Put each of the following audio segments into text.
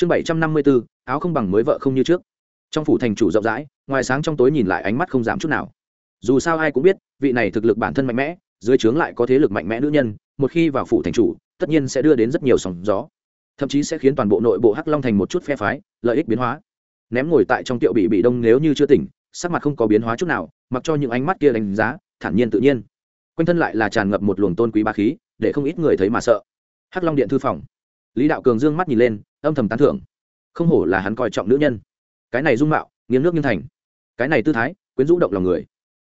chương bảy trăm năm mươi bốn áo không bằng mới vợ không như trước. Trong phủ thành chủ rộng rãi, ngoài sáng trong tối nhìn lại ánh mắt không giảm chút nào. Dù sao ai cũng biết, vị này thực lực bản thân mạnh mẽ, dưới trướng lại có thế lực mạnh mẽ nữ nhân, một khi vào phủ thành chủ, tất nhiên sẽ đưa đến rất nhiều sóng gió. Thậm chí sẽ khiến toàn bộ nội bộ hắc long thành một chút phe phái, lợi ích biến hóa. Ném ngồi tại trong tiệu bị bị đông nếu như chưa tỉnh, sắc mặt không có biến hóa chút nào, mặc cho những ánh mắt kia đánh giá, thản nhiên tự nhiên. Quanh thân lại là tràn ngập một luồng tôn quý ba khí, để không ít người thấy mà sợ. Hắc long điện thư phòng lý đạo cường dương mắt nhìn lên, âm thầm tán thưởng. Không hổ là hắn coi trọng nữ nhân. Cái này dung mạo, nghiêng nước nghiêng thành. Cái này tư thái, quyến rũ động lòng người.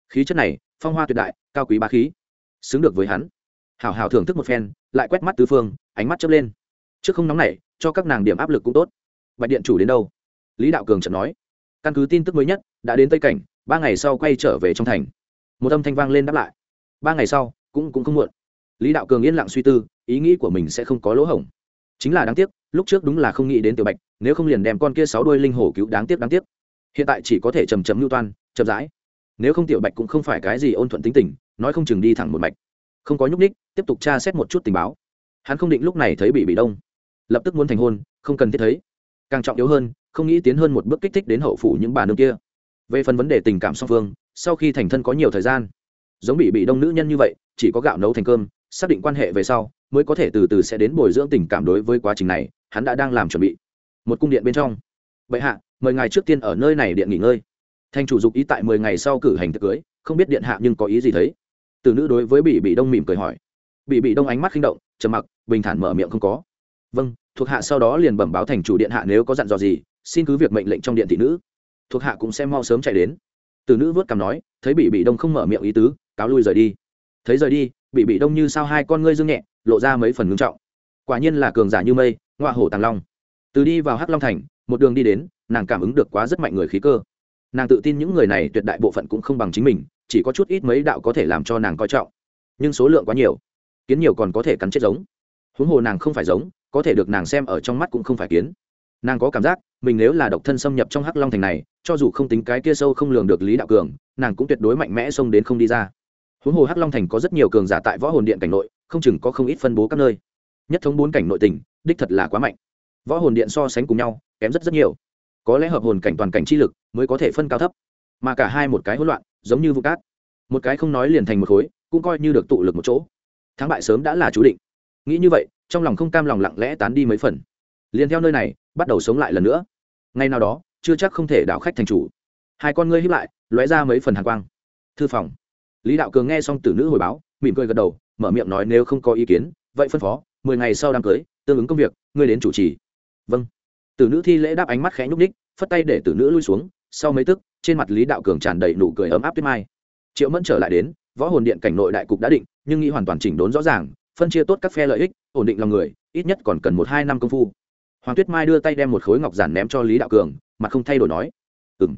Khí chất này, phong hoa tuyệt đại, cao quý ba khí. Xứng được với hắn. Hảo hảo thưởng thức một phen, lại quét mắt tứ phương, ánh mắt chớp lên. Trước không nóng này cho các nàng điểm áp lực cũng tốt. Bạch điện chủ đến đâu? Lý đạo cường chợt nói. Căn cứ tin tức mới nhất, đã đến tây cảnh, ba ngày sau quay trở về trong thành. Một âm thanh vang lên đáp lại. Ba ngày sau, cũng cũng không muộn. Lý đạo cường yên lặng suy tư, ý nghĩ của mình sẽ không có lỗ hổng chính là đáng tiếc, lúc trước đúng là không nghĩ đến tiểu bạch, nếu không liền đem con kia sáu đuôi linh hổ cứu đáng tiếc đáng tiếc. Hiện tại chỉ có thể chầm chấm lưu toan, chậm rãi. Nếu không tiểu bạch cũng không phải cái gì ôn thuận tính tình, nói không chừng đi thẳng một mạch. Không có nhúc ních tiếp tục tra xét một chút tình báo. Hắn không định lúc này thấy bị bị đông. Lập tức muốn thành hôn, không cần thiết thấy. Càng trọng yếu hơn, không nghĩ tiến hơn một bước kích thích đến hậu phủ những bà nương kia. Về phần vấn đề tình cảm song phương, sau khi thành thân có nhiều thời gian. Giống bị bị đông nữ nhân như vậy, chỉ có gạo nấu thành cơm, xác định quan hệ về sau mới có thể từ từ sẽ đến bồi dưỡng tình cảm đối với quá trình này, hắn đã đang làm chuẩn bị. Một cung điện bên trong. Bệ hạ, mời ngài trước tiên ở nơi này điện nghỉ ngơi. Thành chủ dục ý tại mười ngày sau cử hành tiệc cưới, không biết điện hạ nhưng có ý gì thấy. Từ nữ đối với bị bị đông mỉm cười hỏi. Bị bị đông ánh mắt khinh động, trầm mặc, bình thản mở miệng không có. Vâng thuộc hạ sau đó liền bẩm báo thành chủ điện hạ nếu có dặn dò gì, xin cứ việc mệnh lệnh trong điện thị nữ. Thuộc hạ cũng sẽ mau sớm chạy đến. Từ nữ vớt cằm nói, thấy bị bị đông không mở miệng ý tứ, cáo lui rời đi. Thấy rời đi bị bị đông như sao hai con ngươi dương nhẹ lộ ra mấy phần ngưng trọng. Quả nhiên là cường giả như mây ngoại hổ tàng long. Từ đi vào hắc long thành, một đường đi đến, nàng cảm ứng được quá rất mạnh người khí cơ. Nàng tự tin những người này tuyệt đại bộ phận cũng không bằng chính mình, chỉ có chút ít mấy đạo có thể làm cho nàng coi trọng. Nhưng số lượng quá nhiều, kiến nhiều còn có thể cắn chết giống. Huống hồ nàng không phải giống, có thể được nàng xem ở trong mắt cũng không phải kiến. Nàng có cảm giác, mình nếu là độc thân xâm nhập trong hắc long thành này, cho dù không tính cái kia sâu không lường được lý đạo cường, nàng cũng tuyệt đối mạnh mẽ xông đến không đi ra. Huống hồ hắc long thành có rất nhiều cường giả tại võ hồn điện cảnh nội không chừng có không ít phân bố các nơi. Nhất thống bốn cảnh nội tình, đích thật là quá mạnh. Võ hồn điện so sánh cùng nhau, kém rất rất nhiều. Có lẽ hợp hồn cảnh toàn cảnh chi lực mới có thể phân cao thấp. Mà cả hai một cái hỗn loạn, giống như vụ cát. Một cái không nói liền thành một khối, cũng coi như được tụ lực một chỗ. Thắng bại sớm đã là chú định. Nghĩ như vậy, trong lòng không cam lòng lặng lẽ tán đi mấy phần. Liền theo nơi này, bắt đầu sống lại lần nữa. Ngay nào đó, chưa chắc không thể đảo khách thành chủ. Hai con ngươi hiếp lại, lóe ra mấy phần hàng quang. Thư phòng. Lý đạo cường nghe xong tử nữ hồi báo, mỉm cười gật đầu mở miệng nói nếu không có ý kiến, vậy phân phó, mười ngày sau đám cưới, tương ứng công việc, ngươi đến chủ trì. Vâng. Tử nữ thi lễ đáp ánh mắt khẽ nhúc ních phất tay để tử nữ lui xuống, sau mấy tức, trên mặt lý đạo cường tràn đầy nụ cười ấm áp tuyết mai. Triệu mẫn trở lại đến, võ hồn điện cảnh nội đại cục đã định, nhưng nghĩ hoàn toàn chỉnh đốn rõ ràng, phân chia tốt các phe lợi ích, ổn định lòng người, ít nhất còn cần một hai năm công phu. Hoàng tuyết mai đưa tay đem một khối ngọc giản ném cho lý đạo cường mà không thay đổi nói ừ m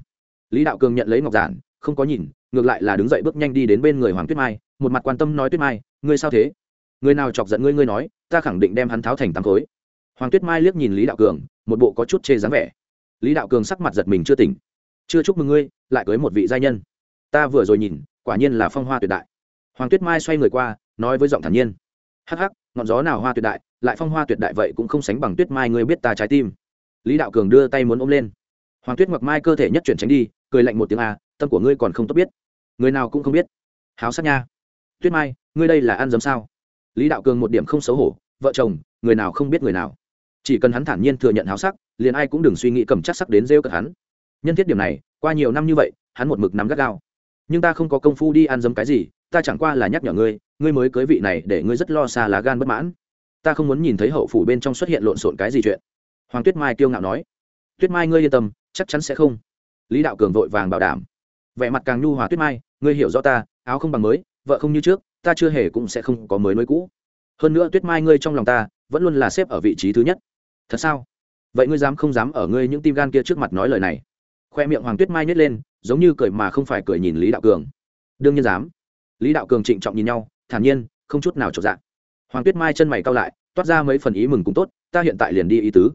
lý đạo cường nhận lấy ngọc giản, không có nhìn, ngược lại là đứng dậy bước nhanh đi đến bên người hoàng tuyết mai một mặt quan tâm nói tuyết mai, ngươi sao thế? Người nào chọc giận ngươi ngươi nói, ta khẳng định đem hắn tháo thành tám khối. Hoàng tuyết mai liếc nhìn lý đạo cường, một bộ có chút chê dáng vẻ. Lý đạo cường sắc mặt giật mình chưa tỉnh. Chưa chúc mừng ngươi, lại cưới một vị giai nhân. Ta vừa rồi nhìn, quả nhiên là phong hoa tuyệt đại. Hoàng tuyết mai xoay người qua, nói với giọng thản nhiên. Hắc hắc, ngọn gió nào hoa tuyệt đại, lại phong hoa tuyệt đại vậy cũng không sánh bằng tuyết mai, ngươi biết ta trái tim. Lý đạo cường đưa tay muốn ôm lên. Hoàng tuyết mặc mai cơ thể nhất chuyển tránh đi, cười lạnh một tiếng a, tâm của ngươi còn không tốt biết. Người nào cũng không biết. Háo sắc nha tuyết mai, ngươi đây là ăn dấm sao? Lý đạo cường một điểm không xấu hổ, vợ chồng, người nào không biết người nào. Chỉ cần hắn thản nhiên thừa nhận háo sắc, liền ai cũng đừng suy nghĩ cầm chắc sắc đến rêu cợt hắn. Nhân thiết điểm này, qua nhiều năm như vậy, hắn một mực nắm gắt gao. Nhưng ta không có công phu đi ăn dấm cái gì, ta chẳng qua là nhắc nhở ngươi ngươi mới cưới vị này để ngươi rất lo xa lá gan bất mãn. Ta không muốn nhìn thấy hậu phủ bên trong xuất hiện lộn xộn cái gì chuyện. Hoàng tuyết mai kiêu ngạo nói. Tuyết mai ngươi yên tâm, chắc chắn sẽ không. Lý đạo cường vội vàng bảo đảm. Vẻ mặt càng nhu hòa tuyết mai, ngươi hiểu rõ ta, áo không bằng mới vợ không như trước, ta chưa hề cũng sẽ không có mới nối cũ. Hơn nữa tuyết mai ngươi trong lòng ta vẫn luôn là xếp ở vị trí thứ nhất. Thật sao? Vậy ngươi dám không dám ở ngươi những tim gan kia trước mặt nói lời này? Khoe miệng hoàng tuyết mai nhét lên, giống như cười mà không phải cười nhìn lý đạo cường. Đương nhiên dám. Lý đạo cường trịnh trọng nhìn nhau, thản nhiên, không chút nào trọn dạng hoàng tuyết mai chân mày cao lại, toát ra mấy phần ý mừng cũng tốt, ta hiện tại liền đi ý tứ.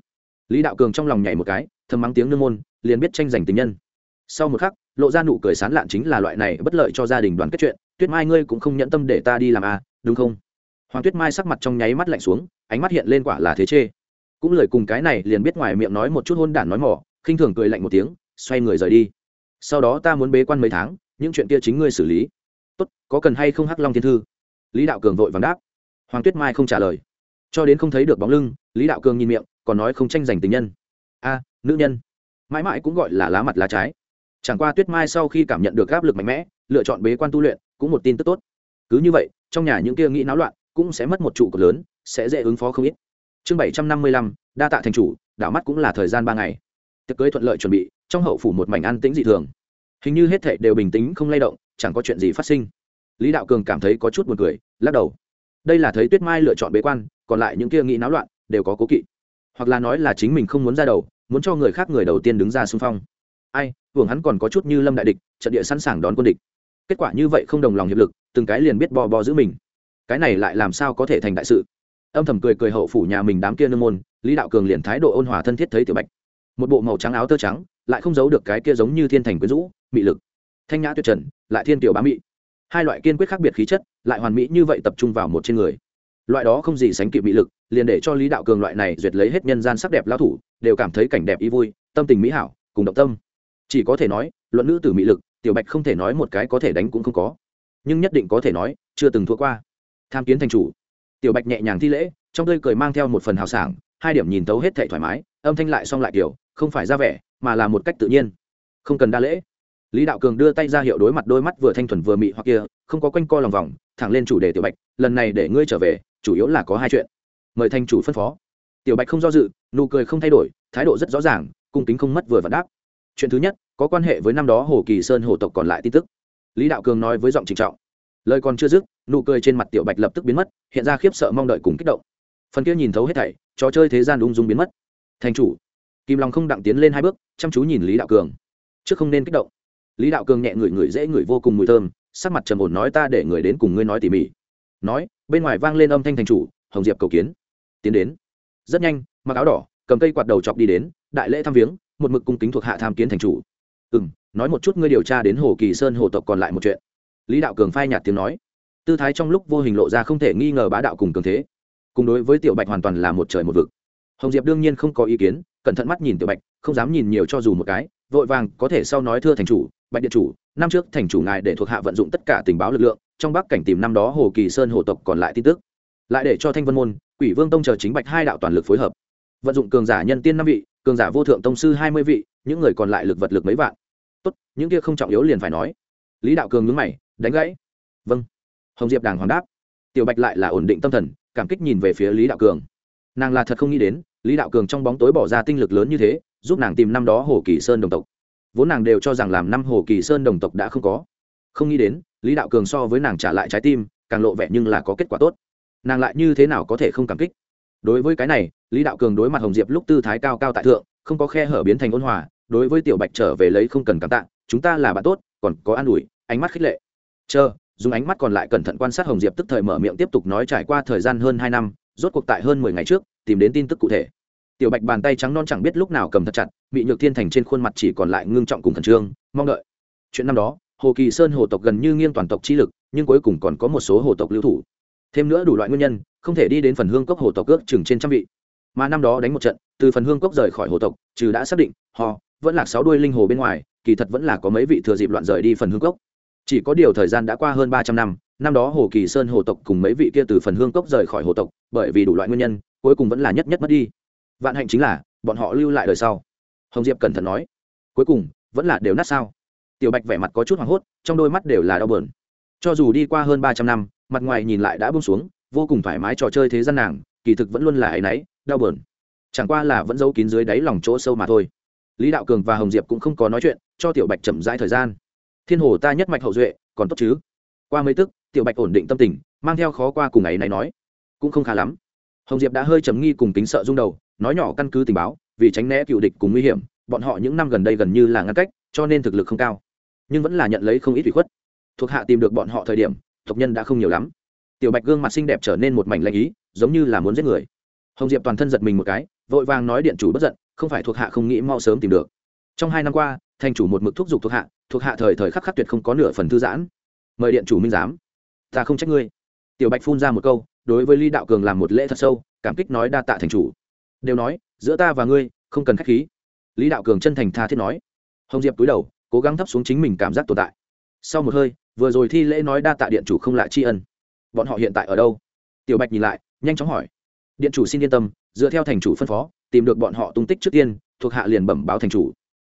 Lý đạo cường trong lòng nhảy một cái, thầm mắng tiếng nương môn, liền biết tranh giành tình nhân sau một khắc, lộ ra nụ cười sán lạn chính là loại này bất lợi cho gia đình đoàn kết chuyện, tuyết mai ngươi cũng không nhẫn tâm để ta đi làm à đúng không? Hoàng tuyết mai sắc mặt trong nháy mắt lạnh xuống, ánh mắt hiện lên quả là thế chê. Cũng lời cùng cái này liền biết ngoài miệng nói một chút hôn đản nói mỏ, khinh thường cười lạnh một tiếng, xoay người rời đi. Sau đó ta muốn bế quan mấy tháng, những chuyện kia chính ngươi xử lý. Tốt, có cần hay không hắc long thiên thư? Lý đạo cường vội vàng đáp. Hoàng tuyết mai không trả lời. Cho đến không thấy được bóng lưng, lý đạo cường nhìn miệng, còn nói không tranh giành tình nhân. A, nữ nhân. Mãi mãi cũng gọi là lá mặt lá trái chẳng qua tuyết mai sau khi cảm nhận được áp lực mạnh mẽ, lựa chọn bế quan tu luyện cũng một tin tức tốt. Cứ như vậy, trong nhà những kia nghĩ náo loạn cũng sẽ mất một trụ cột lớn, sẽ dễ ứng phó không ít. Chương bảy trăm năm mươi lăm, đa tạ thành chủ, đảo mắt cũng là thời gian ba ngày. Tiệc cưới thuận lợi chuẩn bị, trong hậu phủ một mảnh an tĩnh dị thường. Hình như hết thệ đều bình tĩnh không lay động, chẳng có chuyện gì phát sinh. Lý đạo cường cảm thấy có chút buồn cười, lắc đầu. Đây là thấy tuyết mai lựa chọn bế quan, còn lại những kia nghĩ náo loạn đều có cố kỵ. Hoặc là nói là chính mình không muốn ra đầu, muốn cho người khác người đầu tiên đứng ra xung phong ai, hưởng hắn còn có chút như lâm đại địch, trận địa sẵn sàng đón quân địch. Kết quả như vậy không đồng lòng hiệp lực, từng cái liền biết bò bò giữ mình. Cái này lại làm sao có thể thành đại sự? Âm thầm cười cười hậu phủ nhà mình đám kia nương môn, lý đạo cường liền thái độ ôn hòa thân thiết thấy tiểu bạch. Một bộ màu trắng áo tơ trắng, lại không giấu được cái kia giống như thiên thành quyến rũ, mị lực. Thanh nhã tuyệt trần, lại thiên tiểu bá mị. Hai loại kiên quyết khác biệt khí chất, lại hoàn mỹ như vậy tập trung vào một trên người. Loại đó không gì sánh kịp mị lực, liền để cho lý đạo cường loại này duyệt lấy hết nhân gian sắc đẹp lao thủ, đều cảm thấy cảnh đẹp y vui, tâm tình mỹ hảo, cùng động tâm chỉ có thể nói, luận nữ tử mỹ lực, tiểu bạch không thể nói một cái có thể đánh cũng không có. Nhưng nhất định có thể nói, chưa từng thua qua. Tham kiến thành chủ. Tiểu bạch nhẹ nhàng thi lễ, trong tươi cười mang theo một phần hào sảng, hai điểm nhìn tấu hết thệ thoải mái, âm thanh lại xong lại kiểu, không phải ra vẻ, mà là một cách tự nhiên. Không cần đa lễ. Lý đạo cường đưa tay ra hiệu đối mặt đôi mắt vừa thanh thuần vừa mị hoặc kia, không có quanh co lòng vòng, thẳng lên chủ đề tiểu bạch, lần này để ngươi trở về, chủ yếu là có hai chuyện. Mời thanh chủ phân phó. Tiểu bạch không do dự, nụ cười không thay đổi, thái độ rất rõ ràng, cung kính không mất vừa vặn đáp chuyện thứ nhất, có quan hệ với năm đó hồ kỳ sơn hồ tộc còn lại tin tức. Lý đạo cường nói với giọng trịnh trọng. Lời còn chưa dứt, nụ cười trên mặt tiểu bạch lập tức biến mất, hiện ra khiếp sợ mong đợi cùng kích động. Phần kia nhìn thấu hết thảy, trò chơi thế gian ung dung biến mất. Thành chủ, kim long không đặng tiến lên hai bước, chăm chú nhìn lý đạo cường. Trước không nên kích động. Lý đạo cường nhẹ ngửi ngửi dễ ngửi vô cùng mùi thơm, sắc mặt trầm ổn nói ta để người đến cùng ngươi nói tỉ mỉ. Nói, bên ngoài vang lên âm thanh thành chủ, hồng diệp cầu kiến. Tiến đến. Rất nhanh, mặc áo đỏ, cầm cây quạt đầu chọc đi đến, đại lễ thăm viếng một mực cung kính thuộc hạ tham kiến thành chủ. Ừ m nói một chút ngươi điều tra đến hồ kỳ sơn hồ tộc còn lại một chuyện. Lý đạo cường phai nhạt tiếng nói. Tư thái trong lúc vô hình lộ ra không thể nghi ngờ bá đạo cùng cường thế. Cùng đối với tiểu bạch hoàn toàn là một trời một vực. Hồng diệp đương nhiên không có ý kiến, cẩn thận mắt nhìn tiểu bạch, không dám nhìn nhiều cho dù một cái, vội vàng có thể sau nói thưa thành chủ, bạch điện chủ, năm trước thành chủ ngài để thuộc hạ vận dụng tất cả tình báo lực lượng, trong bắc cảnh tìm năm đó hồ kỳ sơn hồ tộc còn lại tin tức. Lại để cho thanh vân môn, quỷ vương tông chờ chính bạch hai đạo toàn lực phối hợp. Vận dụng cường giả nhân tiên năm vị cường giả vô thượng tông sư hai mươi vị, những người còn lại lực vật lực mấy vạn. Tốt, những kia không trọng yếu liền phải nói. Lý đạo cường nhướng mày, đánh gãy. Vâng. Hồng diệp đàng hoàng đáp. Tiểu bạch lại là ổn định tâm thần, cảm kích nhìn về phía lý đạo cường. Nàng là thật không nghĩ đến, lý đạo cường trong bóng tối bỏ ra tinh lực lớn như thế, giúp nàng tìm năm đó hồ kỳ sơn đồng tộc. Vốn nàng đều cho rằng làm năm hồ kỳ sơn đồng tộc đã không có. Không nghĩ đến, lý đạo cường so với nàng trả lại trái tim, càng lộ vẻ nhưng là có kết quả tốt. Nàng lại như thế nào có thể không cảm kích? Đối với cái này lý đạo cường đối mặt hồng diệp lúc tư thái cao cao tại thượng, không có khe hở biến thành ôn hòa, đối với tiểu bạch trở về lấy không cần cảm tạ, chúng ta là bạn tốt, còn có an ủi, ánh mắt khích lệ. Chờ. Dùng ánh mắt còn lại cẩn thận quan sát hồng diệp tức thời mở miệng tiếp tục nói trải qua thời gian hơn hai năm, rốt cuộc tại hơn mười ngày trước, tìm đến tin tức cụ thể. Tiểu bạch bàn tay trắng non chẳng biết lúc nào cầm thật chặt bị nhược thiên thành trên khuôn mặt chỉ còn lại ngưng trọng cùng khẩn trương, mong đợi. Chuyện năm đó, hồ kỳ sơn hồ tộc gần như nghiêng toàn tộc chi lực, nhưng cuối cùng còn có một số hồ tộc lưu thủ. Thêm nữa đủ loại nguyên nhân, không thể đi đến phần hương cốc hồ tộc ước chừng trên trăm vị mà năm đó đánh một trận, từ phần hương cốc rời khỏi hồ tộc, trừ đã xác định, họ vẫn là sáu đuôi linh hồ bên ngoài, kỳ thật vẫn là có mấy vị thừa dịp loạn rời đi phần hương cốc. Chỉ có điều thời gian đã qua hơn ba trăm năm năm đó hồ kỳ sơn hồ tộc cùng mấy vị kia từ phần hương cốc rời khỏi hồ tộc, bởi vì đủ loại nguyên nhân, cuối cùng vẫn là nhất nhất mất đi. Vạn hạnh chính là, bọn họ lưu lại đời sau. Hồng diệp cẩn thận nói. Cuối cùng, vẫn là đều nát sao. Tiểu bạch vẻ mặt có chút hoảng hốt, trong đôi mắt đều là đau bờn cho dù đi qua hơn ba trăm năm, mặt ngoài nhìn lại đã bông xuống, vô cùng thoải mái trò chơi thế gian nàng, kỳ thực vẫn luôn là áy náy đau bờn chẳng qua là vẫn giấu kín dưới đáy lòng chỗ sâu mà thôi. Lý đạo cường và hồng diệp cũng không có nói chuyện, cho tiểu bạch chậm rãi thời gian. Thiên hồ ta nhất mạch hậu duệ, còn tốt chứ? Qua mấy tức, tiểu bạch ổn định tâm tình, mang theo khó qua cùng ấy này nói. Cũng không khá lắm. Hồng diệp đã hơi chấm nghi cùng tính sợ rung đầu, nói nhỏ căn cứ tình báo, vì tránh né cựu địch cùng nguy hiểm, bọn họ những năm gần đây gần như là ngăn cách, cho nên thực lực không cao. Nhưng vẫn là nhận lấy không ít ủy khuất. Thuộc hạ tìm được bọn họ thời điểm, tộc nhân đã không nhiều lắm. Tiểu bạch gương mặt xinh đẹp trở nên một mảnh lạnh ý, giống như là muốn giết người hồng diệp toàn thân giật mình một cái, vội vàng nói điện chủ bất giận, không phải thuộc hạ không nghĩ mau sớm tìm được. Trong hai năm qua, thành chủ một mực thúc giục thuộc hạ thuộc hạ thời thời khắc khắc tuyệt không có nửa phần thư giãn. Mời điện chủ minh giám. Ta không trách ngươi. Tiểu bạch phun ra một câu, đối với lý đạo cường làm một lễ thật sâu, cảm kích nói đa tạ thành chủ. Đều nói, giữa ta và ngươi, không cần khách khí. Lý đạo cường chân thành tha thiết nói. Hồng diệp cúi đầu, cố gắng thấp xuống chính mình cảm giác tồn tại. Sau một hơi, vừa rồi thi lễ nói đa tạ điện chủ không lại tri ân. Bọn họ hiện tại ở đâu? Tiểu bạch nhìn lại, nhanh chóng hỏi điện chủ xin yên tâm, dựa theo thành chủ phân phó, tìm được bọn họ tung tích trước tiên, thuộc hạ liền bẩm báo thành chủ.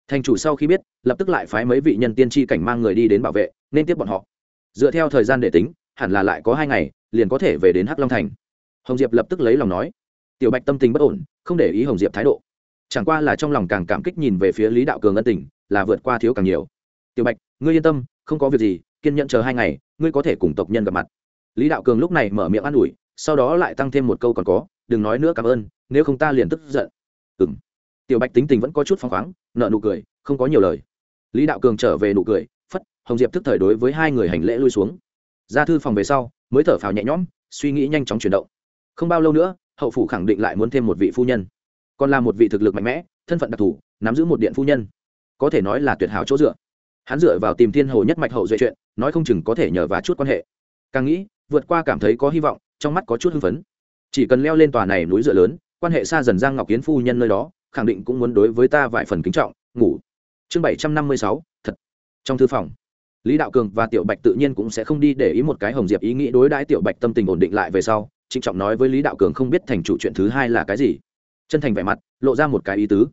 Thành chủ sau khi biết, lập tức lại phái mấy vị nhân tiên tri cảnh mang người đi đến bảo vệ, nên tiếp bọn họ. Dựa theo thời gian để tính, hẳn là lại có hai ngày, liền có thể về đến hắc long thành. Hồng diệp lập tức lấy lòng nói. Tiểu bạch tâm tình bất ổn, không để ý hồng diệp thái độ. Chẳng qua là trong lòng càng cảm kích nhìn về phía lý đạo cường ân tình, là vượt qua thiếu càng nhiều. Tiểu bạch, ngươi yên tâm, không có việc gì, kiên nhẫn chờ hai ngày, ngươi có thể cùng tộc nhân gặp mặt. Lý đạo cường lúc này mở miệng an ủi sau đó lại tăng thêm một câu còn có, đừng nói nữa cảm ơn, nếu không ta liền tức giận. Ừng tiểu bạch tính tình vẫn có chút phăng khoáng nợ nụ cười, không có nhiều lời. Lý đạo cường trở về nụ cười, phất, hồng diệp thức thời đối với hai người hành lễ lui xuống. Ra thư phòng về sau, mới thở phào nhẹ nhõm, suy nghĩ nhanh chóng chuyển động. Không bao lâu nữa, hậu phủ khẳng định lại muốn thêm một vị phu nhân. Còn là một vị thực lực mạnh mẽ, thân phận đặc thù, nắm giữ một điện phu nhân. Có thể nói là tuyệt hảo chỗ dựa. Hắn dựa vào tìm thiên hồ nhất mạch hậu duệ chuyện, nói không chừng có thể nhờ và chút quan hệ. Càng nghĩ, vượt qua cảm thấy có hy vọng trong mắt có chút hưng phấn. Chỉ cần leo lên tòa này núi dựa lớn, quan hệ xa dần giang ngọc kiến phu nhân nơi đó, khẳng định cũng muốn đối với ta vài phần kính trọng. Ngủ. Chương bảy trăm năm mươi sáu, thật. Trong thư phòng, lý đạo cường và tiểu bạch tự nhiên cũng sẽ không đi để ý một cái hồng diệp ý nghĩ đối đãi tiểu bạch tâm tình ổn định lại về sau, trịnh trọng nói với lý đạo cường không biết thành chủ chuyện thứ hai là cái gì. Chân thành vẻ mặt, lộ ra một cái ý tứ.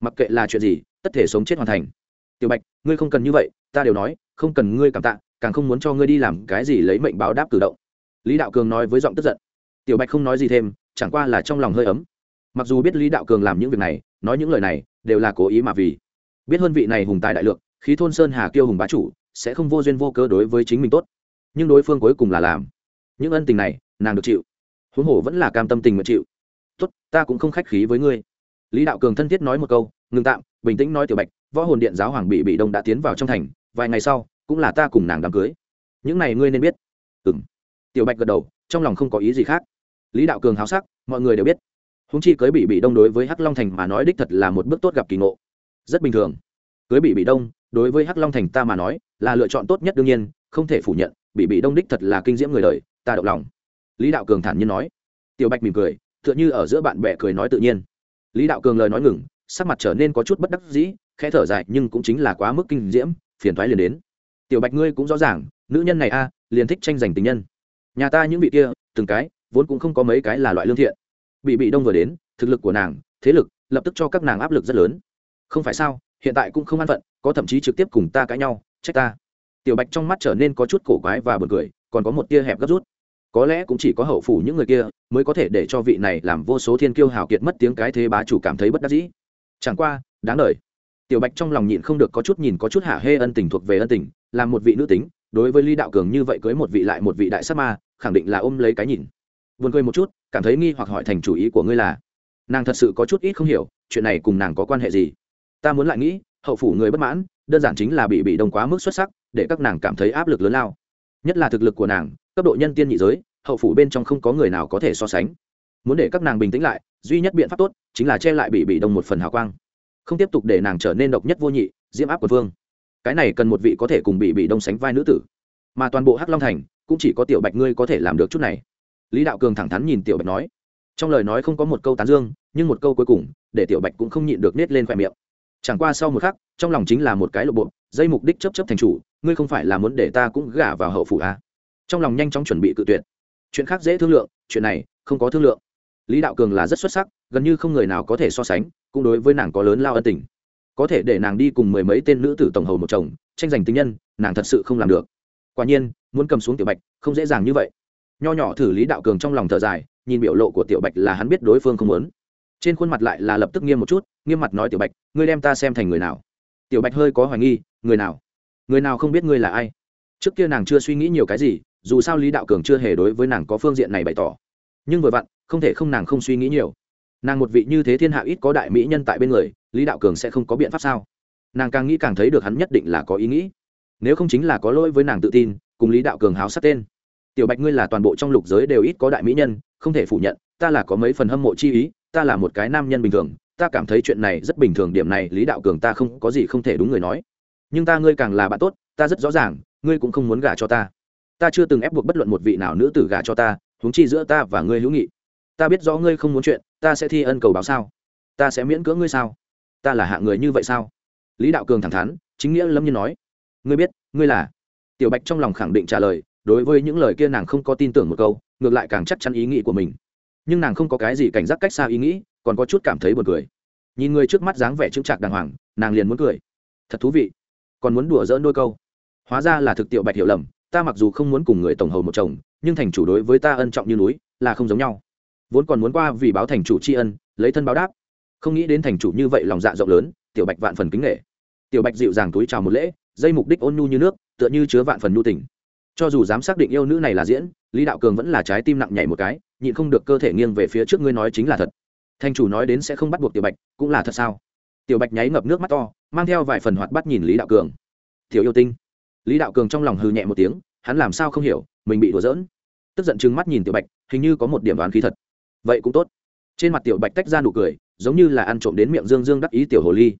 Mặc kệ là chuyện gì, tất thể sống chết hoàn thành. Tiểu bạch, ngươi không cần như vậy, ta đều nói, không cần ngươi cảm tạ, càng không muốn cho ngươi đi làm cái gì lấy mệnh báo đáp cử động lý đạo cường nói với giọng tức giận. Tiểu bạch không nói gì thêm, chẳng qua là trong lòng hơi ấm. Mặc dù biết lý đạo cường làm những việc này, nói những lời này, đều là cố ý mà vì. Biết hơn vị này hùng tài đại lượng khí thôn sơn hà kiêu hùng bá chủ, sẽ không vô duyên vô cơ đối với chính mình tốt. Nhưng đối phương cuối cùng là làm. Những ân tình này, nàng được chịu. Huống hồ vẫn là cam tâm tình nguyện chịu. Tốt, ta cũng không khách khí với ngươi. Lý đạo cường thân thiết nói một câu, ngừng tạm, bình tĩnh nói tiểu bạch, võ hồn điện giáo hoàng bị bị đông đã tiến vào trong thành, vài ngày sau, cũng là ta cùng nàng đám cưới. Những này ngươi nên biết. Ừng tiểu bạch gật đầu, trong lòng không có ý gì khác. Lý đạo cường háo sắc, mọi người đều biết. Húng chi cưới bị bị đông đối với hắc long thành mà nói đích thật là một bước tốt gặp kỳ ngộ. Rất bình thường. Cưới bị bị đông, đối với hắc long thành ta mà nói, là lựa chọn tốt nhất đương nhiên, không thể phủ nhận bị bị đông đích thật là kinh diễm người đời, ta động lòng. Lý đạo cường thản nhiên nói. Tiểu bạch mỉm cười, tựa như ở giữa bạn bè cười nói tự nhiên. Lý đạo cường lời nói ngừng, sắc mặt trở nên có chút bất đắc dĩ, khẽ thở dài, nhưng cũng chính là quá mức kinh diễm, phiền thoái liền đến. Tiểu bạch ngươi cũng rõ ràng, nữ nhân này a, liền thích tranh giành tình nhân nhà ta những vị kia, từng cái, vốn cũng không có mấy cái là loại lương thiện. Bị bị đông vừa đến, thực lực của nàng, thế lực, lập tức cho các nàng áp lực rất lớn. Không phải sao, hiện tại cũng không an phận, có thậm chí trực tiếp cùng ta cãi nhau, trách ta. Tiểu bạch trong mắt trở nên có chút cổ quái và bật cười, còn có một tia hẹp gấp rút. Có lẽ cũng chỉ có hậu phủ những người kia, mới có thể để cho vị này làm vô số thiên kiêu hào kiệt mất tiếng cái thế bá chủ cảm thấy bất đắc dĩ. Chẳng qua, đáng đời. Tiểu bạch trong lòng nhịn không được có chút nhìn, có chút hạ hê ân tình thuộc về ân tình làm một vị nữ tính đối với ly đạo cường như vậy cưới một vị lại một vị đại sát ma, khẳng định là ôm lấy cái nhìn. Buồn cười một chút, cảm thấy nghi hoặc hỏi thành chủ ý của ngươi là, nàng thật sự có chút ít không hiểu, chuyện này cùng nàng có quan hệ gì? Ta muốn lại nghĩ, hậu phủ người bất mãn, đơn giản chính là bị bị đông quá mức xuất sắc, để các nàng cảm thấy áp lực lớn lao. Nhất là thực lực của nàng, cấp độ nhân tiên nhị giới, hậu phủ bên trong không có người nào có thể so sánh. Muốn để các nàng bình tĩnh lại, duy nhất biện pháp tốt, chính là che lại bị bị đông một phần hào quang. Không tiếp tục để nàng trở nên độc nhất vô nhị, diễm áp của vương cái này cần một vị có thể cùng bị bị đông sánh vai nữ tử. Mà toàn bộ hắc long thành cũng chỉ có tiểu bạch ngươi có thể làm được chút này. Lý đạo cường thẳng thắn nhìn tiểu bạch nói. Trong lời nói không có một câu tán dương, nhưng một câu cuối cùng, để tiểu bạch cũng không nhịn được nết lên khoe miệng. Chẳng qua sau một khắc, trong lòng chính là một cái lộ bộ, dây mục đích chấp chấp thành chủ, ngươi không phải là muốn để ta cũng gả vào hậu phủ à. trong lòng nhanh chóng chuẩn bị cự tuyệt. Chuyện khác dễ thương lượng, chuyện này không có thương lượng. Lý đạo cường là rất xuất sắc, gần như không người nào có thể so sánh, cũng đối với nàng có lớn lao ân tình có thể để nàng đi cùng mười mấy tên nữ tử tổng hầu một chồng, tranh giành tình nhân, nàng thật sự không làm được. Quả nhiên, muốn cầm xuống tiểu bạch, không dễ dàng như vậy. Nho nhỏ thử lý đạo cường trong lòng thở dài, nhìn biểu lộ của tiểu bạch là hắn biết đối phương không muốn. Trên khuôn mặt lại là lập tức nghiêm một chút, nghiêm mặt nói tiểu bạch, ngươi đem ta xem thành người nào? Tiểu bạch hơi có hoài nghi, người nào? Người nào không biết ngươi là ai? Trước kia nàng chưa suy nghĩ nhiều cái gì, dù sao lý đạo cường chưa hề đối với nàng có phương diện này bày tỏ. Nhưng vừa vặn, không thể không nàng không suy nghĩ nhiều nàng một vị như thế thiên hạ ít có đại mỹ nhân tại bên người, lý đạo cường sẽ không có biện pháp sao? Nàng càng nghĩ càng thấy được hắn nhất định là có ý nghĩ. Nếu không chính là có lỗi với nàng tự tin, cùng lý đạo cường háo sát tên. Tiểu bạch ngươi là toàn bộ trong lục giới đều ít có đại mỹ nhân, không thể phủ nhận, ta là có mấy phần hâm mộ chi ý, ta là một cái nam nhân bình thường, ta cảm thấy chuyện này rất bình thường, điểm này lý đạo cường ta không có gì không thể đúng người nói. Nhưng ta ngươi càng là bạn tốt, ta rất rõ ràng, ngươi cũng không muốn gả cho ta. Ta chưa từng ép buộc bất luận một vị nào nữ tử gả cho ta, huống chi giữa ta và ngươi hữu nghị. Ta biết rõ ngươi không muốn chuyện ta sẽ thi ân cầu báo sao? Ta sẽ miễn cưỡng ngươi sao? Ta là hạng người như vậy sao? Lý đạo cường thẳng thắn, chính nghĩa lâm nhiên nói. Ngươi biết, ngươi là. Tiểu bạch trong lòng khẳng định trả lời, đối với những lời kia nàng không có tin tưởng một câu, ngược lại càng chắc chắn ý nghĩ của mình. Nhưng nàng không có cái gì cảnh giác cách xa ý nghĩ, còn có chút cảm thấy buồn cười. Nhìn người trước mắt dáng vẻ chững chạc đàng hoàng, nàng liền muốn cười. Thật thú vị. Còn muốn đùa dỡn đôi câu. Hóa ra là thực tiểu bạch hiểu lầm, ta mặc dù không muốn cùng người tổng hầu một chồng, nhưng thành chủ đối với ta ân trọng như núi, là không giống nhau vốn còn muốn qua vì báo thành chủ tri ân, lấy thân báo đáp. Không nghĩ đến thành chủ như vậy lòng dạ rộng lớn, tiểu bạch vạn phần kính nghệ. Tiểu bạch dịu dàng túi chào một lễ, dây mục đích ôn nhu như nước, tựa như chứa vạn phần nhu tình. Cho dù dám xác định yêu nữ này là diễn, lý đạo cường vẫn là trái tim nặng nhảy một cái, nhịn không được cơ thể nghiêng về phía trước ngươi nói chính là thật. Thành chủ nói đến sẽ không bắt buộc tiểu bạch, cũng là thật sao? Tiểu bạch nháy ngập nước mắt to, mang theo vài phần hoạt bắt nhìn lý đạo cường. Tiểu yêu tinh. Lý đạo cường trong lòng hư nhẹ một tiếng, hắn làm sao không hiểu, mình bị đùa giỡn. Tức giận chừng mắt nhìn tiểu bạch, hình như có một điểm đoán khí thật vậy cũng tốt. Trên mặt tiểu bạch tách ra nụ cười, giống như là ăn trộm đến miệng dương dương đắc ý tiểu hồ ly.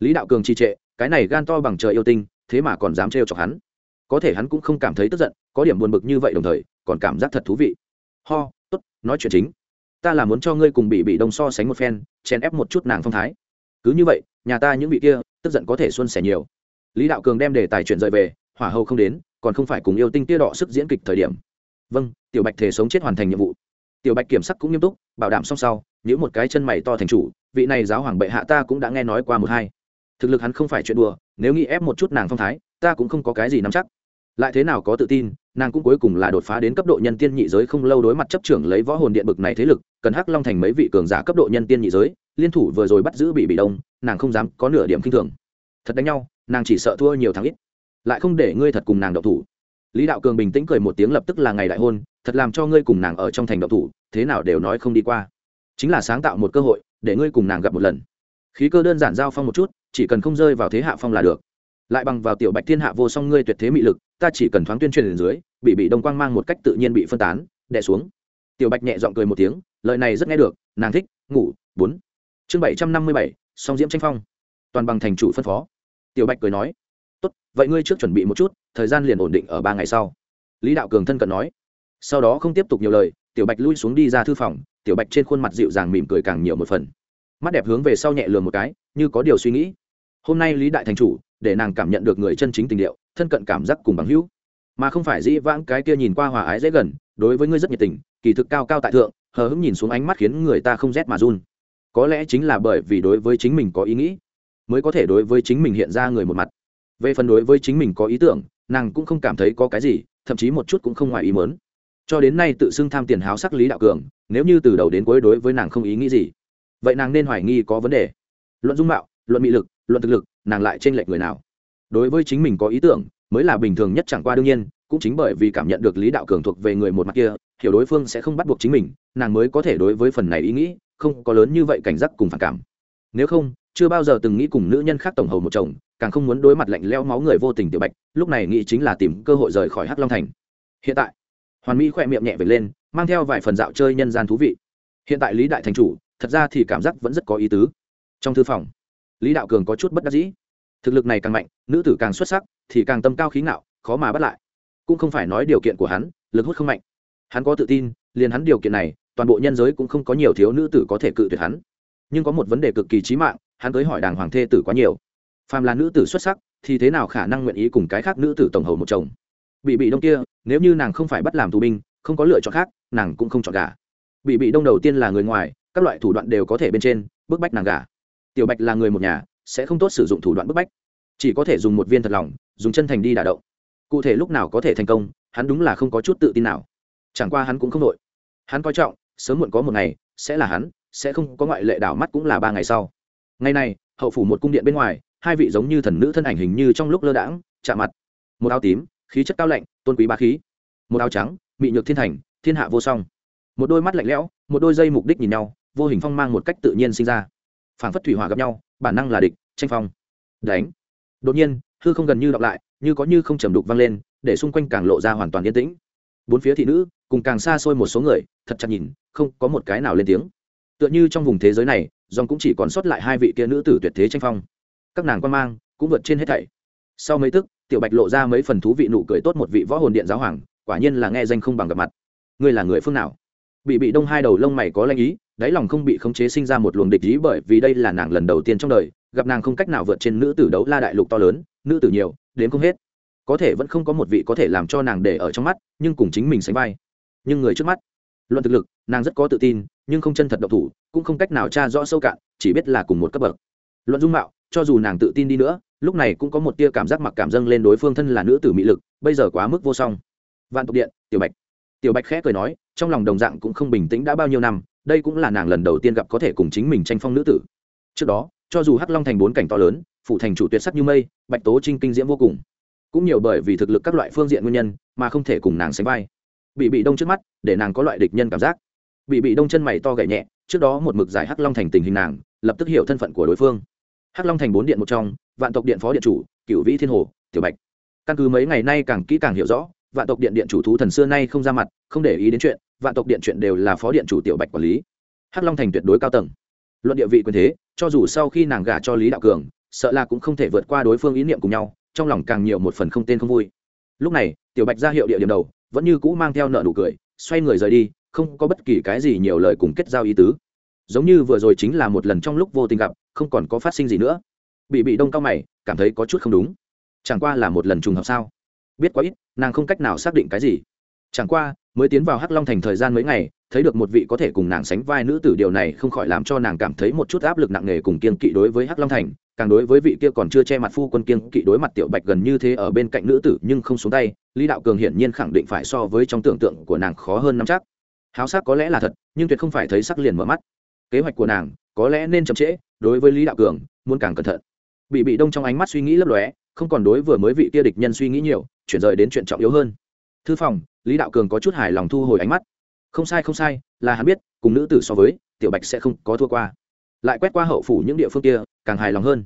Lý đạo cường trì trệ, cái này gan to bằng trời yêu tinh, thế mà còn dám trêu chọc hắn. Có thể hắn cũng không cảm thấy tức giận, có điểm buồn bực như vậy đồng thời, còn cảm giác thật thú vị. Ho, tốt, nói chuyện chính. Ta là muốn cho ngươi cùng bị bị đông so sánh một phen, chèn ép một chút nàng phong thái. Cứ như vậy, nhà ta những vị kia, tức giận có thể xuân sẻ nhiều. Lý đạo cường đem đề tài chuyện rời về, hỏa hầu không đến, còn không phải cùng yêu tinh tia đỏ sức diễn kịch thời điểm. Vâng tiểu bạch thể sống chết hoàn thành nhiệm vụ tiểu bạch kiểm sắc cũng nghiêm túc, bảo đảm song sau những một cái chân mày to thành chủ, vị này giáo hoàng bệ hạ ta cũng đã nghe nói qua một hai. Thực lực hắn không phải chuyện đùa, nếu nghĩ ép một chút nàng phong thái, ta cũng không có cái gì nắm chắc. Lại thế nào có tự tin, nàng cũng cuối cùng là đột phá đến cấp độ nhân tiên nhị giới không lâu đối mặt chấp trưởng lấy võ hồn điện bực này thế lực, cần hắc long thành mấy vị cường giả cấp độ nhân tiên nhị giới, liên thủ vừa rồi bắt giữ bị bị đông, nàng không dám có nửa điểm kinh thường. Thật đánh nhau, nàng chỉ sợ thua nhiều thắng ít. Lại không để ngươi thật cùng nàng đậu thủ lý đạo cường bình tĩnh cười một tiếng lập tức là ngày đại hôn, thật làm cho ngươi cùng nàng ở trong thành độc thủ, thế nào đều nói không đi qua. Chính là sáng tạo một cơ hội, để ngươi cùng nàng gặp một lần. Khí cơ đơn giản giao phong một chút, chỉ cần không rơi vào thế hạ phong là được. Lại bằng vào tiểu bạch thiên hạ vô song ngươi tuyệt thế mị lực, ta chỉ cần thoáng tuyên truyền đến dưới, bị bị đông quang mang một cách tự nhiên bị phân tán, đè xuống. Tiểu bạch nhẹ giọng cười một tiếng, lời này rất nghe được, nàng thích, ngủ, bốn. Chương bảy trăm năm mươi bảy, song diễm tranh phong. Toàn bằng thành chủ phân phó. Tiểu bạch cười nói tốt, vậy ngươi trước chuẩn bị một chút, thời gian liền ổn định ở ba ngày sau. Lý đạo cường thân cận nói. Sau đó không tiếp tục nhiều lời, tiểu bạch lui xuống đi ra thư phòng, tiểu bạch trên khuôn mặt dịu dàng mỉm cười càng nhiều một phần. Mắt đẹp hướng về sau nhẹ lường một cái, như có điều suy nghĩ. Hôm nay lý đại thành chủ, để nàng cảm nhận được người chân chính tình điệu, thân cận cảm giác cùng bằng hữu. Mà không phải dĩ vãng cái kia nhìn qua hòa ái dễ gần, đối với ngươi rất nhiệt tình, kỳ thực cao cao tại thượng, hờ hững nhìn xuống ánh mắt khiến người ta không rét mà run. Có lẽ chính là bởi vì đối với chính mình có ý nghĩ, mới có thể đối với chính mình hiện ra người một mặt về phần đối với chính mình có ý tưởng, nàng cũng không cảm thấy có cái gì, thậm chí một chút cũng không ngoài ý mớn cho đến nay tự xưng tham tiền háo sắc lý đạo cường, nếu như từ đầu đến cuối đối với nàng không ý nghĩ gì, vậy nàng nên hoài nghi có vấn đề. Luận dung mạo, luận mị lực, luận thực lực, nàng lại trên lệch người nào? Đối với chính mình có ý tưởng, mới là bình thường nhất chẳng qua đương nhiên, cũng chính bởi vì cảm nhận được lý đạo cường thuộc về người một mặt kia, hiểu đối phương sẽ không bắt buộc chính mình, nàng mới có thể đối với phần này ý nghĩ, không có lớn như vậy cảnh giác cùng phản cảm. Nếu không, chưa bao giờ từng nghĩ cùng nữ nhân khác tổng hầu một chồng càng không muốn đối mặt lạnh leo máu người vô tình tiểu bạch, lúc này nghĩ chính là tìm cơ hội rời khỏi hắc long thành. Hiện tại, hoàn mỹ khỏe miệng nhẹ về lên, mang theo vài phần dạo chơi nhân gian thú vị. Hiện tại lý đại thành chủ, thật ra thì cảm giác vẫn rất có ý tứ. Trong thư phòng, lý đạo cường có chút bất đắc dĩ. Thực lực này càng mạnh, nữ tử càng xuất sắc, thì càng tâm cao khí ngạo, khó mà bắt lại. Cũng không phải nói điều kiện của hắn, lực hút không mạnh. Hắn có tự tin, liền hắn điều kiện này, toàn bộ nhân giới cũng không có nhiều thiếu nữ tử có thể cự tuyệt hắn. Nhưng có một vấn đề cực kỳ trí mạng, hắn tới hỏi đàng hoàng thê tử quá nhiều phàm là nữ tử xuất sắc thì thế nào khả năng nguyện ý cùng cái khác nữ tử tổng hầu một chồng? Bị bị đông kia nếu như nàng không phải bắt làm tù binh không có lựa chọn khác nàng cũng không chọn gà bị bị đông đầu tiên là người ngoài các loại thủ đoạn đều có thể bên trên bức bách nàng gà tiểu bạch là người một nhà sẽ không tốt sử dụng thủ đoạn bức bách. Chỉ có thể dùng một viên thật lòng dùng chân thành đi đả động. Cụ thể lúc nào có thể thành công hắn đúng là không có chút tự tin nào. Chẳng qua hắn cũng không đội hắn coi trọng sớm muộn có một ngày sẽ là hắn sẽ không có ngoại lệ đảo mắt cũng là ba ngày sau. Ngày nay, hậu phủ một cung điện bên ngoài hai vị giống như thần nữ thân ảnh hình như trong lúc lơ đãng, chạm mặt. Một áo tím, khí chất cao lạnh, tôn quý ba khí. Một áo trắng bị nhược thiên thành, thiên hạ vô song. Một đôi mắt lạnh lẽo, một đôi dây mục đích nhìn nhau, vô hình phong mang một cách tự nhiên sinh ra. Phản phất thủy hòa gặp nhau, bản năng là địch, tranh phong. Đánh. Đột nhiên, hư không gần như đọc lại, như có như không trầm đục vang lên, để xung quanh càng lộ ra hoàn toàn yên tĩnh. Bốn phía thị nữ, cùng càng xa xôi một số người, thật chặt nhìn, không có một cái nào lên tiếng. Tựa như trong vùng thế giới này, dòng cũng chỉ còn sót lại hai vị kia nữ tử tuyệt thế tranh phong các nàng quan mang, cũng vượt trên hết thảy. Sau mấy tức, tiểu bạch lộ ra mấy phần thú vị nụ cười tốt một vị võ hồn điện giáo hoàng, quả nhiên là nghe danh không bằng gặp mặt. Ngươi là người phương nào? Bị bị đông hai đầu lông mày có lanh ý, đáy lòng không bị khống chế sinh ra một luồng địch ý bởi vì đây là nàng lần đầu tiên trong đời, gặp nàng không cách nào vượt trên nữ tử đấu la đại lục to lớn, nữ tử nhiều, đến không hết. Có thể vẫn không có một vị có thể làm cho nàng để ở trong mắt, nhưng cùng chính mình sánh vai. Nhưng người trước mắt, luận thực lực, nàng rất có tự tin, nhưng không chân thật độc thủ, cũng không cách nào tra rõ sâu cạn, chỉ biết là cùng một cấp bậc. Luận dung mạo cho dù nàng tự tin đi nữa, lúc này cũng có một tia cảm giác mặc cảm dâng lên đối phương thân là nữ tử mỹ lực, bây giờ quá mức vô song. Vạn tục điện, tiểu bạch. Tiểu bạch khẽ cười nói, trong lòng đồng dạng cũng không bình tĩnh đã bao nhiêu năm, đây cũng là nàng lần đầu tiên gặp có thể cùng chính mình tranh phong nữ tử. Trước đó, cho dù hắc long thành bốn cảnh to lớn phụ thành chủ tuyệt sắc như mây, bạch tố trinh kinh diễm vô cùng. Cũng nhiều bởi vì thực lực các loại phương diện nguyên nhân, mà không thể cùng nàng sánh vai. Bị bị đông trước mắt, để nàng có loại địch nhân cảm giác. Bị bị đông chân mày to gậy nhẹ, trước đó một mực giải hắc long thành tình hình nàng, lập tức hiểu thân phận của đối phương hắc long thành bốn điện một trong, vạn tộc điện phó điện chủ cựu vĩ thiên hồ, tiểu bạch. Căn cứ mấy ngày nay càng kỹ càng hiểu rõ, vạn tộc điện điện chủ thú thần xưa nay không ra mặt, không để ý đến chuyện, vạn tộc điện chuyện đều là phó điện chủ tiểu bạch quản lý. Hắc long thành tuyệt đối cao tầng. Luận địa vị quyền thế, cho dù sau khi nàng gả cho lý đạo cường, sợ là cũng không thể vượt qua đối phương ý niệm cùng nhau, trong lòng càng nhiều một phần không tên không vui. Lúc này, tiểu bạch ra hiệu địa điểm đầu, vẫn như cũ mang theo nợ nụ cười, xoay người rời đi, không có bất kỳ cái gì nhiều lời cùng kết giao ý tứ giống như vừa rồi chính là một lần trong lúc vô tình gặp, không còn có phát sinh gì nữa. Bị bị đông cao mày, cảm thấy có chút không đúng. Chẳng qua là một lần trùng hợp sao? Biết quá ít, nàng không cách nào xác định cái gì. Chẳng qua, mới tiến vào hắc long thành thời gian mấy ngày, thấy được một vị có thể cùng nàng sánh vai nữ tử điều này không khỏi làm cho nàng cảm thấy một chút áp lực nặng nề cùng kiên kỵ đối với hắc long thành, càng đối với vị kia còn chưa che mặt phu quân kiên kỵ đối mặt tiểu bạch gần như thế ở bên cạnh nữ tử nhưng không xuống tay, lý đạo cường hiển nhiên khẳng định phải so với trong tưởng tượng của nàng khó hơn năm chắc. Háo sắc có lẽ là thật, nhưng tuyệt không phải thấy sắc liền mở mắt kế hoạch của nàng có lẽ nên chậm trễ, đối với lý đạo cường, muốn càng cẩn thận. Bị bị đông trong ánh mắt suy nghĩ lấp lóe, không còn đối vừa mới vị kia địch nhân suy nghĩ nhiều, chuyển rời đến chuyện trọng yếu hơn. Thư phòng, lý đạo cường có chút hài lòng thu hồi ánh mắt. Không sai không sai, là hắn biết, cùng nữ tử so với, tiểu bạch sẽ không có thua qua. Lại quét qua hậu phủ những địa phương kia, càng hài lòng hơn.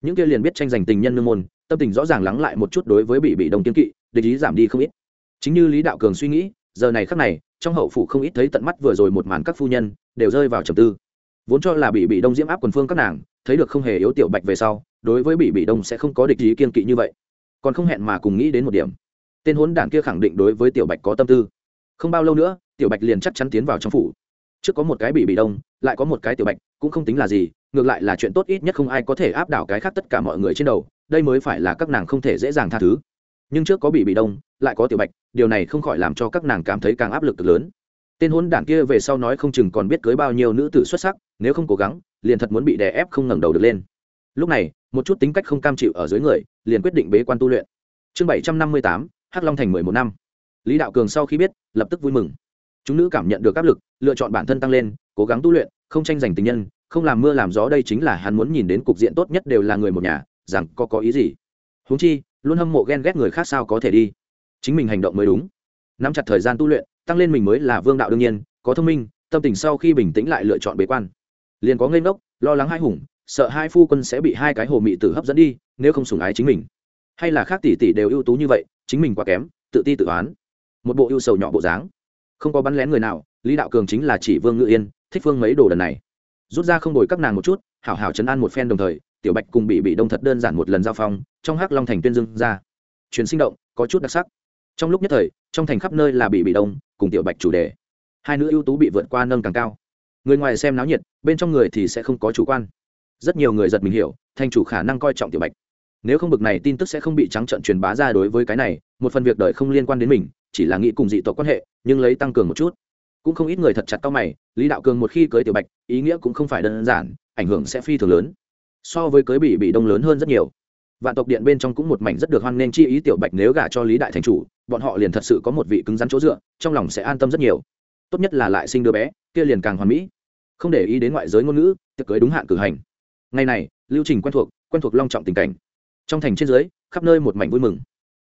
Những kia liền biết tranh giành tình nhân nương môn, tâm tình rõ ràng lắng lại một chút đối với bị bị đông kiên kỵ, địch ý giảm đi không ít. Chính như lý đạo cường suy nghĩ, giờ này khắc này, trong hậu phủ không ít thấy tận mắt vừa rồi một màn các phu nhân, đều rơi vào trầm tư vốn cho là bị bị đông diễm áp quần phương các nàng, thấy được không hề yếu tiểu bạch về sau, đối với bị bị đông sẽ không có địch ý kiên kỵ như vậy. Còn không hẹn mà cùng nghĩ đến một điểm. Tên hốn đảng kia khẳng định đối với tiểu bạch có tâm tư. Không bao lâu nữa, tiểu bạch liền chắc chắn tiến vào trong phủ. Trước có một cái bị bị đông, lại có một cái tiểu bạch, cũng không tính là gì, ngược lại là chuyện tốt ít nhất không ai có thể áp đảo cái khác tất cả mọi người trên đầu, đây mới phải là các nàng không thể dễ dàng tha thứ. Nhưng trước có bị bị đông, lại có tiểu bạch, điều này không khỏi làm cho các nàng cảm thấy càng áp lực cực lớn. Tên hôn đảng kia về sau nói không chừng còn biết cưới bao nhiêu nữ tử xuất sắc nếu không cố gắng, liền thật muốn bị đè ép không ngẩng đầu được lên. Lúc này, một chút tính cách không cam chịu ở dưới người, liền quyết định bế quan tu luyện. Chương bảy trăm năm mươi tám, hắc long thành mười một năm. Lý đạo cường sau khi biết, lập tức vui mừng. Chúng nữ cảm nhận được áp lực, lựa chọn bản thân tăng lên, cố gắng tu luyện, không tranh giành tình nhân, không làm mưa làm gió đây chính là hắn muốn nhìn đến cục diện tốt nhất đều là người một nhà, rằng có có ý gì. Huống chi, luôn hâm mộ ghen ghét người khác sao có thể đi. Chính mình hành động mới đúng. Nắm chặt thời gian tu luyện, tăng lên mình mới là vương đạo đương nhiên, có thông minh, tâm tình sau khi bình tĩnh lại lựa chọn bế quan liền có ngây ngốc, lo lắng hai hùng, sợ hai phu quân sẽ bị hai cái hồ mị tử hấp dẫn đi, nếu không sủng ái chính mình. Hay là khác tỷ tỷ đều ưu tú như vậy, chính mình quá kém, tự ti tự oán. Một bộ ưu sầu nhỏ bộ dáng. Không có bắn lén người nào, lý đạo cường chính là chỉ vương ngự yên, thích phương mấy đồ đần này. Rút ra không đổi các nàng một chút, hảo hảo chấn an một phen đồng thời, tiểu bạch cùng bị bị đông thật đơn giản một lần giao phong, trong hắc long thành tuyên dương ra. Truyền sinh động, có chút đặc sắc. Trong lúc nhất thời, trong thành khắp nơi là bị bị đông, cùng tiểu bạch chủ đề. Hai nữ ưu tú bị vượt qua nâng càng cao người ngoài xem náo nhiệt, bên trong người thì sẽ không có chủ quan. Rất nhiều người giật mình hiểu, thành chủ khả năng coi trọng tiểu bạch. Nếu không bực này tin tức sẽ không bị trắng trận truyền bá ra đối với cái này, một phần việc đời không liên quan đến mình, chỉ là nghĩ cùng dị tộc quan hệ, nhưng lấy tăng cường một chút. Cũng không ít người thật chặt cao mày, lý đạo cường một khi cưới tiểu bạch, ý nghĩa cũng không phải đơn giản, ảnh hưởng sẽ phi thường lớn. So với cưới bị bị đông lớn hơn rất nhiều. Vạn tộc điện bên trong cũng một mảnh rất được hoan nghênh chi ý tiểu bạch nếu gả cho lý đại thành chủ, bọn họ liền thật sự có một vị cứng rắn chỗ dựa, trong lòng sẽ an tâm rất nhiều tốt nhất là lại sinh đứa bé, kia liền càng hoàn mỹ. Không để ý đến ngoại giới ngôn ngữ, tiệc cưới đúng hạn cử hành. Ngày này, lưu trình quen thuộc quen thuộc long trọng tình cảnh. Trong thành trên dưới, khắp nơi một mảnh vui mừng.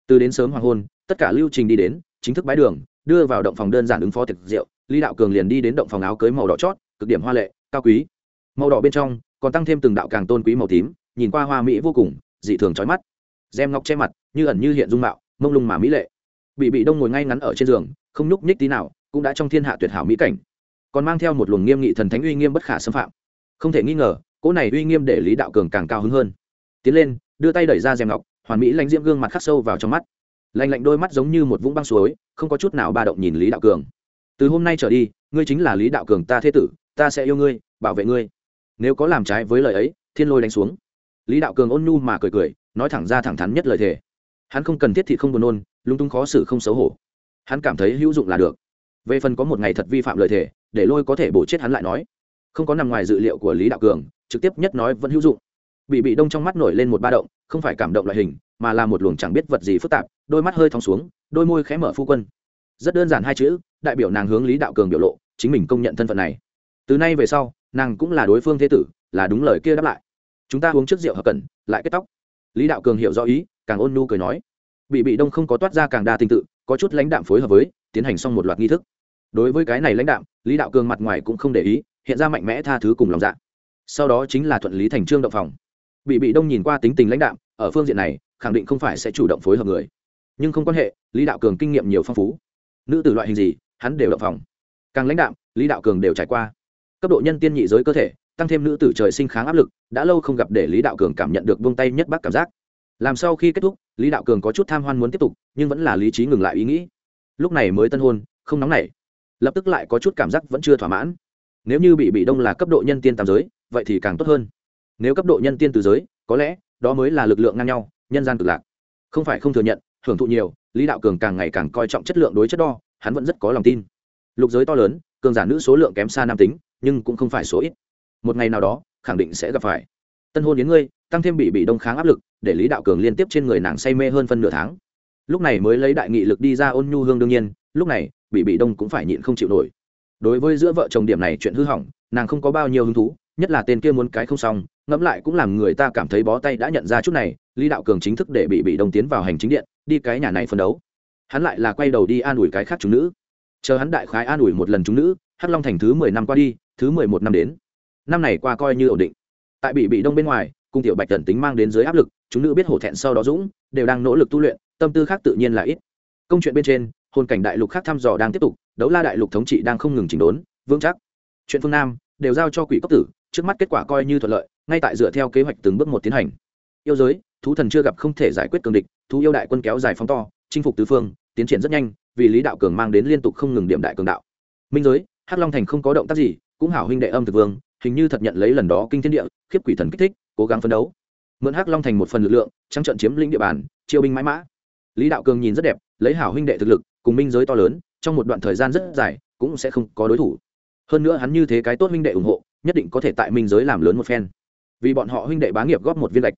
Từ đến sớm hoàng hôn, tất cả lưu trình đi đến, chính thức bái đường, đưa vào động phòng đơn giản ứng phó tiệc rượu, lý đạo cường liền đi đến động phòng áo cưới màu đỏ chót, cực điểm hoa lệ, cao quý. Màu đỏ bên trong, còn tăng thêm từng đạo càng tôn quý màu tím, nhìn qua hoa mỹ vô cùng, dị thường trói mắt. Gem ngọc che mặt, như ẩn như hiện dung mạo, mông lung mà mỹ lệ. Bị bị đông ngồi ngay ngắn ở trên giường, không nhúc nhích tí nào cũng đã trong thiên hạ tuyệt hảo mỹ cảnh, còn mang theo một luồng nghiêm nghị thần thánh uy nghiêm bất khả xâm phạm. Không thể nghi ngờ, cỗ này uy nghiêm để lý đạo cường càng cao hứng hơn. Tiến lên, đưa tay đẩy ra rèm ngọc, hoàn mỹ lãnh diễm gương mặt khắc sâu vào trong mắt. Lạnh lạnh đôi mắt giống như một vũng băng suối, không có chút nào ba động nhìn lý đạo cường. Từ hôm nay trở đi, ngươi chính là lý đạo cường ta thế tử, ta sẽ yêu ngươi, bảo vệ ngươi. Nếu có làm trái với lời ấy, thiên lôi đánh xuống. Lý đạo cường ôn nhu mà cười cười, nói thẳng ra thẳng thắn nhất lời thề. Hắn không cần thiết thì không buồn nôn, lung tung khó xử không xấu hổ. Hắn cảm thấy hữu dụng là được về phần có một ngày thật vi phạm lời thề, để lôi có thể bổ chết hắn lại nói. Không có nằm ngoài dự liệu của lý đạo cường, trực tiếp nhất nói vẫn hữu dụng. Bị bị đông trong mắt nổi lên một ba động, không phải cảm động loại hình, mà là một luồng chẳng biết vật gì phức tạp, đôi mắt hơi thong xuống, đôi môi khẽ mở phu quân. Rất đơn giản hai chữ, đại biểu nàng hướng lý đạo cường biểu lộ, chính mình công nhận thân phận này. Từ nay về sau, nàng cũng là đối phương thế tử, là đúng lời kia đáp lại. Chúng ta uống trước rượu hợp cần lại kết tóc. Lý đạo cường hiểu rõ ý, càng ôn nhu cười nói. Bị bị đông không có toát ra càng đa tình tự, có chút lãnh đạm phối hợp với, tiến hành xong một loạt nghi thức đối với cái này lãnh đạm lý đạo cường mặt ngoài cũng không để ý, hiện ra mạnh mẽ tha thứ cùng lòng dạ. Sau đó chính là thuận lý thành trương động phòng. Bị bị đông nhìn qua tính tình lãnh đạm ở phương diện này, khẳng định không phải sẽ chủ động phối hợp người. Nhưng không quan hệ, lý đạo cường kinh nghiệm nhiều phong phú. Nữ từ loại hình gì, hắn đều động phòng. Càng lãnh đạm lý đạo cường đều trải qua. Cấp độ nhân tiên nhị giới cơ thể, tăng thêm nữ tử trời sinh kháng áp lực, đã lâu không gặp để lý đạo cường cảm nhận được vung tay nhất bác cảm giác. Làm sau khi kết thúc, lý đạo cường có chút tham hoan muốn tiếp tục, nhưng vẫn là lý trí ngừng lại ý nghĩ. Lúc này mới tân hôn, không nóng nảy lập tức lại có chút cảm giác vẫn chưa thỏa mãn. Nếu như bị bị đông là cấp độ nhân tiên tam giới, vậy thì càng tốt hơn. Nếu cấp độ nhân tiên từ giới, có lẽ, đó mới là lực lượng ngang nhau, nhân gian cực lạc. Không phải không thừa nhận, hưởng thụ nhiều, lý đạo cường càng ngày càng coi trọng chất lượng đối chất đo, hắn vẫn rất có lòng tin. Lục giới to lớn, cường giả nữ số lượng kém xa nam tính, nhưng cũng không phải số ít. Một ngày nào đó, khẳng định sẽ gặp phải. Tân hôn đến ngươi, tăng thêm bị bị đông kháng áp lực, để lý đạo cường liên tiếp trên người nàng say mê hơn phân nửa tháng lúc này mới lấy đại nghị lực đi ra ôn nhu hương đương nhiên, lúc này bị bị đông cũng phải nhịn không chịu nổi. Đối với giữa vợ chồng điểm này chuyện hư hỏng, nàng không có bao nhiêu hứng thú, nhất là tên kia muốn cái không xong, ngẫm lại cũng làm người ta cảm thấy bó tay đã nhận ra chút này, lý đạo cường chính thức để bị bị đông tiến vào hành chính điện, đi cái nhà này phân đấu. Hắn lại là quay đầu đi an ủi cái khác chúng nữ. Chờ hắn đại khái an ủi một lần chúng nữ, hắc long thành thứ mười năm qua đi, thứ mười một năm đến. Năm này qua coi như ổn định. Tại bị bị đông bên ngoài cung tiểu bạch tần tính mang đến dưới áp lực, chúng nữ biết hổ thẹn sau đó dũng, đều đang nỗ lực tu luyện tâm tư khác tự nhiên là ít. Công chuyện bên trên, hồn cảnh đại lục khác thăm dò đang tiếp tục, đấu la đại lục thống trị đang không ngừng chỉnh đốn, vững chắc. Chuyện phương nam, đều giao cho quỷ cấp tử, trước mắt kết quả coi như thuận lợi, ngay tại dựa theo kế hoạch từng bước một tiến hành. Yêu giới, thú thần chưa gặp không thể giải quyết cường địch, thú yêu đại quân kéo dài phóng to, chinh phục tứ phương, tiến triển rất nhanh, vì lý đạo cường mang đến liên tục không ngừng điểm đại cường đạo. Minh giới, hắc long thành không có động tác gì, cũng hảo huynh đệ âm thực vương, hình như thật nhận lấy lần đó kinh thiên địa, khiếp quỷ thần kích thích, cố gắng phấn đấu. Mượn hắc long thành một phần lực lượng, trắng trận chiếm lĩnh địa bàn, chiêu binh mãi mã lý đạo cường nhìn rất đẹp, lấy hảo huynh đệ thực lực, cùng minh giới to lớn, trong một đoạn thời gian rất dài, cũng sẽ không có đối thủ. Hơn nữa hắn như thế cái tốt huynh đệ ủng hộ, nhất định có thể tại minh giới làm lớn một phen. Vì bọn họ huynh đệ bá nghiệp góp một viên lệch.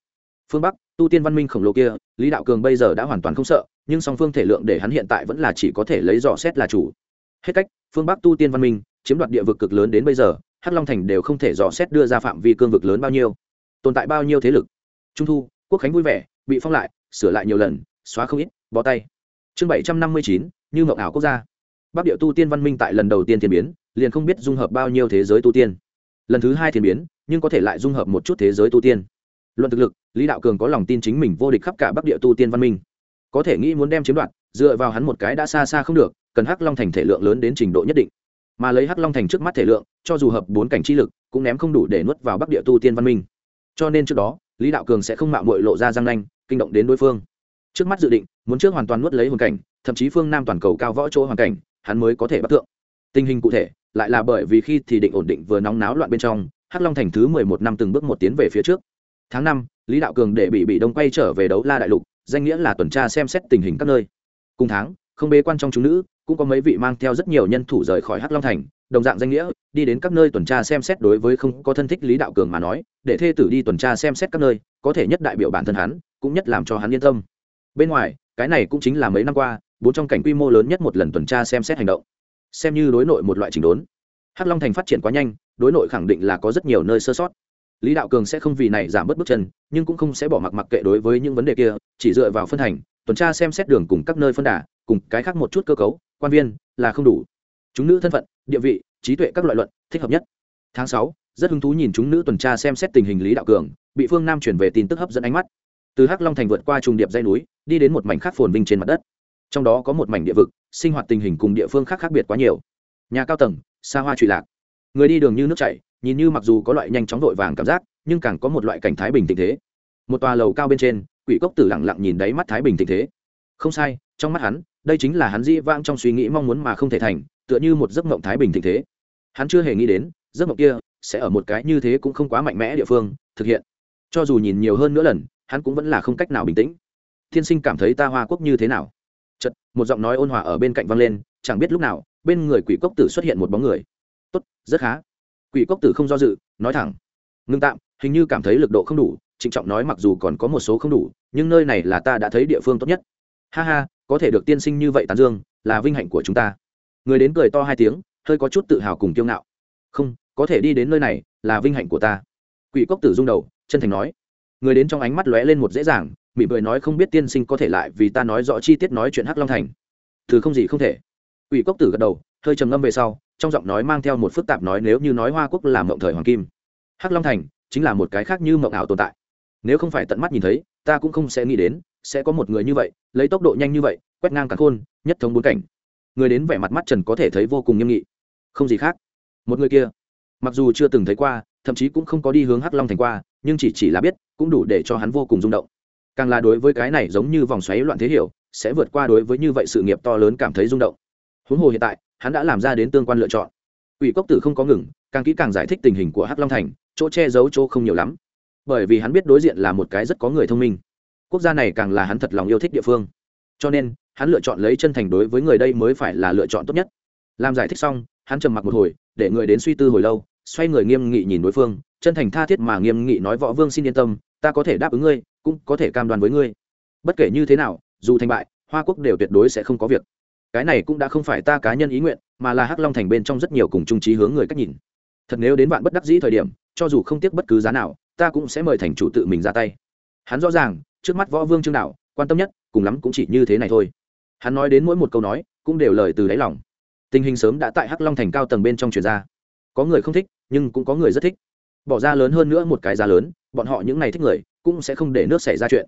Phương bắc, tu tiên văn minh khổng lồ kia, lý đạo cường bây giờ đã hoàn toàn không sợ, nhưng song phương thể lượng để hắn hiện tại vẫn là chỉ có thể lấy dò xét là chủ. Hết cách, phương bắc tu tiên văn minh, chiếm đoạt địa vực cực lớn đến bây giờ, hắc long thành đều không thể dò xét đưa ra phạm vi cương vực lớn bao nhiêu. Tồn tại bao nhiêu thế lực? Trung thu, quốc khánh vui vẻ, bị phong lại, sửa lại nhiều lần xóa không ít, bó tay. Chương bảy trăm năm mươi chín, như mậu ảo quốc gia. Bắc địa tu tiên văn minh tại lần đầu tiên thiên biến, liền không biết dung hợp bao nhiêu thế giới tu tiên. Lần thứ hai thiên biến, nhưng có thể lại dung hợp một chút thế giới tu tiên. Luận thực lực, lý đạo cường có lòng tin chính mình vô địch khắp cả bắc địa tu tiên văn minh. Có thể nghĩ muốn đem chiếm đoạt, dựa vào hắn một cái đã xa xa không được, cần hắc long thành thể lượng lớn đến trình độ nhất định. Mà lấy hắc long thành trước mắt thể lượng, cho dù hợp bốn cảnh chi lực, cũng ném không đủ để nuốt vào bắc địa tu tiên văn minh. Cho nên trước đó, lý đạo cường sẽ không mạo mội lộ ra răng nanh, kinh động đến đối phương trước mắt dự định, muốn trước hoàn toàn nuốt lấy hoàn cảnh, thậm chí phương nam toàn cầu cao võ chỗ hoàn cảnh, hắn mới có thể bắt tượng tình hình cụ thể, lại là bởi vì khi thì định ổn định vừa nóng náo loạn bên trong, hắc long thành thứ mười một năm từng bước một tiến về phía trước. Tháng năm, lý đạo cường để bị bị đông quay trở về đấu la đại lục, danh nghĩa là tuần tra xem xét tình hình các nơi. Cùng tháng, không bế quan trong chúng nữ, cũng có mấy vị mang theo rất nhiều nhân thủ rời khỏi hắc long thành, đồng dạng danh nghĩa, đi đến các nơi tuần tra xem xét đối với không có thân thích lý đạo cường mà nói, để thê tử đi tuần tra xem xét các nơi, có thể nhất đại biểu bản thân hắn, cũng nhất làm cho hắn yên tâm bên ngoài, cái này cũng chính là mấy năm qua, bốn trong cảnh quy mô lớn nhất một lần tuần tra xem xét hành động. Xem như đối nội một loại chỉnh đốn. Hắc long thành phát triển quá nhanh, đối nội khẳng định là có rất nhiều nơi sơ sót. Lý đạo cường sẽ không vì này giảm bớt bước chân, nhưng cũng không sẽ bỏ mặc mặc kệ đối với những vấn đề kia, chỉ dựa vào phân thành tuần tra xem xét đường cùng các nơi phân đà, cùng cái khác một chút cơ cấu, quan viên là không đủ. Chúng nữ thân phận, địa vị, trí tuệ các loại luận, thích hợp nhất. Tháng sáu, rất hứng thú nhìn chúng nữ tuần tra xem xét tình hình lý đạo cường, bị phương nam chuyển về tin tức hấp dẫn ánh mắt. Từ hắc long thành vượt qua trùng điệp dây núi đi đến một mảnh khác phồn vinh trên mặt đất. Trong đó có một mảnh địa vực, sinh hoạt tình hình cùng địa phương khác khác biệt quá nhiều. Nhà cao tầng, xa hoa trụy lạc. Người đi đường như nước chảy, nhìn như mặc dù có loại nhanh chóng vội vàng cảm giác, nhưng càng có một loại cảnh thái bình tình thế. Một tòa lầu cao bên trên, quỷ cốc tử lặng lặng nhìn đáy mắt thái bình tình thế. Không sai, trong mắt hắn, đây chính là hắn dĩ vãng trong suy nghĩ mong muốn mà không thể thành, tựa như một giấc mộng thái bình tình thế. Hắn chưa hề nghĩ đến, giấc mộng kia sẽ ở một cái như thế cũng không quá mạnh mẽ địa phương thực hiện. Cho dù nhìn nhiều hơn nữa lần, hắn cũng vẫn là không cách nào bình tĩnh thiên sinh cảm thấy ta hoa quốc như thế nào? Chật một giọng nói ôn hòa ở bên cạnh vang lên, chẳng biết lúc nào, bên người quỷ cốc tử xuất hiện một bóng người. Tốt, rất khá. Quỷ cốc tử không do dự, nói thẳng. Ngưng tạm, hình như cảm thấy lực độ không đủ, trịnh trọng nói mặc dù còn có một số không đủ, nhưng nơi này là ta đã thấy địa phương tốt nhất. Ha ha, có thể được tiên sinh như vậy tán dương, là vinh hạnh của chúng ta. Người đến cười to hai tiếng, hơi có chút tự hào cùng kiêu ngạo. Không, có thể đi đến nơi này, là vinh hạnh của ta. Quỷ cốc tử rung đầu, chân thành nói. Người đến trong ánh mắt lóe lên một dễ dàng mỉm cười nói không biết tiên sinh có thể lại vì ta nói rõ chi tiết nói chuyện hắc long thành. Thứ không gì không thể. Quỷ cốc tử gật đầu, hơi trầm ngâm về sau, trong giọng nói mang theo một phức tạp nói nếu như nói hoa quốc là mộng thời hoàng kim, hắc long thành chính là một cái khác như mộng ảo tồn tại. Nếu không phải tận mắt nhìn thấy, ta cũng không sẽ nghĩ đến, sẽ có một người như vậy, lấy tốc độ nhanh như vậy, quét ngang cả khôn, nhất thống bốn cảnh. Người đến vẻ mặt mắt trần có thể thấy vô cùng nghiêm nghị. Không gì khác. Một người kia, mặc dù chưa từng thấy qua, thậm chí cũng không có đi hướng hắc long thành qua, nhưng chỉ chỉ là biết, cũng đủ để cho hắn vô cùng rung động càng là đối với cái này giống như vòng xoáy loạn thế hiểu, sẽ vượt qua đối với như vậy sự nghiệp to lớn cảm thấy rung động. Huống hồ hiện tại, hắn đã làm ra đến tương quan lựa chọn. Ủy cốc tử không có ngừng, càng kỹ càng giải thích tình hình của hắc long thành, chỗ che giấu chỗ không nhiều lắm. Bởi vì hắn biết đối diện là một cái rất có người thông minh. Quốc gia này càng là hắn thật lòng yêu thích địa phương. Cho nên, hắn lựa chọn lấy chân thành đối với người đây mới phải là lựa chọn tốt nhất. Làm giải thích xong, hắn trầm mặc một hồi, để người đến suy tư hồi lâu xoay người nghiêm nghị nhìn đối phương, chân thành tha thiết mà nghiêm nghị nói, võ vương xin yên tâm, ta có thể đáp ứng ngươi, cũng có thể cam đoan với ngươi. Bất kể như thế nào, dù thành bại, hoa quốc đều tuyệt đối sẽ không có việc. Cái này cũng đã không phải ta cá nhân ý nguyện, mà là hắc long thành bên trong rất nhiều cùng trung trí hướng người cách nhìn. Thật nếu đến bạn bất đắc dĩ thời điểm, cho dù không tiếc bất cứ giá nào, ta cũng sẽ mời thành chủ tự mình ra tay. Hắn rõ ràng, trước mắt võ vương trương đạo, quan tâm nhất, cùng lắm cũng chỉ như thế này thôi. Hắn nói đến mỗi một câu nói, cũng đều lời từ đáy lòng. Tình hình sớm đã tại hắc long thành cao tầng bên trong truyền ra. Có người không thích nhưng cũng có người rất thích. Bỏ ra lớn hơn nữa một cái giá lớn, bọn họ những này thích người, cũng sẽ không để nước xảy ra chuyện.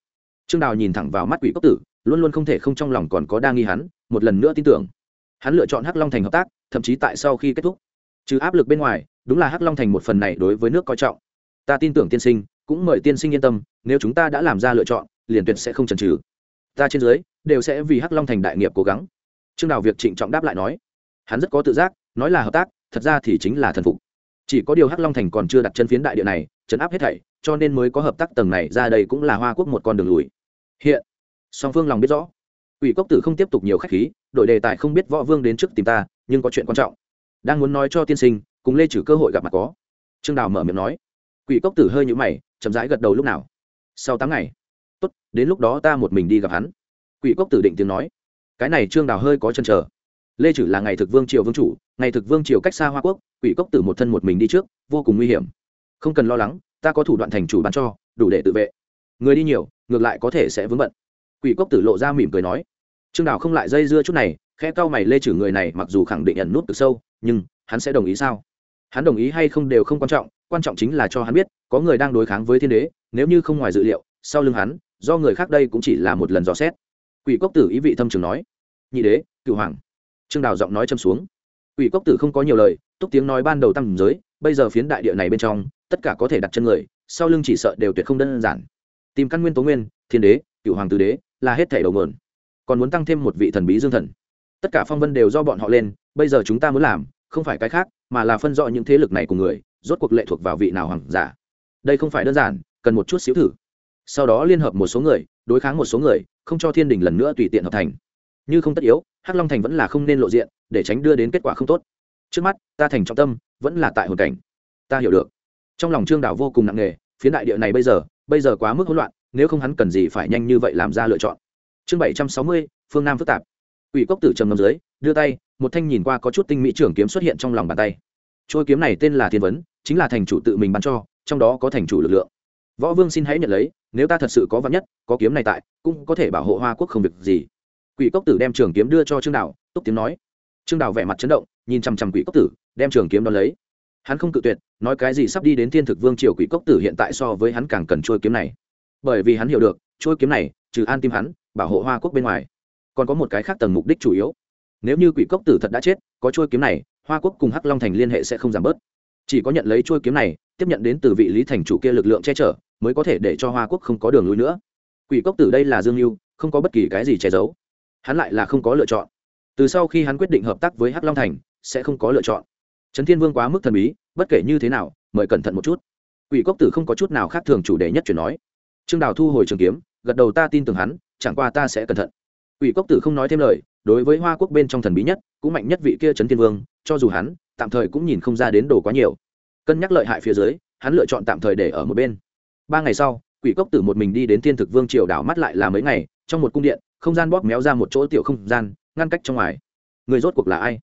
Trương đào nhìn thẳng vào mắt quỷ cốc tử, luôn luôn không thể không trong lòng còn có đa nghi hắn, một lần nữa tin tưởng. Hắn lựa chọn hắc long thành hợp tác, thậm chí tại sau khi kết thúc. Trừ áp lực bên ngoài, đúng là hắc long thành một phần này đối với nước coi trọng. Ta tin tưởng tiên sinh, cũng mời tiên sinh yên tâm, nếu chúng ta đã làm ra lựa chọn, liền tuyệt sẽ không chần trừ ta trên dưới, đều sẽ vì hắc long thành đại nghiệp cố gắng. Trương đào việc trịnh trọng đáp lại nói. Hắn rất có tự giác, nói là hợp tác, thật ra thì chính là thần phục chỉ có điều hắc long thành còn chưa đặt chân phiến đại địa này chấn áp hết thảy, cho nên mới có hợp tác tầng này ra đây cũng là hoa quốc một con đường lùi. Hiện, song phương lòng biết rõ ủy cốc tử không tiếp tục nhiều khách khí đội đề tài không biết võ vương đến trước tìm ta, nhưng có chuyện quan trọng. Đang muốn nói cho tiên sinh, cùng lê trừ cơ hội gặp mặt có. Trương đào mở miệng nói. Quỷ cốc tử hơi nhũ mày, chậm rãi gật đầu lúc nào. Sau tám ngày. Tốt, đến lúc đó ta một mình đi gặp hắn. Quỷ cốc tử định tiếng nói. Cái này trương đào hơi có chân chờ. Lê trừ là ngày thực vương triều vương chủ ngày thực vương triều cách xa hoa quốc, quỷ cốc tử một thân một mình đi trước, vô cùng nguy hiểm. Không cần lo lắng, ta có thủ đoạn thành chủ bán cho, đủ để tự vệ. Người đi nhiều, ngược lại có thể sẽ vướng bận. Quỷ cốc tử lộ ra mỉm cười nói. Trương đào không lại dây dưa chút này khe cau mày lê trừ người này mặc dù khẳng định nhận nút từ sâu, nhưng hắn sẽ đồng ý sao? Hắn đồng ý hay không đều không quan trọng quan trọng chính là cho hắn biết, có người đang đối kháng với thiên đế, nếu như không ngoài dự liệu, sau lưng hắn, do người khác đây cũng chỉ là một lần dò xét. Quỷ cốc tử ý vị thâm trường nói. Nhị đế cựu hoàng. Trương đào giọng nói châm xuống quỷ cốc tử không có nhiều lời túc tiếng nói ban đầu tăng giới bây giờ phiến đại địa này bên trong tất cả có thể đặt chân người sau lưng chỉ sợ đều tuyệt không đơn giản. Tìm căn nguyên tố nguyên thiên đế cửu hoàng tứ đế là hết thể đầu nguồn, còn muốn tăng thêm một vị thần bí dương thần. Tất cả phong vân đều do bọn họ lên bây giờ chúng ta muốn làm không phải cái khác mà là phân rõ những thế lực này của người rốt cuộc lệ thuộc vào vị nào hoàng giả. Đây không phải đơn giản cần một chút xíu thử. Sau đó liên hợp một số người đối kháng một số người không cho thiên đình lần nữa tùy tiện hợp thành. Như không tất yếu hắc long thành vẫn là không nên lộ diện, để tránh đưa đến kết quả không tốt. Trước mắt, ta thành trọng tâm, vẫn là tại hồn cảnh. Ta hiểu được. Trong lòng trương đảo vô cùng nặng nề phía đại địa này bây giờ bây giờ quá mức hỗn loạn, nếu không hắn cần gì phải nhanh như vậy làm ra lựa chọn. Chương bảy trăm sáu mươi, phương nam phức tạp. Ủy cốc tử trầm ngầm dưới, đưa tay, một thanh nhìn qua có chút tinh mỹ trưởng kiếm xuất hiện trong lòng bàn tay. Trôi kiếm này tên là thiên vấn, chính là thành chủ tự mình bắn cho, trong đó có thành chủ lực lượng. Võ vương xin hãy nhận lấy, nếu ta thật sự có vắn nhất, có kiếm này tại, cũng có thể bảo hộ hoa quốc không việc gì quỷ cốc tử đem trường kiếm đưa cho trương đạo túc tiếng nói. Trương đạo vẻ mặt chấn động, nhìn chằm chằm quỷ cốc tử, đem trường kiếm đón lấy. Hắn không cự tuyệt, nói cái gì sắp đi đến thiên thực vương triều quỷ cốc tử hiện tại so với hắn càng cần trôi kiếm này. Bởi vì hắn hiểu được, trôi kiếm này, trừ an tim hắn, bảo hộ hoa quốc bên ngoài, còn có một cái khác tầng mục đích chủ yếu. Nếu như quỷ cốc tử thật đã chết, có trôi kiếm này, hoa quốc cùng hắc long thành liên hệ sẽ không giảm bớt. Chỉ có nhận lấy trôi kiếm này, tiếp nhận đến từ vị lý thành chủ kia lực lượng che chở, mới có thể để cho hoa quốc không có đường lui nữa. Quỷ cốc tử đây là dương mưu, không có bất kỳ cái gì che giấu hắn lại là không có lựa chọn. Từ sau khi hắn quyết định hợp tác với hắc long thành, sẽ không có lựa chọn. Trấn thiên vương quá mức thần bí, bất kể như thế nào, mời cẩn thận một chút. Quỷ cốc tử không có chút nào khác thường chủ đề nhất chuyển nói. Trương đào thu hồi trường kiếm, gật đầu ta tin tưởng hắn, chẳng qua ta sẽ cẩn thận. Quỷ cốc tử không nói thêm lời, đối với hoa quốc bên trong thần bí nhất, cũng mạnh nhất vị kia trấn thiên vương, cho dù hắn, tạm thời cũng nhìn không ra đến đồ quá nhiều. Cân nhắc lợi hại phía dưới, hắn lựa chọn tạm thời để ở một bên. Ba ngày sau quỷ cốc tử một mình đi đến thiên thực vương triều đảo mắt lại là mấy ngày, trong một cung điện, không gian bóp méo ra một chỗ tiểu không gian, ngăn cách trong ngoài. Người rốt cuộc là ai?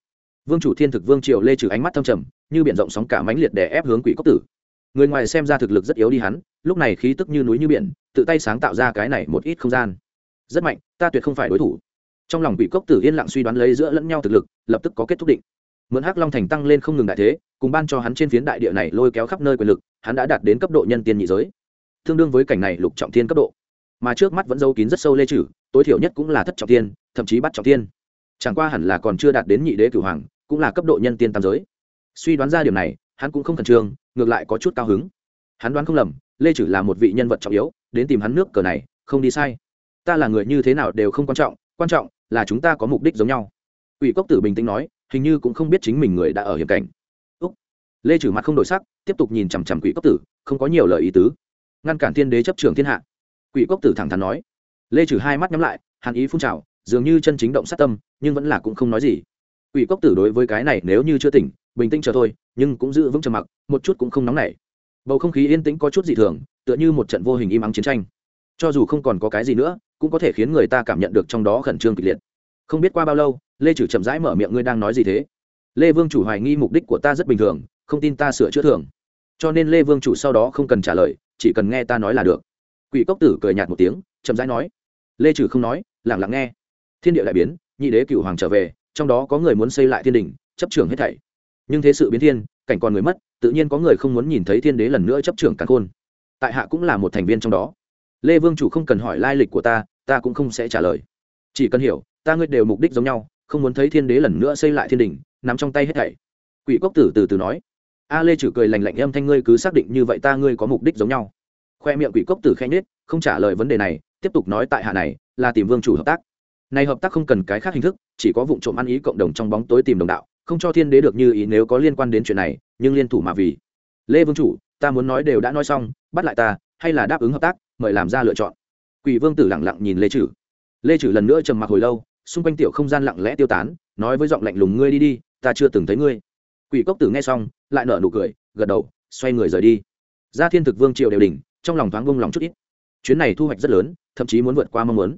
Vương chủ thiên thực vương triều lê trừ ánh mắt thâm trầm, như biển rộng sóng cả mãnh liệt để ép hướng quỷ cốc tử. Người ngoài xem ra thực lực rất yếu đi hắn, lúc này khí tức như núi như biển, tự tay sáng tạo ra cái này một ít không gian. Rất mạnh, ta tuyệt không phải đối thủ. Trong lòng quỷ cốc tử yên lặng suy đoán lấy giữa lẫn nhau thực lực, lập tức có kết thúc định. Mượn hắc long thành tăng lên không ngừng đại thế, cùng ban cho hắn trên phiến đại địa này lôi kéo khắp nơi quyền lực, hắn đã đạt đến cấp độ nhân tiên nhị giới tương đương với cảnh này lục trọng thiên cấp độ. Mà trước mắt vẫn giấu kín rất sâu lê trừ, tối thiểu nhất cũng là thất trọng thiên, thậm chí bắt trọng thiên. Chẳng qua hẳn là còn chưa đạt đến nhị đế cửu hoàng, cũng là cấp độ nhân tiên tam giới. Suy đoán ra điểm này, hắn cũng không khẩn trương, ngược lại có chút cao hứng. Hắn đoán không lầm, lê trừ là một vị nhân vật trọng yếu, đến tìm hắn nước cờ này, không đi sai. Ta là người như thế nào đều không quan trọng quan trọng là chúng ta có mục đích giống nhau. Ủy cốc tử bình tĩnh nói, hình như cũng không biết chính mình người đã ở hiểm cảnh. Úc. Lê trừ mặt không đổi sắc, tiếp tục nhìn chằm chằm quỷ cốc tử, không có nhiều lời ý tứ ngăn cản thiên đế chấp trường thiên hạ. Quỷ cốc tử thẳng thắn nói. Lê trừ hai mắt nhắm lại, hàn ý phun trào, dường như chân chính động sát tâm, nhưng vẫn là cũng không nói gì. Quỷ cốc tử đối với cái này nếu như chưa tỉnh, bình tĩnh chờ thôi, nhưng cũng giữ vững trầm mặc, một chút cũng không nóng nảy. Bầu không khí yên tĩnh có chút dị thường, tựa như một trận vô hình im ắng chiến tranh. Cho dù không còn có cái gì nữa, cũng có thể khiến người ta cảm nhận được trong đó khẩn trương kịch liệt. Không biết qua bao lâu, lê trừ chậm rãi mở miệng ngươi đang nói gì thế? Lê vương chủ hoài nghi mục đích của ta rất bình thường, không tin ta sửa chữa thường cho nên lê vương chủ sau đó không cần trả lời chỉ cần nghe ta nói là được. Quỷ cốc tử cười nhạt một tiếng, chậm rãi nói. Lê trừ không nói lẳng lặng nghe. Thiên địa đại biến, nhị đế cựu hoàng trở về, trong đó có người muốn xây lại thiên đình, chấp trưởng hết thảy. Nhưng thế sự biến thiên, cảnh còn người mất, tự nhiên có người không muốn nhìn thấy thiên đế lần nữa chấp trưởng càn khôn. Tại hạ cũng là một thành viên trong đó. Lê vương chủ không cần hỏi lai lịch của ta ta cũng không sẽ trả lời. Chỉ cần hiểu, ta ngươi đều mục đích giống nhau, không muốn thấy thiên đế lần nữa xây lại thiên đình nằm trong tay hết thảy. Quỷ cốc tử từ từ nói a lê chử cười lành lạnh âm thanh ngươi cứ xác định như vậy ta ngươi có mục đích giống nhau. Khoe miệng quỷ cốc tử khen nết không trả lời vấn đề này, tiếp tục nói tại hạ này, là tìm vương chủ hợp tác. Này hợp tác không cần cái khác hình thức, chỉ có vụ trộm ăn ý cộng đồng trong bóng tối tìm đồng đạo, không cho thiên đế được như ý nếu có liên quan đến chuyện này, nhưng liên thủ mà vì. Lê vương chủ, ta muốn nói đều đã nói xong, bắt lại ta, hay là đáp ứng hợp tác, mời làm ra lựa chọn. Quỷ vương tử lẳng lặng nhìn lê chử. Lê chử lần nữa trầm mặc hồi lâu, xung quanh tiểu không gian lặng lẽ tiêu tán, nói với giọng lạnh lùng, ngươi đi đi, ta chưa từng thấy ngươi. Quỷ cốc tử nghe xong lại nở nụ cười, gật đầu, xoay người rời đi. Ra thiên thực vương triều đều đỉnh, trong lòng thoáng bông lòng chút ít. Chuyến này thu hoạch rất lớn, thậm chí muốn vượt qua mong muốn.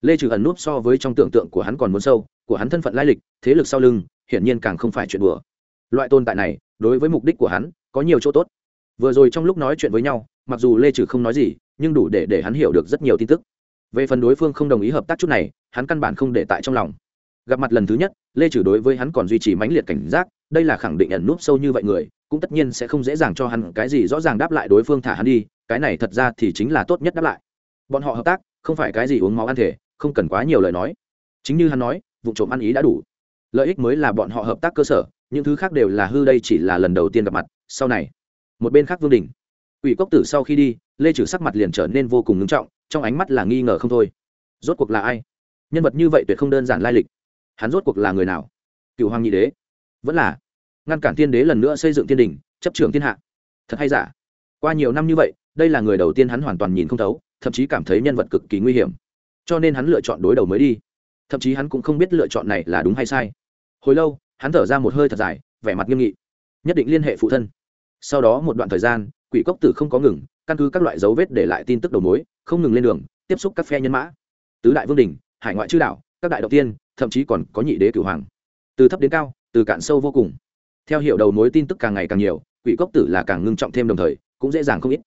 Lê trừ ẩn núp so với trong tưởng tượng của hắn còn muốn sâu, của hắn thân phận lai lịch, thế lực sau lưng, hiển nhiên càng không phải chuyện đùa. Loại tồn tại này, đối với mục đích của hắn, có nhiều chỗ tốt. Vừa rồi trong lúc nói chuyện với nhau, mặc dù lê trừ không nói gì, nhưng đủ để để hắn hiểu được rất nhiều tin tức. Về phần đối phương không đồng ý hợp tác chút này, hắn căn bản không để tại trong lòng. Gặp mặt lần thứ nhất, lê trừ đối với hắn còn duy trì mãnh liệt cảnh giác đây là khẳng định ẩn núp sâu như vậy người, cũng tất nhiên sẽ không dễ dàng cho hắn cái gì rõ ràng đáp lại đối phương thả hắn đi, cái này thật ra thì chính là tốt nhất đáp lại. Bọn họ hợp tác, không phải cái gì uống máu ăn thể, không cần quá nhiều lời nói. Chính như hắn nói, vụ trộm ăn ý đã đủ. Lợi ích mới là bọn họ hợp tác cơ sở, những thứ khác đều là hư đây chỉ là lần đầu tiên gặp mặt, sau này, một bên khác vương đình ủy cốc tử sau khi đi, lê trừ sắc mặt liền trở nên vô cùng ngưng trọng, trong ánh mắt là nghi ngờ không thôi. Rốt cuộc là ai? Nhân vật như vậy tuyệt không đơn giản lai lịch. Hắn rốt cuộc là người nào? Cựu hoàng nhị đế. Vẫn là ngăn cản tiên đế lần nữa xây dựng thiên đình, chấp trưởng thiên hạ. Thật hay giả? Qua nhiều năm như vậy, đây là người đầu tiên hắn hoàn toàn nhìn không thấu, thậm chí cảm thấy nhân vật cực kỳ nguy hiểm. Cho nên hắn lựa chọn đối đầu mới đi. Thậm chí hắn cũng không biết lựa chọn này là đúng hay sai. Hồi lâu, hắn thở ra một hơi thật dài, vẻ mặt nghiêm nghị. Nhất định liên hệ phụ thân. Sau đó một đoạn thời gian, quỷ cốc tử không có ngừng, căn cứ các loại dấu vết để lại tin tức đầu mối, không ngừng lên đường, tiếp xúc các phe nhân mã. Tứ đại vương đình hải ngoại chư đạo các đại đầu tiên, thậm chí còn có nhị đế cửu hoàng. Từ thấp đến cao, từ cạn sâu vô cùng theo hiệu đầu mối tin tức càng ngày càng nhiều, quỷ cốc tử là càng ngưng trọng thêm đồng thời, cũng dễ dàng không ít.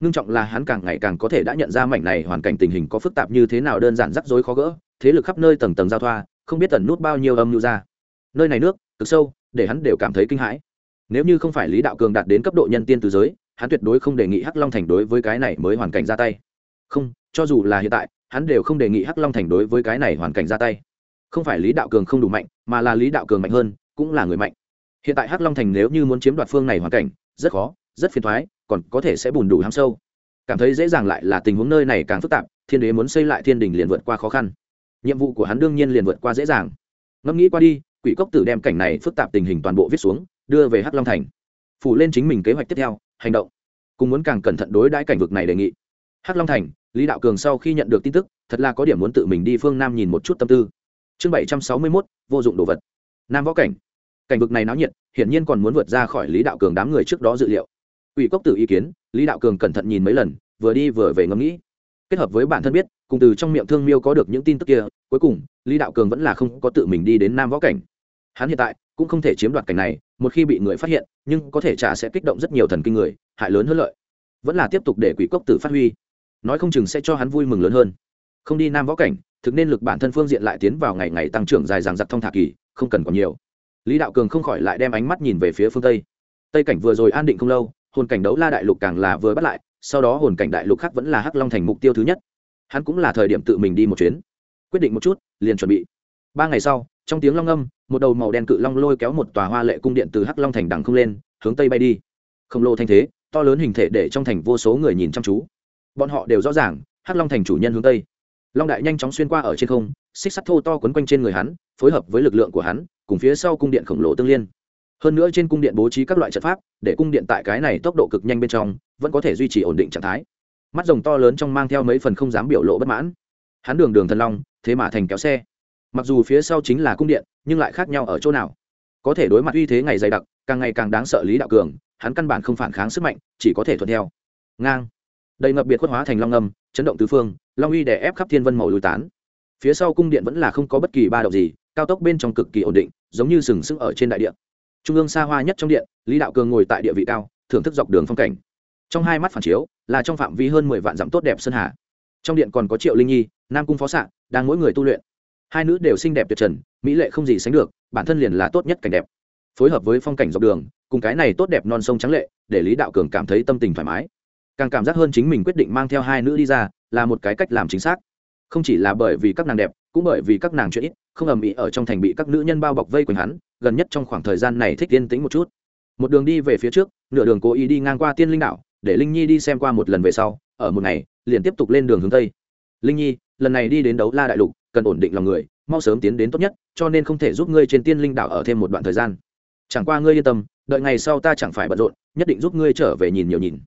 Ngưng trọng là hắn càng ngày càng có thể đã nhận ra mảnh này hoàn cảnh tình hình có phức tạp như thế nào đơn giản rắc rối khó gỡ, thế lực khắp nơi tầng tầng giao thoa, không biết tần nút bao nhiêu âm lưu ra. Nơi này nước, cực sâu, để hắn đều cảm thấy kinh hãi. Nếu như không phải lý đạo cường đạt đến cấp độ nhân tiên từ giới, hắn tuyệt đối không đề nghị hắc long thành đối với cái này mới hoàn cảnh ra tay. Không, cho dù là hiện tại, hắn đều không đề nghị hắc long thành đối với cái này hoàn cảnh ra tay. Không phải lý đạo cường không đủ mạnh, mà là lý đạo cường mạnh hơn, cũng là người mạnh hiện tại hắc long thành nếu như muốn chiếm đoạt phương này hoàn cảnh, rất khó, rất phiền thoái, còn có thể sẽ bùn đủ hám sâu. Cảm thấy dễ dàng lại là tình huống nơi này càng phức tạp, thiên đế muốn xây lại thiên đình liền vượt qua khó khăn. Nhiệm vụ của hắn đương nhiên liền vượt qua dễ dàng. Ngẫm nghĩ qua đi, quỷ cốc tử đem cảnh này phức tạp tình hình toàn bộ viết xuống, đưa về hắc long thành. Phủ lên chính mình kế hoạch tiếp theo, hành động. Cùng muốn càng cẩn thận đối đãi cảnh vực này đề nghị. Hắc long thành, lý đạo cường sau khi nhận được tin tức, thật là có điểm muốn tự mình đi phương nam nhìn một chút tâm tư. Chương bảy trăm sáu mươi mốt, vô dụng đồ vật. Nam võ cảnh cảnh vực này náo nhiệt, hiển nhiên còn muốn vượt ra khỏi lý đạo cường đám người trước đó dự liệu. Ủy cốc tử ý kiến, lý đạo cường cẩn thận nhìn mấy lần, vừa đi vừa về ngẫm nghĩ. Kết hợp với bản thân biết, cùng từ trong miệng thương miêu có được những tin tức kia, cuối cùng, lý đạo cường vẫn là không có tự mình đi đến nam võ cảnh. Hắn hiện tại cũng không thể chiếm đoạt cảnh này, một khi bị người phát hiện, nhưng có thể trả sẽ kích động rất nhiều thần kinh người, hại lớn hơn lợi. Vẫn là tiếp tục để quỷ cốc tử phát huy. Nói không chừng sẽ cho hắn vui mừng lớn hơn. Không đi nam võ cảnh, thực nên lực bản thân phương diện lại tiến vào ngày ngày tăng trưởng dài dằng dặc thông thả kỳ, không cần còn nhiều lý đạo cường không khỏi lại đem ánh mắt nhìn về phía phương tây. Tây cảnh vừa rồi an định không lâu, hồn cảnh đấu la đại lục càng là vừa bắt lại, sau đó hồn cảnh đại lục khác vẫn là hắc long thành mục tiêu thứ nhất. Hắn cũng là thời điểm tự mình đi một chuyến. Quyết định một chút, liền chuẩn bị. Ba ngày sau, trong tiếng long âm, một đầu màu đen cự long lôi kéo một tòa hoa lệ cung điện từ hắc long thành đằng không lên, hướng tây bay đi. Khổng lồ thanh thế, to lớn hình thể để trong thành vô số người nhìn chăm chú. Bọn họ đều rõ ràng, hắc long thành chủ nhân hướng tây. Long đại nhanh chóng xuyên qua ở trên không, xích sắt thô to quấn quanh trên người hắn, phối hợp với lực lượng của hắn cùng phía sau cung điện khổng lồ tương liên. Hơn nữa trên cung điện bố trí các loại trận pháp, để cung điện tại cái này tốc độ cực nhanh bên trong, vẫn có thể duy trì ổn định trạng thái. Mắt rồng to lớn trong mang theo mấy phần không dám biểu lộ bất mãn. Hắn đường đường thần long, thế mà thành kéo xe. Mặc dù phía sau chính là cung điện, nhưng lại khác nhau ở chỗ nào? Có thể đối mặt uy thế ngày dày đặc, càng ngày càng đáng sợ lý đạo cường, hắn căn bản không phản kháng sức mạnh, chỉ có thể thuận theo. Ngang. Đầy ngập biệt khuất hóa thành long âm, chấn động tứ phương, long uy đè ép khắp thiên vân màu lùi tán. Phía sau cung điện vẫn là không có bất kỳ ba động gì cao tốc bên trong cực kỳ ổn định, giống như sừng sững ở trên đại điện trung ương xa hoa nhất trong điện, lý đạo cường ngồi tại địa vị cao, thưởng thức dọc đường phong cảnh. Trong hai mắt phản chiếu, là trong phạm vi hơn mười vạn dặm tốt đẹp sơn hà. Trong điện còn có triệu linh nhi, nam cung phó s đang mỗi người tu luyện. Hai nữ đều xinh đẹp tuyệt trần, mỹ lệ không gì sánh được, bản thân liền là tốt nhất cảnh đẹp. Phối hợp với phong cảnh dọc đường, cùng cái này tốt đẹp non sông trắng lệ, để lý đạo cường cảm thấy tâm tình thoải mái. Càng cảm giác hơn chính mình quyết định mang theo hai nữ đi ra, là một cái cách làm chính xác. Không chỉ là bởi vì các nàng đẹp cũng bởi vì các nàng chuyện ít không ầm ĩ ở trong thành bị các nữ nhân bao bọc vây quanh hắn gần nhất trong khoảng thời gian này thích yên tĩnh một chút. Một đường đi về phía trước nửa đường cố ý đi ngang qua tiên linh Đạo, để linh nhi đi xem qua một lần về sau ở một ngày liền tiếp tục lên đường hướng tây. Linh nhi lần này đi đến đấu la đại lục cần ổn định lòng người mau sớm tiến đến tốt nhất cho nên không thể giúp ngươi trên tiên linh đảo ở thêm một đoạn thời gian. Chẳng qua ngươi yên tâm đợi ngày sau ta chẳng phải bận rộn nhất định giúp ngươi trở về nhìn nhiều nhìn.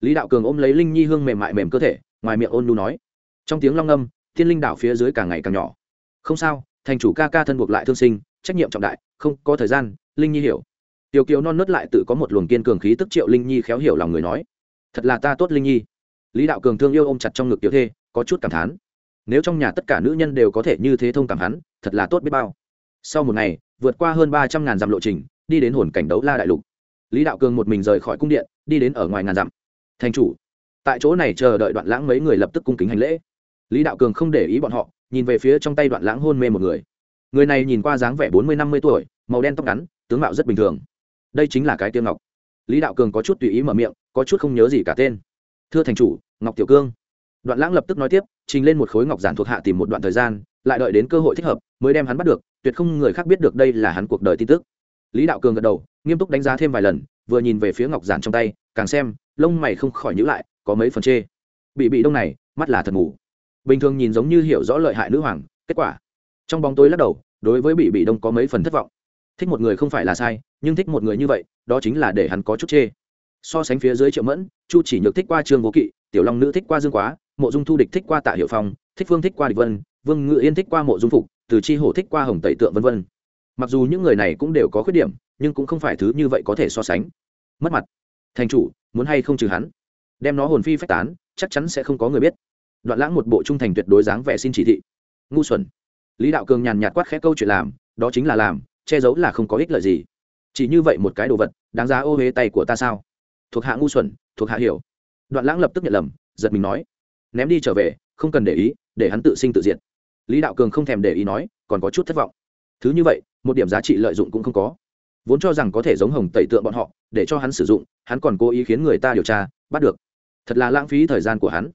Lý đạo cường ôm lấy linh nhi hương mềm mại mềm cơ thể ngoài miệng ôn nu nói. Trong tiếng long âm thiên linh đảo phía dưới càng ngày càng nhỏ. Không sao, thành chủ ca ca thân buộc lại thương sinh, trách nhiệm trọng đại, không có thời gian, linh nhi hiểu. Tiểu kiều non nớt lại tự có một luồng kiên cường khí tức triệu linh nhi khéo hiểu lòng người nói, thật là ta tốt linh nhi. Lý đạo cường thương yêu ôm chặt trong ngực tiểu thê, có chút cảm thán. Nếu trong nhà tất cả nữ nhân đều có thể như thế thông cảm hắn, thật là tốt biết bao. Sau một ngày, vượt qua hơn ba trăm ngàn dặm lộ trình, đi đến hồn cảnh đấu la đại lục. Lý đạo cường một mình rời khỏi cung điện, đi đến ở ngoài ngàn dặm. Thành chủ. Tại chỗ này chờ đợi đoạn lãng mấy người lập tức cung kính hành lễ lý đạo cường không để ý bọn họ, nhìn về phía trong tay đoạn lãng hôn mê một người. Người này nhìn qua dáng vẻ bốn mươi, năm mươi tuổi, màu đen tóc ngắn, tướng mạo rất bình thường. Đây chính là cái tiêu ngọc. Lý đạo cường có chút tùy ý mở miệng, có chút không nhớ gì cả tên. Thưa thành chủ, ngọc tiểu cương. Đoạn lãng lập tức nói tiếp, trình lên một khối ngọc giản thuộc hạ tìm một đoạn thời gian, lại đợi đến cơ hội thích hợp, mới đem hắn bắt được, tuyệt không người khác biết được đây là hắn cuộc đời tin tức. Lý đạo cường gật đầu, nghiêm túc đánh giá thêm vài lần, vừa nhìn về phía ngọc giản trong tay, càng xem, lông mày không khỏi nhữ lại, có mấy phần chê. Bị bị đông này, mắt là thật ngủ bình thường nhìn giống như hiểu rõ lợi hại nữ hoàng, kết quả, trong bóng tối lắc đầu, đối với bị bị đông có mấy phần thất vọng. Thích một người không phải là sai, nhưng thích một người như vậy, đó chính là để hắn có chút chê. So sánh phía dưới triệu mẫn, chu chỉ nhược thích qua trương vô kỵ, tiểu long nữ thích qua dương quá, mộ dung thu địch thích qua tạ hiệu phong, thích phương thích qua địch vân, vương ngự yên thích qua mộ dung phục, từ chi hổ thích qua hồng tẩy tượng vân vân. Mặc dù những người này cũng đều có khuyết điểm, nhưng cũng không phải thứ như vậy có thể so sánh. Mất mặt. Thành chủ, muốn hay không trừ hắn? Đem nó hồn phi phách tán, chắc chắn sẽ không có người biết đoạn lãng một bộ trung thành tuyệt đối dáng vẻ xin chỉ thị. Ngu xuẩn. Lý đạo cường nhàn nhạt quát khẽ câu chuyện làm, đó chính là làm, che giấu là không có ích lợi gì. Chỉ như vậy một cái đồ vật, đáng giá ô huế tay của ta sao? Thuộc hạ ngu xuẩn, thuộc hạ hiểu. Đoạn lãng lập tức nhận lầm, giật mình nói. Ném đi trở về, không cần để ý, để hắn tự sinh tự diệt. Lý đạo cường không thèm để ý nói, còn có chút thất vọng. Thứ như vậy, một điểm giá trị lợi dụng cũng không có. Vốn cho rằng có thể giống hồng tẩy tượng bọn họ, để cho hắn sử dụng, hắn còn cố ý khiến người ta điều tra, bắt được. Thật là lãng phí thời gian của hắn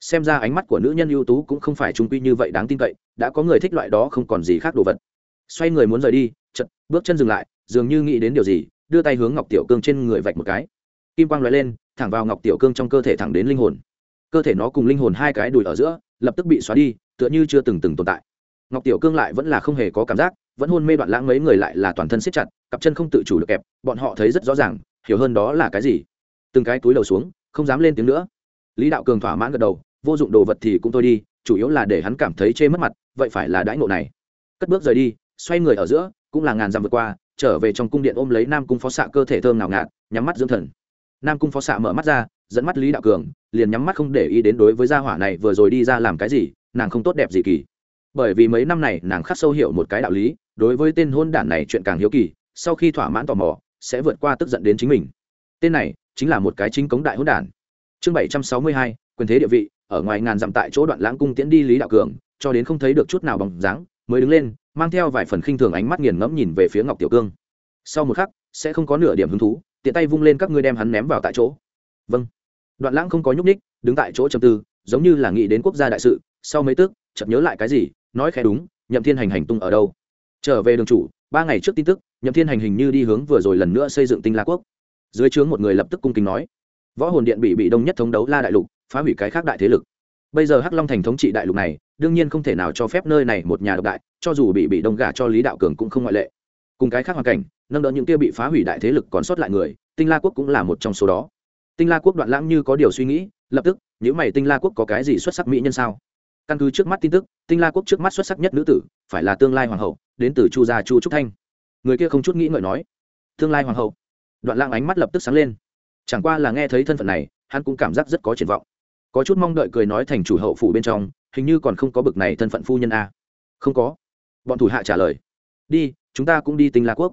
xem ra ánh mắt của nữ nhân ưu tú cũng không phải trung quy như vậy đáng tin cậy, đã có người thích loại đó không còn gì khác đồ vật. Xoay người muốn rời đi chật bước chân dừng lại, dường như nghĩ đến điều gì, đưa tay hướng ngọc tiểu cương trên người vạch một cái. Kim quang l lên, thẳng vào ngọc tiểu cương trong cơ thể thẳng đến linh hồn. Cơ thể nó cùng linh hồn hai cái đùi ở giữa, lập tức bị xóa đi, tựa như chưa từng từng tồn tại. Ngọc tiểu cương lại vẫn là không hề có cảm giác, vẫn hôn mê đoạn lãng mấy người lại là toàn thân siết chặt, cặp chân không tự chủ được kẹp, bọn họ thấy rất rõ ràng, hiểu hơn đó là cái gì. Từng cái túi đầu xuống, không dám lên tiếng nữa. Lý đạo cường thỏa mãn gật đầu vô dụng đồ vật thì cũng thôi đi, chủ yếu là để hắn cảm thấy chê mất mặt, vậy phải là đãi ngộ này. Cất bước rời đi, xoay người ở giữa, cũng là ngàn dặm vượt qua, trở về trong cung điện ôm lấy nam cung phó xạ cơ thể thơm nào ngạt, nhắm mắt dưỡng thần. Nam cung phó xạ mở mắt ra, dẫn mắt lý đạo cường, liền nhắm mắt không để ý đến đối với gia hỏa này vừa rồi đi ra làm cái gì, nàng không tốt đẹp gì kỳ. Bởi vì mấy năm này nàng khắc sâu hiểu một cái đạo lý, đối với tên hôn đản này chuyện càng hiếu kỳ, sau khi thỏa mãn tò mò, sẽ vượt qua tức giận đến chính mình. Tên này chính là một cái chính cống đại hôn đản. Chương bảy trăm sáu mươi hai, quyền thế địa vị ở ngoài ngàn dặm tại chỗ đoạn lãng cung tiễn đi lý đạo cường, cho đến không thấy được chút nào bằng dáng, mới đứng lên, mang theo vài phần khinh thường ánh mắt nghiền ngẫm nhìn về phía ngọc tiểu cương. Sau một khắc, sẽ không có nửa điểm hứng thú, tiện tay vung lên các ngươi đem hắn ném vào tại chỗ. Vâng. Đoạn lãng không có nhúc ních đứng tại chỗ trầm tư, giống như là nghĩ đến quốc gia đại sự, sau mấy tước chợt nhớ lại cái gì, nói khẽ đúng, nhậm thiên hành hành tung ở đâu? Trở về đường chủ, ba ngày trước tin tức, nhậm thiên hành hình như đi hướng vừa rồi lần nữa xây dựng tinh la quốc. Dưới trướng một người lập tức cung kính nói, võ hồn điện bị bị đông nhất thống đấu la đại lục phá hủy cái khác đại thế lực. Bây giờ hắc long thành thống trị đại lục này, đương nhiên không thể nào cho phép nơi này một nhà độc đại, cho dù bị bị đông gả cho lý đạo cường cũng không ngoại lệ. Cùng cái khác hoàn cảnh, nâng đỡ những kia bị phá hủy đại thế lực còn sót lại người, tinh la quốc cũng là một trong số đó. Tinh la quốc đoạn lãng như có điều suy nghĩ, lập tức những mày tinh la quốc có cái gì xuất sắc mỹ nhân sao? Căn cứ trước mắt tin tức, tinh la quốc trước mắt xuất sắc nhất nữ tử, phải là tương lai hoàng hậu, đến từ chu gia chu trúc thanh. Người kia không chút nghĩ ngợi nói, tương lai hoàng hậu. Đoạn lãng ánh mắt lập tức sáng lên. Chẳng qua là nghe thấy thân phận này, hắn cũng cảm giác rất có triển vọng có chút mong đợi cười nói thành chủ hậu phủ bên trong, hình như còn không có bực này thân phận phu nhân a. Không có. Bọn thủ hạ trả lời. Đi, chúng ta cũng đi tinh la quốc.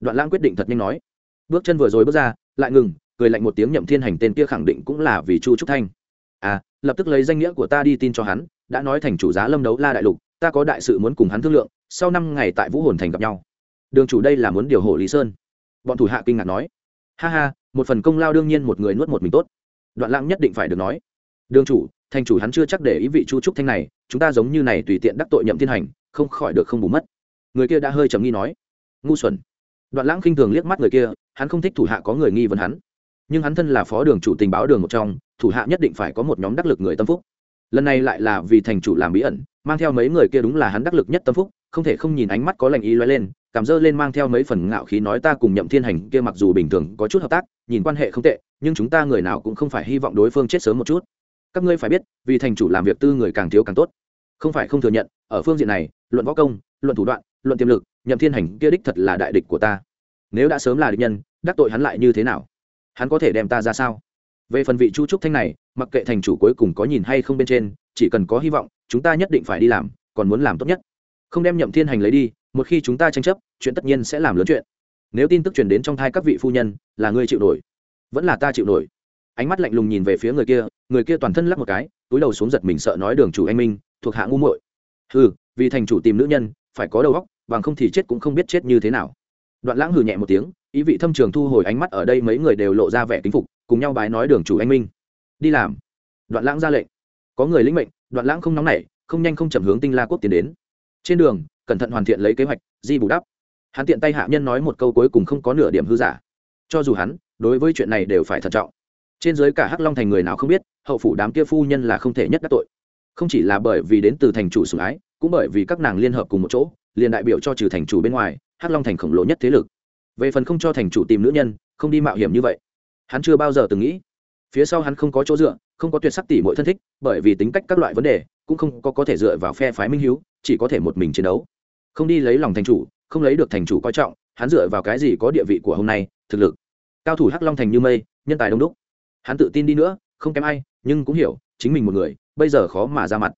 Đoạn lãng quyết định thật nhanh nói. Bước chân vừa rồi bước ra, lại ngừng, cười lạnh một tiếng nhậm thiên hành tên kia khẳng định cũng là vì chu trúc thanh. À lập tức lấy danh nghĩa của ta đi tin cho hắn, đã nói thành chủ giá lâm đấu la đại lục, ta có đại sự muốn cùng hắn thương lượng, sau năm ngày tại vũ hồn thành gặp nhau. Đường chủ đây là muốn điều hộ lý sơn. Bọn thủ hạ kinh ngạc nói. Ha ha, một phần công lao đương nhiên một người nuốt một mình tốt. Đoạn lãng nhất định phải được nói đường chủ, thành chủ hắn chưa chắc để ý vị chu trúc thanh này, chúng ta giống như này tùy tiện đắc tội nhậm thiên hành, không khỏi được không bù mất. Người kia đã hơi trầm nghi nói. Ngu xuẩn. Đoạn lãng khinh thường liếc mắt người kia, hắn không thích thủ hạ có người nghi vấn hắn. Nhưng hắn thân là phó đường chủ tình báo đường một trong, thủ hạ nhất định phải có một nhóm đắc lực người tâm phúc. Lần này lại là vì thành chủ làm bí ẩn, mang theo mấy người kia đúng là hắn đắc lực nhất tâm phúc, không thể không nhìn ánh mắt có lành ý loay lên, cảm dơ lên mang theo mấy phần ngạo khí nói ta cùng nhậm thiên hành kia mặc dù bình thường có chút hợp tác, nhìn quan hệ không tệ, nhưng chúng ta người nào cũng không phải hy vọng đối phương chết sớm một chút các ngươi phải biết, vì thành chủ làm việc tư người càng thiếu càng tốt. Không phải không thừa nhận, ở phương diện này, luận võ công, luận thủ đoạn, luận tiềm lực, nhậm thiên hành kia đích thật là đại địch của ta. Nếu đã sớm là địch nhân, đắc tội hắn lại như thế nào? Hắn có thể đem ta ra sao? Về phần vị chu trúc thanh này, mặc kệ thành chủ cuối cùng có nhìn hay không bên trên, chỉ cần có hy vọng, chúng ta nhất định phải đi làm, còn muốn làm tốt nhất. Không đem nhậm thiên hành lấy đi, một khi chúng ta tranh chấp, chuyện tất nhiên sẽ làm lớn chuyện. Nếu tin tức truyền đến trong thai các vị phu nhân, là ngươi chịu nổi. Vẫn là ta chịu nổi ánh mắt lạnh lùng nhìn về phía người kia người kia toàn thân lắc một cái túi đầu xuống giật mình sợ nói đường chủ anh minh thuộc hạ ngu muội. Hừ, vì thành chủ tìm nữ nhân phải có đầu óc bằng không thì chết cũng không biết chết như thế nào. Đoạn lãng hừ nhẹ một tiếng ý vị thâm trường thu hồi ánh mắt ở đây mấy người đều lộ ra vẻ kính phục cùng nhau bái nói đường chủ anh minh đi làm. Đoạn lãng ra lệnh. Có người lĩnh mệnh đoạn lãng không nóng nảy không nhanh không chậm hướng tinh la quốc tiến đến. Trên đường cẩn thận hoàn thiện lấy kế hoạch di bù đắp. Hắn tiện tay hạ nhân nói một câu cuối cùng không có nửa điểm hư giả. Cho dù hắn đối với chuyện này đều phải thận trọng trên dưới cả hắc long thành người nào không biết, hậu phủ đám kia phu nhân là không thể nhất các tội. Không chỉ là bởi vì đến từ thành chủ sủng ái, cũng bởi vì các nàng liên hợp cùng một chỗ, liền đại biểu cho trừ thành chủ bên ngoài, hắc long thành khổng lồ nhất thế lực. Về phần không cho thành chủ tìm nữ nhân, không đi mạo hiểm như vậy. Hắn chưa bao giờ từng nghĩ. Phía sau hắn không có chỗ dựa, không có tuyệt sắc tỷ mỗi thân thích, bởi vì tính cách các loại vấn đề, cũng không có có thể dựa vào phe phái minh hiếu, chỉ có thể một mình chiến đấu. Không đi lấy lòng thành chủ, không lấy được thành chủ coi trọng, hắn dựa vào cái gì có địa vị của hôm nay, thực lực. Cao thủ hắc long thành như mây, nhân tài đông đúc hắn tự tin đi nữa, không kém ai, nhưng cũng hiểu, chính mình một người, bây giờ khó mà ra mặt.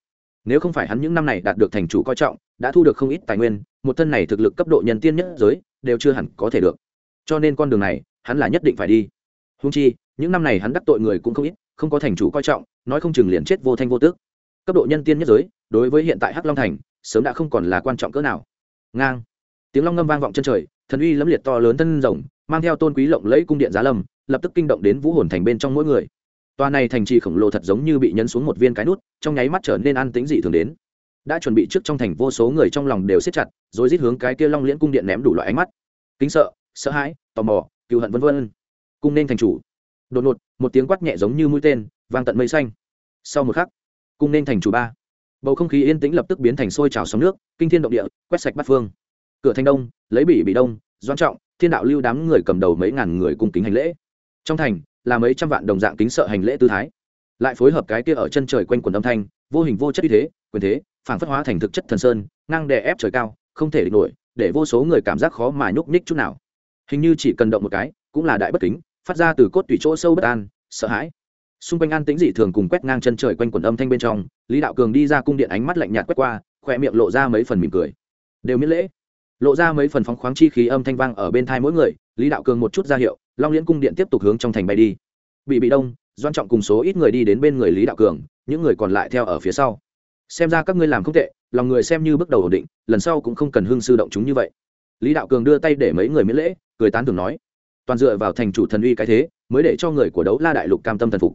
Nếu không phải hắn những năm này đạt được thành chủ coi trọng, đã thu được không ít tài nguyên, một thân này thực lực cấp độ nhân tiên nhất giới, đều chưa hẳn có thể được. Cho nên con đường này, hắn là nhất định phải đi. Húng chi, những năm này hắn đắc tội người cũng không ít, không có thành chủ coi trọng, nói không chừng liền chết vô thanh vô tước cấp độ nhân tiên nhất giới, đối với hiện tại hắc long thành, sớm đã không còn là quan trọng cỡ nào. Ngang. Tiếng long ngâm vang vọng chân trời, thần uy lẫm liệt to lớn thân rồng, mang theo tôn quý lộng lẫy cung điện giá lâm lập tức kinh động đến vũ hồn thành bên trong mỗi người. Tòa này thành trì khổng lồ thật giống như bị nhấn xuống một viên cái nút, trong nháy mắt trở nên an tĩnh dị thường đến. Đã chuẩn bị trước trong thành vô số người trong lòng đều siết chặt, rồi rít hướng cái kia long liễn cung điện ném đủ loại ánh mắt. Kính sợ sợ hãi, tò mò cựu hận vân vân. Cung nên thành chủ. Đột ngột, một tiếng quát nhẹ giống như mũi tên, vang tận mây xanh. Sau một khắc, cung nên thành chủ ba. Bầu không khí yên tĩnh lập tức biến thành sôi trào sóng nước, kinh thiên động địa, quét sạch bắt phương. Cửa thành đông, lấy bị bị đông, doan trọng, thiên đạo lưu đám người cầm đầu mấy ngàn người cung kính hành lễ trong thành, là mấy trăm vạn đồng dạng kính sợ hành lễ tư thái. Lại phối hợp cái kia ở chân trời quanh quần âm thanh, vô hình vô chất như thế, quyền thế phản phất hóa thành thực chất thần sơn, ngang đè ép trời cao, không thể địch nổi, để vô số người cảm giác khó mà nhúc nhích chút nào. Hình như chỉ cần động một cái, cũng là đại bất kính, phát ra từ cốt tủy chỗ sâu bất an, sợ hãi. Xung quanh an tĩnh dị thường cùng quét ngang chân trời quanh quần âm thanh bên trong, lý đạo cường đi ra cung điện ánh mắt lạnh nhạt quét qua khoe miệng lộ ra mấy phần mỉm cười. Đều miễn lễ lộ ra mấy phần phóng khoáng chi khí âm thanh vang ở bên thai mỗi người, lý đạo cường một chút ra hiệu, long liễn cung điện tiếp tục hướng trong thành bay đi. Bị bị đông doan trọng cùng số ít người đi đến bên người lý đạo cường, những người còn lại theo ở phía sau. Xem ra các ngươi làm không tệ, lòng người xem như bước đầu ổn định, lần sau cũng không cần hưng sư động chúng như vậy. Lý đạo cường đưa tay để mấy người miễn lễ, cười tán thường nói, toàn dựa vào thành chủ thần uy cái thế, mới để cho người của đấu la đại lục cam tâm thần phục.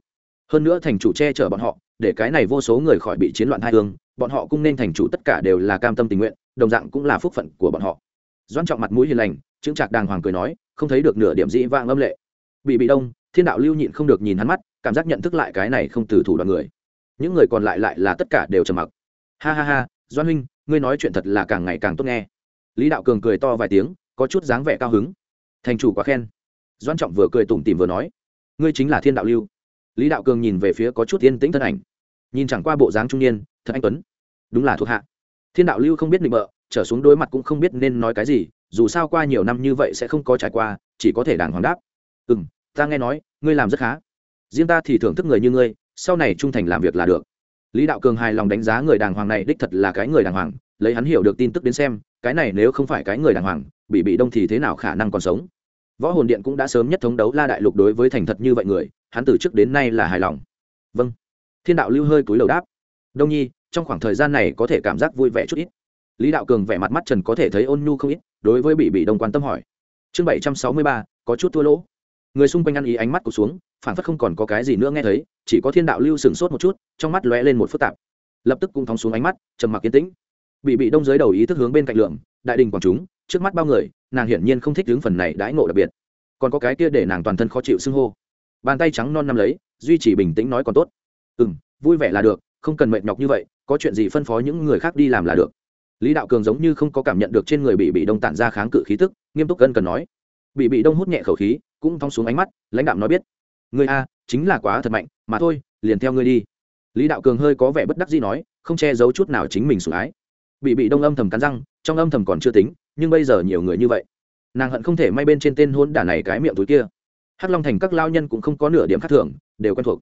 Hơn nữa thành chủ che chở bọn họ, để cái này vô số người khỏi bị chiến loạn hai hương bọn họ cũng nên thành chủ tất cả đều là cam tâm tình nguyện đồng dạng cũng là phúc phận của bọn họ. Doan trọng mặt mũi hiền lành, chững chạc đàng hoàng cười nói, không thấy được nửa điểm dĩ vang âm lệ. Bị bị đông, thiên đạo lưu nhịn không được nhìn hắn mắt, cảm giác nhận thức lại cái này không từ thủ đoàn người. Những người còn lại lại là tất cả đều trầm mặc. Ha ha ha doan huynh, ngươi nói chuyện thật là càng ngày càng tốt nghe. Lý đạo cường cười to vài tiếng, có chút dáng vẻ cao hứng. Thành chủ quá khen. Doan trọng vừa cười tủm tìm vừa nói, ngươi chính là thiên đạo lưu. Lý đạo cường nhìn về phía có chút yên tĩnh thân ảnh. Nhìn chẳng qua bộ dáng trung niên, thật anh tuấn. Đúng là thuộc hạ thiên đạo lưu không biết định bợ, trở xuống đối mặt cũng không biết nên nói cái gì, dù sao qua nhiều năm như vậy sẽ không có trải qua, chỉ có thể đàng hoàng đáp. Ừ m ta nghe nói, ngươi làm rất khá. Riêng ta thì thưởng thức người như ngươi, sau này trung thành làm việc là được. Lý đạo cường hài lòng đánh giá người đàng hoàng này đích thật là cái người đàng hoàng, lấy hắn hiểu được tin tức đến xem, cái này nếu không phải cái người đàng hoàng bị bị đông thì thế nào khả năng còn sống? Võ hồn điện cũng đã sớm nhất thống đấu la đại lục đối với thành thật như vậy người, hắn từ trước đến nay là hài lòng. Vâng. Thiên đạo lưu hơi túi lầu đáp. Đông nhi trong khoảng thời gian này có thể cảm giác vui vẻ chút ít. Lý đạo cường vẻ mặt mắt trần có thể thấy ôn nhu không ít, đối với bị bị đông quan tâm hỏi. Chương bảy trăm sáu mươi ba, có chút thua lỗ. Người xung quanh ăn ý ánh mắt cụt xuống, phản phất không còn có cái gì nữa nghe thấy, chỉ có thiên đạo lưu sửng sốt một chút, trong mắt lóe lên một phức tạp. Lập tức cũng thóng xuống ánh mắt, trầm mặc yên tĩnh. Bị bị đông dưới đầu ý thức hướng bên cạnh lượng, đại đình quảng chúng, trước mắt bao người, nàng hiển nhiên không thích hướng phần này đãi ngộ đặc biệt. Còn có cái kia để nàng toàn thân khó chịu xưng hô. Bàn tay trắng non nằm lấy, duy trì bình tĩnh nói còn tốt. Ừ m vui vẻ là được không cần mệt nhọc như vậy, có chuyện gì phân phó những người khác đi làm là được. Lý đạo cường giống như không có cảm nhận được trên người bị bị đông tản ra kháng cự khí tức, nghiêm túc cân cần nói. Bị bị đông hút nhẹ khẩu khí, cũng thong xuống ánh mắt, lãnh đạo nói biết. Người a, chính là quá thật mạnh, mà thôi, liền theo ngươi đi. Lý đạo cường hơi có vẻ bất đắc gì nói, không che giấu chút nào chính mình sủng ái. Bị bị đông âm thầm cắn răng, trong âm thầm còn chưa tính, nhưng bây giờ nhiều người như vậy. Nàng hận không thể may bên trên tên hôn đả này cái miệng túi kia. Hắc long thành các lao nhân cũng không có nửa điểm khác thường, đều quen thuộc.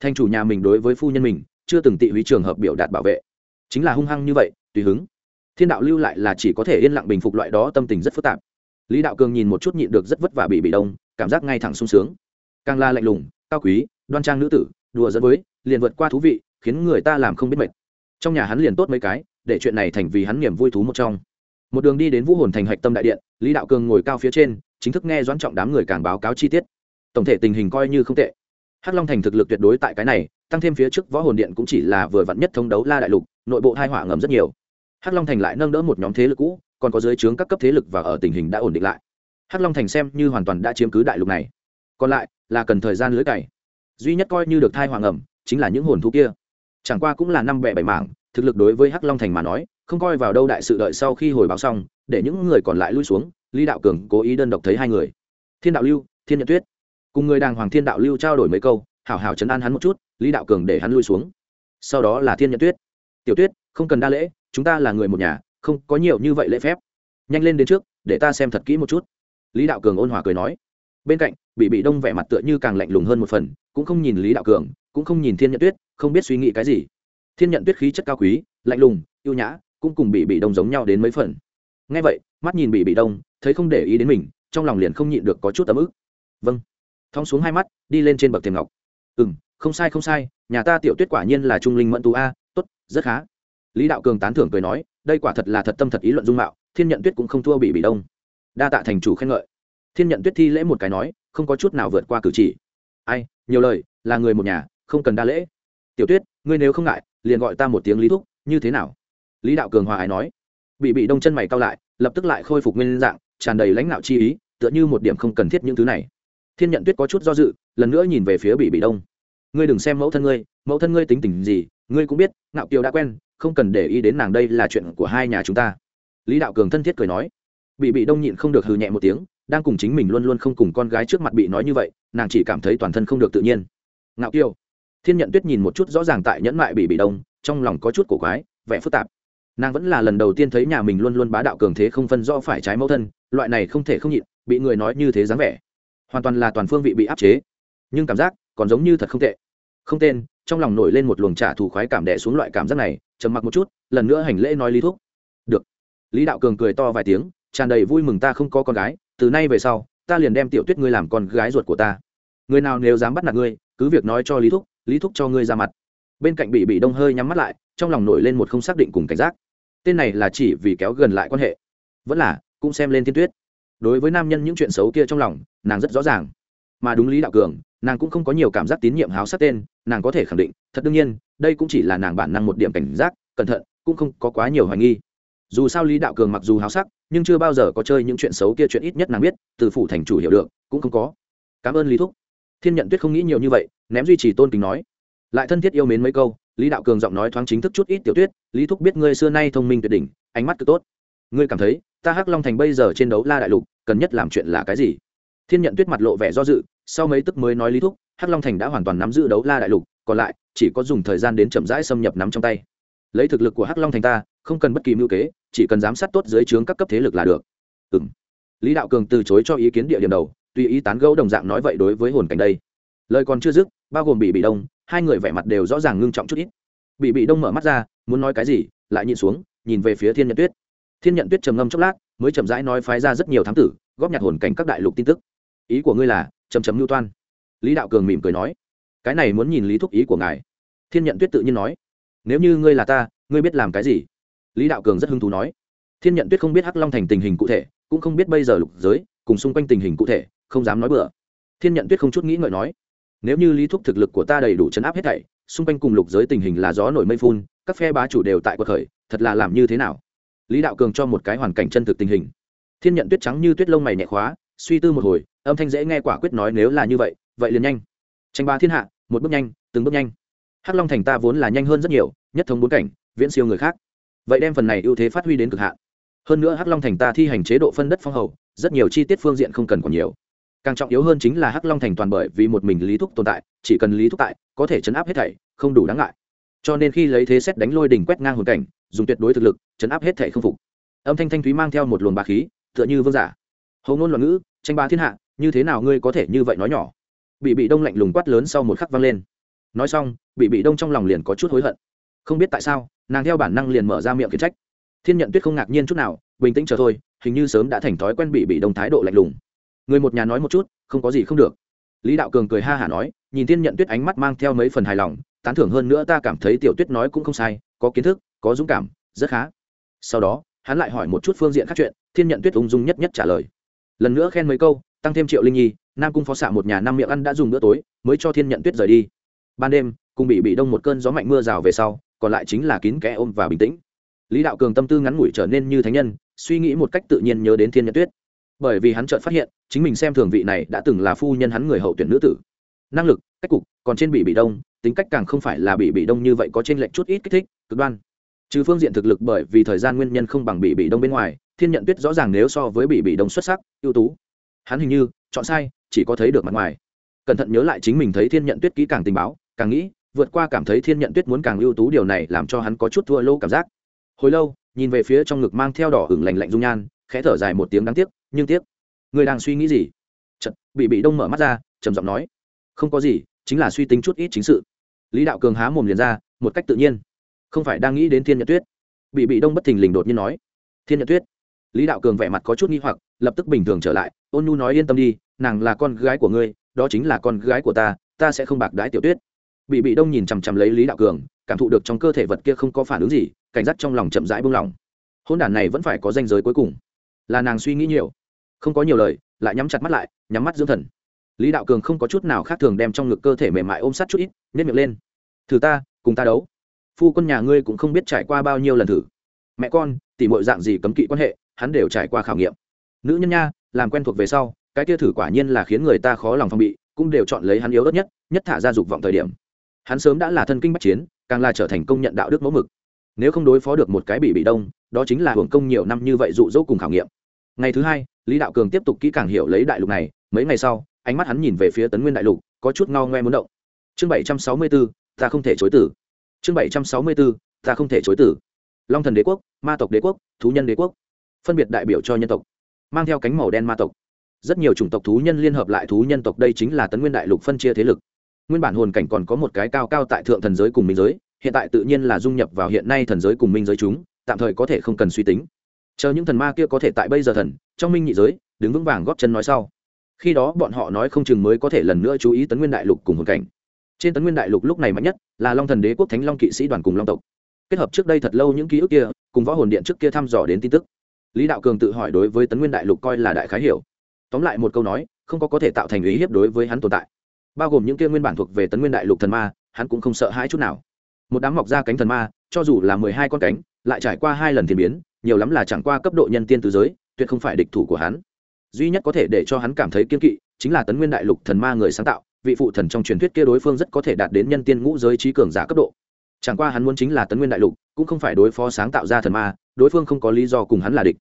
Thành chủ nhà mình đối với phu nhân mình chưa từng tị húy trường hợp biểu đạt bảo vệ. Chính là hung hăng như vậy, tùy hứng. Thiên đạo lưu lại là chỉ có thể yên lặng bình phục loại đó tâm tình rất phức tạp. Lý đạo cường nhìn một chút nhịn được rất vất vả bị bị đông, cảm giác ngay thẳng sung sướng. Càng la lạnh lùng, cao quý, đoan trang nữ tử, đùa dẫn với, liền vượt qua thú vị, khiến người ta làm không biết mệt. Trong nhà hắn liền tốt mấy cái, để chuyện này thành vì hắn niềm vui thú một trong. Một đường đi đến vũ hồn thành hạch tâm đại điện, lý đạo cường ngồi cao phía trên, chính thức nghe doãn trọng đám người càng báo cáo chi tiết. Tổng thể tình hình coi như không tệ hắc long thành thực lực tuyệt đối tại cái này, tăng thêm phía trước võ hồn điện cũng chỉ là vừa vặn nhất thông đấu la đại lục, nội bộ hai hỏa ngầm rất nhiều. Hắc long thành lại nâng đỡ một nhóm thế lực cũ, còn có dưới trướng các cấp thế lực và ở tình hình đã ổn định lại. Hắc long thành xem như hoàn toàn đã chiếm cứ đại lục này. Còn lại, là cần thời gian lưới cày. Duy nhất coi như được thai hoàng ẩm chính là những hồn thú kia. Chẳng qua cũng là năm bẻ bảy mảng, thực lực đối với hắc long thành mà nói, không coi vào đâu đại sự đợi sau khi hồi báo xong, để những người còn lại lui xuống, lý đạo cường cố ý đơn độc thấy hai người. Thiên đạo lưu, thiên nhật tuyết cùng người đàng hoàng thiên đạo lưu trao đổi mấy câu, hảo hảo chấn an hắn một chút, lý đạo cường để hắn lui xuống. Sau đó là thiên nhật tuyết. Tiểu tuyết, không cần đa lễ, chúng ta là người một nhà, không có nhiều như vậy lễ phép. Nhanh lên đến trước, để ta xem thật kỹ một chút. Lý đạo cường ôn hòa cười nói. Bên cạnh bị bị đông vẻ mặt tựa như càng lạnh lùng hơn một phần, cũng không nhìn lý đạo cường, cũng không nhìn thiên nhận tuyết, không biết suy nghĩ cái gì. Thiên nhận tuyết khí chất cao quý, lạnh lùng yêu nhã, cũng cùng bị bị đông giống nhau đến mấy phần. Ngay vậy, mắt nhìn bị bị đông, thấy không để ý đến mình, trong lòng liền không nhịn được có chút ấm ức. Vâng thong xuống hai mắt, đi lên trên bậc thềm ngọc. Ừ m không sai không sai, nhà ta tiểu tuyết quả nhiên là trung linh mẫn tú a t ố t rất khá. Lý đạo cường tán thưởng cười nói, đây quả thật là thật tâm thật ý luận dung mạo, thiên nhận tuyết cũng không thua bị bị đông. Đa tạ thành chủ khen ngợi. Thiên nhận tuyết thi lễ một cái nói, không có chút nào vượt qua cử chỉ. Ai, nhiều lời, là người một nhà, không cần đa lễ. Tiểu tuyết, ngươi nếu không ngại, liền gọi ta một tiếng lý thúc, như thế nào? Lý đạo cường hòa ái nói. Bị bị đông chân mày cao lại, lập tức lại khôi phục nguyên dạng, tràn đầy lãnh đạo chi ý, tựa như một điểm không cần thiết những thứ này thiên nhận tuyết có chút do dự, lần nữa nhìn về phía bị bị đông. Ngươi đừng xem mẫu thân ngươi, mẫu thân ngươi tính tình gì, ngươi cũng biết, ngạo kiều đã quen, không cần để ý đến nàng đây là chuyện của hai nhà chúng ta. Lý đạo cường thân thiết cười nói. Bị bị đông nhịn không được hừ nhẹ một tiếng, đang cùng chính mình luôn luôn không cùng con gái trước mặt bị nói như vậy, nàng chỉ cảm thấy toàn thân không được tự nhiên. Ngạo kiều. Thiên nhận tuyết nhìn một chút rõ ràng tại nhẫn mại bị bị đông, trong lòng có chút cổ quái, vẻ phức tạp. Nàng vẫn là lần đầu tiên thấy nhà mình luôn luôn bá đạo cường thế không phân rõ phải trái mẫu thân, loại này không thể không nhịn, bị người nói như thế dáng vẻ hoàn toàn là toàn phương vị bị áp chế. Nhưng cảm giác còn giống như thật không tệ. Không tên, trong lòng nổi lên một luồng trả thù khoái cảm đẻ xuống loại cảm giác này, trầm mặc một chút, lần nữa hành lễ nói lý thuốc được. Lý đạo cường cười to vài tiếng, tràn đầy vui mừng ta không có con gái, từ nay về sau, ta liền đem tiểu tuyết ngươi làm con gái ruột của ta. Người nào nếu dám bắt nạt ngươi, cứ việc nói cho lý thúc lý thúc cho ngươi ra mặt. Bên cạnh bị bị đông hơi nhắm mắt lại, trong lòng nổi lên một không xác định cùng cảnh giác. Tên này là chỉ vì kéo gần lại quan hệ. Vẫn là, cũng xem lên thiên tuyết đối với nam nhân những chuyện xấu kia trong lòng, nàng rất rõ ràng. Mà đúng lý đạo cường, nàng cũng không có nhiều cảm giác tín nhiệm háo sát tên, nàng có thể khẳng định, thật đương nhiên, đây cũng chỉ là nàng bản năng một điểm cảnh giác, cẩn thận, cũng không có quá nhiều hoài nghi. Dù sao lý đạo cường mặc dù háo sắc, nhưng chưa bao giờ có chơi những chuyện xấu kia chuyện ít nhất nàng biết, từ phủ thành chủ hiểu được, cũng không có. Cảm ơn lý thúc. Thiên nhận tuyết không nghĩ nhiều như vậy, ném duy trì tôn kính nói. Lại thân thiết yêu mến mấy câu, lý đạo cường giọng nói thoáng chính thức chút ít tiểu tuyết lý thúc biết ngươi xưa nay thông minh tuyệt đỉnh, ánh mắt cực tốt. Ngươi cảm thấy, ta hắc long thành bây giờ trên đấu la đại lục cần nhất làm chuyện là cái gì? Thiên nhận tuyết mặt lộ vẻ do dự, sau mấy tức mới nói lý thúc, hắc long thành đã hoàn toàn nắm giữ đấu la đại lục, còn lại, chỉ có dùng thời gian đến chậm rãi xâm nhập nắm trong tay. Lấy thực lực của hắc long thành ta, không cần bất kỳ mưu kế, chỉ cần giám sát tốt dưới trướng các cấp thế lực là được. Ừ m lý đạo cường từ chối cho ý kiến địa điểm đầu, tùy ý tán gẫu đồng dạng nói vậy đối với hồn cảnh đây. Lời còn chưa dứt, bao gồm bị bị đông, hai người vẻ mặt đều rõ ràng ngưng trọng chút ít. Bị bị đông mở mắt ra, muốn nói cái gì, lại nhìn xuống, nhìn về phía thiên nhận tuyết. Thiên nhận tuyết trầm ngâm chốc lát mới chậm rãi nói phái ra rất nhiều thám tử, góp nhặt hồn cảnh các đại lục tin tức. Ý của ngươi là chầm chấm mưu toan. Lý đạo cường mỉm cười nói, cái này muốn nhìn lý thúc ý của ngài. Thiên nhận tuyết tự nhiên nói, nếu như ngươi là ta, ngươi biết làm cái gì? Lý đạo cường rất hứng thú nói, thiên nhận tuyết không biết hắc long thành tình hình cụ thể, cũng không biết bây giờ lục giới, cùng xung quanh tình hình cụ thể, không dám nói bừa. Thiên nhận tuyết không chút nghĩ ngợi nói, nếu như lý thúc thực lực của ta đầy đủ chấn áp hết thảy, xung quanh cùng lục giới tình hình là gió nổi mây phun, các phe bá chủ đều tại cuộc khởi, thật là làm như thế nào? Lý đạo cường cho một cái hoàn cảnh chân thực tình hình. Thiên nhận tuyết trắng như tuyết lông mày nhẹ khóa, suy tư một hồi, âm thanh dễ nghe quả quyết nói nếu là như vậy vậy liền nhanh. Tranh ba thiên hạ, một bước nhanh, từng bước nhanh. Hắc long thành ta vốn là nhanh hơn rất nhiều, nhất thống bốn cảnh, viễn siêu người khác. Vậy đem phần này ưu thế phát huy đến cực hạn. Hơn nữa hắc long thành ta thi hành chế độ phân đất phong hầu, rất nhiều chi tiết phương diện không cần còn nhiều. Càng trọng yếu hơn chính là hắc long thành toàn bởi vì một mình lý thúc tồn tại, chỉ cần lý thúc tại, có thể chấn áp hết thảy, không đủ đáng ngại. Cho nên khi lấy thế xét đánh lôi đỉnh quét ngang hồn cảnh dùng tuyệt đối thực lực, chấn áp hết thể không phục. Âm thanh thanh thúy mang theo một luồng bá khí, tựa như vương giả. Hầu ngôn loạn ngữ, tranh ba thiên hạ, như thế nào ngươi có thể như vậy nói nhỏ? Bị bị đông lạnh lùng quát lớn sau một khắc vang lên. Nói xong, bị bị đông trong lòng liền có chút hối hận. Không biết tại sao, nàng theo bản năng liền mở ra miệng khiển trách. Thiên nhận tuyết không ngạc nhiên chút nào, bình tĩnh chờ thôi, hình như sớm đã thành thói quen bị bị đông thái độ lạnh lùng. Người một nhà nói một chút, không có gì không được. Lý đạo cường cười ha hả nói, nhìn thiên nhận tuyết ánh mắt mang theo mấy phần hài lòng, tán thưởng hơn nữa ta cảm thấy tiểu tuyết nói cũng không sai, có kiến thức có dũng cảm, rất khá. Sau đó, hắn lại hỏi một chút phương diện khác chuyện, thiên nhận tuyết ung dung nhất nhất trả lời. Lần nữa khen mấy câu, tăng thêm triệu linh nhi, nam cung phó xạ một nhà năm miệng ăn đã dùng bữa tối, mới cho thiên nhận tuyết rời đi. Ban đêm, cùng bị bị đông một cơn gió mạnh mưa rào về sau, còn lại chính là kín kẽ ôm và bình tĩnh. Lý đạo cường tâm tư ngắn ngủi trở nên như thánh nhân, suy nghĩ một cách tự nhiên nhớ đến thiên nhận tuyết. Bởi vì hắn chợt phát hiện, chính mình xem thường vị này đã từng là phu nhân hắn người hậu tuyển nữ tử. Năng lực, cách cục, còn trên bị bị đông, tính cách càng không phải là bị bị đông như vậy có trên lệnh chút ít kích thích, cực đoan trừ phương diện thực lực bởi vì thời gian nguyên nhân không bằng bị bị đông bên ngoài thiên nhận tuyết rõ ràng nếu so với bị bị đông xuất sắc ưu tú. Hắn hình như chọn sai chỉ có thấy được mặt ngoài. Cẩn thận nhớ lại chính mình thấy thiên nhận tuyết kỹ càng tình báo càng nghĩ vượt qua cảm thấy thiên nhận tuyết muốn càng ưu tú điều này làm cho hắn có chút thua lô cảm giác. Hồi lâu nhìn về phía trong ngực mang theo đỏ hửng lành lạnh dung nhan khẽ thở dài một tiếng đáng tiếc nhưng tiếc người đang suy nghĩ gì? Chật, bị bị đông mở mắt ra trầm giọng nói không có gì chính là suy tính chút ít chính sự. Lý đạo cường há mồm liền ra một cách tự nhiên không phải đang nghĩ đến thiên nhật tuyết bị bị đông bất thình lình đột nhiên nói thiên nhật tuyết lý đạo cường vẻ mặt có chút nghi hoặc lập tức bình thường trở lại ôn nhu nói yên tâm đi nàng là con gái của ngươi đó chính là con gái của ta ta sẽ không bạc đái tiểu tuyết bị bị đông nhìn chằm chằm lấy lý đạo cường cảm thụ được trong cơ thể vật kia không có phản ứng gì cảnh giác trong lòng chậm rãi buông lỏng hôn đản này vẫn phải có danh giới cuối cùng là nàng suy nghĩ nhiều không có nhiều lời lại nhắm chặt mắt lại nhắm mắt dưỡng thần lý đạo cường không có chút nào khác thường đem trong ngực cơ thể mềm mại ôm sát chút ít nếp miệng lên thử ta cùng ta đấu phu quân nhà ngươi cũng không biết trải qua bao nhiêu lần thử. Mẹ con, tỉ mọi dạng gì cấm kỵ quan hệ, hắn đều trải qua khảo nghiệm. Nữ nhân nha, làm quen thuộc về sau, cái kia thử quả nhiên là khiến người ta khó lòng phòng bị, cũng đều chọn lấy hắn yếu ớt nhất nhất thả ra dục vọng thời điểm. Hắn sớm đã là thân kinh bắc chiến, càng là trở thành công nhận đạo đức mẫu mực. Nếu không đối phó được một cái bị bị đông, đó chính là hưởng công nhiều năm như vậy dụ dỗ cùng khảo nghiệm. Ngày thứ hai, lý đạo cường tiếp tục kỹ càng hiểu lấy đại lục này, mấy ngày sau, ánh mắt hắn nhìn về phía tấn nguyên đại lục, có chút ngao ngoe muốn động. Chương bảy trăm sáu mươi bốn, ta không thể chối tử chương bảy trăm sáu mươi bốn ta không thể chối tử. Long thần đế quốc, ma tộc đế quốc, thú nhân đế quốc. Phân biệt đại biểu cho nhân tộc, mang theo cánh màu đen ma tộc. Rất nhiều chủng tộc thú nhân liên hợp lại thú nhân tộc, đây chính là tấn nguyên đại lục phân chia thế lực. Nguyên bản hồn cảnh còn có một cái cao cao tại thượng thần giới cùng minh giới, hiện tại tự nhiên là dung nhập vào hiện nay thần giới cùng minh giới chúng, tạm thời có thể không cần suy tính. Chờ những thần ma kia có thể tại bây giờ thần, trong minh nhị giới, đứng vững vàng góp chân nói sau. Khi đó bọn họ nói không chừng mới có thể lần nữa chú ý tấn nguyên đại lục cùng hồn cảnh trên tấn nguyên đại lục lúc này mạnh nhất là long thần đế quốc thánh long kỵ sĩ đoàn cùng long tộc. Kết hợp trước đây thật lâu những ký ức kia, cùng võ hồn điện trước kia thăm dò đến tin tức. Lý đạo cường tự hỏi đối với tấn nguyên đại lục coi là đại khái hiểu. Tóm lại một câu nói, không có có thể tạo thành ý hiếp đối với hắn tồn tại. Bao gồm những kia nguyên bản thuộc về tấn nguyên đại lục thần ma, hắn cũng không sợ hãi chút nào. Một đám mọc ra cánh thần ma, cho dù là mười hai con cánh, lại trải qua hai lần thiên biến, nhiều lắm là chẳng qua cấp độ nhân tiên từ giới, tuyệt không phải địch thủ của hắn. Duy nhất có thể để cho hắn cảm thấy kiên kỵ, chính là tấn nguyên đại lục thần ma người sáng tạo vị phụ thần trong truyền thuyết kia đối phương rất có thể đạt đến nhân tiên ngũ giới trí cường giả cấp độ. Chẳng qua hắn muốn chính là tấn nguyên đại lục, cũng không phải đối phó sáng tạo ra thần ma, đối phương không có lý do cùng hắn là địch.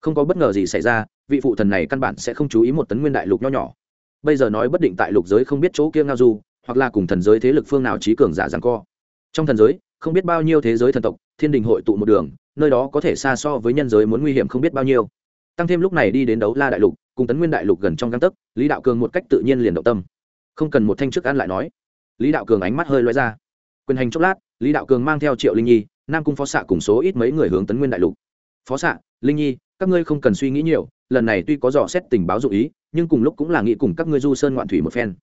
Không có bất ngờ gì xảy ra, vị phụ thần này căn bản sẽ không chú ý một tấn nguyên đại lục nho nhỏ. Bây giờ nói bất định tại lục giới không biết chỗ kia ngao du, hoặc là cùng thần giới thế lực phương nào trí cường giả rằng co. Trong thần giới, không biết bao nhiêu thế giới thần tộc, thiên đình hội tụ một đường, nơi đó có thể xa so với nhân giới muốn nguy hiểm không biết bao nhiêu. Tăng thêm lúc này đi đến đấu la đại lục, cùng tấn nguyên đại lục gần trong găng tấc, lý đạo cường một cách tự nhiên liền động tâm không cần một thanh chức ăn lại nói. Lý đạo cường ánh mắt hơi loay ra. Quyền hành chốc lát, lý đạo cường mang theo triệu linh nhi, nam cung phó xạ cùng số ít mấy người hướng tấn nguyên đại lục. Phó xạ, linh nhi, các ngươi không cần suy nghĩ nhiều, lần này tuy có dò xét tình báo dụ ý, nhưng cùng lúc cũng là nghĩ cùng các ngươi du sơn ngoạn thủy một phen.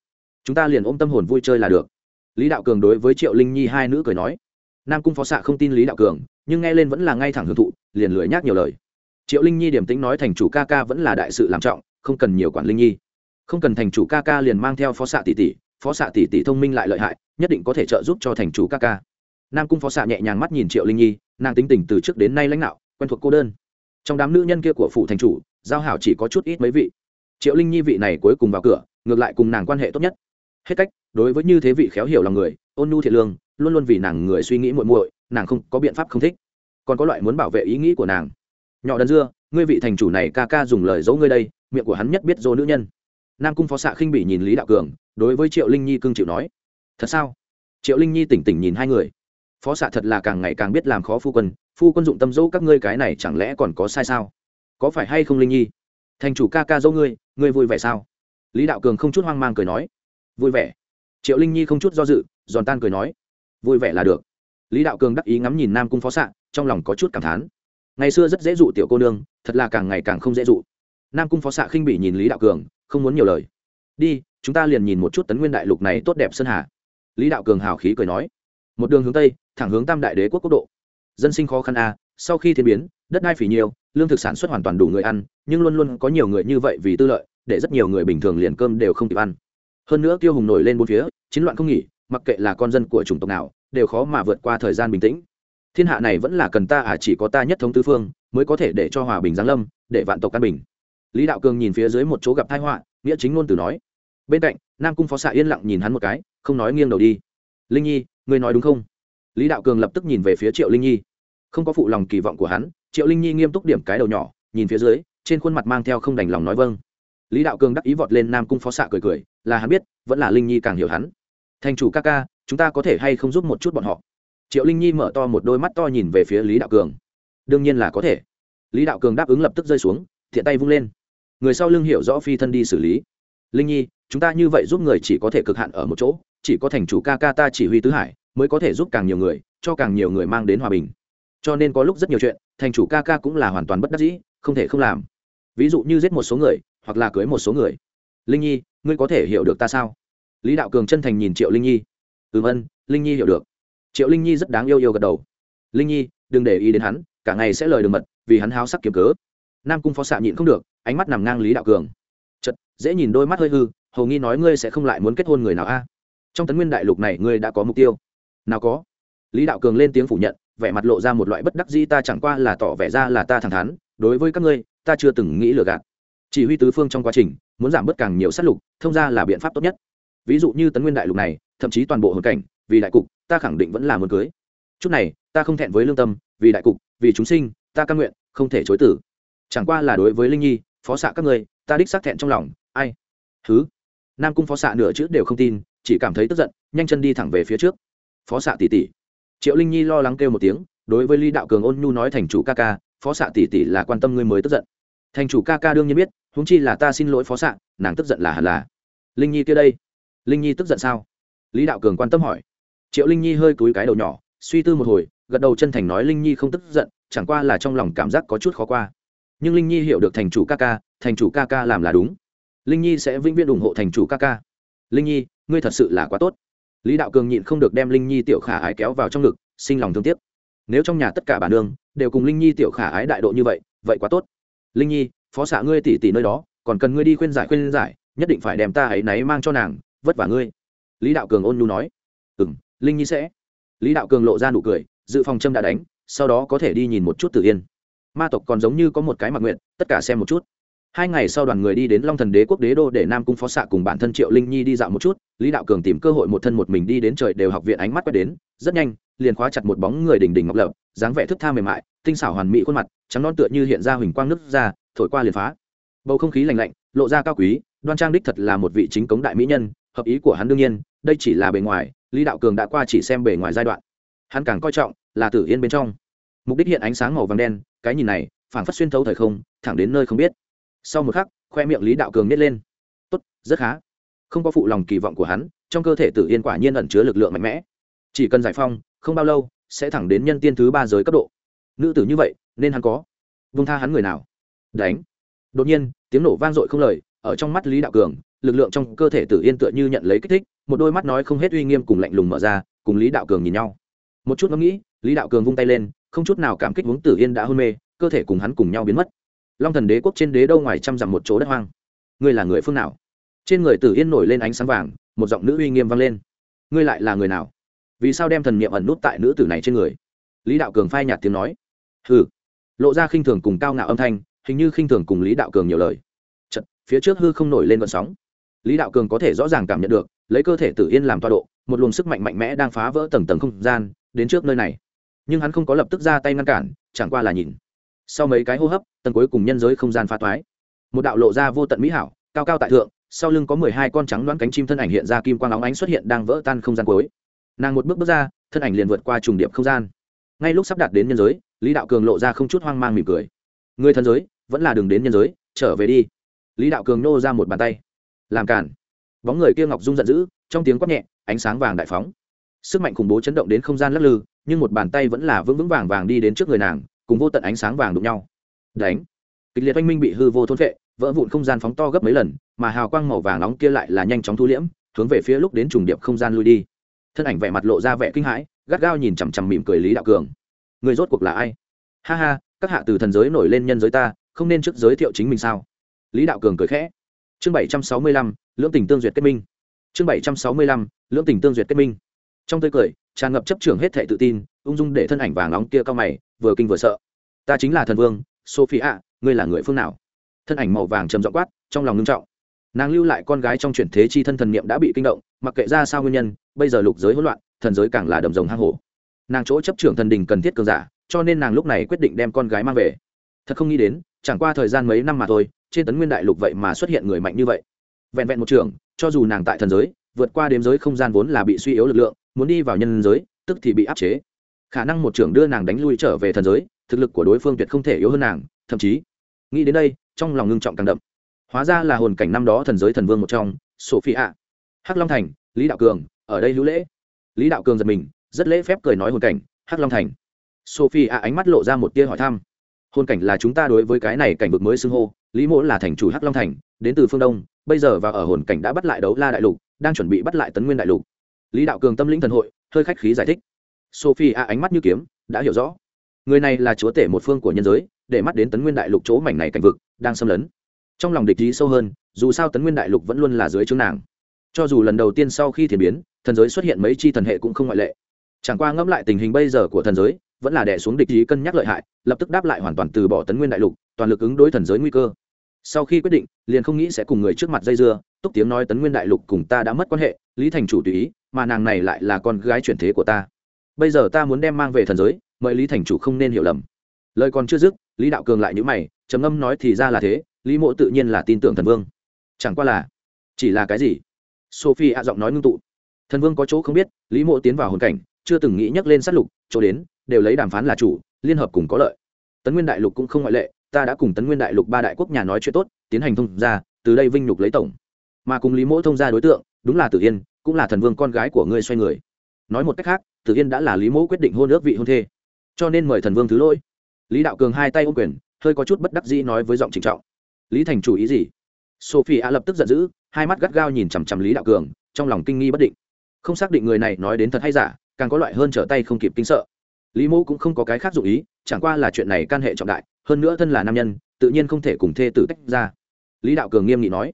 Chúng ta liền ôm tâm hồn vui chơi là được. Lý đạo cường đối với triệu linh nhi hai nữ cười nói. Nam cung phó xạ không tin lý đạo cường, nhưng nghe lên vẫn là ngay thẳng hưởng thụ, liền lưỡi nhác nhiều lời. Triệu linh nhi điểm tính nói thành chủ ca ca vẫn là đại sự làm trọng, không cần nhiều quản linh nhi không cần thành chủ ca ca liền mang theo phó xạ tỷ tỷ, phó xạ tỷ tỷ thông minh lại lợi hại, nhất định có thể trợ giúp cho thành chủ ca ca. Nam cung phó xạ nhẹ nhàng mắt nhìn triệu linh nhi, nàng tính tình từ trước đến nay lãnh đạo, quen thuộc cô đơn. Trong đám nữ nhân kia của phủ thành chủ, giao hảo chỉ có chút ít mấy vị. Triệu linh nhi vị này cuối cùng vào cửa, ngược lại cùng nàng quan hệ tốt nhất. Hết cách, đối với như thế vị khéo hiểu lòng người, ôn nhu thiện lương, luôn luôn vì nàng người suy nghĩ muội muội, nàng không có biện pháp không thích. Còn có loại muốn bảo vệ ý nghĩ của nàng. Nhỏ đần dưa, ngươi vị thành chủ này ca ca dùng lời giấu ngươi đây, miệng của hắn nhất biết dô nữ nhân nam cung phó xạ khinh bị nhìn lý đạo cường, đối với triệu linh nhi cưng chịu nói, thật sao? Triệu linh nhi tỉnh tỉnh nhìn hai người. Phó xạ thật là càng ngày càng biết làm khó phu quân phu quân dụng tâm dỗ các ngươi cái này chẳng lẽ còn có sai sao? Có phải hay không linh nhi? Thành chủ ca ca dỗ ngươi ngươi vui vẻ sao? Lý đạo cường không chút hoang mang cười nói, vui vẻ. Triệu linh nhi không chút do dự, giòn tan cười nói, vui vẻ là được. Lý đạo cường đắc ý ngắm nhìn nam cung phó xạ, trong lòng có chút cảm thán. Ngày xưa rất dễ dụ tiểu cô nương, thật là càng ngày càng không dễ dụ. Nam cung phó xạ khinh bị nhìn lý đạo cường không muốn nhiều lời. Đi, chúng ta liền nhìn một chút tấn nguyên đại lục này tốt đẹp sơn hà. Lý đạo cường hào khí cười nói. Một đường hướng tây, thẳng hướng tam đại đế quốc quốc độ. Dân sinh khó khăn a sau khi thiên biến, đất đai phỉ nhiều, lương thực sản xuất hoàn toàn đủ người ăn, nhưng luôn luôn có nhiều người như vậy vì tư lợi, để rất nhiều người bình thường liền cơm đều không kịp ăn. Hơn nữa tiêu hùng nổi lên bốn phía, chiến loạn không nghỉ, mặc kệ là con dân của chủng tộc nào, đều khó mà vượt qua thời gian bình tĩnh. Thiên hạ này vẫn là cần ta à chỉ có ta nhất thống tứ phương, mới có thể để cho hòa bình giáng lâm, để vạn tộc căn bình lý đạo cường nhìn phía dưới một chỗ gặp thái họa, nghĩa chính ngôn từ nói, bên cạnh, nam cung phó xạ yên lặng nhìn hắn một cái, không nói nghiêng đầu đi. Linh nhi, ngươi nói đúng không? Lý đạo cường lập tức nhìn về phía triệu linh nhi. Không có phụ lòng kỳ vọng của hắn, triệu linh nhi nghiêm túc điểm cái đầu nhỏ, nhìn phía dưới, trên khuôn mặt mang theo không đành lòng nói vâng. Lý đạo cường đắc ý vọt lên nam cung phó xạ cười cười, là hắn biết, vẫn là linh nhi càng hiểu hắn. Thành chủ ca ca, chúng ta có thể hay không giúp một chút bọn họ? Triệu linh nhi mở to một đôi mắt to nhìn về phía lý đạo cường. Đương nhiên là có thể. Lý đạo cường đáp ứng lập tức rơi xuống, thiện tay vung lên người sau lưng hiểu rõ phi thân đi xử lý. Linh nhi, chúng ta như vậy giúp người chỉ có thể cực hạn ở một chỗ, chỉ có thành chủ ca ca ta chỉ huy tứ hải, mới có thể giúp càng nhiều người, cho càng nhiều người mang đến hòa bình. Cho nên có lúc rất nhiều chuyện, thành chủ ca ca cũng là hoàn toàn bất đắc dĩ, không thể không làm. Ví dụ như giết một số người, hoặc là cưới một số người. Linh nhi, ngươi có thể hiểu được ta sao? Lý đạo cường chân thành nhìn triệu linh nhi. Ừ vân linh nhi hiểu được. Triệu linh nhi rất đáng yêu yêu gật đầu. Linh nhi, đừng để ý đến hắn, cả ngày sẽ lời đường mật, vì hắn háo sắc kiếm cớ nam cung phó xạ nhịn không được, ánh mắt nằm ngang lý đạo cường. Chật dễ nhìn đôi mắt hơi hư, hầu nghi nói ngươi sẽ không lại muốn kết hôn người nào a? Trong tấn nguyên đại lục này ngươi đã có mục tiêu. Nào có? Lý đạo cường lên tiếng phủ nhận, vẻ mặt lộ ra một loại bất đắc dĩ ta chẳng qua là tỏ vẻ ra là ta thẳng thắn, đối với các ngươi, ta chưa từng nghĩ lừa gạt. Chỉ huy tứ phương trong quá trình, muốn giảm bớt càng nhiều sát lục, thông ra là biện pháp tốt nhất. Ví dụ như tấn nguyên đại lục này, thậm chí toàn bộ hoàn cảnh, vì đại cục, ta khẳng định vẫn là muốn cưới. Chút này, ta không thẹn với lương tâm, vì đại cục, vì chúng sinh, ta căn nguyện, không thể chối tử chẳng qua là đối với linh nhi, phó xạ các ngươi, ta đích xác thẹn trong lòng, ai? Thứ. Nam cung phó xạ nửa chữ đều không tin, chỉ cảm thấy tức giận, nhanh chân đi thẳng về phía trước. Phó xạ tỷ tỷ. Triệu linh nhi lo lắng kêu một tiếng, đối với lý đạo cường ôn nhu nói thành chủ ca ca, phó xạ tỷ tỷ là quan tâm ngươi mới tức giận. Thành chủ ca ca đương nhiên biết húng chi là ta xin lỗi phó xạ, nàng tức giận là hẳn là. Linh nhi kia đây. Linh nhi tức giận sao? Lý đạo cường quan tâm hỏi. Triệu linh nhi hơi cúi cái đầu nhỏ, suy tư một hồi, gật đầu chân thành nói linh nhi không tức giận, chẳng qua là trong lòng cảm giác có chút khó qua nhưng linh nhi hiểu được thành chủ ca ca, thành chủ ca ca làm là đúng. Linh nhi sẽ vĩnh viễn ủng hộ thành chủ ca ca. Linh nhi, ngươi thật sự là quá tốt. Lý đạo cường nhịn không được đem linh nhi tiểu khả ái kéo vào trong ngực, sinh lòng thương tiếc. Nếu trong nhà tất cả bản đường đều cùng linh nhi tiểu khả ái đại độ như vậy vậy quá tốt. Linh nhi, phó xạ ngươi tỉ tỉ nơi đó, còn cần ngươi đi khuyên giải khuyên giải, nhất định phải đem ta ấy náy mang cho nàng, vất vả ngươi. Lý đạo cường ôn nhu nói. Ừ m linh nhi sẽ. Lý đạo cường lộ ra nụ cười, dự phòng châm đã đánh, sau đó có thể đi nhìn một chút tử yên ma tộc còn giống như có một cái mặc nguyện, tất cả xem một chút. Hai ngày sau đoàn người đi đến long thần đế quốc đế đô để nam cung phó xạ cùng bản thân triệu linh nhi đi dạo một chút, lý đạo cường tìm cơ hội một thân một mình đi đến trời đều học viện ánh mắt quét đến, rất nhanh, liền khóa chặt một bóng người đỉnh đỉnh ngọc lập dáng vẻ thức tha mềm mại, tinh xảo hoàn mỹ khuôn mặt, trắng non tựa như hiện ra huỳnh quang nước ra thổi qua liền phá. Bầu không khí lành lạnh, lộ ra cao quý, đoan trang đích thật là một vị chính cống đại mỹ nhân, hợp ý của hắn đương nhiên, đây chỉ là bề ngoài, lý đạo cường đã qua chỉ xem bề ngoài giai đoạn. Hắn càng coi trọng là tử yên bên trong mục đích hiện ánh sáng màu vàng đen, cái nhìn này, phảng phất xuyên thấu thời không, thẳng đến nơi không biết. Sau một khắc, khoe miệng lý đạo cường nhét lên. Tốt, rất khá. Không có phụ lòng kỳ vọng của hắn, trong cơ thể tử yên quả nhiên ẩn chứa lực lượng mạnh mẽ. Chỉ cần giải phong không bao lâu, sẽ thẳng đến nhân tiên thứ ba giới cấp độ. Nữ tử như vậy, nên hắn có. Vung tha hắn người nào? Đánh. Đột nhiên, tiếng nổ vang dội không lời, ở trong mắt lý đạo cường, lực lượng trong cơ thể tử yên tựa như nhận lấy kích thích, một đôi mắt nói không hết uy nghiêm cùng lạnh lùng mở ra, cùng lý đạo cường nhìn nhau. Một chút ngẫm nghĩ lý đạo cường vung tay lên không chút nào cảm kích hướng tử yên đã hôn mê cơ thể cùng hắn cùng nhau biến mất. Long thần đế quốc trên đế đâu ngoài trăm dặm một chỗ đất hoang. Ngươi là người phương nào? Trên người tử yên nổi lên ánh sáng vàng một giọng nữ uy nghiêm vang lên. Ngươi lại là người nào? Vì sao đem thần niệm ẩn nút tại nữ tử này trên người? Lý đạo cường phai nhạt tiếng nói. Hừ. Lộ ra khinh thường cùng cao ngạo âm thanh hình như khinh thường cùng lý đạo cường nhiều lời. Chật, phía trước hư không nổi lên vận sóng. Lý đạo cường có thể rõ ràng cảm nhận được lấy cơ thể tử yên làm toa độ một luồng sức mạnh mạnh mẽ đang phá vỡ tầng tầng không gian đến trước nơi này nhưng hắn không có lập tức ra tay ngăn cản, chẳng qua là nhìn. Sau mấy cái hô hấp, tầng cuối cùng nhân giới không gian phá toái một đạo lộ ra vô tận mỹ hảo, cao cao tại thượng, sau lưng có mười hai con trắng đoán cánh chim thân ảnh hiện ra kim quang óng ánh xuất hiện đang vỡ tan không gian cuối. Nàng một bước bước ra, thân ảnh liền vượt qua trùng điệp không gian. Ngay lúc sắp đạt đến nhân giới, lý đạo cường lộ ra không chút hoang mang mỉm cười. Người thân giới, vẫn là đường đến nhân giới, trở về đi. Lý đạo cường nô ra một bàn tay. Làm cản bóng người kia ngọc dung giận dữ, trong tiếng quát nhẹ, ánh sáng vàng đại phóng sức mạnh khủng bố chấn động đến không gian lắc lư, nhưng một bàn tay vẫn là vững vững vàng vàng đi đến trước người nàng, cùng vô tận ánh sáng vàng đụng nhau. Đánh! Kịch liệt oanh minh bị hư vô thôn vệ vỡ vụn không gian phóng to gấp mấy lần, mà hào quang màu vàng nóng kia lại là nhanh chóng thu liễm, hướng về phía lúc đến trùng điệp không gian lui đi. Thân ảnh vẻ mặt lộ ra vẻ kinh hãi, gắt gao nhìn chằm chằm mỉm cười lý đạo cường. Người rốt cuộc là ai? Ha ha, các hạ từ thần giới nổi lên nhân giới ta, không nên trước giới thiệu chính mình sao? Lý đạo cường cười khẽ. Chương bảy trăm sáu mươi lăm, lưỡng tình tương duyệt kết minh. Chương bảy trăm sáu mươi lăm, lưỡng tình tương duyệt kết minh trong tươi cười, tràn ngập chấp trưởng hết thệ tự tin, ung dung để thân ảnh vàng nóng kia cao mày, vừa kinh vừa sợ. Ta chính là thần vương sophie ạ ngươi là người phương nào? Thân ảnh màu vàng trầm dọ quát, trong lòng ngưng trọng. Nàng lưu lại con gái trong chuyển thế chi thân thần niệm đã bị kinh động, mặc kệ ra sao nguyên nhân, bây giờ lục giới hỗn loạn, thần giới càng là đầm rồng hang hổ. Nàng chỗ chấp trưởng thần đình cần thiết cường giả, cho nên nàng lúc này quyết định đem con gái mang về. Thật không nghĩ đến, chẳng qua thời gian mấy năm mà thôi, trên tấn nguyên đại lục vậy mà xuất hiện người mạnh như vậy. Vẹn vẹn một trường, cho dù nàng tại thần giới vượt qua đếm giới không gian vốn là bị suy yếu lực lượng, muốn đi vào nhân giới, tức thì bị áp chế. Khả năng một trưởng đưa nàng đánh lui trở về thần giới, thực lực của đối phương tuyệt không thể yếu hơn nàng, thậm chí, nghĩ đến đây, trong lòng ngưng trọng càng đậm. Hóa ra là hồn cảnh năm đó thần giới thần vương một trong sophie ạ hắc long thành, lý đạo cường, ở đây hữu lễ. Lý đạo cường giật mình, rất lễ phép cười nói hồn cảnh, hắc long thành. Sophie ạ ánh mắt lộ ra một tia hỏi thăm. Hồn cảnh là chúng ta đối với cái này cảnh vực mới xưng hô, lý mỗ là thành chủ hắc long thành, đến từ phương đông, bây giờ và ở hồn cảnh đã bắt lại đấu la đại lục đang chuẩn bị bắt lại tấn nguyên đại lục. Lý đạo cường tâm lĩnh thần hội, hơi khách khí giải thích. Sophie a ánh mắt như kiếm, đã hiểu rõ. Người này là chúa tể một phương của nhân giới, để mắt đến tấn nguyên đại lục chỗ mảnh này cảnh vực, đang xâm lấn. Trong lòng địch ý sâu hơn, dù sao tấn nguyên đại lục vẫn luôn là dưới chương nàng. Cho dù lần đầu tiên sau khi thiền biến, thần giới xuất hiện mấy chi thần hệ cũng không ngoại lệ. Chẳng qua ngẫm lại tình hình bây giờ của thần giới, vẫn là đẻ xuống địch ý cân nhắc lợi hại, lập tức đáp lại hoàn toàn từ bỏ tấn nguyên đại lục, toàn lực ứng đối thần giới nguy cơ. Sau khi quyết định, liền không nghĩ sẽ cùng người trước mặt dây dưa túc tiếng nói tấn nguyên đại lục cùng ta đã mất quan hệ, lý thành chủ tùy ý, mà nàng này lại là con gái chuyển thế của ta. Bây giờ ta muốn đem mang về thần giới, mời lý thành chủ không nên hiểu lầm. Lời còn chưa dứt, lý đạo cường lại nhữ mày, trầm ngâm nói thì ra là thế, lý mộ tự nhiên là tin tưởng thần vương. Chẳng qua là, chỉ là cái gì? Sophie ạ giọng nói ngưng tụ. Thần vương có chỗ không biết, lý mộ tiến vào hồn cảnh, chưa từng nghĩ nhắc lên sát lục, chỗ đến, đều lấy đàm phán là chủ, liên hợp cùng có lợi. Tấn nguyên đại lục cũng không ngoại lệ, ta đã cùng tấn nguyên đại lục ba đại quốc nhà nói chuyện tốt, tiến hành thông ra từ đây vinh nhục lấy tổng mà cùng lý mỗ thông ra đối tượng, đúng là tử yên, cũng là thần vương con gái của ngươi xoay người. Nói một cách khác, tử yên đã là lý mỗ quyết định hôn ước vị hôn thê. Cho nên mời thần vương thứ lỗi. Lý đạo cường hai tay ô quyền, hơi có chút bất đắc dĩ nói với giọng trịnh trọng. Lý thành chủ ý gì? Sophie a lập tức giận dữ, hai mắt gắt gao nhìn chằm chằm lý đạo cường, trong lòng kinh nghi bất định. Không xác định người này nói đến thật hay giả, càng có loại hơn trở tay không kịp kinh sợ. Lý mẫu cũng không có cái khác dụ ý, chẳng qua là chuyện này can hệ trọng đại, hơn nữa thân là nam nhân, tự nhiên không thể cùng thê tử tách ra. Lý đạo cường nghiêm nghị nói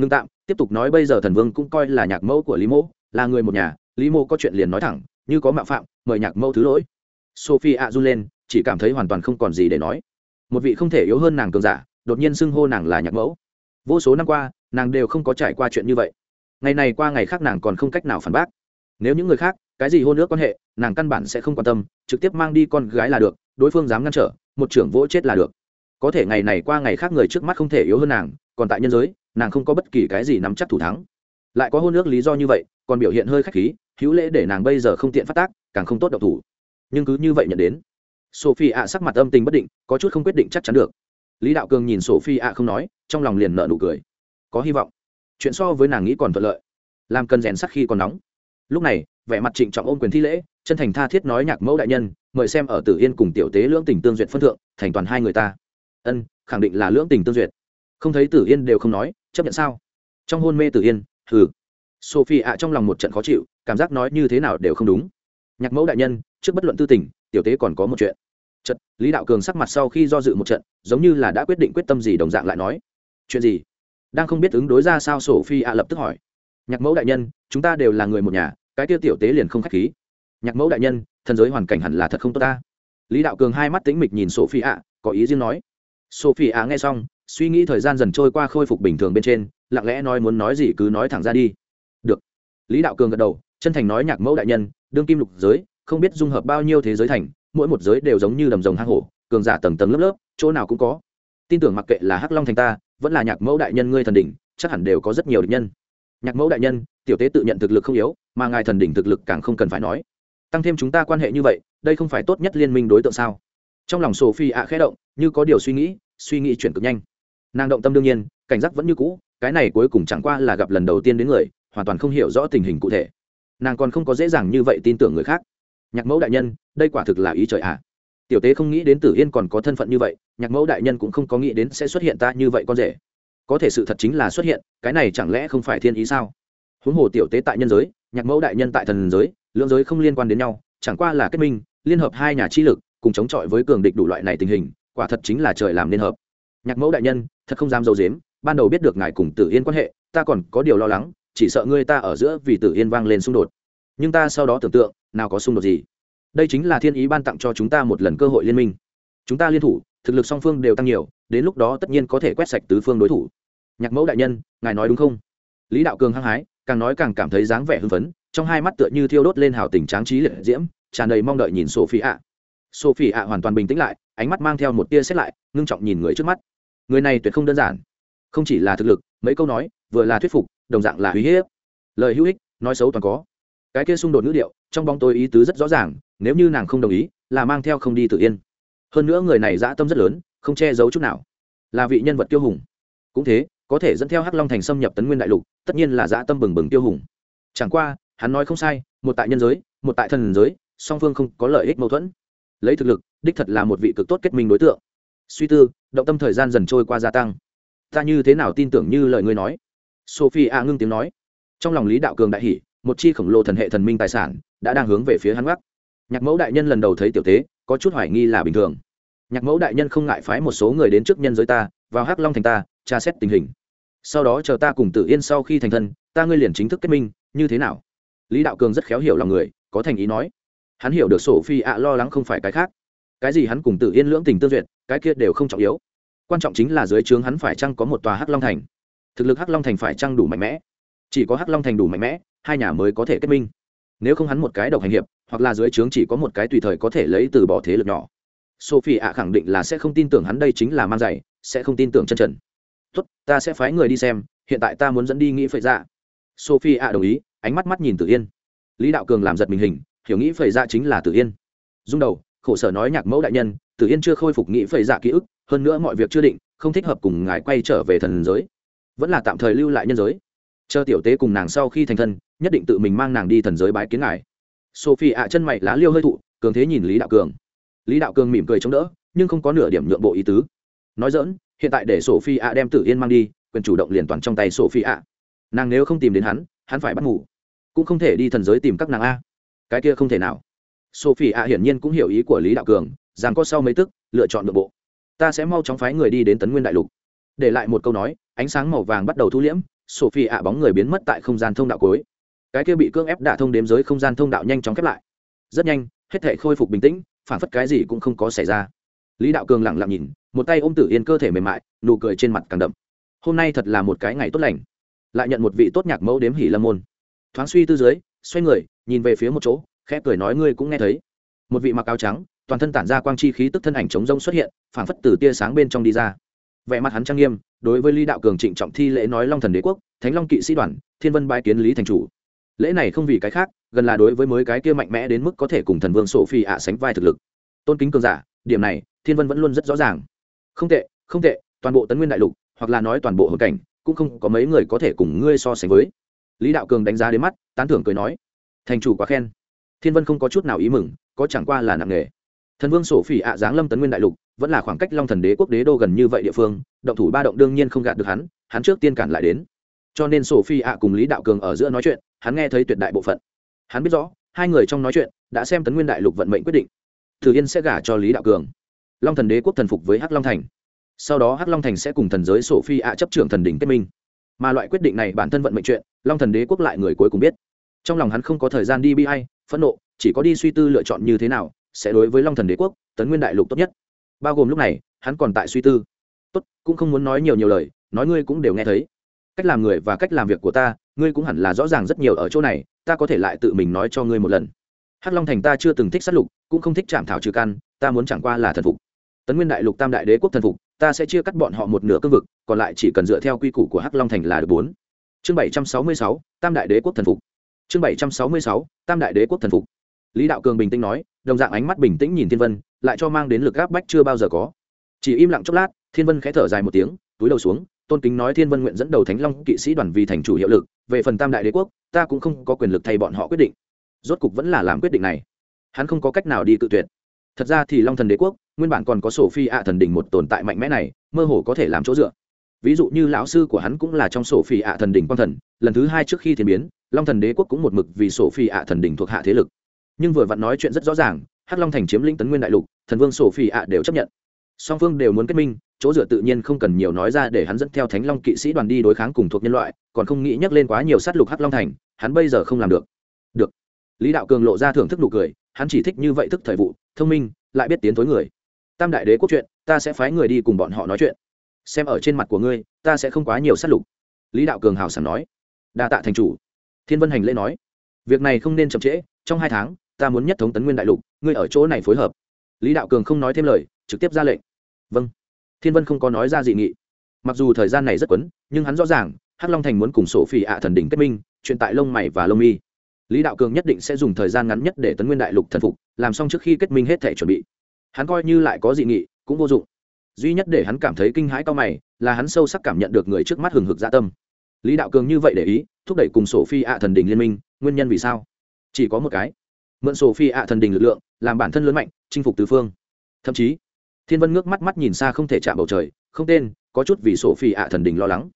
ngưng tạm, tiếp tục nói bây giờ thần vương cũng coi là nhạc mẫu của lý mẫu là người một nhà, lý mẫu có chuyện liền nói thẳng, như có mạo phạm, mời nhạc mẫu thứ lỗi. Sophie ạ run lên, chỉ cảm thấy hoàn toàn không còn gì để nói. Một vị không thể yếu hơn nàng cường giả, đột nhiên xưng hô nàng là nhạc mẫu. Vô số năm qua, nàng đều không có trải qua chuyện như vậy. Ngày này qua ngày khác nàng còn không cách nào phản bác. Nếu những người khác, cái gì hôn ước quan hệ, nàng căn bản sẽ không quan tâm, trực tiếp mang đi con gái là được, đối phương dám ngăn trở, một trưởng vỗ chết là được. Có thể ngày này qua ngày khác người trước mắt không thể yếu hơn nàng, còn tại nhân giới nàng không có bất kỳ cái gì nắm chắc thủ thắng. Lại có hôn ước lý do như vậy, còn biểu hiện hơi khách khí, hữu lễ để nàng bây giờ không tiện phát tác, càng không tốt độc thủ. Nhưng cứ như vậy nhận đến, sophie ạ sắc mặt âm tình bất định, có chút không quyết định chắc chắn được. Lý đạo cường nhìn sophie ạ không nói, trong lòng liền nợ nụ cười. Có hy vọng. Chuyện so với nàng nghĩ còn thuận lợi. Làm cần rèn sắc khi còn nóng. Lúc này, vẻ mặt trịnh trọng ôm quyền thi lễ, chân thành tha thiết nói nhạc mẫu đại nhân, mời xem ở tử yên cùng tiểu tế lưỡng tình tương duyệt phân thượng, thành toàn hai người ta. Ân, khẳng định là lưỡng tình tương duyệt. Không thấy tử yên đều không nói chấp nhận sao? Trong hôn mê tử yên, hừ. Sophie ạ, trong lòng một trận khó chịu, cảm giác nói như thế nào đều không đúng. Nhạc mẫu đại nhân, trước bất luận tư tình, tiểu tế còn có một chuyện. Trận lý đạo cường sắc mặt sau khi do dự một trận, giống như là đã quyết định quyết tâm gì đồng dạng lại nói. Chuyện gì? Đang không biết ứng đối ra sao sophie ạ lập tức hỏi. Nhạc mẫu đại nhân, chúng ta đều là người một nhà, cái tiêu tiểu tế liền không khách khí. Nhạc mẫu đại nhân, thần giới hoàn cảnh hẳn là thật không tốt ta. Lý đạo cường hai mắt tĩnh mịch nhìn sophie ạ, có ý riêng nói. Sophie ạ nghe xong suy nghĩ thời gian dần trôi qua khôi phục bình thường bên trên, lặng lẽ nói muốn nói gì cứ nói thẳng ra đi. Được. Lý đạo cường gật đầu, chân thành nói nhạc mẫu đại nhân, đương kim lục giới, không biết dung hợp bao nhiêu thế giới thành, mỗi một giới đều giống như đầm rồng hang hổ, cường giả tầng tầng lớp lớp, chỗ nào cũng có. Tin tưởng mặc kệ là hắc long thành ta, vẫn là nhạc mẫu đại nhân ngươi thần đỉnh, chắc hẳn đều có rất nhiều địch nhân. Nhạc mẫu đại nhân, tiểu tế tự nhận thực lực không yếu, mà ngài thần đỉnh thực lực càng không cần phải nói. Tăng thêm chúng ta quan hệ như vậy, đây không phải tốt nhất liên minh đối tượng sao? Trong lòng sophie ạ khẽ động, như có điều suy nghĩ suy nghĩ chuyển cực nhanh nàng động tâm đương nhiên, cảnh giác vẫn như cũ, cái này cuối cùng chẳng qua là gặp lần đầu tiên đến người, hoàn toàn không hiểu rõ tình hình cụ thể. Nàng còn không có dễ dàng như vậy tin tưởng người khác. Nhạc mẫu đại nhân, đây quả thực là ý trời ạ. À. Tiểu tế không nghĩ đến tử yên còn có thân phận như vậy, nhạc mẫu đại nhân cũng không có nghĩ đến sẽ xuất hiện ta như vậy con rể. Có thể sự thật chính là xuất hiện, cái này chẳng lẽ không phải thiên ý sao? Huống hồ tiểu tế tại nhân giới, nhạc mẫu đại nhân tại thần giới lưỡng giới không liên quan đến nhau, chẳng qua là kết minh, liên hợp hai nhà chi lực, cùng chống chọi với cường địch đủ loại này tình hình, quả thật chính là trời làm nên hợp nhạc mẫu đại nhân, thật không dám dầu dếm, ban đầu biết được ngài cùng tử yên quan hệ, ta còn có điều lo lắng, chỉ sợ ngươi ta ở giữa vì tử yên vang lên xung đột. Nhưng ta sau đó tưởng tượng, nào có xung đột gì. Đây chính là thiên ý ban tặng cho chúng ta một lần cơ hội liên minh. Chúng ta liên thủ, thực lực song phương đều tăng nhiều, đến lúc đó tất nhiên có thể quét sạch tứ phương đối thủ. Nhạc mẫu đại nhân, ngài nói đúng không? Lý đạo cường hăng hái, càng nói càng cảm thấy dáng vẻ hưng phấn, trong hai mắt tựa như thiêu đốt lên hào tình tráng trí liệt diễm, tràn đầy mong đợi nhìn sophie ạ. Sophie ạ hoàn toàn bình tĩnh lại, ánh mắt mang theo một tia xét lại, ngưng trọng nhìn người trước mắt người này tuyệt không đơn giản. Không chỉ là thực lực, mấy câu nói, vừa là thuyết phục, đồng dạng là uy hiếp. Lời hữu ích, nói xấu toàn có. Cái kia xung đột ngữ điệu, trong bóng tôi ý tứ rất rõ ràng, nếu như nàng không đồng ý, là mang theo không đi tự yên. Hơn nữa người này dã tâm rất lớn, không che giấu chút nào. Là vị nhân vật tiêu hùng. Cũng thế, có thể dẫn theo hắc long thành xâm nhập tấn nguyên đại lục, tất nhiên là dã tâm bừng bừng tiêu hùng. Chẳng qua, hắn nói không sai, một tại nhân giới, một tại thần giới, song phương không có lợi ích mâu thuẫn. Lấy thực lực, đích thật là một vị cực tốt kết minh đối tượng. Suy tư động tâm thời gian dần trôi qua gia tăng. Ta như thế nào tin tưởng như lời ngươi nói? Sophie a ngưng tiếng nói. Trong lòng lý đạo cường đại hỷ một chi khổng lồ thần hệ thần minh tài sản đã đang hướng về phía hắn gác nhạc mẫu đại nhân lần đầu thấy tiểu tế, có chút hoài nghi là bình thường. Nhạc mẫu đại nhân không ngại phái một số người đến trước nhân giới ta, vào hắc long thành ta, tra xét tình hình. Sau đó chờ ta cùng tự yên sau khi thành thân, ta ngươi liền chính thức kết minh, như thế nào? Lý đạo cường rất khéo hiểu lòng người, có thành ý nói. Hắn hiểu được sổ phi ạ lo lắng không phải cái khác cái gì hắn cùng tự yên lưỡng tình tương duyệt, cái kia đều không trọng yếu. Quan trọng chính là dưới trướng hắn phải chăng có một tòa hắc long thành. Thực lực hắc long thành phải chăng đủ mạnh mẽ? Chỉ có hắc long thành đủ mạnh mẽ, hai nhà mới có thể kết minh. Nếu không hắn một cái độc hành hiệp, hoặc là dưới trướng chỉ có một cái tùy thời có thể lấy từ bỏ thế lực nhỏ. Sophie ạ khẳng định là sẽ không tin tưởng hắn đây chính là man dày sẽ không tin tưởng chân trần. Tốt, ta sẽ phái người đi xem, hiện tại ta muốn dẫn đi nghĩ phẩy dạ. Sophie ạ đồng ý, ánh mắt mắt nhìn tử yên. Lý đạo cường làm giật mình hình, hiểu nghĩ phẩy dạ chính là tử yên. Rung đầu khổ sở nói nhạc mẫu đại nhân, tử yên chưa khôi phục nghĩ phẩy dạ ký ức, hơn nữa mọi việc chưa định, không thích hợp cùng ngài quay trở về thần giới. Vẫn là tạm thời lưu lại nhân giới. Chờ tiểu tế cùng nàng sau khi thành thân, nhất định tự mình mang nàng đi thần giới bái kiến ngài. Sophie ạ, chân mày lá liêu hơi thụ, cường thế nhìn lý đạo cường. Lý đạo cường mỉm cười chống đỡ, nhưng không có nửa điểm nhượng bộ ý tứ. Nói dỡn hiện tại để sophie ạ đem tử yên mang đi, quyền chủ động liền toàn trong tay sophie ạ. Nàng nếu không tìm đến hắn hắn phải bắt ngủ. Cũng không thể đi thần giới tìm các nàng a. Cái kia không thể nào sophie ạ hiển nhiên cũng hiểu ý của lý đạo cường, rằng có sau mấy tức, lựa chọn nội bộ. Ta sẽ mau chóng phái người đi đến tấn nguyên đại lục. Để lại một câu nói, ánh sáng màu vàng bắt đầu thu liễm, sophie ạ bóng người biến mất tại không gian thông đạo cuối. Cái kia bị cưỡng ép đả thông đếm giới không gian thông đạo nhanh chóng khép lại. Rất nhanh, hết thể khôi phục bình tĩnh, phản phất cái gì cũng không có xảy ra. Lý đạo cường lẳng lặng nhìn, một tay ôm tử yên cơ thể mềm mại, nụ cười trên mặt càng đậm. Hôm nay thật là một cái ngày tốt lành. Lại nhận một vị tốt nhạc mẫu đếm hỉ lâm môn. Thoáng suy tư dưới, xoay người, nhìn về phía một chỗ khẽ cười nói ngươi cũng nghe thấy. Một vị mặc áo trắng, toàn thân tản ra quang chi khí tức thân ảnh chống rông xuất hiện, phảng phất từ tia sáng bên trong đi ra. Vẻ mặt hắn trang nghiêm, đối với lý đạo cường trịnh trọng thi lễ nói long thần đế quốc, thánh long kỵ sĩ đoàn, thiên vân bái kiến lý thành chủ. Lễ này không vì cái khác, gần là đối với mới cái kia mạnh mẽ đến mức có thể cùng thần vương sổ phi ạ sánh vai thực lực. Tôn kính cường giả, điểm này, thiên vân vẫn luôn rất rõ ràng. Không tệ không tệ, toàn bộ tấn nguyên đại lục, hoặc là nói toàn bộ hồn cảnh, cũng không có mấy người có thể cùng ngươi so sánh với. Lý đạo cường đánh giá đến mắt, tán thưởng cười nói, thành chủ quá khen thiên vân không có chút nào ý mừng, có chẳng qua là nặng nghề thần vương sổ phỉ ạ giáng lâm tấn nguyên đại lục, vẫn là khoảng cách long thần đế quốc đế đô gần như vậy địa phương, động thủ ba động đương nhiên không gạt được hắn hắn trước tiên cản lại đến. Cho nên sổ phi ạ cùng lý đạo cường ở giữa nói chuyện, hắn nghe thấy tuyệt đại bộ phận. Hắn biết rõ, hai người trong nói chuyện, đã xem tấn nguyên đại lục vận mệnh quyết định. Thử yên sẽ gả cho lý đạo cường. Long thần đế quốc thần phục với hắc long thành. Sau đó hắc long thành sẽ cùng thần giới sổ phi ạ chấp trưởng thần đỉnh kết minh. Mà loại quyết định này bản thân vận mệnh chuyện, long thần đế quốc lại người cuối cùng biết trong lòng hắn không có thời gian đi bi hay phẫn nộ, chỉ có đi suy tư lựa chọn như thế nào sẽ đối với long thần đế quốc, tấn nguyên đại lục tốt nhất. Bao gồm lúc này, hắn còn tại suy tư. Tốt, cũng không muốn nói nhiều nhiều lời, nói ngươi cũng đều nghe thấy. Cách làm người và cách làm việc của ta, ngươi cũng hẳn là rõ ràng rất nhiều ở chỗ này, ta có thể lại tự mình nói cho ngươi một lần. Hắc long thành ta chưa từng thích sát lục, cũng không thích chạm thảo trừ căn, ta muốn chẳng qua là thần phục. Tấn nguyên đại lục tam đại đế quốc thần phục, ta sẽ chia cắt bọn họ một nửa cương vực, còn lại chỉ cần dựa theo quy củ của hắc long thành là được bốn. Chương bảy trăm sáu mươi sáu, tam đại đế quốc thần phục chương bảy trăm sáu mươi sáu, tam đại đế quốc thần phục. Lý đạo cường bình tĩnh nói, đồng dạng ánh mắt bình tĩnh nhìn thiên vân, lại cho mang đến lực áp bách chưa bao giờ có. Chỉ im lặng chốc lát, thiên vân khẽ thở dài một tiếng, túi đầu xuống, tôn kính nói thiên vân nguyện dẫn đầu thánh long kỵ sĩ đoàn vì thành chủ hiệu lực, về phần tam đại đế quốc, ta cũng không có quyền lực thay bọn họ quyết định. Rốt cục vẫn là làm quyết định này. Hắn không có cách nào đi cự tuyệt. Thật ra thì long thần đế quốc, nguyên bản còn có sổ phi ạ thần đỉnh một tồn tại mạnh mẽ này, mơ hồ có thể làm chỗ dựa. Ví dụ như lão sư của hắn cũng là trong sổ phi ạ thần đỉnh quang thần, lần thứ hai trước khi thiên biến long thần đế quốc cũng một mực vì sổ phi ạ thần đỉnh thuộc hạ thế lực. Nhưng vừa vặn nói chuyện rất rõ ràng, hắc long thành chiếm lĩnh tấn nguyên đại lục, thần vương sổ phi ạ đều chấp nhận. Song phương đều muốn kết minh, chỗ dựa tự nhiên không cần nhiều nói ra để hắn dẫn theo thánh long kỵ sĩ đoàn đi đối kháng cùng thuộc nhân loại, còn không nghĩ nhắc lên quá nhiều sát lục hắc long thành, hắn bây giờ không làm được. Được. Lý đạo cường lộ ra thưởng thức nụ cười, hắn chỉ thích như vậy thức thời vụ, thông minh, lại biết tiến thối người. Tam đại đế quốc chuyện, ta sẽ phái người đi cùng bọn họ nói chuyện. Xem ở trên mặt của ngươi, ta sẽ không quá nhiều sát lục. Lý đạo cường hào sảng nói. Đa tạ thành chủ thiên vân hành lễ nói, việc này không nên chậm trễ, trong hai tháng, ta muốn nhất thống tấn nguyên đại lục, ngươi ở chỗ này phối hợp. Lý đạo cường không nói thêm lời, trực tiếp ra lệnh. Vâng. Thiên vân không có nói ra dị nghị. Mặc dù thời gian này rất quấn, nhưng hắn rõ ràng, hắc long thành muốn cùng sổ phỉ ạ thần đỉnh kết minh, chuyện tại lông mày và lông mi. Lý đạo cường nhất định sẽ dùng thời gian ngắn nhất để tấn nguyên đại lục thần phục, làm xong trước khi kết minh hết thể chuẩn bị. Hắn coi như lại có dị nghị, cũng vô dụng. Duy nhất để hắn cảm thấy kinh hãi cao mày, là hắn sâu sắc cảm nhận được người trước mắt hừng hực dạ tâm lý đạo cường như vậy để ý, thúc đẩy cùng sổ phi ạ thần đình liên minh, nguyên nhân vì sao? Chỉ có một cái. Mượn sổ phi ạ thần đình lực lượng, làm bản thân lớn mạnh, chinh phục tứ phương. Thậm chí, thiên vân ngước mắt mắt nhìn xa không thể chạm bầu trời, không tên, có chút vì sổ phi ạ thần đình lo lắng.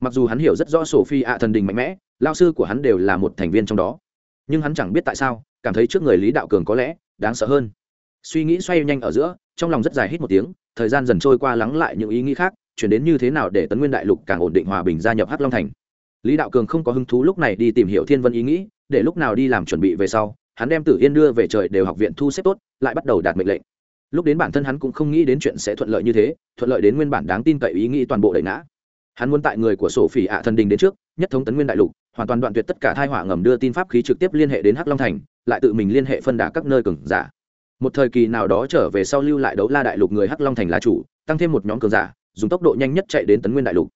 Mặc dù hắn hiểu rất rõ sổ phi ạ thần đình mạnh mẽ, lao sư của hắn đều là một thành viên trong đó. Nhưng hắn chẳng biết tại sao, cảm thấy trước người lý đạo cường có lẽ, đáng sợ hơn. Suy nghĩ xoay nhanh ở giữa, trong lòng rất dài hít một tiếng, thời gian dần trôi qua lắng lại những ý nghĩ khác chuyển đến như thế nào để tấn nguyên đại lục càng ổn định hòa bình gia nhập hắc long thành? Lý đạo cường không có hứng thú lúc này đi tìm hiểu thiên vân ý nghĩ, để lúc nào đi làm chuẩn bị về sau, hắn đem tử yên đưa về trời đều học viện thu xếp tốt, lại bắt đầu đạt mệnh lệnh. Lúc đến bản thân hắn cũng không nghĩ đến chuyện sẽ thuận lợi như thế, thuận lợi đến nguyên bản đáng tin cậy ý nghĩ toàn bộ đẩy ngã. Hắn muốn tại người của sổ phỉ ạ thần đình đến trước, nhất thống tấn nguyên đại lục, hoàn toàn đoạn tuyệt tất cả thai họa ngầm đưa tin pháp khí trực tiếp liên hệ đến hắc long thành, lại tự mình liên hệ phân đà các nơi cường giả. Một thời kỳ nào đó trở về sau lưu lại đấu la đại lục người hắc long thành là chủ, tăng thêm một nhóm cường giả dùng tốc độ nhanh nhất chạy đến tấn nguyên đại lục.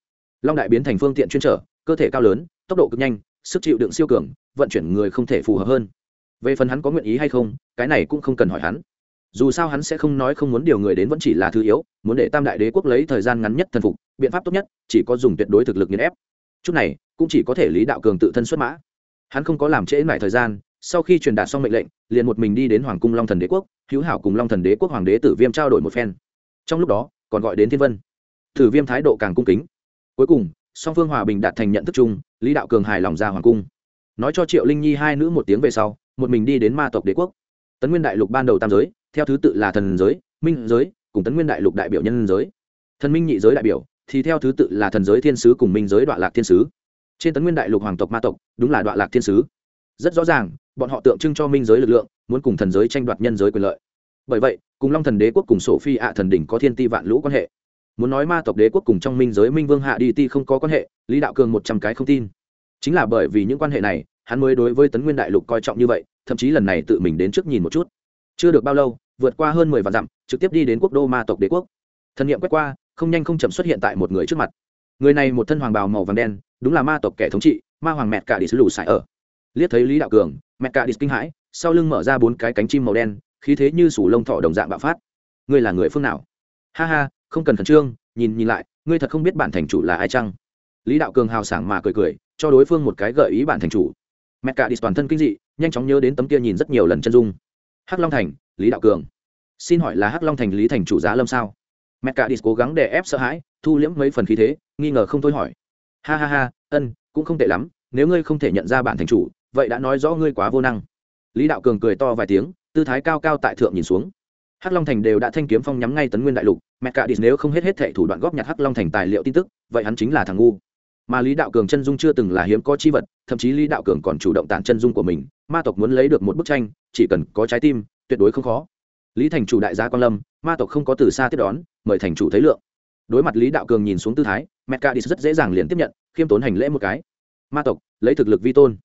Long đại biến thành phương tiện chuyên trở, cơ thể cao lớn, tốc độ cực nhanh, sức chịu đựng siêu cường, vận chuyển người không thể phù hợp hơn. Về phần hắn có nguyện ý hay không, cái này cũng không cần hỏi hắn. Dù sao hắn sẽ không nói không muốn điều người đến vẫn chỉ là thứ yếu, muốn để tam đại đế quốc lấy thời gian ngắn nhất thần phục, biện pháp tốt nhất, chỉ có dùng tuyệt đối thực lực nghiên ép. Chút này, cũng chỉ có thể lý đạo cường tự thân xuất mã. Hắn không có làm trễ mãi thời gian, sau khi truyền đạt xong mệnh lệnh, liền một mình đi đến hoàng cung long thần đế quốc, hữu hảo cùng long thần đế quốc hoàng đế tử viêm trao đổi một phen. Trong lúc đó, còn gọi đến thiên vân. Thử viêm thái độ càng cung kính. Cuối cùng, song phương hòa bình đạt thành nhận thức chung, lý đạo cường hài lòng ra hoàng cung. Nói cho triệu linh nhi hai nữ một tiếng về sau, một mình đi đến ma tộc đế quốc. Tấn nguyên đại lục ban đầu tam giới, theo thứ tự là thần giới, minh giới, cùng tấn nguyên đại lục đại biểu nhân giới. Thần minh nhị giới đại biểu, thì theo thứ tự là thần giới thiên sứ cùng minh giới đoạn lạc thiên sứ. Trên tấn nguyên đại lục hoàng tộc ma tộc, đúng là đoạn lạc thiên sứ. Rất rõ ràng, bọn họ tượng trưng cho minh giới lực lượng, muốn cùng thần giới tranh đoạt nhân giới quyền lợi. Bởi vậy, cùng long thần đế quốc cùng sổ phi ạ thần đỉnh có thiên ti vạn lũ quan hệ muốn nói ma tộc đế quốc cùng trong minh giới minh vương hạ đi ti không có quan hệ, lý đạo cường một trăm cái không tin. Chính là bởi vì những quan hệ này, hắn mới đối với tấn nguyên đại lục coi trọng như vậy, thậm chí lần này tự mình đến trước nhìn một chút. Chưa được bao lâu, vượt qua hơn mười vạn dặm, trực tiếp đi đến quốc đô ma tộc đế quốc. Thần nhiệm quét qua, không nhanh không chậm xuất hiện tại một người trước mặt. Người này một thân hoàng bào màu vàng đen, đúng là ma tộc kẻ thống trị, ma hoàng mẹ cả đi sứ lù sải ở. Liếc thấy lý đạo cường mẹ cả đi kinh hãi, sau lưng mở ra bốn cái cánh chim màu đen, khí thế như sủ lông thỏ đồng dạng bạo phát. Ngươi là người phương nào? Ha ha không cần khẩn trương, nhìn nhìn lại, ngươi thật không biết bản thành chủ là ai chăng? Lý đạo cường hào sảng mà cười cười, cho đối phương một cái gợi ý bản thành chủ. Mẹ cả đi toàn thân kinh dị, nhanh chóng nhớ đến tấm kia nhìn rất nhiều lần chân dung. Hắc long thành, lý đạo cường. Xin hỏi là hắc long thành lý thành chủ giá lâm sao? Mẹ cả đi cố gắng để ép sợ hãi, thu liễm mấy phần khí thế, nghi ngờ không thôi hỏi. Ha ha ha, ân, cũng không tệ lắm, nếu ngươi không thể nhận ra bản thành chủ, vậy đã nói rõ ngươi quá vô năng. Lý đạo cường cười to vài tiếng, tư thái cao cao tại thượng nhìn xuống hắc long thành đều đã thanh kiếm phong nhắm ngay tấn nguyên đại lục, mẹ cả đi nếu không hết hết thệ thủ đoạn góp nhặt hắc long thành tài liệu tin tức, vậy hắn chính là thằng ngu. Mà lý đạo cường chân dung chưa từng là hiếm có chi vật, thậm chí lý đạo cường còn chủ động tản chân dung của mình, ma tộc muốn lấy được một bức tranh, chỉ cần có trái tim, tuyệt đối không khó. Lý thành chủ đại gia quan lâm, ma tộc không có từ xa tiếp đón, mời thành chủ thấy lượng. Đối mặt lý đạo cường nhìn xuống tư thái, mẹ ca đi rất dễ dàng liền tiếp nhận, khiêm tốn hành lễ một cái. Ma tộc, lấy thực lực vi tôn.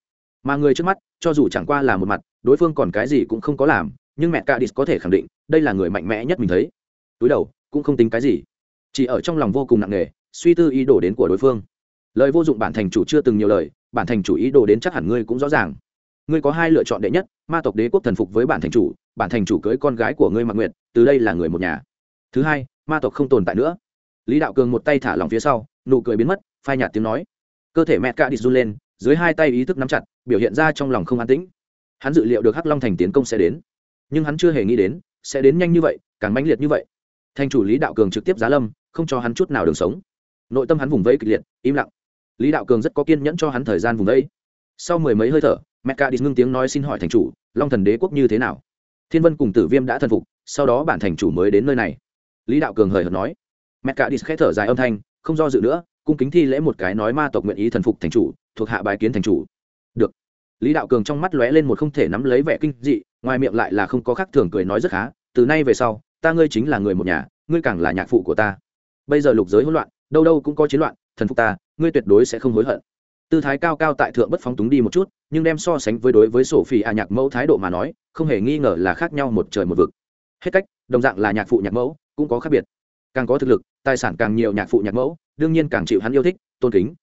Mà người trước mắt, cho dù chẳng qua là một mặt, đối phương còn cái gì cũng không có làm, nhưng mẹ ca đi có thể khẳng định đây là người mạnh mẽ nhất mình thấy. Túi đầu, cũng không tính cái gì. Chỉ ở trong lòng vô cùng nặng nề, suy tư ý đồ đến của đối phương. Lời vô dụng bản thành chủ chưa từng nhiều lời, bản thành chủ ý đồ đến chắc hẳn ngươi cũng rõ ràng. Ngươi có hai lựa chọn đệ nhất, ma tộc đế quốc thần phục với bản thành chủ, bản thành chủ cưới con gái của ngươi mặc nguyện từ đây là người một nhà. Thứ hai, ma tộc không tồn tại nữa. Lý đạo cường một tay thả lòng phía sau, nụ cười biến mất, phai nhạt tiếng nói. Cơ thể mẹ cạ đi run lên, dưới hai tay ý thức nắm chặt, biểu hiện ra trong lòng không an tĩnh. Hắn dự liệu được hắc long thành tiến công sẽ đến, nhưng hắn chưa hề nghĩ đến sẽ đến nhanh như vậy, càng mãnh liệt như vậy. Thành chủ lý đạo cường trực tiếp giá lâm, không cho hắn chút nào đường sống. Nội tâm hắn vùng vẫy kịch liệt, im lặng. Lý đạo cường rất có kiên nhẫn cho hắn thời gian vùng vẫy. Sau mười mấy hơi thở, mẹ cạ đi ngưng tiếng nói xin hỏi thành chủ, long thần đế quốc như thế nào? Thiên vân cùng tử viêm đã thần phục, sau đó bản thành chủ mới đến nơi này. Lý đạo cường hời hợt nói. Mẹ cạ đi khẽ thở dài âm thanh, không do dự nữa, cung kính thi lễ một cái nói ma tộc nguyện ý thần phục thành chủ, thuộc hạ bài kiến thành chủ. Được lý đạo cường trong mắt lóe lên một không thể nắm lấy vẻ kinh dị, ngoài miệng lại là không có khác thường cười nói rất khá, từ nay về sau, ta ngươi chính là người một nhà, ngươi càng là nhạc phụ của ta. Bây giờ lục giới hỗn loạn, đâu đâu cũng có chiến loạn, thần phục ta, ngươi tuyệt đối sẽ không hối hận. Tư thái cao cao tại thượng bất phóng túng đi một chút, nhưng đem so sánh với đối với sổ phi a nhạc mẫu thái độ mà nói, không hề nghi ngờ là khác nhau một trời một vực. Hết cách, đồng dạng là nhạc phụ nhạc mẫu, cũng có khác biệt. Càng có thực lực, tài sản càng nhiều nhạc phụ nhạc mẫu, đương nhiên càng chịu hắn yêu thích, tôn kính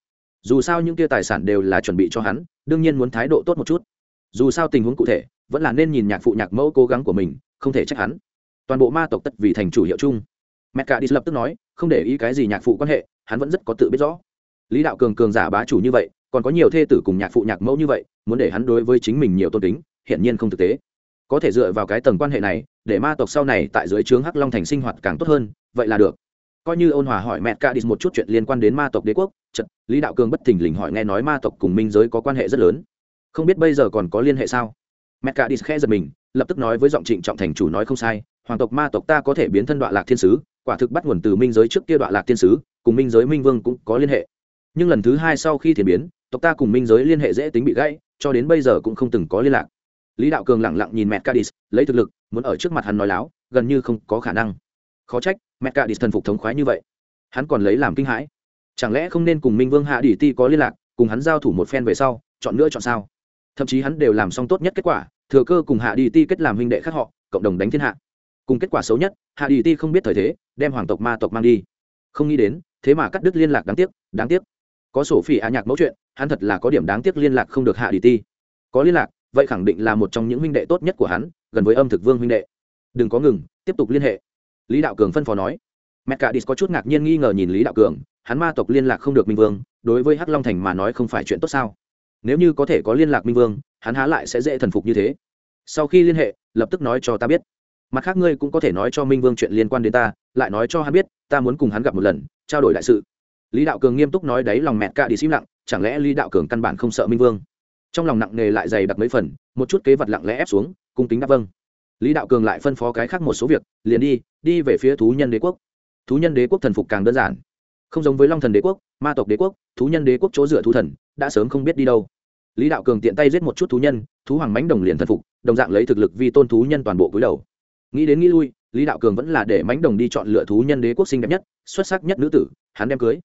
dù sao những kia tài sản đều là chuẩn bị cho hắn, đương nhiên muốn thái độ tốt một chút. Dù sao tình huống cụ thể, vẫn là nên nhìn nhạc phụ nhạc mẫu cố gắng của mình, không thể trách hắn. Toàn bộ ma tộc tất vì thành chủ hiệu chung. Mẹ cả đi lập tức nói, không để ý cái gì nhạc phụ quan hệ, hắn vẫn rất có tự biết rõ. Lý đạo cường cường giả bá chủ như vậy, còn có nhiều thê tử cùng nhạc phụ nhạc mẫu như vậy, muốn để hắn đối với chính mình nhiều tôn kính, hiển nhiên không thực tế. Có thể dựa vào cái tầng quan hệ này, để ma tộc sau này tại dưới trướng hắc long thành sinh hoạt càng tốt hơn, vậy là được coi như ôn hòa hỏi mẹ ca đi một chút chuyện liên quan đến ma tộc đế quốc chật lý đạo cường bất thình lình hỏi nghe nói ma tộc cùng minh giới có quan hệ rất lớn. Không biết bây giờ còn có liên hệ sao? Mẹ ca đi khẽ giật mình, lập tức nói với giọng trịnh trọng thành chủ nói không sai, hoàng tộc ma tộc ta có thể biến thân đoạn lạc thiên sứ, quả thực bắt nguồn từ minh giới trước kia đoạn lạc thiên sứ, cùng minh giới minh vương cũng có liên hệ. Nhưng lần thứ hai sau khi thiền biến, tộc ta cùng minh giới liên hệ dễ tính bị gãy, cho đến bây giờ cũng không từng có liên lạc. Lý đạo cường lẳng lặng nhìn mẹ cadis lấy thực lực, muốn ở trước mặt hắn nói láo, gần như không có khả năng. Khó trách mẹ cadis thần phục thống khoái như vậy. Hắn còn lấy làm kinh hãi. Chẳng lẽ không nên cùng minh vương hạ đi ti có liên lạc, cùng hắn giao thủ một phen về sau, chọn nữa chọn sao? Thậm chí hắn đều làm xong tốt nhất kết quả, thừa cơ cùng hạ đi ti kết làm huynh đệ khác họ, cộng đồng đánh thiên hạ. Cùng kết quả xấu nhất, hạ đi ti không biết thời thế, đem hoàng tộc ma tộc mang đi. Không nghĩ đến, thế mà cắt đứt liên lạc đáng tiếc đáng tiếc. Có sổ phi á nhạc mẫu chuyện, hắn thật là có điểm đáng tiếc liên lạc không được hạ đi ti. Có liên lạc, vậy khẳng định là một trong những huynh đệ tốt nhất của hắn, gần với âm thực vương huynh đệ. Đừng có ngừng, tiếp tục liên hệ lý đạo cường phân phó nói. Mẹ cả đi có chút ngạc nhiên nghi ngờ nhìn lý đạo cường, hắn ma tộc liên lạc không được minh vương, đối với hắc long thành mà nói không phải chuyện tốt sao? Nếu như có thể có liên lạc minh vương, hắn há lại sẽ dễ thần phục như thế. Sau khi liên hệ, lập tức nói cho ta biết. Mặt khác ngươi cũng có thể nói cho minh vương chuyện liên quan đến ta, lại nói cho hắn biết, ta muốn cùng hắn gặp một lần, trao đổi đại sự. Lý đạo cường nghiêm túc nói đấy lòng mẹ cả đi xím lặng, chẳng lẽ lý đạo cường căn bản không sợ minh vương? Trong lòng nặng nề lại dày đặc mấy phần, một chút kế vật lặng lẽ ép xuống, cung kính đáp vâng lý đạo cường lại phân phó cái khác một số việc, liền đi đi về phía thú nhân đế quốc. Thú nhân đế quốc thần phục càng đơn giản. Không giống với long thần đế quốc, ma tộc đế quốc, thú nhân đế quốc chỗ dựa thú thần, đã sớm không biết đi đâu. Lý đạo cường tiện tay giết một chút thú nhân, thú hoàng mãnh đồng liền thần phục, đồng dạng lấy thực lực vi tôn thú nhân toàn bộ cúi đầu. Nghĩ đến nghĩ lui, lý đạo cường vẫn là để mãnh đồng đi chọn lựa thú nhân đế quốc xinh đẹp nhất, xuất sắc nhất nữ tử, hắn đem cưới.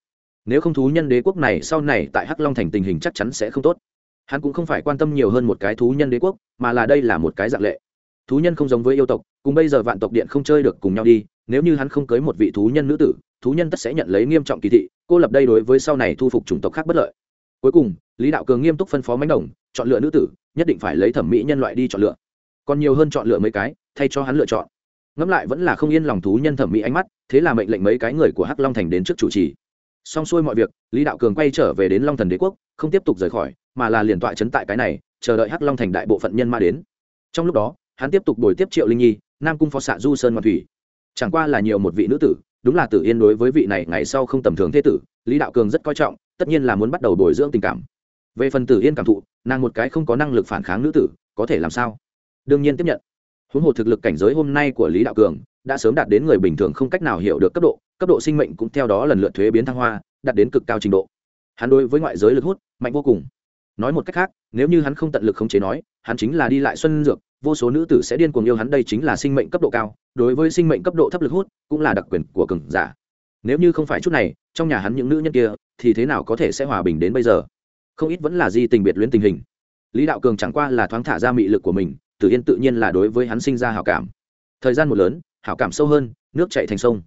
Nếu không thú nhân đế quốc này sau này tại hắc long thành tình hình chắc chắn sẽ không tốt. Hắn cũng không phải quan tâm nhiều hơn một cái thú nhân đế quốc, mà là đây là một cái dạng lệ thú nhân không giống với yêu tộc, cùng bây giờ vạn tộc điện không chơi được cùng nhau đi, nếu như hắn không cưới một vị thú nhân nữ tử, thú nhân tất sẽ nhận lấy nghiêm trọng kỳ thị, cô lập đây đối với sau này thu phục chủng tộc khác bất lợi. Cuối cùng, lý đạo cường nghiêm túc phân phó mánh đồng, chọn lựa nữ tử, nhất định phải lấy thẩm mỹ nhân loại đi chọn lựa. Còn nhiều hơn chọn lựa mấy cái, thay cho hắn lựa chọn. Ngẫm lại vẫn là không yên lòng thú nhân thẩm mỹ ánh mắt, thế là mệnh lệnh mấy cái người của hắc long thành đến trước chủ trì. Xong xuôi mọi việc, lý đạo cường quay trở về đến long thần đế quốc, không tiếp tục rời khỏi, mà là liền tọa chấn tại cái này, chờ đợi hắc long thành đại bộ phận nhân ma đến. Trong lúc đó hắn tiếp tục đổi tiếp triệu linh nhi, nam cung phó xạ du sơn ngoan thủy. Chẳng qua là nhiều một vị nữ tử, đúng là tử yên đối với vị này ngày sau không tầm thường thế tử, lý đạo cường rất coi trọng, tất nhiên là muốn bắt đầu bồi dưỡng tình cảm. Về phần tử yên cảm thụ, nàng một cái không có năng lực phản kháng nữ tử, có thể làm sao? Đương nhiên tiếp nhận. Huống hồ thực lực cảnh giới hôm nay của lý đạo cường, đã sớm đạt đến người bình thường không cách nào hiểu được cấp độ cấp độ sinh mệnh cũng theo đó lần lượt thuế biến thăng hoa, đạt đến cực cao trình độ. Hắn đối với ngoại giới lực hút, mạnh vô cùng. Nói một cách khác, nếu như hắn không tận lực khống chế nói, hắn chính là đi lại xuân dược vô số nữ tử sẽ điên cuồng yêu hắn, đây chính là sinh mệnh cấp độ cao, đối với sinh mệnh cấp độ thấp lực hút, cũng là đặc quyền của cường giả. Nếu như không phải chút này, trong nhà hắn những nữ nhân kia, thì thế nào có thể sẽ hòa bình đến bây giờ? Không ít vẫn là di tình biệt luyến tình hình. Lý đạo cường chẳng qua là thoáng thả ra mị lực của mình tự yên tự nhiên là đối với hắn sinh ra hảo cảm. Thời gian một lớn, hảo cảm sâu hơn, nước chạy thành sông.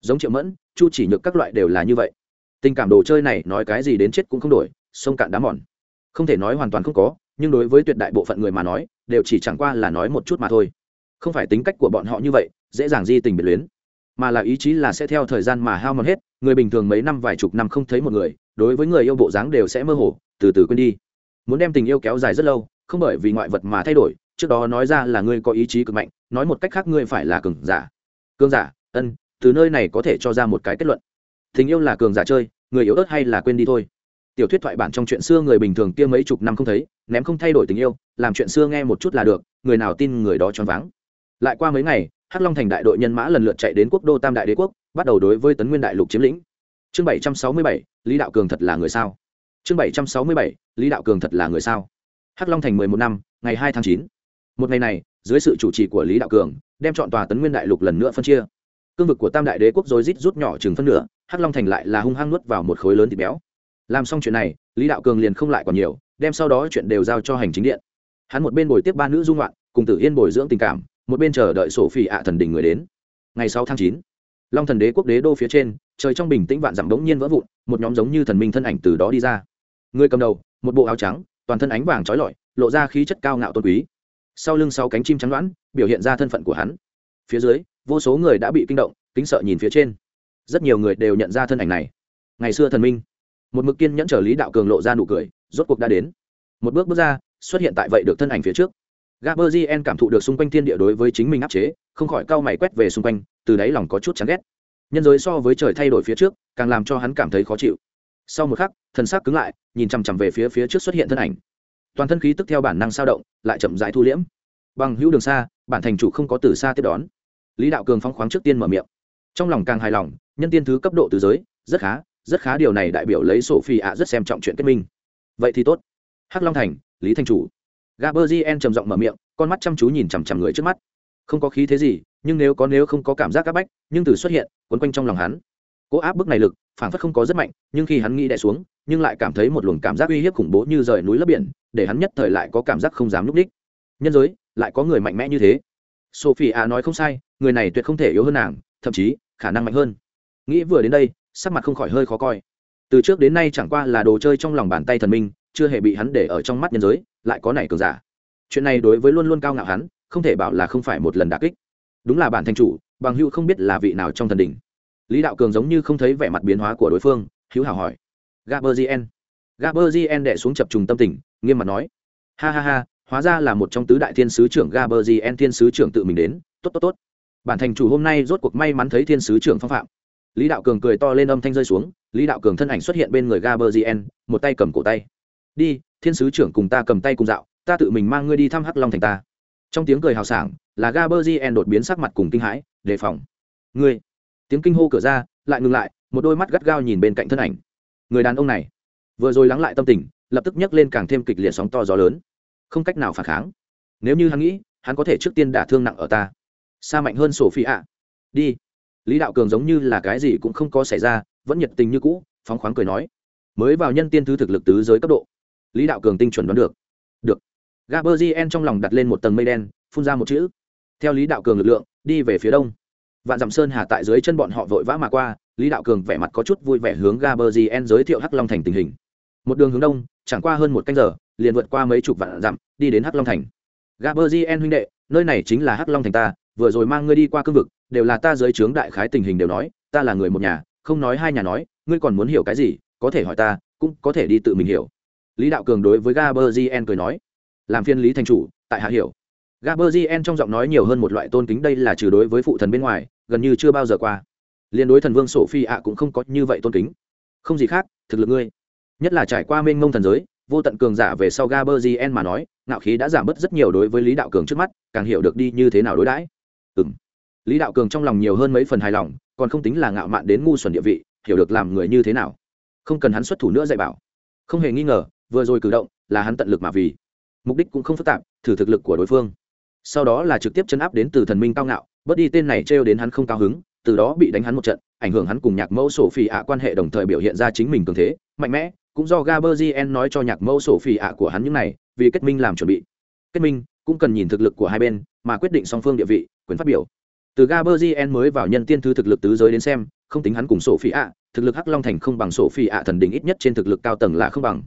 Giống triệu mẫn, chu chỉ nhược các loại đều là như vậy. Tình cảm đồ chơi này nói cái gì đến chết cũng không đổi, sông cạn đá mòn. Không thể nói hoàn toàn không có, nhưng đối với tuyệt đại bộ phận người mà nói đều chỉ chẳng qua là nói một chút mà thôi. Không phải tính cách của bọn họ như vậy, dễ dàng di tình biệt luyến. Mà là ý chí là sẽ theo thời gian mà hao mòn hết, người bình thường mấy năm vài chục năm không thấy một người, đối với người yêu bộ dáng đều sẽ mơ hồ, từ từ quên đi. Muốn đem tình yêu kéo dài rất lâu, không bởi vì ngoại vật mà thay đổi, trước đó nói ra là ngươi có ý chí cực mạnh, nói một cách khác ngươi phải là cường giả. Cường giả, ân, từ nơi này có thể cho ra một cái kết luận. Tình yêu là cường giả chơi, người yếu ớt hay là quên đi thôi tiểu thuyết thoại bản trong chuyện xưa người bình thường kia mấy chục năm không thấy, ném không thay đổi tình yêu, làm chuyện xưa nghe một chút là được, người nào tin người đó choáng váng. Lại qua mấy ngày, hắc long thành đại đội nhân mã lần lượt chạy đến quốc đô tam đại đế quốc, bắt đầu đối với tấn nguyên đại lục chiếm lĩnh. Chương bảy trăm sáu mươi bảy, lý đạo cường thật là người sao? Chương bảy trăm sáu mươi bảy, lý đạo cường thật là người sao? Hắc long thành mười một năm, ngày hai tháng chín. Một ngày này, dưới sự chủ trì của lý đạo cường, đem chọn tòa tấn nguyên đại lục lần nữa phân chia. Cương vực của tam đại đế quốc rồi rít rút nhỏ chừng phân nửa, hắc long thành lại là hung hăng nuốt vào một khối lớn thịt béo làm xong chuyện này, lý đạo cường liền không lại còn nhiều, đem sau đó chuyện đều giao cho hành chính điện. Hắn một bên bồi tiếp ba nữ dung loạn cùng tử yên bồi dưỡng tình cảm, một bên chờ đợi sổ phi ạ thần đình người đến. Ngày sáu tháng chín, long thần đế quốc đế đô phía trên, trời trong bình tĩnh vạn dặm bỗng nhiên vỡ vụn, một nhóm giống như thần minh thân ảnh từ đó đi ra. Người cầm đầu, một bộ áo trắng, toàn thân ánh vàng trói lọi, lộ ra khí chất cao ngạo tôn quý. Sau lưng sáu cánh chim trắng đoán biểu hiện ra thân phận của hắn. Phía dưới, vô số người đã bị kinh động, kính sợ nhìn phía trên. Rất nhiều người đều nhận ra thân ảnh này. Ngày xưa thần minh một mực kiên nhẫn trở lý đạo cường lộ ra nụ cười, rốt cuộc đã đến. Một bước bước ra, xuất hiện tại vậy được thân ảnh phía trước. Gaberzien cảm thụ được xung quanh thiên địa đối với chính mình áp chế, không khỏi cau mày quét về xung quanh, từ đáy lòng có chút chán ghét. Nhân giới so với trời thay đổi phía trước, càng làm cho hắn cảm thấy khó chịu. Sau một khắc, thần sắc cứng lại, nhìn chằm chằm về phía phía trước xuất hiện thân ảnh. Toàn thân khí tức theo bản năng sao động, lại chậm rãi thu liễm. Bằng hữu đường xa, bản thành chủ không có từ xa tiếp đón. Lý đạo cường phóng khoáng trước tiên mở miệng. Trong lòng càng hài lòng, nhân tiên thứ cấp độ từ giới, rất khá rất khá điều này đại biểu lấy sổ phi ạ rất xem trọng chuyện kết minh. Vậy thì tốt. Hắc long thành, lý thanh chủ. Gaberzien trầm giọng mở miệng, con mắt chăm chú nhìn chằm chằm người trước mắt. Không có khí thế gì, nhưng nếu có nếu không có cảm giác áp bách, nhưng từ xuất hiện, quấn quanh trong lòng hắn. Cố áp bức này lực phản phất không có rất mạnh, nhưng khi hắn nghĩ đè xuống, nhưng lại cảm thấy một luồng cảm giác uy hiếp khủng bố như rời núi lấp biển, để hắn nhất thời lại có cảm giác không dám núp đích. Nhân giới, lại có người mạnh mẽ như thế. Sophie a nói không sai, người này tuyệt không thể yếu hơn nàng, thậm chí khả năng mạnh hơn. Nghĩ vừa đến đây sắc mặt không khỏi hơi khó coi. Từ trước đến nay chẳng qua là đồ chơi trong lòng bàn tay thần minh, chưa hề bị hắn để ở trong mắt nhân giới, lại có nảy cường giả. Chuyện này đối với luôn luôn cao ngạo hắn, không thể bảo là không phải một lần đả kích. Đúng là bản thanh chủ, bằng hữu không biết là vị nào trong thần đình lý đạo cường giống như không thấy vẻ mặt biến hóa của đối phương hữu hảo hỏi. Gaberzien gaberzien đệ xuống chập trùng tâm tình, nghiêm mặt nói. Ha ha ha, hóa ra là một trong tứ đại thiên sứ trưởng gaberzien thiên sứ trưởng tự mình đến. Tốt tốt tốt. Bản thành chủ hôm nay rốt cuộc may mắn thấy thiên sứ trưởng phong phạm lý đạo cường cười to lên âm thanh rơi xuống, lý đạo cường thân ảnh xuất hiện bên người gaberzien một tay cầm cổ tay. Đi, thiên sứ trưởng cùng ta cầm tay cùng dạo, ta tự mình mang ngươi đi thăm hắc long thành ta. Trong tiếng cười hào sảng, là gaberzien đột biến sắc mặt cùng kinh hãi, đề phòng. Ngươi. Tiếng kinh hô cửa ra, lại ngừng lại, một đôi mắt gắt gao nhìn bên cạnh thân ảnh. Người đàn ông này, vừa rồi lắng lại tâm tình, lập tức nhấc lên càng thêm kịch liệt sóng to gió lớn. Không cách nào phản kháng. Nếu như hắn nghĩ, hắn có thể trước tiên đả thương nặng ở ta. Xa mạnh hơn sổ phi ạ đi lý đạo cường giống như là cái gì cũng không có xảy ra, vẫn nhiệt tình như cũ, phóng khoáng cười nói, mới vào nhân tiên thứ thực lực tứ giới cấp độ. Lý đạo cường tinh chuẩn đoán được. Được. Gaberzien trong lòng đặt lên một tầng mây đen, phun ra một chữ. Theo lý đạo cường lực lượng, đi về phía đông. Vạn dặm sơn hà tại dưới chân bọn họ vội vã mà qua, lý đạo cường vẻ mặt có chút vui vẻ hướng gaberzien giới thiệu hắc long thành tình hình. Một đường hướng đông, chẳng qua hơn một canh giờ, liền vượt qua mấy chục vạn dặm, đi đến hắc long thành. Gaberzien huynh đệ, nơi này chính là hắc long thành ta, vừa rồi mang ngươi đi qua cương vực đều là ta dưới trướng đại khái tình hình đều nói, ta là người một nhà, không nói hai nhà nói, ngươi còn muốn hiểu cái gì, có thể hỏi ta, cũng có thể đi tự mình hiểu. Lý đạo cường đối với gaberzien cười nói, làm phiên lý thành chủ, tại hạ hiểu. Gaberzien trong giọng nói nhiều hơn một loại tôn kính đây là trừ đối với phụ thần bên ngoài, gần như chưa bao giờ qua. Liên đối thần vương sổ phi ạ cũng không có như vậy tôn kính. Không gì khác, thực lực ngươi. Nhất là trải qua mênh mông thần giới, vô tận cường giả về sau gaberzien mà nói, ngạo khí đã giảm bớt rất nhiều đối với lý đạo cường trước mắt, càng hiểu được đi như thế nào đối đãi. Ừ lý đạo cường trong lòng nhiều hơn mấy phần hài lòng, còn không tính là ngạo mạn đến ngu xuẩn địa vị, hiểu được làm người như thế nào. Không cần hắn xuất thủ nữa dạy bảo. Không hề nghi ngờ, vừa rồi cử động là hắn tận lực mà vì. Mục đích cũng không phức tạp, thử thực lực của đối phương. Sau đó là trực tiếp chấn áp đến từ thần minh cao ngạo, bớt đi tên này trêu đến hắn không cao hứng, từ đó bị đánh hắn một trận, ảnh hưởng hắn cùng nhạc mẫu sổ phi ạ quan hệ đồng thời biểu hiện ra chính mình cường thế, mạnh mẽ, cũng do gaberzien nói cho nhạc mẫu sổ phi ạ của hắn những này, vì kết minh làm chuẩn bị. Kết minh, cũng cần nhìn thực lực của hai bên, mà quyết định song phương địa vị, quyền phát biểu từ gaberzien mới vào nhân tiên thư thực lực tứ giới đến xem, không tính hắn cùng sổ phi ạ thực lực hắc long thành không bằng sổ phi ạ thần đỉnh ít nhất trên thực lực cao tầng là không bằng.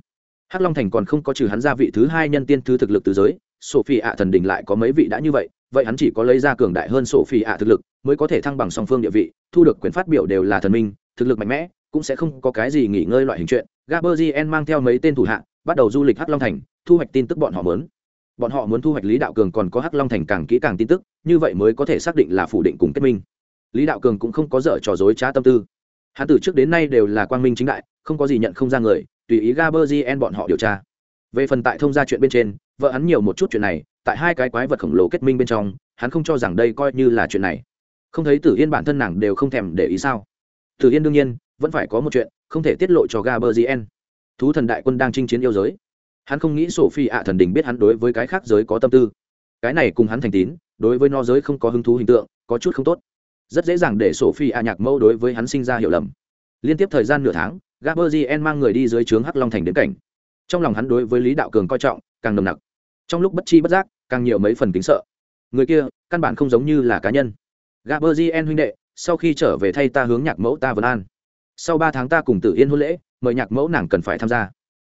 Hắc long thành còn không có trừ hắn ra vị thứ hai nhân tiên thư thực lực tứ giới sổ phi ạ thần đỉnh lại có mấy vị đã như vậy vậy hắn chỉ có lấy ra cường đại hơn sổ phi ạ thực lực mới có thể thăng bằng song phương địa vị, thu được quyền phát biểu đều là thần minh, thực lực mạnh mẽ, cũng sẽ không có cái gì nghỉ ngơi loại hình chuyện. Gaberzien mang theo mấy tên thủ hạ, bắt đầu du lịch hắc long thành, thu hoạch tin tức bọn họ muốn bọn họ muốn thu hoạch lý đạo cường còn có hắc long thành càng kỹ càng tin tức, như vậy mới có thể xác định là phủ định cùng kết minh. Lý đạo cường cũng không có dở trò dối trá tâm tư. Hắn từ trước đến nay đều là quang minh chính đại, không có gì nhận không ra người, tùy ý gaberzien bọn họ điều tra. Về phần tại thông gia chuyện bên trên, vợ hắn nhiều một chút chuyện này, tại hai cái quái vật khổng lồ kết minh bên trong, hắn không cho rằng đây coi như là chuyện này. Không thấy tử yên bản thân nàng đều không thèm để ý sao? Tử yên đương nhiên, vẫn phải có một chuyện, không thể tiết lộ cho gaberzien thú thần đại quân đang chinh chiến yêu giới hắn không nghĩ sổ phi ạ thần đình biết hắn đối với cái khác giới có tâm tư. Cái này cùng hắn thành tín, đối với no giới không có hứng thú hình tượng, có chút không tốt. Rất dễ dàng để sổ phi ạ nhạc mẫu đối với hắn sinh ra hiểu lầm. Liên tiếp thời gian nửa tháng gaberzien mang người đi dưới trướng hắc long thành đến cảnh. Trong lòng hắn đối với lý đạo cường coi trọng, càng nồng nặc. Trong lúc bất chi bất giác, càng nhiều mấy phần kính sợ. Người kia, căn bản không giống như là cá nhân. Gaberzien huynh đệ, sau khi trở về thay ta hướng nhạc mẫu ta vân an. Sau ba tháng ta cùng tự yên hôn lễ, mời nhạc mẫu nàng cần phải tham gia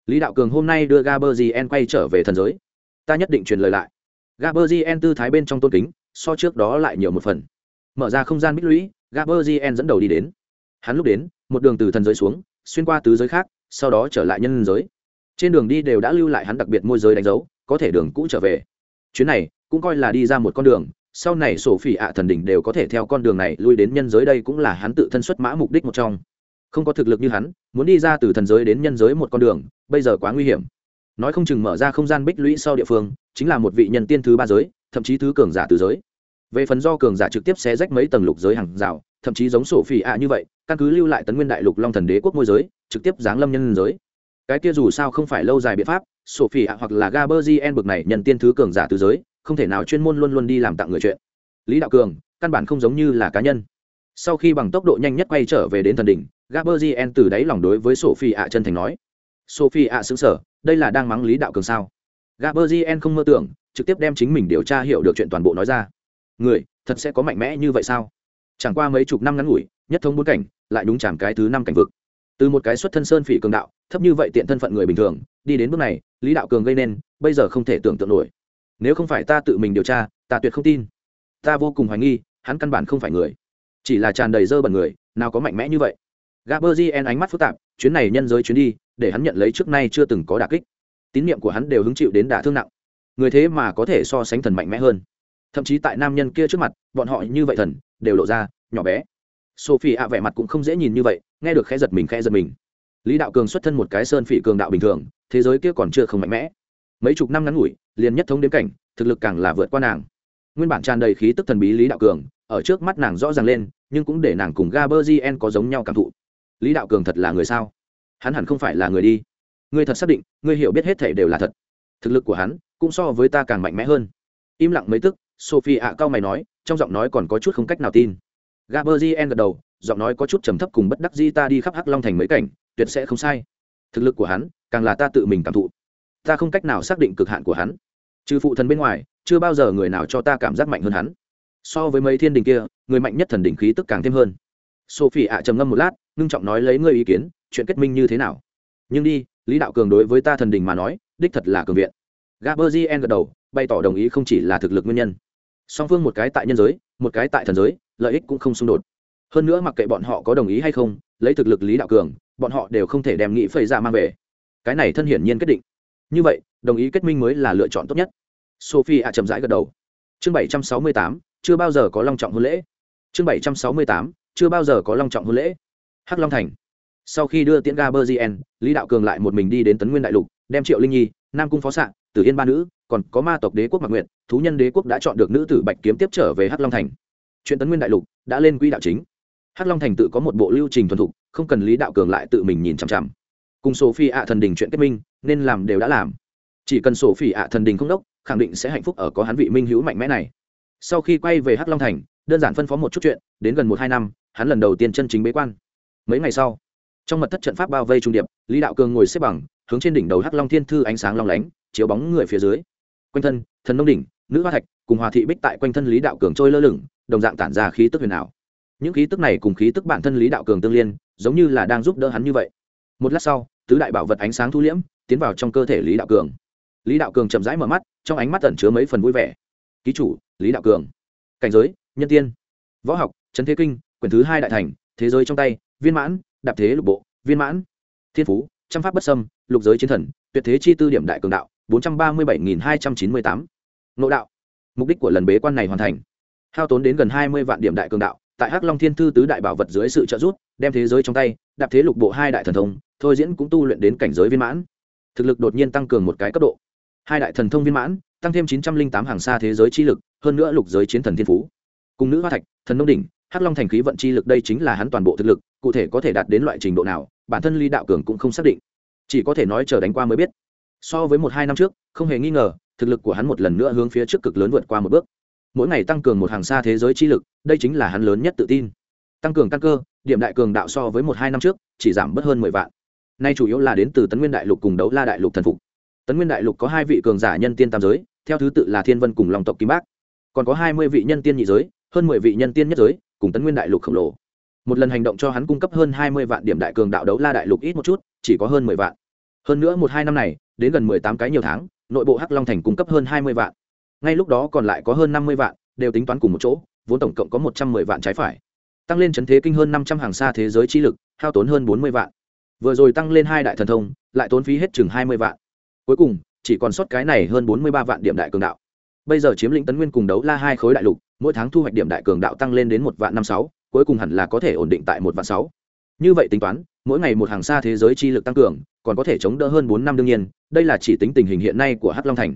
lý đạo cường hôm nay đưa gaberzien quay trở về thần giới. Ta nhất định truyền lời lại. Gaberzien tư thái bên trong tôn kính, so trước đó lại nhiều một phần. Mở ra không gian bích lũy gaberzien dẫn đầu đi đến. Hắn lúc đến, một đường từ thần giới xuống, xuyên qua tứ giới khác, sau đó trở lại nhân giới. Trên đường đi đều đã lưu lại hắn đặc biệt môi giới đánh dấu, có thể đường cũ trở về. Chuyến này, cũng coi là đi ra một con đường, sau này sổ phỉ ạ thần đỉnh đều có thể theo con đường này lui đến nhân giới đây cũng là hắn tự thân xuất mã mục đích một trong không có thực lực như hắn, muốn đi ra từ thần giới đến nhân giới một con đường, bây giờ quá nguy hiểm. Nói không chừng mở ra không gian bích lũy sau địa phương, chính là một vị nhân tiên thứ ba giới, thậm chí thứ cường giả từ giới. Về phần do cường giả trực tiếp xé rách mấy tầng lục giới hàng rào, thậm chí giống sổ phỉ ạ như vậy, căn cứ lưu lại tấn nguyên đại lục long thần đế quốc môi giới, trực tiếp giáng lâm nhân giới. Cái kia dù sao không phải lâu dài biện pháp, sổ phỉ ạ hoặc là gaberzien bực này nhân tiên thứ cường giả từ giới, không thể nào chuyên môn luôn luôn đi làm tặng người chuyện. Lý đạo cường, căn bản không giống như là cá nhân. Sau khi bằng tốc độ nhanh nhất quay trở về đến thần đỉnh Gabriel từ đáy lòng đối với sophie ạ chân thành nói. Sophie ạ sững sờ, đây là đang mắng lý đạo cường sao? Gabriel không mơ tưởng trực tiếp đem chính mình điều tra hiểu được chuyện toàn bộ nói ra. Người thật sẽ có mạnh mẽ như vậy sao? Chẳng qua mấy chục năm ngắn ngủi nhất thống bốn cảnh lại đúng chạm cái thứ năm cảnh vực. Từ một cái xuất thân sơn phỉ cường đạo thấp như vậy tiện thân phận người bình thường đi đến bước này lý đạo cường gây nên bây giờ không thể tưởng tượng nổi. Nếu không phải ta tự mình điều tra ta tuyệt không tin. Ta vô cùng hoài nghi hắn căn bản không phải người. Chỉ là tràn đầy dơ bẩn người nào có mạnh mẽ như vậy? Gaberzien ánh mắt phức tạp, chuyến này nhân giới chuyến đi, để hắn nhận lấy trước nay chưa từng có đả kích. Tín niệm của hắn đều hứng chịu đến đả thương nặng. Người thế mà có thể so sánh thần mạnh mẽ hơn. Thậm chí tại nam nhân kia trước mặt, bọn họ như vậy thần, đều lộ ra nhỏ bé. Sophie ạ vẻ mặt cũng không dễ nhìn như vậy, nghe được khẽ giật mình, khẽ giật mình. Lý đạo cường xuất thân một cái sơn phỉ cường đạo bình thường, thế giới kia còn chưa không mạnh mẽ. Mấy chục năm ngắn ngủi, liền nhất thống đến cảnh, thực lực càng là vượt qua nàng. Nguyên bản tràn đầy khí tức thần bí lý đạo cường, ở trước mắt nàng rõ ràng lên, nhưng cũng để nàng cùng gaberzien có giống nhau cảm thụ lý đạo cường thật là người sao? Hắn hẳn không phải là người đi. Ngươi thật xác định, ngươi hiểu biết hết thể đều là thật. Thực lực của hắn cũng so với ta càng mạnh mẽ hơn. Im lặng mấy tức, sophie ạ cao mày nói, trong giọng nói còn có chút không cách nào tin. Gaberzien gật đầu, giọng nói có chút trầm thấp cùng bất đắc di ta đi khắp hắc long thành mấy cảnh, tuyệt sẽ không sai. Thực lực của hắn càng là ta tự mình cảm thụ. Ta không cách nào xác định cực hạn của hắn. Trừ phụ thần bên ngoài, chưa bao giờ người nào cho ta cảm giác mạnh hơn hắn. So với mấy thiên đình kia, người mạnh nhất thần đình khí tức càng thêm hơn. Sophie ạ trầm ngâm một lát ngưng trọng nói lấy ngươi ý kiến, chuyện kết minh như thế nào? Nhưng đi, lý đạo cường đối với ta thần đình mà nói, đích thật là cường viện. Gaberzien gật đầu, bày tỏ đồng ý không chỉ là thực lực nguyên nhân. Song phương một cái tại nhân giới, một cái tại thần giới, lợi ích cũng không xung đột. Hơn nữa mặc kệ bọn họ có đồng ý hay không, lấy thực lực lý đạo cường, bọn họ đều không thể đem nghĩ phẩy ra mang về. Cái này thân hiển nhiên quyết định. Như vậy, đồng ý kết minh mới là lựa chọn tốt nhất. Sophie ạ chậm rãi gật đầu. Chương bảy trăm sáu mươi tám, chưa bao giờ có long trọng hôn lễ. Chương bảy trăm sáu mươi tám, chưa bao giờ có long trọng hôn lễ hắc long thành. Sau khi đưa tiễn ga bơ gien lý đạo cường lại một mình đi đến tấn nguyên đại lục, đem triệu linh nhi, nam cung phó s ạ tử yên ba nữ, còn có ma tộc đế quốc mặc nguyện thú nhân đế quốc đã chọn được nữ tử bạch kiếm tiếp trở về hắc long thành. Chuyện tấn nguyên đại lục đã lên quỹ đạo chính. Hắc long thành tự có một bộ lưu trình thuần thục, không cần lý đạo cường lại tự mình nhìn chằm chằm. Cùng sổ phi ạ thần đình chuyện kết minh, nên làm đều đã làm. Chỉ cần sổ phi ạ thần đình không đốc, khẳng định sẽ hạnh phúc ở có hắn vị minh hữu mạnh mẽ này. Sau khi quay về hắc long thành, đơn giản phân phó một chút chuyện, đến gần một hai năm, hắn lần đầu tiên chân chính bế quan mấy ngày sau, trong mật thất trận pháp bao vây trung điệp, lý đạo cường ngồi xếp bằng, hướng trên đỉnh đầu hắc long thiên thư ánh sáng long lánh, chiếu bóng người phía dưới. Quanh thân, thần nông đỉnh, nữ hoa thạch, cùng hòa thị bích tại quanh thân lý đạo cường trôi lơ lửng, đồng dạng tản ra khí tức huyền ảo. Những khí tức này cùng khí tức bản thân lý đạo cường tương liên, giống như là đang giúp đỡ hắn như vậy. Một lát sau, tứ đại bảo vật ánh sáng thu liễm, tiến vào trong cơ thể lý đạo cường. Lý đạo cường chậm rãi mở mắt, trong ánh mắt tẩn chứa mấy phần vui vẻ. Ký chủ, lý đạo cường. Cảnh giới, nhân tiên. Võ học trấn thế kinh, quyển thứ hai đại thành, thế giới trong tay viên mãn, đạp thế lục bộ, viên mãn. Thiên phú, trăm pháp bất sâm lục giới chiến thần, tuyệt thế chi tư điểm đại cường đạo, bốn trăm ba mươi bảy nghìn hai trăm chín mươi tám. Nội đạo. Mục đích của lần bế quan này hoàn thành. Hao tốn đến gần hai mươi vạn điểm đại cường đạo, tại hắc long thiên thư tứ đại bảo vật dưới sự trợ giúp, đem thế giới trong tay, đạp thế lục bộ hai đại thần thông, thôi diễn cũng tu luyện đến cảnh giới viên mãn. Thực lực đột nhiên tăng cường một cái cấp độ. Hai đại thần thông viên mãn, tăng thêm chín trăm linh tám hàng xa thế giới chi lực, hơn nữa lục giới chiến thần thiên phú. Cùng nữ hoa thạch, thần nông đỉnh hắc long thành khí vận chi lực đây chính là hắn toàn bộ thực lực, cụ thể có thể đạt đến loại trình độ nào, bản thân ly đạo cường cũng không xác định. Chỉ có thể nói chờ đánh qua mới biết. So với một hai năm trước, không hề nghi ngờ, thực lực của hắn một lần nữa hướng phía trước cực lớn vượt qua một bước. Mỗi ngày tăng cường một hàng xa thế giới chi lực, đây chính là hắn lớn nhất tự tin. Tăng cường căn cơ, điểm đại cường đạo so với một hai năm trước, chỉ giảm bớt hơn mười vạn. Nay chủ yếu là đến từ tấn nguyên đại lục cùng đấu la đại lục thần phục. Tấn nguyên đại lục có hai vị cường giả nhân tiên tam giới, theo thứ tự là thiên vân cùng lòng tộc kim bác. Còn có hai mươi vị nhân tiên nhị giới, hơn mười vị nhân tiên nhất giới cùng tấn nguyên đại lục khổng lồ. Một lần hành động cho hắn cung cấp hơn hai mươi vạn điểm đại cường đạo đấu la đại lục ít một chút, chỉ có hơn mười vạn. Hơn nữa một hai năm này, đến gần mười tám cái nhiều tháng, nội bộ hắc long thành cung cấp hơn hai mươi vạn. Ngay lúc đó còn lại có hơn năm mươi vạn, đều tính toán cùng một chỗ, vốn tổng cộng có một trăm mười vạn trái phải. Tăng lên chấn thế kinh hơn năm trăm hàng xa thế giới chi lực, hao tốn hơn bốn mươi vạn. Vừa rồi tăng lên hai đại thần thông, lại tốn phí hết chừng hai mươi vạn. Cuối cùng, chỉ còn sót cái này hơn bốn mươi ba vạn điểm đại cường đạo. Bây giờ chiếm lĩnh tấn nguyên cùng đấu la hai khối đại lục mỗi tháng thu hoạch điểm đại cường đạo tăng lên đến một vạn năm sáu, cuối cùng hẳn là có thể ổn định tại một vạn sáu. Như vậy tính toán, mỗi ngày một hàng xa thế giới chi lực tăng cường, còn có thể chống đỡ hơn bốn năm đương nhiên, đây là chỉ tính tình hình hiện nay của hắc long thành.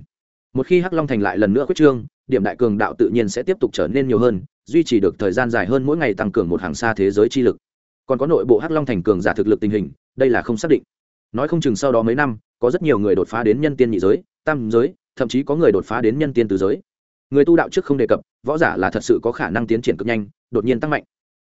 Một khi hắc long thành lại lần nữa quyết trương, điểm đại cường đạo tự nhiên sẽ tiếp tục trở nên nhiều hơn, duy trì được thời gian dài hơn mỗi ngày tăng cường một hàng xa thế giới chi lực. Còn có nội bộ hắc long thành cường giả thực lực tình hình, đây là không xác định. Nói không chừng sau đó mấy năm, có rất nhiều người đột phá đến nhân tiên nhị giới, tam giới, thậm chí có người đột phá đến nhân tiên tứ giới người tu đạo trước không đề cập, võ giả là thật sự có khả năng tiến triển cực nhanh, đột nhiên tăng mạnh.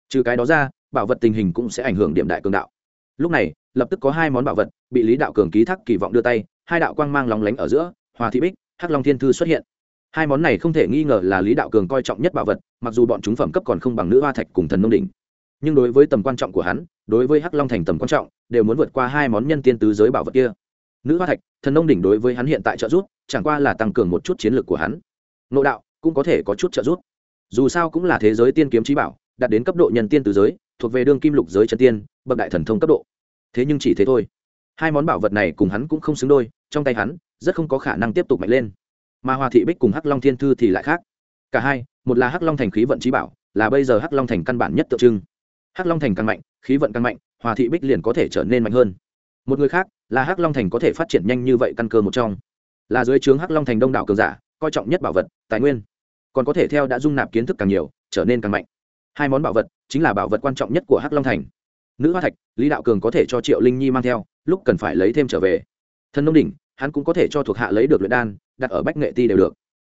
Trừ cái đó ra, bảo vật tình hình cũng sẽ ảnh hưởng điểm đại cường đạo. Lúc này, lập tức có hai món bảo vật bị lý đạo cường ký thác kỳ vọng đưa tay, hai đạo quang mang lóng lánh ở giữa, hòa thị bích, hắc long thiên thư xuất hiện. Hai món này không thể nghi ngờ là lý đạo cường coi trọng nhất bảo vật, mặc dù bọn chúng phẩm cấp còn không bằng nữ hoa thạch cùng thần nông đỉnh. Nhưng đối với tầm quan trọng của hắn, đối với hắc long thành tầm quan trọng, đều muốn vượt qua hai món nhân tiên tứ giới bảo vật kia. Nữ hoa thạch, thần nông đỉnh đối với hắn hiện tại trợ giúp, chẳng qua là tăng cường một chút chiến lược của hắn nộ đạo cũng có thể có chút trợ giúp. Dù sao cũng là thế giới tiên kiếm trí bảo, đạt đến cấp độ nhân tiên từ giới, thuộc về đương kim lục giới chân tiên, bậc đại thần thông cấp độ. Thế nhưng chỉ thế thôi. Hai món bảo vật này cùng hắn cũng không xứng đôi, trong tay hắn, rất không có khả năng tiếp tục mạnh lên. Mà hòa thị bích cùng hắc long thiên thư thì lại khác. Cả hai, một là hắc long thành khí vận trí bảo, là bây giờ hắc long thành căn bản nhất tượng trưng. Hắc long thành càng mạnh, khí vận càng mạnh hòa thị bích liền có thể trở nên mạnh hơn. Một người khác, là hắc long thành có thể phát triển nhanh như vậy căn cơ một trong. Là dưới trướng hắc long thành đông đảo cường giả coi trọng nhất bảo vật, tài nguyên. Còn có thể theo đã dung nạp kiến thức càng nhiều, trở nên càng mạnh. Hai món bảo vật chính là bảo vật quan trọng nhất của hắc long thành. Nữ hoa thạch, lý đạo cường có thể cho triệu linh nhi mang theo, lúc cần phải lấy thêm trở về. Thân nông đỉnh, hắn cũng có thể cho thuộc hạ lấy được luyện đan, đặt ở bách nghệ ti đều được.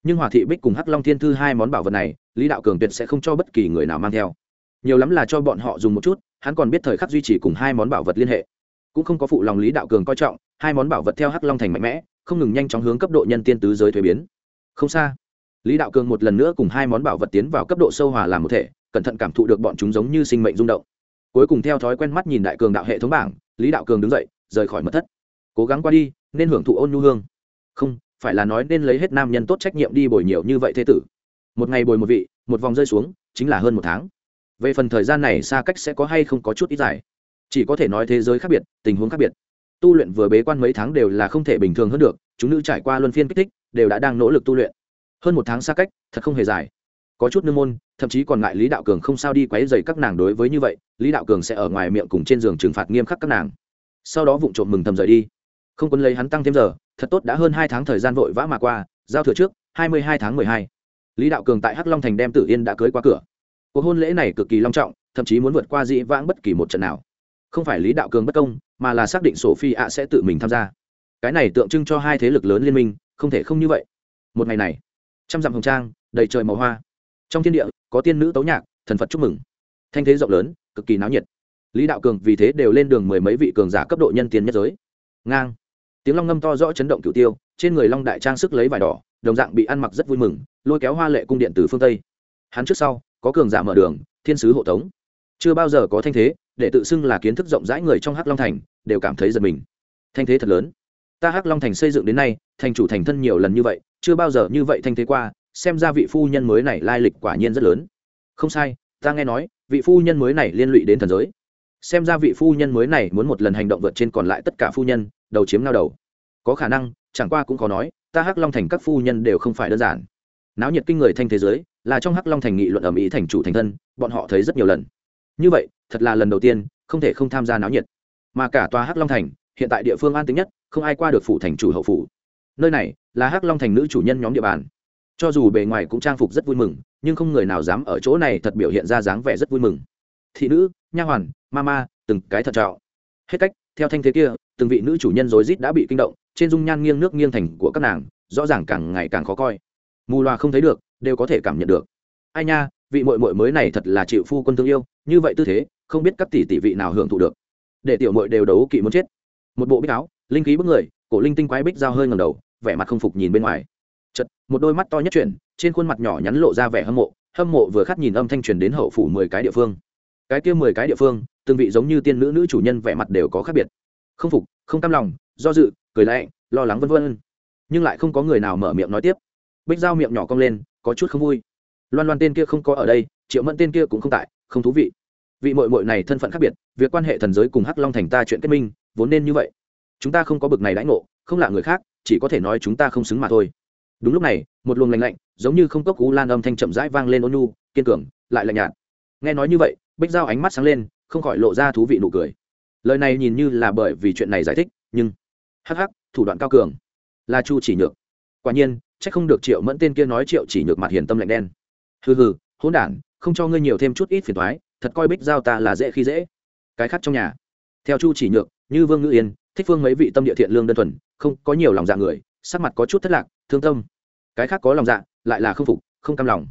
Nhưng hòa thị bích cùng hắc long thiên thư hai món bảo vật này, lý đạo cường tuyệt sẽ không cho bất kỳ người nào mang theo. Nhiều lắm là cho bọn họ dùng một chút, hắn còn biết thời khắc duy trì cùng hai món bảo vật liên hệ. Cũng không có phụ lòng lý đạo cường coi trọng, hai món bảo vật theo hắc long thành mạnh mẽ, không ngừng nhanh chóng hướng cấp độ nhân tiên tứ giới thuế biến không xa. Lý đạo cường một lần nữa cùng hai món bảo vật tiến vào cấp độ sâu hòa làm một thể, cẩn thận cảm thụ được bọn chúng giống như sinh mệnh rung động. Cuối cùng theo thói quen mắt nhìn đại cường đạo hệ thống bảng, lý đạo cường đứng dậy, rời khỏi mật thất. Cố gắng qua đi, nên hưởng thụ ôn nhu hương. Không, phải là nói nên lấy hết nam nhân tốt trách nhiệm đi bồi nhiều như vậy thế tử. Một ngày bồi một vị, một vòng rơi xuống, chính là hơn một tháng. Về phần thời gian này xa cách sẽ có hay không có chút ít dài. Chỉ có thể nói thế giới khác biệt, tình huống khác biệt. Tu luyện vừa bế quan mấy tháng đều là không thể bình thường hơn được, chúng nữ trải qua luân phiên kích thích đều đã đang nỗ lực tu luyện. Hơn một tháng xa cách, thật không hề dài. Có chút nương môn, thậm chí còn ngại lý đạo cường không sao đi quấy dày các nàng đối với như vậy, lý đạo cường sẽ ở ngoài miệng cùng trên giường trừng phạt nghiêm khắc các nàng. Sau đó vụng trộm mừng thầm rời đi. Không quân lấy hắn tăng thêm giờ, thật tốt đã hơn hai tháng thời gian vội vã mà qua, giao thừa trước, hai mươi hai tháng mười hai. Lý đạo cường tại hắc long thành đem tử yên đã cưới qua cửa. Cuộc hôn lễ này cực kỳ long trọng, thậm chí muốn vượt qua dĩ vãng bất kỳ một trận nào. Không phải lý đạo cường bất công, mà là xác định sổ phi ạ sẽ tự mình tham gia. Cái này tượng trưng cho hai thế lực lớn liên minh không thể không như vậy. Một ngày này, trăm dặm hồng trang, đầy trời màu hoa. Trong thiên địa, có tiên nữ tấu nhạc, thần phật chúc mừng. Thanh thế rộng lớn, cực kỳ náo nhiệt. Lý đạo cường vì thế đều lên đường mười mấy vị cường giả cấp độ nhân tiền nhất giới. Ngang. Tiếng long ngâm to rõ chấn động cửu tiêu, trên người long đại trang sức lấy vải đỏ, đồng dạng bị ăn mặc rất vui mừng, lôi kéo hoa lệ cung điện từ phương tây. Hắn trước sau, có cường giả mở đường, thiên sứ hộ tống. Chưa bao giờ có thanh thế, để tự xưng là kiến thức rộng rãi người trong hắc long thành, đều cảm thấy giật mình. Thanh thế thật lớn ta hắc long thành xây dựng đến nay, thành chủ thành thân nhiều lần như vậy, chưa bao giờ như vậy thanh thế qua, xem ra vị phu nhân mới này lai lịch quả nhiên rất lớn. Không sai, ta nghe nói, vị phu nhân mới này liên lụy đến thần giới. Xem ra vị phu nhân mới này muốn một lần hành động vượt trên còn lại tất cả phu nhân, đầu chiếm lao đầu. Có khả năng, chẳng qua cũng có nói, ta hắc long thành các phu nhân đều không phải đơn giản. Náo nhiệt kinh người thanh thế giới, là trong hắc long thành nghị luận ở mỹ thành chủ thành thân, bọn họ thấy rất nhiều lần. Như vậy, thật là lần đầu tiên, không thể không tham gia náo nhiệt. Mà cả tòa hắc long thành hiện tại địa phương an tính nhất, không ai qua được phủ thành chủ hậu phủ. Nơi này là hắc long thành nữ chủ nhân nhóm địa bàn. Cho dù bề ngoài cũng trang phục rất vui mừng, nhưng không người nào dám ở chỗ này thật biểu hiện ra dáng vẻ rất vui mừng. Thị nữ, nha hoàn, ma ma, từng cái thật trạo hết cách, theo thanh thế kia, từng vị nữ chủ nhân rối rít đã bị kinh động, trên dung nhan nghiêng nước nghiêng thành của các nàng, rõ ràng càng ngày càng khó coi. Mù loà không thấy được, đều có thể cảm nhận được. Ai nha, vị mội mội mới này thật là chịu phu quân thương yêu, như vậy tư thế, không biết các tỷ tỷ vị nào hưởng thụ được. Để tiểu mội đều đấu kỵ muốn chết một bộ bích áo, linh khí bức người, cổ linh tinh quái bích dao hơi ngầm đầu, vẻ mặt không phục nhìn bên ngoài. Chật một đôi mắt to nhất chuyển, trên khuôn mặt nhỏ nhắn lộ ra vẻ hâm mộ hâm mộ vừa khát nhìn âm thanh truyền đến hậu phủ mười cái địa phương. Cái kia mười cái địa phương, từng vị giống như tiên nữ nữ chủ nhân vẻ mặt đều có khác biệt. Không phục, không cam lòng, do dự, cười lạnh, lo lắng vân vân. Nhưng lại không có người nào mở miệng nói tiếp. Bích dao miệng nhỏ cong lên, có chút không vui. Loan loan tên kia không có ở đây, triệu mẫn tên kia cũng không tại, không thú vị. Vị mội mội này thân phận khác biệt, việc quan hệ thần giới cùng hắc long thành ta chuyện kết minh vốn nên như vậy. Chúng ta không có bực này đãi ngộ, không lạ người khác, chỉ có thể nói chúng ta không xứng mà thôi. Đúng lúc này, một luồng lạnh lạnh, giống như không cốc cú lan âm thanh chậm rãi vang lên ôn nhu, kiên cường, lại lạnh nhạt. Nghe nói như vậy, bích dao ánh mắt sáng lên, không khỏi lộ ra thú vị nụ cười. Lời này nhìn như là bởi vì chuyện này giải thích, nhưng, hắc hắc, thủ đoạn cao cường. Là chu chỉ nhược. Quả nhiên c h ắ c không được triệu mẫn tên kia nói triệu chỉ nhược mặt hiền tâm lạnh đen. Hừ hừ, hỗn đản, không cho ngươi nhiều thêm chút ít phiền thoái thật coi bích giao ta là dễ khi dễ. Cái khác trong nhà. Theo chu chỉ nhược như vương ngữ yên, thích phương mấy vị tâm địa thiện lương đơn thuần, không có nhiều lòng dạ người, sắc mặt có chút thất lạc, thương tâm. Cái khác có lòng dạ lại là không phục, không cam lòng.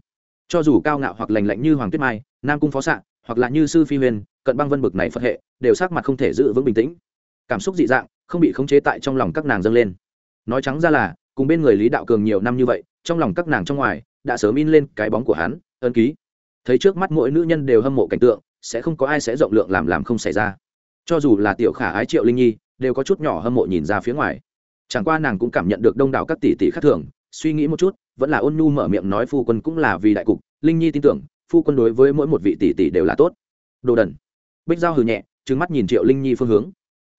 Cho dù cao ngạo hoặc lành lạnh như hoàng tuyết mai, nam cung phó xạ hoặc là như sư phi huyền, cận băng vân bực này phật hệ, đều sắc mặt không thể giữ vững bình tĩnh. Cảm xúc dị dạng, không bị khống chế tại trong lòng các nàng dâng lên. Nói trắng ra là, cùng bên người lý đạo cường nhiều năm như vậy, trong lòng các nàng trong ngoài, đã sớm in lên cái bóng của hắn, ân ký. Thấy trước mắt mỗi nữ nhân đều hâm mộ cảnh tượng, sẽ không có ai sẽ rộng lượng làm làm không xảy ra cho dù là tiểu khả ái triệu linh nhi, đều có chút nhỏ hâm mộ nhìn ra phía ngoài. Chẳng qua nàng cũng cảm nhận được đông đảo các tỷ tỷ khác thường, suy nghĩ một chút, vẫn là ôn nhu mở miệng nói phu quân cũng là vì đại cục, linh nhi tin tưởng, phu quân đối với mỗi một vị tỷ tỷ đều là tốt. Đồ đần. Bích giao hừ nhẹ trứng mắt nhìn triệu linh nhi phương hướng.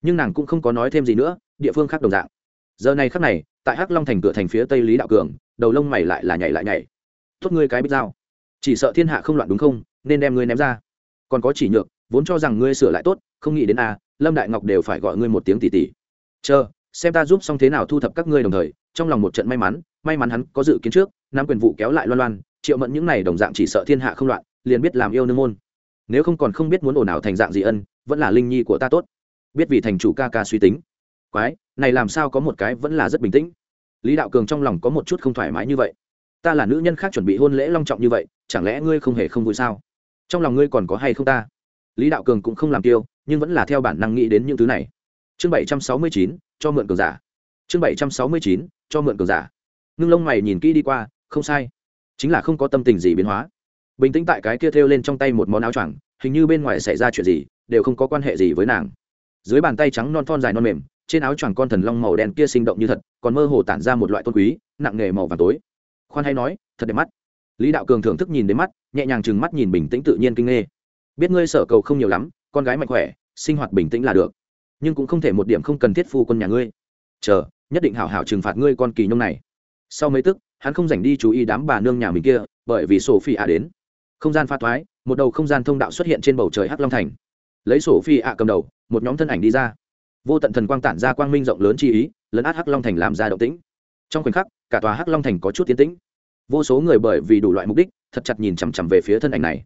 Nhưng nàng cũng không có nói thêm gì nữa, địa phương khác đồng dạng. Giờ này khắc này, tại hắc long thành cửa thành phía tây lý đạo cường, đầu lông mày lại là nhảy lại nhảy. Tốt ngươi cái bích giao. Chỉ sợ thiên hạ không loạn đúng không, nên đem ngươi ném ra. Còn có chỉ nhược, vốn cho rằng ngươi sửa lại tốt không nghĩ đến a, lâm đại ngọc đều phải gọi ngươi một tiếng tỷ tỷ chờ, xem ta giúp xong thế nào thu thập các ngươi đồng thời, trong lòng một trận may mắn may mắn hắn có dự kiến trước, nắm quyền vụ kéo lại loan loan, triệu mẫn những này đồng dạng chỉ sợ thiên hạ không loạn, liền biết làm yêu nương môn. Nếu không còn không biết muốn ồn ào thành dạng gì ân, vẫn là linh nhi của ta tốt. Biết vì thành chủ ca ca suy tính. Quái, này làm sao có một cái vẫn là rất bình tĩnh. Lý đạo cường trong lòng có một chút không thoải mái như vậy. Ta là nữ nhân khác chuẩn bị hôn lễ long trọng như vậy, chẳng lẽ ngươi không hề không vui sao? Trong lòng ngươi còn có hay không ta? Lý đạo cường cũng không làm tiêu nhưng vẫn là theo bản năng nghĩ đến những thứ này. Chương bảy trăm sáu mươi chín, cho mượn cường giả. Chương bảy trăm sáu mươi chín, cho mượn cường giả. Ngưng lông mày nhìn kỹ đi qua, không sai. Chính là không có tâm tình gì biến hóa. Bình tĩnh tại cái kia thêu lên trong tay một món áo choàng, hình như bên ngoài xảy ra chuyện gì, đều không có quan hệ gì với nàng. Dưới bàn tay trắng non thon dài non mềm, trên áo choàng con thần long màu đen kia sinh động như thật, còn mơ hồ tản ra một loại tôn quý, nặng nề màu vàng tối. Khoan hay nói, thật đẹp mắt. Lý đạo cường thưởng thức nhìn đến mắt, nhẹ nhàng chừng mắt nhìn bình tĩnh tự nhiên kinh nghê biết ngươi sở cầu không nhiều lắm con gái mạnh khỏe, sinh hoạt bình tĩnh là được. Nhưng cũng không thể một điểm không cần thiết phu quân nhà ngươi. Chờ, nhất định hảo hảo trừng phạt ngươi con kỳ nhông này. Sau mấy tức, hắn không dành đi chú ý đám bà nương nhà mình kia, bởi vì sổ phi ạ đến. Không gian pha thoái, một đầu không gian thông đạo xuất hiện trên bầu trời hắc long thành. Lấy sổ phi ạ cầm đầu, một nhóm thân ảnh đi ra. Vô tận thần quang tản ra quang minh rộng lớn chi ý, lấn át hắc long thành làm ra động tĩnh. Trong khoảnh khắc, cả tòa hắc long thành có chút tiến tĩnh. Vô số người bởi vì đủ loại mục đích, thật chặt nhìn chằm chằm về phía thân ảnh này.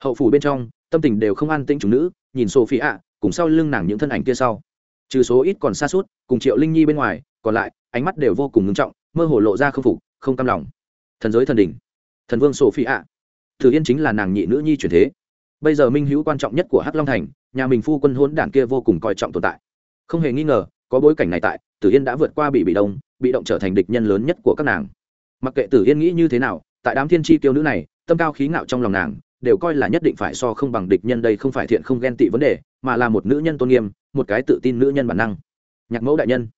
Hậu phủ bên trong tâm tình đều không an tĩnh chúng nữ, nhìn sophie ạ, cùng sau lưng nàng những thân ảnh kia sau. Trừ số ít còn xa suốt, cùng triệu linh nhi bên ngoài, còn lại, ánh mắt đều vô cùng ngưng trọng, mơ hồ lộ ra không phục, không cam lòng. Thần giới thần đỉnh. Thần vương sophie ạ. Thử yên chính là nàng nhị nữ nhi truyền thế. Bây giờ minh hữu quan trọng nhất của hắc long thành, nhà mình phu quân hôn đảng kia vô cùng coi trọng tồn tại. Không hề nghi ngờ, có bối cảnh này tại, tử yên đã vượt qua bị bị đông, bị động trở thành địch nhân lớn nhất của các nàng. Mặc kệ tử yên nghĩ như thế nào, tại đám thiên tri tiêu nữ này, tâm cao khí ngạo trong lòng nàng đều coi là nhất định phải so không bằng địch nhân đây không phải thiện không ghen tị vấn đề, mà là một nữ nhân tôn nghiêm, một cái tự tin nữ nhân bản năng. Nhạc mẫu đại nhân.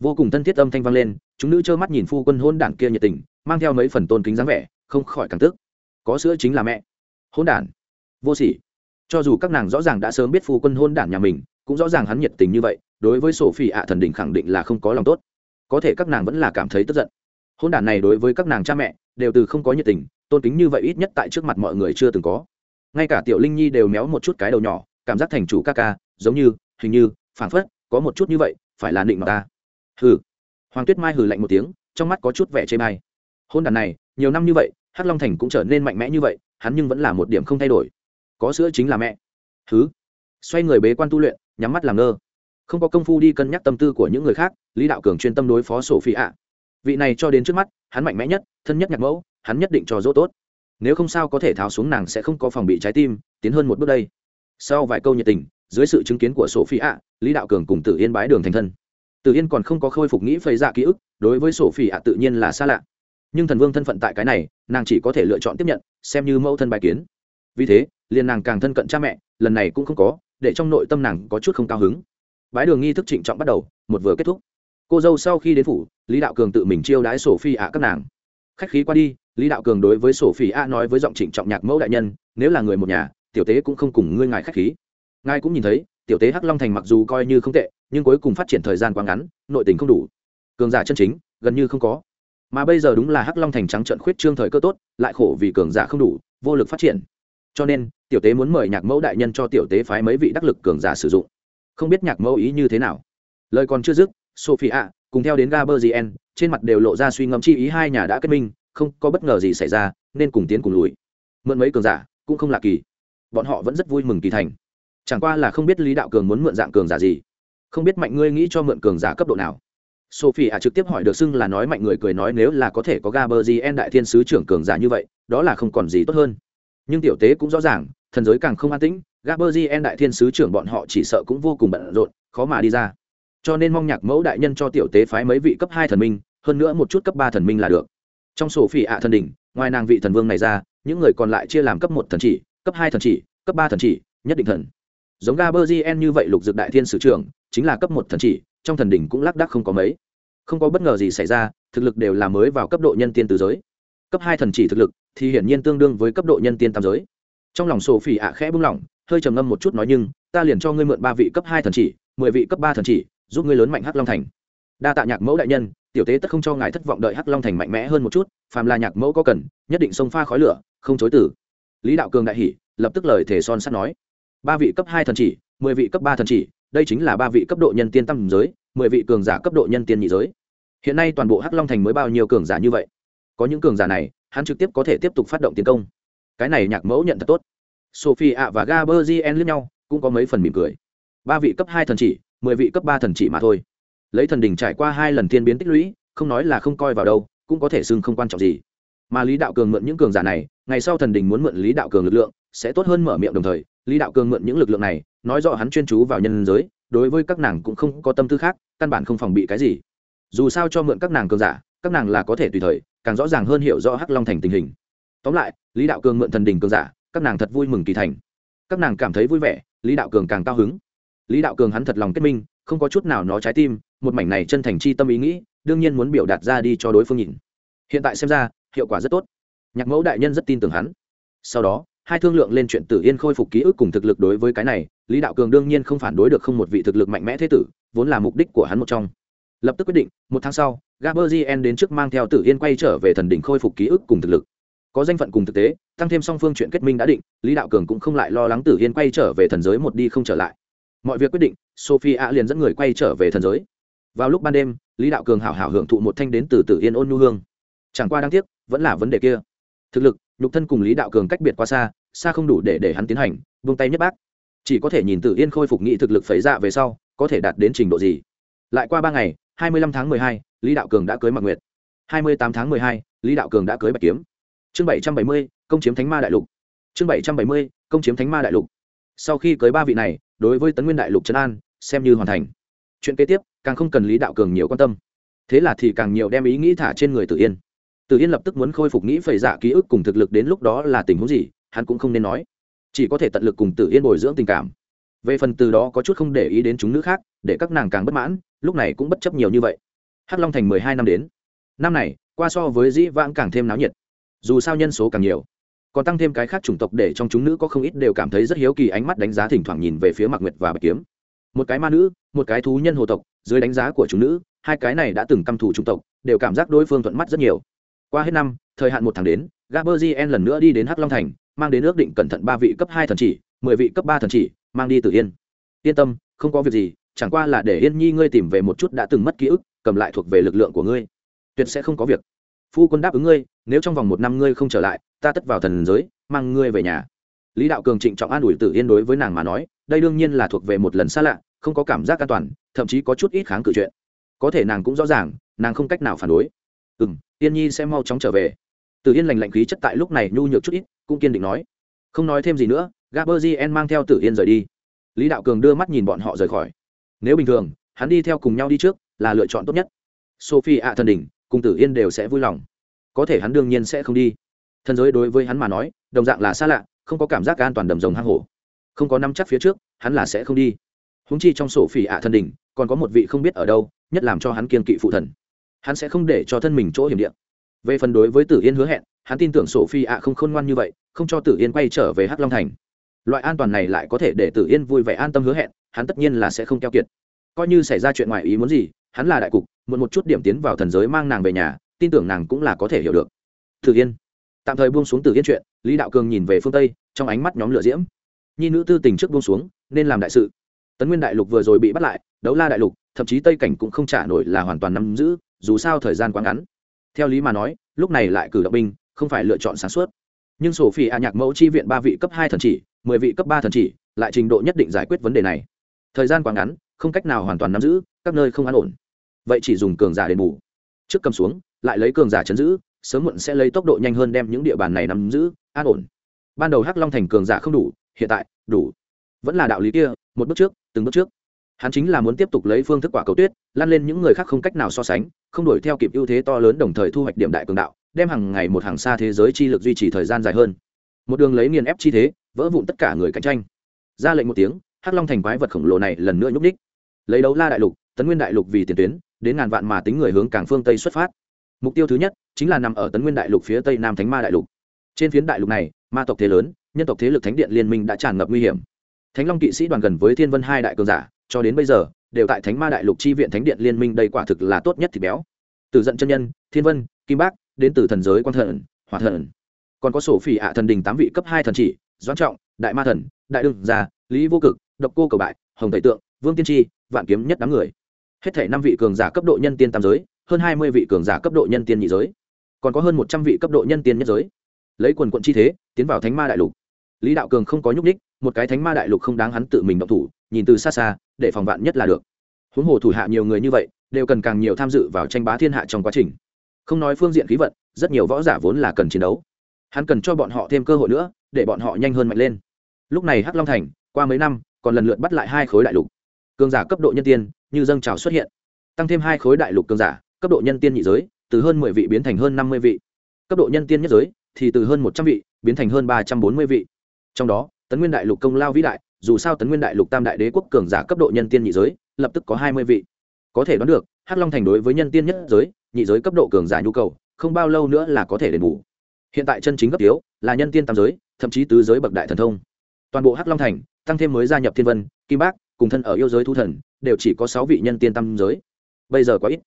Vô cùng thân thiết âm thanh vang lên, chúng nữ trơ mắt nhìn phu quân hôn đản kia nhiệt tình, mang theo mấy phần tôn kính dáng vẻ, không khỏi càng tức. Có sữa chính là mẹ. Hôn đản. Vô sỉ. Cho dù các nàng rõ ràng đã sớm biết phu quân hôn đản nhà mình, cũng rõ ràng hắn nhiệt tình như vậy, đối với sổ phi ạ thần đình khẳng định là không có lòng tốt. Có thể các nàng vẫn là cảm thấy tức giận. Hôn đản này đối với các nàng cha mẹ, đều từ không có nhiệt tình tôn kính như vậy ít nhất tại trước mặt mọi người chưa từng có. Ngay cả tiểu linh nhi đều méo một chút cái đầu nhỏ, cảm giác thành chủ ca ca, giống như, hình như, phảng phất, có một chút như vậy, phải là định mà ta. Hừ. Hoàng tuyết mai hừ lạnh một tiếng, trong mắt có chút vẻ chê mai hôn đàn này, nhiều năm như vậy, hắc long thành cũng trở nên mạnh mẽ như vậy, hắn nhưng vẫn là một điểm không thay đổi. Có sữa chính là mẹ. Thứ xoay người bế quan tu luyện, nhắm mắt làm ngơ. Không có công phu đi cân nhắc tâm tư của những người khác, lý đạo cường chuyên tâm đối phó sổ phi ạ vị này cho đến trước mắt, hắn mạnh mẽ nhất, thân nhất nhạc mẫu hắn nhất định cho dỗ tốt. Nếu không sao có thể tháo xuống nàng sẽ không có phòng bị trái tim, tiến hơn một bước đây. Sau vài câu nhiệt tình, dưới sự chứng kiến của sổ phi ạ lý đạo cường cùng tử yên bái đường thành thân. Tử yên còn không có khôi phục nghĩ phây ra dạ ký ức, đối với sổ phi ạ tự nhiên là xa lạ. Nhưng thần vương thân phận tại cái này, nàng chỉ có thể lựa chọn tiếp nhận, xem như mẫu thân bài kiến. Vì thế, liền nàng càng thân cận cha mẹ, lần này cũng không có, để trong nội tâm nàng có chút không cao hứng. Bái đường nghi thức trịnh trọng bắt đầu, một vừa kết thúc. Cô dâu sau khi đến phủ, lý đạo cường tự mình chiêu đãi sổ phi ạ các nàng. Khách khí qua đi lý đạo cường đối với sổ phi a nói với giọng trịnh trọng nhạc mẫu đại nhân, nếu là người một nhà, tiểu tế cũng không cùng ngươi ngài khách khí. Ngài cũng nhìn thấy, tiểu tế hắc long thành mặc dù coi như không tệ, nhưng cuối cùng phát triển thời gian quá ngắn, nội tình không đủ. Cường giả chân chính, gần như không có. Mà bây giờ đúng là hắc long thành trắng trận khuyết trương thời cơ tốt, lại khổ vì cường giả không đủ, vô lực phát triển. Cho nên, tiểu tế muốn mời nhạc mẫu đại nhân cho tiểu tế phái mấy vị đắc lực cường giả sử dụng. Không biết nhạc mẫu ý như thế nào. Lời còn chưa dứt, sophie a, cùng theo đến gaberzien trên mặt đều lộ ra suy ngẫm chi ý hai nhà đã kết minh không có bất ngờ gì xảy ra, nên cùng tiến cùng lùi. Mượn mấy cường giả, cũng không lạ kỳ. Bọn họ vẫn rất vui mừng kỳ thành. Chẳng qua là không biết lý đạo cường muốn mượn dạng cường giả gì. Không biết mạnh ngươi nghĩ cho mượn cường giả cấp độ nào. Sophie ạ trực tiếp hỏi được xưng là nói mạnh người cười nói nếu là có thể có gaberzien đại thiên sứ trưởng cường giả như vậy, đó là không còn gì tốt hơn. Nhưng tiểu tế cũng rõ ràng, thần giới càng không an tĩnh gaberzien đại thiên sứ trưởng bọn họ chỉ sợ cũng vô cùng bận rộn, khó mà đi ra. Cho nên mong nhạc mẫu đại nhân cho tiểu tế phái mấy vị cấp hai thần minh, hơn nữa một chút cấp ba thần minh là được trong sổ phỉ ạ thần đỉnh, ngoài nàng vị thần vương này ra, những người còn lại chia làm cấp một thần chỉ, cấp hai thần chỉ, cấp ba thần chỉ, nhất định thần. Giống gaberzien như vậy lục dược đại thiên sử trưởng, chính là cấp một thần chỉ, trong thần đỉnh cũng lác đác không có mấy. Không có bất ngờ gì xảy ra, thực lực đều là mới vào cấp độ nhân tiên từ giới. Cấp hai thần chỉ thực lực thì hiển nhiên tương đương với cấp độ nhân tiên tam giới. Trong lòng sổ phỉ ạ khẽ bung lỏng hơi trầm ngâm một chút nói nhưng, ta liền cho ngươi mượn ba vị cấp hai thần chỉ, mười vị cấp ba thần chỉ, giúp ngươi lớn mạnh hắc long thành đa tạ nhạc mẫu đại nhân, tiểu tế tất không cho ngài thất vọng đợi hắc long thành mạnh mẽ hơn một chút, phàm là nhạc mẫu có cần, nhất định xông pha khói lửa, không chối tử lý đạo cường đại hỉ, lập tức lời thể son sắt nói. Ba vị cấp hai thần chỉ, mười vị cấp ba thần chỉ, đây chính là ba vị cấp độ nhân tiên tam giới, mười vị cường giả cấp độ nhân tiên nhị giới. Hiện nay toàn bộ hắc long thành mới bao nhiêu cường giả như vậy? Có những cường giả này, hắn trực tiếp có thể tiếp tục phát động tiến công. Cái này nhạc mẫu nhận thật tốt. Sophie ạ và gaberzien lẫn nhau, cũng có mấy phần mỉm cười. Ba vị cấp hai thần chỉ, mười vị cấp ba thần chỉ mà thôi lấy thần đình trải qua hai lần thiên biến tích lũy, không nói là không coi vào đâu, cũng có thể xưng không quan trọng gì. Mà lý đạo cường mượn những cường giả này, ngày sau thần đình muốn mượn lý đạo cường lực lượng, sẽ tốt hơn mở miệng đồng thời, lý đạo cường mượn những lực lượng này, nói rõ hắn chuyên chú vào nhân giới, đối với các nàng cũng không có tâm tư khác, căn bản không phòng bị cái gì. Dù sao cho mượn các nàng cường giả, các nàng là có thể tùy thời, càng rõ ràng hơn hiểu rõ hắc long thành tình hình. Tóm lại, lý đạo cường mượn thần đình cường giả, các nàng thật vui mừng kỳ thành. Các nàng cảm thấy vui vẻ, lý đạo cường càng cao hứng. Lý đạo cường hắn thật lòng kết minh không có chút nào nó trái tim, một mảnh này chân thành chi tâm ý nghĩ, đương nhiên muốn biểu đạt ra đi cho đối phương nhìn. Hiện tại xem ra, hiệu quả rất tốt. Nhạc mẫu đại nhân rất tin tưởng hắn. Sau đó, hai thương lượng lên chuyện tử yên khôi phục ký ức cùng thực lực đối với cái này, lý đạo cường đương nhiên không phản đối được không một vị thực lực mạnh mẽ thế tử, vốn là mục đích của hắn một trong. Lập tức quyết định, một tháng sau gaberzien đến trước mang theo tử yên quay trở về thần đỉnh khôi phục ký ức cùng thực lực. Có danh phận cùng thực tế, tăng thêm song phương chuyện kết minh đã định, lý đạo cường cũng không lại lo lắng tử yên quay trở về thần giới một đi không trở lại mọi việc quyết định, sophie a liền dẫn người quay trở về thần giới. Vào lúc ban đêm, lý đạo cường hảo hảo hưởng thụ một thanh đến từ tử yên ôn nhu hương. Chẳng qua đáng tiếc, vẫn là vấn đề kia. Thực lực, nhục thân cùng lý đạo cường cách biệt quá xa xa không đủ để để hắn tiến hành vung tay nhất bác. Chỉ có thể nhìn tử yên khôi phục nghị thực lực phẩy dạ về sau, có thể đạt đến trình độ gì. Lại qua ba ngày, hai mươi lăm tháng mười hai, lý đạo cường đã cưới mạc nguyệt. hai mươi tám tháng mười hai, lý đạo cường đã cưới bạch kiếm. Chương bảy trăm bảy mươi, công chiếm thánh ma đại lục. Chương bảy trăm bảy mươi, công chiếm thánh ma đại lục sau khi cưới ba vị này, đối với tấn nguyên đại lục trấn an, xem như hoàn thành. Chuyện kế tiếp, càng không cần lý đạo cường nhiều quan tâm. Thế là thì càng nhiều đem ý nghĩ thả trên người tử yên. Tử yên lập tức muốn khôi phục nghĩ phẩy dạ ký ức cùng thực lực đến lúc đó là tình huống gì, hắn cũng không nên nói. Chỉ có thể tận lực cùng tử yên bồi dưỡng tình cảm. Về phần từ đó có chút không để ý đến chúng nữ khác, để các nàng càng bất mãn, lúc này cũng bất chấp nhiều như vậy. Hắc long thành mười hai năm đến. Năm này, qua so với dĩ vãng càng thêm náo nhiệt. Dù sao nhân số càng nhiều còn tăng thêm cái khác chủng tộc để trong chúng nữ có không ít đều cảm thấy rất hiếu kỳ ánh mắt đánh giá thỉnh thoảng nhìn về phía mạc nguyệt và bạch kiếm. Một cái ma nữ, một cái thú nhân hồ tộc, dưới đánh giá của chúng nữ, hai cái này đã từng căm thù chủng tộc, đều cảm giác đối phương thuận mắt rất nhiều. Qua hết năm, thời hạn một tháng đến gaberzien lần nữa đi đến hắc long thành, mang đến ước định cẩn thận ba vị cấp hai thần chỉ, mười vị cấp ba thần chỉ, mang đi từ yên. Yên tâm, không có việc gì, chẳng qua là để yên nhi ngươi tìm về một chút đã từng mất ký ức, cầm lại thuộc về lực lượng của ngươi. Tuyệt sẽ không có việc. Phu quân đáp ứng ngươi nếu trong vòng một năm ngươi không trở lại, ta tất vào thần giới, mang ngươi về nhà. Lý đạo cường trịnh trọng an ủi tử yên đối với nàng mà nói, đây đương nhiên là thuộc về một lần xa lạ, không có cảm giác an toàn, thậm chí có chút ít kháng cự chuyện. Có thể nàng cũng rõ ràng, nàng không cách nào phản đối. Ừ m yên nhi sẽ mau chóng trở về. Tử yên lành lạnh khí chất tại lúc này nhu nhược chút ít, cũng kiên định nói. Không nói thêm gì nữa gaberzien mang theo tử yên rời đi. Lý đạo cường đưa mắt nhìn bọn họ rời khỏi. Nếu bình thường, hắn đi theo cùng nhau đi trước, là lựa chọn tốt nhất. Sophie ạ thần đỉnh, cùng tử yên đều sẽ vui lòng có thể hắn đương nhiên sẽ không đi. Thần giới đối với hắn mà nói, đồng dạng là xa lạ, không có cảm giác an toàn đầm rồng hang hổ. Không có năm chắc phía trước, hắn là sẽ không đi. Húng chi trong sổ phỉ ạ thần đỉnh, còn có một vị không biết ở đâu, nhất làm cho hắn kiên kỵ phụ thần. Hắn sẽ không để cho thân mình chỗ hiểm điện về phần đối với tử yên hứa hẹn, hắn tin tưởng sổ phi ạ không khôn ngoan như vậy, không cho tử yên quay trở về hắc long thành. Loại an toàn này lại có thể để tử yên vui vẻ an tâm hứa hẹn, hắn tất nhiên là sẽ không keo kiệt. Coi như xảy ra chuyện ngoài ý muốn gì, hắn là đại cục, muộn một chút điểm tiến vào thần giới mang nàng về nhà tin tưởng nàng cũng là có thể hiểu được. Tử yên. Tạm thời buông xuống tử yên chuyện, lý đạo cường nhìn về phương tây, trong ánh mắt nhóm lửa diễm. Nhi nữ tư tình trước buông xuống, nên làm đại sự. Tấn nguyên đại lục vừa rồi bị bắt lại, đấu la đại lục, thậm chí tây cảnh cũng không trả nổi là hoàn toàn nắm giữ, dù sao thời gian quá ngắn. Theo lý mà nói, lúc này lại cử động binh, không phải lựa chọn sáng suốt. Nhưng sổ phi a nhạc mẫu chi viện ba vị cấp hai thần chỉ, mười vị cấp ba thần chỉ, lại trình độ nhất định giải quyết vấn đề này. Thời gian quá ngắn, không cách nào hoàn toàn nắm giữ, các nơi không an ổn. Vậy chỉ dùng cường giả đền bù. Trước cầm xuống lại lấy cường giả chấn giữ, sớm muộn sẽ lấy tốc độ nhanh hơn đem những địa bàn này nắm giữ, an ổn. Ban đầu hắc long thành cường giả không đủ, hiện tại, đủ. Vẫn là đạo lý kia, một bước trước, từng bước trước. Hắn chính là muốn tiếp tục lấy phương thức quả cầu tuyết lan lên những người khác không cách nào so sánh, không đuổi theo kịp ưu thế to lớn đồng thời thu hoạch điểm đại cường đạo, đem hàng ngày một hàng xa thế giới chi lực duy trì thời gian dài hơn. Một đường lấy nghiền ép chi thế, vỡ vụn tất cả người cạnh tranh. Ra lệnh một tiếng, hắc long thành quái vật khổng lồ này lần nữa nhúc ních lấy đấu la đại lục, tấn nguyên đại lục vì tiền tuyến, đến ngàn vạn mà tính người hướng càng phương tây xuất phát mục tiêu thứ nhất chính là nằm ở tấn nguyên đại lục phía tây nam thánh ma đại lục. Trên phiến đại lục này, ma tộc thế lớn, nhân tộc thế lực thánh điện liên minh đã tràn ngập nguy hiểm. Thánh long kỵ sĩ đoàn gần với thiên vân hai đại cường giả, cho đến bây giờ, đều tại thánh ma đại lục chi viện thánh điện liên minh đây quả thực là tốt nhất thì béo. Từ giận chân nhân, thiên vân, kim bác, đến từ thần giới quan thần, hỏa thần. Còn có sổ phỉ ạ thần đình tám vị cấp hai thần chỉ, doãn trọng, đại ma thần, đại đương gia, lý vô cực, độc cô cầu bại, hồng thầy tượng, vương tiên tri, vạn kiếm nhất đám người. Hết thể năm vị cường giả cấp độ nhân tiên tam giới hơn hai mươi vị cường giả cấp độ nhân tiên nhị giới. Còn có hơn một trăm vị cấp độ nhân tiên nhất giới. Lấy quần quận chi thế, tiến vào thánh ma đại lục. Lý đạo cường không có nhúc ních một cái thánh ma đại lục không đáng hắn tự mình động thủ, nhìn từ xa xa, để phòng vạn nhất là được. Huống hồ thủ hạ nhiều người như vậy, đều cần càng nhiều tham dự vào tranh bá thiên hạ trong quá trình. Không nói phương diện khí vận, rất nhiều võ giả vốn là cần chiến đấu. Hắn cần cho bọn họ thêm cơ hội nữa, để bọn họ nhanh hơn mạnh lên. Lúc này hắc long thành, qua mấy năm, còn lần lượt bắt lại hai khối đại lục. Cường giả cấp độ nhân tiên, như dâng trào xuất hiện. Tăng thêm hai khối đại lục cường giả cấp độ nhân tiên nhị giới, từ hơn mười vị biến thành hơn năm mươi vị. Cấp độ nhân tiên nhất giới thì từ hơn một trăm vị biến thành hơn ba trăm bốn mươi vị. Trong đó, tấn nguyên đại lục công lao vĩ đại, dù sao tấn nguyên đại lục tam đại đế quốc cường giả cấp độ nhân tiên nhị giới, lập tức có hai mươi vị. Có thể đoán được, hắc long thành đối với nhân tiên nhất giới, nhị giới cấp độ cường giả nhu cầu, không bao lâu nữa là có thể đền bù. Hiện tại chân chính gấp yếu là nhân tiên tam giới, thậm chí tứ giới bậc đại thần thông. Toàn bộ hắc long thành, tăng thêm mới gia nhập thiên vân, kim bác, cùng thân ở yêu giới thu thần, đều chỉ có sáu vị nhân tiên tam giới. Bây giờ quá ít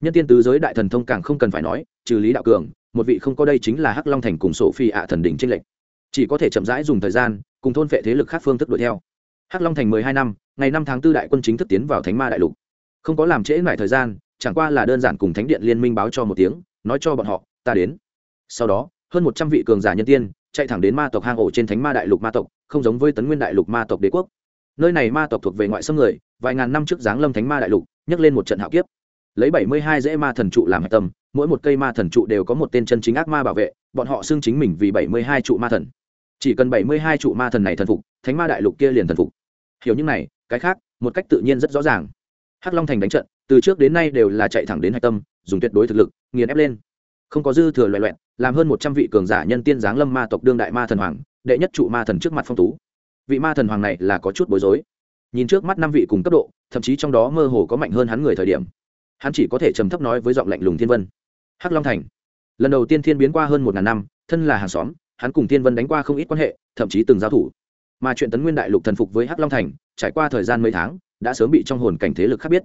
nhân tiên tứ giới đại thần thông càng không cần phải nói, trừ lý đạo cường, một vị không có đây chính là hắc long thành cùng sổ phi ạ thần đỉnh tranh lệch. Chỉ có thể chậm rãi dùng thời gian, cùng thôn vệ thế lực khác phương thức đuổi theo. Hắc long thành mười hai năm, ngày năm tháng tư đại quân chính thức tiến vào thánh ma đại lục. Không có làm trễ mãi thời gian, chẳng qua là đơn giản cùng thánh điện liên minh báo cho một tiếng, nói cho bọn họ, ta đến. Sau đó, hơn một trăm vị cường giả nhân tiên, chạy thẳng đến ma tộc hang ổ trên thánh ma đại lục ma tộc, không giống với tấn nguyên đại lục ma tộc đế quốc. Nơi này ma tộc thuộc về ngoại xâm người, vài ngàn năm trước giáng lâm thánh ma đại lục, nhấc lên một trận hạo kiếp lấy bảy mươi hai dễ ma thần trụ làm hạch tâm, mỗi một cây ma thần trụ đều có một tên chân chính ác ma bảo vệ, bọn họ xưng chính mình vì bảy mươi hai trụ ma thần. Chỉ cần bảy mươi hai trụ ma thần này thần phục, thánh ma đại lục kia liền thần phục. Hiểu những này, cái khác, một cách tự nhiên rất rõ ràng. Hắc long thành đánh trận, từ trước đến nay đều là chạy thẳng đến hạch tâm, dùng tuyệt đối thực lực, nghiền ép lên. Không có dư thừa loại loẹn làm hơn một trăm vị cường giả nhân tiên giáng lâm ma tộc đương đại ma thần hoàng, đệ nhất trụ ma thần trước mặt phong tú. Vị ma thần hoàng này là có chút bối rối. Nhìn trước mắt năm vị cùng cấp độ, thậm chí trong đó mơ hồ có mạnh hơn hắn người thời điểm hắn chỉ có thể trầm thấp nói với giọng lạnh lùng thiên vân. Hắc long thành. Lần đầu tiên thiên biến qua hơn một ngàn năm, thân là hàng xóm, hắn cùng thiên vân đánh qua không ít quan hệ, thậm chí từng giao thủ. Mà chuyện tấn nguyên đại lục thần phục với hắc long thành, trải qua thời gian mấy tháng, đã sớm bị trong hồn cảnh thế lực khác biết.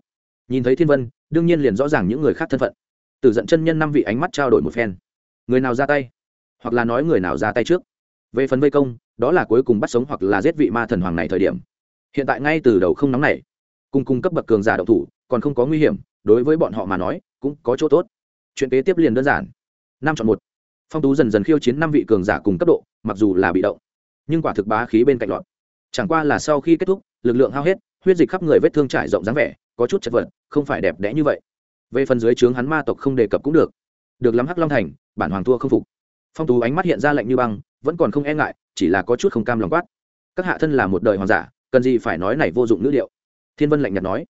Nhìn thấy thiên vân, đương nhiên liền rõ ràng những người khác thân phận. Từ giận chân nhân năm vị ánh mắt trao đổi một phen. Người nào ra tay? Hoặc là nói người nào ra tay trước? Về phần vây công, đó là cuối cùng bắt sống hoặc là giết vị ma thần hoàng này thời điểm. Hiện tại ngay từ đầu không nóng này cùng cung cấp bậc cường giả đậu thủ, còn không có nguy hiểm đối với bọn họ mà nói, cũng có chỗ tốt. Chuyện kế tiếp liền đơn giản. Năm chọn một. Phong tú dần dần khiêu chiến năm vị cường giả cùng cấp độ, mặc dù là bị động, nhưng quả thực bá khí bên cạnh lọt chẳng qua là sau khi kết thúc, lực lượng hao hết, huyết dịch khắp người vết thương trải rộng dáng vẻ, có chút chật vật, không phải đẹp đẽ như vậy. Về phần dưới trướng hắn ma tộc không đề cập cũng được. Được lắm hắc long thành, bản hoàng thua không phục. Phong tú ánh mắt hiện ra lạnh như băng, vẫn còn không e ngại, chỉ là có chút không cam lòng quát. Các hạ thân là một đời hoàng giả, cần gì phải nói này vô dụng nữ liệu thiên vân lạnh nhạt nói.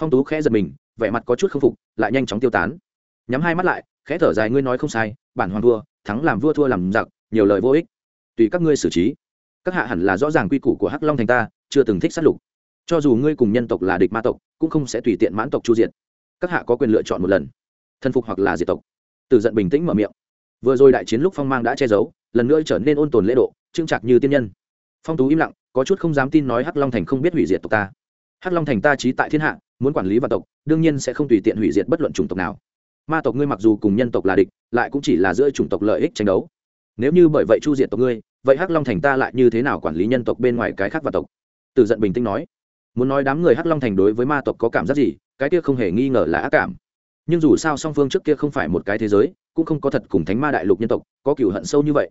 Phong tú khẽ giật mình vẻ mặt có chút không phục lại nhanh chóng tiêu tán. Nhắm hai mắt lại khẽ thở dài ngươi nói không sai bản hoàng vua, thắng làm vua thua làm giặc nhiều lời vô ích. Tùy các ngươi xử trí. Các hạ hẳn là rõ ràng quy củ của hắc long thành ta chưa từng thích sát lục. Cho dù ngươi cùng nhân tộc là địch ma tộc cũng không sẽ tùy tiện mãn tộc chu diệt. Các hạ có quyền lựa chọn một lần thân phục hoặc là diệt tộc. Từ giận bình tĩnh mở miệng. Vừa rồi đại chiến lúc phong mang đã che giấu lần nữa trở nên ôn tồn lễ độ trưng trạc như tiên nhân. Phong tú im lặng có chút không dám tin nói hắc long thành không biết hủy diệt tộc ta. Hắc long thành ta trí tại thiên hạ muốn quản lý và tộc, đương nhiên sẽ không tùy tiện hủy diệt bất luận chủng tộc nào. Ma tộc ngươi mặc dù cùng nhân tộc là địch, lại cũng chỉ là giữa chủng tộc lợi ích tranh đấu. Nếu như bởi vậy chu diệt tộc ngươi, vậy hắc long thành ta lại như thế nào quản lý nhân tộc bên ngoài cái khác và tộc? Từ giận bình tĩnh nói. Muốn nói đám người hắc long thành đối với ma tộc có cảm giác gì, cái kia không hề nghi ngờ là ác cảm. Nhưng dù sao song phương trước kia không phải một cái thế giới, cũng không có thật cùng thánh ma đại lục nhân tộc có cựu hận sâu như vậy.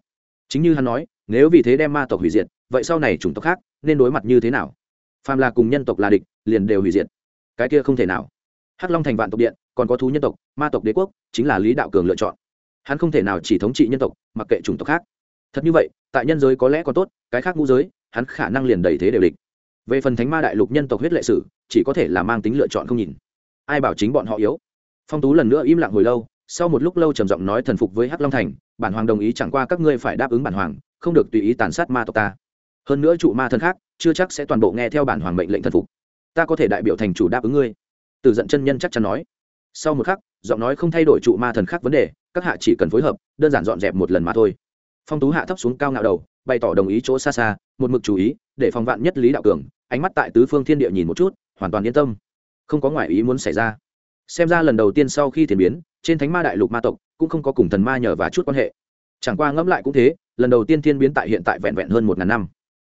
Chính như hắn nói, nếu vì thế đem ma tộc hủy diệt, vậy sau này chủng tộc khác nên đối mặt như thế nào? Phàm là cùng nhân tộc là địch, liền đều hủy diệt cái kia không thể nào. Hắc long thành vạn tộc điện, còn có thú nhân tộc, ma tộc đế quốc, chính là lý đạo cường lựa chọn. Hắn không thể nào chỉ thống trị nhân tộc, mặc kệ chủng tộc khác. Thật như vậy, tại nhân giới có lẽ có tốt, cái khác ngũ giới, hắn khả năng liền đầy thế đều địch. Về phần thánh ma đại lục nhân tộc huyết lệ sử, chỉ có thể là mang tính lựa chọn không nhìn. Ai bảo chính bọn họ yếu? Phong tú lần nữa im lặng hồi lâu, sau một lúc lâu trầm giọng nói thần phục với hắc long thành, bản hoàng đồng ý chẳng qua các ngươi phải đáp ứng bản hoàng, không được tùy ý tàn sát ma tộc ta. Hơn nữa trụ ma thân khác, chưa chắc sẽ toàn bộ nghe theo bản hoàng mệnh lệnh thần phục ta có thể đại biểu thành chủ đáp ứng ngươi. Từ giận chân nhân chắc chắn nói. Sau một khắc, giọng nói không thay đổi trụ ma thần khác vấn đề, các hạ chỉ cần phối hợp, đơn giản dọn dẹp một lần mà thôi. Phong tú hạ thấp xuống cao ngạo đầu, bày tỏ đồng ý chỗ xa xa, một mực chú ý, để phòng vạn nhất lý đạo cường, ánh mắt tại tứ phương thiên địa nhìn một chút, hoàn toàn yên tâm. Không có ngoại ý muốn xảy ra. Xem ra lần đầu tiên sau khi thiền biến, trên thánh ma đại lục ma tộc cũng không có cùng thần ma nhờ và chút quan hệ. Chẳng qua ngẫm lại cũng thế, lần đầu tiên thiên biến tại hiện tại vẹn vẹn hơn một ngàn năm.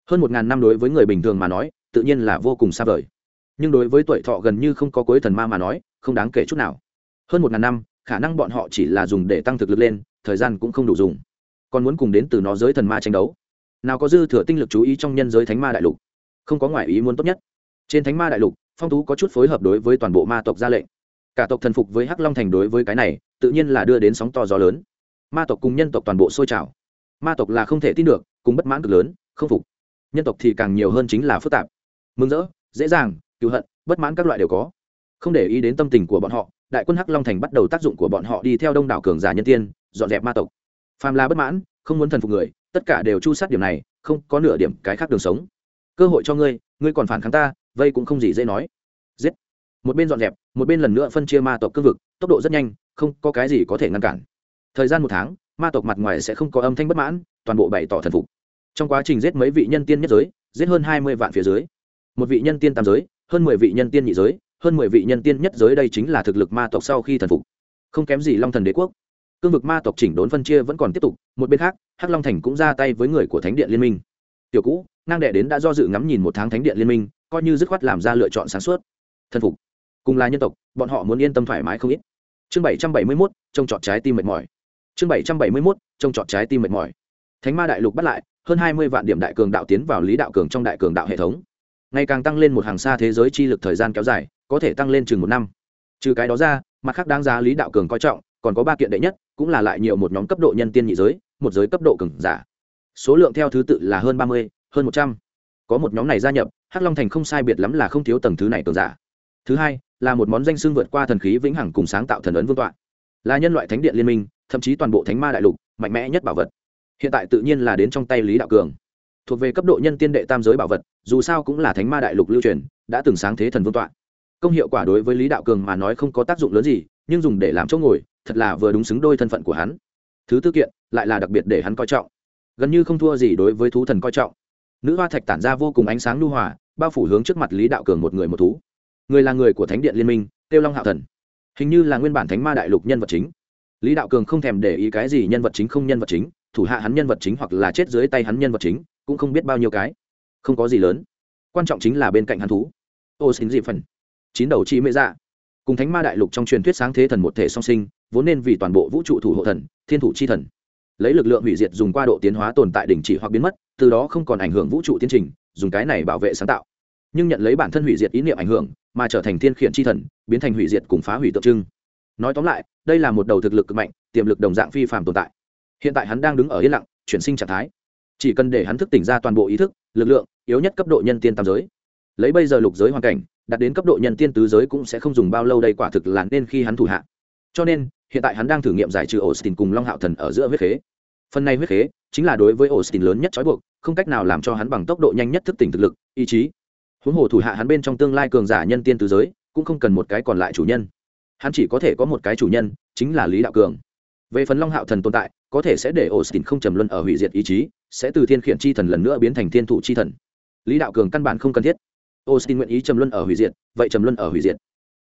Hơn một ngàn năm đối với người bình thường mà nói, tự nhiên là vô cùng xa vời nhưng đối với tuổi thọ gần như không có cuối thần ma mà nói, không đáng kể chút nào. Hơn một ngàn năm, khả năng bọn họ chỉ là dùng để tăng thực lực lên, thời gian cũng không đủ dùng. Còn muốn cùng đến từ nó giới thần ma tranh đấu. Nào có dư thừa tinh lực chú ý trong nhân giới thánh ma đại lục. Không có ngoại ý muốn tốt nhất. Trên thánh ma đại lục, phong tú có chút phối hợp đối với toàn bộ ma tộc ra lệnh. Cả tộc thần phục với hắc long thành đối với cái này, tự nhiên là đưa đến sóng to gió lớn. Ma tộc cùng nhân tộc toàn bộ sôi trào. Ma tộc là không thể tin được, cùng bất mãn cực lớn, không phục. Nhân tộc thì càng nhiều hơn chính là phức tạp. Mừng rỡ, dễ dàng cứu hận, bất mãn các loại đều có. Không để ý đến tâm tình của bọn họ, đại quân hắc long thành bắt đầu tác dụng của bọn họ đi theo đông đảo cường giả nhân tiên, dọn dẹp ma tộc. Phàm là bất mãn, không muốn thần phục người, tất cả đều chu sát điểm này, không có nửa điểm cái khác đường sống. Cơ hội cho ngươi ngươi còn phản kháng ta, vây cũng không gì dễ nói. Giết. Một bên dọn dẹp, một bên lần nữa phân chia ma tộc cương vực, tốc độ rất nhanh, không có cái gì có thể ngăn cản. Thời gian một tháng, ma tộc mặt ngoài sẽ không có âm thanh bất mãn, toàn bộ bày tỏ thần phục. Trong quá trình giết mấy vị nhân tiên nhất giới, giết hơn hai mươi vạn phía dưới. Một vị nhân tiên tam giới hơn mười vị nhân tiên nhị giới, hơn mười vị nhân tiên nhất giới đây chính là thực lực ma tộc sau khi thần phục. Không kém gì long thần đế quốc. Cương vực ma tộc chỉnh đốn phân chia vẫn còn tiếp tục, một bên khác, hắc long thành cũng ra tay với người của thánh điện liên minh. Tiểu cũ, ngang đệ đến đã do dự ngắm nhìn một tháng thánh điện liên minh, coi như dứt khoát làm ra lựa chọn sáng suốt. Thần phục. Cùng là nhân tộc, bọn họ muốn yên tâm thoải mái không ít. Chương bảy trăm bảy mươi mốt, trông trọt trái tim mệt mỏi. Chương bảy trăm bảy mươi mốt, trông trọt trái tim mệt mỏi. Thánh ma đại lục bắt lại, hơn hai mươi vạn điểm đại cường đạo tiến vào lý đạo cường trong đại cường đạo hệ thống ngày càng tăng lên một hàng xa thế giới chi lực thời gian kéo dài, có thể tăng lên chừng một năm. Trừ cái đó ra, mặt khác đáng giá lý đạo cường coi trọng, còn có ba kiện đệ nhất, cũng là lại nhiều một nhóm cấp độ nhân tiên nhị giới, một giới cấp độ cường giả. Số lượng theo thứ tự là hơn ba mươi, hơn một trăm. Có một nhóm này gia nhập, hắc long thành không sai biệt lắm là không thiếu tầng thứ này cường giả. Thứ hai, là một món danh xưng vượt qua thần khí vĩnh hằng cùng sáng tạo thần ấn vương tọa. Là nhân loại thánh điện liên minh, thậm chí toàn bộ thánh ma đại lục, mạnh mẽ nhất bảo vật. Hiện tại tự nhiên là đến trong tay lý đạo cường thuộc về cấp độ nhân tiên đệ tam giới bảo vật, dù sao cũng là thánh ma đại lục lưu truyền, đã từng sáng thế thần vương tọa. Công hiệu quả đối với lý đạo cường mà nói không có tác dụng lớn gì, nhưng dùng để làm chỗ ngồi, thật là vừa đúng xứng đôi thân phận của hắn. Thứ tư kiện, lại là đặc biệt để hắn coi trọng. Gần như không thua gì đối với thú thần coi trọng. Nữ hoa thạch tản ra vô cùng ánh sáng lưu hòa, bao phủ hướng trước mặt lý đạo cường một người một thú. Người là người của thánh điện liên minh, tiêu long hạo thần. Hình như là nguyên bản thánh ma đại lục nhân vật chính. Lý đạo cường không thèm để ý cái gì nhân vật chính không nhân vật chính, thủ hạ hắn nhân vật chính hoặc là chết dưới tay hắn nhân vật chính cũng không biết bao nhiêu cái. Không có gì lớn. Quan trọng chính là bên cạnh hắn thú. Ô xin dị phần. Chín đầu chi mễ dạ. Cùng thánh ma đại lục trong truyền thuyết sáng thế thần một thể song sinh, vốn nên vì toàn bộ vũ trụ thủ hộ thần, thiên thủ chi thần. Lấy lực lượng hủy diệt dùng qua độ tiến hóa tồn tại đình chỉ hoặc biến mất, từ đó không còn ảnh hưởng vũ trụ tiến trình, dùng cái này bảo vệ sáng tạo. Nhưng nhận lấy bản thân hủy diệt ý niệm ảnh hưởng, mà trở thành thiên khiển chi thần, biến thành hủy diệt cùng phá hủy tượng trưng. Nói tóm lại, đây là một đầu thực lực cực mạnh, tiềm lực đồng dạng phi phàm tồn tại. Hiện tại hắn đang đứng ở yên lặng, chuyển sinh trạng thái chỉ cần để hắn thức tỉnh ra toàn bộ ý thức, lực lượng, yếu nhất cấp độ nhân tiên tam giới. Lấy bây giờ lục giới hoàn cảnh, đạt đến cấp độ nhân tiên tứ giới cũng sẽ không dùng bao lâu đây quả thực là nên khi hắn thủ hạ. Cho nên, hiện tại hắn đang thử nghiệm giải trừ austin cùng long hạo thần ở giữa huyết khế. Phần này huyết khế chính là đối với austin lớn nhất trói buộc, không cách nào làm cho hắn bằng tốc độ nhanh nhất thức tỉnh thực lực, ý chí. Huống hồ thủ hạ hắn bên trong tương lai cường giả nhân tiên tứ giới, cũng không cần một cái còn lại chủ nhân. Hắn chỉ có thể có một cái chủ nhân, chính là lý đạo cường. Về phần long hạo thần tồn tại, có thể sẽ để austin không trầm luân ở hủy diệt ý chí sẽ từ thiên khiển chi thần lần nữa biến thành thiên thủ chi thần. Lý đạo cường căn bản không cần thiết. Austin nguyện ý trầm luân ở hủy diệt, vậy trầm luân ở hủy diệt.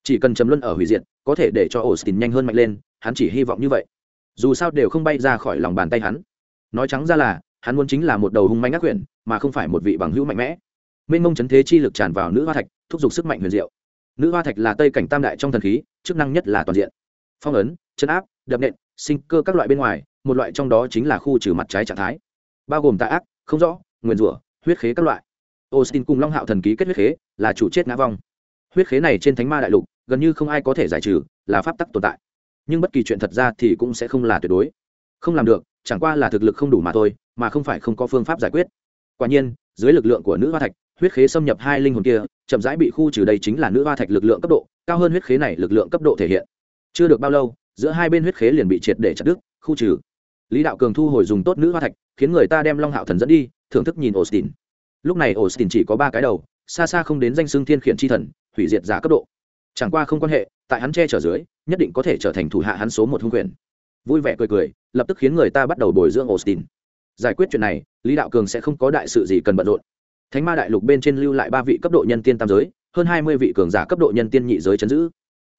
Chỉ cần trầm luân ở hủy diệt, có thể để cho austin nhanh hơn mạnh lên, hắn chỉ hy vọng như vậy. Dù sao đều không bay ra khỏi lòng bàn tay hắn. Nói trắng ra là, hắn muốn chính là một đầu hung manh ác quyển, mà không phải một vị bằng hữu mạnh mẽ. Mênh mông chấn thế chi lực tràn vào nữ hoa thạch, thúc giục sức mạnh huyền diệu. Nữ hoa thạch là tây cảnh tam đại trong thần khí, chức năng nhất là toàn diện. Phong ấn, chấn áp, đập nện, sinh cơ các loại bên ngoài, một loại trong đó chính là khu trừ mặt trái trạng thái bao gồm tà ác, không rõ, nguyền rủa, huyết khế các loại. Austin cùng long hạo thần ký kết huyết khế, là chủ chết ngã vong. Huyết khế này trên thánh ma đại lục, gần như không ai có thể giải trừ, là pháp tắc tồn tại. Nhưng bất kỳ chuyện thật ra thì cũng sẽ không là tuyệt đối. Không làm được, chẳng qua là thực lực không đủ mà thôi, mà không phải không có phương pháp giải quyết. Quả nhiên, dưới lực lượng của nữ hoa thạch, huyết khế xâm nhập hai linh hồn kia, chậm rãi bị khu trừ đây chính là nữ hoa thạch lực lượng cấp độ, cao hơn huyết khế này lực lượng cấp độ thể hiện. Chưa được bao lâu, giữa hai bên huyết khế liền bị triệt để chặt đứt, khu trừ lý đạo cường thu hồi dùng tốt nữ hoa thạch, khiến người ta đem long hạo thần dẫn đi, thưởng thức nhìn austin. Lúc này austin chỉ có ba cái đầu, xa xa không đến danh xưng thiên khiển chi thần, hủy diệt giả cấp độ. Chẳng qua không quan hệ, tại hắn che chở dưới, nhất định có thể trở thành thủ hạ hắn số một hung quyền. Vui vẻ cười cười, lập tức khiến người ta bắt đầu bồi dưỡng austin. Giải quyết chuyện này, lý đạo cường sẽ không có đại sự gì cần bận rộn. Thánh ma đại lục bên trên lưu lại ba vị cấp độ nhân tiên tam giới, hơn hai mươi vị cường giả cấp độ nhân tiên nhị giới chấn giữ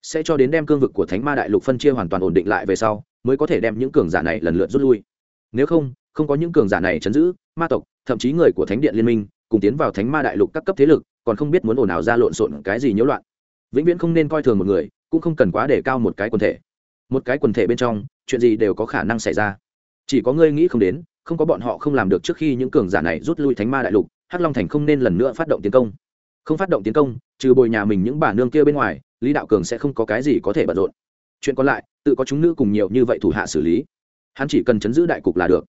sẽ cho đến đem cương vực của thánh ma đại lục phân chia hoàn toàn ổn định lại về sau, mới có thể đem những cường giả này lần lượt rút lui. Nếu không không có những cường giả này chấn giữ, ma tộc, thậm chí người của thánh điện liên minh, cùng tiến vào thánh ma đại lục các cấp thế lực, còn không biết muốn ồn ào ra lộn xộn cái gì nhiễu loạn. Vĩnh viễn không nên coi thường một người, cũng không cần quá để cao một cái quần thể. Một cái quần thể bên trong, chuyện gì đều có khả năng xảy ra. Chỉ có ngươi nghĩ không đến, không có bọn họ không làm được trước khi những cường giả này rút lui thánh ma đại lục, hắc long thành không nên lần nữa phát động tiến công. Không phát động tiến công, trừ bồi nhà mình những bà nương kia bên ngoài lý đạo cường sẽ không có cái gì có thể bận rộn. Chuyện còn lại, tự có chúng nữ cùng nhiều như vậy thủ hạ xử lý. Hắn chỉ cần chấn giữ đại cục là được.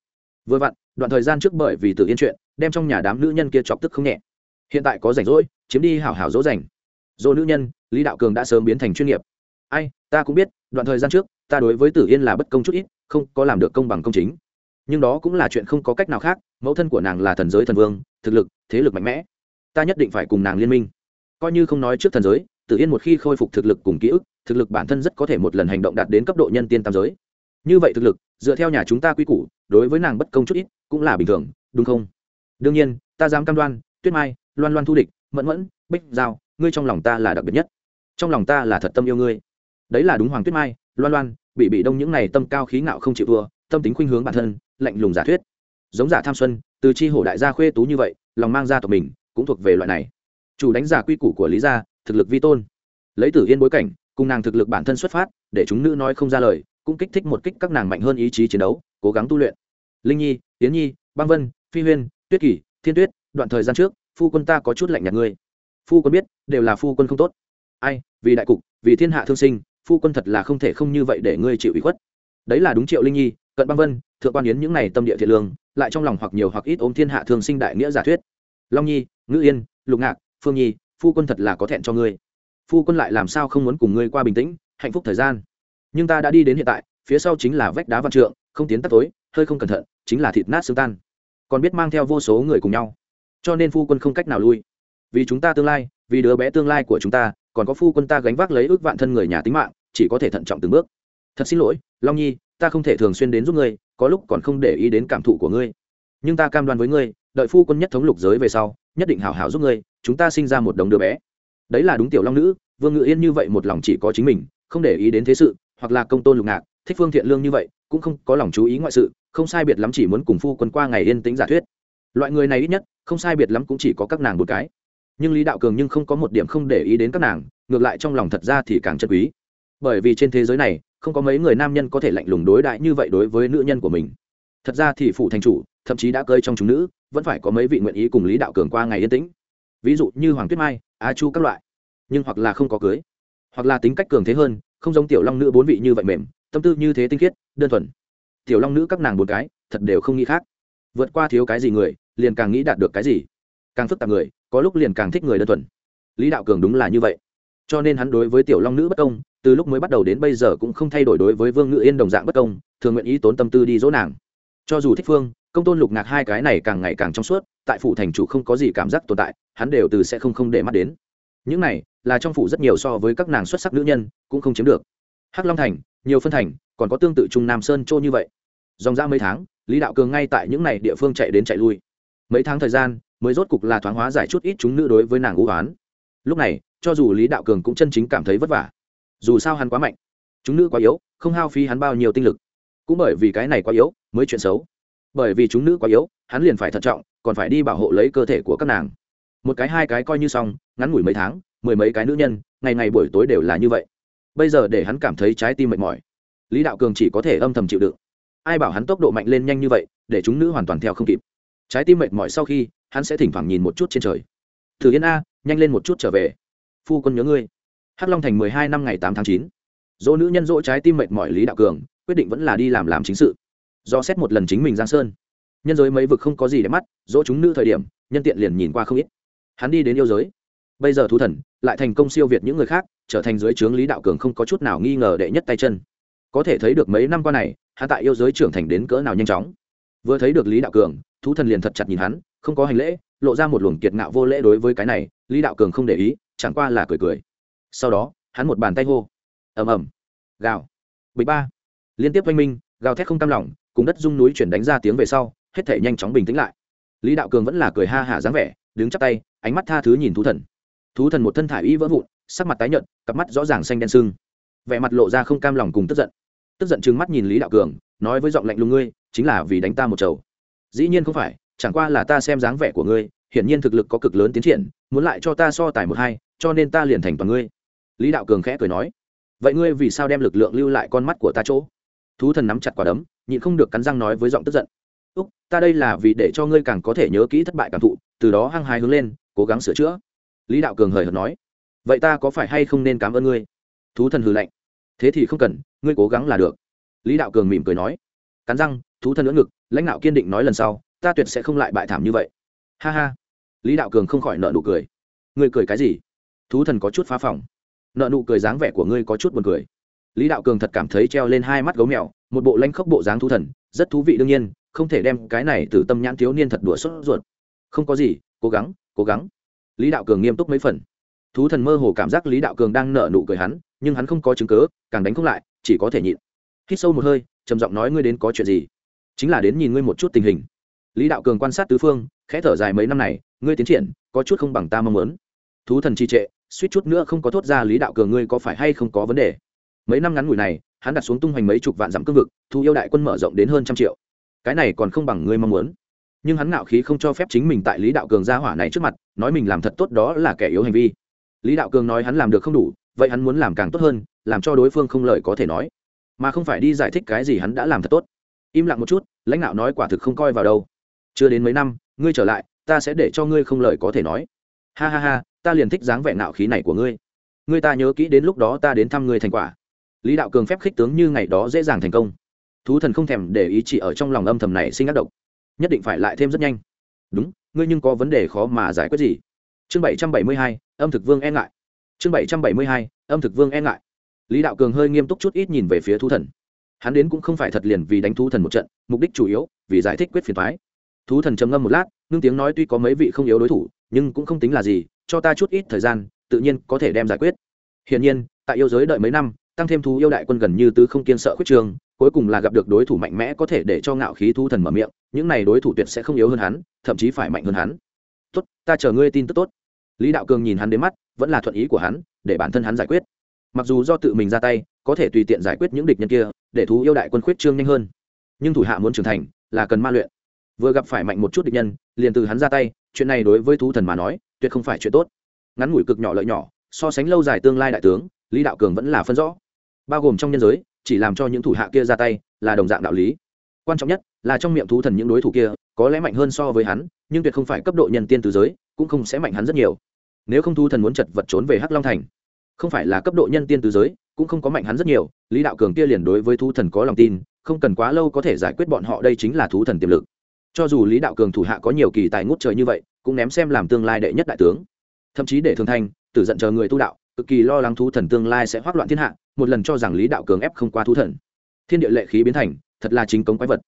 Vừa vặn, đoạn thời gian trước bởi vì tự yên chuyện, đem trong nhà đám nữ nhân kia chọc tức không nhẹ. Hiện tại có rảnh rỗi, chiếm đi hảo hảo dỗ dành. Dỗ nữ nhân, lý đạo cường đã sớm biến thành chuyên nghiệp. Ai, ta cũng biết, đoạn thời gian trước, ta đối với tử yên là bất công chút ít, không có làm được công bằng công chính. Nhưng đó cũng là chuyện không có cách nào khác, mẫu thân của nàng là thần giới thần vương, thực lực, thế lực mạnh mẽ. Ta nhất định phải cùng nàng liên minh. Coi như không nói trước thần giới tử yên một khi khôi phục thực lực cùng ký ức, thực lực bản thân rất có thể một lần hành động đạt đến cấp độ nhân tiên tam giới. Như vậy thực lực, dựa theo nhà chúng ta quy củ, đối với nàng bất công chút ít, cũng là bình thường, đúng không? Đương nhiên, ta dám cam đoan, tuyết mai, loan loan thu địch, mẫn mẫn, bích giao, ngươi trong lòng ta là đặc biệt nhất. Trong lòng ta là thật tâm yêu ngươi. Đấy là đúng, hoàng tuyết mai, loan loan bị bị đông những này tâm cao khí ngạo không chịu thua, tâm tính khuynh hướng bản thân, lạnh lùng giả thuyết. Giống giả tham xuân, từ chi hổ đại gia khuê tú như vậy, lòng mang ra tộc mình, cũng thuộc về loại này. Chủ đánh giả quy củ của lý gia thực lực vi tôn. Lấy tử yên bối cảnh, cùng nàng thực lực bản thân xuất phát, để chúng nữ nói không ra lời, cũng kích thích một kích các nàng mạnh hơn ý chí chiến đấu, cố gắng tu luyện. Linh nhi tiến nhi, băng vân, phi huyên, tuyết kỷ, thiên tuyết, đoạn thời gian trước, phu quân ta có chút lạnh nhạt ngươi. Phu quân biết, đều là phu quân không tốt. Ai, vì đại cục, vì thiên hạ thương sinh, phu quân thật là không thể không như vậy để ngươi chịu ủy khuất. Đấy là đúng triệu linh nhi, cận băng vân, thượng quan yến những này tâm địa thiện lương, lại trong lòng hoặc nhiều hoặc ít ôm thiên hạ thương sinh đại nghĩa giả thuyết. Long nhi ngữ yên, lục ngạc, phương nhi phu quân thật là có thẹn cho ngươi. Phu quân lại làm sao không muốn cùng ngươi qua bình tĩnh, hạnh phúc thời gian. Nhưng ta đã đi đến hiện tại, phía sau chính là vách đá văn trượng, không tiến tắt tối, hơi không cẩn thận, chính là thịt nát xương tan. Còn biết mang theo vô số người cùng nhau. Cho nên phu quân không cách nào lui. Vì chúng ta tương lai, vì đứa bé tương lai của chúng ta, còn có phu quân ta gánh vác lấy ước vạn thân người nhà tính mạng, chỉ có thể thận trọng từng bước. Thật xin lỗi, long nhi, ta không thể thường xuyên đến giúp ngươi, có lúc còn không để ý đến cảm thụ của ngươi. Nhưng ta cam đoan với ngươi, đợi phu quân nhất thống lục giới về sau, nhất định hảo hảo giúp ngươi chúng ta sinh ra một đồng đứa bé. Đấy là đúng tiểu long nữ, vương ngự yên như vậy một lòng chỉ có chính mình, không để ý đến thế sự, hoặc là công tôn lục ngạc, thích phương thiện lương như vậy, cũng không có lòng chú ý ngoại sự, không sai biệt lắm chỉ muốn cùng phu quân qua ngày yên tĩnh giả thuyết. Loại người này ít nhất, không sai biệt lắm cũng chỉ có các nàng một cái. Nhưng lý đạo cường nhưng không có một điểm không để ý đến các nàng, ngược lại trong lòng thật ra thì càng chân quý. Bởi vì trên thế giới này, không có mấy người nam nhân có thể lạnh lùng đối đại như vậy đối với nữ nhân của mình. Thật ra thì phụ thành chủ, thậm chí đã cơi trong chúng nữ, vẫn phải có mấy vị nguyện ý cùng lý đạo cường qua ngày yên tĩnh ví dụ như hoàng tuyết mai, á chu các loại. Nhưng hoặc là không có cưới, hoặc là tính cách cường thế hơn, không giống tiểu long nữ bốn vị như vậy mềm, tâm tư như thế tinh khiết, đơn thuần. Tiểu long nữ các nàng bốn cái, thật đều không nghĩ khác. Vượt qua thiếu cái gì người, liền càng nghĩ đạt được cái gì. Càng phức tạp người, có lúc liền càng thích người đơn thuần. Lý đạo cường đúng là như vậy. Cho nên hắn đối với tiểu long nữ bất công, từ lúc mới bắt đầu đến bây giờ cũng không thay đổi đối với vương ngự yên đồng dạng bất công, thường nguyện ý tốn tâm tư đi dỗ nàng. Cho dù thích phương, công tôn lục ngạc hai cái này càng ngày càng trong suốt tại phủ thành chủ không có gì cảm giác tồn tại, hắn đều từ sẽ không không để mắt đến. Những này là trong phủ rất nhiều so với các nàng xuất sắc nữ nhân, cũng không chiếm được. Hắc long thành, nhiều phân thành, còn có tương tự trung nam sơn châu như vậy. Dòng ra mấy tháng, lý đạo cường ngay tại những này địa phương chạy đến chạy lui. Mấy tháng thời gian, mới rốt cục là thoáng hóa giải chút ít chúng nữ đối với nàng ưu oán. Lúc này, cho dù lý đạo cường cũng chân chính cảm thấy vất vả. Dù sao hắn quá mạnh. Chúng nữ quá yếu, không hao phí hắn bao nhiêu tinh lực. Cũng bởi vì cái này quá yếu, mới chuyện xấu bởi vì chúng nữ quá yếu, hắn liền phải thận trọng, còn phải đi bảo hộ lấy cơ thể của các nàng. Một cái hai cái coi như xong, ngắn ngủi mấy tháng, mười mấy cái nữ nhân, ngày ngày buổi tối đều là như vậy. Bây giờ để hắn cảm thấy trái tim mệt mỏi. Lý đạo cường chỉ có thể âm thầm chịu đựng. Ai bảo hắn tốc độ mạnh lên nhanh như vậy, để chúng nữ hoàn toàn theo không kịp. Trái tim mệt mỏi sau khi, hắn sẽ thỉnh thoảng nhìn một chút trên trời. Thử yên a, nhanh lên một chút trở về. Phu quân nhớ ngươi. Hắc long thành mười hai năm ngày tám tháng chín. Dỗ nữ nhân dỗ trái tim mệt mỏi lý đạo cường, quyết định vẫn là đi làm làm chính sự do xét một lần chính mình giang sơn. Nhân giới mấy vực không có gì để mắt, dỗ chúng nữ thời điểm, nhân tiện liền nhìn qua không ít. Hắn đi đến yêu giới. Bây giờ thú thần, lại thành công siêu việt những người khác, trở thành dưới trướng lý đạo cường không có chút nào nghi ngờ đệ nhất tay chân. Có thể thấy được mấy năm qua này, hắn tại yêu giới trưởng thành đến cỡ nào nhanh chóng. Vừa thấy được lý đạo cường, thú thần liền thật chặt nhìn hắn, không có hành lễ, lộ ra một luồng kiệt ngạo vô lễ đối với cái này, lý đạo cường không để ý, chẳng qua là cười cười. Sau đó, hắn một bàn tay hô. Ầm ầm. Gào. Bịch ba. Liên tiếp oanh minh gào thét không cam lòng, cùng đất rung núi chuyển đánh ra tiếng về sau, hết thể nhanh chóng bình tĩnh lại. Lý đạo cường vẫn là cười ha hả dáng vẻ, đứng chắp tay, ánh mắt tha thứ nhìn thú thần. Thú thần một thân thải y vỡ vụn, sắc mặt tái nhợt, cặp mắt rõ ràng xanh đen sưng. Vẻ mặt lộ ra không cam lòng cùng tức giận. Tức giận trừng mắt nhìn lý đạo cường, nói với giọng lạnh lùng, ngươi, chính là vì đánh ta một chầu. Dĩ nhiên không phải, chẳng qua là ta xem dáng vẻ của ngươi, hiển nhiên thực lực có cực lớn tiến triển, muốn lại cho ta so tài một hai, cho nên ta liền thành toàn ngươi. Lý đạo cường khẽ cười nói, vậy ngươi vì sao đem lực lượng lưu lại con mắt của ta chỗ? Thú thần nắm chặt quả đấm, nhịn không được cắn răng nói với giọng tức giận. Úc, ta đây là vì để cho ngươi càng có thể nhớ kỹ thất bại cảm thụ, từ đó hăng hái hướng lên, cố gắng sửa chữa. Lý đạo cường hời hợt nói. Vậy ta có phải hay không nên cảm ơn ngươi? Thú thần hừ lạnh. Thế thì không cần, ngươi cố gắng là được. Lý đạo cường mỉm cười nói. Cắn răng, thú thần lưỡng ngực, lãnh đạo kiên định nói lần sau, ta tuyệt sẽ không lại bại thảm như vậy. Ha ha. Lý đạo cường không khỏi nợ nụ cười. Ngươi cười cái gì? Thú thần có chút phá phòng. Nợ nụ cười dáng vẻ của ngươi có chút buồn cười lý đạo cường thật cảm thấy treo lên hai mắt gấu mèo, một bộ lanh khốc bộ dáng thú thần, rất thú vị đương nhiên, không thể đem cái này từ tâm nhãn thiếu niên thật đùa sốt ruột. Không có gì, cố gắng cố gắng. Lý đạo cường nghiêm túc mấy phần. Thú thần mơ hồ cảm giác lý đạo cường đang nợ nụ cười hắn, nhưng hắn không có chứng cớ, càng đánh không lại, chỉ có thể nhịn. Hít sâu một hơi, trầm giọng nói ngươi đến có chuyện gì? Chính là đến nhìn ngươi một chút tình hình. Lý đạo cường quan sát tứ phương, khẽ thở dài mấy năm này, ngươi tiến triển, có chút không bằng ta mong muốn. Thú thần trì trệ, suýt chút nữa không có thốt ra lý đạo cường ngươi có phải hay không có vấn đề mấy năm ngắn ngủi này, hắn đặt xuống tung hoành mấy chục vạn dặm cương vực, thu yêu đại quân mở rộng đến hơn trăm triệu. Cái này còn không bằng ngươi mong muốn. Nhưng hắn ngạo khí không cho phép chính mình tại lý đạo cường gia hỏa này trước mặt, nói mình làm thật tốt đó là kẻ yếu hành vi. Lý đạo cường nói hắn làm được không đủ, vậy hắn muốn làm càng tốt hơn, làm cho đối phương không lời có thể nói. Mà không phải đi giải thích cái gì hắn đã làm thật tốt. Im lặng một chút, lãnh đạo nói quả thực không coi vào đâu. Chưa đến mấy năm, ngươi trở lại, ta sẽ để cho ngươi không lời có thể nói. Ha ha ha, ta liền thích dáng vẻ nạo khí này của ngươi. Ngươi ta nhớ kỹ đến lúc đó ta đến thăm ngươi thành quả lý đạo cường phép khích tướng như ngày đó dễ dàng thành công. Thú thần không thèm để ý chỉ ở trong lòng âm thầm này sinh ác độc. Nhất định phải lại thêm rất nhanh. Đúng, ngươi nhưng có vấn đề khó mà giải quyết gì? Chương bảy trăm bảy mươi hai, âm thực vương e ngại. Chương bảy trăm bảy mươi hai, âm thực vương e ngại. Lý đạo cường hơi nghiêm túc chút ít nhìn về phía thú thần. Hắn đến cũng không phải thật liền vì đánh thú thần một trận, mục đích chủ yếu, vì giải thích quyết phiền thoái thú thần trầm ngâm một lát, ngưng tiếng nói tuy có mấy vị không yếu đối thủ, nhưng cũng không tính là gì, cho ta chút ít thời gian, tự nhiên có thể đem giải quyết. Hiển nhiên, tại yêu giới đợi mấy năm tăng thêm thú yêu đại quân gần như tứ không kiên sợ khuyết trường, cuối cùng là gặp được đối thủ mạnh mẽ có thể để cho ngạo khí thú thần mở miệng, những này đối thủ tuyệt sẽ không yếu hơn hắn, thậm chí phải mạnh hơn hắn. Tốt, ta chờ ngươi tin tức tốt. Lý đạo cường nhìn hắn đến mắt, vẫn là thuận ý của hắn, để bản thân hắn giải quyết. Mặc dù do tự mình ra tay, có thể tùy tiện giải quyết những địch nhân kia, để thú yêu đại quân khuyết trương nhanh hơn. Nhưng thủ hạ muốn trưởng thành, là cần ma luyện. Vừa gặp phải mạnh một chút địch nhân, liền từ hắn ra tay, chuyện này đối với thú thần mà nói, tuyệt không phải chuyện tốt. Ngắn ngủi cực nhỏ lợi nhỏ, so sánh lâu dài tương lai đại tướng, lý đạo cường vẫn là phân rõ bao gồm trong nhân giới, chỉ làm cho những thủ hạ kia ra tay là đồng dạng đạo lý. Quan trọng nhất là trong miệng thú thần những đối thủ kia, có lẽ mạnh hơn so với hắn, nhưng tuyệt không phải cấp độ nhân tiên từ giới, cũng không sẽ mạnh hắn rất nhiều. Nếu không thú thần muốn chật vật trốn về hắc long thành, không phải là cấp độ nhân tiên từ giới, cũng không có mạnh hắn rất nhiều, lý đạo cường kia liền đối với thú thần có lòng tin, không cần quá lâu có thể giải quyết bọn họ đây chính là thú thần tiềm lực. Cho dù lý đạo cường thủ hạ có nhiều kỳ tài ngút trời như vậy, cũng ném xem làm tương lai đệ nhất đại tướng. Thậm chí để thường thanh tử giận chờ người tu đạo, cực kỳ lo lắng thú thần tương lai sẽ hoác loạn thiên hạ một lần cho rằng lý đạo cường ép không qua thú thần. Thiên địa lệ khí biến thành, thật là chính cống quái vật.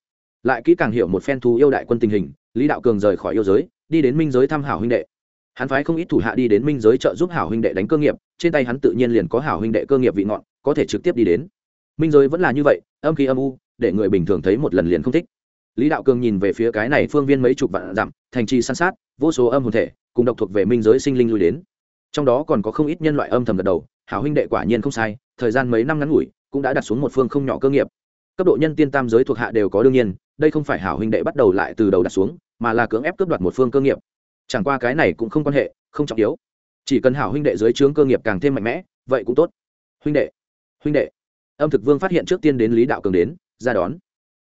Lại kỹ càng hiểu một phen thú yêu đại quân tình hình, lý đạo cường rời khỏi yêu giới, đi đến minh giới thăm hảo huynh đệ. Hắn phái không ít thủ hạ đi đến minh giới trợ giúp hảo huynh đệ đánh cơ nghiệp, trên tay hắn tự nhiên liền có hảo huynh đệ cơ nghiệp vị ngọn, có thể trực tiếp đi đến. Minh giới vẫn là như vậy, âm khí âm u, để người bình thường thấy một lần liền không thích. Lý đạo cường nhìn về phía cái này phương viên mấy chục vạn dặm, thành trì san sát, vô số âm hồn thể, cùng độc thuộc về minh giới sinh linh lui đến. Trong đó còn có không ít nhân loại âm thầm gật đầu hảo huynh đệ quả nhiên không sai, thời gian mấy năm ngắn ngủi, cũng đã đặt xuống một phương không nhỏ cơ nghiệp. Cấp độ nhân tiên tam giới thuộc hạ đều có đương nhiên, đây không phải hảo huynh đệ bắt đầu lại từ đầu đặt xuống, mà là cưỡng ép cướp đoạt một phương cơ nghiệp. Chẳng qua cái này cũng không quan hệ, không trọng yếu. Chỉ cần hảo huynh đệ dưới trướng cơ nghiệp càng thêm mạnh mẽ, vậy cũng tốt. Huynh đệ huynh đệ. Âm thực vương phát hiện trước tiên đến lý đạo cường đến, ra đón.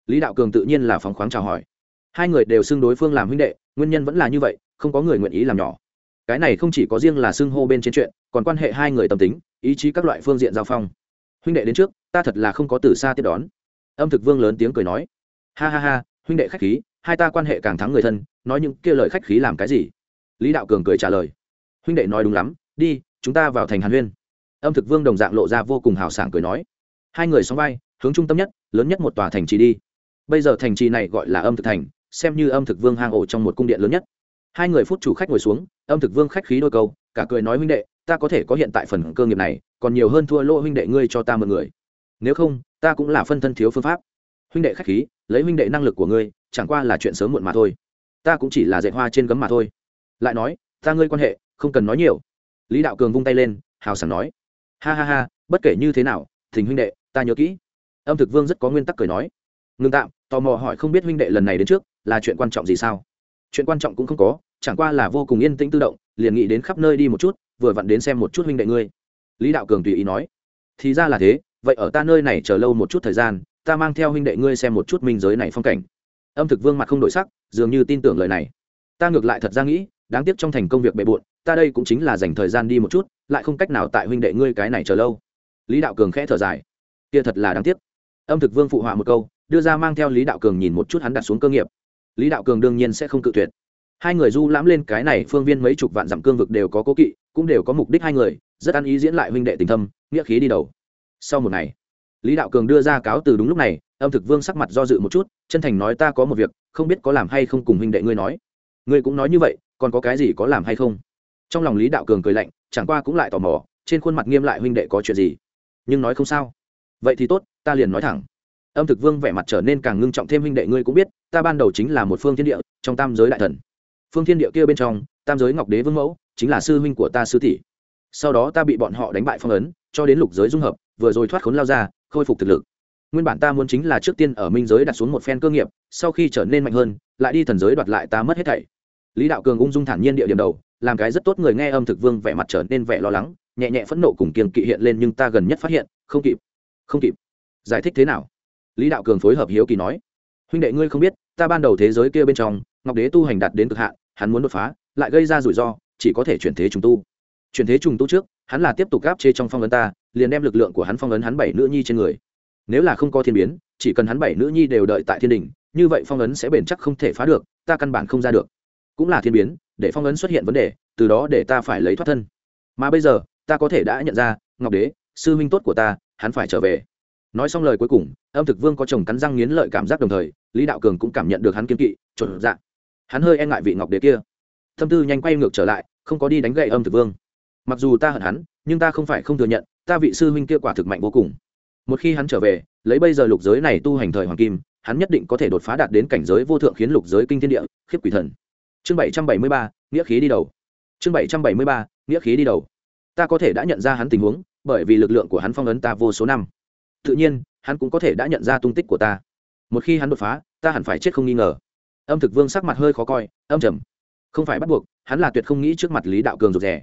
Lý đạo cường tự nhiên là phóng khoáng chào hỏi. Hai người đều xưng đối phương làm huynh đệ, nguyên nhân vẫn là như vậy, không có người nguyện ý làm nhỏ. Cái này không chỉ có riêng là xưng hô bên trên chuyện, còn quan hệ hai người tâm tính ý chí các loại phương diện giao phong. Huynh đệ đến trước, ta thật là không có từ xa tiếp đón. Âm thực vương lớn tiếng cười nói. Ha ha ha, huynh đệ khách khí, hai ta quan hệ càng thắng người thân, nói những kia lời khách khí làm cái gì? Lý đạo cường cười trả lời. Huynh đệ nói đúng lắm, đi, chúng ta vào thành hàn huyên. Âm thực vương đồng dạng lộ ra vô cùng hào sảng cười nói. Hai người xóm vai, hướng trung tâm nhất, lớn nhất một tòa thành trì đi. Bây giờ thành trì này gọi là âm thực thành, xem như âm thực vương hang ổ trong một cung điện lớn nhất. Hai người phút chủ khách ngồi xuống, âm thực vương khách khí đôi câu, cả cười nói huynh đệ ta có thể có hiện tại phần cơ nghiệp này, còn nhiều hơn thua lỗ huynh đệ ngươi cho ta mượn người. Nếu không, ta cũng là phân thân thiếu phương pháp. Huynh đệ khách khí, lấy huynh đệ năng lực của ngươi, chẳng qua là chuyện sớm muộn mà thôi. Ta cũng chỉ là dạy hoa trên gấm mà thôi. Lại nói, ta ngươi quan hệ, không cần nói nhiều. Lý đạo cường vung tay lên, hào sảng nói. Ha ha ha, bất kể như thế nào thình huynh đệ, ta nhớ kỹ. Âm thực vương rất có nguyên tắc cười nói. Ngừng tạm, tò mò hỏi không biết huynh đệ lần này đến trước, là chuyện quan trọng gì sao? Chuyện quan trọng cũng không có, chẳng qua là vô cùng yên tĩnh tự động, liền nghĩ đến khắp nơi đi một chút vừa vặn đến xem một chút huynh đệ ngươi. Lý đạo cường tùy ý nói. Thì ra là thế, vậy ở ta nơi này chờ lâu một chút thời gian, ta mang theo huynh đệ ngươi xem một chút minh giới này phong cảnh. Âm thực vương mặt không đổi sắc, dường như tin tưởng lời này. Ta ngược lại thật ra nghĩ, đáng tiếc trong thành công việc bề bộn, ta đây cũng chính là dành thời gian đi một chút, lại không cách nào tại huynh đệ ngươi cái này chờ lâu. Lý đạo cường khẽ thở dài. Kia thật là đáng tiếc. Âm thực vương phụ họa một câu, đưa ra mang theo lý đạo cường nhìn một chút hắn đặt xuống cơ nghiệp. Lý đạo cường đương nhiên sẽ không cự tuyệt. Hai người du lãm lên cái này phương viên mấy chục vạn dặm cương vực đều có cố kỵ cũng đều có mục đích hai người, rất ăn ý diễn lại huynh đệ tình thâm, nghĩa khí đi đầu. Sau một ngày, lý đạo cường đưa ra cáo từ đúng lúc này, âm thực vương sắc mặt do dự một chút, chân thành nói ta có một việc, không biết có làm hay không cùng huynh đệ ngươi nói. Ngươi cũng nói như vậy, còn có cái gì có làm hay không? Trong lòng lý đạo cường cười lạnh, chẳng qua cũng lại tò mò, trên khuôn mặt nghiêm lại huynh đệ có chuyện gì? Nhưng nói không sao. Vậy thì tốt, ta liền nói thẳng. Âm thực vương vẻ mặt trở nên càng ngưng trọng thêm huynh đệ ngươi cũng biết, ta ban đầu chính là một phương thiên địa, trong tam giới đại thần. Phương thiên địa kia bên trong, tam giới ngọc đế vương mẫu chính là sư huynh của ta sư tỷ. Sau đó ta bị bọn họ đánh bại phong ấn, cho đến lục giới dung hợp, vừa rồi thoát khốn lao ra, khôi phục thực lực. Nguyên bản ta muốn chính là trước tiên ở minh giới đặt xuống một phen cơ nghiệp, sau khi trở nên mạnh hơn, lại đi thần giới đoạt lại ta mất hết thảy. Lý đạo cường ung dung thản nhiên địa điểm đầu, làm cái rất tốt người nghe âm thực vương vẻ mặt trở nên vẻ lo lắng, nhẹ nhẹ phẫn nộ cùng kiềng kỵ hiện lên nhưng ta gần nhất phát hiện, không kịp không kịp. Giải thích thế nào? Lý đạo cường phối hợp hiếu kỳ nói. Huynh đệ ngươi không biết, ta ban đầu thế giới kia bên trong, ngọc đế tu hành đạt đến cực hạn, hắn muốn đột phá, lại gây ra rủi ro chỉ có thể chuyển thế trùng tu. Chuyển thế trùng tu trước, hắn là tiếp tục gáp chế trong phong ấn ta, liền đem lực lượng của hắn phong ấn hắn bảy nữ nhi trên người. Nếu là không có thiên biến, chỉ cần hắn bảy nữ nhi đều đợi tại thiên đình như vậy phong ấn sẽ bền chắc không thể phá được, ta căn bản không ra được. Cũng là thiên biến, để phong ấn xuất hiện vấn đề, từ đó để ta phải lấy thoát thân. Mà bây giờ, ta có thể đã nhận ra, ngọc đế, sư minh tốt của ta, hắn phải trở về. Nói xong lời cuối cùng, âm thực vương có chồng cắn răng nghiến lợi cảm giác đồng thời, lý đạo cường cũng cảm nhận được hắn kiên kỵ chuẩn dạng hắn hơi e ngại vị ngọc đế kia tâm tư nhanh quay ngược trở lại, không có đi đánh gậy âm thực vương. Mặc dù ta hận hắn, nhưng ta không phải không thừa nhận, ta vị sư huynh kia quả thực mạnh vô cùng. Một khi hắn trở về, lấy bây giờ lục giới này tu hành thời hoàng kim, hắn nhất định có thể đột phá đạt đến cảnh giới vô thượng khiến lục giới kinh thiên địa, khiếp quỷ thần. Chương bảy trăm bảy mươi ba, nghĩa khí đi đầu. Chương bảy trăm bảy mươi ba, nghĩa khí đi đầu. Ta có thể đã nhận ra hắn tình huống, bởi vì lực lượng của hắn phong ấn ta vô số năm. Tự nhiên, hắn cũng có thể đã nhận ra tung tích của ta. Một khi hắn đột phá, ta hẳn phải chết không nghi ngờ. Âm thực vương sắc mặt hơi khó coi, âm trầm không phải bắt buộc, hắn là tuyệt không nghĩ trước mặt lý đạo cường rụt rè.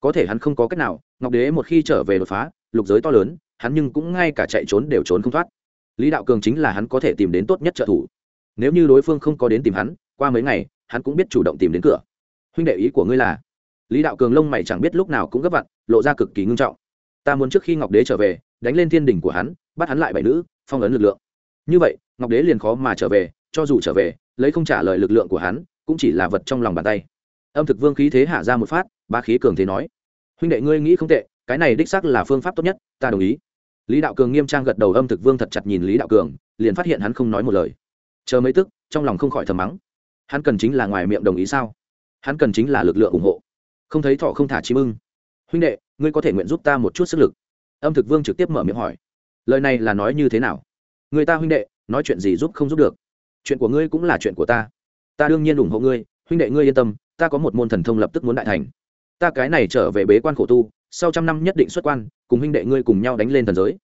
Có thể hắn không có cách nào, ngọc đế một khi trở về đột phá, lục giới to lớn, hắn nhưng cũng ngay cả chạy trốn đều trốn không thoát. Lý đạo cường chính là hắn có thể tìm đến tốt nhất trợ thủ. Nếu như đối phương không có đến tìm hắn, qua mấy ngày, hắn cũng biết chủ động tìm đến cửa. Huynh đệ ý của ngươi là? Lý đạo cường lông mày chẳng biết lúc nào cũng gấp vặn, lộ ra cực kỳ ngưng trọng. Ta muốn trước khi ngọc đế trở về, đánh lên thiên đình của hắn, bắt hắn lại bảy nữ, phong ấn lực lượng. Như vậy, ngọc đế liền khó mà trở về, cho dù trở về, lấy không trả lời lực lượng của hắn cũng chỉ là vật trong lòng bàn tay. Âm thực vương khí thế hạ ra một phát, ba khí cường thế nói. Huynh đệ ngươi nghĩ không tệ, cái này đích xác là phương pháp tốt nhất, ta đồng ý. Lý đạo cường nghiêm trang gật đầu âm thực vương thật chặt nhìn lý đạo cường, liền phát hiện hắn không nói một lời. Chờ mấy tức, trong lòng không khỏi thầm mắng. Hắn cần chính là ngoài miệng đồng ý sao? Hắn cần chính là lực lượng ủng hộ. Không thấy thọ không thả chim ưng. Huynh đệ, ngươi có thể nguyện giúp ta một chút sức lực. Âm thực vương trực tiếp mở miệng hỏi. Lời này là nói như thế nào? Người ta huynh đệ, nói chuyện gì giúp không giúp được? Chuyện của ngươi cũng là chuyện của ta ta đương nhiên ủng hộ ngươi, huynh đệ ngươi yên tâm, ta có một môn thần thông lập tức muốn đại thành. Ta cái này trở về bế quan khổ tu, sau trăm năm nhất định xuất quan, cùng huynh đệ ngươi cùng nhau đánh lên thần giới.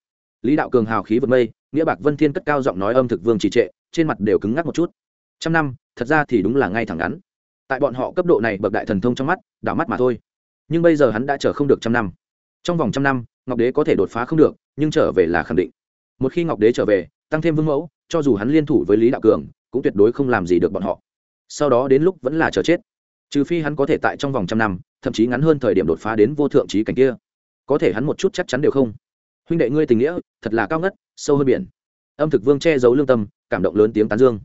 Lý đạo cường hào khí vượt mây, nghĩa bạc vân thiên cất cao giọng nói âm thực vương trì trệ, trên mặt đều cứng ngắc một chút. Trăm năm, thật ra thì đúng là ngay thẳng ngắn. Tại bọn họ cấp độ này bậc đại thần thông trong mắt, đảo mắt mà thôi. Nhưng bây giờ hắn đã chờ không được trăm năm. Trong vòng trăm năm, ngọc đế có thể đột phá không được, nhưng trở về là khẳng định. Một khi ngọc đế trở về, tăng thêm vương mẫu, cho dù hắn liên thủ với lý đạo cường, cũng tuyệt đối không làm gì được bọn họ sau đó đến lúc vẫn là chờ chết. Trừ phi hắn có thể tại trong vòng trăm năm, thậm chí ngắn hơn thời điểm đột phá đến vô thượng trí cảnh kia. Có thể hắn một chút chắc chắn đều không. Huynh đệ ngươi tình nghĩa, thật là cao ngất, sâu hơn biển. Âm thực vương che giấu lương tâm, cảm động lớn tiếng tán dương.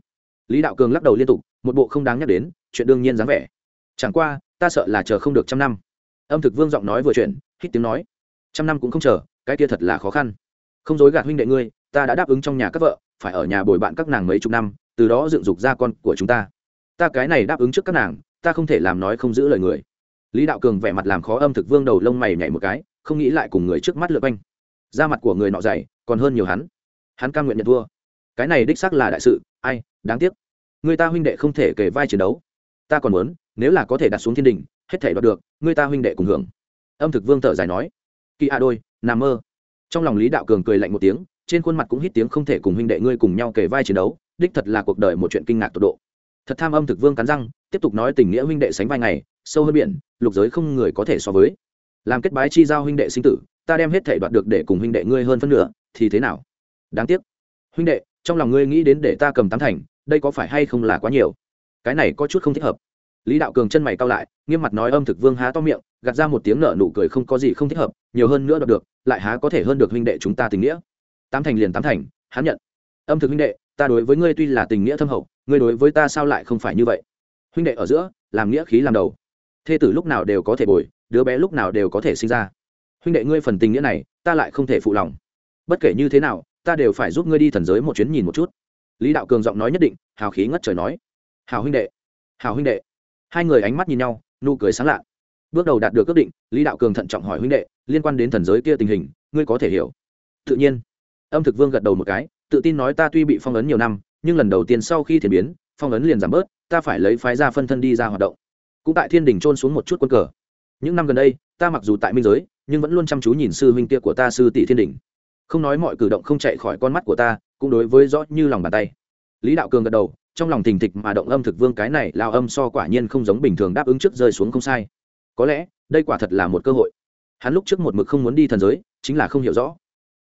Lý đạo cường lắc đầu liên tục, một bộ không đáng nhắc đến, chuyện đương nhiên dáng vẻ. Chẳng qua, ta sợ là chờ không được trăm năm. Âm thực vương giọng nói vừa chuyện hít tiếng nói. Trăm năm cũng không chờ, cái kia thật là khó khăn. Không dối gạt huynh đệ ngươi, ta đã đáp ứng trong nhà các vợ, phải ở nhà bồi bạn các nàng mấy chục năm, từ đó dựng dục ra con của chúng ta ta cái này đáp ứng trước các nàng, ta không thể làm nói không giữ lời người. Lý đạo cường vẻ mặt làm khó âm thực vương đầu lông mày nhảy một cái, không nghĩ lại cùng người trước mắt lượt anh da mặt của người nọ dày, còn hơn nhiều hắn. Hắn cam nguyện nhận thua. Cái này đích xác là đại sự, ai, đáng tiếc. Người ta huynh đệ không thể kể vai chiến đấu. Ta còn muốn, nếu là có thể đặt xuống thiên đình, hết thể đoạt được, người ta huynh đệ cùng hưởng. Âm thực vương thở dài nói. Kỳ a đôi nằm mơ. Trong lòng lý đạo cường cười lạnh một tiếng, trên khuôn mặt cũng hít tiếng không thể cùng huynh đệ ngươi cùng nhau kể vai chiến đấu, đích thật là cuộc đời một chuyện kinh ngạc tột độ thật tham âm thực vương cắn răng, tiếp tục nói tình nghĩa huynh đệ sánh vai ngày, sâu hơn biển, lục giới không người có thể so với. Làm kết bái chi giao huynh đệ sinh tử, ta đem hết thể đoạt được để cùng huynh đệ ngươi hơn phân nửa, thì thế nào? Đáng tiếc. Huynh đệ, trong lòng ngươi nghĩ đến để ta cầm tám thành, đây có phải hay không là quá nhiều? Cái này có chút không thích hợp. Lý đạo cường chân mày cao lại, nghiêm mặt nói âm thực vương há to miệng, gạt ra một tiếng nợ nụ cười không có gì không thích hợp, nhiều hơn nữa đoạt được, lại há có thể hơn được huynh đệ chúng ta tình nghĩa. Tám thành liền tám thành, hắn nhận. Âm thực huynh đệ, ta đối với ngươi tuy là tình nghĩa thâm hậu ngươi đối với ta sao lại không phải như vậy? Huynh đệ ở giữa, làm nghĩa khí làm đầu. Thê tử lúc nào đều có thể bồi, đứa bé lúc nào đều có thể sinh ra. Huynh đệ ngươi phần tình nghĩa này, ta lại không thể phụ lòng. Bất kể như thế nào, ta đều phải giúp ngươi đi thần giới một chuyến nhìn một chút. Lý đạo cường giọng nói nhất định, hào khí ngất trời nói. Hào huynh đệ, hào huynh đệ. Hai người ánh mắt nhìn nhau, nụ cười sáng lạ. Bước đầu đạt được ước định, lý đạo cường thận trọng hỏi huynh đệ, liên quan đến thần giới kia tình hình, ngươi có thể hiểu. Tự nhiên. Âm thực vương gật đầu một cái, tự tin nói ta tuy bị phong ấn nhiều năm nhưng lần đầu tiên sau khi thiền biến, phong ấn liền giảm bớt, ta phải lấy phái ra phân thân đi ra hoạt động. Cũng tại thiên đình trôn xuống một chút quân cờ. Những năm gần đây, ta mặc dù tại minh giới, nhưng vẫn luôn chăm chú nhìn sư huynh kia của ta sư tỷ thiên đình không nói mọi cử động không chạy khỏi con mắt của ta, cũng đối với rõ như lòng bàn tay. Lý đạo cường gật đầu, trong lòng thình thịch mà động âm thực vương cái này lao âm so quả nhiên không giống bình thường đáp ứng trước rơi xuống không sai. Có lẽ, đây quả thật là một cơ hội. Hắn lúc trước một mực không muốn đi thần giới, chính là không hiểu rõ.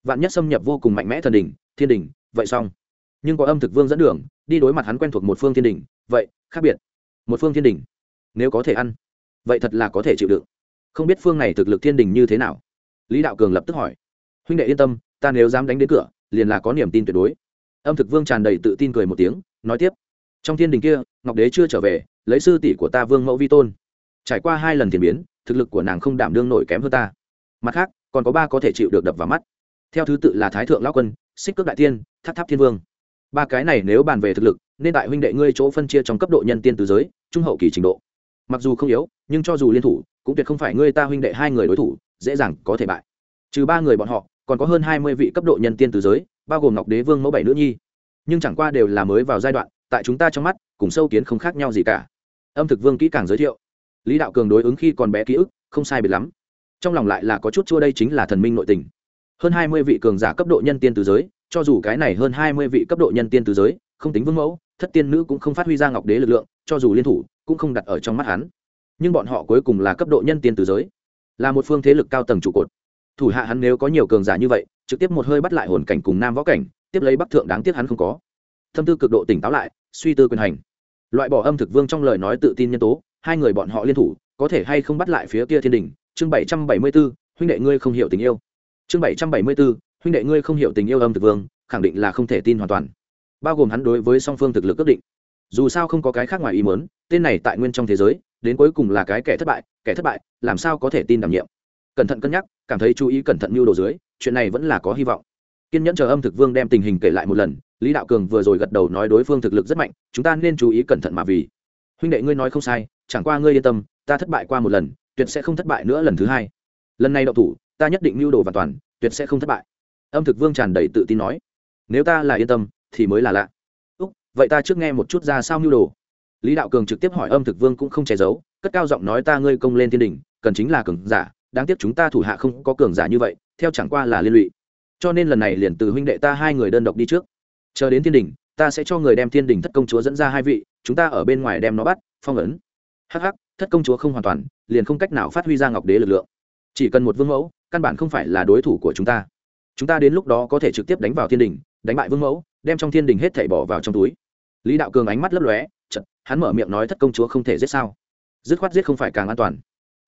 Vạn nhất xâm nhập vô cùng mạnh mẽ thần đình thiên đình vậy xong nhưng có âm thực vương dẫn đường, đi đối mặt hắn quen thuộc một phương thiên đình, vậy, khác biệt. Một phương thiên đình, nếu có thể ăn, vậy thật là có thể chịu đựng. Không biết phương này thực lực thiên đình như thế nào? Lý đạo cường lập tức hỏi. Huynh đệ yên tâm, ta nếu dám đánh đến cửa, liền là có niềm tin tuyệt đối. Âm thực vương tràn đầy tự tin cười một tiếng, nói tiếp. Trong thiên đình kia, ngọc đế chưa trở về, lấy sư tỷ của ta vương mẫu vi tôn. Trải qua hai lần thiền biến, thực lực của nàng không đảm đương nổi kém hơn ta. Mặt khác, còn có ba có thể chịu được đập vào mắt. Theo thứ tự là thái thượng lão quân, xích cước đại tiên, tháp tháp thiên vương ba cái này nếu bàn về thực lực, nên tại huynh đệ ngươi chỗ phân chia trong cấp độ nhân tiên từ giới, trung hậu kỳ trình độ. Mặc dù không yếu, nhưng cho dù liên thủ, cũng tuyệt không phải ngươi ta huynh đệ hai người đối thủ, dễ dàng có thể bại. Trừ ba người bọn họ, còn có hơn hai mươi vị cấp độ nhân tiên từ giới, bao gồm ngọc đế vương mẫu bảy nữ nhi. Nhưng chẳng qua đều là mới vào giai đoạn, tại chúng ta trong mắt, cùng sâu kiến không khác nhau gì cả. Âm thực vương kỹ càng giới thiệu. Lý đạo cường đối ứng khi còn bé ký ức, không sai biệt lắm. Trong lòng lại là có chút chua đây chính là thần minh nội tình. Hơn hai mươi vị cường giả cấp độ nhân tiên từ giới cho dù cái này hơn hai mươi vị cấp độ nhân tiên từ giới, không tính vương mẫu, thất tiên nữ cũng không phát huy ra ngọc đế lực lượng, cho dù liên thủ, cũng không đặt ở trong mắt hắn. Nhưng bọn họ cuối cùng là cấp độ nhân tiên từ giới, là một phương thế lực cao tầng trụ cột. Thủ hạ hắn nếu có nhiều cường giả như vậy, trực tiếp một hơi bắt lại hồn cảnh cùng nam võ cảnh, tiếp lấy bắc thượng đáng tiếc hắn không có. Thâm tư cực độ tỉnh táo lại, suy tư quyền hành. Loại bỏ âm thực vương trong lời nói tự tin nhân tố, hai người bọn họ liên thủ, có thể hay không bắt lại phía kia thiên đình? Chương bảy trăm bảy mươi b ố huynh đệ ngươi không hiểu tình yêu. Chương bảy trăm bảy mươi b ố huynh đệ ngươi không hiểu tình yêu âm thực vương, khẳng định là không thể tin hoàn toàn. Bao gồm hắn đối với song phương thực lực ước định. Dù sao không có cái khác ngoài ý mớn tên này tại nguyên trong thế giới, đến cuối cùng là cái kẻ thất bại, kẻ thất bại, làm sao có thể tin đảm nhiệm? Cẩn thận cân nhắc, cảm thấy chú ý cẩn thận mưu đồ dưới, chuyện này vẫn là có hy vọng. Kiên nhẫn chờ âm thực vương đem tình hình kể lại một lần, lý đạo cường vừa rồi gật đầu nói đối phương thực lực rất mạnh, chúng ta nên chú ý cẩn thận mà vì. Huynh đệ ngươi nói không sai, chẳng qua ngươi yên tâm, ta thất bại qua một lần, tuyệt sẽ không thất bại nữa lần thứ hai. Lần này đậu thủ, ta nhất định mưu đồ và toàn, tuyệt sẽ không thất bại âm thực vương tràn đầy tự tin nói, nếu ta là yên tâm, thì mới là lạ. Úc, vậy ta trước nghe một chút ra sao mưu đồ. Lý đạo cường trực tiếp hỏi âm thực vương cũng không che giấu, cất cao giọng nói, ta ngươi công lên thiên đình, cần chính là cường giả, đáng tiếc chúng ta thủ hạ không có cường giả như vậy, theo chẳng qua là liên lụy. Cho nên lần này liền từ huynh đệ ta hai người đơn độc đi trước. Chờ đến thiên đình, ta sẽ cho người đem thiên đình thất công chúa dẫn ra hai vị, chúng ta ở bên ngoài đem nó bắt, phong ấn. Hh thất công chúa không hoàn toàn, liền không cách nào phát huy ra ngọc đế lực lượng. Chỉ cần một vương mẫu, căn bản không phải là đối thủ của chúng ta chúng ta đến lúc đó có thể trực tiếp đánh vào thiên đình đánh bại vương mẫu, đem trong thiên đình hết thảy bỏ vào trong túi. Lý đạo cường ánh mắt lấp lóe chật hắn mở miệng nói thất công chúa không thể giết sao? Dứt khoát giết không phải càng an toàn.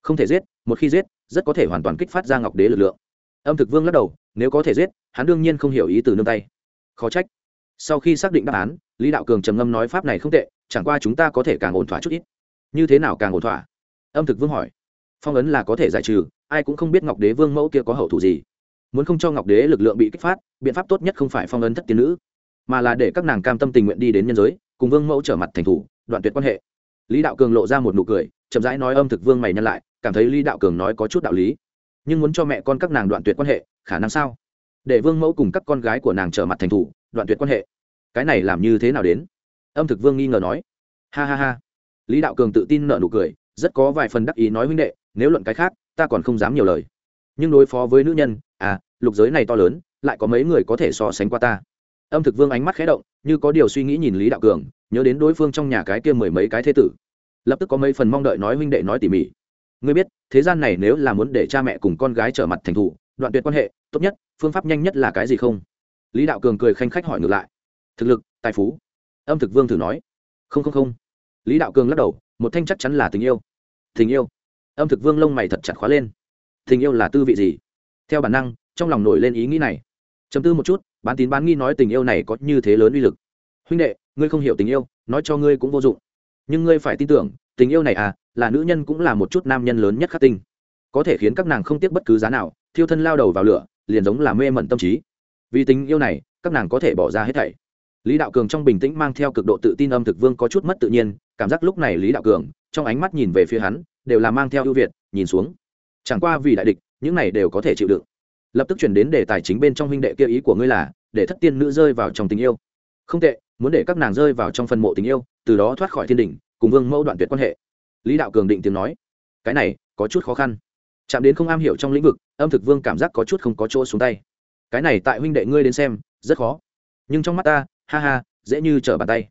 Không thể giết, một khi giết, rất có thể hoàn toàn kích phát ra ngọc đế lực lượng. Âm thực vương lắc đầu, nếu có thể giết, hắn đương nhiên không hiểu ý từ nương tay. Khó trách. Sau khi xác định đáp án, lý đạo cường trầm ngâm nói pháp này không tệ, chẳng qua chúng ta có thể càng ổn thỏa chút ít. Như thế nào càng ổn thỏa? Âm thực vương hỏi. Phong ấn là có thể giải trừ, ai cũng không biết ngọc đế vương mẫu kia có hậu thủ gì muốn không cho ngọc đế lực lượng bị kích phát, biện pháp tốt nhất không phải phong ấn thất tiên nữ, mà là để các nàng cam tâm tình nguyện đi đến nhân giới, cùng vương mẫu trở mặt thành thủ, đoạn tuyệt quan hệ. Lý đạo cường lộ ra một nụ cười, chậm rãi nói âm thực vương mày nhân lại, cảm thấy lý đạo cường nói có chút đạo lý. Nhưng muốn cho mẹ con các nàng đoạn tuyệt quan hệ, khả năng sao? Để vương mẫu cùng các con gái của nàng trở mặt thành thủ, đoạn tuyệt quan hệ. Cái này làm như thế nào đến? Âm thực vương nghi ngờ nói. Ha ha ha. Lý đạo cường tự tin nợ nụ cười, rất có vài phần đắc ý nói huynh đệ, nếu luận cái khác, ta còn không dám nhiều lời. Nhưng đối phó với nữ nhân lục giới này to lớn, lại có mấy người có thể so sánh qua ta. Âm thực vương ánh mắt khé động, như có điều suy nghĩ nhìn lý đạo cường, nhớ đến đối phương trong nhà cái kia mười mấy cái thế tử. Lập tức có mấy phần mong đợi nói huynh đệ nói tỉ mỉ. Ngươi biết, thế gian này nếu là muốn để cha mẹ cùng con gái trở mặt thành thủ đoạn tuyệt quan hệ, tốt nhất, phương pháp nhanh nhất là cái gì không? Lý đạo cường cười khanh khách hỏi ngược lại. Thực lực, tài phú. Âm thực vương thử nói. Không không không. Lý đạo cường lắc đầu, một thanh chắc chắn là tình yêu. Tình yêu. Âm thực vương lông mày thật chặt khóa lên. Tình yêu là tư vị gì? Theo bản năng trong lòng nổi lên ý nghĩ này. Chấm tư một chút, bán tín bán nghi nói tình yêu này có như thế lớn uy lực. Huynh đệ, ngươi không hiểu tình yêu, nói cho ngươi cũng vô dụng. Nhưng ngươi phải tin tưởng, tình yêu này à là nữ nhân cũng là một chút nam nhân lớn nhất khắc tinh. Có thể khiến các nàng không tiếc bất cứ giá nào, thiêu thân lao đầu vào lửa, liền giống là mê mẩn tâm trí. Vì tình yêu này, các nàng có thể bỏ ra hết thảy. Lý đạo cường trong bình tĩnh mang theo cực độ tự tin âm thực vương có chút mất tự nhiên, cảm giác lúc này lý đạo cường, trong ánh mắt nhìn về phía hắn, đều là mang theo ưu việt, nhìn xuống. Chẳng qua vì đại địch, những này đều có thể chịu đựng lập tức chuyển đến đề tài chính bên trong huynh đệ kia ý của ngươi là, để thất tiên nữ rơi vào trong tình yêu. Không tệ, muốn để các nàng rơi vào trong phần mộ tình yêu, từ đó thoát khỏi thiên đình cùng vương mẫu đoạn tuyệt quan hệ. Lý đạo cường định tiếng nói, cái này, có chút khó khăn. Chạm đến không am hiểu trong lĩnh vực, âm thực vương cảm giác có chút không có chỗ xuống tay. Cái này tại huynh đệ ngươi đến xem, rất khó. Nhưng trong mắt ta, ha ha, dễ như trở bàn tay.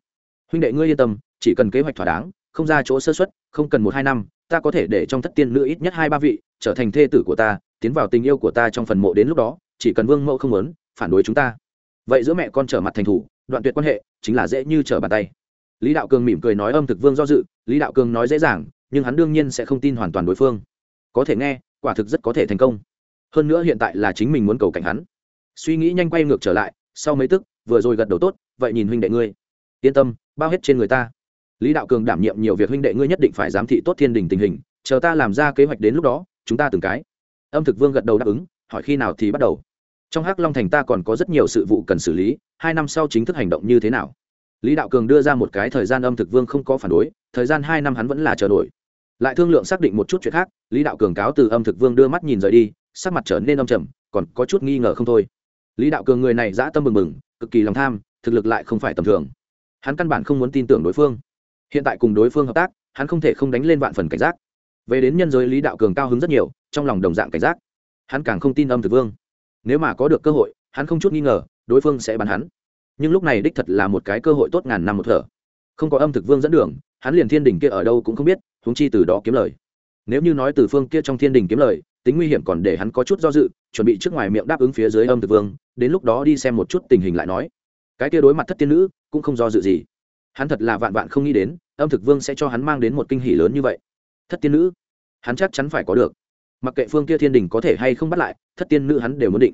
Huynh đệ ngươi yên tâm, chỉ cần kế hoạch thỏa đáng, không ra chỗ sơ xuất không cần một hai năm, ta có thể để trong thất tiên nữ ít nhất hai ba vị trở thành thê tử của ta, tiến vào tình yêu của ta trong phần mộ đến lúc đó, chỉ cần vương mẫu không muốn, phản đối chúng ta. Vậy giữa mẹ con trở mặt thành thủ, đoạn tuyệt quan hệ, chính là dễ như trở bàn tay. Lý đạo cường mỉm cười nói âm thực vương do dự, lý đạo cường nói dễ dàng, nhưng hắn đương nhiên sẽ không tin hoàn toàn đối phương. Có thể nghe, quả thực rất có thể thành công. Hơn nữa hiện tại là chính mình muốn cầu cảnh hắn. Suy nghĩ nhanh quay ngược trở lại, sau mấy tức, vừa rồi gật đầu tốt, vậy nhìn huynh đệ ngươi. Yên tâm, bao hết trên người ta. Lý đạo cường đảm nhiệm nhiều việc huynh đệ ngươi nhất định phải giám thị tốt thiên đình tình hình, chờ ta làm ra kế hoạch đến lúc đó chúng ta từng cái. Âm thực vương gật đầu đáp ứng, hỏi khi nào thì bắt đầu. Trong hắc long thành ta còn có rất nhiều sự vụ cần xử lý, hai năm sau chính thức hành động như thế nào? Lý đạo cường đưa ra một cái thời gian âm thực vương không có phản đối, thời gian hai năm hắn vẫn là chờ đổi lại thương lượng xác định một chút chuyện khác, lý đạo cường cáo từ âm thực vương đưa mắt nhìn rời đi, sắc mặt trở nên âm trầm, còn có chút nghi ngờ không thôi. Lý đạo cường người này dã tâm mừng mừng cực kỳ lòng tham, thực lực lại không phải tầm thường. Hắn căn bản không muốn tin tưởng đối phương. Hiện tại cùng đối phương hợp tác, hắn không thể không đánh lên vạn phần cảnh giác về đến nhân giới lý đạo cường cao hứng rất nhiều, trong lòng đồng dạng cảnh giác. Hắn càng không tin âm thực vương. Nếu mà có được cơ hội, hắn không chút nghi ngờ, đối phương sẽ bắn hắn. Nhưng lúc này đích thật là một cái cơ hội tốt ngàn năm một thở. Không có âm thực vương dẫn đường, hắn liền thiên đình kia ở đâu cũng không biết húng chi từ đó kiếm lời. Nếu như nói từ phương kia trong thiên đình kiếm lời, tính nguy hiểm còn để hắn có chút do dự, chuẩn bị trước ngoài miệng đáp ứng phía dưới âm thực vương, đến lúc đó đi xem một chút tình hình lại nói. Cái kia đối mặt thất tiên nữ, cũng không do dự gì. Hắn thật là vạn vạn không nghĩ đến, âm thực vương sẽ cho hắn mang đến một kinh hỷ lớn như vậy thất tiên nữ. Hắn chắc chắn phải có được. Mặc kệ phương kia thiên đình có thể hay không bắt lại, thất tiên nữ hắn đều muốn định.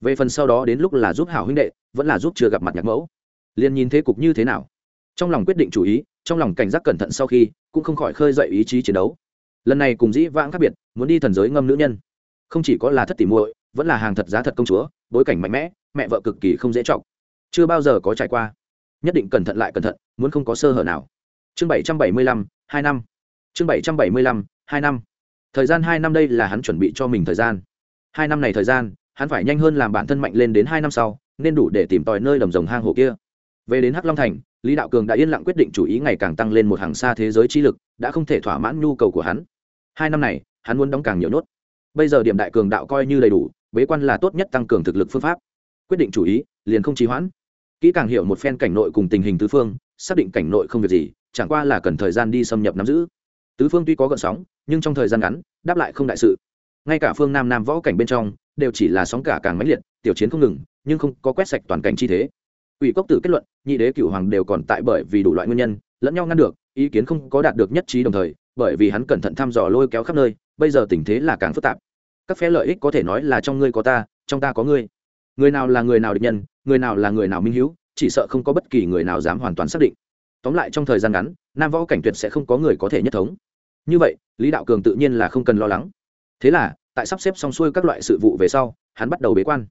Về phần sau đó đến lúc là giúp hảo huynh đệ, vẫn là giúp chưa gặp mặt nhạc mẫu. Liền nhìn thế cục như thế nào. Trong lòng quyết định chủ ý, trong lòng cảnh giác cẩn thận sau khi, cũng không khỏi khơi dậy ý chí chiến đấu. Lần này cùng dĩ vãng khác biệt, muốn đi thần giới ngâm nữ nhân. Không chỉ có là thất tỉ muội, vẫn là hàng thật giá thật công chúa, bối cảnh mạnh mẽ, mẹ vợ cực kỳ không dễ chọc. Chưa bao giờ có trải qua. Nhất định cẩn thận lại cẩn thận, muốn không có sơ hở nào. Chương bảy trăm bảy mươi lăm, hai năm chương bảy trăm bảy mươi lăm, hai năm. Thời gian hai năm đây là hắn chuẩn bị cho mình thời gian. Hai năm này thời gian, hắn phải nhanh hơn làm bản thân mạnh lên đến hai năm sau, nên đủ để tìm tòi nơi đầm rồng hang hồ kia. Về đến hắc long thành, lý đạo cường đã yên lặng quyết định chủ ý ngày càng tăng lên một hàng xa thế giới trí lực, đã không thể thỏa mãn nhu cầu của hắn. Hai năm này, hắn muốn đóng càng nhiều nốt. Bây giờ điểm đại cường đạo coi như đầy đủ, bế quan là tốt nhất tăng cường thực lực phương pháp. Quyết định chủ ý, liền không trì hoãn. Kỹ càng hiểu một phen cảnh nội cùng tình hình tứ phương, xác định cảnh nội không việc gì, chẳng qua là cần thời gian đi xâm nhập nắm giữ tứ phương tuy có gợn sóng, nhưng trong thời gian ngắn, đáp lại không đại sự. Ngay cả phương nam nam võ cảnh bên trong, đều chỉ là sóng cả càng mãnh liệt, tiểu chiến không ngừng, nhưng không có quét sạch toàn cảnh chi thế. Ủy cốc tử kết luận, nhị đế cửu hoàng đều còn tại bởi vì đủ loại nguyên nhân, lẫn nhau ngăn được, ý kiến không có đạt được nhất trí đồng thời, bởi vì hắn cẩn thận thăm dò lôi kéo khắp nơi, bây giờ tình thế là càng phức tạp. Các phe lợi ích có thể nói là trong ngươi có ta, trong ta có ngươi. Người nào là người nào địch nhân, người nào là người nào minh hữu chỉ sợ không có bất kỳ người nào dám hoàn toàn xác định. Tóm lại trong thời gian ngắn, nam võ cảnh tuyệt sẽ không có người có thể nhất thống như vậy, lý đạo cường tự nhiên là không cần lo lắng. Thế là, tại sắp xếp xong xuôi các loại sự vụ về sau, hắn bắt đầu bế quan.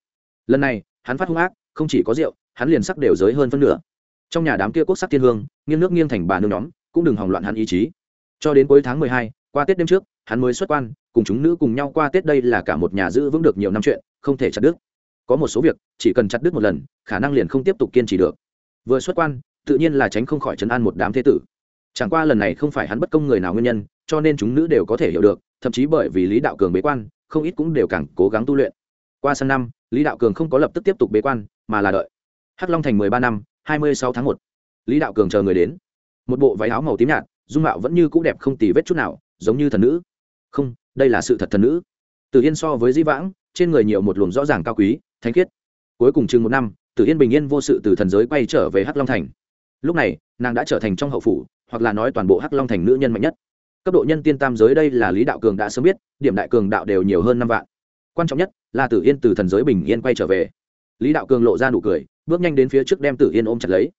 Lần này, hắn phát hung ác, không chỉ có rượu, hắn liền sắc đều giới hơn phân nửa. Trong nhà đám kia quốc sắc thiên hương, nghiêng nước nghiêng thành bà nương nhóm, cũng đừng hòng loạn hắn ý chí. Cho đến cuối tháng mười hai, qua tết đêm trước, hắn mới xuất quan, cùng chúng nữ cùng nhau qua tết đây là cả một nhà giữ vững được nhiều năm chuyện, không thể chặt đứt. Có một số việc, chỉ cần chặt đứt một lần, khả năng liền không tiếp tục kiên trì được. Vừa xuất quan, tự nhiên là tránh không khỏi chấn an một đám thế tử chẳng qua lần này không phải hắn bất công người nào nguyên nhân, cho nên chúng nữ đều có thể hiểu được, thậm chí bởi vì lý đạo cường bế quan, không ít cũng đều càng cố gắng tu luyện. Qua sân năm, lý đạo cường không có lập tức tiếp tục bế quan, mà là đợi. Hắc long thành mười ba năm, hai mươi sáu tháng một. Lý đạo cường chờ người đến. Một bộ váy áo màu tím nhạt, dung mạo vẫn như cũ đẹp không tì vết chút nào, giống như thần nữ. Không, đây là sự thật thần nữ. Từ yên so với di vãng, trên người nhiều một luồng rõ ràng cao quý, thánh khiết. Cuối cùng chừng một năm, tử yên bình yên vô sự từ thần giới quay trở về hắc long thành. Lúc này, nàng đã trở thành trong hậu phủ hoặc là nói toàn bộ hắc long thành nữ nhân mạnh nhất. Cấp độ nhân tiên tam giới đây là lý đạo cường đã sớm biết, điểm đại cường đạo đều nhiều hơn năm vạn. Quan trọng nhất là tử yên từ thần giới bình yên quay trở về. Lý đạo cường lộ ra nụ cười, bước nhanh đến phía trước đem tử yên ôm chặt lấy.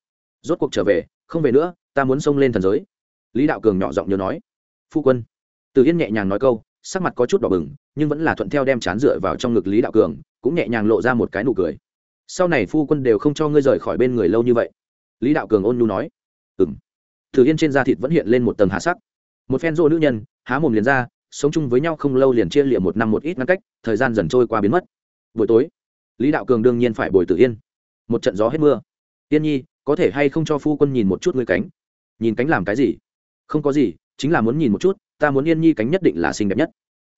Rốt cuộc trở về, không về nữa, ta muốn xông lên thần giới. Lý đạo cường nhỏ giọng nhớ nói. Phu quân. Tử yên nhẹ nhàng nói câu, sắc mặt có chút đỏ bừng, nhưng vẫn là thuận theo đem chán dựa vào trong ngực lý đạo cường, cũng nhẹ nhàng lộ ra một cái nụ cười. Sau này phu quân đều không cho ngươi rời khỏi bên người lâu như vậy. Lý đạo cường ôn nhu nói. Ừ m thử yên trên da thịt vẫn hiện lên một tầng hạ sắc. Một phen rô nữ nhân, há mồm liền ra, sống chung với nhau không lâu liền chia liệm một năm một ít ngăn cách, thời gian dần trôi qua biến mất. Buổi tối, lý đạo cường đương nhiên phải bồi tử yên. Một trận gió hết mưa. Yên nhi, có thể hay không cho phu quân nhìn một chút ngươi cánh? Nhìn cánh làm cái gì? Không có gì, chính là muốn nhìn một chút, ta muốn yên nhi cánh nhất định là xinh đẹp nhất.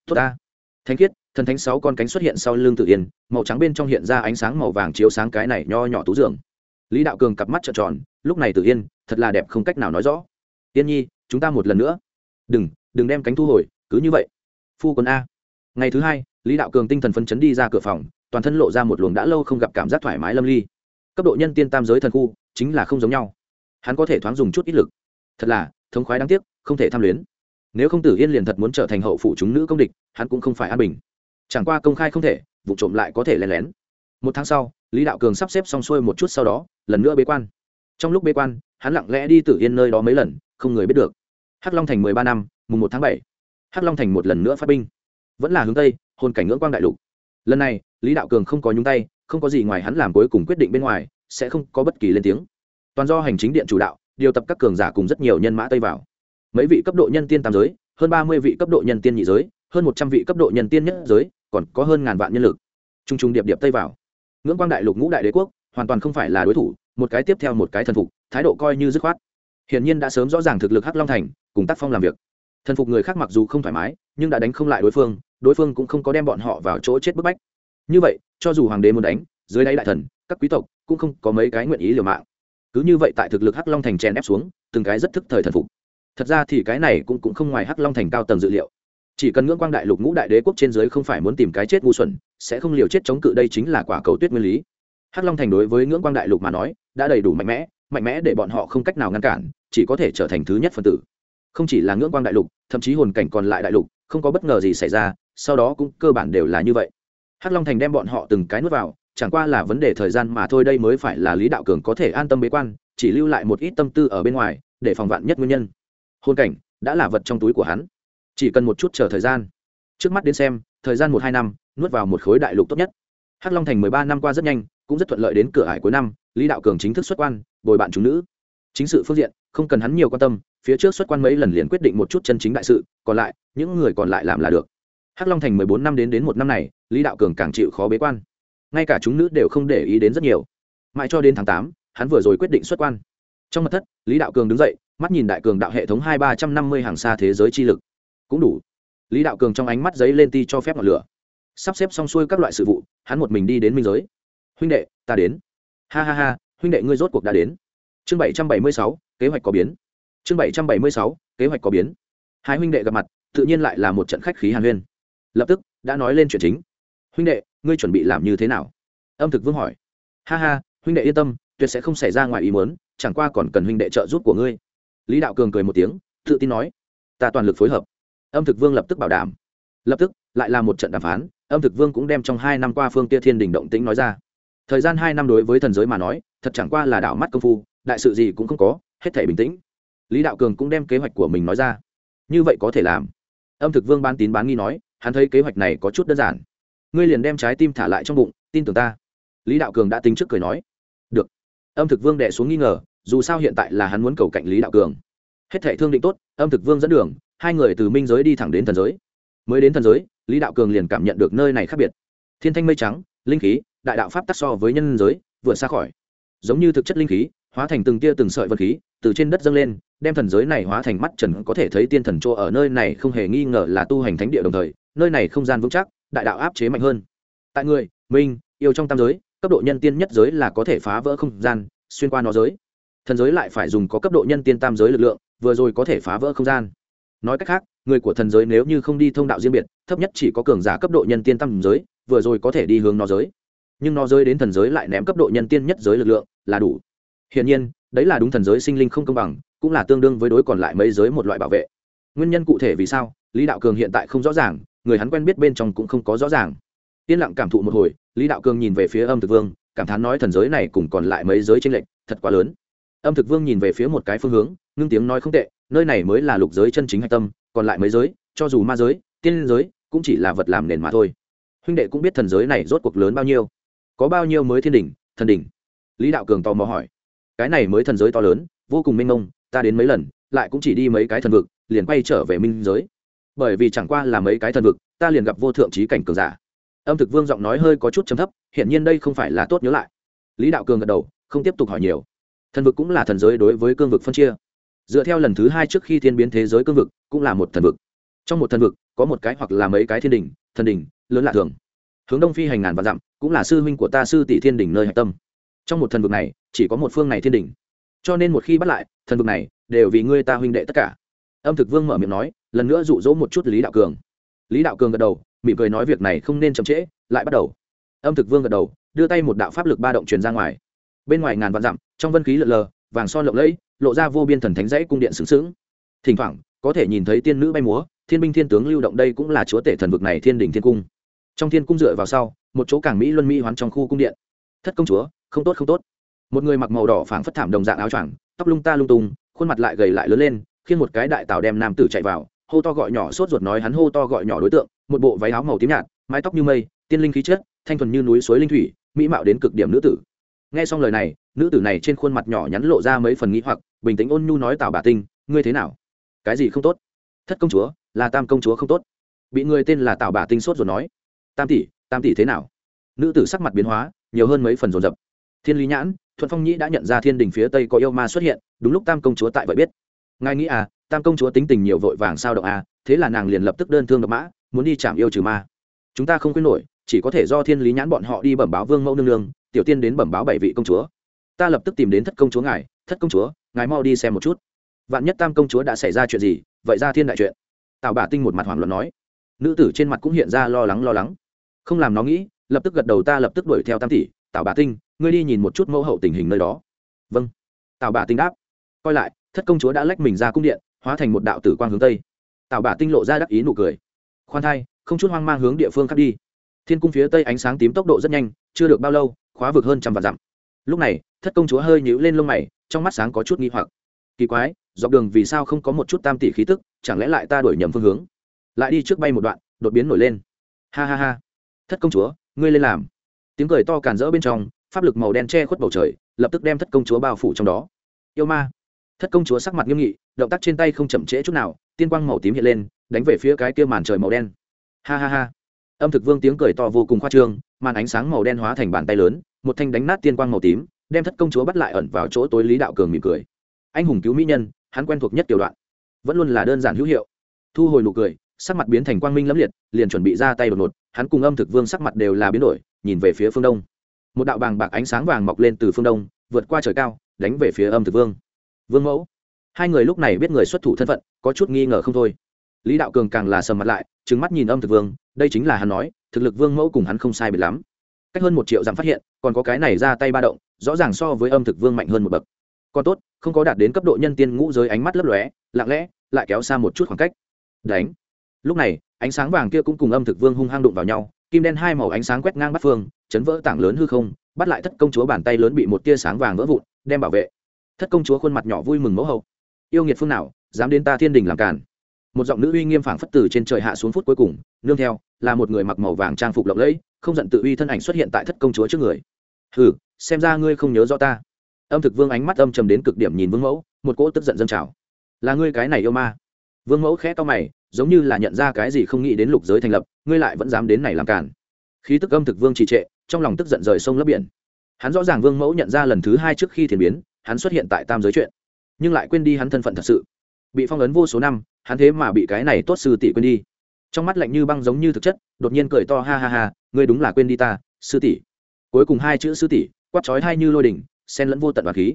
Tốt ta. Thánh khiết, thần thánh sáu con cánh xuất hiện sau lưng tự yên, màu trắng bên trong hiện ra ánh sáng màu vàng chiếu sáng cái này nho nhỏ tú dường. Lý đạo cường cặp mắt trợn tròn lúc này tự yên, thật là đẹp không cách nào nói rõ. Yên nhi, chúng ta một lần nữa. Đừng đừng đem cánh thu hồi, cứ như vậy. Phu quân a. Ngày thứ hai, lý đạo cường tinh thần phấn chấn đi ra cửa phòng, toàn thân lộ ra một luồng đã lâu không gặp cảm giác thoải mái lâm ly. Cấp độ nhân tiên tam giới thần khu, chính là không giống nhau. Hắn có thể thoáng dùng chút ít lực. Thật là, thống khoái đáng tiếc, không thể tham luyến. Nếu không tử yên liền thật muốn trở thành hậu phụ chúng nữ công địch, hắn cũng không phải an bình. Chẳng qua công khai không thể, vụ trộm lại có thể len lén. Một tháng sau, lý đạo cường sắp xếp xong xuôi một chút sau đó, lần nữa bế quan trong lúc bế quan, hắn lặng lẽ đi tử yên nơi đó mấy lần, không người biết được. Hắc long thành mười ba năm, mùng một tháng bảy. Hắc long thành một lần nữa phát binh. Vẫn là hướng tây hôn cảnh ngưỡng quang đại lục. Lần này, lý đạo cường không có nhúng tay, không có gì ngoài hắn làm cuối cùng quyết định bên ngoài, sẽ không có bất kỳ lên tiếng. Toàn do hành chính điện chủ đạo, điều tập các cường giả cùng rất nhiều nhân mã tây vào. Mấy vị cấp độ nhân tiên tam giới, hơn ba mươi vị cấp độ nhân tiên nhị giới, hơn một trăm vị cấp độ nhân tiên nhất giới, còn có hơn ngàn vạn nhân lực. T r u n g t r u n g điệp điệp tây vào. Ngưỡng quang đại lục ngũ đại đế quốc, hoàn toàn không phải là đối thủ một cái tiếp theo một cái thần phục, thái độ coi như dứt khoát. Hiển nhiên đã sớm rõ ràng thực lực hắc long thành, cùng tác phong làm việc. Thần phục người khác mặc dù không thoải mái, nhưng đã đánh không lại đối phương đối phương cũng không có đem bọn họ vào chỗ chết bức bách. Như vậy, cho dù hoàng đế muốn đánh, dưới đáy đại thần, các quý tộc cũng không có mấy cái nguyện ý liều mạng. Cứ như vậy tại thực lực hắc long thành chèn ép xuống, từng cái rất thức thời thần phục. Thật ra thì cái này cũng cũng không ngoài hắc long thành cao tầng dự liệu. Chỉ cần ngưỡng quang đại lục ngũ đại đế quốc trên dưới không phải muốn tìm cái chết ngu xuẩn, sẽ không liều chết chống cự đây chính là quả cầu tuyết nguyên lý hắc long thành đối với ngưỡng quang đại lục mà nói, đã đầy đủ mạnh mẽ mạnh mẽ để bọn họ không cách nào ngăn cản, chỉ có thể trở thành thứ nhất phân tử. Không chỉ là ngưỡng quang đại lục, thậm chí hồn cảnh còn lại đại lục, không có bất ngờ gì xảy ra, sau đó cũng cơ bản đều là như vậy. Hắc long thành đem bọn họ từng cái nuốt vào, chẳng qua là vấn đề thời gian mà thôi, đây mới phải là lý đạo cường có thể an tâm bế quan, chỉ lưu lại một ít tâm tư ở bên ngoài, để phòng vạn nhất nguyên nhân. Hôn cảnh đã là vật trong túi của hắn. Chỉ cần một chút chờ thời gian. Trước mắt đến xem, thời gian một hai năm, nuốt vào một khối đại lục tốt nhất. Hắc long thành mười ba năm qua rất nhanh cũng rất thuận lợi đến cửa ải cuối năm, lý đạo cường chính thức xuất quan, bồi bạn chúng nữ. Chính sự phương diện, không cần hắn nhiều quan tâm, phía trước xuất quan mấy lần liền quyết định một chút chân chính đại sự, còn lại, những người còn lại làm là được. Hắc long thành mười bốn năm đến đến một năm này, lý đạo cường càng chịu khó bế quan. Ngay cả chúng nữ đều không để ý đến rất nhiều. Mãi cho đến tháng tám, hắn vừa rồi quyết định xuất quan. Trong mật thất, lý đạo cường đứng dậy, mắt nhìn đại cường đạo hệ thống hai ba trăm năm mươi hàng xa thế giới chi lực. Cũng đủ. Lý đạo cường trong ánh mắt giấy lên ti cho phép ngọn lửa. Sắp xếp xong xuôi các loại sự vụ, hắn một mình đi đến minh giới huynh đệ, ta đến. Ha ha ha, huynh đệ ngươi rốt cuộc đã đến. Chương bảy trăm bảy mươi sáu, kế hoạch có biến. Chương bảy trăm bảy mươi sáu, kế hoạch có biến. Hai huynh đệ gặp mặt, tự nhiên lại là một trận khách khí hàn huyên. Lập tức, đã nói lên chuyện chính. Huynh đệ, ngươi chuẩn bị làm như thế nào? Âm thực vương hỏi. Ha ha, huynh đệ yên tâm, tuyệt sẽ không xảy ra ngoài ý muốn, chẳng qua còn cần huynh đệ trợ giúp của ngươi. Lý đạo cường cười một tiếng, tự tin nói. Ta toàn lực phối hợp. Âm thực vương lập tức bảo đảm. Lập tức, lại là một trận đàm phán, âm thực vương cũng đem trong hai năm qua phương tia thiên đình động tĩnh nói ra thời gian hai năm đối với thần giới mà nói, thật chẳng qua là đảo mắt công phu, đại sự gì cũng không có, hết thể bình tĩnh. Lý đạo cường cũng đem kế hoạch của mình nói ra. Như vậy có thể làm. Âm thực vương ban tín bán nghi nói, hắn thấy kế hoạch này có chút đơn giản. Ngươi liền đem trái tim thả lại trong bụng, tin tưởng ta. Lý đạo cường đã tính trước cười nói. Được. Âm thực vương đệ xuống nghi ngờ, dù sao hiện tại là hắn muốn cầu cạnh lý đạo cường. Hết thệ thương định tốt, âm thực vương dẫn đường, hai người từ minh giới đi thẳng đến thần giới. Mới đến thần giới, lý đạo cường liền cảm nhận được nơi này khác biệt. Thiên thanh mây trắng, linh khí đại đạo pháp tắc so với nhân giới, vượt xa khỏi. Giống như thực chất linh khí, hóa thành từng tia từng sợi vật khí, từ trên đất dâng lên, đem thần giới này hóa thành mắt trần có thể thấy tiên thần chỗ ở nơi này không hề nghi ngờ là tu hành thánh địa đồng thời, nơi này không gian vững chắc, đại đạo áp chế mạnh hơn. Tại người minh yêu trong tam giới, cấp độ nhân tiên nhất giới là có thể phá vỡ không gian, xuyên qua nó giới. Thần giới lại phải dùng có cấp độ nhân tiên tam giới lực lượng, vừa rồi có thể phá vỡ không gian. Nói cách khác, người của thần giới nếu như không đi thông đạo riêng biệt, thấp nhất chỉ có cường giả cấp độ nhân tiên tam giới, vừa rồi có thể đi hướng nó giới nhưng nó rơi đến thần giới lại ném cấp độ nhân tiên nhất giới lực lượng là đủ. Hiển nhiên, đấy là đúng thần giới sinh linh không công bằng, cũng là tương đương với đối còn lại mấy giới một loại bảo vệ. Nguyên nhân cụ thể vì sao, lý đạo cường hiện tại không rõ ràng, người hắn quen biết bên trong cũng không có rõ ràng. Yên lặng cảm thụ một hồi, lý đạo cường nhìn về phía âm thực vương, cảm thán nói thần giới này cùng còn lại mấy giới tranh lệch, thật quá lớn. Âm thực vương nhìn về phía một cái phương hướng, ngưng tiếng nói không tệ, nơi này mới là lục giới chân chính hạch tâm, còn lại mấy giới, cho dù ma giới, tiên giới, cũng chỉ là vật làm nền mà thôi. Huynh đệ cũng biết thần giới này rốt cuộc lớn bao nhiêu có bao nhiêu mới thiên đỉnh thần đỉnh lý đạo cường tò mò hỏi. Cái này mới thần giới to lớn, vô cùng mênh mông, ta đến mấy lần, lại cũng chỉ đi mấy cái thần vực, liền quay trở về minh giới. Bởi vì chẳng qua là mấy cái thần vực, ta liền gặp vô thượng trí cảnh cường giả. Âm thực vương giọng nói hơi có chút chấm thấp hiện nhiên đây không phải là tốt nhớ lại. Lý đạo cường gật đầu, không tiếp tục hỏi nhiều. Thần vực cũng là thần giới đối với cương vực phân chia. Dựa theo lần thứ hai trước khi thiên biến thế giới cương vực, cũng là một thần vực. Trong một thần vực, có một cái hoặc là mấy cái thiên đình, thần đình, lớn lạ thường hướng đông phi hành ngàn vạn dặm cũng là sư huynh của ta sư tỷ thiên đỉnh nơi hạch tâm. Trong một thần vực này chỉ có một phương này thiên đỉnh, cho nên một khi bắt lại thần vực này đều vì ngươi ta huynh đệ tất cả. Âm thực vương mở miệng nói lần nữa dụ dỗ một chút lý đạo cường. Lý đạo cường gật đầu mỉm cười nói việc này không nên chậm trễ lại bắt đầu. Âm thực vương gật đầu đưa tay một đạo pháp lực ba động truyền ra ngoài. Bên ngoài ngàn vạn dặm trong vân khí lợn lờ vàng son lộng lẫy lộ ra vô biên thần thánh dãy cung điện sướng sướng thỉnh thoảng có thể nhìn thấy tiên nữ bay múa thiên binh thiên tướng lưu động đây cũng là chúa tể thần vực này thiên đình thiên cung trong thiên cung dựa vào sau, một chỗ cảng mỹ luân mỹ hoán trong khu cung điện. Thất công chúa, không tốt không tốt. Một người mặc màu đỏ phảng phất thảm đồng dạng áo choàng, tóc lung ta lung tung, khuôn mặt lại gầy lại lớn lên khiến một cái đại tảo đem nam tử chạy vào, hô to gọi nhỏ sốt ruột nói hắn hô to gọi nhỏ đối tượng, một bộ váy áo màu tím nhạt, mái tóc như mây, tiên linh khí chất, thanh thuần như núi suối linh thủy, mỹ mạo đến cực điểm nữ tử. Nghe xong lời này, nữ tử này trên khuôn mặt nhỏ nhắn lộ ra mấy phần nghĩ hoặc, bình tĩnh ôn nhu nói tào bà tinh, ngươi thế nào? Cái gì không tốt? Thất công chúa, là tam công chúa không tốt. Bị người tên là tào bà tinh sốt ruột nói tam tỷ tam tỷ thế nào? Nữ tử sắc mặt biến hóa, nhiều hơn mấy phần rồn rập thiên lý nhãn, thuận phong nhĩ đã nhận ra thiên đình phía tây có yêu ma xuất hiện, đúng lúc tam công chúa tại vậy biết. Ngài nghĩ à tam công chúa tính tình nhiều vội vàng sao động à thế là nàng liền lập tức đơn thương độc mã, muốn đi chạm yêu trừ ma. Chúng ta không khuyên nổi, chỉ có thể do thiên lý nhãn bọn họ đi bẩm báo vương mẫu nương nương, tiểu tiên đến bẩm báo bảy vị công chúa. Ta lập tức tìm đến thất công chúa ngài, thất công chúa, ngài mau đi xem một chút. Vạn nhất tam công chúa đã xảy ra chuyện gì, vậy ra thiên đại chuyện. Tào bà tinh một mặt hoảng loạn nói. Nữ tử trên mặt cũng hiện ra lo lắng lo lắng không làm nó nghĩ, lập tức gật đầu ta lập tức đuổi theo tam tỷ. Tào bà tinh, ngươi đi nhìn một chút mẫu hậu tình hình nơi đó. Vâng. Tào bà tinh đáp. Coi lại, thất công chúa đã lách mình ra cung điện, hóa thành một đạo tử quang hướng tây. Tào bà tinh lộ ra đắc ý nụ cười. Khoan thai, không chút hoang mang hướng địa phương khác đi. Thiên cung phía tây ánh sáng tím tốc độ rất nhanh, chưa được bao lâu, khóa vực hơn trăm vạn dặm. Lúc này, thất công chúa hơi nhíu lên lông mày, trong mắt sáng có chút nghi hoặc. Kỳ quái, dọc đường vì sao không có một chút tam tỷ khí tức, chẳng lẽ lại ta đổi nhầm phương hướng? Lại đi trước bay một đoạn, đột biến nổi lên. Ha ha ha thất công chúa, ngươi lên làm. Tiếng cười to càn rỡ bên trong, pháp lực màu đen che khuất bầu trời, lập tức đem thất công chúa bao phủ trong đó. Yêu ma. Thất công chúa sắc mặt nghiêm nghị, động tác trên tay không chậm trễ chút nào, tiên quang màu tím hiện lên, đánh về phía cái kia màn trời màu đen. Ha ha ha. Âm thực vương tiếng cười to vô cùng khoa trương, màn ánh sáng màu đen hóa thành bàn tay lớn, một thanh đánh nát tiên quang màu tím, đem thất công chúa bắt lại ẩn vào chỗ tối lý đạo cường mỉm cười. Anh hùng cứu mỹ nhân, hắn quen thuộc nhất tiểu đoạn. Vẫn luôn là đơn giản hữu hiệu. Thu hồi nụ cười, sắc mặt biến thành quang minh lẫm liệt, liền chuẩn bị ra tay đột ngột hắn cùng âm thực vương sắc mặt đều là biến đổi, nhìn về phía phương đông. Một đạo bàng bạc ánh sáng vàng mọc lên từ phương đông, vượt qua trời cao, đánh về phía âm thực vương. Vương mẫu, hai người lúc này biết người xuất thủ thân phận, có chút nghi ngờ không thôi. Lý đạo cường càng là sầm mặt lại trứng mắt nhìn âm thực vương, đây chính là hắn nói, thực lực vương mẫu cùng hắn không sai biệt lắm. Cách hơn một triệu dặm phát hiện, còn có cái này ra tay ba động, rõ ràng so với âm thực vương mạnh hơn một bậc. Còn tốt, không có đạt đến cấp độ nhân tiên ngũ giới ánh mắt lấp lóe, lặng lẽ, lại kéo xa một chút khoảng cách. Đánh lúc này, ánh sáng vàng kia cũng cùng âm thực vương hung hăng đụng vào nhau, kim đen hai màu ánh sáng quét ngang bắt phương, chấn vỡ tảng lớn hư không, bắt lại thất công chúa bàn tay lớn bị một tia sáng vàng vỡ vụn, đem bảo vệ. Thất công chúa khuôn mặt nhỏ vui mừng mẫu hậu. Yêu nghiệt phương nào, dám đến ta thiên đình làm càn? Một giọng nữ uy nghiêm phảng phất từ trên trời hạ xuống phút cuối cùng, nương theo, là một người mặc màu vàng trang phục lộng lẫy, không giận tự uy thân ảnh xuất hiện tại thất công chúa trước người. Hừ, xem ra ngươi không nhớ rõ ta. Âm thực vương ánh mắt âm trầm đến cực điểm nhìn vương mẫu, một cỗ tức giận dâng trào. Là ngươi cái này yêu ma. Vương mẫu khẽ to mày giống như là nhận ra cái gì không nghĩ đến lục giới thành lập, ngươi lại vẫn dám đến này làm cản khí tức âm thực vương trì trệ, trong lòng tức giận rời sông lấp biển. Hắn rõ ràng vương mẫu nhận ra lần thứ hai trước khi thiền biến, hắn xuất hiện tại tam giới chuyện, nhưng lại quên đi hắn thân phận thật sự. Bị phong ấn vô số năm, hắn thế mà bị cái này tốt sư tỷ quên đi. Trong mắt lạnh như băng giống như thực chất, đột nhiên cười to ha ha ha, ngươi đúng là quên đi ta, sư tỷ. Cuối cùng hai chữ sư tỷ, quát trói hai như lôi đỉnh sen lẫn vô tận và khí.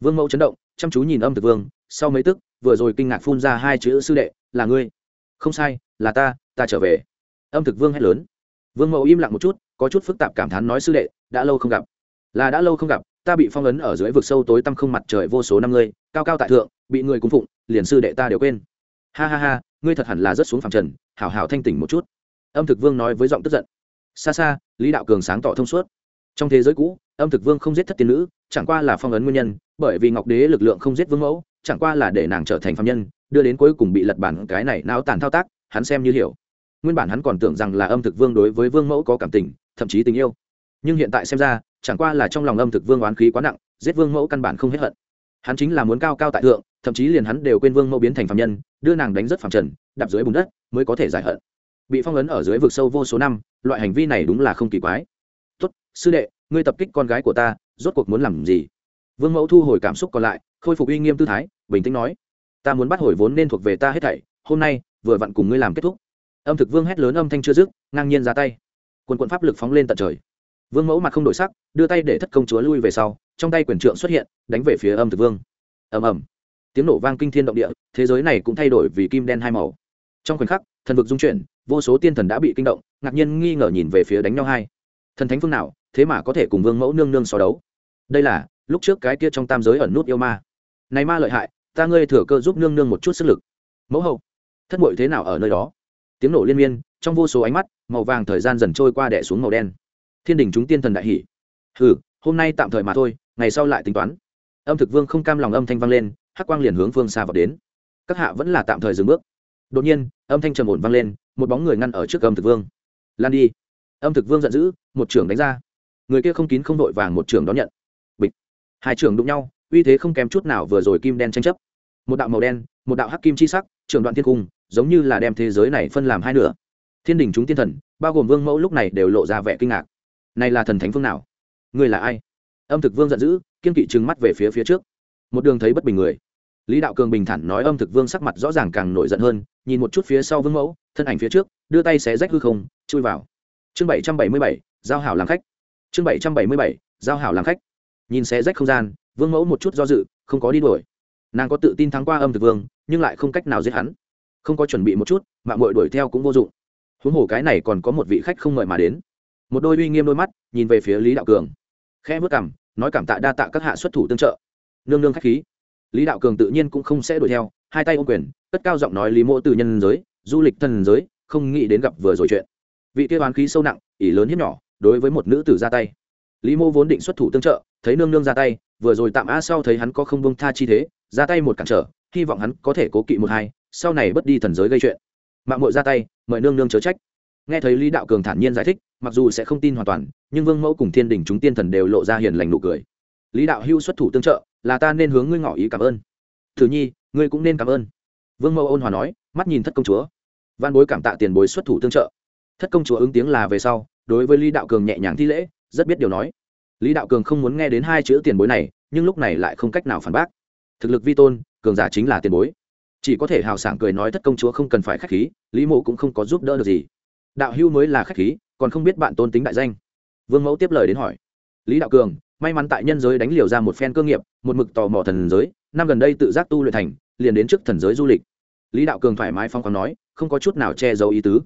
Vương mẫu chấn động, chăm chú nhìn âm thực vương, sau mấy tức, vừa rồi kinh ngạc phun ra hai chữ sư đệ, là ngươi không sai, là ta ta trở về. Âm thực vương hét lớn. Vương mẫu im lặng một chút, có chút phức tạp cảm thán nói sư đệ, đã lâu không gặp. Là đã lâu không gặp, ta bị phong ấn ở dưới vực sâu tối tăm không mặt trời vô số năm ngươi, cao cao tại thượng, bị người cung phụng, liền sư đệ ta đều quên. Ha ha ha, ngươi thật hẳn là rất xuống phẳng trần, hảo hảo thanh tỉnh một chút. Âm thực vương nói với giọng tức giận. Xa xa, lý đạo cường sáng tỏ thông suốt. Trong thế giới cũ, âm thực vương không giết thất tiên nữ, chẳng qua là phong ấn nguyên nhân, bởi vì ngọc đế lực lượng không giết vương mẫu chẳng qua là để nàng trở thành phạm nhân đưa đến cuối cùng bị lật bản cái này náo tàn thao tác, hắn xem như hiểu. Nguyên bản hắn còn tưởng rằng là âm thực vương đối với vương mẫu có cảm tình, thậm chí tình yêu. Nhưng hiện tại xem ra, chẳng qua là trong lòng âm thực vương oán khí quá nặng, giết vương mẫu căn bản không hết hận. Hắn chính là muốn cao cao tại thượng, thậm chí liền hắn đều quên vương mẫu biến thành phạm nhân, đưa nàng đánh rất phạm trần, đạp dưới bùn đất mới có thể giải hận. Bị phong ấn ở dưới vực sâu vô số năm, loại hành vi này đúng là không kỳ quái. Tốt, sư đệ, ngươi tập kích con gái của ta, rốt cuộc muốn làm gì? Vương mẫu thu hồi cảm xúc còn lại, khôi phục uy nghiêm tư thái, bình tĩnh nói ta muốn bắt hồi vốn nên thuộc về ta hết thảy, hôm nay, vừa vặn cùng ngươi làm kết thúc. Âm thực vương hét lớn âm thanh chưa dứt, ngang nhiên ra tay. Quân quận pháp lực phóng lên tận trời. Vương mẫu mặt không đổi sắc, đưa tay để thất công chúa lui về sau, trong tay quyền trượng xuất hiện, đánh về phía âm thực vương. Ầm ầm. Tiếng nổ vang kinh thiên động địa, thế giới này cũng thay đổi vì kim đen hai màu. Trong khoảnh khắc, thần vực dung chuyển, vô số tiên thần đã bị kinh động, ngạc nhiên nghi ngờ nhìn về phía đánh nhau hai. Thần thánh phương nào, thế mà có thể cùng vương mẫu nương nương so đấu? Đây là, lúc trước cái kia trong tam giới ẩn nút yêu ma. Này ma lợi hại ta ngươi thừa cơ giúp nương nương một chút sức lực. Mẫu hậu, thất bội thế nào ở nơi đó? Tiếng nổ liên miên, trong vô số ánh mắt, màu vàng thời gian dần trôi qua đẻ xuống màu đen. Thiên đình chúng tiên thần đại hỷ hừ, hôm nay tạm thời mà thôi, ngày sau lại tính toán. Âm thực vương không cam lòng âm thanh vang lên, hắc quang liền hướng phương xa vào đến. Các hạ vẫn là tạm thời dừng bước. Đột nhiên, âm thanh trầm ổn vang lên, một bóng người ngăn ở trước âm thực vương. Lan đi. Âm thực vương giận dữ, một trưởng đánh ra. Người kia không kín không đội vàng một trưởng đón nhận. Bịch. Hai trưởng đụng nhau, uy thế không kém chút nào vừa rồi kim đen tranh chấp một đạo màu đen, một đạo hắc kim chi sắc, trường đoạn thiên cung, giống như là đem thế giới này phân làm hai nửa. Thiên đình chúng tiên thần, bao gồm vương mẫu lúc này đều lộ ra vẻ kinh ngạc. Này là thần thánh phương nào? Người là ai? Âm thực vương giận dữ, kiên kỵ trừng mắt về phía phía trước. Một đường thấy bất bình người. Lý đạo cường bình thản nói âm thực vương sắc mặt rõ ràng càng nổi giận hơn, nhìn một chút phía sau vương mẫu, thân ảnh phía trước, đưa tay xé rách hư không, chui vào. Chương bảy trăm bảy mươi bảy, giao hảo làm khách. Chương bảy trăm bảy mươi bảy, giao hảo làm khách. Nhìn xé rách không gian, vương mẫu một chút do dự, không có đi đuổi nàng có tự tin thắng qua âm thực vương, nhưng lại không cách nào giết hắn. Không có chuẩn bị một chút mạng mội đuổi theo cũng vô dụng. Huống hồ cái này còn có một vị khách không mời mà đến. Một đôi uy nghiêm đôi mắt, nhìn về phía lý đạo cường. Khẽ vớt cảm nói cảm tạ đa tạ các hạ xuất thủ tương trợ. Nương nương khách khí. Lý đạo cường tự nhiên cũng không sẽ đuổi theo, hai tay ô quyền, cất cao giọng nói lý Mỗ từ nhân giới, du lịch thần giới, không nghĩ đến gặp vừa rồi chuyện. Vị kia oán khí sâu nặng, ỷ lớn hiếp nhỏ, đối với một nữ tử ra tay. Lý mô vốn định xuất thủ tương trợ, thấy nương nương ra tay, vừa rồi tạm a sau thấy hắn có không bông tha chi thế ra tay một cản trở, hy vọng hắn có thể cố kỵ một hai, sau này bất đi thần giới gây chuyện. Mạng mội ra tay, mời nương nương chớ trách. Nghe thấy lý đạo cường thản nhiên giải thích, mặc dù sẽ không tin hoàn toàn, nhưng vương mẫu cùng thiên đình chúng tiên thần đều lộ ra hiền lành nụ cười. Lý đạo hưu xuất thủ tương trợ, là ta nên hướng ngươi ngỏ ý cảm ơn. Thử nhi, ngươi cũng nên cảm ơn. Vương mẫu ôn hòa nói, mắt nhìn thất công chúa. Văn bối cảm tạ tiền bối xuất thủ tương trợ. Thất công chúa ứng tiếng là về sau, đối với lý đạo cường nhẹ nhàng thi lễ, rất biết điều nói. Lý đạo cường không muốn nghe đến hai chữ tiền bối này, nhưng lúc này lại không cách nào phản bác thực lực vi tôn, cường giả chính là tiền bối. Chỉ có thể hào sảng cười nói thất công chúa không cần phải k h á c h khí, lý mộ cũng không có giúp đỡ được gì. Đạo hưu mới là k h á c h khí, còn không biết bạn tôn tính đại danh. Vương mẫu tiếp lời đến hỏi. Lý đạo cường, may mắn tại nhân giới đánh liều ra một phen cơ nghiệp, một mực tò mò thần giới, năm gần đây tự giác tu luyện thành, liền đến trước thần giới du lịch. Lý đạo cường thoải mái phong còn nói, không có chút nào che giấu ý tứ.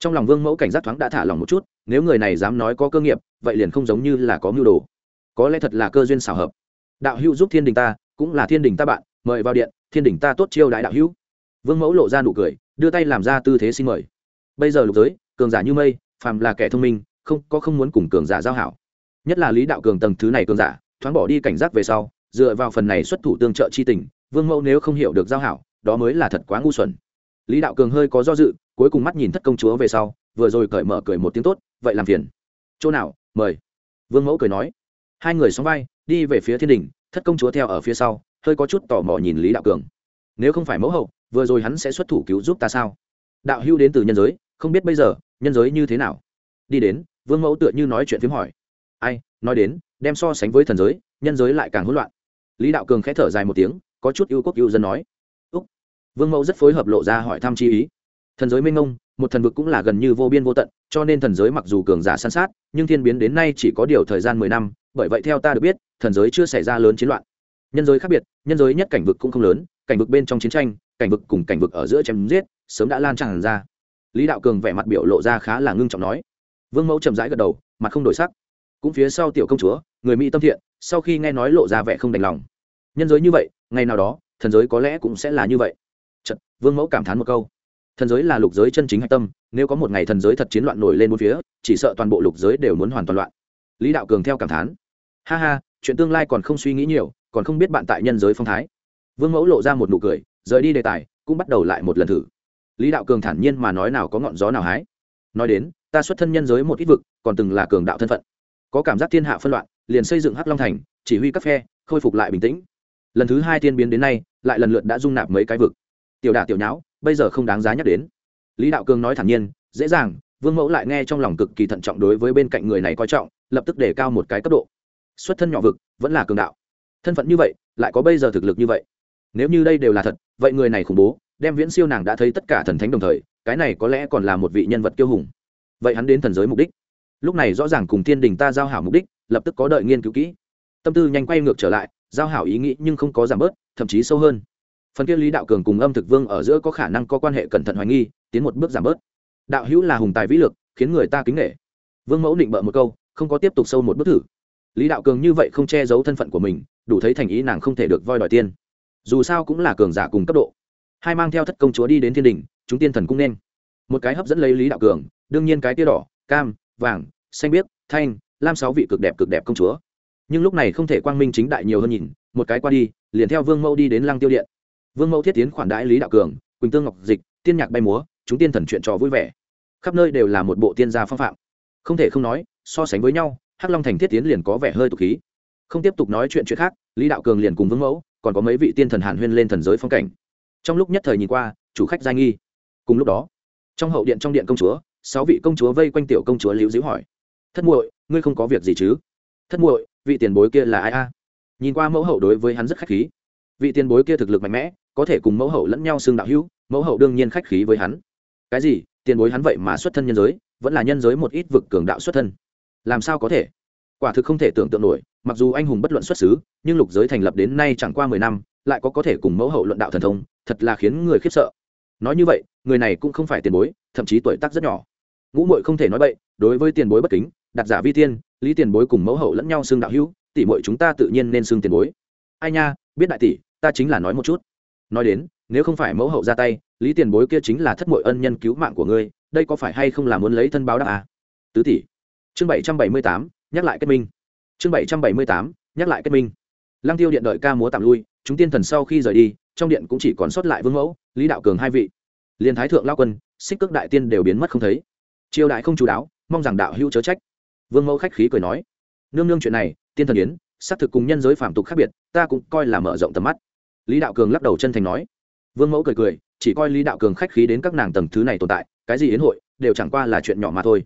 Trong lòng vương mẫu cảnh giác thoáng đã thả lòng một chút, nếu người này dám nói có cơ nghiệp, vậy liền không giống như là có mưu đồ. Có lẽ thật là cơ duyên xảo hợp. Đạo hữu giúp thiên đình ta cũng là thiên đình ta bạn, mời vào điện, thiên đình ta tốt chiêu đại đạo hữu. Vương mẫu lộ ra nụ cười, đưa tay làm ra tư thế xin mời. Bây giờ lục giới, cường giả như mây, phàm là kẻ thông minh, không, có không muốn cùng cường giả giao hảo. Nhất là lý đạo cường tầng thứ này cường giả, thoáng bỏ đi cảnh giác về sau, dựa vào phần này xuất thủ tương trợ chi tình, vương mẫu nếu không hiểu được giao hảo, đó mới là thật quá ngu xuẩn. Lý đạo cường hơi có do dự, cuối cùng mắt nhìn thất công chúa về sau, vừa rồi cởi mở cười một tiếng tốt, vậy làm phiền. Chỗ nào, mời. Vương mẫu cười nói. Hai người xóng vai, đi về phía thiên đình thất công chúa theo ở phía sau, hơi có chút tò mò nhìn lý đạo cường. Nếu không phải mẫu hậu, vừa rồi hắn sẽ xuất thủ cứu giúp ta sao? Đạo hưu đến từ nhân giới, không biết bây giờ, nhân giới như thế nào? Đi đến, vương mẫu tựa như nói chuyện phím hỏi. Ai, nói đến, đem so sánh với thần giới, nhân giới lại càng hỗn loạn. Lý đạo cường khẽ thở dài một tiếng, có chút ưu quốc ưu dân nói. Úc. Vương mẫu rất phối hợp lộ ra hỏi thăm chi ý thần giới minh ông một thần vực cũng là gần như vô biên vô tận cho nên thần giới mặc dù cường giả san sát nhưng thiên biến đến nay chỉ có điều thời gian mười năm bởi vậy theo ta được biết thần giới chưa xảy ra lớn chiến loạn. Nhân giới khác biệt nhân giới nhất cảnh vực cũng không lớn cảnh vực bên trong chiến tranh cảnh vực cùng cảnh vực ở giữa chém giết sớm đã lan tràn ra. Lý đạo cường vẻ mặt biểu lộ ra khá là ngưng trọng nói. Vương mẫu chậm rãi gật đầu mặt không đổi sắc. Cũng phía sau tiểu công chúa người mỹ tâm thiện sau khi nghe nói lộ ra vẻ không đành lòng. Nhân giới như vậy ngày nào đó thần giới có lẽ cũng sẽ là như vậy. Chật, vương mẫu cảm thán một câu thần giới là lục giới chân chính hạch tâm, nếu có một ngày thần giới thật chiến loạn nổi lên một phía, chỉ sợ toàn bộ lục giới đều muốn hoàn toàn loạn. Lý đạo cường theo cảm thán. Ha ha, chuyện tương lai còn không suy nghĩ nhiều, còn không biết bạn tại nhân giới phong thái. Vương mẫu lộ ra một nụ cười, rời đi đề tài, cũng bắt đầu lại một lần thử. Lý đạo cường thản nhiên mà nói nào có ngọn gió nào hái. Nói đến, ta xuất thân nhân giới một ít vực, còn từng là cường đạo thân phận. Có cảm giác thiên hạ phân loạn, liền xây dựng hắc long thành, chỉ huy các phe, khôi phục lại bình tĩnh. Lần thứ hai tiên biến đến nay, lại lần lượt đã dung nạp mấy cái vực. Tiểu đả tiểu nháo bây giờ không đáng giá nhắc đến. Lý đạo cường nói thản nhiên, dễ dàng, vương mẫu lại nghe trong lòng cực kỳ thận trọng đối với bên cạnh người này coi trọng, lập tức để cao một cái cấp độ. Xuất thân nhỏ vực, vẫn là cường đạo. Thân phận như vậy, lại có bây giờ thực lực như vậy? Nếu như đây đều là thật, vậy người này khủng bố, đem viễn siêu nàng đã thấy tất cả thần thánh đồng thời, cái này có lẽ còn là một vị nhân vật kiêu hùng. Vậy hắn đến thần giới mục đích? Lúc này rõ ràng cùng thiên đình ta giao hảo mục đích, lập tức có đợi nghiên cứu kỹ. Tâm tư nhanh quay ngược trở lại, giao hảo ý nghĩ nhưng không có giảm bớt, thậm chí sâu hơn phần kia lý đạo cường cùng âm thực vương ở giữa có khả năng có quan hệ cẩn thận hoài nghi, tiến một bước giảm bớt. Đạo hữu là hùng tài vĩ lực, khiến người ta kính nghệ vương mẫu định bợ một câu, không có tiếp tục sâu một bước thử. Lý đạo cường như vậy không che giấu thân phận của mình, đủ thấy thành ý nàng không thể được voi đòi tiên dù sao cũng là cường giả cùng cấp độ. Hai mang theo thất công chúa đi đến thiên đình, chúng tiên thần cũng nên. Một cái hấp dẫn lấy lý đạo cường, đương nhiên cái tia đỏ, cam, vàng, xanh biếc, thanh, lam sáu vị cực đẹp cực đẹp công chúa. Nhưng lúc này không thể quang minh chính đại nhiều hơn nhìn, một cái qua đi, liền theo vương mẫu đi đến lăng tiêu điện vương mẫu thiết tiến khoản đãi lý đạo cường, quỳnh tương ngọc dịch, tiên nhạc bay múa, chúng tiên thần chuyện trò vui vẻ. Khắp nơi đều là một bộ tiên gia phong phạm. Không thể không nói, so sánh với nhau, hắc long thành thiết tiến liền có vẻ hơi tục khí. Không tiếp tục nói chuyện chuyện khác, lý đạo cường liền cùng vương mẫu, còn có mấy vị tiên thần hàn huyên lên thần giới phong cảnh. Trong lúc nhất thời nhìn qua, chủ khách giai nghi. Cùng lúc đó, trong hậu điện trong điện công chúa, sáu vị công chúa vây quanh tiểu công chúa liễu diễu hỏi, thất muội, ngươi không có việc gì chứ? Thất muội, vị tiền bối kia là ai a? Nhìn qua mẫu hậu đối với hắn rất khách khí. Vị tiền bối kia thực lực mạnh mẽ có thể cùng mẫu hậu lẫn nhau xưng đạo hữu, mẫu hậu đương nhiên khách khí với hắn. Cái gì? Tiền bối hắn vậy mà xuất thân nhân giới, vẫn là nhân giới một ít vực cường đạo xuất thân. Làm sao có thể? Quả thực không thể tưởng tượng nổi, mặc dù anh hùng bất luận xuất xứ, nhưng lục giới thành lập đến nay chẳng qua mười năm, lại có có thể cùng mẫu hậu luận đạo thần thông, thật là khiến người khiếp sợ. Nói như vậy, người này cũng không phải tiền bối, thậm chí tuổi tác rất nhỏ. Ngũ muội không thể nói bậy, đối với tiền bối bất kính đặt giả vi tiên, lý tiền bối cùng mẫu hậu lẫn nhau xưng đạo hữu, tỷ muội chúng ta tự nhiên nên xưng tiền bối. Ai nha, biết đại tỷ, ta chính là nói một chút nói đến, nếu không phải mẫu hậu ra tay, lý tiền bối kia chính là thất muội ân nhân cứu mạng của ngươi, đây có phải hay không là muốn lấy thân báo đáp à? tứ tỷ. Chương bảy trăm bảy mươi tám, nhắc lại kết minh. Chương bảy trăm bảy mươi tám, nhắc lại kết minh. Lăng tiêu điện đợi ca múa tạm lui, chúng tiên thần sau khi rời đi, trong điện cũng chỉ còn sót lại vương mẫu, lý đạo cường hai vị. Liên thái thượng lao quân, xích cước đại tiên đều biến mất không thấy. Triều đại không chú đáo, mong rằng đạo hữu chớ trách. Vương mẫu khách khí cười nói, nương nương chuyện này, tiên thần yến, xác thực cùng nhân giới phạm tục khác biệt, ta cũng coi là mở rộng tầm mắt lý đạo cường lắc đầu chân thành nói. Vương mẫu cười cười, chỉ coi lý đạo cường khách khí đến các nàng tầng thứ này tồn tại, cái gì yến hội, đều chẳng qua là chuyện nhỏ mà thôi.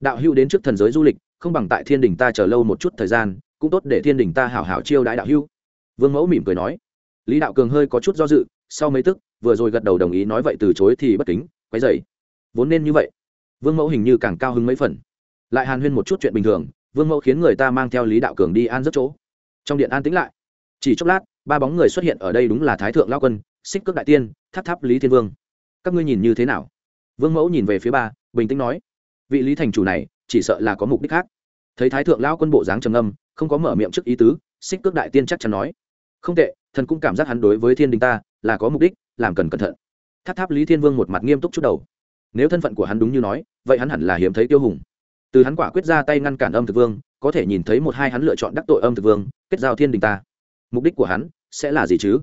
Đạo hữu đến trước thần giới du lịch, không bằng tại thiên đình ta chờ lâu một chút thời gian, cũng tốt để thiên đình ta hảo hảo chiêu đãi đạo hữu. Vương mẫu mỉm cười nói. Lý đạo cường hơi có chút do dự, sau mấy tức, vừa rồi gật đầu đồng ý nói vậy từ chối thì bất kính, quấy dày vốn nên như vậy. Vương mẫu hình như càng cao hứng mấy phần. Lại hàn huyên một chút chuyện bình thường, vương mẫu khiến người ta mang theo lý đạo cường đi an rất chỗ. Trong điện an tĩnh lại. Chỉ chốc lát ba bóng người xuất hiện ở đây đúng là thái thượng lao quân, xích cước đại tiên, tháp tháp lý thiên vương. Các ngươi nhìn như thế nào? Vương mẫu nhìn về phía ba, bình tĩnh nói, vị lý thành chủ này, chỉ sợ là có mục đích khác. Thấy thái thượng lao quân bộ dáng trầm âm không có mở miệng trước ý tứ, xích cước đại tiên chắc chắn nói, không tệ, thần cũng cảm giác hắn đối với thiên đình ta, là có mục đích, làm cần cẩn thận. Tháp tháp lý thiên vương một mặt nghiêm túc chút đầu. Nếu thân phận của hắn đúng như nói, vậy hắn hẳn là hiếm thấy tiêu hùng. Từ hắn quả quyết ra tay ngăn cản âm thực vương, có thể nhìn thấy một hai hắn lựa chọn đắc tội âm thực vương, kết giao thiên đình ta. Mục đích của hắn sẽ là gì chứ?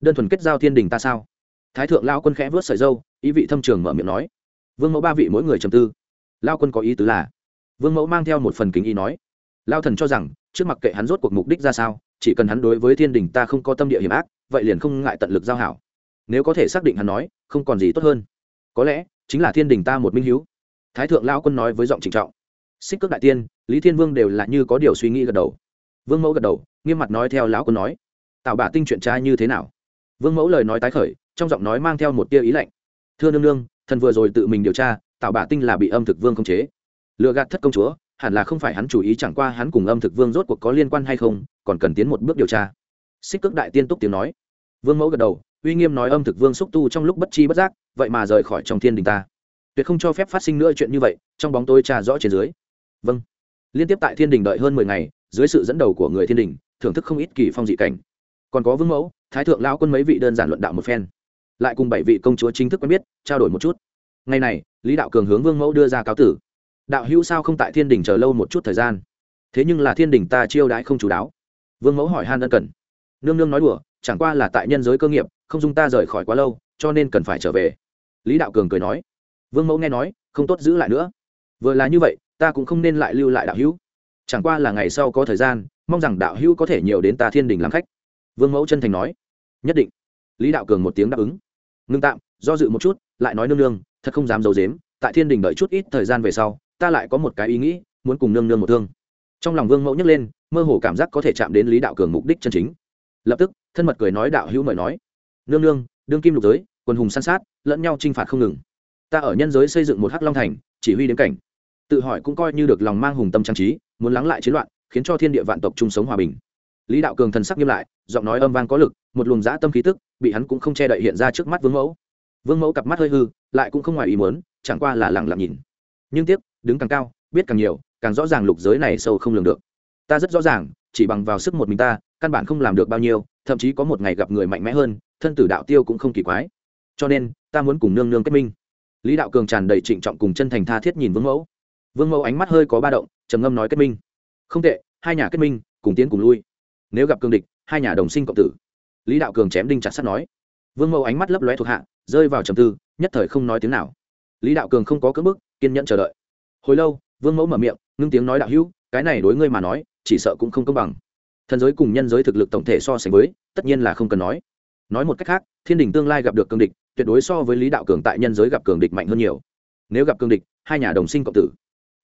Đơn thuần kết giao thiên đình ta sao? Thái thượng lao quân khẽ vớt sợi dâu ý vị thâm trường mở miệng nói. Vương mẫu ba vị mỗi người trầm tư. Lao quân có ý tứ là, vương mẫu mang theo một phần kính ý nói. Lao thần cho rằng, trước mặt kệ hắn rốt cuộc mục đích ra sao, chỉ cần hắn đối với thiên đình ta không có tâm địa hiểm ác, vậy liền không ngại tận lực giao hảo. Nếu có thể xác định hắn nói, không còn gì tốt hơn. Có lẽ, chính là thiên đình ta một minh hiếu. Thái thượng lao quân nói với giọng trịnh trọng. Xích cước đại tiên, lý thiên vương đều là như có điều suy nghĩ gật đầu. Vương mẫu gật đầu, nghiêm mặt nói theo lão quân nói tạo bả tinh chuyện trai như thế nào? Vương mẫu lời nói tái khởi, trong giọng nói mang theo một tia ý lạnh. Thưa nương nương, thần vừa rồi tự mình điều tra tạo bả tinh là bị âm thực vương khống chế. Lựa gạt thất công chúa, hẳn là không phải hắn chủ ý, chẳng qua hắn cùng âm thực vương rốt cuộc có liên quan hay không, còn cần tiến một bước điều tra. Xích cước đại tiên túc tiếng nói. Vương mẫu gật đầu, uy nghiêm nói âm thực vương xúc tu trong lúc bất chi bất giác, vậy mà rời khỏi trong thiên đình ta. Tuyệt không cho phép phát sinh nữa chuyện như vậy, trong bóng tôi trà rõ trên dưới. Vâng. Liên tiếp tại thiên đình đợi hơn mười ngày, dưới sự dẫn đầu của người thiên đình, thưởng thức không ít kỳ phong dị cảnh còn có vương mẫu, thái thượng lão quân mấy vị đơn giản luận đạo một phen. Lại cùng bảy vị công chúa chính thức quen biết, trao đổi một chút. Ngày này, lý đạo cường hướng vương mẫu đưa ra cáo tử. Đạo hữu sao không tại thiên đình chờ lâu một chút thời gian? Thế nhưng là thiên đình ta chiêu đãi không chú đáo. Vương mẫu hỏi han ân cần. Nương nương nói đùa, chẳng qua là tại nhân giới cơ nghiệp, không dung ta rời khỏi quá lâu, cho nên cần phải trở về. Lý đạo cường cười nói. Vương mẫu nghe nói, không tốt giữ lại nữa. Vừa là như vậy, ta cũng không nên lại lưu lại đạo hữu. Chẳng qua là ngày sau có thời gian, mong rằng đạo hữu có thể nhiều đến ta thiên đình làm khách vương mẫu chân thành nói. Nhất định. Lý đạo cường một tiếng đáp ứng. Ngưng tạm, do dự một chút, lại nói nương nương, thật không dám d i ấ u dếm tại thiên đình đợi chút ít thời gian về sau, ta lại có một cái ý nghĩ, muốn cùng nương nương một thương. Trong lòng vương mẫu nhấc lên, mơ hồ cảm giác có thể chạm đến lý đạo cường mục đích chân chính. Lập tức, thân mật cười nói đạo hữu mời nói. Nương nương, đương kim lục giới, quần hùng san sát, lẫn nhau t r i n h phạt không ngừng. Ta ở nhân giới xây dựng một hắc long thành, chỉ huy đến cảnh. Tự hỏi cũng coi như được lòng mang hùng tâm trang trí, muốn lắng lại chiến loạn, khiến cho thiên địa vạn tộc chung sống hòa bình lý đạo cường thần sắc nghiêm lại, giọng nói âm vang có lực, một luồng dã tâm khí tức, bị hắn cũng không che đậy hiện ra trước mắt vương mẫu. Vương mẫu cặp mắt hơi hư, lại cũng không ngoài ý muốn, chẳng qua là lẳng lặng nhìn. Nhưng tiếc, đứng càng cao, biết càng nhiều, càng rõ ràng lục giới này sâu không lường được. Ta rất rõ ràng, chỉ bằng vào sức một mình ta, căn bản không làm được bao nhiêu, thậm chí có một ngày gặp người mạnh mẽ hơn, thân tử đạo tiêu cũng không kỳ quái. Cho nên, ta muốn cùng nương nương kết minh. Lý đạo cường tràn đầy trịnh trọng cùng chân thành tha thiết nhìn vương mẫu. Vương mẫu ánh mắt hơi có ba động, trầm ngâm nói kết minh. Không tệ, hai nhà kết minh, cùng tiến cùng lui nếu gặp cương địch, hai nhà đồng sinh cộng tử. Lý đạo cường chém đinh chặt sắt nói. Vương mẫu ánh mắt lấp lóe thuộc hạ, rơi vào trầm tư, nhất thời không nói tiếng nào. Lý đạo cường không có cưỡng bức, kiên nhẫn chờ đợi. Hồi lâu, vương mẫu mở miệng, ngưng tiếng nói đạo hữu, cái này đối ngươi mà nói, chỉ sợ cũng không công bằng. Thần giới cùng nhân giới thực lực tổng thể so sánh với, tất nhiên là không cần nói. Nói một cách khác, thiên đình tương lai gặp được cường địch, tuyệt đối so với lý đạo cường tại nhân giới gặp cường địch mạnh hơn nhiều. Nếu gặp cường địch, hai nhà đồng sinh cộng tử.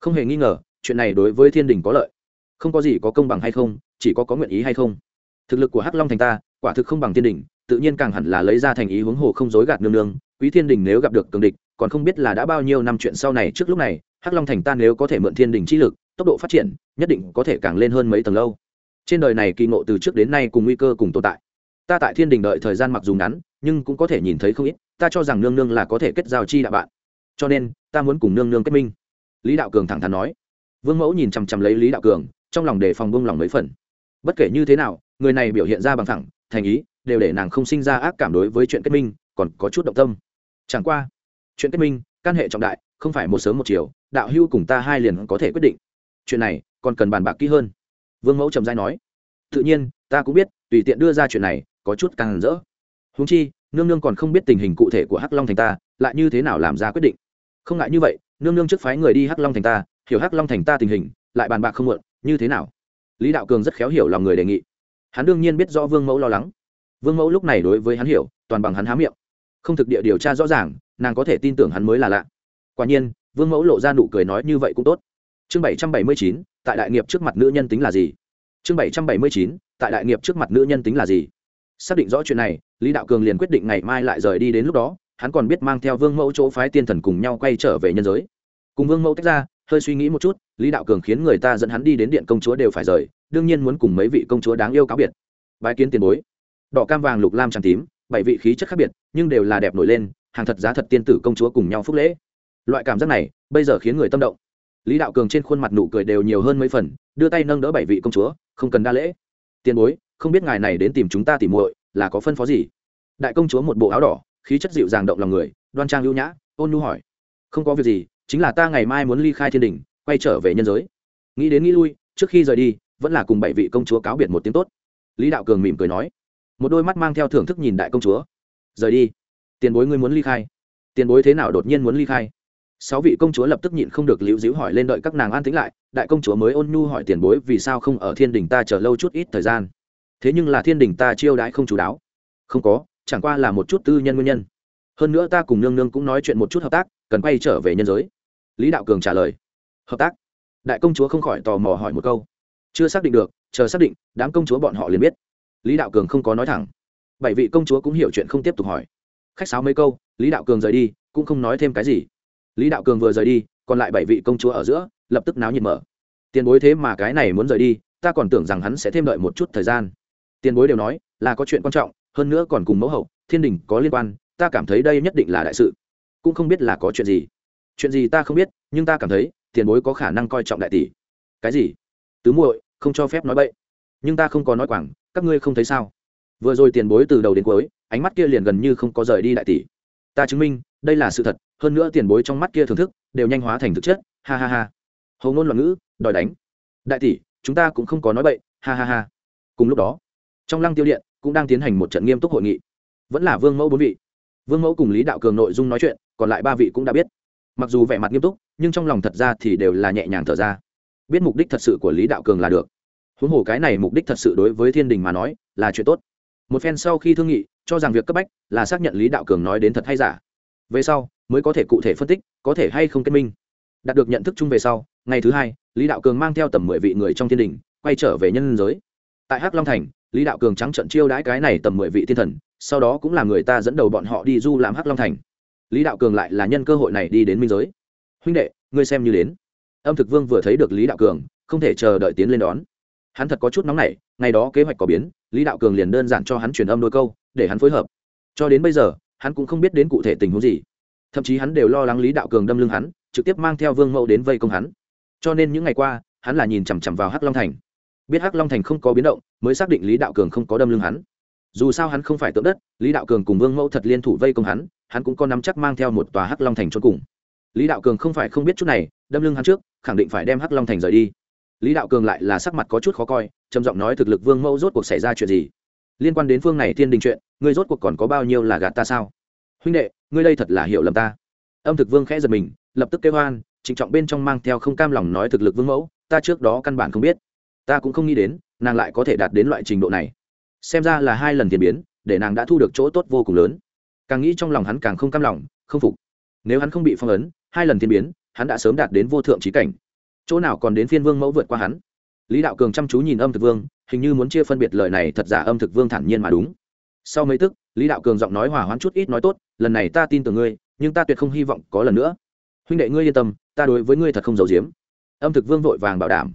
Không hề nghi ngờ, chuyện này đối với thiên đình có lợi. Không có gì có công bằng hay không chỉ có có nguyện ý hay không? Thực lực của hắc long thành ta, quả thực không bằng thiên đình, tự nhiên càng hẳn là lấy ra thành ý huống hồ không dối gạt nương nương, quý thiên đình nếu gặp được cường địch, còn không biết là đã bao nhiêu năm chuyện sau này trước lúc này, hắc long thành ta nếu có thể mượn thiên đình chi lực, tốc độ phát triển, nhất định có thể càng lên hơn mấy tầng lâu. Trên đời này kỳ ngộ từ trước đến nay cùng nguy cơ cùng tồn tại. Ta tại thiên đình đợi thời gian mặc dù ngắn, nhưng cũng có thể nhìn thấy không ít, ta cho rằng nương nương là có thể kết giao chi đạo bạn. Cho nên, ta muốn cùng nương nương kết minh. Lý đạo cường thẳng thắn nói. Vương mẫu nhìn chằm chằm lấy lý đạo cường, trong lòng đề phòng bông lòng mấy phần bất kể như thế nào, người này biểu hiện ra bằng thẳng thành ý, đều để nàng không sinh ra ác cảm đối với chuyện kết minh, còn có chút động tâm. Chẳng qua, chuyện kết minh, căn hệ trọng đại, không phải một sớm một chiều, đạo hưu cùng ta hai liền có thể quyết định. Chuyện này, còn cần bàn bạc kỹ hơn. Vương mẫu trầm dai nói. Tự nhiên, ta cũng biết, tùy tiện đưa ra chuyện này, có chút càng rỡ. Húng chi, nương nương còn không biết tình hình cụ thể của hắc long thành ta, lại như thế nào làm ra quyết định? Không ngại như vậy, nương nương trước phái người đi hắc long thành ta, hiểu hắc long thành ta tình hình, lại bàn bạc không muộn, như thế nào? Lý đạo cường rất khéo hiểu lòng người đề nghị. Hắn đương nhiên biết rõ vương mẫu lo lắng. Vương mẫu lúc này đối với hắn hiểu, toàn bằng hắn há miệng. Không thực địa điều tra rõ ràng, nàng có thể tin tưởng hắn mới là lạ. Quả nhiên, vương mẫu lộ ra nụ cười nói như vậy cũng tốt. Chương bảy trăm bảy mươi chín, tại đại nghiệp trước mặt nữ nhân tính là gì? Chương bảy trăm bảy mươi chín, tại đại nghiệp trước mặt nữ nhân tính là gì? Xác định rõ chuyện này, lý đạo cường liền quyết định ngày mai lại rời đi đến lúc đó, hắn còn biết mang theo vương mẫu chỗ phái tiên thần cùng nhau quay trở về nhân giới. Cùng vương mẫu tách ra hơi suy nghĩ một chút, lý đạo cường khiến người ta dẫn hắn đi đến điện công chúa đều phải rời, đương nhiên muốn cùng mấy vị công chúa đáng yêu cáo biệt. Bái kiến tiền bối. Đỏ cam vàng lục lam tràng tím, bảy vị khí chất khác biệt, nhưng đều là đẹp nổi lên, hàng thật giá thật tiên tử công chúa cùng nhau phúc lễ. Loại cảm giác này, bây giờ khiến người tâm động. Lý đạo cường trên khuôn mặt nụ cười đều nhiều hơn mấy phần, đưa tay nâng đỡ bảy vị công chúa, không cần đa lễ. Tiền bối, không biết ngài này đến tìm chúng ta tìm muội, là có phân phó gì? Đại công chúa một bộ áo đỏ, khí chất dịu dàng động lòng người, đoan trang lưu nhã, ôn nhu hỏi. Không có việc gì chính là ta ngày mai muốn ly khai thiên đình, quay trở về nhân giới. Nghĩ đến nghĩ lui, trước khi rời đi, vẫn là cùng bảy vị công chúa cáo biệt một tiếng tốt. Lý đạo cường mỉm cười nói, một đôi mắt mang theo thưởng thức nhìn đại công chúa. Rời đi. Tiền bối ngươi muốn ly khai. Tiền bối thế nào đột nhiên muốn ly khai? Sáu vị công chúa lập tức nhịn không được liễu dĩu hỏi lên đợi các nàng an tĩnh lại, đại công chúa mới ôn nhu hỏi tiền bối vì sao không ở thiên đình ta chờ lâu chút ít thời gian. Thế nhưng là thiên đình ta chiêu đãi không chú đáo. Không có, chẳng qua là một chút tư nhân nguyên nhân. Hơn nữa ta cùng nương nương cũng nói chuyện một chút hợp tác cần quay trở về nhân giới. Lý đạo cường trả lời, hợp tác. Đại công chúa không khỏi tò mò hỏi một câu, chưa xác định được, chờ xác định, đám công chúa bọn họ liền biết. Lý đạo cường không có nói thẳng. Bảy vị công chúa cũng hiểu chuyện không tiếp tục hỏi. Khách sáo mấy câu, lý đạo cường rời đi, cũng không nói thêm cái gì. Lý đạo cường vừa rời đi, còn lại bảy vị công chúa ở giữa, lập tức náo nhiệt mở. Tiền bối thế mà cái này muốn rời đi, ta còn tưởng rằng hắn sẽ thêm đợi một chút thời gian. Tiền bối đều nói, là có chuyện quan trọng, hơn nữa còn cùng mẫu hậu, thiên đình có liên quan, ta cảm thấy đây nhất định là đại sự cũng không biết là có chuyện gì. Chuyện gì ta không biết, nhưng ta cảm thấy, tiền bối có khả năng coi trọng đại tỷ. Cái gì? Tứ muội, không cho phép nói bậy. Nhưng ta không có nói quảng, các ngươi không thấy sao? Vừa rồi tiền bối từ đầu đến cuối, ánh mắt kia liền gần như không có rời đi đại tỷ. Ta chứng minh, đây là sự thật, hơn nữa tiền bối trong mắt kia thưởng thức, đều nhanh hóa thành thực chất, ha ha ha. Hầu ngôn loạn ngữ, đòi đánh. Đại tỷ, chúng ta cũng không có nói bậy, ha ha ha. Cùng lúc đó, trong lăng tiêu điện, cũng đang tiến hành một trận nghiêm túc hội nghị. Vẫn là vương mẫu bốn vị. Vương mẫu cùng lý đạo cường nội dung nói chuyện còn lại ba vị cũng đã biết. Mặc dù vẻ mặt nghiêm túc, nhưng trong lòng thật ra thì đều là nhẹ nhàng thở ra. Biết mục đích thật sự của lý đạo cường là được. Huống hồ cái này mục đích thật sự đối với thiên đình mà nói, là chuyện tốt. Một phen sau khi thương nghị, cho rằng việc cấp bách là xác nhận lý đạo cường nói đến thật hay giả. Về sau, mới có thể cụ thể phân tích, có thể hay không kết minh. Đạt được nhận thức chung về sau, ngày thứ hai, lý đạo cường mang theo tầm mười vị người trong thiên đình, quay trở về nhân giới. Tại hắc long thành, lý đạo cường trắng trận chiêu đãi cái này tầm mười vị thiên thần, sau đó cũng là người ta dẫn đầu bọn họ đi du làm hắc long thành lý đạo cường lại là nhân cơ hội này đi đến minh giới. Huynh đệ, ngươi xem như đến. Âm thực vương vừa thấy được lý đạo cường, không thể chờ đợi tiến lên đón. Hắn thật có chút nóng nảy, ngày đó kế hoạch có biến, lý đạo cường liền đơn giản cho hắn truyền âm đôi câu, để hắn phối hợp. Cho đến bây giờ, hắn cũng không biết đến cụ thể tình huống gì. Thậm chí hắn đều lo lắng lý đạo cường đâm lưng hắn, trực tiếp mang theo vương mẫu đến vây công hắn. Cho nên những ngày qua, hắn là nhìn chằm chằm vào hắc long thành. Biết hắc long thành không có biến động, mới xác định lý đạo cường không có đâm lưng hắn. Dù sao hắn không phải tượng đất, lý đạo cường cùng vương mẫu thật liên thủ vây công hắn hắn cũng có nắm chắc mang theo một tòa hắc long thành cho cùng. Lý đạo cường không phải không biết chút này, đâm lưng hắn trước, khẳng định phải đem hắc long thành rời đi. Lý đạo cường lại là sắc mặt có chút khó coi, trầm giọng nói thực lực vương mẫu rốt cuộc xảy ra chuyện gì? Liên quan đến phương này thiên đình chuyện, ngươi rốt cuộc còn có bao nhiêu là gạt ta sao? Huynh đệ, ngươi đây thật là hiểu lầm ta. Âm thực vương khẽ giật mình, lập tức kêu hoan, trịnh trọng bên trong mang theo không cam lòng nói thực lực vương mẫu, ta trước đó căn bản không biết. Ta cũng không nghĩ đến, nàng lại có thể đạt đến loại trình độ này. Xem ra là hai lần tiền biến, để nàng đã thu được chỗ tốt vô cùng lớn càng nghĩ trong lòng hắn càng không cam lòng, không phục. Nếu hắn không bị phong ấn, hai lần thiên biến, hắn đã sớm đạt đến vô thượng trí cảnh. Chỗ nào còn đến phiên vương mẫu vượt qua hắn? Lý đạo cường chăm chú nhìn âm thực vương, hình như muốn chia phân biệt lời này thật giả âm thực vương thản nhiên mà đúng. Sau mấy tức, lý đạo cường giọng nói hòa hoãn chút ít nói tốt, lần này ta tin tưởng ngươi, nhưng ta tuyệt không hy vọng có lần nữa. Huynh đệ ngươi yên tâm, ta đối với ngươi thật không giấu giếm. Âm thực vương vội vàng bảo đảm.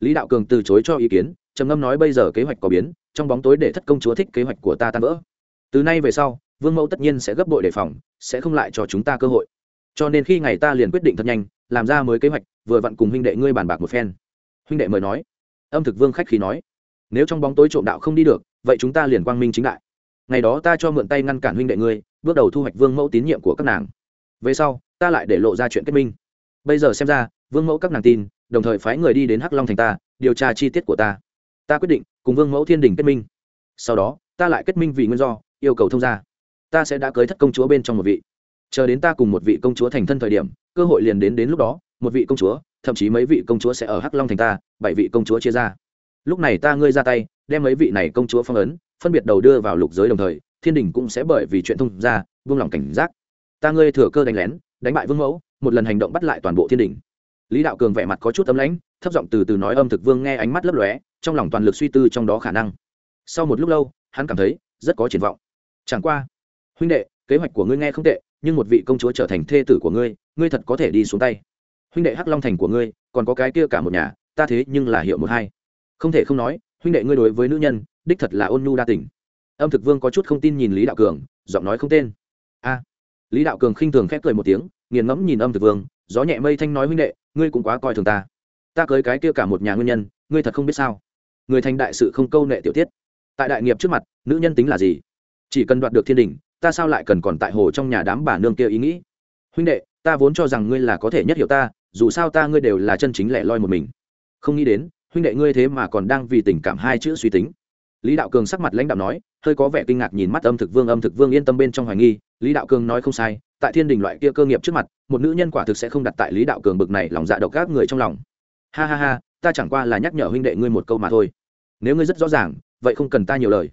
Lý đạo cường từ chối cho ý kiến, trầm ngâm nói bây giờ kế hoạch có biến, trong bóng tối để thất công chúa thích kế hoạch của ta tan vỡ. Từ nay về sau vương mẫu tất nhiên sẽ gấp bội đề phòng, sẽ không lại cho chúng ta cơ hội. Cho nên khi ngày ta liền quyết định thật nhanh, làm ra mới kế hoạch, vừa vặn cùng huynh đệ ngươi bàn bạc một phen. Huynh đệ mời nói. Âm thực vương khách khí nói. Nếu trong bóng tối trộm đạo không đi được, vậy chúng ta liền quang minh chính đại. Ngày đó ta cho mượn tay ngăn cản huynh đệ ngươi, bước đầu thu hoạch vương mẫu tín nhiệm của các nàng. Về sau, ta lại để lộ ra chuyện kết minh. Bây giờ xem ra, vương mẫu các nàng tin, đồng thời phái người đi đến hắc long thành ta, điều tra chi tiết của ta. Ta quyết định cùng vương mẫu thiên đình kết minh. Sau đó, ta lại kết minh vì nguyên do, yêu cầu thông gia ta sẽ đã cưới thất công chúa bên trong một vị. Chờ đến ta cùng một vị công chúa thành thân thời điểm, cơ hội liền đến đến lúc đó, một vị công chúa, thậm chí mấy vị công chúa sẽ ở hắc long thành ta, bảy vị công chúa chia ra. Lúc này ta ngươi ra tay, đem mấy vị này công chúa phong ấn, phân biệt đầu đưa vào lục giới đồng thời, thiên đình cũng sẽ bởi vì chuyện thông ra vương lòng cảnh giác. Ta ngươi thừa cơ đánh lén, đánh bại vương mẫu, một lần hành động bắt lại toàn bộ thiên đình. Lý đạo cường vẻ mặt có chút tấm lãnh, thấp giọng từ từ nói âm thực vương nghe ánh mắt lấp lóe, trong lòng toàn lực suy tư trong đó khả năng. Sau một lúc lâu, hắn cảm thấy rất có triển vọng. Chẳng qua huynh đệ, kế hoạch của ngươi nghe không tệ, nhưng một vị công chúa trở thành thê tử của ngươi ngươi thật có thể đi xuống tay. Huynh đệ hắc long thành của ngươi, còn có cái kia cả một nhà, ta thế nhưng là hiệu một hai. Không thể không nói, huynh đệ ngươi đối với nữ nhân, đích thật là ôn nhu đa tình. Âm thực vương có chút không tin nhìn lý đạo cường, giọng nói không tên. A. Lý đạo cường khinh thường khép cười một tiếng, nghiền ngẫm nhìn âm thực vương, gió nhẹ mây thanh nói huynh đệ, ngươi cũng quá coi thường ta. Ta cưới cái kia cả một nhà nguyên nhân, ngươi thật không biết sao. Người thành đại sự không câu nệ tiểu tiết. Tại đại nghiệp trước mặt, nữ nhân tính là gì? Chỉ cần đoạt được thiên đình ta sao lại cần còn tại hồ trong nhà đám bà nương kia ý nghĩ? Huynh đệ, ta vốn cho rằng ngươi là có thể nhất hiểu ta, dù sao ta ngươi đều là chân chính lẻ loi một mình. Không nghĩ đến, huynh đệ ngươi thế mà còn đang vì tình cảm hai chữ suy tính. Lý đạo cường sắc mặt lãnh đạo nói, hơi có vẻ kinh ngạc nhìn mắt âm thực vương, âm thực vương yên tâm bên trong hoài nghi. Lý đạo cường nói không sai, tại thiên đình loại kia cơ nghiệp trước mặt, một nữ nhân quả thực sẽ không đặt tại lý đạo cường bực này lòng dạ độc các người trong lòng. Ha ha ha, ta chẳng qua là nhắc nhở huynh đệ ngươi một câu mà thôi. Nếu ngươi rất rõ ràng, vậy không cần ta nhiều lời.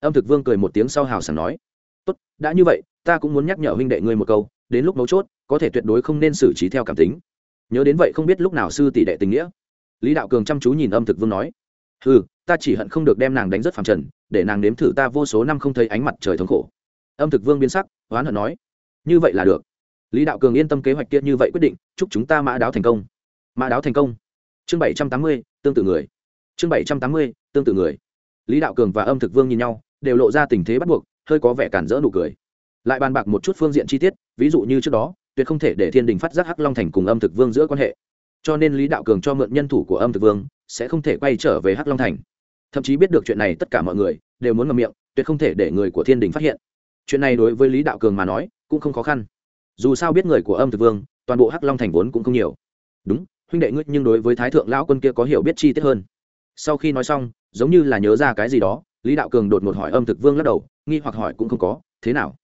Âm thực vương cười một tiếng sau hào sảng nói tốt, đã như vậy, ta cũng muốn nhắc nhở huynh đệ ngươi một câu, đến lúc mấu chốt, có thể tuyệt đối không nên xử trí theo cảm tính. Nhớ đến vậy không biết lúc nào sư tỷ đệ tình nghĩa. Lý đạo cường chăm chú nhìn âm thực vương nói ừ ta chỉ hận không được đem nàng đánh rất phàm trần, để nàng nếm thử ta vô số năm không thấy ánh mặt trời thống khổ. Âm thực vương biến sắc, oán hận nói, như vậy là được. Lý đạo cường yên tâm kế hoạch kia như vậy quyết định, chúc chúng ta mã đáo thành công. Mã đáo thành công. Chương bảy trăm tám mươi, tương tự người. Chương bảy trăm tám mươi, tương tự người. Lý đạo cường và âm thực vương nhìn nhau, đều lộ ra tình thế bắt buộc hơi có vẻ cản rỡ nụ cười. Lại bàn bạc một chút phương diện chi tiết, ví dụ như trước đó, tuyệt không thể để thiên đình phát giác hắc long thành cùng âm thực vương giữa quan hệ. Cho nên lý đạo cường cho mượn nhân thủ của âm thực vương, sẽ không thể quay trở về hắc long thành. Thậm chí biết được chuyện này tất cả mọi người đều muốn ngậm miệng, tuyệt không thể để người của thiên đình phát hiện. Chuyện này đối với lý đạo cường mà nói, cũng không khó khăn. Dù sao biết người của âm thực vương, toàn bộ hắc long thành vốn cũng không nhiều. Đúng, huynh đệ ngươi nhưng đối với thái thượng lão quân kia có hiểu biết chi tiết hơn. Sau khi nói xong, giống như là nhớ ra cái gì đó lý đạo cường đột ngột hỏi âm thực vương lắc đầu, nghi hoặc hỏi cũng không có, thế nào?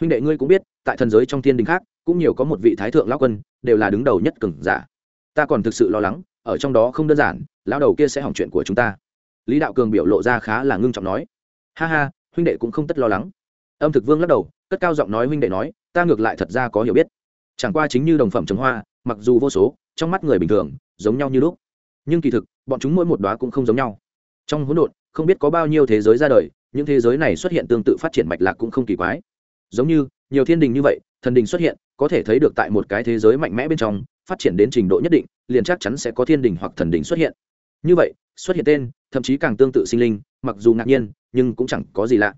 Huynh đệ ngươi cũng biết, tại thần giới trong thiên đình khác, cũng nhiều có một vị thái thượng lão quân, đều là đứng đầu nhất cường giả. Ta còn thực sự lo lắng, ở trong đó không đơn giản, lão đầu kia sẽ hỏng chuyện của chúng ta. Lý đạo cường biểu lộ ra khá là ngưng trọng nói. Ha ha, huynh đệ cũng không tất lo lắng. Âm thực vương lắc đầu, cất cao giọng nói, huynh đệ nói, ta ngược lại thật ra có hiểu biết. Chẳng qua chính như đồng phẩm trồng hoa, mặc dù vô số, trong mắt người bình thường, giống nhau như lúc. Nhưng kỳ thực, bọn chúng mỗi một đóa cũng không giống nhau. Trong hỗn độn không biết có bao nhiêu thế giới ra đời, những thế giới này xuất hiện tương tự phát triển mạch lạc cũng không kỳ quái. Giống như, nhiều thiên đình như vậy, thần đình xuất hiện, có thể thấy được tại một cái thế giới mạnh mẽ bên trong, phát triển đến trình độ nhất định, liền chắc chắn sẽ có thiên đình hoặc thần đình xuất hiện. Như vậy, xuất hiện tên, thậm chí càng tương tự sinh linh, mặc dù ngạc nhiên, nhưng cũng chẳng có gì lạ.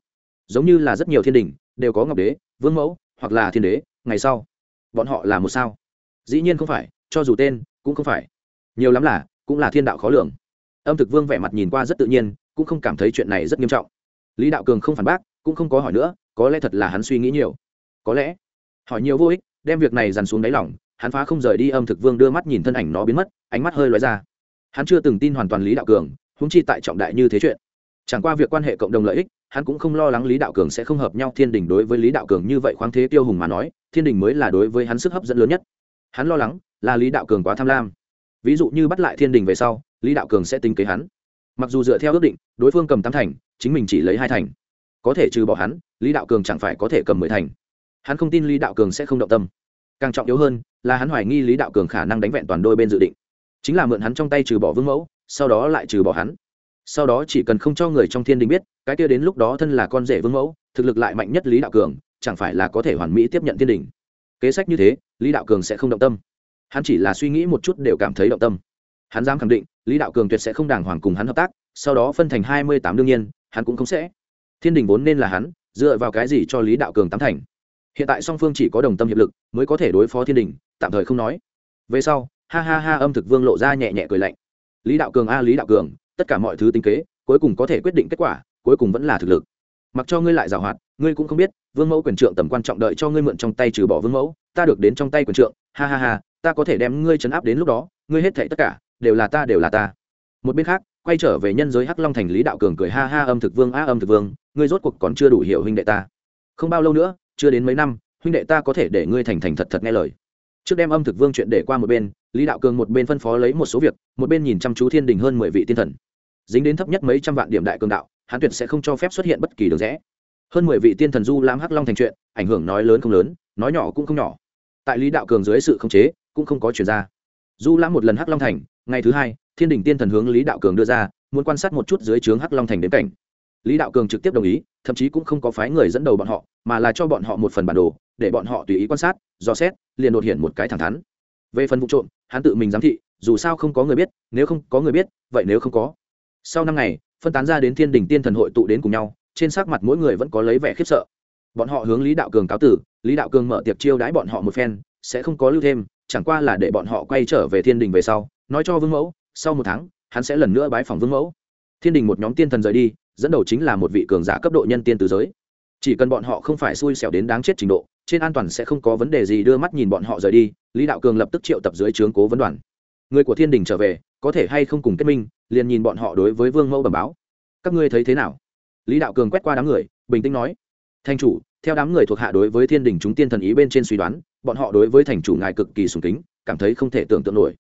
Giống như là rất nhiều thiên đình, đều có ngọc đế, vương mẫu, hoặc là thiên đế, ngày sau. Bọn họ là một sao? Dĩ nhiên không phải, cho dù tên, cũng không phải. Nhiều lắm là, cũng là thiên đạo khó lường. Âm thực vương vẻ mặt nhìn qua rất tự nhiên cũng không cảm thấy chuyện này rất nghiêm trọng. Lý đạo cường không phản bác, cũng không có hỏi nữa, có lẽ thật là hắn suy nghĩ nhiều. Có lẽ, hỏi nhiều vô ích, đem việc này dằn xuống đáy lỏng hắn phá không rời đi âm thực vương đưa mắt nhìn thân ảnh nó biến mất, ánh mắt hơi lóe ra. Hắn chưa từng tin hoàn toàn lý đạo cường húng chi tại trọng đại như thế chuyện. Chẳng qua việc quan hệ cộng đồng lợi ích, hắn cũng không lo lắng lý đạo cường sẽ không hợp nhau thiên đình đối với lý đạo cường như vậy khoáng thế tiêu hùng mà nói, thiên đình mới là đối với hắn sức hấp dẫn lớn nhất. Hắn lo lắng là lý đạo cường quá tham lam. Ví dụ như bắt lại thiên đình về sau, lý đạo cường sẽ tính kế hắn mặc dù dựa theo ước định, đối phương cầm tám thành, chính mình chỉ lấy hai thành. Có thể trừ bỏ hắn, lý đạo cường chẳng phải có thể cầm mười thành. Hắn không tin lý đạo cường sẽ không động tâm. Càng trọng yếu hơn, là hắn hoài nghi lý đạo cường khả năng đánh vẹn toàn đôi bên dự định. Chính là mượn hắn trong tay trừ bỏ vương mẫu, sau đó lại trừ bỏ hắn. Sau đó chỉ cần không cho người trong thiên đình biết, cái kia đến lúc đó thân là con rể vương mẫu, thực lực lại mạnh nhất lý đạo cường, chẳng phải là có thể hoàn mỹ tiếp nhận thiên đình. Kế sách như thế, lý đạo cường sẽ không động tâm. Hắn chỉ là suy nghĩ một chút đều cảm thấy động tâm hắn dám khẳng định, lý đạo cường tuyệt sẽ không đàng hoàng cùng hắn hợp tác, sau đó phân thành hai mươi tám đương nhiên, hắn cũng không sẽ. Thiên đình vốn nên là hắn, dựa vào cái gì cho lý đạo cường tám thành? Hiện tại song phương chỉ có đồng tâm hiệp lực, mới có thể đối phó thiên đình, tạm thời không nói. Về sau, ha ha ha, âm thực vương lộ ra nhẹ nhẹ cười lạnh. Lý đạo cường a, lý đạo cường, tất cả mọi thứ tính kế, cuối cùng có thể quyết định kết quả, cuối cùng vẫn là thực lực. Mặc cho ngươi lại giảo hoạt, ngươi cũng không biết, vương mẫu quyền trượng tầm quan trọng đợi cho ngươi mượn trong tay trừ bỏ vương mẫu, ta được đến trong tay quyền trượng, ha ha ha, ta có thể đem ngươi chấn áp đến lúc đó, ngươi hết thảy tất cả đều là ta, đều là ta. Một bên khác, quay trở về nhân giới hắc long thành, lý đạo cường cười ha ha âm thực vương, a âm thực vương, ngươi rốt cuộc còn chưa đủ hiểu huynh đệ ta. Không bao lâu nữa, chưa đến mấy năm, huynh đệ ta có thể để ngươi thành thành thật thật nghe lời. Trước đem âm thực vương chuyện để qua một bên, lý đạo cường một bên phân phó lấy một số việc, một bên nhìn chăm chú thiên đình hơn mười vị tiên thần. Dính đến thấp nhất mấy trăm vạn điểm đại cường đạo, hắn tuyệt sẽ không cho phép xuất hiện bất kỳ đường rẽ. Hơn mười vị tiên thần du lam hắc long thành chuyện, ảnh hưởng nói lớn không lớn, nói nhỏ cũng không nhỏ. Tại lý đạo cường dưới sự khống chế, cũng không có chuyển ra. Du lãm một lần hắc long thành ngày thứ hai, thiên đình tiên thần hướng lý đạo cường đưa ra, muốn quan sát một chút dưới trướng hắc long thành đến cảnh. Lý đạo cường trực tiếp đồng ý, thậm chí cũng không có phái người dẫn đầu bọn họ, mà là cho bọn họ một phần bản đồ, để bọn họ tùy ý quan sát, dò xét, liền đột hiện một cái thẳng thắn. Về phần vụ trộm, hắn tự mình giám thị, dù sao không có người biết, nếu không có người biết, vậy nếu không có. Sau năm ngày, phân tán ra đến thiên đình tiên thần hội tụ đến cùng nhau, trên sắc mặt mỗi người vẫn có lấy vẻ khiếp sợ. Bọn họ hướng lý đạo cường cáo tử, lý đạo cường mở tiệc chiêu đãi bọn họ một phen, sẽ không có lưu thêm, chẳng qua là để bọn họ quay trở về thiên đình về sau nói cho vương mẫu, sau một tháng, hắn sẽ lần nữa bái phòng vương mẫu. Thiên đình một nhóm tiên thần rời đi, dẫn đầu chính là một vị cường giả cấp độ nhân tiên từ giới. Chỉ cần bọn họ không phải xui xẻo đến đáng chết trình độ, trên an toàn sẽ không có vấn đề gì đưa mắt nhìn bọn họ rời đi, lý đạo cường lập tức triệu tập dưới trướng cố vấn đoàn. Người của thiên đình trở về, có thể hay không cùng kết minh, liền nhìn bọn họ đối với vương mẫu bẩm báo. Các ngươi thấy thế nào? Lý đạo cường quét qua đám người, bình tĩnh nói. Thành chủ, theo đám người thuộc hạ đối với thiên đình chúng tiên thần ý bên trên suy đoán, bọn họ đối với thành chủ ngài cực kỳ sùng kính, cảm thấy không thể tưởng tượng nổi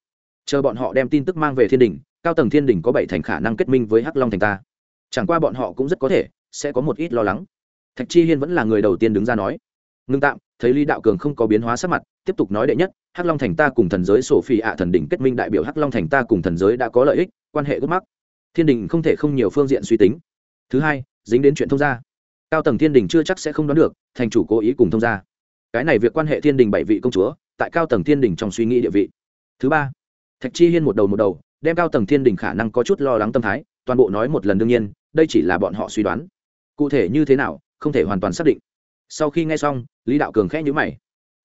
chờ bọn họ đem tin tức mang về thiên đình cao tầng thiên đình có bảy thành khả năng kết minh với hắc long thành ta. Chẳng qua bọn họ cũng rất có thể sẽ có một ít lo lắng. Thạch chi hiên vẫn là người đầu tiên đứng ra nói. Ngưng tạm, thấy lý đạo cường không có biến hóa sắc mặt, tiếp tục nói đệ nhất, hắc long thành ta cùng thần giới sổ phi ạ thần đỉnh kết minh đại biểu hắc long thành ta cùng thần giới đã có lợi ích, quan hệ gốc mắc. Thiên đình không thể không nhiều phương diện suy tính. Thứ hai, dính đến chuyện thông gia. Cao tầng thiên đình chưa chắc sẽ không đoán được, thành chủ cố ý cùng thông gia. Cái này việc quan hệ thiên đình bảy vị công chúa, tại cao tầng thiên đình trong suy nghĩ địa vị. Thứ ba thạch chi hiên một đầu một đầu, đem cao tầng thiên đình khả năng có chút lo lắng tâm thái, toàn bộ nói một lần đương nhiên, đây chỉ là bọn họ suy đoán. Cụ thể như thế nào, không thể hoàn toàn xác định. Sau khi nghe xong, lý đạo cường khẽ nhữ mày.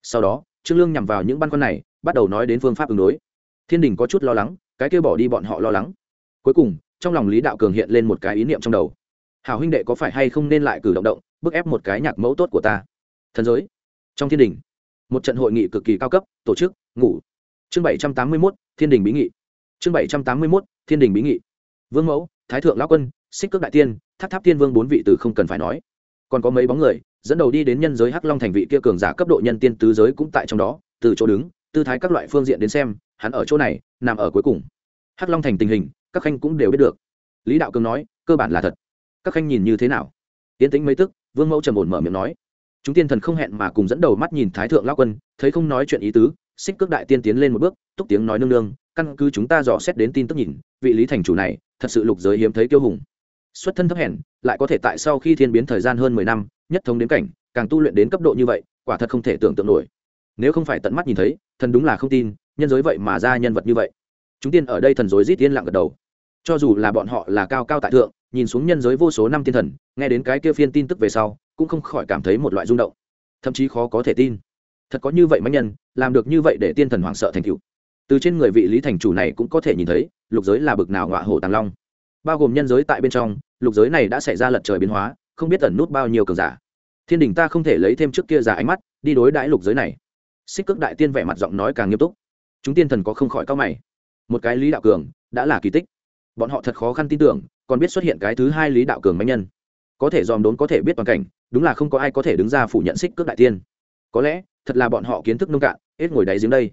Sau đó, trương lương nhằm vào những băn khoăn này, bắt đầu nói đến phương pháp ứng đối. Thiên đình có chút lo lắng, cái kêu bỏ đi bọn họ lo lắng. Cuối cùng, trong lòng lý đạo cường hiện lên một cái ý niệm trong đầu. Hảo huynh đệ có phải hay không nên lại cử động động, bức ép một cái nhạc mẫu tốt của ta? Thần giới. Trong thiên đình, một trận hội nghị cực kỳ cao cấp, tổ chức, ngủ. Chương bảy trăm tám mươi mốt thiên đình bí nghị. Chương bảy trăm tám mươi mốt, thiên đình bí nghị. Vương mẫu, thái thượng lão quân, xích cước đại tiên, tháp tháp tiên vương bốn vị từ không cần phải nói. Còn có mấy bóng người, dẫn đầu đi đến nhân giới hắc long thành vị kia cường giả cấp độ nhân tiên tứ giới cũng tại trong đó, từ chỗ đứng, tư thái các loại phương diện đến xem, hắn ở chỗ này, nằm ở cuối cùng. Hắc long thành tình hình, các khanh cũng đều biết được. Lý đạo cường nói, cơ bản là thật. Các khanh nhìn như thế nào? Tiến tĩnh mấy tức, vương mẫu trầm ổn mở miệng nói, chúng tiên thần không hẹn mà cùng dẫn đầu mắt nhìn thái thượng lao quân, thấy không nói chuyện ý tứ xích cước đại tiên tiến lên một bước, túc tiếng nói nương nương, căn cứ chúng ta dò xét đến tin tức nhìn, vị lý thành chủ này, thật sự lục giới hiếm thấy kiêu hùng. Xuất thân thấp hèn, lại có thể tại sau khi thiên biến thời gian hơn mười năm, nhất thống đến cảnh, càng tu luyện đến cấp độ như vậy, quả thật không thể tưởng tượng nổi. Nếu không phải tận mắt nhìn thấy, thần đúng là không tin, nhân giới vậy mà ra nhân vật như vậy. Chúng tiên ở đây thần dối rít tiên lặng gật đầu. Cho dù là bọn họ là cao cao tại thượng, nhìn xuống nhân giới vô số năm tiên thần, nghe đến cái kia phiên tin tức về sau, cũng không khỏi cảm thấy một loại rung động. Thậm chí khó có thể tin thật có như vậy mạnh nhân, làm được như vậy để tiên thần hoảng sợ thành cựu từ trên người vị lý thành chủ này cũng có thể nhìn thấy, lục giới là bực nào ngọa hổ tàng long. Bao gồm nhân giới tại bên trong, lục giới này đã xảy ra lật trời biến hóa, không biết tẩn nút bao nhiêu cường giả. Thiên đình ta không thể lấy thêm trước kia giả ánh mắt, đi đối đãi lục giới này. Xích cước đại tiên vẻ mặt giọng nói càng nghiêm túc. Chúng tiên thần có không khỏi cao mày. Một cái lý đạo cường, đã là kỳ tích. Bọn họ thật khó khăn tin tưởng, còn biết xuất hiện cái thứ hai lý đạo cường mạnh nhân. Có thể dòm đốn có thể biết toàn cảnh, đúng là không có ai có thể đứng ra phủ nhận xích cước đại tiên. Có lẽ thật là bọn họ kiến thức nông cạn, hết ngồi đáy giếng đây.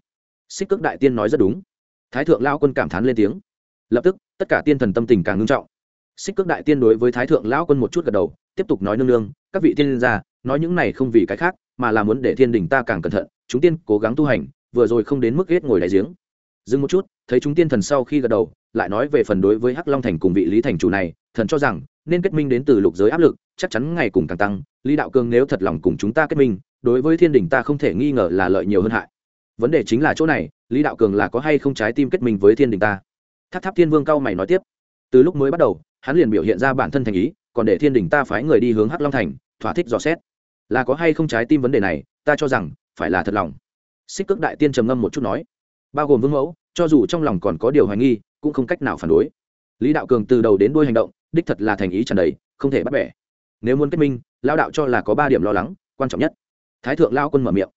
Xích cước đại tiên nói rất đúng. Thái thượng lao quân cảm thán lên tiếng. Lập tức, tất cả tiên thần tâm tình càng ngưng trọng. Xích cước đại tiên đối với thái thượng lão quân một chút gật đầu, tiếp tục nói nương nương, các vị tiên gia, nói những này không vì cái khác, mà là muốn để thiên đình ta càng cẩn thận, chúng tiên cố gắng tu hành, vừa rồi không đến mức ghét ngồi đáy giếng. Dừng một chút, thấy chúng tiên thần sau khi gật đầu, lại nói về phần đối với hắc long thành cùng vị lý thành chủ này, thần cho rằng, nên kết minh đến từ lục giới áp lực, chắc chắn ngày cùng càng tăng, lý đạo cương nếu thật lòng cùng chúng ta kết minh đối với thiên đình ta không thể nghi ngờ là lợi nhiều hơn hại. Vấn đề chính là chỗ này, lý đạo cường là có hay không trái tim kết minh với thiên đình ta? Tháp tháp thiên vương cao mày nói tiếp. Từ lúc mới bắt đầu, hắn liền biểu hiện ra bản thân thành ý, còn để thiên đình ta phái người đi hướng hắc long thành, thỏa thích dò xét. Là có hay không trái tim vấn đề này, ta cho rằng, phải là thật lòng. Xích cước đại tiên trầm ngâm một chút nói. Bao gồm vương mẫu, cho dù trong lòng còn có điều hoài nghi, cũng không cách nào phản đối. Lý đạo cường từ đầu đến đuôi hành động, đích thật là thành ý tràn đầy, không thể bắt bẻ. Nếu muốn kết minh lao đạo cho là có ba điểm lo lắng, quan trọng nhất thái thượng lao quân mở miệng.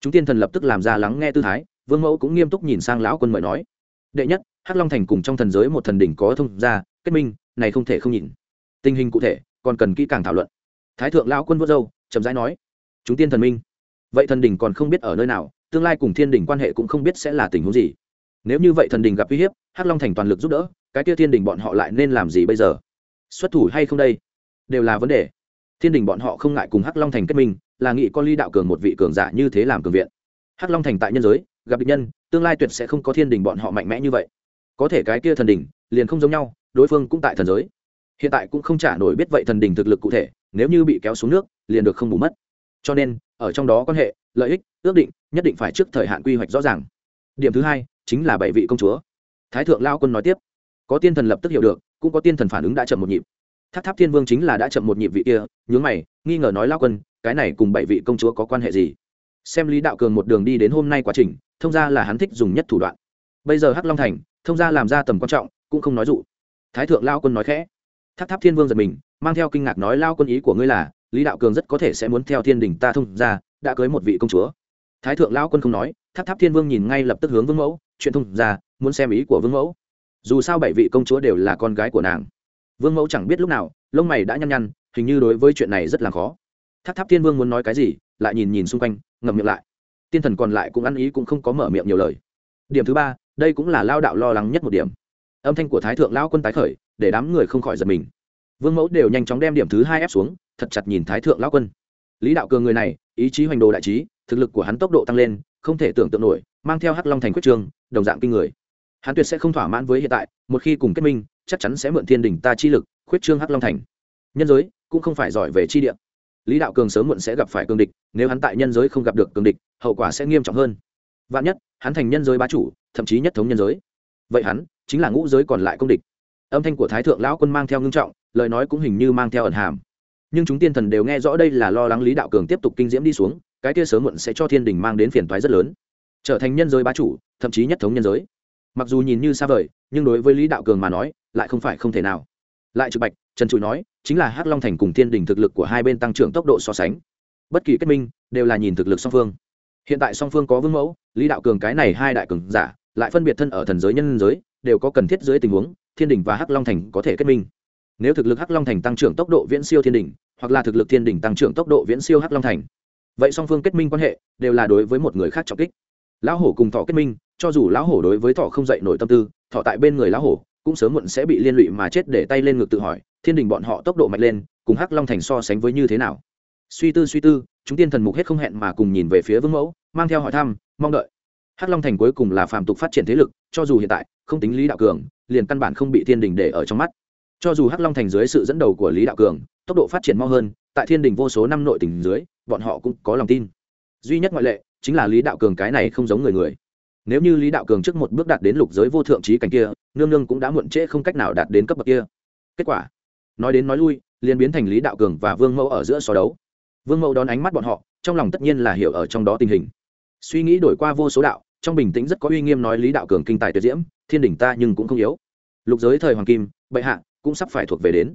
Chúng tiên thần lập tức làm ra lắng nghe tư thái, vương mẫu cũng nghiêm túc nhìn sang lão quân mời nói. Đệ nhất, hắc long thành cùng trong thần giới một thần đỉnh có thông gia, kết minh, này không thể không nhìn. Tình hình cụ thể, còn cần kỹ càng thảo luận. Thái thượng lão quân vớt dâu chậm rãi nói. Chúng tiên thần minh, vậy thần đỉnh còn không biết ở nơi nào, tương lai cùng thiên đỉnh quan hệ cũng không biết sẽ là tình huống gì. Nếu như vậy thần đỉnh gặp uy hiếp, hắc long thành toàn lực giúp đỡ, cái kia thiên đỉnh bọn họ lại nên làm gì bây giờ? Xuất thủ hay không đây? Đều là vấn đề. Thiên đình bọn họ không ngại cùng hắc long thành kết minh là nghị con ly đạo cường một vị cường giả như thế làm cường viện. Hắc long thành tại nhân giới, gặp địch nhân, tương lai tuyệt sẽ không có thiên đình bọn họ mạnh mẽ như vậy. Có thể cái kia thần đình, liền không giống nhau, đối phương cũng tại thần giới. Hiện tại cũng không trả nổi biết vậy thần đình thực lực cụ thể, nếu như bị kéo xuống nước, liền được không bù mất. Cho nên, ở trong đó quan hệ, lợi ích, ước định, nhất định phải trước thời hạn quy hoạch rõ ràng. Điểm thứ hai, chính là bảy vị công chúa. Thái thượng lao quân nói tiếp, có tiên thần lập tức hiểu được, cũng có tiên thần phản ứng đã chậm một nhịp. Tháp tháp thiên vương chính là đã chậm một nhịp vị kia, nhướng mày, nghi ngờ nói lao quân cái này cùng bảy vị công chúa có quan hệ gì? Xem lý đạo cường một đường đi đến hôm nay quá trình, thông ra là hắn thích dùng nhất thủ đoạn. Bây giờ hắc long thành, thông ra làm ra tầm quan trọng, cũng không nói dụ. Thái thượng lao quân nói khẽ. Tháp tháp thiên vương giật mình, mang theo kinh ngạc nói lao quân ý của ngươi là, lý đạo cường rất có thể sẽ muốn theo thiên đình ta thông ra, đã cưới một vị công chúa. Thái thượng lao quân không nói, tháp tháp thiên vương nhìn ngay lập tức hướng vương mẫu, chuyện thông ra, muốn xem ý của vương mẫu. Dù sao bảy vị công chúa đều là con gái của nàng. Vương mẫu chẳng biết lúc nào, lông mày đã nhăn nhăn, hình như đối với chuyện này rất là khó tháp tháp thiên vương muốn nói cái gì, lại nhìn nhìn xung quanh, ngậm miệng lại. Tiên thần còn lại cũng ăn ý cũng không có mở miệng nhiều lời. Điểm thứ ba, đây cũng là lao đạo lo lắng nhất một điểm. Âm thanh của thái thượng lao quân tái khởi, để đám người không khỏi giật mình. Vương mẫu đều nhanh chóng đem điểm thứ hai ép xuống, thật chặt nhìn thái thượng lao quân. Lý đạo cường người này, ý chí hoành đồ đại trí, thực lực của hắn tốc độ tăng lên, không thể tưởng tượng nổi, mang theo hắc long thành quyết trường, đồng dạng kinh người. Hắn tuyệt sẽ không thỏa mãn với hiện tại, một khi cùng kết minh, chắc chắn sẽ mượn thiên đình ta chi lực, khuyết trương hắc long thành. Nhân giới cũng không phải giỏi về chi địa lý đạo cường sớm muộn sẽ gặp phải cường địch, nếu hắn tại nhân giới không gặp được cường địch, hậu quả sẽ nghiêm trọng hơn. Vạn nhất, hắn thành nhân giới bá chủ, thậm chí nhất thống nhân giới. Vậy hắn, chính là ngũ giới còn lại công địch. Âm thanh của thái thượng lão quân mang theo ngưng trọng, lời nói cũng hình như mang theo ẩn hàm. Nhưng chúng tiên thần đều nghe rõ đây là lo lắng lý đạo cường tiếp tục kinh diễm đi xuống, cái kia sớm muộn sẽ cho thiên đình mang đến phiền toái rất lớn. Trở thành nhân giới bá chủ, thậm chí nhất thống nhân giới. Mặc dù nhìn như xa vời, nhưng đối với lý đạo cường mà nói, lại không phải không thể nào. Lại trực bạch trần trụi nói, chính là hắc long thành cùng thiên đình thực lực của hai bên tăng trưởng tốc độ so sánh. Bất kỳ kết minh, đều là nhìn thực lực song phương. Hiện tại song phương có vương mẫu, lý đạo cường cái này hai đại cường giả, lại phân biệt thân ở thần giới nhân giới, đều có cần thiết dưới tình huống, thiên đình và hắc long thành có thể kết minh. Nếu thực lực hắc long thành tăng trưởng tốc độ viễn siêu thiên đình, hoặc là thực lực thiên đình tăng trưởng tốc độ viễn siêu hắc long thành. Vậy song phương kết minh quan hệ, đều là đối với một người khác trọng kích. Lão hổ cùng thọ kết minh, cho dù lão hổ đối với thọ không dậy nổi tâm tư, thọ tại bên người lão hổ cũng sớm muộn sẽ bị liên lụy mà chết để tay lên ngực tự hỏi, thiên đình bọn họ tốc độ mạnh lên, cùng hắc long thành so sánh với như thế nào? Suy tư suy tư, chúng tiên thần mục hết không hẹn mà cùng nhìn về phía vương mẫu, mang theo hỏi thăm, mong đợi. Hắc long thành cuối cùng là phàm tục phát triển thế lực, cho dù hiện tại, không tính lý đạo cường, liền căn bản không bị thiên đình để ở trong mắt. Cho dù hắc long thành dưới sự dẫn đầu của lý đạo cường, tốc độ phát triển mau hơn, tại thiên đình vô số năm nội tỉnh dưới, bọn họ cũng có lòng tin. Duy nhất ngoại lệ, chính là lý đạo cường cái này không giống người người nếu như lý đạo cường trước một bước đạt đến lục giới vô thượng trí cảnh kia, nương nương cũng đã muộn trễ không cách nào đạt đến cấp bậc kia. Kết quả, nói đến nói lui, liền biến thành lý đạo cường và vương mẫu ở giữa so đấu. Vương mẫu đón ánh mắt bọn họ, trong lòng tất nhiên là hiểu ở trong đó tình hình. Suy nghĩ đổi qua vô số đạo, trong bình tĩnh rất có uy nghiêm nói lý đạo cường kinh tài tuyệt diễm, thiên đỉnh ta nhưng cũng không yếu. Lục giới thời hoàng kim, bệ hạ cũng sắp phải thuộc về đến.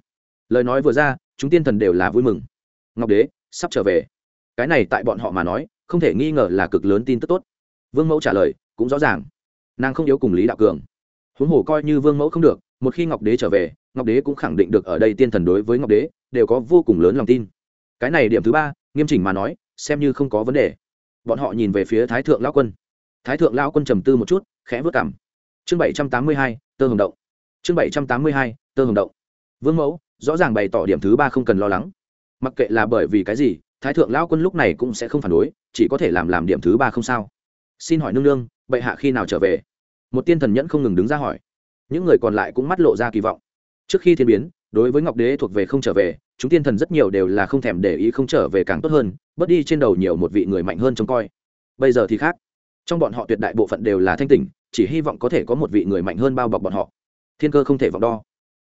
Lời nói vừa ra, chúng tiên thần đều là vui mừng. Ngọc đế sắp trở về. Cái này tại bọn họ mà nói, không thể nghi ngờ là cực lớn tin tức tốt vương mẫu trả lời, cũng rõ ràng. Nàng không yếu cùng lý đạo cường. Huống hồ coi như vương mẫu không được, một khi ngọc đế trở về, ngọc đế cũng khẳng định được ở đây tiên thần đối với ngọc đế, đều có vô cùng lớn lòng tin. Cái này điểm thứ ba, nghiêm chỉnh mà nói, xem như không có vấn đề. Bọn họ nhìn về phía thái thượng lao quân. Thái thượng lao quân trầm tư một chút, khẽ vớt cảm chương bảy trăm tám mươi hai, tơ hồng động. Chương bảy trăm tám mươi hai, tơ hồng động. Vương mẫu, rõ ràng bày tỏ điểm thứ ba không cần lo lắng. Mặc kệ là bởi vì cái gì, thái thượng lao quân lúc này cũng sẽ không phản đối, chỉ có thể làm làm điểm thứ ba không sao xin hỏi nương nương, bệ hạ khi nào trở về? Một tiên thần nhẫn không ngừng đứng ra hỏi. Những người còn lại cũng mắt lộ ra kỳ vọng. Trước khi thiên biến, đối với ngọc đế thuộc về không trở về, chúng tiên thần rất nhiều đều là không thèm để ý không trở về càng tốt hơn, bớt đi trên đầu nhiều một vị người mạnh hơn trông coi. Bây giờ thì khác. Trong bọn họ tuyệt đại bộ phận đều là thanh tỉnh, chỉ hy vọng có thể có một vị người mạnh hơn bao bọc bọn họ. Thiên cơ không thể vọng đo.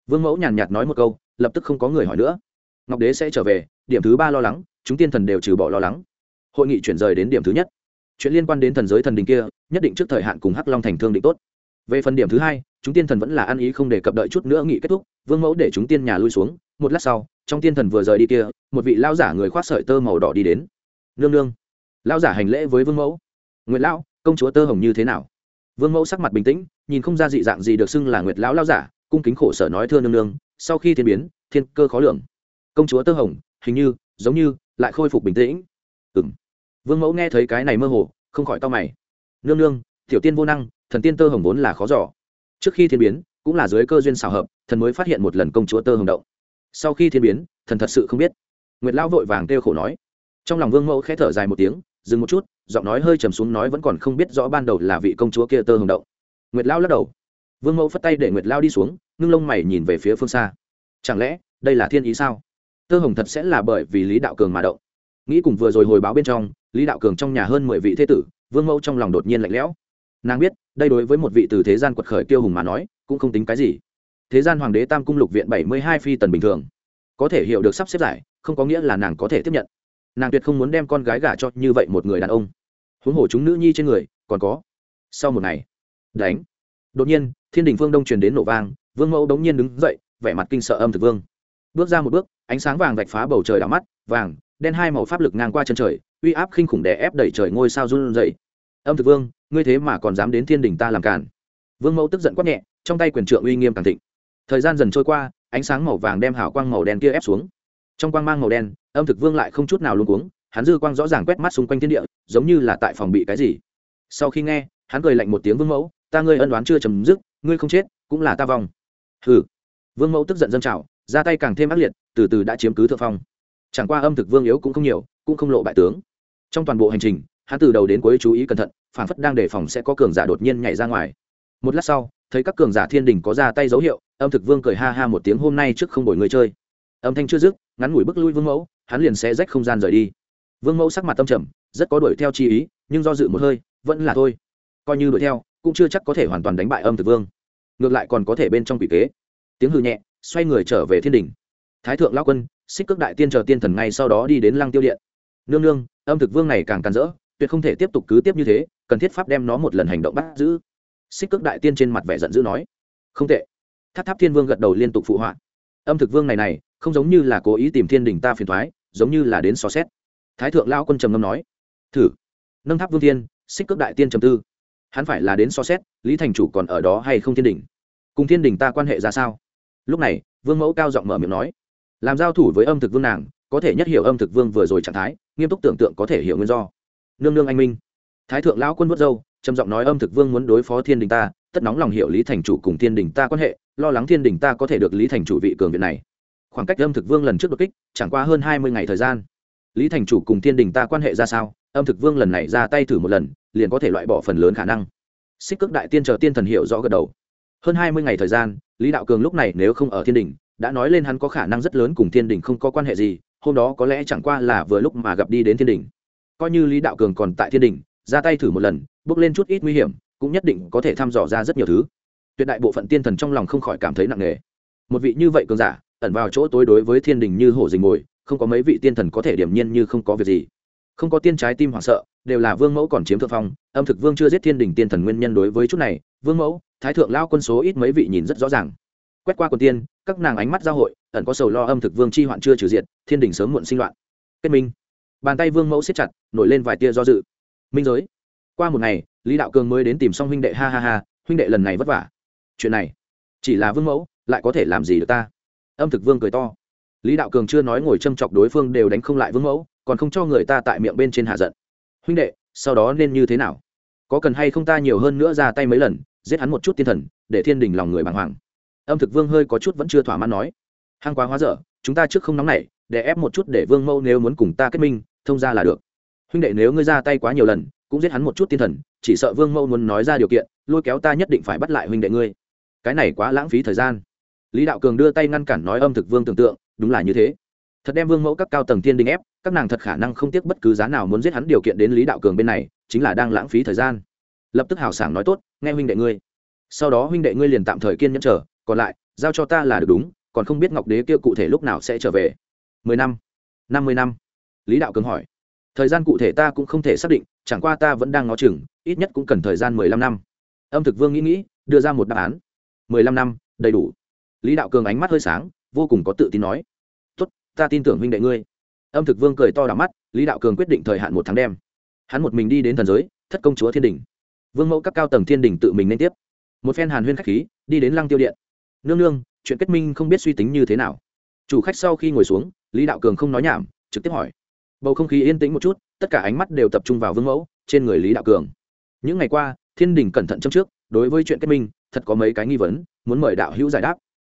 Vương mẫu nhàn nhạt nói một câu, lập tức không có người hỏi nữa. Ngọc đế sẽ trở về, điểm thứ ba lo lắng, chúng tiên thần đều trừ bỏ lo lắng. Hội nghị chuyển rời đến điểm thứ nhất chuyện liên quan đến thần giới thần đình kia, nhất định trước thời hạn cùng hắc long thành thương định tốt. Về phần điểm thứ hai, chúng tiên thần vẫn là ăn ý không để cập đợi chút nữa nghị kết thúc, vương mẫu để chúng tiên nhà lui xuống, một lát sau, trong tiên thần vừa rời đi kia, một vị lao giả người khoác sợi tơ màu đỏ đi đến. Nương nương lao giả hành lễ với vương mẫu. Nguyệt lão, công chúa tơ hồng như thế nào? Vương mẫu sắc mặt bình tĩnh, nhìn không ra dị dạng gì được xưng là nguyệt lão lao giả, cung kính khổ sở nói thưa nương nương, sau khi thiên biến, thiên cơ khó lường. Công chúa tơ hồng, hình như, giống như, lại khôi phục bình tĩnh. Ừ vương mẫu nghe thấy cái này mơ hồ, không khỏi to mày. Nương nương, tiểu tiên vô năng, thần tiên tơ hồng vốn là khó giỏ trước khi thiên biến, cũng là dưới cơ duyên xào hợp, thần mới phát hiện một lần công chúa tơ hồng động. Sau khi thiên biến, thần thật sự không biết. Nguyệt lão vội vàng kêu khổ nói. Trong lòng vương mẫu khẽ thở dài một tiếng, dừng một chút, giọng nói hơi trầm xuống nói vẫn còn không biết rõ ban đầu là vị công chúa kia tơ hồng động. Nguyệt lão lắc đầu. Vương mẫu phất tay để nguyệt lao đi xuống, ngưng lông mày nhìn về phía phương xa. Chẳng lẽ, đây là thiên ý sao? Tơ hồng thật sẽ là bởi vì lý đạo cường mà động nghĩ cùng vừa rồi hồi báo bên trong, lý đạo cường trong nhà hơn mười vị thế tử, vương mẫu trong lòng đột nhiên lạnh lẽo. Nàng biết, đây đối với một vị từ thế gian quật khởi kiêu hùng mà nói, cũng không tính cái gì. Thế gian hoàng đế tam cung lục viện bảy mươi hai phi tần bình thường. Có thể hiểu được sắp xếp giải, không có nghĩa là nàng có thể tiếp nhận. Nàng tuyệt không muốn đem con gái gả cho như vậy một người đàn ông. Huống hồ chúng nữ nhi trên người, còn có. Sau một ngày, đánh. Đột nhiên, thiên đình phương đông truyền đến nổ vang, vương mẫu đống nhiên đứng dậy, vẻ mặt kinh sợ âm thực vương. Bước ra một bước, ánh sáng vàng vạch phá bầu trời đảo mắt, vàng đen hai màu pháp lực ngang qua chân trời, uy áp khinh khủng đè ép đẩy trời ngôi sao run dậy âm thực vương, ngươi thế mà còn dám đến thiên đình ta làm càn. Vương mẫu tức giận quát nhẹ, trong tay quyền trượng uy nghiêm càng thịnh. Thời gian dần trôi qua, ánh sáng màu vàng đem hào quang màu đen kia ép xuống. Trong quang mang màu đen, âm thực vương lại không chút nào luôn cuống, hắn dư quang rõ ràng quét mắt xung quanh thiên địa, giống như là tại phòng bị cái gì. Sau khi nghe, hắn cười lạnh một tiếng vương mẫu, ta ngươi ân đoán chưa chấm dứt, ngươi không chết, cũng là ta vong. Hừ. Vương mẫu tức giận dân trào, ra tay càng thêm ác liệt, từ từ đã chiếm cứ thượng phong chẳng qua âm thực vương yếu cũng không nhiều, cũng không lộ bại tướng. Trong toàn bộ hành trình, hắn từ đầu đến cuối chú ý cẩn thận, phản phất đang đề phòng sẽ có cường giả đột nhiên nhảy ra ngoài. Một lát sau, thấy các cường giả thiên đình có ra tay dấu hiệu, âm thực vương cười ha ha một tiếng hôm nay trước không đổi người chơi. Âm thanh chưa dứt, ngắn ngủi bước lui vương mẫu, hắn liền sẽ rách không gian rời đi. Vương mẫu sắc mặt tâm trầm, rất có đuổi theo chi ý, nhưng do dự một hơi, vẫn là thôi. Coi như đuổi theo, cũng chưa chắc có thể hoàn toàn đánh bại âm thực vương. Ngược lại còn có thể bên trong quỷ kế. Tiếng hư nhẹ, xoay người trở về thiên đình thái thượng lao quân, xích cước đại tiên chờ tiên thần ngay sau đó đi đến lăng tiêu điện. Nương nương, âm thực vương này càng càn rỡ, tuyệt không thể tiếp tục cứ tiếp như thế, cần thiết pháp đem nó một lần hành động bắt giữ. Xích cước đại tiên trên mặt vẻ giận dữ nói, không tệ. Tháp tháp thiên vương gật đầu liên tục phụ họa, âm thực vương này này, không giống như là cố ý tìm thiên đình ta phiền thoái, giống như là đến xò xét. Thái thượng lao quân trầm ngâm nói, thử. Nâng tháp vương thiên, xích cước đại tiên trầm tư, hắn phải là đến so xét, lý thành chủ còn ở đó hay không thiên đình cùng thiên đình ta quan hệ ra sao? Lúc này, vương mẫu cao giọng mở miệng nói làm giao thủ với âm thực vương nàng, có thể nhất hiểu âm thực vương vừa rồi trạng thái, nghiêm túc tưởng tượng có thể hiểu nguyên do. Nương nương anh minh. Thái thượng lão quân vớt dâu trầm giọng nói âm thực vương muốn đối phó thiên đình ta, tất nóng lòng hiểu lý thành chủ cùng thiên đình ta quan hệ, lo lắng thiên đình ta có thể được lý thành chủ vị cường viện này. Khoảng cách âm thực vương lần trước đột kích, chẳng qua hơn hai mươi ngày thời gian. Lý thành chủ cùng thiên đình ta quan hệ ra sao? Âm thực vương lần này ra tay thử một lần, liền có thể loại bỏ phần lớn khả năng. Xích cước đại tiên chờ tiên thần hiệu rõ gật đầu. Hơn hai mươi ngày thời gian, lý đạo cường lúc này nếu không ở thiên đình đã nói lên hắn có khả năng rất lớn cùng thiên đình không có quan hệ gì, hôm đó có lẽ chẳng qua là vừa lúc mà gặp đi đến thiên đình. Coi như lý đạo cường còn tại thiên đình, ra tay thử một lần, bước lên chút ít nguy hiểm, cũng nhất định có thể thăm dò ra rất nhiều thứ. Tuyệt đại bộ phận tiên thần trong lòng không khỏi cảm thấy nặng nề. Một vị như vậy cường giả, ẩn vào chỗ tối đối với thiên đình như hổ dình mồi, không có mấy vị tiên thần có thể điểm nhiên như không có việc gì. Không có tiên trái tim hoảng sợ, đều là vương mẫu còn chiếm thượng phong, âm thực vương chưa giết thiên đình tiên thần nguyên nhân đối với chút này. Vương mẫu, thái thượng lao quân số ít mấy vị nhìn rất rõ ràng quét qua quần tiên, các nàng ánh mắt giao hội, ẩn có sầu lo âm thực vương chi hoạn chưa trừ diệt, thiên đình sớm muộn sinh loạn. Kết minh. Bàn tay vương mẫu siết chặt, nổi lên vài tia do dự. Minh giới. Qua một ngày, lý đạo cường mới đến tìm xong huynh đệ, ha ha ha, huynh đệ lần này vất vả. Chuyện này, chỉ là vương mẫu, lại có thể làm gì được ta? Âm thực vương cười to. Lý đạo cường chưa nói ngồi châm chọc đối phương đều đánh không lại vương mẫu, còn không cho người ta tại miệng bên trên hạ giận. Huynh đệ, sau đó nên như thế nào? Có cần hay không ta nhiều hơn nữa ra tay mấy lần, giết hắn một chút tiên thần, để thiên đình lòng người bàng hoàng âm thực vương hơi có chút vẫn chưa thỏa mãn nói. Hăng quá hóa dở, chúng ta trước không nóng nảy để ép một chút để vương mẫu nếu muốn cùng ta kết minh, thông ra là được. Huynh đệ nếu ngươi ra tay quá nhiều lần, cũng giết hắn một chút tiên thần, chỉ sợ vương mẫu muốn nói ra điều kiện, lôi kéo ta nhất định phải bắt lại huynh đệ ngươi. Cái này quá lãng phí thời gian. Lý đạo cường đưa tay ngăn cản nói âm thực vương tưởng tượng, đúng là như thế. Thật đem vương mẫu các cao tầng tiên đình ép, các nàng thật khả năng không tiếc bất cứ giá nào muốn giết hắn điều kiện đến lý đạo cường bên này, chính là đang lãng phí thời gian. Lập tức hào sảng nói tốt, nghe huynh đệ ngươi. Sau đó huynh đệ ngươi liền tạm thời kiên nhẫn chờ còn lại, giao cho ta là được đúng, còn không biết ngọc đế kia cụ thể lúc nào sẽ trở về. Mười năm năm mươi năm. Lý đạo cường hỏi. Thời gian cụ thể ta cũng không thể xác định, chẳng qua ta vẫn đang ngó chừng, ít nhất cũng cần thời gian mười lăm năm. Âm thực vương nghĩ nghĩ, đưa ra một đáp án. Mười lăm năm, đầy đủ. Lý đạo cường ánh mắt hơi sáng, vô cùng có tự tin nói. Tốt, ta tin tưởng huynh đệ ngươi. Âm thực vương cười to đ mắt, lý đạo cường quyết định thời hạn một tháng đêm hắn một mình đi đến thần giới, thất công chúa thiên đình. Vương mẫu các cao tầng thiên đình tự mình nên tiếp. Một phen hàn huyên khách khí, đi đến lăng tiêu điện nương nương, chuyện kết minh không biết suy tính như thế nào. Chủ khách sau khi ngồi xuống, lý đạo cường không nói nhảm, trực tiếp hỏi. Bầu không khí yên tĩnh một chút, tất cả ánh mắt đều tập trung vào vương mẫu, trên người lý đạo cường. Những ngày qua, thiên đình cẩn thận châm trước, đối với chuyện kết minh, thật có mấy cái nghi vấn, muốn mời đạo hữu giải đáp.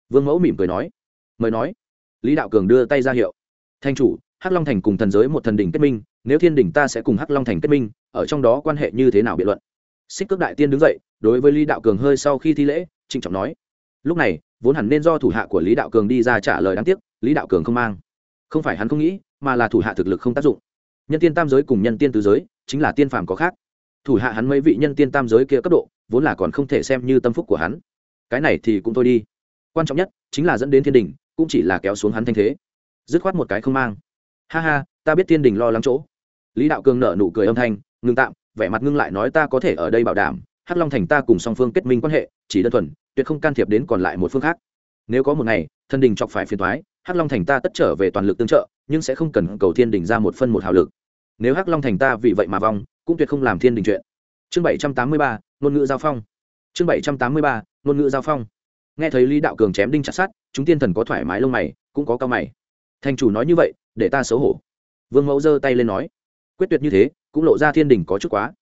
Vương mẫu mỉm cười nói. Mời nói. Lý đạo cường đưa tay ra hiệu. Thanh chủ, hắc long thành cùng thần giới một thần đỉnh kết minh, nếu thiên đình ta sẽ cùng hắc long thành kết minh, ở trong đó quan hệ như thế nào biện luận? Xích cước đại tiên đứng dậy, đối với lý đạo cường hơi sau khi thi lễ, trịnh trọng nói lúc này, vốn hẳn nên do thủ hạ của lý đạo cường đi ra trả lời đáng tiếc, lý đạo cường không mang. Không phải hắn không nghĩ, mà là thủ hạ thực lực không tác dụng. Nhân tiên tam giới cùng nhân tiên tứ giới, chính là tiên phàm có khác. Thủ hạ hắn mấy vị nhân tiên tam giới kia cấp độ, vốn là còn không thể xem như tâm phúc của hắn. Cái này thì cũng thôi đi. Quan trọng nhất, chính là dẫn đến thiên đình, cũng chỉ là kéo xuống hắn thanh thế. Dứt khoát một cái không mang. Ha ha, ta biết thiên đình lo lắng chỗ. Lý đạo cường nở nụ cười âm thanh, ngừng tạm, vẻ mặt ngưng lại nói ta có thể ở đây bảo đảm hắc long thành ta cùng song phương kết minh quan hệ, chỉ đơn thuần, tuyệt không can thiệp đến còn lại một phương khác. Nếu có một ngày, thân đình chọc phải phiền thoái hắc long thành ta tất trở về toàn lực tương trợ, nhưng sẽ không cần cầu thiên đình ra một phân một hào lực. Nếu hắc long thành ta vì vậy mà vong, cũng tuyệt không làm thiên đình chuyện. Chương bảy trăm tám mươi ba, ngôn ngữ giao phong. Chương bảy trăm tám mươi ba, ngôn ngữ giao phong. Nghe thấy lý đạo cường chém đinh chặt sát chúng tiên thần có thoải mái lông mày, cũng có cao mày. Thành chủ nói như vậy, để ta xấu hổ. Vương mẫu giơ tay lên nói. Quyết tuyệt như thế, cũng lộ ra thiên đình có chút quá.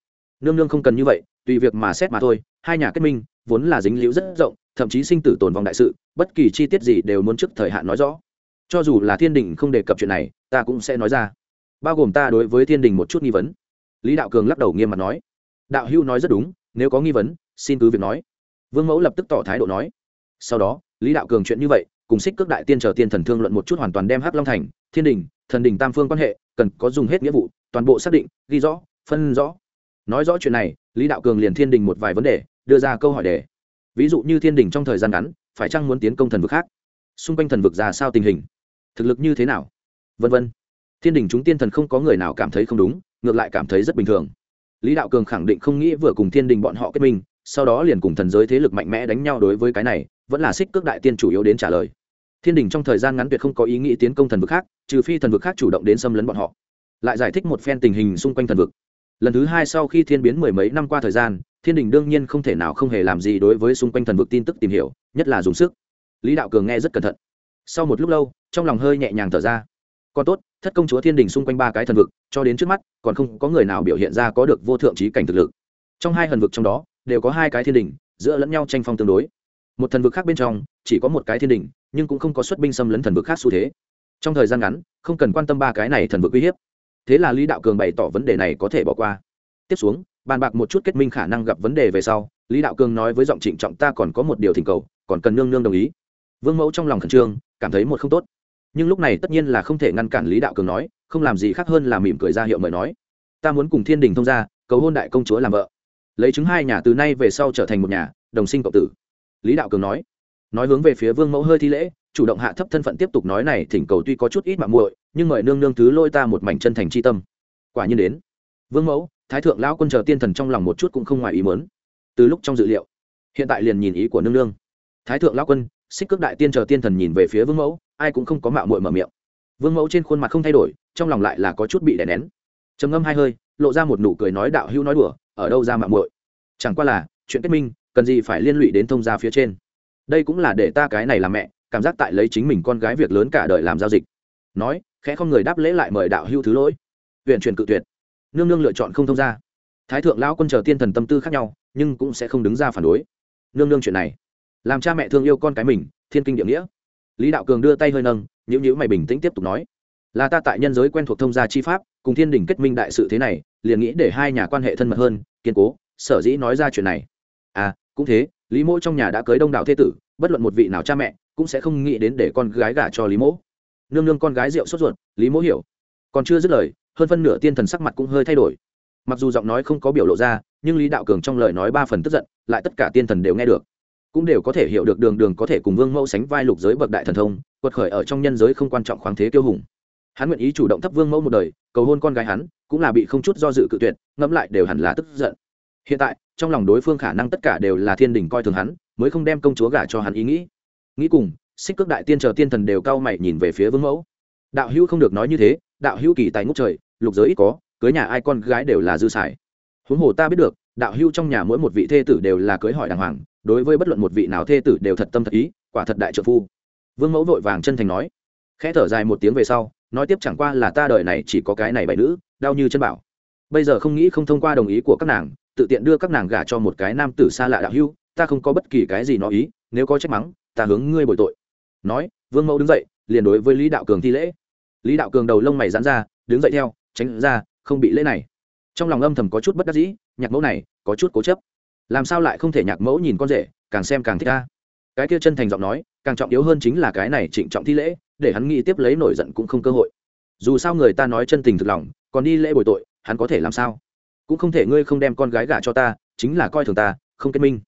Nương nương không cần như vậy tùy việc mà xét mà thôi, hai nhà kết minh vốn là dính liễu rất rộng, thậm chí sinh tử tồn vong đại sự, bất kỳ chi tiết gì đều muốn trước thời hạn nói rõ. Cho dù là thiên đình không đề cập chuyện này, ta cũng sẽ nói ra. Bao gồm ta đối với thiên đình một chút nghi vấn. Lý đạo cường lắc đầu nghiêm mặt nói. Đạo hưu nói rất đúng, nếu có nghi vấn, xin cứ việc nói. Vương mẫu lập tức tỏ thái độ nói. Sau đó, lý đạo cường chuyện như vậy, cùng xích cước đại tiên chờ tiên thần thương luận một chút hoàn toàn đem hắc long thành, thiên đình, thần đình tam phương quan hệ, cần có dùng hết nghĩa vụ, toàn bộ xác định, ghi rõ, phân rõ nói rõ chuyện này, lý đạo cường liền thiên đình một vài vấn đề, đưa ra câu hỏi đề ví dụ như thiên đình trong thời gian ngắn, phải chăng muốn tiến công thần vực khác? Xung quanh thần vực ra sao tình hình? Thực lực như thế nào? Vân vân. Thiên đình chúng tiên thần không có người nào cảm thấy không đúng, ngược lại cảm thấy rất bình thường. Lý đạo cường khẳng định không nghĩ vừa cùng thiên đình bọn họ kết minh, sau đó liền cùng thần giới thế lực mạnh mẽ đánh nhau đối với cái này, vẫn là xích cước đại tiên chủ yếu đến trả lời. Thiên đình trong thời gian ngắn tuyệt không có ý nghĩ tiến công thần vực khác, trừ phi thần vực khác chủ động đến xâm lấn bọn họ. Lại giải thích một phen tình hình xung quanh thần vực lần thứ hai sau khi thiên biến mười mấy năm qua thời gian, thiên đình đương nhiên không thể nào không hề làm gì đối với xung quanh thần vực tin tức tìm hiểu, nhất là dùng sức. Lý đạo cường nghe rất cẩn thận. Sau một lúc lâu, trong lòng hơi nhẹ nhàng thở ra. Còn tốt, thất công chúa thiên đình xung quanh ba cái thần vực, cho đến trước mắt, còn không có người nào biểu hiện ra có được vô thượng trí cảnh thực lực. Trong hai thần vực trong đó, đều có hai cái thiên đình, giữa lẫn nhau tranh phong tương đối. Một thần vực khác bên trong, chỉ có một cái thiên đình, nhưng cũng không có xuất binh xâm lấn thần vực khác xu thế. Trong thời gian ngắn, không cần quan tâm ba cái này thần vực uy hiếp thế là lý đạo cường bày tỏ vấn đề này có thể bỏ qua. Tiếp xuống, bàn bạc một chút kết minh khả năng gặp vấn đề về sau, lý đạo cường nói với giọng trịnh trọng, ta còn có một điều thỉnh cầu, còn cần nương nương đồng ý. Vương mẫu trong lòng khẩn trương, cảm thấy một không tốt. Nhưng lúc này tất nhiên là không thể ngăn cản lý đạo cường nói, không làm gì khác hơn là mỉm cười ra hiệu mời nói, ta muốn cùng thiên đình thông gia, cầu hôn đại công chúa làm vợ. Lấy chứng hai nhà từ nay về sau trở thành một nhà, đồng sinh cộng tử. Lý đạo cường nói nói hướng về phía vương mẫu hơi thi lễ chủ động hạ thấp thân phận tiếp tục nói này, thỉnh cầu tuy có chút ít mạng muội, nhưng mời nương nương thứ lôi ta một mảnh chân thành chi tâm. Quả nhiên đến. Vương mẫu, thái thượng lão quân chờ tiên thần trong lòng một chút cũng không ngoài ý mớn từ lúc trong dự liệu, hiện tại liền nhìn ý của nương nương. Thái thượng lão quân, xích cước đại tiên chờ tiên thần nhìn về phía vương mẫu, ai cũng không có mạo muội mở miệng. Vương mẫu trên khuôn mặt không thay đổi, trong lòng lại là có chút bị đè nén. Trầm ngâm hai hơi, lộ ra một nụ cười nói đạo hữu nói đùa, ở đâu ra mạo muội? Chẳng qua là, chuyện kết minh, cần gì phải liên lụy đến thông gia phía trên? Đây cũng là để ta cái này làm mẹ cảm giác tại lấy chính mình con gái việc lớn cả đời làm giao dịch. Nói, khẽ không người đáp lễ lại mời đạo hưu thứ lỗi. Huyện truyền cự tuyệt. Nương nương lựa chọn không thông gia thái thượng lão quân chờ tiên thần tâm tư khác nhau, nhưng cũng sẽ không đứng ra phản đối. Nương nương chuyện này, làm cha mẹ thương yêu con cái mình, thiên kinh địa nghĩa. Lý đạo cường đưa tay hơi nâng nhữ nhữ mày bình tĩnh tiếp tục nói, là ta tại nhân giới quen thuộc thông gia chi pháp, cùng thiên đình kết minh đại sự thế này, liền nghĩ để hai nhà quan hệ thân mật hơn, kiên cố. Sở dĩ nói ra chuyện này. À cũng thế, lý mỗi trong nhà đã cưới đông đảo thế tử, bất luận một vị nào cha mẹ cũng sẽ không nghĩ đến để con gái gả cho lý mỗ. Nương nương con gái rượu sốt ruột, lý mỗ hiểu. Còn chưa dứt lời, hơn phân nửa tiên thần sắc mặt cũng hơi thay đổi. Mặc dù giọng nói không có biểu lộ ra, nhưng lý đạo cường trong lời nói ba phần tức giận, lại tất cả tiên thần đều nghe được. Cũng đều có thể hiểu được đường đường có thể cùng vương mẫu sánh vai lục giới bậc đại thần thông, quật khởi ở trong nhân giới không quan trọng khoáng thế tiêu hùng. Hắn nguyện ý chủ động thấp vương mẫu một đời, cầu hôn con gái hắn, cũng là bị không chút do dự cự tuyệt, ngẫm lại đều hẳn là tức giận. Hiện tại, trong lòng đối phương khả năng tất cả đều là thiên đình coi thường hắn, mới không đem công chúa gả cho hắn ý nghĩ nghĩ cùng, xích cước đại tiên chờ tiên thần đều cao mày nhìn về phía vương mẫu. Đạo hữu không được nói như thế, đạo hữu kỳ tài ngốc trời, lục giới ít có, cưới nhà ai con gái đều là dư sải. huống hồ ta biết được, đạo hữu trong nhà mỗi một vị thê tử đều là cưới hỏi đàng hoàng, đối với bất luận một vị nào thê tử đều thật tâm thật ý, quả thật đại trợ phu. Vương mẫu vội vàng chân thành nói. Khẽ thở dài một tiếng về sau, nói tiếp chẳng qua là ta đời này chỉ có cái này bảy nữ, đau như chân bảo. Bây giờ không nghĩ không thông qua đồng ý của các nàng, tự tiện đưa các nàng gả cho một cái nam tử xa lạ đạo hưu ta không có bất kỳ cái gì nó ý nếu có trách mắng, ta hướng ngươi bồi tội. Nói, vương mẫu đứng dậy, liền đối với lý đạo cường thi lễ. Lý đạo cường đầu lông mày dán ra, đứng dậy theo, tránh ra, không bị lễ này. Trong lòng âm thầm có chút bất đắc dĩ, nhạc mẫu này, có chút cố chấp. Làm sao lại không thể nhạc mẫu nhìn con rể, càng xem càng thích ta cái kia chân thành giọng nói, càng trọng yếu hơn chính là cái này trịnh trọng thi lễ, để hắn nghĩ tiếp lấy nổi giận cũng không cơ hội. Dù sao người ta nói chân tình thực lòng, còn đi lễ bồi tội, hắn có thể làm sao? Cũng không thể ngươi không đem con gái gả cho ta, chính là coi thường ta, không kết minh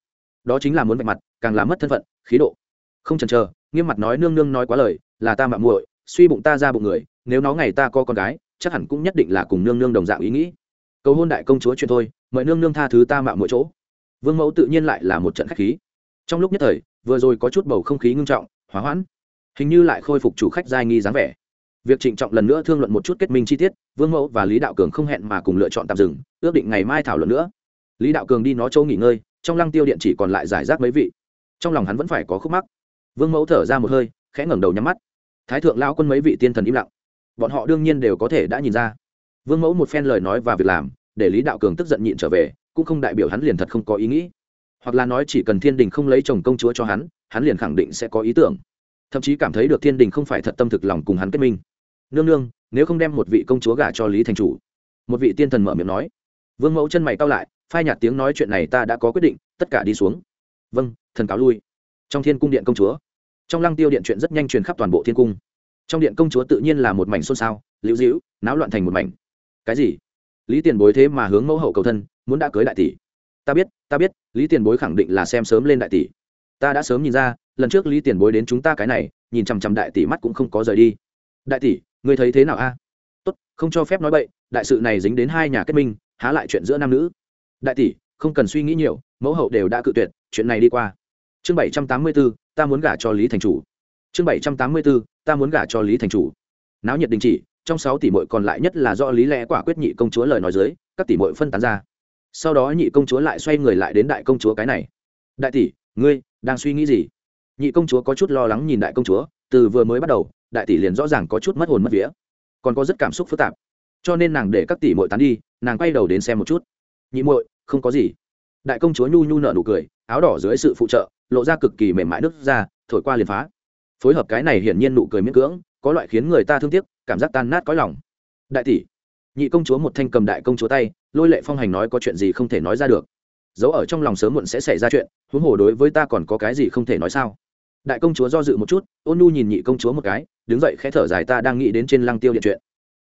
đó chính là muốn vạch mặt, càng làm mất thân phận, khí độ. Không chần chờ, nghiêm mặt nói nương nương nói quá lời, là ta mạng muội, suy bụng ta ra bụng người, nếu nó ngày ta có con gái, chắc hẳn cũng nhất định là cùng nương nương đồng dạng ý nghĩ. Cầu hôn đại công chúa chuyện thôi, mời nương nương tha thứ ta mạo mỗi chỗ. Vương mẫu tự nhiên lại là một trận khách khí. Trong lúc nhất thời, vừa rồi có chút bầu không khí ngưng trọng hóa hoãn. Hình như lại khôi phục chủ khách giai nghi dáng vẻ. Việc trịnh trọng lần nữa thương luận một chút kết minh chi tiết, vương mẫu và lý đạo cường không hẹn mà cùng lựa chọn tạm dừng, ước định ngày mai thảo luận nữa. Lý đạo cường đi nó châu nghỉ ngơi trong lăng tiêu điện chỉ còn lại giải rác mấy vị. Trong lòng hắn vẫn phải có khúc mắc. Vương mẫu thở ra một hơi, khẽ ngẩng đầu nhắm mắt. Thái thượng lao quân mấy vị tiên thần im lặng. Bọn họ đương nhiên đều có thể đã nhìn ra. Vương mẫu một phen lời nói và việc làm, để lý đạo cường tức giận nhịn trở về, cũng không đại biểu hắn liền thật không có ý nghĩ. Hoặc là nói chỉ cần thiên đình không lấy chồng công chúa cho hắn hắn liền khẳng định sẽ có ý tưởng. Thậm chí cảm thấy được thiên đình không phải thật tâm thực lòng cùng hắn kết minh. Nương nương, nếu không đem một vị công chúa gả cho lý thành chủ. Một vị tiên thần mở miệng nói. Vương mẫu chân mày cao lại phai nhạt tiếng nói chuyện này ta đã có quyết định, tất cả đi xuống. Vâng thần cáo lui. Trong thiên cung điện công chúa. Trong lăng tiêu điện chuyện rất nhanh truyền khắp toàn bộ thiên cung. Trong điện công chúa tự nhiên là một mảnh xôn xao, liễu dĩu náo loạn thành một mảnh. Cái gì? Lý tiền bối thế mà hướng mẫu hậu cầu thân, muốn đã cưới đại tỷ. Ta biết ta biết, lý tiền bối khẳng định là xem sớm lên đại tỷ. Ta đã sớm nhìn ra, lần trước lý tiền bối đến chúng ta cái này, nhìn chằm chằm đại tỷ mắt cũng không có rời đi. Đại tỷ, ngươi thấy thế nào a? Tốt, không cho phép nói bậy, đại sự này dính đến hai nhà kết minh, há lại chuyện giữa nam nữ đại tỷ, không cần suy nghĩ nhiều, mẫu hậu đều đã cự tuyệt, chuyện này đi qua. Chương bảy trăm tám mươi b ố ta muốn gả cho lý thành chủ. Chương bảy trăm tám mươi b ố ta muốn gả cho lý thành chủ. Náo nhiệt đình chỉ, trong sáu tỷ mội còn lại nhất là do lý lẽ quả quyết nhị công chúa lời nói dưới, các tỷ mội phân tán ra. Sau đó nhị công chúa lại xoay người lại đến đại công chúa cái này. Đại tỷ, ngươi đang suy nghĩ gì? Nhị công chúa có chút lo lắng nhìn đại công chúa, từ vừa mới bắt đầu, đại tỷ liền rõ ràng có chút mất hồn mất vía. Còn có rất cảm xúc phức tạp. Cho nên nàng để các tỷ mội tán đi, nàng quay đầu đến xem một chút nhị muội, không có gì. Đại công chúa nhu nhu nợ nụ cười, áo đỏ dưới sự phụ trợ, lộ ra cực kỳ mềm mại nước ra thổi qua liền phá. Phối hợp cái này hiển nhiên nụ cười miễn cưỡng, có loại khiến người ta thương tiếc, cảm giác tan nát cõi lòng. Đại tỷ, nhị công chúa một thanh cầm đại công chúa tay, lôi lệ phong hành nói có chuyện gì không thể nói ra được. Giấu ở trong lòng sớm muộn sẽ xảy ra chuyện, huống hồ đối với ta còn có cái gì không thể nói sao? Đại công chúa do dự một chút, ôn nhu nhìn nhị công chúa một cái, đứng dậy khẽ thở dài ta đang nghĩ đến trên lăng tiêu điện chuyện.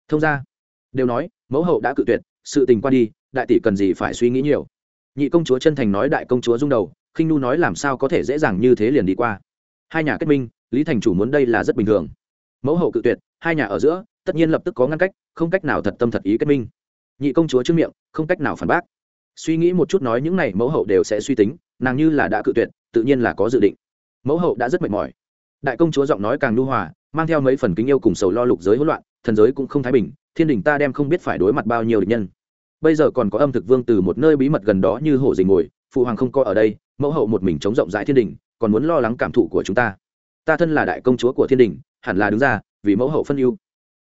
Thông ra, đều nói, mẫu hậu đã cự tuyệt, sự tình qua đi đại tỷ cần gì phải suy nghĩ nhiều. Nhị công chúa chân thành nói đại công chúa rung đầu, khinh nu nói làm sao có thể dễ dàng như thế liền đi qua. Hai nhà kết minh, lý thành chủ muốn đây là rất bình thường. Mẫu hậu cự tuyệt, hai nhà ở giữa, tất nhiên lập tức có ngăn cách, không cách nào thật tâm thật ý kết minh. Nhị công chúa trước miệng, không cách nào phản bác. Suy nghĩ một chút nói những này mẫu hậu đều sẽ suy tính, nàng như là đã cự tuyệt, tự nhiên là có dự định. Mẫu hậu đã rất mệt mỏi. Đại công chúa giọng nói càng nu hòa, mang theo mấy phần kính yêu cùng sầu lo lục giới hỗn loạn, thần giới cũng không thái bình, thiên đình ta đem không biết phải đối mặt bao nhiêu địch nhân bây giờ còn có âm thực vương từ một nơi bí mật gần đó như hổ dình ngồi, phụ hoàng không coi ở đây, mẫu hậu một mình chống rộng rãi thiên đình, còn muốn lo lắng cảm thụ của chúng ta. Ta thân là đại công chúa của thiên đình, hẳn là đứng ra, vì mẫu hậu phân ưu.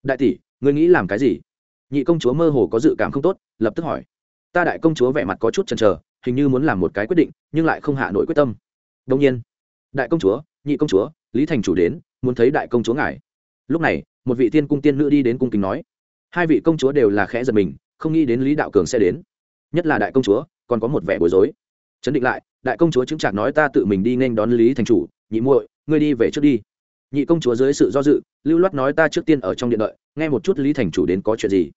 Đại tỷ, ngươi nghĩ làm cái gì? Nhị công chúa mơ hồ có dự cảm không tốt, lập tức hỏi. Ta đại công chúa vẻ mặt có chút chần chờ, hình như muốn làm một cái quyết định, nhưng lại không hạ nổi quyết tâm. Đông nhiên, đại công chúa, nhị công chúa, lý thành chủ đến, muốn thấy đại công chúa ngài. Lúc này, một vị tiên cung tiên nữ đi đến cung kính nói. Hai vị công chúa đều là khẽ giật mình không nghĩ đến lý đạo cường sẽ đến. Nhất là đại công chúa, còn có một vẻ bối rối. Chấn định lại, đại công chúa chứng chạc nói ta tự mình đi nên đón lý thành chủ, nhị muội, ngươi đi về trước đi. Nhị công chúa dưới sự do dự, lưu loát nói ta trước tiên ở trong điện đợi, nghe một chút lý thành chủ đến có chuyện gì.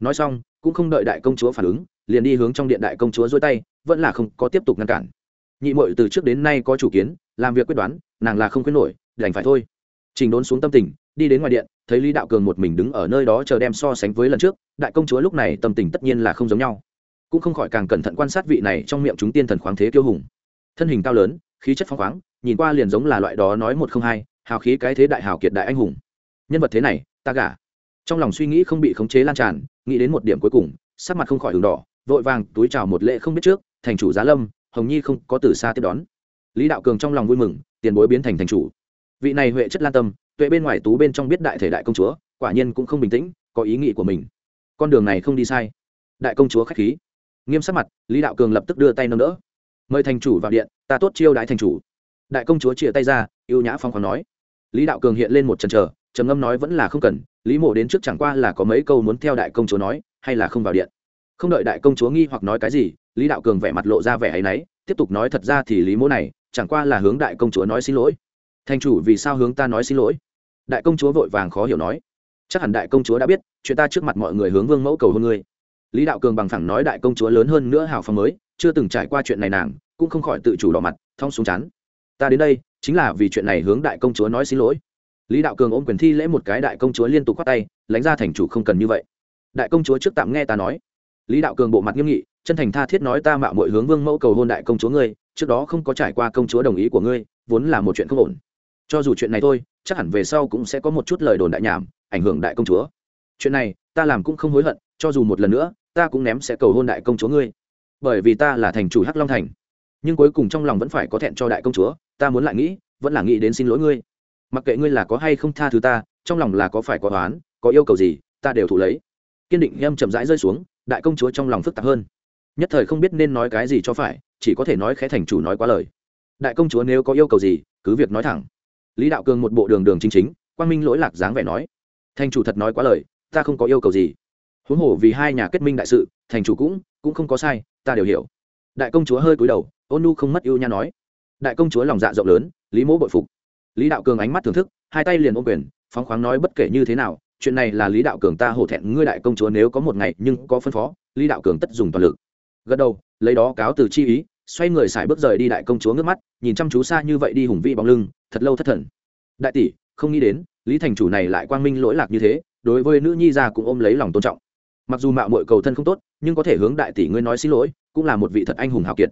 Nói xong, cũng không đợi đại công chúa phản ứng, liền đi hướng trong điện đại công chúa dối tay, vẫn là không có tiếp tục ngăn cản. Nhị muội từ trước đến nay có chủ kiến, làm việc quyết đoán, nàng là không quyết nổi, đành phải thôi. Trình đốn xuống tâm tình đi đến ngoài điện, thấy lý đạo cường một mình đứng ở nơi đó chờ đem so sánh với lần trước, đại công chúa lúc này tâm tình tất nhiên là không giống nhau. Cũng không khỏi càng cẩn thận quan sát vị này trong miệng chúng tiên thần khoáng thế kiêu hùng. Thân hình cao lớn, khí chất phong khoáng, nhìn qua liền giống là loại đó nói một không hai, hào khí cái thế đại hào kiệt đại anh hùng. Nhân vật thế này, ta gả. Trong lòng suy nghĩ không bị khống chế lan tràn, nghĩ đến một điểm cuối cùng, sắc mặt không khỏi đường đỏ, vội vàng túi chào một lễ không biết trước, thành chủ giá lâm, hồng nhi không có từ xa tiếp đón. Lý đạo cường trong lòng vui mừng, tiền bối biến thành thành chủ. Vị này huệ chất lan tâm tuệ bên ngoài tú bên trong biết đại thể đại công chúa, quả nhiên cũng không bình tĩnh, có ý nghĩ của mình. Con đường này không đi sai. Đại công chúa k h á c h khí. Nghiêm sắc mặt, lý đạo cường lập tức đưa tay nâng đỡ. Mời thành chủ vào điện, ta tốt chiêu đãi thành chủ. Đại công chúa chia tay ra y ê u nhã phong khó nói. Lý đạo cường hiện lên một trần trờ, trầm ngâm nói vẫn là không cần, lý mộ đến trước chẳng qua là có mấy câu muốn theo đại công chúa nói, hay là không vào điện. Không đợi đại công chúa nghi hoặc nói cái gì, lý đạo cường vẻ mặt lộ ra vẻ áy náy tiếp tục nói thật ra thì lý Mỗ này, chẳng qua là hướng đại công chúa nói xin lỗi. Thành chủ vì sao hướng ta nói xin lỗi? Đại công chúa vội vàng khó hiểu nói, chắc hẳn đại công chúa đã biết, chuyện ta trước mặt mọi người hướng vương mẫu cầu hôn ngươi. Lý đạo cường bằng thẳng nói đại công chúa lớn hơn nữa hào phong mới, chưa từng trải qua chuyện này nàng, cũng không khỏi tự chủ đỏ mặt, thong xuống chắn ta đến đây, chính là vì chuyện này hướng đại công chúa nói xin lỗi. Lý đạo cường ôm quyền thi lễ một cái đại công chúa liên tục khoát tay, lãnh ra thành chủ không cần như vậy. Đại công chúa trước tạm nghe ta nói. Lý đạo cường bộ mặt nghiêm nghị, chân thành tha thiết nói ta mạo mọi hướng vương mẫu cầu hôn đại công chúa ngươi, trước đó không có trải qua công chúa đồng ý của ngươi, vốn là một chuyện không ổn cho dù chuyện này thôi, chắc hẳn về sau cũng sẽ có một chút lời đồn đại nhảm, ảnh hưởng đại công chúa. Chuyện này, ta làm cũng không hối hận, cho dù một lần nữa, ta cũng ném sẽ cầu hôn đại công chúa ngươi. Bởi vì ta là thành chủ hắc long thành. Nhưng cuối cùng trong lòng vẫn phải có thẹn cho đại công chúa, ta muốn lại nghĩ, vẫn là nghĩ đến xin lỗi ngươi. Mặc kệ ngươi là có hay không tha thứ ta, trong lòng là có phải có toán có yêu cầu gì, ta đều thụ lấy. Kiên định em chậm rãi rơi xuống, đại công chúa trong lòng phức tạp hơn. Nhất thời không biết nên nói cái gì cho phải, chỉ có thể nói khẽ thành chủ nói quá lời. Đại công chúa nếu có yêu cầu gì, cứ việc nói thẳng lý đạo cường một bộ đường đường chính chính, quang minh lỗi lạc dáng vẻ nói, thành chủ thật nói quá lời, ta không có yêu cầu gì. Huống hồ vì hai nhà kết minh đại sự, thành chủ cũng cũng không có sai, ta đều hiểu. Đại công chúa hơi cúi đầu, ôn nu không mất ưu nha nói, đại công chúa lòng dạ rộng lớn, lý mỗ bội phục. Lý đạo cường ánh mắt thưởng thức, hai tay liền ôm quyền, phóng khoáng nói bất kể như thế nào, chuyện này là lý đạo cường ta hổ thẹn ngươi đại công chúa nếu có một ngày nhưng có phân phó, lý đạo cường tất dùng toàn lực. Gật đầu, lấy đó cáo từ chi ý xoay người xài bước rời đi đại công chúa ngước mắt, nhìn chăm chú xa như vậy đi hùng vĩ bóng lưng, thật lâu thất thần. Đại tỷ, không nghĩ đến, lý thành chủ này lại quang minh lỗi lạc như thế, đối với nữ nhi gia cũng ôm lấy lòng tôn trọng. Mặc dù mạo muội cầu thân không tốt, nhưng có thể hướng đại tỷ ngươi nói xin lỗi, cũng là một vị thật anh hùng hào kiệt.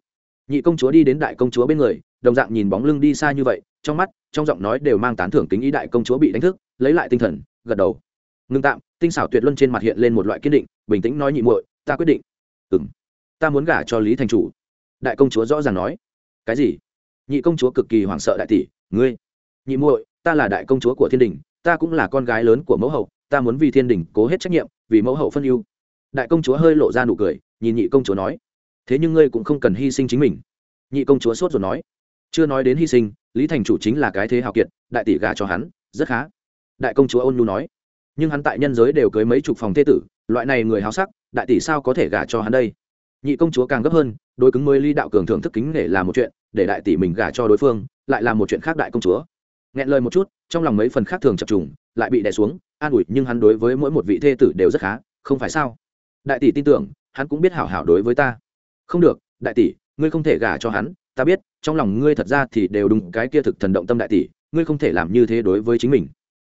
Nhị công chúa đi đến đại công chúa bên người, đồng dạng nhìn bóng lưng đi xa như vậy, trong mắt, trong giọng nói đều mang tán thưởng kính ý đại công chúa bị đánh thức, lấy lại tinh thần, gật đầu. Ngưng tạm, tinh xảo tuyệt luân trên mặt hiện lên một loại kiên định, bình tĩnh nói nhị muội, ta quyết định. Ừ m ta muốn gả cho lý thành chủ đại công chúa rõ ràng nói. Cái gì? Nhị công chúa cực kỳ hoảng sợ đại tỷ, ngươi, nhị muội, ta là đại công chúa của thiên đình, ta cũng là con gái lớn của mẫu hậu, ta muốn vì thiên đình cố hết trách nhiệm, vì mẫu hậu phân ưu. Đại công chúa hơi lộ ra nụ cười, nhìn nhị công chúa nói. Thế nhưng ngươi cũng không cần hy sinh chính mình. Nhị công chúa sốt rồi nói. Chưa nói đến hy sinh, lý thành chủ chính là cái thế hào kiệt, đại tỷ gà cho hắn, rất khá. Đại công chúa ôn nhu nói. Nhưng hắn tại nhân giới đều cưới mấy chục phòng thế tử, loại này người háo sắc, đại tỷ sao có thể gả cho hắn đây? Nhị công chúa càng gấp hơn, đối cứng mới ly đạo cường thưởng thức kính nể là một chuyện, để đại tỷ mình gả cho đối phương, lại là một chuyện khác đại công chúa. Nghẹn lời một chút, trong lòng mấy phần khác thường chập trùng, lại bị đè xuống, an ủi, nhưng hắn đối với mỗi một vị thê tử đều rất khá, không phải sao? Đại tỷ tin tưởng, hắn cũng biết hảo hảo đối với ta. Không được, đại tỷ, ngươi không thể gả cho hắn, ta biết, trong lòng ngươi thật ra thì đều đúng cái kia thực thần động tâm đại tỷ, ngươi không thể làm như thế đối với chính mình.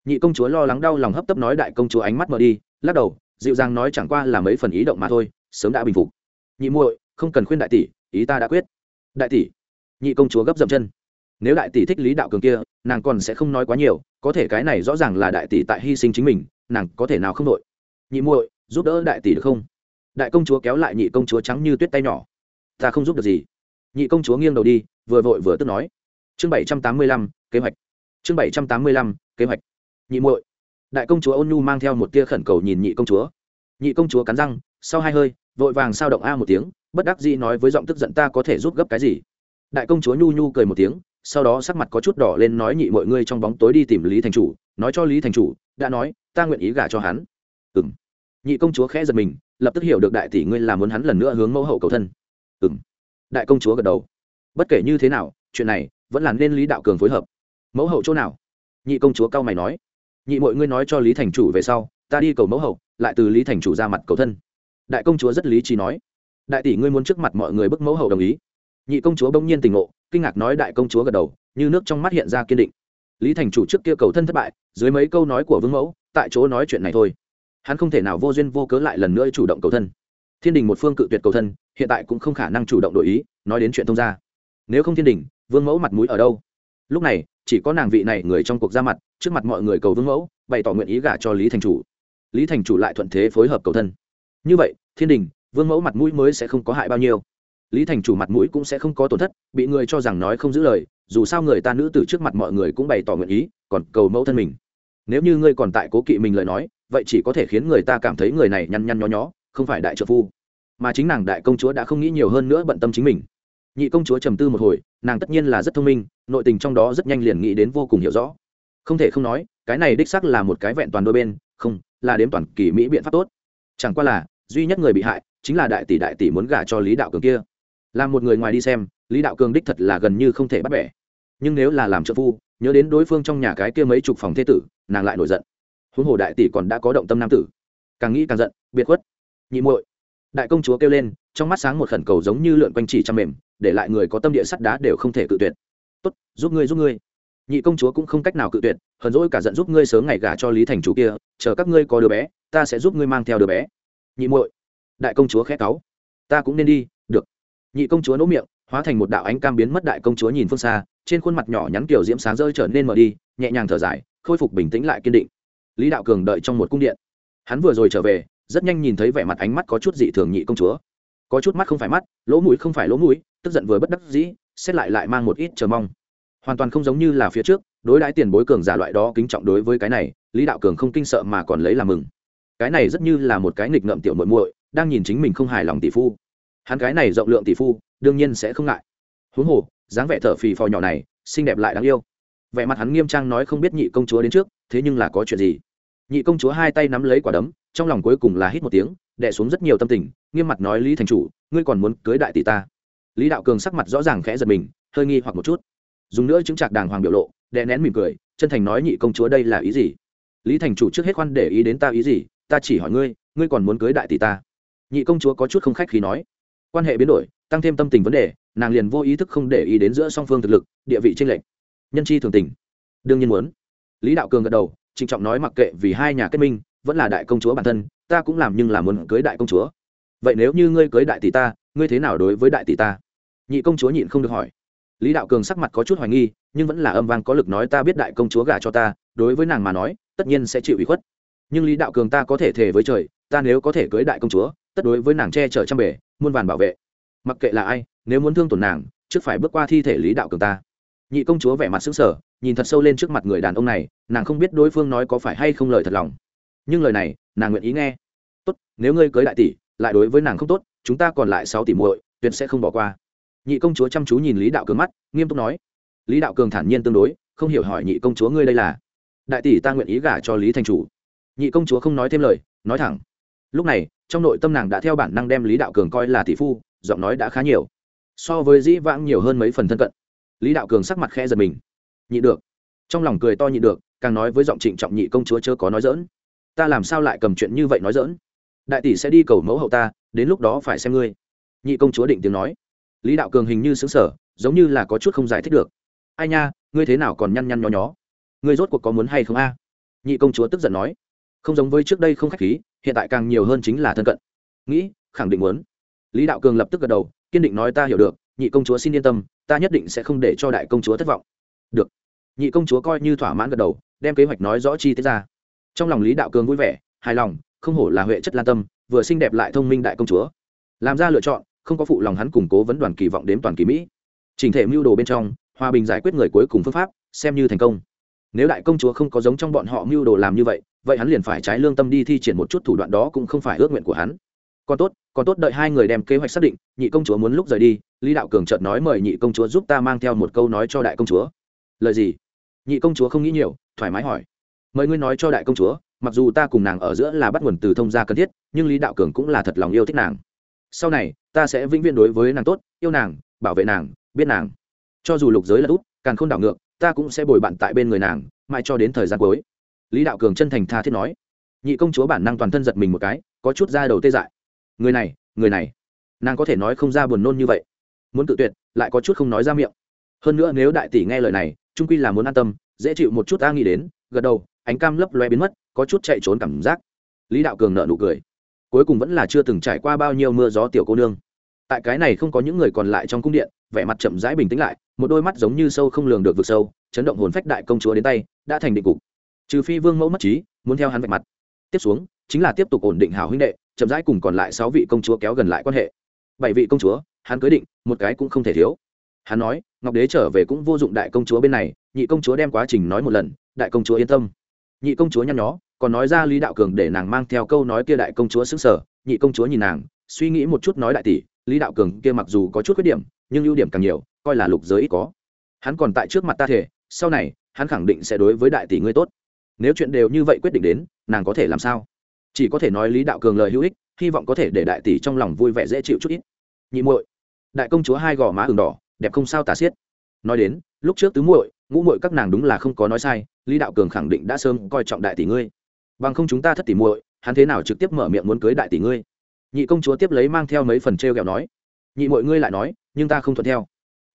Nhị công chúa lo lắng đau lòng hấp tấp nói đại công chúa ánh mắt mở đi, lắc đầu, dịu dàng nói chẳng qua là mấy phần ý động mà thôi, sớm đã bình phục nhị muội, không cần khuyên đại tỷ, ý ta đã quyết. Đại tỷ, nhị công chúa gấp dậm chân. Nếu đại tỷ thích lý đạo cường kia, nàng còn sẽ không nói quá nhiều, có thể cái này rõ ràng là đại tỷ tại hy sinh chính mình, nàng có thể nào không đội nhị muội, giúp đỡ đại tỷ được không? Đại công chúa kéo lại nhị công chúa trắng như tuyết tay nhỏ. Ta không giúp được gì. Nhị công chúa nghiêng đầu đi, vừa vội vừa tức nói. Chương bảy trăm tám mươi lăm, kế hoạch. Chương bảy trăm tám mươi lăm, kế hoạch. Nhị muội. Đại công chúa ôn nhu mang theo một tia khẩn cầu nhìn nhị công chúa. Nhị công chúa cắn răng, sau hai hơi vội vàng sao động a một tiếng, bất đắc dĩ nói với giọng tức giận, ta có thể giúp gấp cái gì? Đại công chúa nhu nhu cười một tiếng, sau đó sắc mặt có chút đỏ lên nói, nhị mọi ngươi trong bóng tối đi tìm lý thành chủ, nói cho lý thành chủ, đã nói, ta nguyện ý gả cho hắn. Ừ m nhị công chúa khẽ giật mình, lập tức hiểu được đại tỷ ngươi là muốn hắn lần nữa hướng mẫu hậu cầu thân. Ừ m đại công chúa gật đầu. Bất kể như thế nào, chuyện này vẫn là nên lý đạo cường phối hợp. Mẫu hậu chỗ nào? Nhị công chúa cao mày nói. Nhị mọi ngươi nói cho lý thành chủ về sau, ta đi cầu mẫu hậu, lại từ lý thành chủ ra mặt cầu thân đại công chúa rất lý trí nói. Đại tỷ ngươi muốn trước mặt mọi người bức mẫu hậu đồng ý. Nhị công chúa bỗng nhiên tỉnh ngộ, kinh ngạc nói đại công chúa gật đầu, như nước trong mắt hiện ra kiên định. Lý thành chủ trước kia cầu thân thất bại, dưới mấy câu nói của vương mẫu, tại chỗ nói chuyện này thôi. Hắn không thể nào vô duyên vô cớ lại lần nữa chủ động cầu thân. Thiên đình một phương cự tuyệt cầu thân, hiện tại cũng không khả năng chủ động đổi ý, nói đến chuyện thông gia. Nếu không thiên đình, vương mẫu mặt mũi ở đâu? Lúc này, chỉ có nàng vị này người trong cuộc ra mặt, trước mặt mọi người cầu vương mẫu, bày tỏ nguyện ý gả cho lý thành chủ. Lý thành chủ lại thuận thế phối hợp cầu thân như vậy, thiên đình, vương mẫu mặt mũi mới sẽ không có hại bao nhiêu. Lý thành chủ mặt mũi cũng sẽ không có tổn thất, bị người cho rằng nói không giữ lời, dù sao người ta nữ từ trước mặt mọi người cũng bày tỏ nguyện ý, còn cầu mẫu thân mình. Nếu như ngươi còn tại cố kỵ mình lời nói, vậy chỉ có thể khiến người ta cảm thấy người này nhăn nhăn nhó nhó, không phải đại trợ phu. Mà chính nàng đại công chúa đã không nghĩ nhiều hơn nữa bận tâm chính mình. Nhị công chúa trầm tư một hồi, nàng tất nhiên là rất thông minh, nội tình trong đó rất nhanh liền nghĩ đến vô cùng hiểu rõ. Không thể không nói, cái này đích sắc là một cái vẹn toàn đôi bên, không, là đếm toàn kỳ mỹ biện pháp tốt. Chẳng qua là duy nhất người bị hại chính là đại tỷ đại tỷ muốn gả cho lý đạo cường kia. Là một người ngoài đi xem, lý đạo cường đích thật là gần như không thể bắt bẻ. Nhưng nếu là làm trợ phu, nhớ đến đối phương trong nhà cái kia mấy chục phòng thế tử, nàng lại nổi giận. Huống hồ đại tỷ còn đã có động tâm nam tử. Càng nghĩ càng giận, biệt khuất. Nhị muội. Đại công chúa kêu lên, trong mắt sáng một khẩn cầu giống như lượn quanh chỉ trăm mềm, để lại người có tâm địa sắt đá đều không thể cự tuyệt. Tốt, giúp ngươi giúp ngươi. Nhị công chúa cũng không cách nào cự tuyệt, hờn dỗi cả giận giúp ngươi sớm ngày gả cho lý thành chủ kia, chờ các ngươi có đứa bé, ta sẽ giúp ngươi mang theo đứa bé nhị muội, đại công chúa khẽ cáu. Ta cũng nên đi, được. Nhị công chúa nỗ miệng, hóa thành một đạo ánh cam biến mất đại công chúa nhìn phương xa, trên khuôn mặt nhỏ nhắn kiểu diễm sáng rơi trở nên mở đi, nhẹ nhàng thở dài, khôi phục bình tĩnh lại kiên định. Lý đạo cường đợi trong một cung điện. Hắn vừa rồi trở về, rất nhanh nhìn thấy vẻ mặt ánh mắt có chút dị thường nhị công chúa. Có chút mắt không phải mắt, lỗ mũi không phải lỗ mũi, tức giận vừa bất đắc dĩ, xét lại lại mang một ít chờ mong. Hoàn toàn không giống như là phía trước, đối đãi tiền bối cường giả loại đó kính trọng đối với cái này, lý đạo cường không kinh sợ mà còn lấy làm mừng cái này rất như là một cái nghịch ngợm tiểu muội muội, đang nhìn chính mình không hài lòng tỷ phu. Hắn cái này rộng lượng tỷ phu, đương nhiên sẽ không ngại. Huống hồ, dáng vẻ thở phì phò nhỏ này, xinh đẹp lại đáng yêu. Vẻ mặt hắn nghiêm trang nói không biết nhị công chúa đến trước, thế nhưng là có chuyện gì? Nhị công chúa hai tay nắm lấy quả đấm, trong lòng cuối cùng là hít một tiếng đẻ xuống rất nhiều tâm tình, nghiêm mặt nói lý thành chủ, ngươi còn muốn cưới đại tỷ ta? Lý đạo cường sắc mặt rõ ràng khẽ giật mình, hơi nghi hoặc một chút. Dùng nữa chứng trạc đàng hoàng biểu lộ, đè nén mỉm cười, chân thành nói nhị công chúa đây là ý gì? Lý thành chủ trước hết khoan để ý đến ta ý gì? Ta chỉ hỏi ngươi ngươi còn muốn cưới đại tỷ ta? Nhị công chúa có chút không khách khi nói. Quan hệ biến đổi, tăng thêm tâm tình vấn đề, nàng liền vô ý thức không để ý đến giữa song phương thực lực, địa vị tranh lệch. Nhân chi thường tình. Đương nhiên muốn. Lý đạo cường gật đầu, trịnh trọng nói mặc kệ vì hai nhà kết minh, vẫn là đại công chúa bản thân, ta cũng làm nhưng là muốn cưới đại công chúa. Vậy nếu như ngươi cưới đại tỷ ta, ngươi thế nào đối với đại tỷ ta? Nhị công chúa nhịn không được hỏi. Lý đạo cường sắc mặt có chút hoài nghi, nhưng vẫn là âm vang có lực nói ta biết đại công chúa gả cho ta, đối với nàng mà nói, tất nhiên sẽ chịu ủy khuất nhưng lý đạo cường ta có thể thề với trời, ta nếu có thể cưới đại công chúa, tất đối với nàng che chở trăm bể muôn vàn bảo vệ. Mặc kệ là ai, nếu muốn thương tổn nàng, trước phải bước qua thi thể lý đạo cường ta. Nhị công chúa vẻ mặt xứng sở nhìn thật sâu lên trước mặt người đàn ông này, nàng không biết đối phương nói có phải hay không lời thật lòng. Nhưng lời này, nàng nguyện ý nghe. Tốt, nếu ngươi cưới đại tỷ, lại đối với nàng không tốt, chúng ta còn lại sáu tỷ muội, tuyệt sẽ không bỏ qua. Nhị công chúa chăm chú nhìn lý đạo cường mắt, nghiêm túc nói. Lý đạo cường thản nhiên tương đối, không hiểu hỏi nhị công chúa ngươi đây là. Đại tỷ ta nguyện ý gả cho lý thành chủ nhị công chúa không nói thêm lời, nói thẳng. Lúc này, trong nội tâm nàng đã theo bản năng đem lý đạo cường coi là tỷ phu, giọng nói đã khá nhiều. So với dĩ vãng nhiều hơn mấy phần thân cận. Lý đạo cường sắc mặt khẽ giật mình. Nhị được. Trong lòng cười to nhị được, càng nói với giọng trịnh trọng nhị công chúa chớ có nói dỡn ta làm sao lại cầm chuyện như vậy nói dỡn đại tỷ sẽ đi cầu mẫu hậu ta, đến lúc đó phải xem ngươi. Nhị công chúa định tiếng nói. Lý đạo cường hình như xứng sở giống như là có chút không giải thích được. Ai nha, ngươi thế nào còn nhăn nhăn nhó nhó? Ngươi rốt cuộc có muốn hay không a? Nhị công chúa tức giận nói không giống với trước đây không khách khí, hiện tại càng nhiều hơn chính là thân cận. Nghĩ, khẳng định muốn. Lý đạo cường lập tức gật đầu, kiên định nói ta hiểu được, nhị công chúa xin yên tâm, ta nhất định sẽ không để cho đại công chúa thất vọng. Được. Nhị công chúa coi như thỏa mãn gật đầu, đem kế hoạch nói rõ chi tiết ra. Trong lòng lý đạo cường vui vẻ, hài lòng, không hổ là huệ chất lan tâm, vừa xinh đẹp lại thông minh đại công chúa. Làm ra lựa chọn, không có phụ lòng hắn củng cố vấn đoàn kỳ vọng đến toàn kỳ mỹ. Trình thể mưu đồ bên trong, hòa bình giải quyết người cuối cùng phương pháp, xem như thành công. Nếu đại công chúa không có giống trong bọn họ mưu đồ làm như vậy vậy hắn liền phải trái lương tâm đi thi triển một chút thủ đoạn đó cũng không phải ước nguyện của hắn. Còn tốt còn tốt đợi hai người đem kế hoạch xác định, nhị công chúa muốn lúc rời đi, lý đạo cường chợt nói mời nhị công chúa giúp ta mang theo một câu nói cho đại công chúa. Lời gì? Nhị công chúa không nghĩ nhiều, thoải mái hỏi. Mời ngươi nói cho đại công chúa, mặc dù ta cùng nàng ở giữa là bắt nguồn từ thông gia cần thiết, nhưng lý đạo cường cũng là thật lòng yêu thích nàng. Sau này, ta sẽ vĩnh viễn đối với nàng tốt, yêu nàng, bảo vệ nàng, biết nàng. Cho dù lục giới là út càng không đảo ngược, ta cũng sẽ bồi bạn tại bên người nàng, mãi cho đến thời gian cuối lý đạo cường chân thành tha thiết nói, nhị công chúa bản năng toàn thân giật mình một cái, có chút ra đầu tê dại. Người này người này. Nàng có thể nói không ra buồn nôn như vậy. Muốn tự tuyệt, lại có chút không nói ra miệng. Hơn nữa nếu đại tỷ nghe lời này trung quy là muốn an tâm, dễ chịu một chút ta nghĩ đến, gật đầu, ánh cam lấp loe biến mất, có chút chạy trốn cảm giác. Lý đạo cường nợ nụ cười. Cuối cùng vẫn là chưa từng trải qua bao nhiêu mưa gió tiểu cô nương. Tại cái này không có những người còn lại trong cung điện, vẻ mặt chậm rãi bình tĩnh lại, một đôi mắt giống như sâu không lường được vực sâu, chấn động hồn phách đại công chúa đến tay, đã thành định cục trừ phi vương mẫu mất trí, muốn theo hắn vạch mặt. Tiếp xuống, chính là tiếp tục ổn định hảo huynh đệ, chậm rãi cùng còn lại sáu vị công chúa kéo gần lại quan hệ. Bảy vị công chúa, hắn cưới định, một cái cũng không thể thiếu. Hắn nói, ngọc đế trở về cũng vô dụng đại công chúa bên này, nhị công chúa đem quá trình nói một lần, đại công chúa yên tâm. Nhị công chúa nhăn nhó, còn nói ra lý đạo cường để nàng mang theo câu nói kia đại công chúa xứng sở nhị công chúa nhìn nàng, suy nghĩ một chút nói đại tỷ, lý đạo cường kia mặc dù có chút khuyết điểm, nhưng ưu điểm càng nhiều, coi là lục giới ít có. Hắn còn tại trước mặt ta thể, sau này, hắn khẳng định sẽ đối với đại tỷ ngươi tốt nếu chuyện đều như vậy quyết định đến, nàng có thể làm sao? Chỉ có thể nói lý đạo cường lời hữu ích, hy vọng có thể để đại tỷ trong lòng vui vẻ dễ chịu chút ít. Nhị muội, đại công chúa hai gò má ửng đỏ, đẹp không sao tả xiết. Nói đến, lúc trước tứ muội, ngũ muội các nàng đúng là không có nói sai, lý đạo cường khẳng định đã sớm coi trọng đại tỷ ngươi. Bằng không chúng ta thất tỷ muội, hắn thế nào trực tiếp mở miệng muốn cưới đại tỷ ngươi? Nhị công chúa tiếp lấy mang theo mấy phần t r e o g ẹ o nói. Nhị mọi ngươi lại nói, nhưng ta không thuận theo.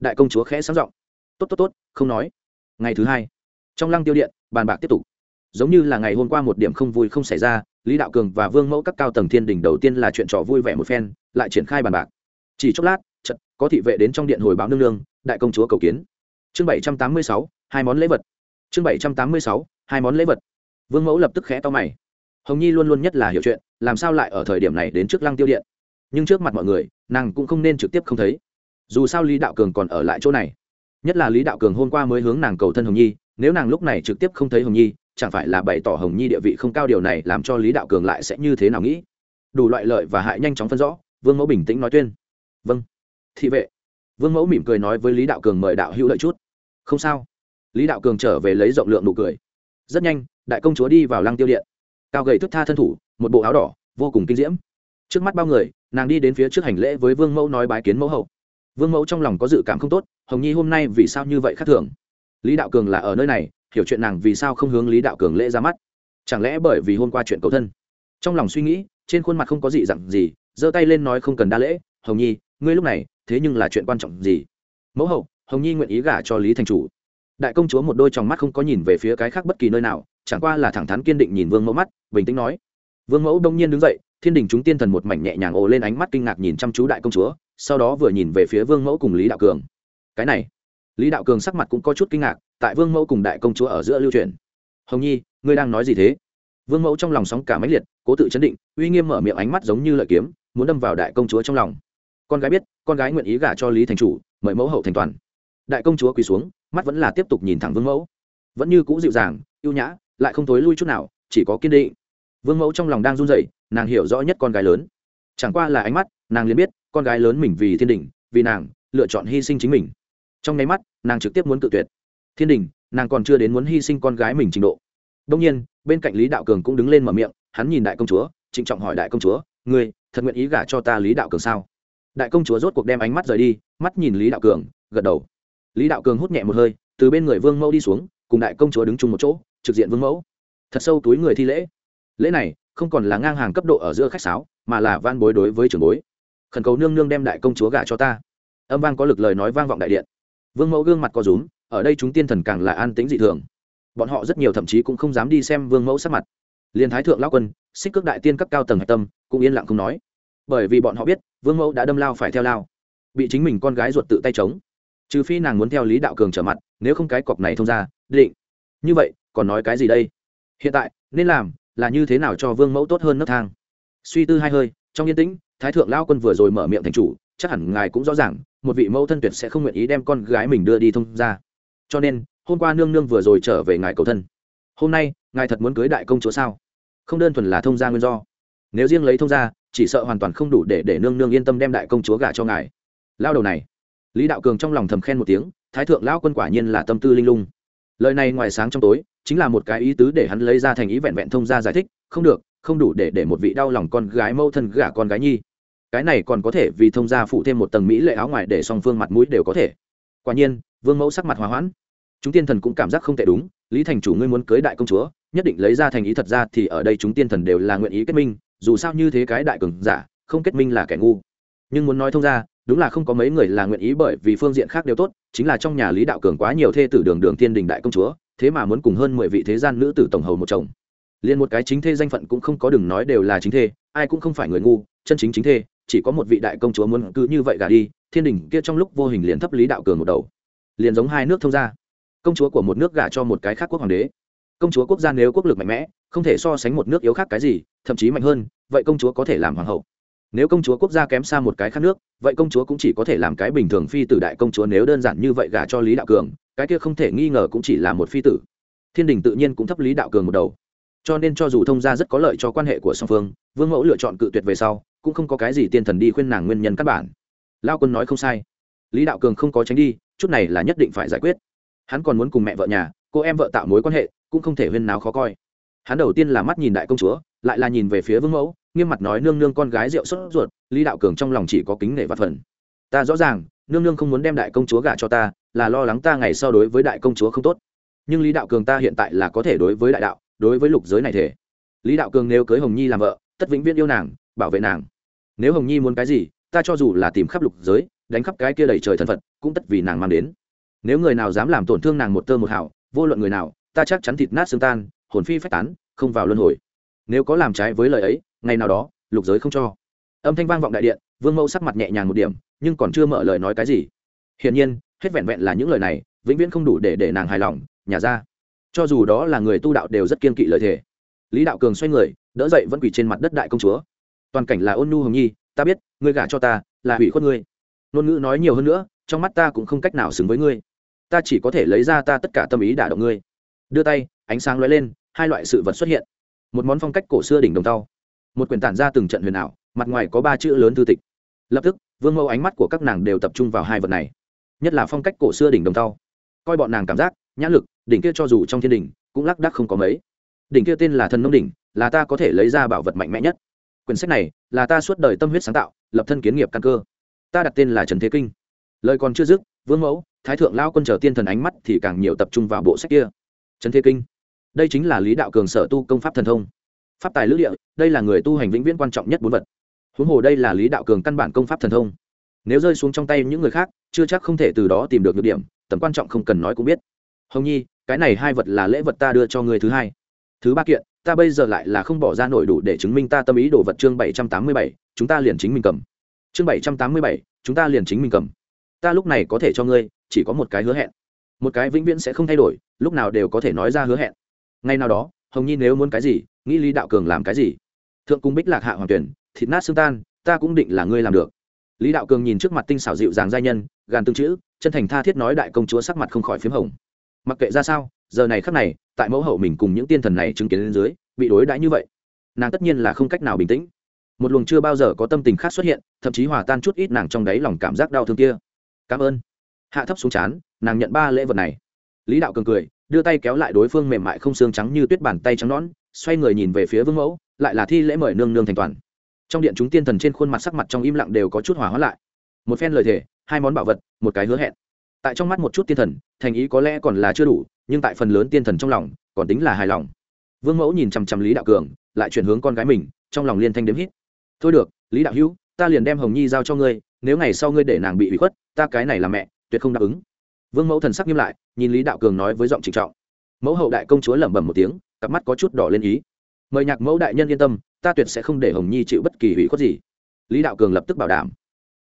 Đại công chúa khẽ sáng giọng. Tốt tốt tốt, không nói. Ngày thứ hai, trong lăng tiêu điện, bàn bạc tiếp tục giống như là ngày hôm qua một điểm không vui không xảy ra, lý đạo cường và vương mẫu các cao tầng thiên đình đầu tiên là chuyện trò vui vẻ một phen, lại triển khai bàn bạc. Chỉ chốc lát chật có thị vệ đến trong điện hồi báo nương nương, đại công chúa cầu kiến. Chương bảy trăm tám mươi sáu, hai món lễ vật. Chương bảy trăm tám mươi sáu, hai món lễ vật. Vương mẫu lập tức khẽ to mày. Hồng nhi luôn luôn nhất là hiểu chuyện, làm sao lại ở thời điểm này đến trước lăng tiêu điện? Nhưng trước mặt mọi người, nàng cũng không nên trực tiếp không thấy. Dù sao lý đạo cường còn ở lại chỗ này. Nhất là lý đạo cường hôm qua mới hướng nàng cầu thân hồng nhi, nếu nàng lúc này trực tiếp không thấy hồng nhi chẳng phải là bày tỏ hồng nhi địa vị không cao điều này làm cho lý đạo cường lại sẽ như thế nào nghĩ? Đủ loại lợi và hại nhanh chóng phân rõ, vương mẫu bình tĩnh nói tuyên. Vâng. Thị vệ. Vương mẫu mỉm cười nói với lý đạo cường mời đạo hữu lợi chút. Không sao. Lý đạo cường trở về lấy rộng lượng nụ cười. Rất nhanh, đại công chúa đi vào lăng tiêu điện. Cao gầy thức tha thân thủ, một bộ áo đỏ, vô cùng kinh diễm. Trước mắt bao người, nàng đi đến phía trước hành lễ với vương mẫu nói bái kiến mẫu hậu. Vương mẫu trong lòng có dự cảm không tốt, hồng nhi hôm nay vì sao như vậy khác thường? Lý đạo cường là ở nơi này hiểu chuyện nàng vì sao không hướng lý đạo cường lễ ra mắt. Chẳng lẽ bởi vì hôm qua chuyện cầu thân? Trong lòng suy nghĩ, trên khuôn mặt không có gì dặn gì, giơ tay lên nói không cần đa lễ, hồng nhi, ngươi lúc này, thế nhưng là chuyện quan trọng gì? Mẫu hậu, hồng nhi nguyện ý gả cho lý thành chủ. Đại công chúa một đôi tròng mắt không có nhìn về phía cái khác bất kỳ nơi nào, chẳng qua là thẳng thắn kiên định nhìn vương mẫu mắt, bình tĩnh nói. Vương mẫu đông nhiên đứng dậy, thiên đình chúng tiên thần một mảnh nhẹ nhàng ồ lên ánh mắt kinh ngạc nhìn chăm chú đại công chúa, sau đó vừa nhìn về phía vương mẫu cùng lý đạo cường. Cái này lý đạo cường sắc mặt cũng có chút kinh ngạc, tại vương mẫu cùng đại công chúa ở giữa lưu truyền. Hồng nhi, ngươi đang nói gì thế? Vương mẫu trong lòng sóng cả máy liệt, cố tự chấn định, uy nghiêm mở miệng ánh mắt giống như lợi kiếm, muốn đâm vào đại công chúa trong lòng. Con gái biết, con gái nguyện ý gả cho lý thành chủ, mời mẫu hậu thành toàn. Đại công chúa quỳ xuống, mắt vẫn là tiếp tục nhìn thẳng vương mẫu. Vẫn như cũ dịu dàng, ưu nhã, lại không thối lui chút nào, chỉ có kiên định. Vương mẫu trong lòng đang run rẩy, nàng hiểu rõ nhất con gái lớn. Chẳng qua là ánh mắt, nàng liền biết, con gái lớn mình vì thiên đình, vì nàng, lựa chọn hy sinh chính mình trong nháy mắt, nàng trực tiếp muốn tự tuyệt. Thiên đình, nàng còn chưa đến muốn hy sinh con gái mình trình độ. Đông nhiên, bên cạnh lý đạo cường cũng đứng lên mở miệng, hắn nhìn đại công chúa, trịnh trọng hỏi đại công chúa, ngươi, thật nguyện ý gả cho ta lý đạo cường sao? Đại công chúa rốt cuộc đem ánh mắt rời đi, mắt nhìn lý đạo cường, gật đầu. Lý đạo cường hút nhẹ một hơi, từ bên người vương mẫu đi xuống, cùng đại công chúa đứng chung một chỗ, trực diện vương mẫu. Thật sâu túi người thi lễ. Lễ này không còn là ngang hàng cấp độ ở giữa khách sáo, mà là van bối đối với trưởng bối. Khẩn cầu nương nương đem đại công chúa gả cho ta. Âm vang có lực lời nói vang vọng đại điện vương mẫu gương mặt có rúm, ở đây chúng tiên thần càng là an tĩnh dị thường. Bọn họ rất nhiều thậm chí cũng không dám đi xem vương mẫu sắc mặt. Liền thái thượng lao quân, xích cước đại tiên các cao tầng hạch tâm, cũng yên lặng không nói. Bởi vì bọn họ biết, vương mẫu đã đâm lao phải theo lao. Bị chính mình con gái ruột tự tay chống. Trừ phi nàng muốn theo lý đạo cường trở mặt, nếu không cái cọc này thông ra, định. Như vậy, còn nói cái gì đây? Hiện tại, nên làm là như thế nào cho vương mẫu tốt hơn nấc thang? Suy tư hai hơi, trong yên tĩnh, thái thượng lao quân vừa rồi mở miệng thành chủ chắc hẳn ngài cũng rõ ràng, một vị mẫu thân tuyệt sẽ không nguyện ý đem con gái mình đưa đi thông ra cho nên, hôm qua nương nương vừa rồi trở về ngài cầu thân. Hôm nay, ngài thật muốn cưới đại công chúa sao? Không đơn thuần là thông gia nguyên do. Nếu riêng lấy thông gia, chỉ sợ hoàn toàn không đủ để để nương nương yên tâm đem đại công chúa gả cho ngài. Lao đầu này. Lý đạo cường trong lòng thầm khen một tiếng, thái thượng lão quân quả nhiên là tâm tư linh lung. Lời này ngoài sáng trong tối, chính là một cái ý tứ để hắn lấy ra thành ý vẹn vẹn thông gia giải thích, không được, không đủ để để một vị đau lòng con gái mâu thân gả con gái nhi cái này còn có thể vì thông gia phụ thêm một tầng mỹ lệ áo ngoài để song phương mặt mũi đều có thể. Quả nhiên, vương mẫu sắc mặt hòa hoãn. Chúng tiên thần cũng cảm giác không tệ đúng, lý thành chủ ngươi muốn cưới đại công chúa, nhất định lấy ra thành ý thật ra thì ở đây chúng tiên thần đều là nguyện ý kết minh, dù sao như thế cái đại cường giả, không kết minh là kẻ ngu. Nhưng muốn nói thông ra đúng là không có mấy người là nguyện ý bởi vì phương diện khác đều tốt, chính là trong nhà lý đạo cường quá nhiều thê tử đường đường thiên đình đại công chúa, thế mà muốn cùng hơn mười vị thế gian nữ tử tổng hầu một chồng. Liền một cái chính thê danh phận cũng không có đừng nói đều là chính thê, ai cũng không phải người ngu, chân chính chính thê chỉ có một vị đại công chúa muốn cứ như vậy gả đi, thiên đình kia trong lúc vô hình liền thấp lý đạo cường một đầu. Liền giống hai nước thông gia. Công chúa của một nước gả cho một cái khác quốc hoàng đế. Công chúa quốc gia nếu quốc lực mạnh mẽ, không thể so sánh một nước yếu khác cái gì, thậm chí mạnh hơn, vậy công chúa có thể làm hoàng hậu. Nếu công chúa quốc gia kém xa một cái khác nước, vậy công chúa cũng chỉ có thể làm cái bình thường phi tử đại công chúa nếu đơn giản như vậy gả cho lý đạo cường, cái kia không thể nghi ngờ cũng chỉ là một phi tử. Thiên đình tự nhiên cũng thấp lý đạo cường một đầu. Cho nên cho dù thông gia rất có lợi cho quan hệ của song phương, vương mẫu lựa chọn cự tuyệt về sau cũng không có cái gì tiên thần đi khuyên nàng nguyên nhân căn bản. Lao quân nói không sai. Lý đạo cường không có tránh đi, chút này là nhất định phải giải quyết. Hắn còn muốn cùng mẹ vợ nhà, cô em vợ tạo mối quan hệ, cũng không thể huyên nào khó coi. Hắn đầu tiên là mắt nhìn đại công chúa, lại là nhìn về phía vương mẫu, nghiêm mặt nói, nương nương con gái rượu sốt ruột. Lý đạo cường trong lòng chỉ có kính nể và phần ta rõ ràng, nương nương không muốn đem đại công chúa gả cho ta, là lo lắng ta ngày sau đối với đại công chúa không tốt. Nhưng lý đạo cường ta hiện tại là có thể đối với đại đạo, đối với lục giới này thể. Lý đạo cường nếu cưới hồng nhi làm vợ, tất vĩnh viễn yêu nàng, bảo vệ nàng nếu hồng nhi muốn cái gì, ta cho dù là tìm khắp lục giới, đánh khắp cái kia đầy trời thần phật, cũng tất vì nàng mang đến. Nếu người nào dám làm tổn thương nàng một tơ một hào, vô luận người nào, ta chắc chắn thịt nát xương tan, hồn phi phách tán, không vào luân hồi. Nếu có làm trái với lời ấy, ngày nào đó, lục giới không cho. Âm thanh vang vọng đại điện, vương mẫu sắc mặt nhẹ nhàng một điểm, nhưng còn chưa mở lời nói cái gì. Hiển nhiên, hết vẹn vẹn là những lời này, vĩnh viễn không đủ để để nàng hài lòng, nhà ra. Cho dù đó là người tu đạo đều rất kiên kỵ lời thề. Lý đạo cường xoay người, đỡ dậy vẫn quỳ trên mặt đất đại công chúa toàn cảnh là ôn nhu hồng nhi, ta biết, ngươi gả cho ta, là hủy khuất ngươi. Ngôn ngữ nói nhiều hơn nữa, trong mắt ta cũng không cách nào xứng với ngươi. Ta chỉ có thể lấy ra ta tất cả tâm ý đả động ngươi. Đưa tay, ánh sáng lóe lên, hai loại sự vật xuất hiện. Một món phong cách cổ xưa đỉnh đồng tàu một quyển tản ra từng trận huyền ảo, mặt ngoài có ba chữ lớn thư tịch. Lập tức, vương mẫu ánh mắt của các nàng đều tập trung vào hai vật này. Nhất là phong cách cổ xưa đỉnh đồng tàu coi bọn nàng cảm giác nhã lực, đỉnh kia cho dù trong thiên đỉnh, cũng lác đác không có mấy. Đỉnh kia tên là thần nông đỉnh, là ta có thể lấy ra bảo vật mạnh mẽ nhất quyển sách này là ta suốt đời tâm huyết sáng tạo, lập thân kiến nghiệp căn cơ. Ta đặt tên là trần thế kinh. Lời còn chưa dứt, vương mẫu, thái thượng lao quân chờ tiên thần ánh mắt thì càng nhiều tập trung vào bộ sách kia. Trần thế kinh. Đây chính là lý đạo cường sở tu công pháp thần thông. Pháp tài lữ địa, đây là người tu hành vĩnh viễn quan trọng nhất bốn vật. Huống hồ đây là lý đạo cường căn bản công pháp thần thông. Nếu rơi xuống trong tay những người khác, chưa chắc không thể từ đó tìm được nhược điểm, tầm quan trọng không cần nói cũng biết. Hồng nhi, cái này hai vật là lễ vật ta đưa cho người thứ hai. Thứ ba kiện ta bây giờ lại là không bỏ ra nổi đủ để chứng minh ta tâm ý đồ vật chương bảy trăm tám mươi bảy, chúng ta liền chính mình cầm. Chương bảy trăm tám mươi bảy, chúng ta liền chính mình cầm. Ta lúc này có thể cho ngươi, chỉ có một cái hứa hẹn. Một cái vĩnh viễn sẽ không thay đổi, lúc nào đều có thể nói ra hứa hẹn. Ngay nào đó, hồng nhi nếu muốn cái gì, nghĩ lý đạo cường làm cái gì? Thượng cung bích lạc hạ hoàng tuyển, thịt nát xương tan, ta cũng định là ngươi làm được. Lý đạo cường nhìn trước mặt tinh xảo dịu dàng giai nhân, gàn tương chữ, chân thành tha thiết nói đại công chúa sắc mặt không khỏi p h í m hồng. Mặc kệ ra sao giờ này khắc này, tại mẫu hậu mình cùng những tiên thần này chứng kiến lên dưới bị đối đãi như vậy, nàng tất nhiên là không cách nào bình tĩnh. Một luồng chưa bao giờ có tâm tình khác xuất hiện, thậm chí hòa tan chút ít nàng trong đáy lòng cảm giác đau thương kia. Cảm ơn. Hạ thấp xuống chán nàng nhận ba lễ vật này. Lý đạo cường cười, đưa tay kéo lại đối phương mềm mại không xương trắng như tuyết bàn tay trắng nón xoay người nhìn về phía vương mẫu, lại là thi lễ mời nương nương thành toàn. Trong điện chúng tiên thần trên khuôn mặt sắc mặt trong im lặng đều có chút hỏa hóa lại. Một phen lời thề, hai món bảo vật, một cái hứa hẹn tại trong mắt một chút tiên thần, thành ý có lẽ còn là chưa đủ, nhưng tại phần lớn tiên thần trong lòng, còn tính là hài lòng. Vương mẫu nhìn chằm chằm lý đạo cường, lại chuyển hướng con gái mình, trong lòng liên thanh đếm hít. Thôi được, lý đạo hữu, ta liền đem hồng nhi giao cho ngươi, nếu ngày sau ngươi để nàng bị bị khuất, ta cái này là mẹ, tuyệt không đáp ứng. Vương mẫu thần sắc nghiêm lại, nhìn lý đạo cường nói với giọng trịnh trọng. Mẫu hậu đại công chúa lẩm bẩm một tiếng, cặp mắt có chút đỏ lên ý. Mời nhạc mẫu đại nhân yên tâm, ta tuyệt sẽ không để hồng nhi chịu bất kỳ hủy khuất gì. Lý đạo cường lập tức bảo đảm.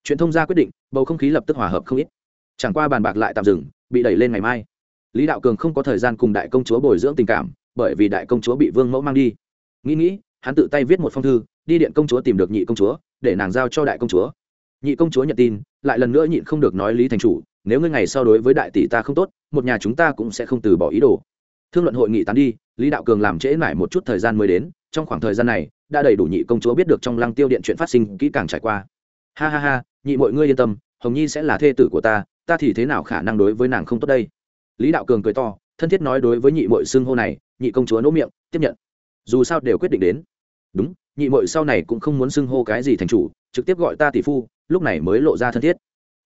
Chuyện thông gia quyết định, bầu không khí lập tức hòa hợp không ít chẳng qua bàn bạc lại tạm dừng, bị đẩy lên ngày mai. Lý đạo cường không có thời gian cùng đại công chúa bồi dưỡng tình cảm, bởi vì đại công chúa bị vương mẫu mang đi. Nghĩ nghĩ, hắn tự tay viết một phong thư, đi điện công chúa tìm được nhị công chúa, để nàng giao cho đại công chúa. Nhị công chúa nhận tin, lại lần nữa nhịn không được nói lý thành chủ, nếu ngươi ngày sau đối với đại tỷ ta không tốt, một nhà chúng ta cũng sẽ không từ bỏ ý đồ. Thương luận hội nghị tán đi, lý đạo cường làm trễ mãi một chút thời gian mới đến, trong khoảng thời gian này, đã đầy đủ nhị công chúa biết được trong lăng tiêu điện chuyện phát sinh kỹ càng trải qua. Ha ha ha, nhị mọi ngươi yên tâm, hồng nhi sẽ là thê tử của ta ta thì thế nào khả năng đối với nàng không tốt đây? Lý đạo cường cười to, thân thiết nói đối với nhị mội xưng hô này, nhị công chúa nỗ miệng, tiếp nhận. Dù sao đều quyết định đến. Đúng, nhị mội sau này cũng không muốn xưng hô cái gì thành chủ, trực tiếp gọi ta tỷ phu, lúc này mới lộ ra thân thiết.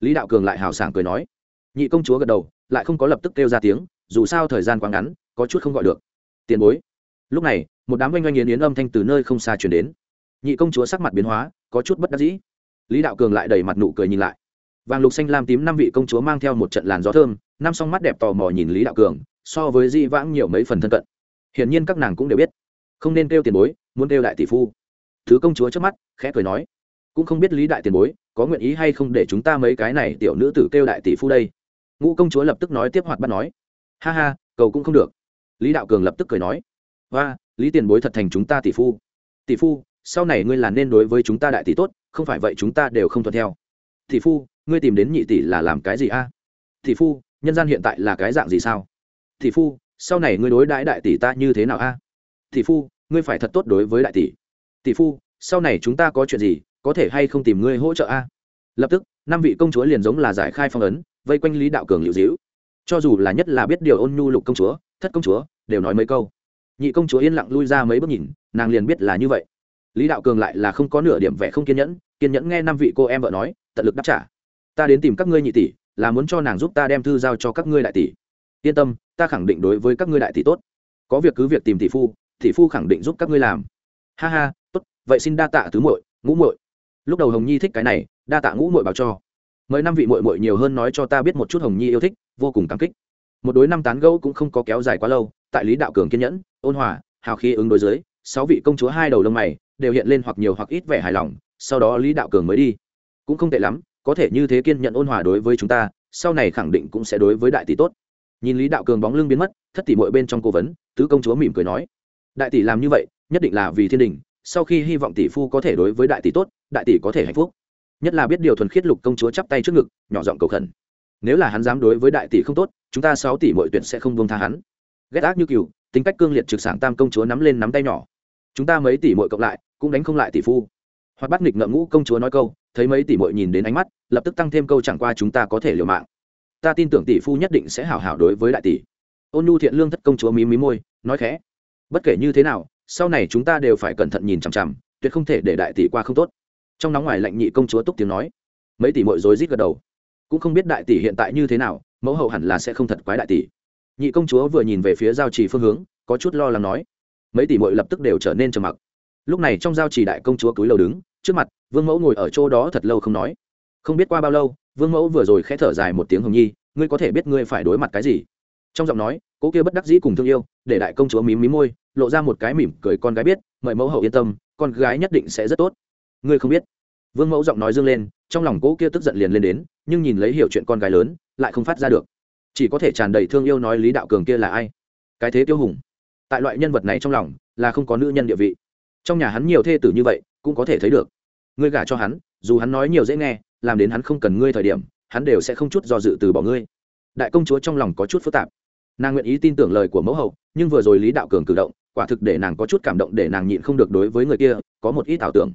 Lý đạo cường lại hào sảng cười nói. Nhị công chúa gật đầu, lại không có lập tức kêu ra tiếng, dù sao thời gian quá ngắn, có chút không gọi được. Tiền bối. Lúc này, một đám oanh oanh yến yến âm thanh từ nơi không xa chuyển đến. Nhị công chúa sắc mặt biến hóa, có chút bất đắc dĩ. Lý đạo cường lại đầy mặt nụ cười nhìn lại vàng lục xanh lam tím năm vị công chúa mang theo một trận làn gió thơm, năm song mắt đẹp tò mò nhìn lý đạo cường, so với di vãng nhiều mấy phần thân cận. Hiển nhiên các nàng cũng đều biết. Không nên kêu tiền bối, muốn kêu đại tỷ phu. Thứ công chúa trước mắt, khẽ cười nói. Cũng không biết lý đại tiền bối, có nguyện ý hay không để chúng ta mấy cái này tiểu nữ tử kêu đại tỷ phu đây? Ngũ công chúa lập tức nói tiếp hoạt bắt nói. Ha ha, cầu cũng không được. Lý đạo cường lập tức cười nói. Và lý tiền bối thật thành chúng ta tỷ phu. Tỷ phu, sau này ngươi là nên đối với chúng ta đại tỷ tốt, không phải vậy chúng ta đều không thuận theo. Tỷ phu ngươi tìm đến nhị tỷ là làm cái gì a? Tỷ phu, nhân gian hiện tại là cái dạng gì sao? Tỷ phu, sau này ngươi đối đãi đại tỷ ta như thế nào a? Tỷ phu, ngươi phải thật tốt đối với đại tỷ. Tỷ phu, sau này chúng ta có chuyện gì, có thể hay không tìm ngươi hỗ trợ a? Lập tức, năm vị công chúa liền giống là giải khai phong ấn, vây quanh lý đạo cường liệu dĩu. Cho dù là nhất là biết điều ôn nhu lục công chúa, thất công chúa, đều nói mấy câu. Nhị công chúa yên lặng lui ra mấy bước nhìn, nàng liền biết là như vậy. Lý đạo cường lại là không có nửa điểm vẻ không kiên nhẫn kiên nhẫn nghe năm vị cô em vợ nói, tận lực đáp trả ta đến tìm các ngươi nhị tỷ, là muốn cho nàng giúp ta đem thư giao cho các ngươi đại tỷ. Yên tâm, ta khẳng định đối với các ngươi đại tỷ tốt. Có việc cứ việc tìm tỷ phu tỷ phu khẳng định giúp các ngươi làm. Ha ha, tốt, vậy xin đa tạ tứ muội, ngũ muội. Lúc đầu hồng nhi thích cái này, đa tạ ngũ muội bảo cho. Mời năm vị muội muội nhiều hơn nói cho ta biết một chút hồng nhi yêu thích, vô cùng cảm kích. Một đối năm tán gẫu cũng không có kéo dài quá lâu, tại lý đạo cường kiên nhẫn, ôn hòa, hào khí ứng đối dưới, sáu vị công chúa hai đầu lông mày đều hiện lên hoặc nhiều hoặc ít vẻ hài lòng, sau đó lý đạo cường mới đi. Cũng không tệ lắm có thể như thế kiên nhận ôn hòa đối với chúng ta, sau này khẳng định cũng sẽ đối với đại tỷ tốt. Nhìn lý đạo cường bóng lưng biến mất, thất tỷ mội bên trong cố vấn, tứ công chúa mỉm cười nói, đại tỷ làm như vậy, nhất định là vì thiên đình, sau khi hy vọng tỷ phu có thể đối với đại tỷ tốt, đại tỷ có thể hạnh phúc. Nhất là biết điều thuần khiết lục công chúa chắp tay trước ngực, nhỏ giọng cầu khẩn. Nếu là hắn dám đối với đại tỷ không tốt, chúng ta sáu tỷ mọi tuyển sẽ không buông tha hắn. Ghét ác như cừu, tính cách cương liệt trực sảng tam công chúa nắm lên nắm tay nhỏ. Chúng ta mấy tỷ muội cộng lại, cũng đánh không lại tỷ phu. Hoặc bắt nghịch ngậm ngũ công chúa nói câu thấy mấy tỷ muội nhìn đến ánh mắt, lập tức tăng thêm câu chẳng qua chúng ta có thể liều mạng. Ta tin tưởng tỷ phu nhất định sẽ hảo hảo đối với đại tỷ. Ôn nhu thiện lương thất công chúa mí mí môi, nói khẽ. Bất kể như thế nào, sau này chúng ta đều phải cẩn thận nhìn chằm chằm, tuyệt không thể để đại tỷ qua không tốt. Trong nóng ngoài lạnh nhị công chúa túc tiếng nói. Mấy tỷ muội rối rít gật đầu. Cũng không biết đại tỷ hiện tại như thế nào, mẫu hậu hẳn là sẽ không thật quái đại tỷ. Nhị công chúa vừa nhìn về phía giao trì phương hướng, có chút lo lắng nói. Mấy tỷ muội lập tức đều trở nên trầm mặc. Lúc này trong giao trì đại công chúa cúi đầu đứng trước mặt, vương mẫu ngồi ở chỗ đó thật lâu không nói. Không biết qua bao lâu, vương mẫu vừa rồi khẽ thở dài một tiếng hồng nhi, ngươi có thể biết ngươi phải đối mặt cái gì? Trong giọng nói cô kia bất đắc dĩ cùng thương yêu, để đại công chúa mím mím môi, lộ ra một cái mỉm cười con gái biết, mời mẫu hậu yên tâm, con gái nhất định sẽ rất tốt. Ngươi không biết? Vương mẫu giọng nói dâng lên, trong lòng cô kia tức giận liền lên đến, nhưng nhìn lấy hiểu chuyện con gái lớn, lại không phát ra được. Chỉ có thể tràn đầy thương yêu nói lý đạo cường kia là ai? Cái thế tiêu hùng. Tại loại nhân vật này trong lòng, là không có nữ nhân địa vị. Trong nhà hắn nhiều thê tử như vậy, cũng có thể thấy được ngươi gả cho hắn, dù hắn nói nhiều dễ nghe, làm đến hắn không cần ngươi thời điểm, hắn đều sẽ không chút do dự từ bỏ ngươi. Đại công chúa trong lòng có chút phức tạp. Nàng nguyện ý tin tưởng lời của mẫu hậu, nhưng vừa rồi lý đạo cường cử động, quả thực để nàng có chút cảm động, để nàng nhịn không được đối với người kia, có một ít ảo tưởng.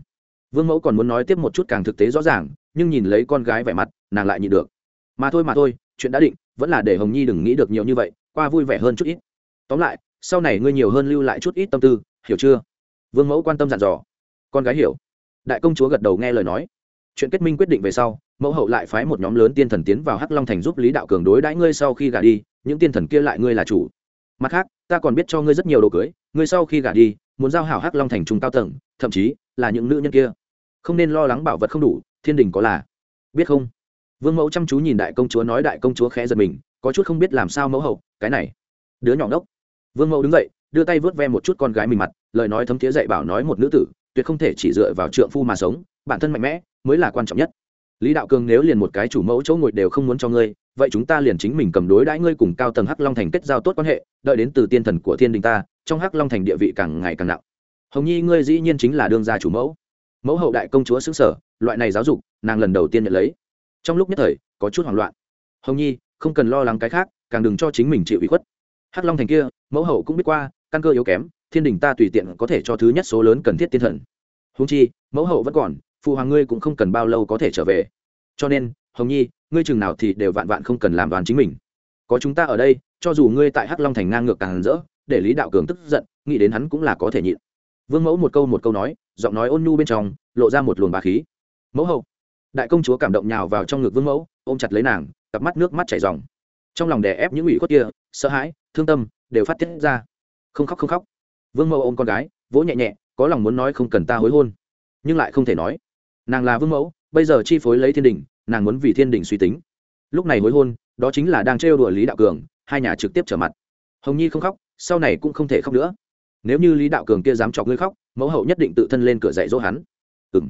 Vương mẫu còn muốn nói tiếp một chút càng thực tế rõ ràng, nhưng nhìn lấy con gái vẻ mặt, nàng lại nhịn được. Mà thôi mà thôi, chuyện đã định, vẫn là để hồng nhi đừng nghĩ được nhiều như vậy, qua vui vẻ hơn chút ít. Tóm lại, sau này ngươi nhiều hơn lưu lại chút ít tâm tư, hiểu chưa? Vương mẫu quan tâm dặn dò. Con gái hiểu đại công chúa gật đầu nghe lời nói. Chuyện kết minh quyết định về sau, mẫu hậu lại phái một nhóm lớn tiên thần tiến vào hắc long thành giúp lý đạo cường đối đãi ngươi sau khi gả đi, những tiên thần kia lại ngươi là chủ. Mặt khác, ta còn biết cho ngươi rất nhiều đồ cưới, ngươi sau khi gả đi, muốn giao hảo hắc long thành trung cao tầng, thậm chí là những nữ nhân kia. Không nên lo lắng bảo vật không đủ, thiên đình có là. Biết không? Vương mẫu chăm chú nhìn đại công chúa nói đại công chúa khẽ giật mình, có chút không biết làm sao mẫu hậu, cái này. Đứa nhỏ ngốc. Vương mẫu đứng dậy, đưa tay vớt ve một chút con gái mình mặt, lời nói thấm thiế dạy bảo nói một nữ tử tuyệt không thể chỉ dựa vào trượng phu mà sống, bản thân mạnh mẽ mới là quan trọng nhất. Lý đạo cường nếu liền một cái chủ mẫu chỗ ngồi đều không muốn cho ngươi, vậy chúng ta liền chính mình cầm đối đãi ngươi cùng cao tầng hắc long thành kết giao tốt quan hệ, đợi đến từ tiên thần của thiên đình ta, trong hắc long thành địa vị càng ngày càng nặng. Hồng nhi ngươi dĩ nhiên chính là đương gia chủ mẫu. Mẫu hậu đại công chúa xứng sở, loại này giáo dục, nàng lần đầu tiên nhận lấy. Trong lúc nhất thời, có chút hoảng loạn. Hồng nhi, không cần lo lắng cái khác, càng đừng cho chính mình chịu ủy khuất. Hắc long thành kia, mẫu hậu cũng biết qua, căn cơ yếu kém thiên đình ta tùy tiện có thể cho thứ nhất số lớn cần thiết tiên thần. Húng chi, mẫu hậu vẫn còn, phụ hoàng ngươi cũng không cần bao lâu có thể trở về. Cho nên, hồng nhi, ngươi chừng nào thì đều vạn vạn không cần làm đoàn chính mình. Có chúng ta ở đây, cho dù ngươi tại hắc long thành ngang ngược càng rỡ, để lý đạo cường tức giận, nghĩ đến hắn cũng là có thể nhịn. Vương mẫu một câu một câu nói, giọng nói ôn nhu bên trong, lộ ra một luồng bà khí. Mẫu hậu. Đại công chúa cảm động nhào vào trong ngực vương mẫu, ôm chặt lấy nàng, cặp mắt nước mắt chảy dòng trong lòng đè ép những ủy khuất kia, sợ hãi, thương tâm, đều phát tiết ra. Không khóc không khóc vương mẫu ôm con gái, vỗ nhẹ nhẹ, có lòng muốn nói không cần ta hối hôn. Nhưng lại không thể nói. Nàng là vương mẫu, bây giờ chi phối lấy thiên đình, nàng muốn vì thiên đình suy tính. Lúc này hối hôn, đó chính là đang trêu đùa lý đạo cường, hai nhà trực tiếp trở mặt. Hồng nhi không khóc, sau này cũng không thể khóc nữa. Nếu như lý đạo cường kia dám chọc ngươi khóc, mẫu hậu nhất định tự thân lên cửa dạy dỗ hắn. Ừng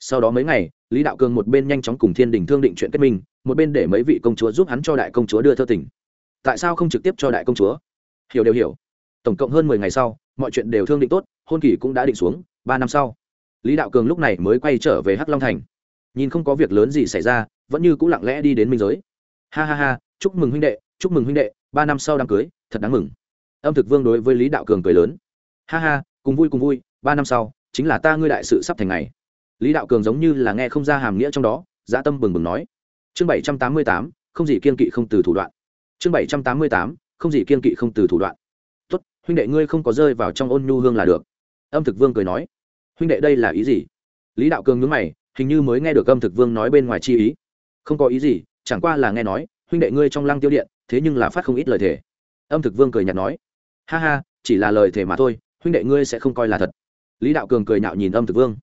sau đó mấy ngày, lý đạo cường một bên nhanh chóng cùng thiên đình thương định chuyện kết minh, một bên để mấy vị công chúa giúp hắn cho đại công chúa đưa thơ tỉnh tại sao không trực tiếp cho đại công chúa? Hiểu đều hiểu. Tổng cộng hơn mười ngày sau mọi chuyện đều thương định tốt, hôn kỳ cũng đã định xuống, ba năm sau, lý đạo cường lúc này mới quay trở về hắc long thành. Nhìn không có việc lớn gì xảy ra, vẫn như cũng lặng lẽ đi đến minh giới. Ha ha ha, chúc mừng huynh đệ, chúc mừng huynh đệ, ba năm sau đám cưới, thật đáng mừng. Âm thực vương đối với lý đạo cường cười lớn. Ha ha, cùng vui cùng vui, ba năm sau, chính là ta ngươi đại sự sắp thành ngày. Lý đạo cường giống như là nghe không ra hàm nghĩa trong đó dã tâm bừng bừng nói. Chương bảy trăm tám mươi tám, không gì kiên kỵ không từ thủ đoạn. Chương bảy trăm tám mươi tám, không gì kiên kỵ không từ thủ đoạn huynh đệ ngươi không có rơi vào trong ôn nhu hương là được. Âm thực vương cười nói. Huynh đệ đây là ý gì? Lý đạo cường nhướng mày, hình như mới nghe được âm thực vương nói bên ngoài chi ý. Không có ý gì, chẳng qua là nghe nói, huynh đệ ngươi trong lăng tiêu điện, thế nhưng là phát không ít lời thề. Âm thực vương cười nhạt nói. Ha ha, chỉ là lời thề mà thôi, huynh đệ ngươi sẽ không coi là thật. Lý đạo cường cười nhạo nhìn âm thực vương.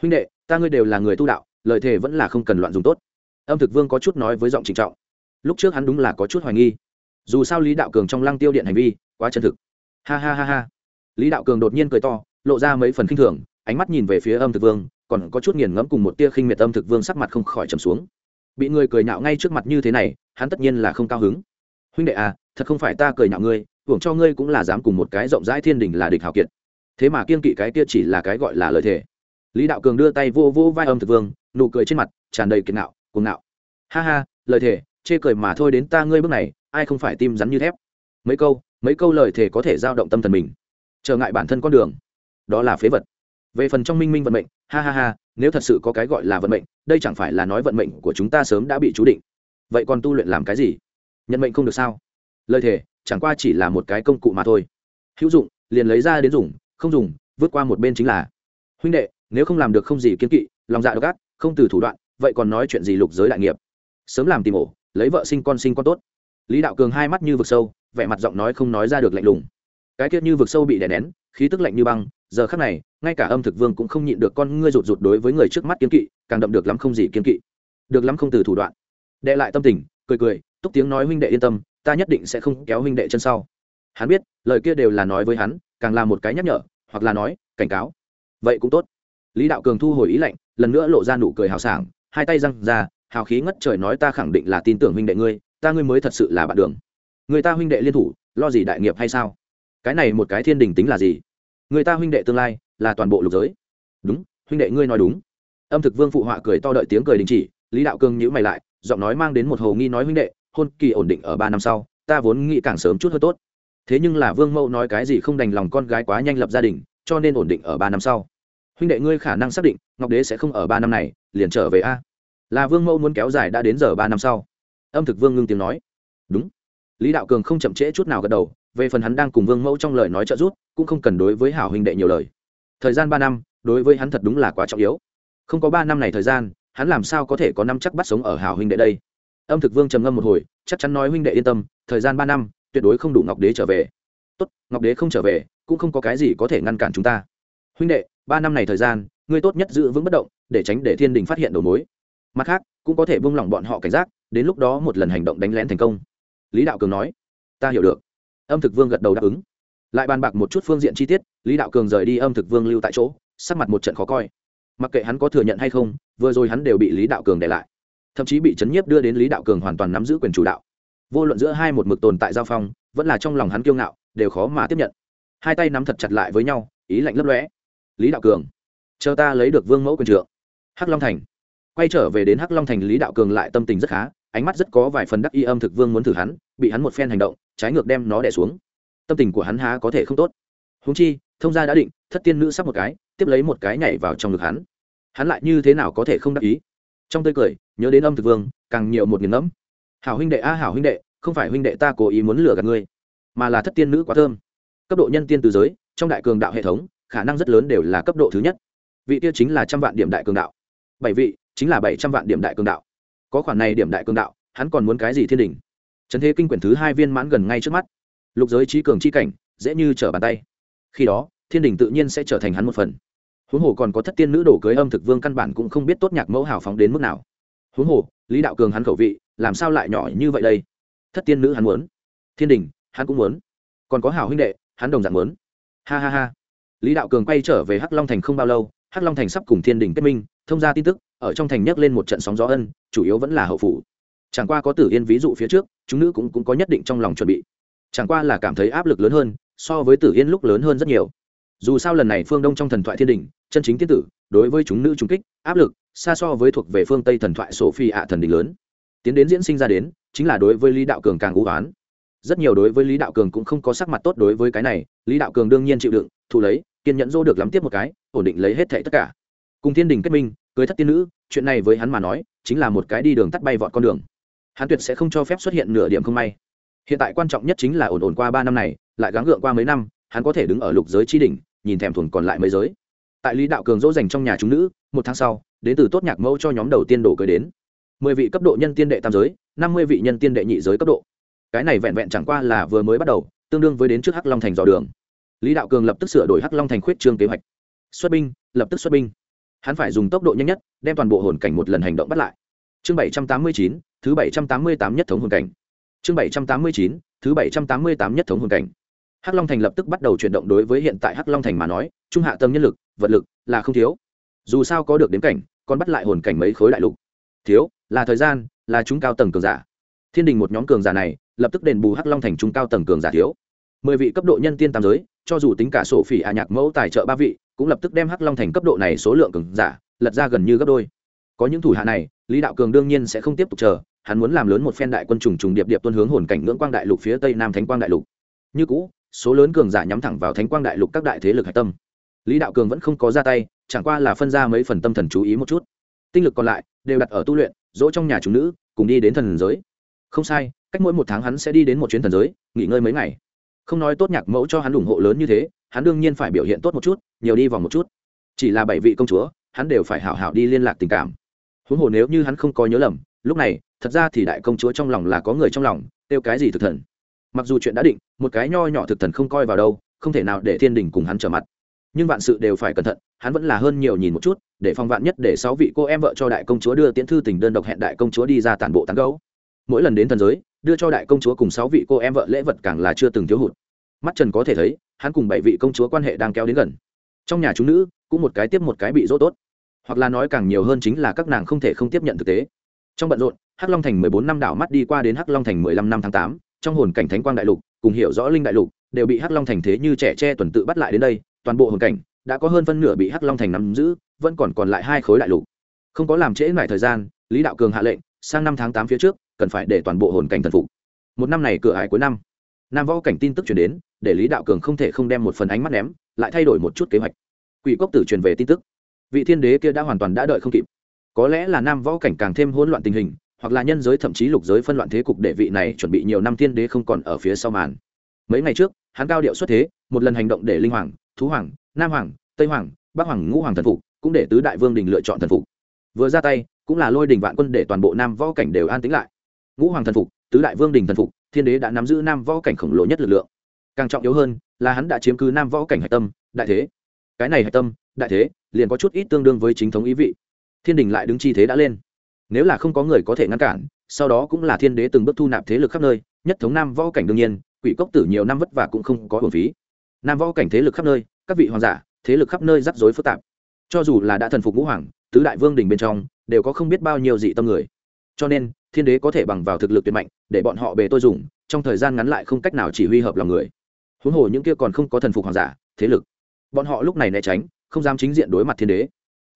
Huynh đệ, ta ngươi đều là người tu đạo, lời thề vẫn là không cần loạn dùng tốt. Âm thực vương có chút nói với giọng trịnh trọng. Lúc trước hắn đúng là có chút hoài nghi. Dù sao lý đạo cường trong lăng tiêu điện hành vi, quá chân thực ha ha ha ha. Lý đạo cường đột nhiên cười to, lộ ra mấy phần khinh thường, ánh mắt nhìn về phía âm thực vương, còn có chút nghiền ngẫm cùng một tia khinh miệt âm thực vương sắc mặt không khỏi trầm xuống. Bị người cười nhạo ngay trước mặt như thế này, hắn tất nhiên là không cao hứng. Huynh đệ à thật không phải ta cười nhạo ngươi, hưởng cho ngươi cũng là dám cùng một cái rộng rãi thiên đình là địch hào kiệt. Thế mà kiên kỵ cái kia chỉ là cái gọi là lời thề. Lý đạo cường đưa tay vô vô vai âm thực vương, nụ cười trên mặt, tràn đầy kiệt ngạo, cuồng ngạo. Ha ha, lời thề, chê cười mà thôi đến ta ngươi bước này, ai không phải tim rắn như thép. Mấy câu mấy câu lời thề có thể giao động tâm thần mình, trở ngại bản thân con đường. Đó là phế vật. Về phần trong minh minh vận mệnh, ha ha ha, nếu thật sự có cái gọi là vận mệnh, đây chẳng phải là nói vận mệnh của chúng ta sớm đã bị chú định. Vậy còn tu luyện làm cái gì? Nhận mệnh không được sao? Lời thề, chẳng qua chỉ là một cái công cụ mà thôi. Hữu dụng, liền lấy ra đến dùng, không dùng, vượt qua một bên chính là. Huynh đệ, nếu không làm được không gì kiên kỵ, lòng dạ độc ác, không từ thủ đoạn, vậy còn nói chuyện gì lục giới đại nghiệp? Sớm làm tìm ổ, lấy vợ sinh con sinh con tốt. Lý đạo cường hai mắt như vực sâu vẻ mặt giọng nói không nói ra được lạnh lùng. Cái tiết như vực sâu bị đè nén, khí tức lạnh như băng, giờ khắc này, ngay cả âm thực vương cũng không nhịn được con ngươi rụt rụt đối với người trước mắt kiên kỵ, càng đậm được lắm không gì kiên kỵ. Được lắm không từ thủ đoạn. Đệ lại tâm tình, cười cười, túc tiếng nói huynh đệ yên tâm, ta nhất định sẽ không kéo huynh đệ chân sau. Hắn biết, lời kia đều là nói với hắn, càng là một cái nhắc nhở, hoặc là nói, cảnh cáo. Vậy cũng tốt. Lý đạo cường thu hồi ý lạnh, lần nữa lộ ra nụ cười hào sảng, hai tay răng ra, hào khí ngất trời nói ta khẳng định là tin tưởng huynh đệ ngươi, ta ngươi mới thật sự là bạn đường người ta huynh đệ liên thủ, lo gì đại nghiệp hay sao? Cái này một cái thiên đình tính là gì? Người ta huynh đệ tương lai là toàn bộ lục giới. Đúng, huynh đệ ngươi nói đúng. Âm thực vương phụ họa cười to đợi tiếng cười đình chỉ, lý đạo cương nhữ mày lại, giọng nói mang đến một hồ nghi nói huynh đệ, hôn kỳ ổn định ở ba năm sau, ta vốn nghĩ càng sớm chút hơn tốt. Thế nhưng là vương mẫu nói cái gì không đành lòng con gái quá nhanh lập gia đình, cho nên ổn định ở ba năm sau. Huynh đệ ngươi khả năng xác định, ngọc đế sẽ không ở ba năm này, liền trở về a. Là vương mẫu muốn kéo dài đã đến giờ ba năm sau. Âm thực vương ngưng tiếng nói. Đúng lý đạo cường không chậm trễ chút nào gật đầu, về phần hắn đang cùng vương mẫu trong lời nói trợ giúp, cũng không cần đối với hảo huynh đệ nhiều lời. Thời gian ba năm, đối với hắn thật đúng là quá trọng yếu. Không có ba năm này thời gian, hắn làm sao có thể có năm chắc bắt sống ở hảo huynh đệ đây? Âm thực vương trầm ngâm một hồi, chắc chắn nói huynh đệ yên tâm, thời gian ba năm, tuyệt đối không đủ ngọc đế trở về. Tốt, ngọc đế không trở về, cũng không có cái gì có thể ngăn cản chúng ta. Huynh đệ, ba năm này thời gian, ngươi tốt nhất giữ vững bất động, để tránh để thiên đình phát hiện đầu mối. Mặt khác, cũng có thể buông lỏng bọn họ cảnh giác, đến lúc đó một lần hành động đánh lén thành công lý đạo cường nói, ta hiểu được. Âm thực vương gật đầu đáp ứng. Lại bàn bạc một chút phương diện chi tiết, lý đạo cường rời đi âm thực vương lưu tại chỗ, sắc mặt một trận khó coi. Mặc kệ hắn có thừa nhận hay không, vừa rồi hắn đều bị lý đạo cường để lại. Thậm chí bị chấn nhiếp đưa đến lý đạo cường hoàn toàn nắm giữ quyền chủ đạo. Vô luận giữa hai một mực tồn tại giao phong, vẫn là trong lòng hắn kiêu ngạo, đều khó mà tiếp nhận. Hai tay nắm thật chặt lại với nhau, ý lạnh lấp lóe. lý đạo cường, chờ ta lấy được vương mẫu quyền trượng. Hắc long thành. Quay trở về đến hắc long thành, lý đạo cường lại tâm tình rất khá ánh mắt rất có vài phần đắc y âm thực vương muốn thử hắn, bị hắn một phen hành động, trái ngược đem nó đẻ xuống. Tâm tình của hắn há có thể không tốt. Húng chi, thông gia đã định, thất tiên nữ sắp một cái, tiếp lấy một cái nhảy vào trong ngực hắn. Hắn lại như thế nào có thể không đắc ý? Trong tươi cười, nhớ đến âm thực vương, càng nhiều một nghiền ngẫm. Hảo huynh đệ a, hảo huynh đệ, không phải huynh đệ ta cố ý muốn lừa gạt ngươi, mà là thất tiên nữ quá thơm. Cấp độ nhân tiên từ giới, trong đại cường đạo hệ thống, khả năng rất lớn đều là cấp độ thứ nhất. Vị tiêu chính là trăm vạn điểm đại cường đạo. Bảy vị, chính là bảy trăm vạn điểm đại cường đạo có khoản này điểm đại cường đạo, hắn còn muốn cái gì thiên đình? Trần thế kinh quyển thứ hai viên mãn gần ngay trước mắt. Lục giới trí cường chi cảnh, dễ như trở bàn tay. Khi đó, thiên đình tự nhiên sẽ trở thành hắn một phần. Huống hồ còn có thất tiên nữ đổ cưới âm thực vương căn bản cũng không biết tốt nhạc mẫu hào phóng đến mức nào. Huống hồ, lý đạo cường hắn khẩu vị, làm sao lại nhỏ như vậy đây? Thất tiên nữ hắn muốn. Thiên đình, hắn cũng muốn. Còn có hảo huynh đệ, hắn đồng dạng muốn. Ha ha ha. Lý đạo cường quay trở về hắc long thành không bao lâu, hắc long thành sắp cùng thiên đình kết minh, thông ra tin tức ở trong thành nhấc lên một trận sóng gió ân chủ yếu vẫn là hậu phủ. Chẳng qua có tử yên ví dụ phía trước chúng nữ cũng, cũng có nhất định trong lòng chuẩn bị. Chẳng qua là cảm thấy áp lực lớn hơn so với tử yên lúc lớn hơn rất nhiều. Dù sao lần này phương đông trong thần thoại thiên đình chân chính tiên tử đối với chúng nữ trung kích áp lực xa so với thuộc về phương tây thần thoại sổ phi ạ thần đình lớn. Tiến đến diễn sinh ra đến chính là đối với lý đạo cường càng ưu oán. Rất nhiều đối với lý đạo cường cũng không có sắc mặt tốt đối với cái này lý đạo cường đương nhiên chịu đựng thụ lấy kiên nhẫn dô được lắm tiếp một cái ổn định lấy hết thệ tất cả. Cùng thiên đình kết minh cưới thất tiên nữ, chuyện này với hắn mà nói, chính là một cái đi đường tắt bay vọt con đường. Hắn tuyệt sẽ không cho phép xuất hiện nửa điểm không may. Hiện tại quan trọng nhất chính là ổn ổn qua ba năm này, lại gắng gượng qua mấy năm, hắn có thể đứng ở lục giới tri đỉnh, nhìn thèm thuần còn lại mấy giới. Tại lý đạo cường dỗ dành trong nhà chúng nữ, một tháng sau, đến từ tốt nhạc mẫu cho nhóm đầu tiên đổ cưới đến. Mười vị cấp độ nhân tiên đệ tam giới, năm mươi vị nhân tiên đệ nhị giới cấp độ. Cái này vẹn vẹn chẳng qua là vừa mới bắt đầu, tương đương với đến trước hắc long thành dò đường. Lý đạo cường lập tức sửa đổi hắc long thành khuyết trương kế hoạch. Xuất binh, lập tức xuất binh hắn phải dùng tốc độ nhanh nhất, đem toàn bộ hồn cảnh một lần hành động bắt lại. Chương bảy trăm tám mươi chín, thứ bảy trăm tám mươi tám nhất thống hồn cảnh. Chương bảy trăm tám mươi chín, thứ bảy trăm tám mươi tám nhất thống hồn cảnh. Hắc long thành lập tức bắt đầu chuyển động đối với hiện tại hắc long thành mà nói, trung hạ tâm nhân lực, vật lực là không thiếu. Dù sao có được đến cảnh, còn bắt lại hồn cảnh mấy khối đại lục. Thiếu, là thời gian, là chúng cao tầng cường giả. Thiên đình một nhóm cường giả này, lập tức đền bù hắc long thành trung cao tầng cường giả thiếu. Mười vị cấp độ nhân tiên tam giới, cho dù tính cả sổ phỉ à nhạc mẫu tài trợ ba vị cũng lập tức đem hắc long thành cấp độ này số lượng cường giả, lật ra gần như gấp đôi. Có những thủ hạ này, lý đạo cường đương nhiên sẽ không tiếp tục chờ, hắn muốn làm lớn một phen đại quân trùng trùng điệp điệp tuân hướng hồn cảnh ngưỡng quang đại lục phía tây nam thánh quang đại lục. Như cũ, số lớn cường giả nhắm thẳng vào thánh quang đại lục các đại thế lực hạch tâm. Lý đạo cường vẫn không có ra tay, chẳng qua là phân ra mấy phần tâm thần chú ý một chút. Tinh lực còn lại, đều đặt ở tu luyện, dỗ trong nhà chúng nữ, cùng đi đến thần giới. Không sai, cách mỗi một tháng hắn sẽ đi đến một chuyến thần giới, nghỉ ngơi mấy ngày không nói tốt nhạc mẫu cho hắn ủng hộ lớn như thế, hắn đương nhiên phải biểu hiện tốt một chút, nhiều đi vòng một chút. Chỉ là bảy vị công chúa, hắn đều phải hảo hảo đi liên lạc tình cảm. Huống hồ nếu như hắn không có nhớ lầm, lúc này, thật ra thì đại công chúa trong lòng là có người trong lòng tiêu cái gì thực thần. Mặc dù chuyện đã định, một cái nho nhỏ thực thần không coi vào đâu, không thể nào để thiên đình cùng hắn trở mặt. Nhưng vạn sự đều phải cẩn thận, hắn vẫn là hơn nhiều nhìn một chút, để phòng vạn nhất để sáu vị cô em vợ cho đại công chúa đưa tiễn thư tình đơn độc hẹn đại công chúa đi ra tản bộ tán gấu mỗi lần đến thần giới đưa cho đại công chúa cùng sáu vị cô em vợ lễ vật càng là chưa từng thiếu hụt. Mắt trần có thể thấy, hắn cùng bảy vị công chúa quan hệ đang kéo đến gần. Trong nhà chúng nữ, cũng một cái tiếp một cái bị dỗ tốt. Hoặc là nói càng nhiều hơn chính là các nàng không thể không tiếp nhận thực tế. Trong bận rộn, hắc long thành mười bốn năm đảo mắt đi qua đến hắc long thành mười lăm năm tháng tám, trong hồn cảnh thánh quang đại lục, cùng hiểu rõ linh đại lục, đều bị hắc long thành thế như trẻ tre tuần tự bắt lại đến đây, toàn bộ hồn cảnh, đã có hơn phân nửa bị hắc long thành nắm giữ, vẫn còn còn lại hai khối đại lục. Không có làm trễ ngoài thời gian, lý đạo cường hạ lệnh sang năm tháng tám phía trước, cần phải để toàn bộ hồn cảnh thần phục. Một năm này cửa hải cuối năm, nam võ cảnh tin tức chuyển đến, để lý đạo cường không thể không đem một phần ánh mắt ném, lại thay đổi một chút kế hoạch. Quỷ cốc tử truyền về tin tức. Vị thiên đế kia đã hoàn toàn đã đợi không kịp. Có lẽ là nam võ cảnh càng thêm hỗn loạn tình hình, hoặc là nhân giới thậm chí lục giới phân loạn thế cục để vị này chuẩn bị nhiều năm thiên đế không còn ở phía sau màn. Mấy ngày trước, hắn cao điệu xuất thế, một lần hành động để linh hoàng, thú hoàng, nam hoàng, tây hoàng, bắc hoàng, ngũ hoàng thần phục, cũng để tứ đại vương đình lựa chọn thần phục. Vừa ra tay cũng là lôi đình vạn quân để toàn bộ nam võ cảnh đều an tĩnh lại. Ngũ hoàng thần phục, tứ đại vương đình thần phục, thiên đế đã nắm giữ nam võ cảnh khổng lồ nhất lực lượng. Càng trọng yếu hơn, là hắn đã chiếm cứ nam võ cảnh hạch tâm, đại thế. Cái này hạch tâm, đại thế, liền có chút ít tương đương với chính thống ý vị. Thiên đình lại đứng chi thế đã lên. Nếu là không có người có thể ngăn cản, sau đó cũng là thiên đế từng bước thu nạp thế lực khắp nơi, nhất thống nam võ cảnh đương nhiên, quỷ cốc tử nhiều năm vất vả cũng không có hồn phí. Nam võ cảnh thế lực khắp nơi, các vị hoàng giả, thế lực khắp nơi rắc rối phức tạp. Cho dù là đã thần phục ngũ hoàng, tứ đại vương đình bên trong đều có không biết bao nhiêu dị tâm người. Cho nên, thiên đế có thể bằng vào thực lực tuyệt mạnh, để bọn họ bề tôi dùng, trong thời gian ngắn lại không cách nào chỉ huy hợp lòng người. Huống hồ những kia còn không có thần phục hoàng giả, thế lực. Bọn họ lúc này né tránh, không dám chính diện đối mặt thiên đế.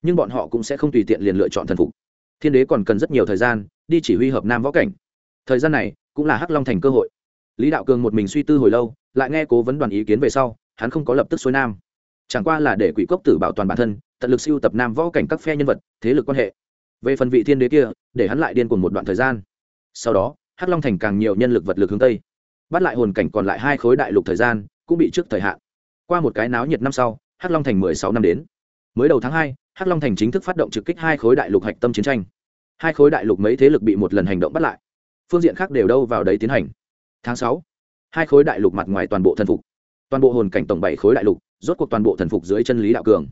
Nhưng bọn họ cũng sẽ không tùy tiện liền lựa chọn thần phục. Thiên đế còn cần rất nhiều thời gian, đi chỉ huy hợp nam võ cảnh. Thời gian này, cũng là hắc long thành cơ hội. Lý đạo cường một mình suy tư hồi lâu, lại nghe cố vấn đoàn ý kiến về sau, hắn không có lập tức xuôi nam. Chẳng qua là để quỷ cốc tử bảo toàn bản thân, tận lực siêu tập nam võ cảnh các phe nhân vật, thế lực quan hệ về phần vị thiên đế kia, để hắn lại điên cuồng một đoạn thời gian. Sau đó, hắc long thành càng nhiều nhân lực vật lực hướng tây. Bắt lại hồn cảnh còn lại hai khối đại lục thời gian, cũng bị trước thời hạn. Qua một cái náo nhiệt năm sau, hắc long thành mười sáu năm đến. Mới đầu tháng hai, hắc long thành chính thức phát động trực kích hai khối đại lục hạch tâm chiến tranh. Hai khối đại lục mấy thế lực bị một lần hành động bắt lại. Phương diện khác đều đâu vào đấy tiến hành. Tháng sáu, hai khối đại lục mặt ngoài toàn bộ thần phục. Toàn bộ hồn cảnh tổng bảy khối đại lục, rốt cuộc toàn bộ thần phục dưới chân lý đạo cường.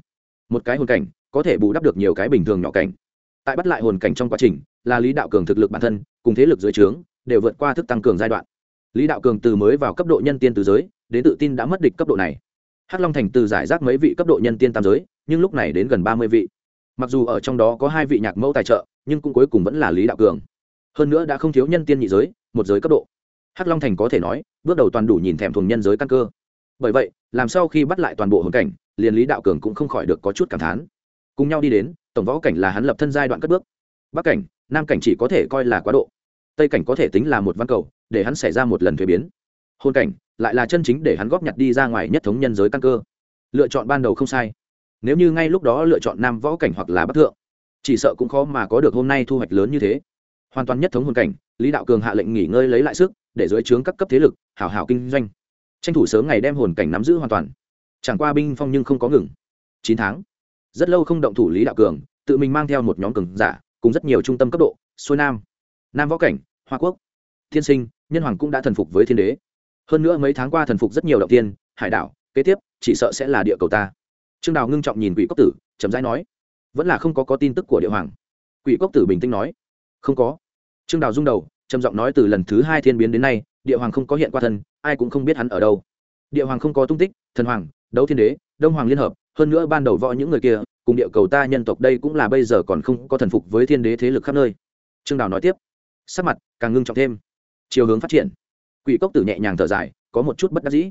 Một cái hồn cảnh, có thể bù đắp được nhiều cái bình thường nhỏ cảnh tại bắt lại hồn cảnh trong quá trình, là lý đạo cường thực lực bản thân, cùng thế lực dưới trướng, đều vượt qua thức tăng cường giai đoạn. Lý đạo cường từ mới vào cấp độ nhân tiên từ giới, đến tự tin đã mất địch cấp độ này. Hắc long thành từ giải rác mấy vị cấp độ nhân tiên tam giới, nhưng lúc này đến gần ba mươi vị. Mặc dù ở trong đó có hai vị nhạc mẫu tài trợ, nhưng cũng cuối cùng vẫn là lý đạo cường. Hơn nữa đã không thiếu nhân tiên nhị giới, một giới cấp độ. Hắc long thành có thể nói, bước đầu toàn đủ nhìn thèm thuồng nhân giới căn cơ. Bởi vậy, làm sau khi bắt lại toàn bộ hồn cảnh, liền lý đạo cường cũng không khỏi được có chút cảm thán cùng nhau đi đến, tổng võ cảnh là hắn lập thân giai đoạn cất bước. Bắc cảnh, nam cảnh chỉ có thể coi là quá độ. Tây cảnh có thể tính là một văn cầu, để hắn xảy ra một lần thuế biến. Hôn cảnh, lại là chân chính để hắn góp nhặt đi ra ngoài nhất thống nhân giới căn cơ. Lựa chọn ban đầu không sai. Nếu như ngay lúc đó lựa chọn nam võ cảnh hoặc là bắc thượng, chỉ sợ cũng khó mà có được hôm nay thu hoạch lớn như thế. Hoàn toàn nhất thống hôn cảnh, lý đạo cường hạ lệnh nghỉ ngơi lấy lại sức, để dưới trướng các cấp thế lực hảo hảo kinh doanh. Tranh thủ sớm ngày đem hồn cảnh nắm giữ hoàn toàn. Chẳng qua binh phong nhưng không có ngừng. Chín tháng rất lâu không động thủ lý đạo cường, tự mình mang theo một nhóm cường giả, cùng rất nhiều trung tâm cấp độ, xuôi nam. Nam võ cảnh, hoa quốc. Thiên sinh, nhân hoàng cũng đã thần phục với thiên đế. Hơn nữa mấy tháng qua thần phục rất nhiều động tiên, hải đảo, kế tiếp, chỉ sợ sẽ là địa cầu ta. Trương đào ngưng trọng nhìn quỷ cốc tử chấm dãi nói, vẫn là không có có tin tức của địa hoàng. Quỷ cốc tử bình tĩnh nói, không có. Trương đào rung đầu, trầm giọng nói, từ lần thứ hai thiên biến đến nay, địa hoàng không có hiện qua thân, ai cũng không biết hắn ở đâu. Địa hoàng không có tung tích, thần hoàng, đấu thiên đế, đông hoàng liên hợp hơn nữa ban đầu võ những người kia, cùng địa cầu ta nhân tộc đây cũng là bây giờ còn không có thần phục với thiên đế thế lực khắp nơi. Trương đào nói tiếp. Sắc mặt càng ngưng trọng thêm. Chiều hướng phát triển. Quỷ cốc tử nhẹ nhàng thở dài, có một chút bất đắc dĩ.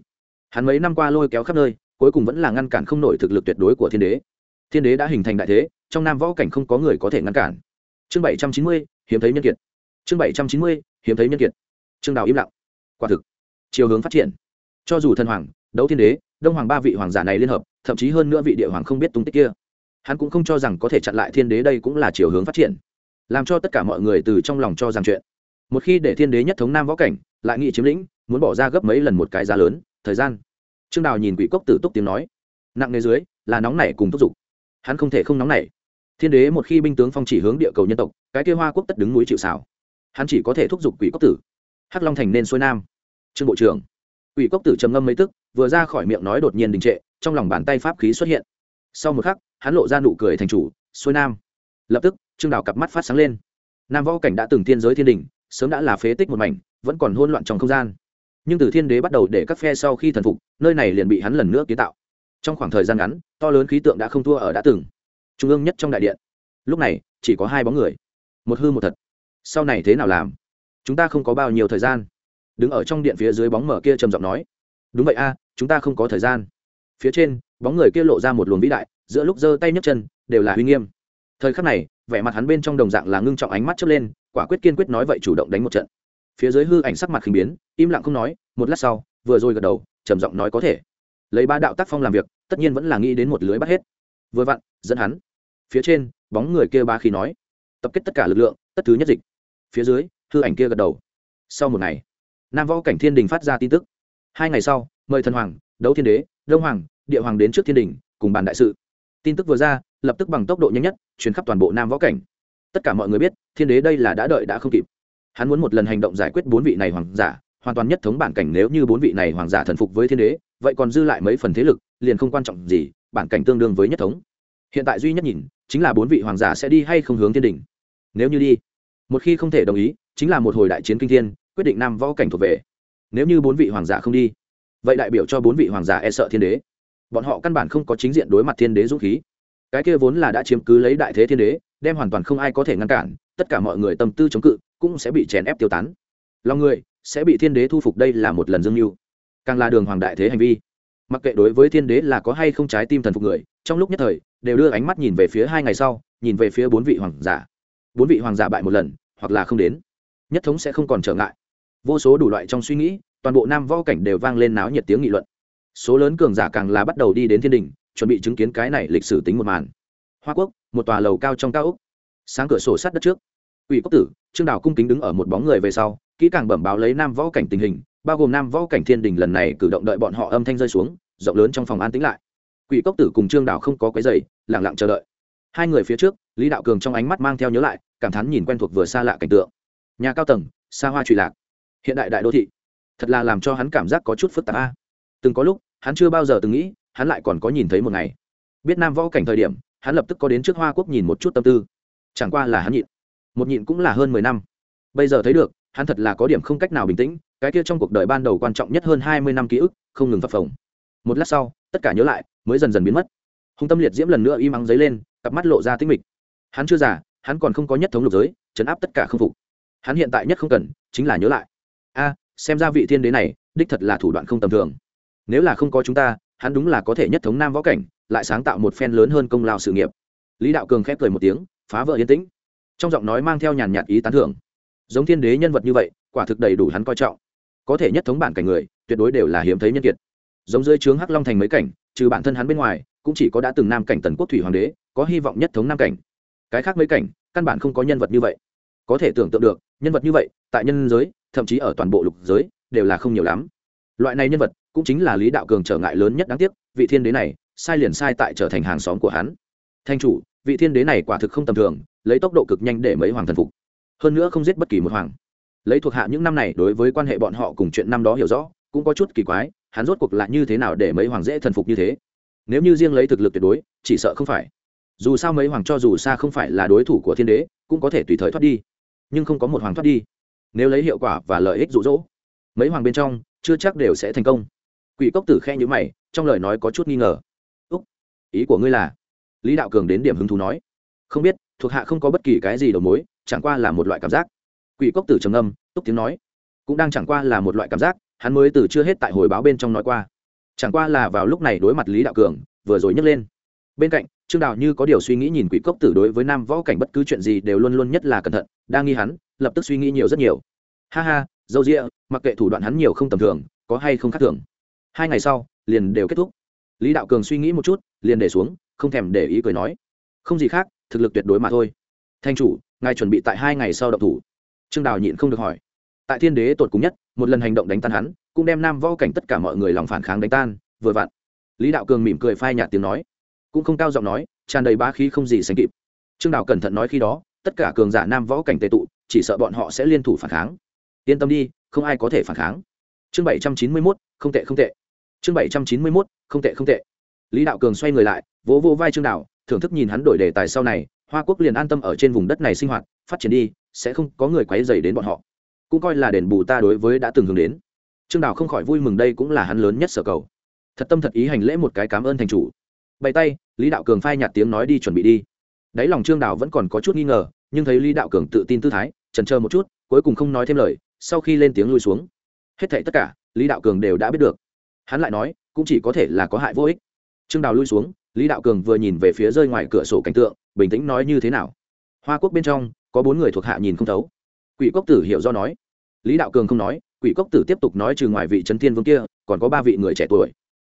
Hắn mấy năm qua lôi kéo khắp nơi, cuối cùng vẫn là ngăn cản không nổi thực lực tuyệt đối của thiên đế. Thiên đế đã hình thành đại thế, trong nam võ cảnh không có người có thể ngăn cản. Chương bảy trăm chín mươi, hiếm thấy nhân kiệt. Chương bảy trăm chín mươi, hiếm thấy nhân kiệt. Trương đào im lặng. Quả thực, chiều hướng phát triển. Cho dù thần hoàng, đấu thiên đế, đông hoàng ba vị hoàng giả này liên hợp thậm chí hơn nữa vị địa hoàng không biết tung tích kia. Hắn cũng không cho rằng có thể chặn lại thiên đế đây cũng là chiều hướng phát triển. Làm cho tất cả mọi người từ trong lòng cho rằng chuyện. Một khi để thiên đế nhất thống nam võ cảnh, lại nghị chiếm lĩnh, muốn bỏ ra gấp mấy lần một cái giá lớn, thời gian. Trương đào nhìn quỷ cốc tử túc tiếng nói, nặng nề dưới, là nóng nảy cùng thúc giục. Hắn không thể không nóng nảy. Thiên đế một khi binh tướng phong chỉ hướng địa cầu nhân tộc, cái kia hoa quốc tất đứng núi chịu xảo hắn chỉ có thể thúc giục quỷ cốc tử. Hắc long thành nên xuôi nam. Trương bộ trưởng. Quỷ cốc tử trầm ngâm mấy tức, vừa ra khỏi miệng nói đột nhiên đình trệ trong lòng bàn tay pháp khí xuất hiện. Sau một khắc, hắn lộ ra nụ cười thành chủ, xuôi nam. Lập tức, trương đào cặp mắt phát sáng lên. Nam võ cảnh đã từng thiên giới thiên đình, sớm đã là phế tích một mảnh, vẫn còn hôn loạn trong không gian. Nhưng từ thiên đế bắt đầu để các phe sau khi thần phục, nơi này liền bị hắn lần nữa kiến tạo. Trong khoảng thời gian ngắn, to lớn khí tượng đã không thua ở đã từng. Trung ương nhất trong đại điện. Lúc này, chỉ có hai bóng người. Một hư một thật. Sau này thế nào làm? Chúng ta không có bao nhiêu thời gian. Đứng ở trong điện phía dưới bóng mở kia trầm giọng nói. Đúng vậy a, chúng ta không có thời gian phía trên, bóng người kia lộ ra một luồng vĩ đại, giữa lúc giơ tay nhấc chân, đều là uy nghiêm. Thời khắc này, vẻ mặt hắn bên trong đồng dạng là ngưng trọng ánh mắt chớp lên, quả quyết kiên quyết nói vậy chủ động đánh một trận. Phía dưới hư ảnh sắc mặt khinh biến, im lặng không nói, một lát sau, vừa rồi gật đầu, trầm giọng nói có thể. Lấy ba đạo tác phong làm việc, tất nhiên vẫn là nghĩ đến một lưới bắt hết. Vừa vặn, dẫn hắn. Phía trên, bóng người kia ba khi nói, tập kết tất cả lực lượng, tất thứ nhất dịch. Phía dưới, hư ảnh kia gật đầu. Sau một ngày, nam võ cảnh thiên đình phát ra tin tức. Hai ngày sau, mời thần hoàng, đấu thiên đế đông hoàng, địa hoàng đến trước thiên đình, cùng bàn đại sự. Tin tức vừa ra, lập tức bằng tốc độ nhanh nhất chuyến khắp toàn bộ nam võ cảnh. Tất cả mọi người biết, thiên đế đây là đã đợi đã không kịp. Hắn muốn một lần hành động giải quyết bốn vị này hoàng giả, hoàn toàn nhất thống bản cảnh nếu như bốn vị này hoàng giả thần phục với thiên đế, vậy còn dư lại mấy phần thế lực, liền không quan trọng gì, bản cảnh tương đương với nhất thống. Hiện tại duy nhất nhìn, chính là bốn vị hoàng giả sẽ đi hay không hướng thiên đình. Nếu như đi, một khi không thể đồng ý, chính là một hồi đại chiến kinh thiên, quyết định nam võ cảnh thuộc về. Nếu như bốn vị hoàng giả không đi vậy đại biểu cho bốn vị hoàng giả e sợ thiên đế. Bọn họ căn bản không có chính diện đối mặt thiên đế dũng khí. Cái kia vốn là đã chiếm cứ lấy đại thế thiên đế, đem hoàn toàn không ai có thể ngăn cản, tất cả mọi người tâm tư chống cự, cũng sẽ bị chèn ép tiêu tán. Lòng người sẽ bị thiên đế thu phục đây là một lần dương mưu. Càng là đường hoàng đại thế hành vi. Mặc kệ đối với thiên đế là có hay không trái tim thần phục người, trong lúc nhất thời, đều đưa ánh mắt nhìn về phía hai ngày sau, nhìn về phía bốn vị hoàng giả. Bốn vị hoàng giả bại một lần, hoặc là không đến, nhất thống sẽ không còn trở ngại. Vô số đủ loại trong suy nghĩ toàn bộ nam võ cảnh đều vang lên náo nhiệt tiếng nghị luận. Số lớn cường giả càng là bắt đầu đi đến thiên đình chuẩn bị chứng kiến cái này lịch sử tính một màn. Hoa quốc, một tòa lầu cao trong cao úc sáng cửa sổ sát đất trước ủy quốc tử, trương đào cung kính đứng ở một bóng người về sau, kỹ càng bẩm báo lấy nam võ cảnh tình hình, bao gồm nam võ cảnh thiên đình lần này cử động đợi bọn họ âm thanh rơi xuống, rộng lớn trong phòng an tĩnh lại. Quỷ cốc tử cùng trương đào không có quấy giày lẳng lặng chờ đợi. Hai người phía trước, lý đạo cường trong ánh mắt mang theo nhớ lại, cảm thán nhìn quen thuộc vừa xa lạ cảnh tượng. Nhà cao tầng, xa hoa trụy lạc. Hiện đại đại đô thị thật là làm cho hắn cảm giác có chút phức tạp a. Từng có lúc, hắn chưa bao giờ từng nghĩ, hắn lại còn có nhìn thấy một ngày. Biết nam võ cảnh thời điểm, hắn lập tức có đến trước hoa quốc nhìn một chút tâm tư. Chẳng qua là hắn nhịn. Một nhịn cũng là hơn mười năm. Bây giờ thấy được, hắn thật là có điểm không cách nào bình tĩnh, cái kia trong cuộc đời ban đầu quan trọng nhất hơn hai mươi năm ký ức, không ngừng phập phồng. Một lát sau, tất cả nhớ lại, mới dần dần biến mất. Hùng tâm liệt diễm lần nữa im ắng giấy lên, cặp mắt lộ ra tinh mịch. Hắn chưa già, hắn còn không có nhất thống lục giới, chấn áp tất cả không phục. Hắn hiện tại nhất không cần, chính là nhớ lại. A xem ra vị thiên đế này, đích thật là thủ đoạn không tầm thường. Nếu là không có chúng ta, hắn đúng là có thể nhất thống nam võ cảnh, lại sáng tạo một phen lớn hơn công lao sự nghiệp. Lý đạo cường khép cười một tiếng, phá vỡ yên tĩnh. Trong giọng nói mang theo nhàn nhạt ý tán thưởng. Giống thiên đế nhân vật như vậy, quả thực đầy đủ hắn coi trọng. Có thể nhất thống bản cảnh người, tuyệt đối đều là hiếm thấy nhân kiệt. Giống dưới trướng hắc long thành mấy cảnh, trừ bản thân hắn bên ngoài, cũng chỉ có đã từng nam cảnh tần quốc thủy hoàng đế, có hy vọng nhất thống nam cảnh. Cái khác mấy cảnh, căn bản không có nhân vật như vậy. Có thể tưởng tượng được, nhân vật như vậy, tại nhân giới thậm chí ở toàn bộ lục giới, đều là không nhiều lắm. Loại này nhân vật cũng chính là lý đạo cường trở ngại lớn nhất đáng tiếc, vị thiên đế này, sai liền sai tại trở thành hàng xóm của hắn. Thanh chủ, vị thiên đế này quả thực không tầm thường, lấy tốc độ cực nhanh để mấy hoàng thần phục. Hơn nữa không giết bất kỳ một hoàng. Lấy thuộc hạ những năm này đối với quan hệ bọn họ cùng chuyện năm đó hiểu rõ, cũng có chút kỳ quái, hắn rốt cuộc lại như thế nào để mấy hoàng dễ thần phục như thế? Nếu như riêng lấy thực lực tuyệt đối, chỉ sợ không phải. Dù sao mấy hoàng cho dù xa không phải là đối thủ của thiên đế, cũng có thể tùy thời thoát đi. Nhưng không có một hoàng thoát đi nếu lấy hiệu quả và lợi ích rụ rỗ mấy hoàng bên trong chưa chắc đều sẽ thành công. Quỷ cốc tử khe nhữ mày, trong lời nói có chút nghi ngờ. Úc, ý của ngươi là? Lý đạo cường đến điểm hứng thú nói. Không biết, thuộc hạ không có bất kỳ cái gì đầu mối, chẳng qua là một loại cảm giác. Quỷ cốc tử trầm âm túc tiếng nói. Cũng đang chẳng qua là một loại cảm giác, hắn mới từ chưa hết tại hồi báo bên trong nói qua. Chẳng qua là vào lúc này đối mặt lý đạo cường, vừa rồi nhấc lên. Bên cạnh, trương đào như có điều suy nghĩ nhìn quỷ cốc tử đối với nam võ cảnh bất cứ chuyện gì đều luôn luôn nhất là cẩn thận đang nghi hắn lập tức suy nghĩ nhiều rất nhiều. Ha ha, dâu rịa mặc kệ thủ đoạn hắn nhiều không tầm thường, có hay không khác thường. Hai ngày sau, liền đều kết thúc. Lý đạo cường suy nghĩ một chút, liền để xuống, không thèm để ý cười nói. Không gì khác, thực lực tuyệt đối mà thôi. Thanh chủ, ngài chuẩn bị tại hai ngày sau động thủ. Trương đào nhịn không được hỏi. Tại thiên đế tột cùng nhất, một lần hành động đánh tan hắn, cũng đem nam võ cảnh tất cả mọi người lòng phản kháng đánh tan, vừa vặn. Lý đạo cường mỉm cười phai nhạt tiếng nói. Cũng không cao giọng nói, tràn đầy ba khí không gì sánh kịp. Trương đào cẩn thận nói khi đó, tất cả cường giả nam võ cảnh tệ tụ chỉ sợ bọn họ sẽ liên thủ phản kháng. Yên tâm đi, không ai có thể phản kháng. Chương bảy trăm chín mươi mốt, không tệ không tệ. Chương bảy trăm chín mươi mốt, không tệ không tệ. Lý đạo cường xoay người lại, vỗ vỗ vai trương đào thưởng thức nhìn hắn đổi đề tài sau này, hoa quốc liền an tâm ở trên vùng đất này sinh hoạt, phát triển đi, sẽ không có người quấy dày đến bọn họ. Cũng coi là đền bù ta đối với đã từng hướng đến. Trương đào không khỏi vui mừng đây cũng là hắn lớn nhất sở cầu. Thật tâm thật ý hành lễ một cái cảm ơn thành chủ. Bày tay, lý đạo cường phai nhạt tiếng nói đi chuẩn bị đi. Đáy lòng trương đào vẫn còn có chút nghi ngờ nhưng thấy lý đạo cường tự tin tư thái trần chờ một chút cuối cùng không nói thêm lời sau khi lên tiếng lui xuống hết thảy tất cả lý đạo cường đều đã biết được hắn lại nói cũng chỉ có thể là có hại vô ích trương đào lui xuống lý đạo cường vừa nhìn về phía rơi ngoài cửa sổ cảnh tượng bình tĩnh nói như thế nào hoa quốc bên trong có bốn người thuộc hạ nhìn không thấu quỷ cốc tử hiểu do nói lý đạo cường không nói quỷ cốc tử tiếp tục nói trừ ngoài vị trấn thiên vương kia còn có ba vị người trẻ tuổi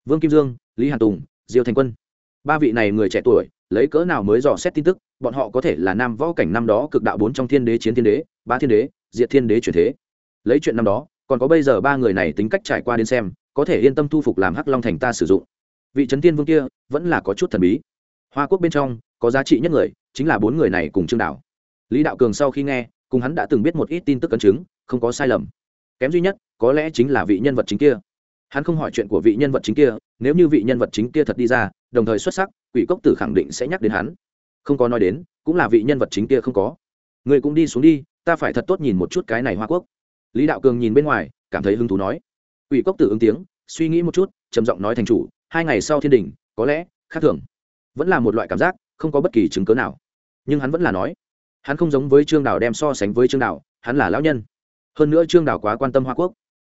vương kim dương lý hàn tùng diêu thành quân ba vị này người trẻ tuổi, lấy cỡ nào mới dò xét tin tức, bọn họ có thể là nam võ cảnh năm đó cực đạo bốn trong thiên đế, chiến thiên đế, ba thiên đế, diệt thiên đế chuyển thế. Lấy chuyện năm đó, còn có bây giờ ba người này tính cách trải qua đến xem, có thể yên tâm thu phục làm hắc long thành ta sử dụng. Vị trấn tiên vương kia, vẫn là có chút thần bí. Hoa quốc bên trong, có giá trị nhất người, chính là bốn người này cùng trương đạo. Lý đạo cường sau khi nghe, cùng hắn đã từng biết một ít tin tức cấn chứng, không có sai lầm. Kém duy nhất, có lẽ chính là vị nhân vật chính kia hắn không hỏi chuyện của vị nhân vật chính kia, nếu như vị nhân vật chính kia thật đi ra, đồng thời xuất sắc, quỷ cốc tử khẳng định sẽ nhắc đến hắn. Không có nói đến, cũng là vị nhân vật chính kia không có. Người cũng đi xuống đi, ta phải thật tốt nhìn một chút cái này hoa quốc. Lý đạo cường nhìn bên ngoài, cảm thấy hứng thú nói. Quỷ cốc tử ứng tiếng, suy nghĩ một chút, trầm giọng nói thành chủ, hai ngày sau thiên đình, có lẽ, khác thường. Vẫn là một loại cảm giác, không có bất kỳ chứng cớ nào. Nhưng hắn vẫn là nói. Hắn không giống với trương đào đem so sánh với trương đào, hắn là lão nhân. Hơn nữa trương đào quá quan tâm hoa quốc.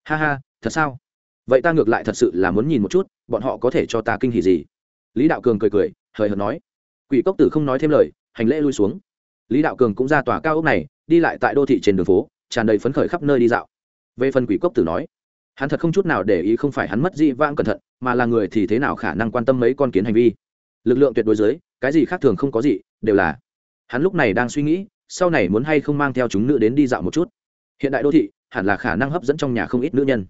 Ha ha, thật sao? Vậy ta ngược lại thật sự là muốn nhìn một chút, bọn họ có thể cho ta kinh hỉ gì? Lý đạo cường cười cười, hời hợt nói. Quỷ cốc tử không nói thêm lời, hành lễ lui xuống. Lý đạo cường cũng ra tòa cao ốc này, đi lại tại đô thị trên đường phố, tràn đầy phấn khởi khắp nơi đi dạo. Về phần quỷ cốc tử nói, hắn thật không chút nào để ý không phải hắn mất dị vãng cẩn thận, mà là người thì thế nào khả năng quan tâm mấy con kiến hành vi. Lực lượng tuyệt đối giới cái gì khác thường không có gì, đều là. Hắn lúc này đang suy nghĩ, sau này muốn hay không mang theo chúng nữ đến đi dạo một chút. Hiện đại đô thị, hẳn là khả năng hấp dẫn trong nhà không ít nữ nhân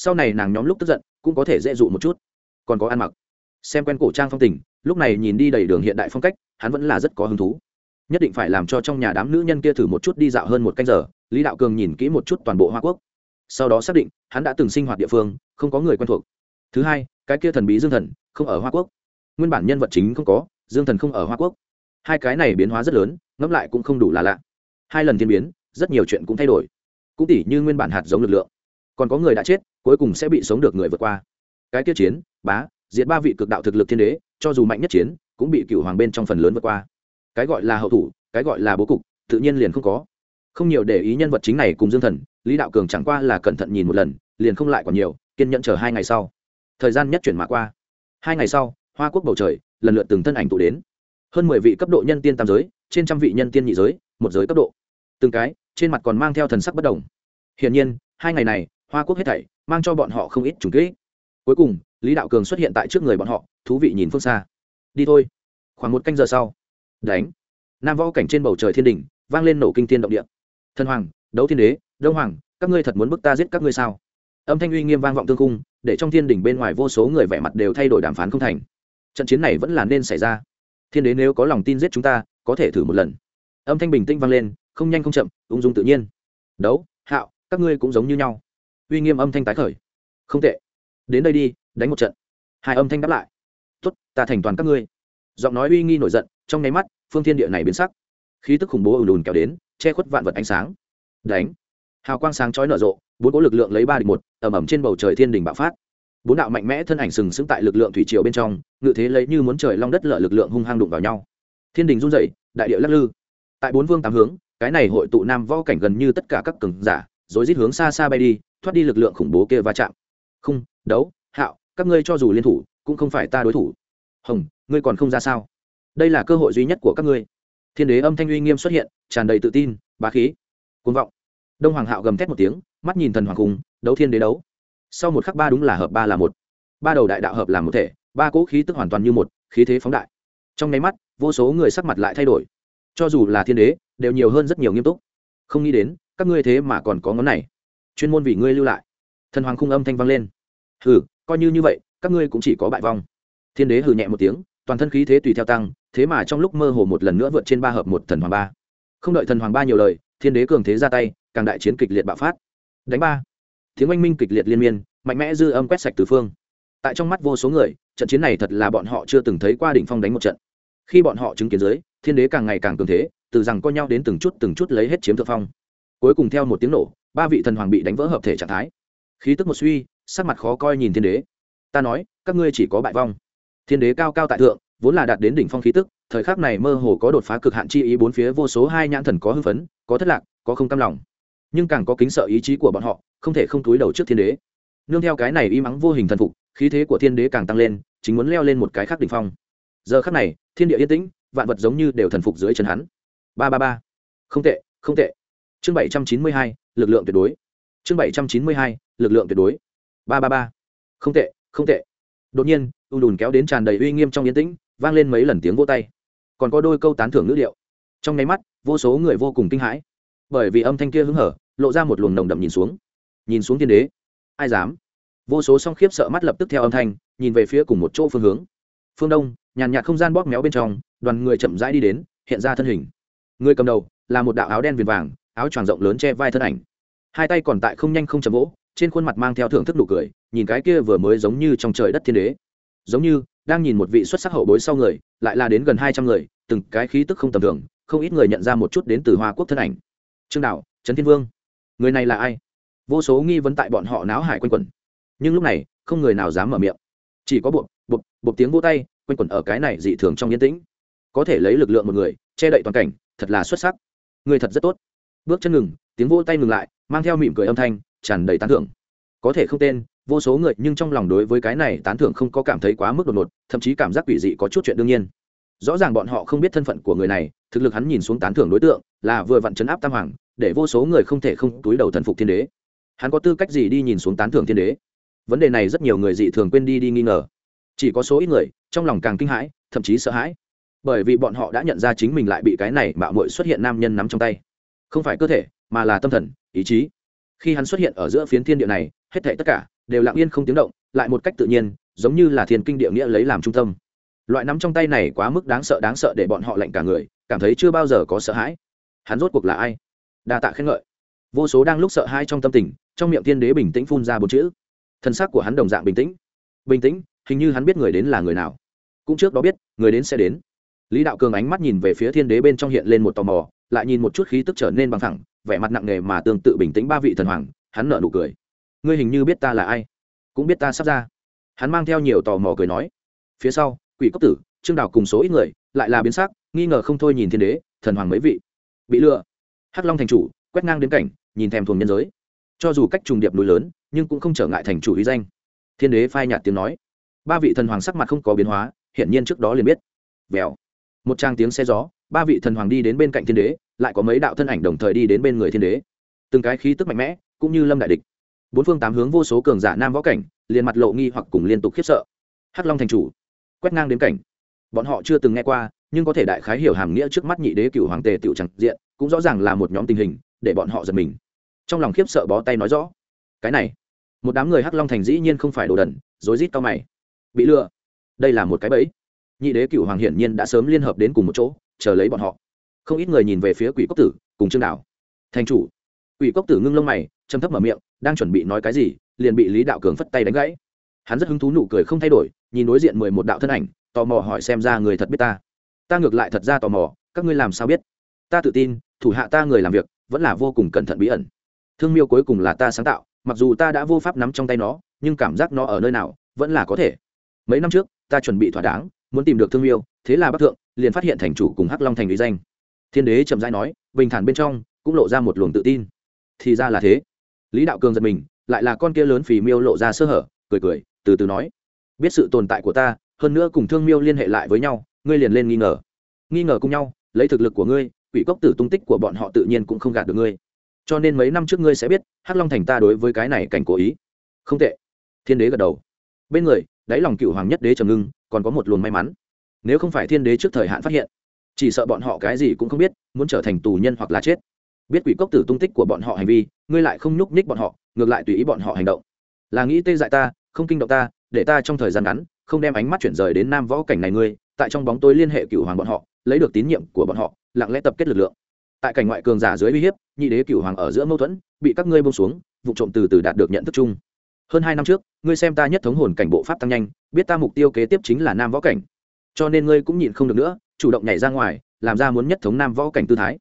sau này nàng nhóm lúc tức giận, cũng có thể dễ dụ một chút. Còn có ăn mặc. Xem quen cổ trang phong tình, lúc này nhìn đi đầy đường hiện đại phong cách, hắn vẫn là rất có hứng thú. Nhất định phải làm cho trong nhà đám nữ nhân kia thử một chút đi dạo hơn một canh giờ, lý đạo cường nhìn kỹ một chút toàn bộ hoa quốc. Sau đó xác định, hắn đã từng sinh hoạt địa phương, không có người quen thuộc. Thứ hai, cái kia thần bí dương thần, không ở hoa quốc. Nguyên bản nhân vật chính không có, dương thần không ở hoa quốc. Hai cái này biến hóa rất lớn, ngẫm lại cũng không đủ là lạ. Hai lần thiên biến, rất nhiều chuyện cũng thay đổi. Cũng tỉ như nguyên bản hạt giống lực lượng. Còn có người đã chết cuối cùng sẽ bị sống được người vượt qua. Cái tiết chiến, bá, diệt ba vị cực đạo thực lực thiên đế, cho dù mạnh nhất chiến, cũng bị cựu hoàng bên trong phần lớn vượt qua. Cái gọi là hậu thủ, cái gọi là bố cục, tự nhiên liền không có. Không nhiều để ý nhân vật chính này cùng dương thần, lý đạo cường chẳng qua là cẩn thận nhìn một lần, liền không lại còn nhiều, kiên nhẫn chờ hai ngày sau. Thời gian nhất chuyển mã qua. Hai ngày sau, hoa quốc bầu trời, lần lượt từng thân ảnh tụ đến. Hơn mười vị cấp độ nhân tiên tam giới, trên trăm vị nhân tiên nhị giới, một giới cấp độ. Từng cái, trên mặt còn mang theo thần sắc bất đồng. Hiển nhiên, hai ngày này, hoa quốc hết thảy mang cho bọn họ không ít trùng kỹ cuối cùng, lý đạo cường xuất hiện tại trước người bọn họ, thú vị nhìn phương xa. Đi thôi. Khoảng một canh giờ sau. Đánh. Nam võ cảnh trên bầu trời thiên đình vang lên nổ kinh thiên động địa. Thần hoàng, đấu thiên đế, đông hoàng, các ngươi thật muốn bức ta giết các ngươi sao? Âm thanh uy nghiêm vang vọng tương cung để trong thiên đình bên ngoài vô số người vẻ mặt đều thay đổi đàm phán không thành. Trận chiến này vẫn là nên xảy ra. Thiên đế nếu có lòng tin giết chúng ta, có thể thử một lần. Âm thanh bình tĩnh vang lên, không nhanh không chậm, ung dung tự nhiên. Đấu, hạo, các ngươi cũng giống như nhau uy nghiêm âm thanh tái khởi. Không tệ. Đến đây đi, đánh một trận. Hai âm thanh đáp lại. Tốt, ta thành toàn các ngươi. Giọng nói uy nghi nổi giận, trong nháy mắt, phương thiên địa này biến sắc. Khí tức khủng bố ùn ùn kéo đến, che khuất vạn vật ánh sáng. Đánh. Hào quang sáng chói nở rộ, bốn cỗ lực lượng lấy ba địch một ẩm ẩm trên bầu trời thiên đình bạo phát. Bốn đạo mạnh mẽ thân ảnh sừng sững tại lực lượng thủy triều bên trong, ngự thế lấy như muốn trời long đất lở lực lượng hung hăng đụng vào nhau. Thiên đình run rẩy, đại địa lắc lư. Tại bốn vương tám hướng, cái này hội tụ nam võ cảnh gần như tất cả các cường giả rồi rít hướng xa xa bay đi thoát đi lực lượng khủng bố kia va chạm. Không, đấu, hạo, các ngươi cho dù liên thủ, cũng không phải ta đối thủ. Hồng, ngươi còn không ra sao? Đây là cơ hội duy nhất của các ngươi. Thiên đế âm thanh uy nghiêm xuất hiện, tràn đầy tự tin, bá khí côn vọng. Đông hoàng hạo gầm thét một tiếng, mắt nhìn thần hoàng cùng đấu thiên đế đấu. Sau một khắc ba đúng là hợp, ba là một. Ba đầu đại đạo hợp làm một thể, ba cỗ khí tức hoàn toàn như một, khí thế phóng đại. Trong nháy mắt, vô số người sắc mặt lại thay đổi. Cho dù là thiên đế, đều nhiều hơn rất nhiều nghiêm túc. Không nghĩ đến, các ngươi thế mà còn có ngón này chuyên môn vì ngươi lưu lại. Thần hoàng khung âm thanh vang lên. Hừ, coi như như vậy, các ngươi cũng chỉ có bại vong. Thiên đế hừ nhẹ một tiếng, toàn thân khí thế tùy theo tăng, thế mà trong lúc mơ hồ một lần nữa vượt trên ba hợp một thần hoàng ba. Không đợi thần hoàng ba nhiều lời, thiên đế cường thế ra tay, càng đại chiến kịch liệt bạo phát. Đánh ba. Tiếng oanh minh kịch liệt liên miên, mạnh mẽ dư âm quét sạch từ phương. Tại trong mắt vô số người, trận chiến này thật là bọn họ chưa từng thấy qua đỉnh phong đánh một trận. Khi bọn họ chứng kiến dưới, thiên đế càng ngày càng cường thế, từ rằng coi nhau đến từng chút từng chút lấy hết chiếm thượng phong cuối cùng theo một tiếng nổ, ba vị thần hoàng bị đánh vỡ hợp thể trạng thái. Khí tức một suy, sắc mặt khó coi nhìn thiên đế. Ta nói, các ngươi chỉ có bại vong. Thiên đế cao cao tại thượng, vốn là đạt đến đỉnh phong khí tức, thời khắc này mơ hồ có đột phá cực hạn chi ý bốn phía vô số hai nhãn thần có hưng phấn, có thất lạc, có không cam lòng. Nhưng càng có kính sợ ý chí của bọn họ, không thể không túi đầu trước thiên đế. Nương theo cái này y mắng vô hình thần phục, khí thế của thiên đế càng tăng lên, chính muốn leo lên một cái khác đỉnh phong. Giờ khắc này, thiên địa yên tĩnh, vạn vật giống như đều thần phục dưới chân hắn. Ba ba ba. Không tệ không tệ chương bảy trăm chín mươi hai, lực lượng tuyệt đối. Chương bảy trăm chín mươi hai, lực lượng tuyệt đối. Ba ba ba. Không tệ không tệ. Đột nhiên u đùn kéo đến tràn đầy uy nghiêm trong yên tĩnh, vang lên mấy lần tiếng vô tay. Còn có đôi câu tán thưởng ngữ điệu trong nháy mắt, vô số người vô cùng kinh hãi. Bởi vì âm thanh kia hứng hở, lộ ra một luồng nồng đậm nhìn xuống. Nhìn xuống thiên đế. Ai dám? Vô số song khiếp sợ mắt lập tức theo âm thanh, nhìn về phía cùng một chỗ phương hướng. Phương đông, nhàn nhạt không gian bóp méo bên trong, đoàn người chậm rãi đi đến, hiện ra thân hình. Người cầm đầu là một đạo áo đen viền vàng áo choàng rộng lớn che vai thân ảnh. Hai tay còn tại không nhanh không chậm vỗ, trên khuôn mặt mang theo thưởng thức nụ cười, nhìn cái kia vừa mới giống như trong trời đất thiên đế. Giống như, đang nhìn một vị xuất sắc hậu bối sau người, lại là đến gần hai trăm người, từng cái khí tức không tầm thường, không ít người nhận ra một chút đến từ hoa quốc thân ảnh. Trương đạo, trấn thiên vương, người này là ai? Vô số nghi vấn tại bọn họ náo hải quanh quẩn. Nhưng lúc này, không người nào dám mở miệng. Chỉ có bộ bộ bộ tiếng vô tay, quanh quẩn ở cái này dị thường trong yên tĩnh. Có thể lấy lực lượng một người, che đậy toàn cảnh, thật là xuất sắc. Người thật rất tốt bước chân ngừng, tiếng vỗ tay ngừng lại, mang theo mỉm cười âm thanh, tràn đầy tán thưởng. Có thể không tên, vô số người nhưng trong lòng đối với cái này tán thưởng không có cảm thấy quá mức đột ngột, thậm chí cảm giác quỷ dị có chút chuyện đương nhiên. Rõ ràng bọn họ không biết thân phận của người này, thực lực hắn nhìn xuống tán thưởng đối tượng là vừa vặn chấn áp tam hoàng, để vô số người không thể không túi đầu thần phục thiên đế. Hắn có tư cách gì đi nhìn xuống tán thưởng thiên đế? Vấn đề này rất nhiều người dị thường quên đi đi nghi ngờ. Chỉ có số ít người, trong lòng càng kinh hãi, thậm chí sợ hãi. Bởi vì bọn họ đã nhận ra chính mình lại bị cái này mạo muội xuất hiện nam nhân nắm trong tay không phải cơ thể, mà là tâm thần, ý chí. Khi hắn xuất hiện ở giữa phiến thiên địa này, hết thảy tất cả đều lặng yên không tiếng động, lại một cách tự nhiên, giống như là thiên kinh địa nghĩa lấy làm trung tâm. Loại nắm trong tay này quá mức đáng sợ đáng sợ để bọn họ lạnh cả người, cảm thấy chưa bao giờ có sợ hãi. Hắn rốt cuộc là ai? Đa tạ khen ngợi. Vô số đang lúc sợ hãi trong tâm tình, trong miệng thiên đế bình tĩnh phun ra bốn chữ. Thân xác của hắn đồng dạng bình tĩnh. Bình tĩnh, hình như hắn biết người đến là người nào. Cũng trước đó biết, người đến sẽ đến. Lý đạo cường ánh mắt nhìn về phía thiên đế bên trong hiện lên một tò mò lại nhìn một chút khí tức trở nên bằng thẳng vẻ mặt nặng nề mà tương tự bình tĩnh ba vị thần hoàng, hắn nở nụ cười. Ngươi hình như biết ta là ai? Cũng biết ta sắp ra. Hắn mang theo nhiều tò mò cười nói. Phía sau, quỷ cốc tử, trương đào cùng số ít người, lại là biến sắc, nghi ngờ không thôi nhìn thiên đế, thần hoàng mấy vị. Bị lừa. Hắc long thành chủ, quét ngang đến cảnh, nhìn thèm thuồng nhân giới. Cho dù cách trùng điệp núi lớn, nhưng cũng không trở ngại thành chủ ý danh. Thiên đế phai nhạt tiếng nói. Ba vị thần hoàng sắc mặt không có biến hóa, hiển nhiên trước đó liền biết. Vèo. Một trang tiếng xe gió ba vị thần hoàng đi đến bên cạnh thiên đế, lại có mấy đạo thân ảnh đồng thời đi đến bên người thiên đế. Từng cái khí tức mạnh mẽ, cũng như lâm đại địch. Bốn phương tám hướng vô số cường giả nam võ cảnh, liền mặt lộ nghi hoặc cùng liên tục khiếp sợ. Hắc long thành chủ, quét ngang đến cảnh. Bọn họ chưa từng nghe qua, nhưng có thể đại khái hiểu hàm nghĩa trước mắt nhị đế cựu hoàng tề tiểu chẳng diện, cũng rõ ràng là một nhóm tình hình, để bọn họ giật mình. Trong lòng khiếp sợ bó tay nói rõ, cái này, một đám người hắc long thành dĩ nhiên không phải đồ đần, rối rít cao mày. Bị lừa. Đây là một cái bẫy. Nhị đế cựu hoàng hiển nhiên đã sớm liên hợp đến cùng một chỗ chờ lấy bọn họ. Không ít người nhìn về phía quỷ cốc tử, cùng trương đảo thành chủ. Quỷ cốc tử ngưng lông mày châm thấp mở miệng, đang chuẩn bị nói cái gì, liền bị lý đạo cường phất tay đánh gãy. Hắn rất hứng thú nụ cười không thay đổi, nhìn đối diện mười một đạo thân ảnh, tò mò hỏi xem ra người thật biết ta. Ta ngược lại thật ra tò mò, các ngươi làm sao biết? Ta tự tin, thủ hạ ta người làm việc, vẫn là vô cùng cẩn thận bí ẩn. Thương miêu cuối cùng là ta sáng tạo, mặc dù ta đã vô pháp nắm trong tay nó, nhưng cảm giác nó ở nơi nào, vẫn là có thể. Mấy năm trước, ta chuẩn bị thỏa đáng, muốn tìm được thương miêu thế là bắc thượng liền phát hiện thành chủ cùng hắc long thành uy danh. Thiên đế chậm rãi nói, bình thản bên trong cũng lộ ra một luồng tự tin. Thì ra là thế. Lý đạo cường giật mình, lại là con kia lớn phì miêu lộ ra sơ hở, cười cười, từ từ nói, biết sự tồn tại của ta, hơn nữa cùng thương miêu liên hệ lại với nhau, ngươi liền lên nghi ngờ. Nghi ngờ cùng nhau, lấy thực lực của ngươi, quỷ cốc tử tung tích của bọn họ tự nhiên cũng không gạt được ngươi. Cho nên mấy năm trước ngươi sẽ biết, hắc long thành ta đối với cái này cảnh cố ý. Không tệ. Thiên đế gật đầu. Bên người, đáy lòng cựu hoàng nhất đế trầm ngưng, còn có một luồng may mắn nếu không phải thiên đế trước thời hạn phát hiện, chỉ sợ bọn họ cái gì cũng không biết, muốn trở thành tù nhân hoặc là chết. Biết quỷ cốc tử tung tích của bọn họ hành vi, ngươi lại không nhúc nhích bọn họ, ngược lại tùy ý bọn họ hành động. Là nghĩ tê dại ta, không kinh động ta, để ta trong thời gian ngắn, không đem ánh mắt chuyển rời đến nam võ cảnh này ngươi, tại trong bóng tối liên hệ cựu hoàng bọn họ, lấy được tín nhiệm của bọn họ, lặng lẽ tập kết lực lượng. Tại cảnh ngoại cường giả dưới uy hiếp, nhị đế cựu hoàng ở giữa mâu thuẫn, bị các ngươi bông xuống, vụ trộm từ từ đạt được nhận thức chung. Hơn hai năm trước, ngươi xem ta nhất thống hồn cảnh bộ pháp tăng nhanh, biết ta mục tiêu kế tiếp chính là nam võ cảnh cho nên ngươi cũng nhịn không được nữa, chủ động nhảy ra ngoài, làm ra muốn nhất thống nam võ cảnh tư thái.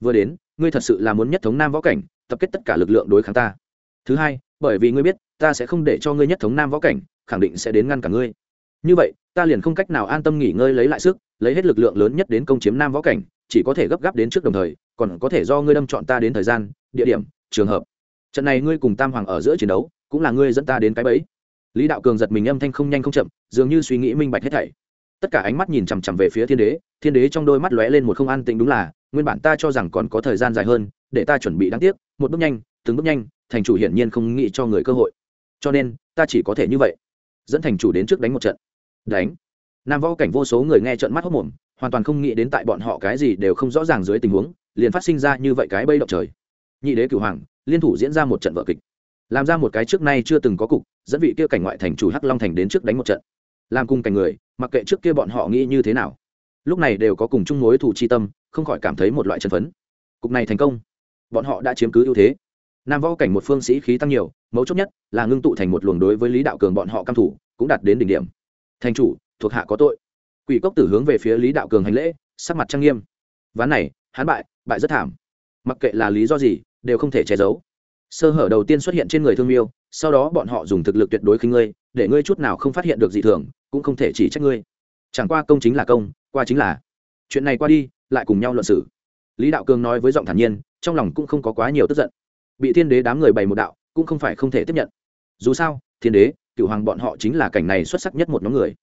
Vừa đến, ngươi thật sự là muốn nhất thống nam võ cảnh, tập kết tất cả lực lượng đối kháng ta. Thứ hai, bởi vì ngươi biết, ta sẽ không để cho ngươi nhất thống nam võ cảnh, khẳng định sẽ đến ngăn cả ngươi. Như vậy, ta liền không cách nào an tâm nghỉ ngơi lấy lại sức, lấy hết lực lượng lớn nhất đến công chiếm nam võ cảnh, chỉ có thể gấp gáp đến trước đồng thời, còn có thể do ngươi đâm chọn ta đến thời gian, địa điểm, trường hợp. Trận này ngươi cùng tam hoàng ở giữa chiến đấu, cũng là ngươi dẫn ta đến cái bẫy. Lý đạo cường giật mình âm thanh không nhanh không chậm, dường như suy nghĩ minh bạch hết thảy tất cả ánh mắt nhìn chằm chằm về phía thiên đế thiên đế trong đôi mắt lóe lên một không an tĩnh đúng là, nguyên bản ta cho rằng còn có thời gian dài hơn, để ta chuẩn bị đáng tiếc, một bước nhanh, từng bước nhanh, thành chủ hiển nhiên không nghĩ cho người cơ hội. Cho nên, ta chỉ có thể như vậy. Dẫn thành chủ đến trước đánh một trận. Đánh. Nam võ cảnh vô số người nghe trận mắt hốc mồm, hoàn toàn không nghĩ đến tại bọn họ cái gì đều không rõ ràng dưới tình huống, liền phát sinh ra như vậy cái bây động trời. Nhị đế cửu hoàng, liên thủ diễn ra một trận vở kịch. Làm ra một cái trước nay chưa từng có cục, dẫn vị kia cảnh ngoại thành chủ hắc long thành đến trước đánh một trận làm cùng cảnh người, mặc kệ trước kia bọn họ nghĩ như thế nào. Lúc này đều có cùng chung mối thủ chi tâm, không khỏi cảm thấy một loại chân phấn. Cục này thành công. Bọn họ đã chiếm cứ ưu thế. Nam võ cảnh một phương sĩ khí tăng nhiều, mấu chốt nhất là ngưng tụ thành một luồng đối với lý đạo cường bọn họ căm thủ, cũng đạt đến đỉnh điểm. Thành chủ, thuộc hạ có tội. Quỷ cốc tử hướng về phía lý đạo cường hành lễ, sắc mặt trang nghiêm. Ván này hắn bại bại rất thảm. Mặc kệ là lý do gì, đều không thể che giấu. Sơ hở đầu tiên xuất hiện trên người thương miêu, sau đó bọn họ dùng thực lực tuyệt đối khinh ngươi, để ngươi chút nào không phát hiện được gì thường cũng không thể chỉ trách ngươi. Chẳng qua công chính là công, qua chính là. Chuyện này qua đi, lại cùng nhau luận xử. Lý đạo cường nói với giọng thản nhiên, trong lòng cũng không có quá nhiều tức giận. Bị thiên đế đám người bày một đạo, cũng không phải không thể tiếp nhận. Dù sao, thiên đế cựu hoàng bọn họ chính là cảnh này xuất sắc nhất một nhóm người.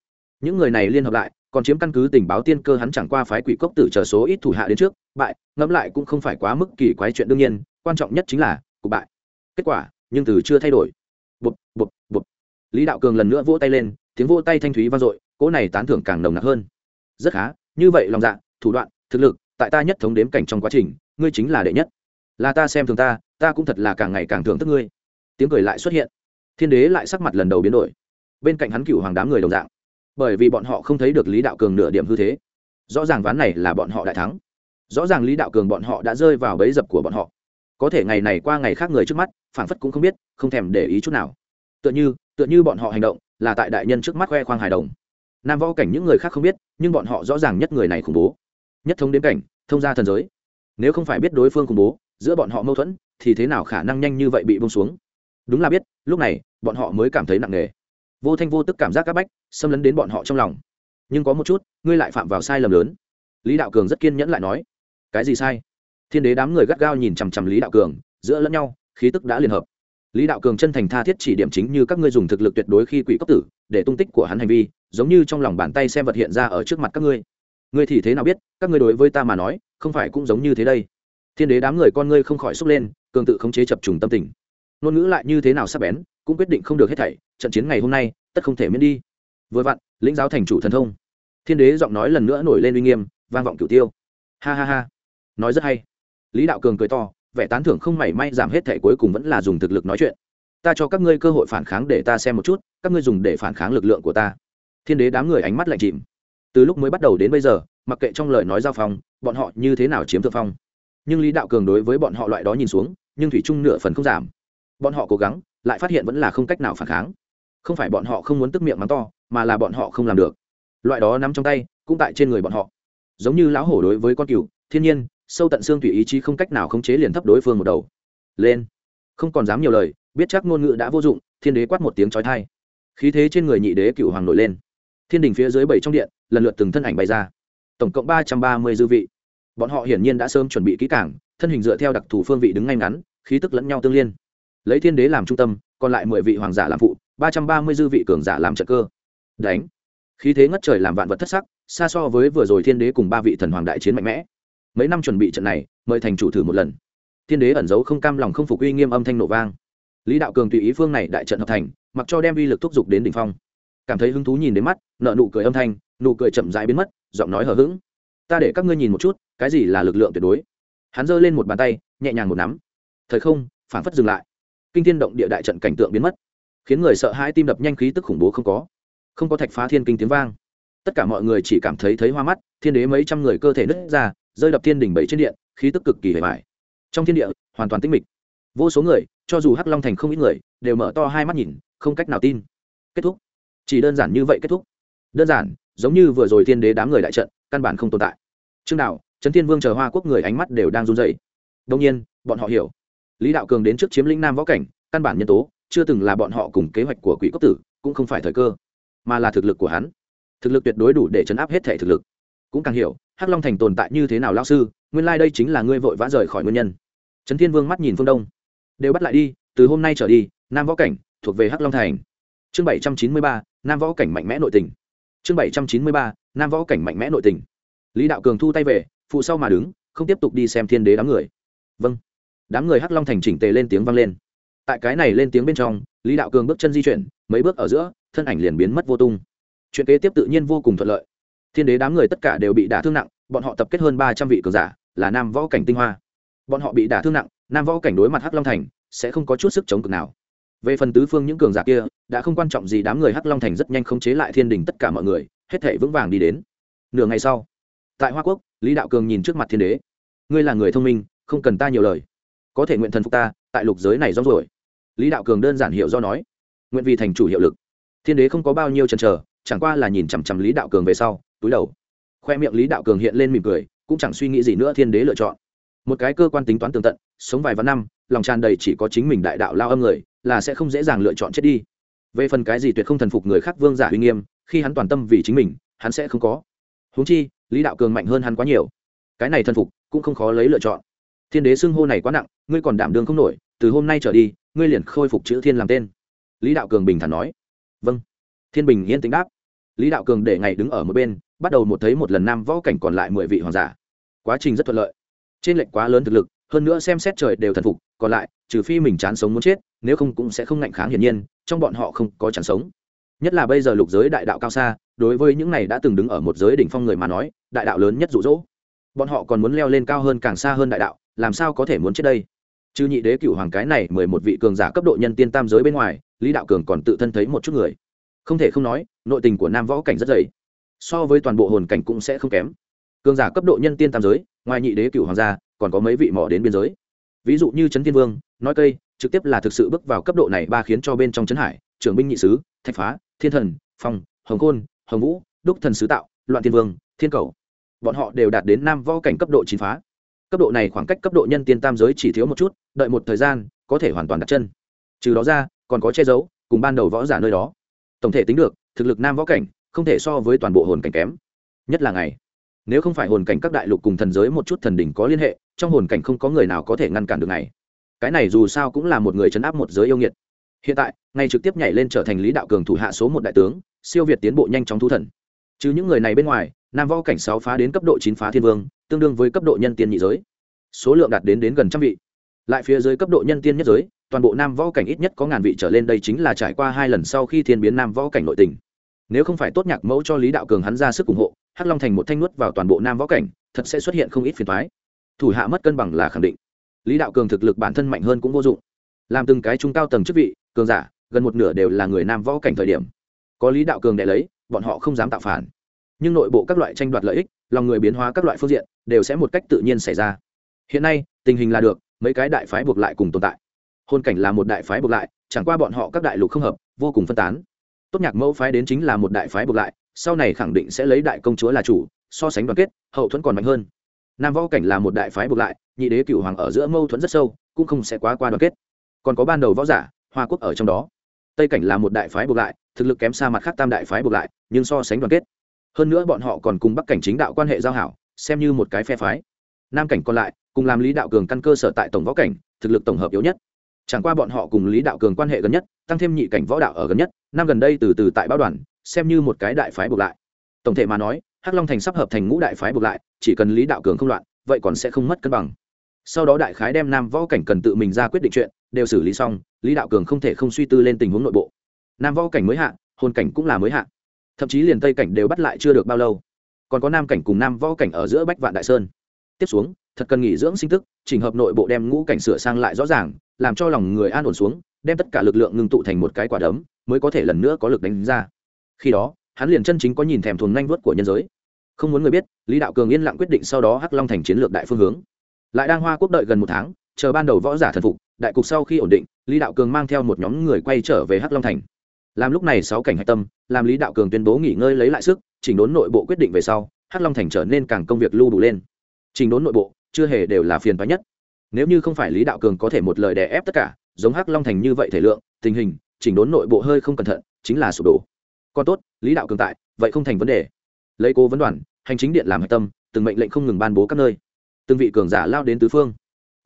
Những người này liên hợp lại, còn chiếm căn cứ tình báo tiên cơ hắn chẳng qua phái quỷ cốc tử chờ số ít thủ hạ đến trước, bại, ngẫm lại cũng không phải quá mức kỳ quái chuyện đương nhiên, quan trọng nhất chính là cục bại. Kết quả, nhưng từ chưa thay đổi. Bụp bụp bụp. Lý đạo cường lần nữa vỗ tay lên tiếng vỗ tay thanh thúy vang dội, cỗ này tán thưởng càng nồng nặc hơn. Rất khá, như vậy lòng dạ thủ đoạn, thực lực, tại ta nhất thống đếm cảnh trong quá trình, ngươi chính là đệ nhất. Là ta xem thường ta ta cũng thật là càng ngày càng thưởng thức ngươi. Tiếng cười lại xuất hiện. Thiên đế lại sắc mặt lần đầu biến đổi. Bên cạnh hắn cựu hoàng đám người đồng dạng. Bởi vì bọn họ không thấy được lý đạo cường nửa điểm hư thế. Rõ ràng ván này là bọn họ đại thắng. Rõ ràng lý đạo cường bọn họ đã rơi vào bẫy dập của bọn họ. Có thể ngày này qua ngày khác người trước mắt phản phất cũng không biết, không thèm để ý chút nào. Tựa như tựa như bọn họ hành động là tại đại nhân trước mắt khoe khoang hài đồng. Nam võ cảnh những người khác không biết, nhưng bọn họ rõ ràng nhất người này khủng bố. Nhất thống đến cảnh, thông ra thần giới. Nếu không phải biết đối phương khủng bố, giữa bọn họ mâu thuẫn, thì thế nào khả năng nhanh như vậy bị bông xuống? Đúng là biết, lúc này, bọn họ mới cảm thấy nặng nề. Vô thanh vô tức cảm giác c áp bách, xâm lấn đến bọn họ trong lòng. Nhưng có một chút, ngươi lại phạm vào sai lầm lớn. Lý đạo cường rất kiên nhẫn lại nói, cái gì sai? Thiên đế đám người gắt gao nhìn chằm chằm lý đạo cường, giữa lẫn nhau, khí tức đã liên hợp lý đạo cường chân thành tha thiết chỉ điểm chính như các ngươi dùng thực lực tuyệt đối khi quỷ cấp tử, để tung tích của hắn hành vi, giống như trong lòng bàn tay xem vật hiện ra ở trước mặt các ngươi. Ngươi thì thế nào biết, các ngươi đối với ta mà nói, không phải cũng giống như thế đây. Thiên đế đám người con ngươi không khỏi xúc lên, cường tự khống chế chập trùng tâm tình. Ngôn ngữ lại như thế nào sắp bén, cũng quyết định không được hết thảy, trận chiến ngày hôm nay, tất không thể miễn đi. Vừa vặn, lĩnh giáo thành chủ thần thông. Thiên đế giọng nói lần nữa nổi lên uy nghiêm, vang vọng cửu tiêu. Ha ha ha. Nói rất hay. Lý đạo cường cười to vẻ tán thưởng không mảy may giảm hết thể cuối cùng vẫn là dùng thực lực nói chuyện. Ta cho các ngươi cơ hội phản kháng để ta xem một chút, các ngươi dùng để phản kháng lực lượng của ta. Thiên đế đám người ánh mắt lạnh chìm. Từ lúc mới bắt đầu đến bây giờ, mặc kệ trong lời nói giao phong, bọn họ như thế nào chiếm thượng phong. Nhưng lý đạo cường đối với bọn họ loại đó nhìn xuống, nhưng thủy trung nửa phần không giảm. Bọn họ cố gắng, lại phát hiện vẫn là không cách nào phản kháng. Không phải bọn họ không muốn tức miệng mắng to, mà là bọn họ không làm được. Loại đó nắm trong tay, cũng tại trên người bọn họ. Giống như lão hổ đối với con cừu, thiên nhiên sâu tận xương tùy ý chí không cách nào khống chế liền thấp đối phương một đầu. Lên. Không còn dám nhiều lời, biết chắc ngôn ngữ đã vô dụng, thiên đế quát một tiếng trói thai khí thế trên người nhị đế cựu hoàng nổi lên. Thiên đình phía dưới bảy trong điện, lần lượt từng thân ảnh bày ra. Tổng cộng ba trăm ba mươi dư vị. Bọn họ hiển nhiên đã sớm chuẩn bị kỹ cảng thân hình dựa theo đặc thù phương vị đứng ngay ngắn, khí tức lẫn nhau tương liên. Lấy thiên đế làm trung tâm, còn lại mười vị hoàng giả làm phụ, ba trăm ba mươi dư vị cường giả làm trợ cơ. Đánh. Khí thế ngất trời làm vạn vật thất sắc, xa so với vừa rồi thiên đế cùng ba vị thần hoàng đại chiến mạnh mẽ mấy năm chuẩn bị trận này, mời thành chủ thử một lần. Thiên đế ẩn giấu không cam lòng không phục uy nghiêm âm thanh nổ vang. Lý đạo cường tùy ý phương này đại trận hợp thành, mặc cho đem uy lực thúc giục đến đỉnh phong. Cảm thấy hứng thú nhìn đến mắt nợ nụ cười âm thanh, nụ cười chậm rãi biến mất, giọng nói hờ hững. Ta để các ngươi nhìn một chút, cái gì là lực lượng tuyệt đối. Hắn giơ lên một bàn tay, nhẹ nhàng một nắm. Thời không, phản phất dừng lại. Kinh thiên động địa đại trận cảnh tượng biến mất, khiến người sợ hãi tim đập nhanh khí tức khủng bố không có. Không có thạch phá thiên kinh tiếng vang. Tất cả mọi người chỉ cảm thấy thấy hoa mắt, thiên đế mấy trăm người cơ thể nứt ra rơi đập thiên đỉnh bảy trên điện, khí tức cực kỳ hề mại trong thiên địa, hoàn toàn tĩnh mịch. Vô số người, cho dù hắc long thành không ít người, đều mở to hai mắt nhìn, không cách nào tin. Kết thúc. Chỉ đơn giản như vậy kết thúc. Đơn giản, giống như vừa rồi thiên đế đám người đại trận, căn bản không tồn tại. Chương nào trấn thiên vương chờ hoa quốc người ánh mắt đều đang run dậy đông nhiên, bọn họ hiểu. Lý đạo cường đến trước chiếm lĩnh nam võ cảnh, căn bản nhân tố, chưa từng là bọn họ cùng kế hoạch của quỷ cốc tử, cũng không phải thời cơ, mà là thực lực của hắn. Thực lực tuyệt đối đủ để chấn áp hết thể thực lực. Cũng càng hiểu hắc long thành tồn tại như thế nào lao sư? Nguyên lai、like、đây chính là ngươi vội vã rời khỏi nguyên nhân. Trấn thiên vương mắt nhìn phương đông. Đều bắt lại đi, từ hôm nay trở đi, nam võ cảnh thuộc về hắc long thành. Chương bảy trăm chín mươi ba, nam võ cảnh mạnh mẽ nội tình. Chương bảy trăm chín mươi ba, nam võ cảnh mạnh mẽ nội tình. Lý đạo cường thu tay về, phụ sau mà đứng, không tiếp tục đi xem thiên đế đám người. Vâng. Đám người hắc long thành chỉnh tề lên tiếng vang lên. Tại cái này lên tiếng bên trong, lý đạo cường bước chân di chuyển, mấy bước ở giữa, thân ảnh liền biến mất vô tung. Chuyện kế tiếp tự nhiên vô cùng thuận lợi thiên đế đám người tất cả đều bị đả thương nặng, bọn họ tập kết hơn ba trăm vị cường giả, là nam võ cảnh tinh hoa. Bọn họ bị đả thương nặng, nam võ cảnh đối mặt hắc long thành, sẽ không có chút sức chống cực nào. Về phần tứ phương những cường giả kia, đã không quan trọng gì đám người hắc long thành rất nhanh khống chế lại thiên đình tất cả mọi người, hết thể vững vàng đi đến. Nửa ngày sau, tại hoa quốc, lý đạo cường nhìn trước mặt thiên đế. Ngươi là người thông minh, không cần ta nhiều lời. Có thể nguyện thần phục ta, tại lục giới này rong rồi lý đạo cường đơn giản hiểu do nói. Nguyện vì thành chủ hiệu lực. Thiên đế không có bao nhiêu chần chờ, chẳng qua là nhìn chằm chằm lý đạo cường về sau túi đầu. Khoe miệng lý đạo cường hiện lên mỉm cười, cũng chẳng suy nghĩ gì nữa, thiên đế lựa chọn. Một cái cơ quan tính toán tường tận, sống vài vạn năm, lòng tràn đầy chỉ có chính mình đại đạo lao âm người, là sẽ không dễ dàng lựa chọn chết đi. Về phần cái gì tuyệt không thần phục người khác vương giả uy nghiêm, khi hắn toàn tâm vì chính mình, hắn sẽ không có. Huống chi, lý đạo cường mạnh hơn hắn quá nhiều. Cái này thần phục, cũng không khó lấy lựa chọn. Thiên đế xưng hô này quá nặng, ngươi còn đảm đương không nổi, từ hôm nay trở đi, ngươi liền khôi phục chữ thiên làm tên. Lý đạo cường bình thản nói. Vâng. Thiên bình yên tĩnh đáp. Lý đạo cường để ngày đứng ở một bên bắt đầu một thấy một lần nam võ cảnh còn lại mười vị hoàng giả. Quá trình rất thuận lợi. Trên lệnh quá lớn thực lực, hơn nữa xem xét trời đều thần phục, còn lại, trừ phi mình chán sống muốn chết, nếu không cũng sẽ không ngạnh kháng hiển nhiên, trong bọn họ không có chán sống. Nhất là bây giờ lục giới đại đạo cao xa, đối với những này đã từng đứng ở một giới đỉnh phong người mà nói, đại đạo lớn nhất rụ rỗ bọn họ còn muốn leo lên cao hơn càng xa hơn đại đạo, làm sao có thể muốn chết đây? Chứ nhị đế cựu hoàng cái này mười một vị cường giả cấp độ nhân tiên tam giới bên ngoài, lý đạo cường còn tự thân thấy một chút người. Không thể không nói, nội tình của nam võ cảnh rất dày so với toàn bộ hồn cảnh cũng sẽ không kém. Cường giả cấp độ nhân tiên tam giới, ngoài nhị đế cựu hoàng gia, còn có mấy vị mỏ đến biên giới. Ví dụ như trấn thiên vương, nói cây, trực tiếp là thực sự bước vào cấp độ này ba khiến cho bên trong trấn hải, trưởng binh nhị sứ, thạch phá, thiên thần, phong, hồng khôn, hồng vũ, đúc thần sứ tạo, loạn thiên vương, thiên cầu. Bọn họ đều đạt đến nam võ cảnh cấp độ chín phá. Cấp độ này khoảng cách cấp độ nhân tiên tam giới chỉ thiếu một chút, đợi một thời gian, có thể hoàn toàn đặt chân. Trừ đó ra, còn có che giấu, cùng ban đầu võ giả nơi đó. Tổng thể tính được, thực lực nam võ cảnh không thể so với toàn bộ hồn cảnh kém. Nhất là ngày, nếu không phải hồn cảnh các đại lục cùng thần giới một chút thần đỉnh có liên hệ, trong hồn cảnh không có người nào có thể ngăn cản được ngày. Cái này dù sao cũng là một người chấn áp một giới yêu nghiệt. Hiện tại ngay trực tiếp nhảy lên trở thành lý đạo cường thủ hạ số một đại tướng, siêu việt tiến bộ nhanh chóng thu thần. Chứ những người này bên ngoài, nam võ cảnh sáu phá đến cấp độ chín phá thiên vương, tương đương với cấp độ nhân tiên nhị giới. Số lượng đạt đến đến gần trăm vị. Lại phía dưới cấp độ nhân tiên nhất giới, toàn bộ nam võ cảnh ít nhất có ngàn vị trở lên, đây chính là trải qua hai lần sau khi thiên biến nam võ cảnh nội tình nếu không phải tốt nhạc mẫu cho lý đạo cường hắn ra sức ủng hộ, hắc long thành một thanh nuốt vào toàn bộ nam võ cảnh, thật sẽ xuất hiện không ít phiền thoái thủ hạ mất cân bằng là khẳng định. Lý đạo cường thực lực bản thân mạnh hơn cũng vô dụng. Làm từng cái trung cao tầng chức vị, cường giả, gần một nửa đều là người nam võ cảnh thời điểm. Có lý đạo cường đệ lấy, bọn họ không dám tạo phản. Nhưng nội bộ các loại tranh đoạt lợi ích, lòng người biến hóa các loại phương diện, đều sẽ một cách tự nhiên xảy ra. Hiện nay, tình hình là được, mấy cái đại phái buộc lại cùng tồn tại. Hôn cảnh là một đại phái buộc lại, chẳng qua bọn họ các đại lục không hợp, vô cùng phân tán tốt nhạc mẫu phái đến chính là một đại phái buộc lại, sau này khẳng định sẽ lấy đại công chúa là chủ, so sánh đoàn kết, hậu thuẫn còn mạnh hơn. Nam võ cảnh là một đại phái buộc lại, nhị đế cựu hoàng ở giữa mâu thuẫn rất sâu, cũng không sẽ quá qua đoàn kết. Còn có ban đầu võ giả, hoa quốc ở trong đó. Tây cảnh là một đại phái buộc lại, thực lực kém xa mặt khác tam đại phái buộc lại, nhưng so sánh đoàn kết. Hơn nữa bọn họ còn cùng bắc cảnh chính đạo quan hệ giao hảo, xem như một cái phe phái. Nam cảnh còn lại, cùng làm lý đạo cường căn cơ sở tại tổng võ cảnh, thực lực tổng hợp yếu nhất chẳng qua bọn họ cùng lý đạo cường quan hệ gần nhất, tăng thêm nhị cảnh võ đạo ở gần nhất, năm gần đây từ từ tại báo đoàn, xem như một cái đại phái buộc lại. Tổng thể mà nói, hắc long thành sắp hợp thành ngũ đại phái buộc lại, chỉ cần lý đạo cường không loạn, vậy còn sẽ không mất cân bằng. Sau đó đại khái đem nam võ cảnh cần tự mình ra quyết định chuyện, đều xử lý xong, lý đạo cường không thể không suy tư lên tình huống nội bộ. Nam võ cảnh mới hạ, hồn cảnh cũng là mới hạ. Thậm chí liền tây cảnh đều bắt lại chưa được bao lâu. Còn có nam cảnh cùng nam võ cảnh ở giữa bách vạn đại sơn. Tiếp xuống thật cần nghỉ dưỡng sinh tức trình hợp nội bộ đem ngũ cảnh sửa sang lại rõ ràng, làm cho lòng người an ổn xuống, đem tất cả lực lượng ngưng tụ thành một cái quả đấm, mới có thể lần nữa có lực đánh ra. Khi đó, hắn liền chân chính có nhìn thèm thuồng nhanh vớt của nhân giới. Không muốn người biết, lý đạo cường yên lặng quyết định sau đó hắc long thành chiến lược đại phương hướng. Lại đang hoa quốc đợi gần một tháng, chờ ban đầu võ giả thần phục, đại cục sau khi ổn định, lý đạo cường mang theo một nhóm người quay trở về hắc long thành. Làm lúc này sáu cảnh hạch tâm, làm lý đạo cường tuyên bố nghỉ ngơi lấy lại sức, chỉnh đốn nội bộ quyết định về sau, hắc long thành trở nên càng công việc lưu đủ lên. Chỉnh đốn nội bộ chưa hề đều là phiền toái nhất. Nếu như không phải lý đạo cường có thể một lời đè ép tất cả, giống hắc long thành như vậy thể lượng, tình hình, chỉnh đốn nội bộ hơi không cẩn thận, chính là sụp đổ. Còn tốt, lý đạo cường tại, vậy không thành vấn đề. Lấy cố vấn đoàn, hành chính điện làm hạch tâm, từng mệnh lệnh không ngừng ban bố các nơi. Từng vị cường giả lao đến tứ phương.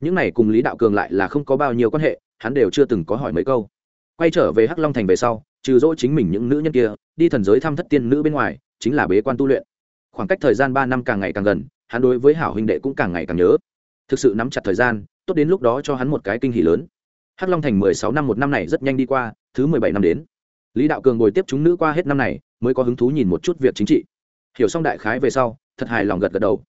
Những này cùng lý đạo cường lại là không có bao nhiêu quan hệ, hắn đều chưa từng có hỏi mấy câu. Quay trở về hắc long thành về sau, trừ dỗ chính mình những nữ nhân kia, đi thần giới thăm thất tiên nữ bên ngoài, chính là bế quan tu luyện. Khoảng cách thời gian ba năm càng ngày càng gần hắn đối với hảo huynh đệ cũng càng ngày càng nhớ. Thực sự nắm chặt thời gian, tốt đến lúc đó cho hắn một cái kinh hỷ lớn. Hắc long thành mười sáu năm một năm này rất nhanh đi qua, thứ mười bảy năm đến. Lý đạo cường ngồi tiếp chúng nữ qua hết năm này, mới có hứng thú nhìn một chút việc chính trị. Hiểu xong đại khái về sau, thật hài lòng gật gật đầu.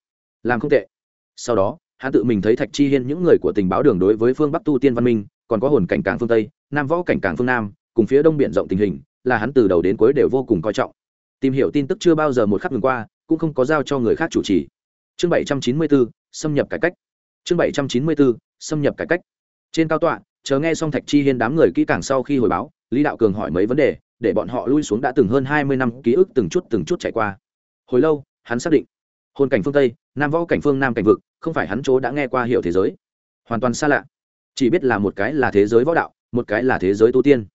Làm không tệ. Sau đó, hắn tự mình thấy thạch chi hiên những người của tình báo đường đối với phương bắc tu tiên văn minh, còn có hồn cảnh cảng phương tây, nam võ cảnh cảng phương nam, cùng phía đông biển rộng tình hình, là hắn từ đầu đến cuối đều vô cùng coi trọng. Tìm hiểu tin tức chưa bao giờ một khắc ngừng qua, cũng không có giao cho người khác chủ trì chương bảy trăm chín mươi bốn xâm nhập cải cách. Chương bảy trăm chín mươi bốn xâm nhập cải cách. Trên cao tọa chờ nghe xong thạch chi hiên đám người kỹ càng sau khi hồi báo, lý đạo cường hỏi mấy vấn đề, để bọn họ lui xuống đã từng hơn hai mươi năm, ký ức từng chút từng chút chạy qua. Hồi lâu, hắn xác định, hồn cảnh phương tây, nam võ cảnh phương nam cảnh vực, không phải hắn chỗ đã nghe qua hiểu thế giới. Hoàn toàn xa lạ. Chỉ biết là một cái là thế giới võ đạo, một cái là thế giới tu tiên.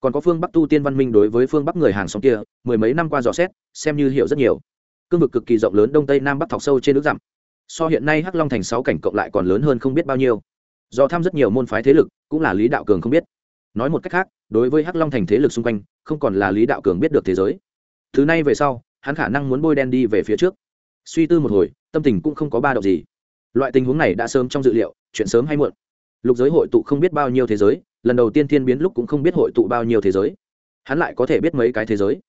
Còn có phương bắc tu tiên văn minh đối với phương bắc người hàng xóm kia, mười mấy năm qua dò xét, xem như hiểu rất nhiều cương vực cực kỳ rộng lớn đông tây nam bắc thọc sâu trên nước dặm. So hiện nay hắc long thành sáu cảnh cộng lại còn lớn hơn không biết bao nhiêu. Do thăm rất nhiều môn phái thế lực, cũng là lý đạo cường không biết. Nói một cách khác, đối với hắc long thành thế lực xung quanh, không còn là lý đạo cường biết được thế giới. Thứ này về sau, hắn khả năng muốn bôi đen đi về phía trước. Suy tư một hồi, tâm tình cũng không có ba động gì. Loại tình huống này đã sớm trong dự liệu, chuyện sớm hay muộn. Lục giới hội tụ không biết bao nhiêu thế giới, lần đầu tiên thiên biến lúc cũng không biết hội tụ bao nhiêu thế giới. Hắn lại có thể biết mấy cái thế giới.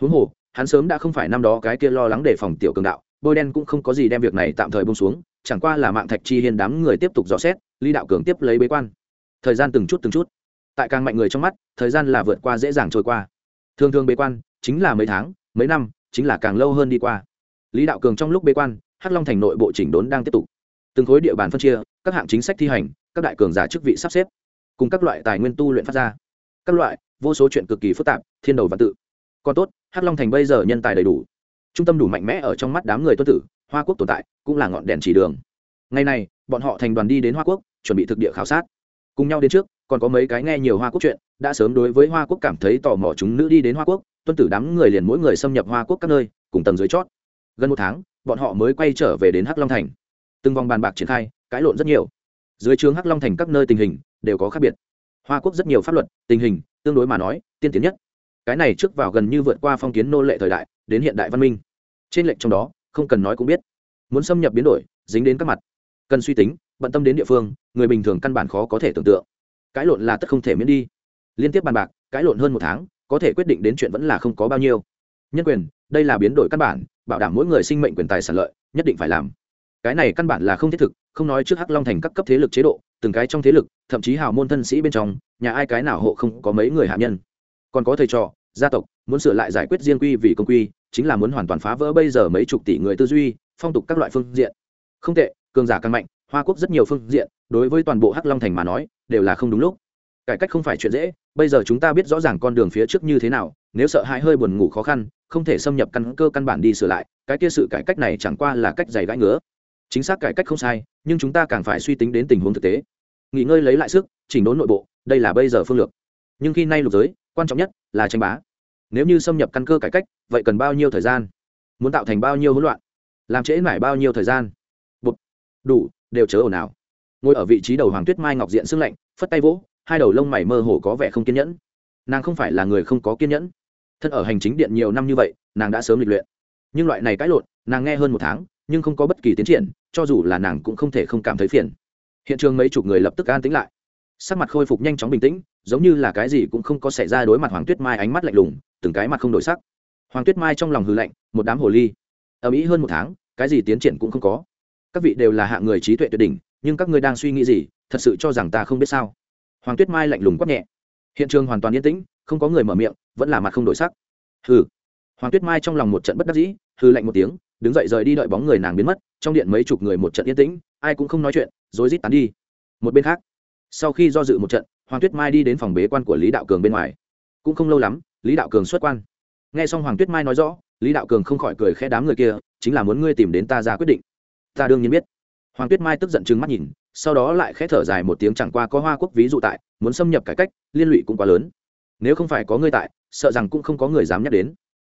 Huống hồ hắn sớm đã không phải năm đó cái kia lo lắng để phòng tiểu cường đạo, bôi đen cũng không có gì đem việc này tạm thời bông xuống, chẳng qua là mạng thạch chi hiên đám người tiếp tục dò xét ly đạo cường tiếp lấy bế quan. Thời gian từng chút từng chút. Tại càng mạnh người trong mắt, thời gian là vượt qua dễ dàng trôi qua. Thường thường bế quan, chính là mấy tháng, mấy năm, chính là càng lâu hơn đi qua. Lý đạo cường trong lúc bế quan, hắc long thành nội bộ chỉnh đốn đang tiếp tục. Từng khối địa bàn phân chia, các hạng chính sách thi hành, các đại cường giả chức vị sắp xếp, cùng các loại tài nguyên tu luyện phát ra. Các loại, vô số chuyện cực kỳ phức tạp, thiên đầu và tự còn tốt, hắc long thành bây giờ nhân tài đầy đủ. Trung tâm đủ mạnh mẽ ở trong mắt đám người tuân tử, hoa quốc tồn tại, cũng là ngọn đèn chỉ đường. Ngày này, bọn họ thành đoàn đi đến hoa quốc, chuẩn bị thực địa khảo sát. Cùng nhau đến trước, còn có mấy cái nghe nhiều hoa quốc chuyện, đã sớm đối với hoa quốc cảm thấy tò mò chúng nữ đi đến hoa quốc tuân tử đám người liền mỗi người xâm nhập hoa quốc các nơi, cùng tầng dưới chót. Gần một tháng, bọn họ mới quay trở về đến hắc long thành. Từng vòng bàn bạc triển khai, cãi lộn rất nhiều. Dưới trường hắc long thành các nơi tình hình đều có khác biệt. Hoa quốc rất nhiều pháp luật, tình hình, tương đối mà nói, tiên tiến nhất cái này trước vào gần như vượt qua phong kiến nô lệ thời đại, đến hiện đại văn minh. Trên lệnh trong đó, không cần nói cũng biết. Muốn xâm nhập biến đổi, dính đến các mặt. Cần suy tính, bận tâm đến địa phương, người bình thường căn bản khó có thể tưởng tượng. Cãi lộn là tất không thể miễn đi. Liên tiếp bàn bạc cãi lộn hơn một tháng, có thể quyết định đến chuyện vẫn là không có bao nhiêu. Nhân quyền, đây là biến đổi căn bản, bảo đảm mỗi người sinh mệnh quyền tài sản lợi, nhất định phải làm. Cái này căn bản là không thiết thực, không nói trước hắc long thành các cấp thế lực chế độ, từng cái trong thế lực, thậm chí hào môn thân sĩ bên trong, nhà ai cái nào hộ không có mấy người hạ nhân còn có thầy trò, gia tộc, muốn sửa lại giải quyết riêng quy vì công quy, chính là muốn hoàn toàn phá vỡ bây giờ mấy chục tỷ người tư duy, phong tục các loại phương diện. Không tệ, cường giả càng mạnh, hoa quốc rất nhiều phương diện, đối với toàn bộ hắc long thành mà nói, đều là không đúng lúc. Cải cách không phải chuyện dễ, bây giờ chúng ta biết rõ ràng con đường phía trước như thế nào, nếu sợ hãi hơi buồn ngủ khó khăn, không thể xâm nhập căn cơ căn bản đi sửa lại, cái kia sự cải cách này chẳng qua là cách dày gãi ngứa. Chính xác cải cách không sai, nhưng chúng ta càng phải suy tính đến tình huống thực tế. Nghỉ ngơi lấy lại sức, chỉnh đốn nội bộ, đây là bây giờ phương lược. Nhưng khi nay lục giới quan trọng nhất là tranh bá. Nếu như xâm nhập căn cơ cải cách, vậy cần bao nhiêu thời gian? Muốn tạo thành bao nhiêu hỗn loạn? Làm trễ nải bao nhiêu thời gian? Bụt. đủ, đều chớ ồn ào. Ngồi ở vị trí đầu hoàng tuyết mai ngọc diện sưng lạnh, phất tay vỗ, hai đầu lông mày mơ hồ có vẻ không kiên nhẫn. Nàng không phải là người không có kiên nhẫn. Thân ở hành chính điện nhiều năm như vậy, nàng đã sớm lịch luyện. Nhưng loại này cãi lộn, nàng nghe hơn một tháng, nhưng không có bất kỳ tiến triển, cho dù là nàng cũng không thể không cảm thấy phiền. Hiện trường mấy chục người lập tức an tĩnh lại sắc mặt khôi phục nhanh chóng bình tĩnh, giống như là cái gì cũng không có xảy ra đối mặt hoàng tuyết mai ánh mắt lạnh lùng, từng cái mặt không đổi sắc. Hoàng tuyết mai trong lòng hư lạnh, một đám hồ ly. Ầm ĩ hơn một tháng, cái gì tiến triển cũng không có. Các vị đều là hạng người trí tuệ tuyệt đỉnh, nhưng các ngươi đang suy nghĩ gì, thật sự cho rằng ta không biết sao? Hoàng tuyết mai lạnh lùng quát nhẹ. Hiện trường hoàn toàn yên tĩnh, không có người mở miệng, vẫn là mặt không đổi sắc. Hừ. Hoàng tuyết mai trong lòng một trận bất đắc dĩ hư lạnh một tiếng, đứng dậy rời đi đợi bóng người nàng biến mất, trong điện mấy chục người một trận yên tĩnh, ai cũng không nói chuyện, rối rít tán đi. Một bên khác sau khi do dự một trận, hoàng tuyết mai đi đến phòng bế quan của lý đạo cường bên ngoài. Cũng không lâu lắm, lý đạo cường xuất quan. Nghe xong hoàng tuyết mai nói rõ, lý đạo cường không khỏi cười khẽ đám người kia, chính là muốn ngươi tìm đến ta ra quyết định. Ta đương nhiên biết. Hoàng tuyết mai tức giận chừng mắt nhìn, sau đó lại khẽ thở dài một tiếng chẳng qua có hoa quốc ví dụ tại, muốn xâm nhập cải cách, liên lụy cũng quá lớn. Nếu không phải có ngươi tại, sợ rằng cũng không có người dám nhắc đến.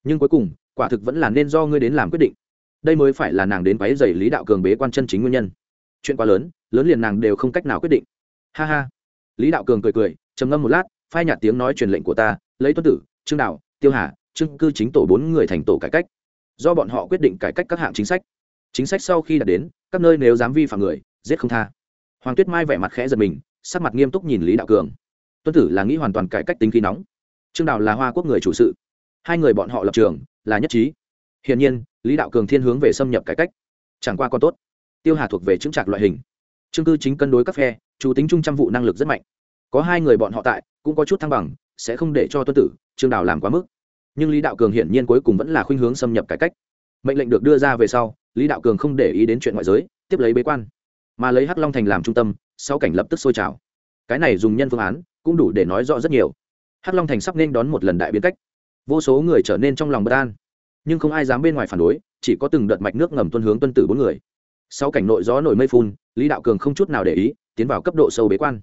Nhưng cuối cùng, quả thực vẫn là nên do ngươi đến làm quyết định. Đây mới phải là nàng đến váy dày lý đạo cường bế quan chân chính nguyên nhân. Chuyện quá lớn lớn liền nàng đều không cách nào quyết định ha ha. Lý đạo cường cười cười, trầm ngâm một lát, phai nhạt tiếng nói truyền lệnh của ta, lấy tuân tử, trương đạo, tiêu hà, trương cư chính tổ bốn người thành tổ cải cách. Do bọn họ quyết định cải cách các hạng chính sách. Chính sách sau khi đạt đến, các nơi nếu dám vi phạm người, giết không tha. Hoàng tuyết mai vẻ mặt khẽ giật mình, sắc mặt nghiêm túc nhìn lý đạo cường. Tuân tử là nghĩ hoàn toàn cải cách tính khí nóng. Trương Đạo là hoa quốc người chủ sự. Hai người bọn họ lập trường, là nhất trí. Hiển nhiên, lý đạo cường thiên hướng về xâm nhập cải cách. Chẳng qua còn tốt. Tiêu hà thuộc về chứng trạc loại hình. Trương cư chính cân đối các phe chủ tính trung trăm vụ năng lực rất mạnh. Có hai người bọn họ tại, cũng có chút thăng bằng, sẽ không để cho tuân tử, trương đào làm quá mức. Nhưng lý đạo cường hiển nhiên cuối cùng vẫn là khuynh hướng xâm nhập cải cách. Mệnh lệnh được đưa ra về sau, lý đạo cường không để ý đến chuyện ngoại giới, tiếp lấy bế quan. Mà lấy hắc long thành làm trung tâm sau cảnh lập tức sôi trào. Cái này dùng nhân phương án, cũng đủ để nói rõ rất nhiều. Hắc long thành sắp nên đón một lần đại biến cách. Vô số người trở nên trong lòng bất an. Nhưng không ai dám bên ngoài phản đối, chỉ có từng đợt mạch nước ngầm tuân hướng tuân tử bốn người. Sau cảnh nội gió nổi mây phun, lý đạo cường không chút nào để ý tiến vào cấp độ sâu bế quan.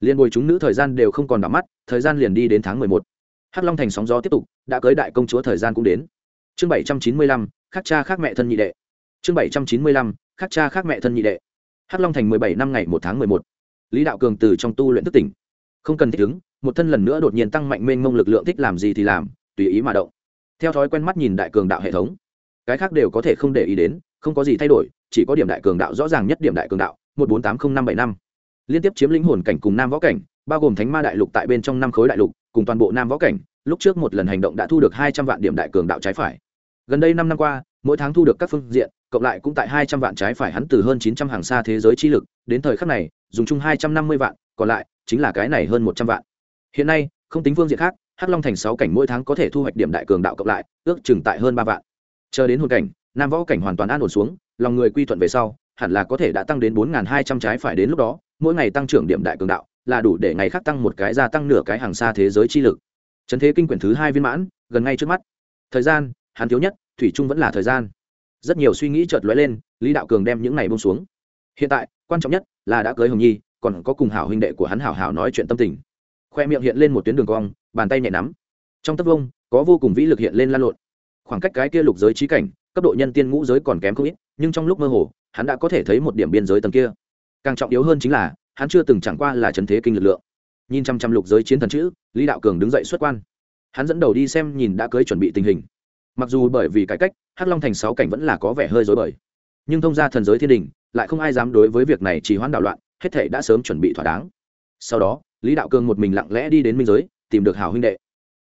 Liền bồi chúng nữ thời gian đều không còn đắm mắt, thời gian liền đi đến tháng mười một. Hắc long thành sóng gió tiếp tục, đã cưới đại công chúa thời gian cũng đến. Chương bảy trăm chín mươi lăm khắc cha khác mẹ thân nhị đệ. Chương bảy trăm chín mươi lăm khắc cha khác mẹ thân nhị đệ. Hắc long thành mười bảy năm ngày một tháng mười một. Lý đạo cường từ trong tu luyện thức tỉnh. Không cần thích ứng, một thân lần nữa đột nhiên tăng mạnh mênh mông lực lượng thích làm gì thì làm, tùy ý mà động. Theo thói quen mắt nhìn đại cường đạo hệ thống, cái khác đều có thể không để ý đến, không có gì thay đổi, chỉ có điểm đại cường đạo rõ ràng nhất điểm đại cường đạo, một bốn tám không năm bảy năm liên tiếp chiếm lĩnh hồn cảnh cùng nam võ cảnh, bao gồm thánh ma đại lục tại bên trong năm khối đại lục, cùng toàn bộ nam võ cảnh, lúc trước một lần hành động đã thu được hai trăm vạn điểm đại cường đạo trái phải. Gần đây năm năm qua, mỗi tháng thu được các phương diện, cộng lại cũng tại hai trăm vạn trái phải hắn từ hơn chín trăm hàng xa thế giới chi lực, đến thời khắc này, dùng chung hai trăm năm mươi vạn, còn lại chính là cái này hơn một trăm vạn. Hiện nay, không tính phương diện khác, hắc long thành sáu cảnh mỗi tháng có thể thu hoạch điểm đại cường đạo cộng lại, ước chừng tại hơn ba vạn. Chờ đến hồn cảnh, nam võ cảnh hoàn toàn an ổn xuống, lòng người quy thuận về sau, hẳn là có thể đã tăng đến bốn hai trăm trái phải đến lúc đó mỗi ngày tăng trưởng điểm đại cường đạo, là đủ để ngày khác tăng một cái gia tăng nửa cái hàng xa thế giới chi lực. Trấn thế kinh quyển thứ hai viên mãn, gần ngay trước mắt. Thời gian, hắn thiếu nhất, thủy chung vẫn là thời gian. Rất nhiều suy nghĩ chợt lóe lên, lý đạo cường đem những này bông xuống. Hiện tại, quan trọng nhất là đã cưới hồng nhi, còn có cùng hảo huynh đệ của hắn hảo hảo nói chuyện tâm tình. Khoe miệng hiện lên một tuyến đường cong, bàn tay nhẹ nắm. Trong tấc vông, có vô cùng vĩ lực hiện lên lan lộn. Khoảng cách cái kia lục giới trí cảnh, cấp độ nhân tiên ngũ giới còn kém không ít, nhưng trong lúc mơ hồ, hắn đã có thể thấy một điểm biên giới tầng kia càng trọng yếu hơn chính là, hắn chưa từng chẳng qua là trần thế kinh lực lượng. Nhìn chăm chăm lục giới chiến thần chữ, lý đạo cường đứng dậy xuất quan. Hắn dẫn đầu đi xem nhìn đã cưới chuẩn bị tình hình. Mặc dù bởi vì cải cách, hắc long thành sáu cảnh vẫn là có vẻ hơi dối bời. Nhưng thông ra thần giới thiên đình, lại không ai dám đối với việc này chỉ hoãn đạo loạn, hết thể đã sớm chuẩn bị thỏa đáng. Sau đó, lý đạo cường một mình lặng lẽ đi đến minh giới, tìm được hảo huynh đệ.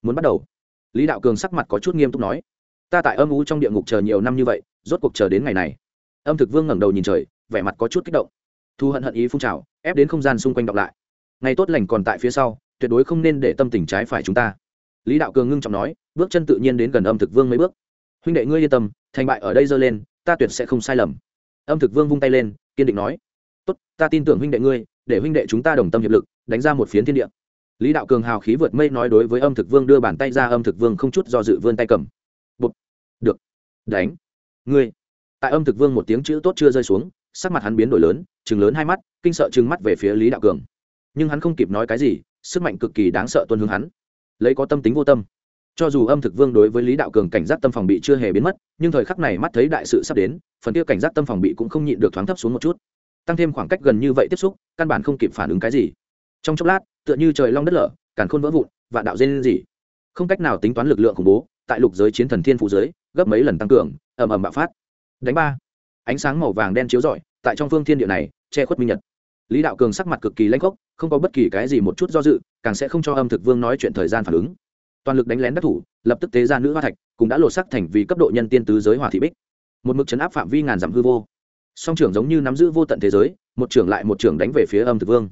Muốn bắt đầu. Lý đạo cường sắc mặt có chút nghiêm túc nói, ta tại âm u trong địa ngục chờ nhiều năm như vậy, rốt cuộc chờ đến ngày này. Âm thực vương ngẩng đầu nhìn trời, vẻ mặt có chút kích động thu hận hận ý phun trào, ép đến không gian xung quanh đọc lại. Ngày tốt lành còn tại phía sau, tuyệt đối không nên để tâm tình trái phải chúng ta. Lý đạo cường ngưng trọng nói, bước chân tự nhiên đến gần âm thực vương mấy bước. Huynh đệ ngươi yên tâm, thành bại ở đây dơ lên, ta tuyệt sẽ không sai lầm. Âm thực vương vung tay lên, kiên định nói, tốt, ta tin tưởng huynh đệ ngươi, để huynh đệ chúng ta đồng tâm hiệp lực, đánh ra một phiến thiên địa. Lý đạo cường hào khí vượt mây nói đối với âm thực vương đưa bàn tay ra, âm thực vương không chút do dự vươn tay cầm. Bột được. Đánh. Ngươi. Tại âm thực vương một tiếng chữ tốt chưa rơi xuống sắc mặt hắn biến đổi lớn chừng lớn hai mắt, kinh sợ chừng mắt về phía lý đạo cường. Nhưng hắn không kịp nói cái gì, sức mạnh cực kỳ đáng sợ tuân hướng hắn. Lấy có tâm tính vô tâm. Cho dù âm thực vương đối với lý đạo cường cảnh giác tâm phòng bị chưa hề biến mất, nhưng thời khắc này mắt thấy đại sự sắp đến, phần kia cảnh giác tâm phòng bị cũng không nhịn được thoáng thấp xuống một chút. Tăng thêm khoảng cách gần như vậy tiếp xúc, căn bản không kịp phản ứng cái gì. Trong chốc lát, tựa như trời long đất lở, càn khôn vỡ vụn, vạn đạo dên gì không cách nào tính toán lực lượng khủng bố, tại lục giới chiến thần thiên phụ giới, gấp mấy lần tăng cường, ầm ầm bạo phát. Đánh ba ánh sáng màu vàng đen chiếu rọi, tại trong phương thiên địa này, che khuất minh nhật. Lý đạo cường sắc mặt cực kỳ lãnh khốc, không có bất kỳ cái gì một chút do dự, càng sẽ không cho âm thực vương nói chuyện thời gian phản ứng. Toàn lực đánh lén đắc thủ, lập tức tế ra nữ hoa thạch, cũng đã lột sắc thành vì cấp độ nhân tiên tứ giới hòa thị bích. Một mực chấn áp phạm vi ngàn dặm hư vô. Song trưởng giống như nắm giữ vô tận thế giới, một trưởng lại một trưởng đánh về phía âm thực vương.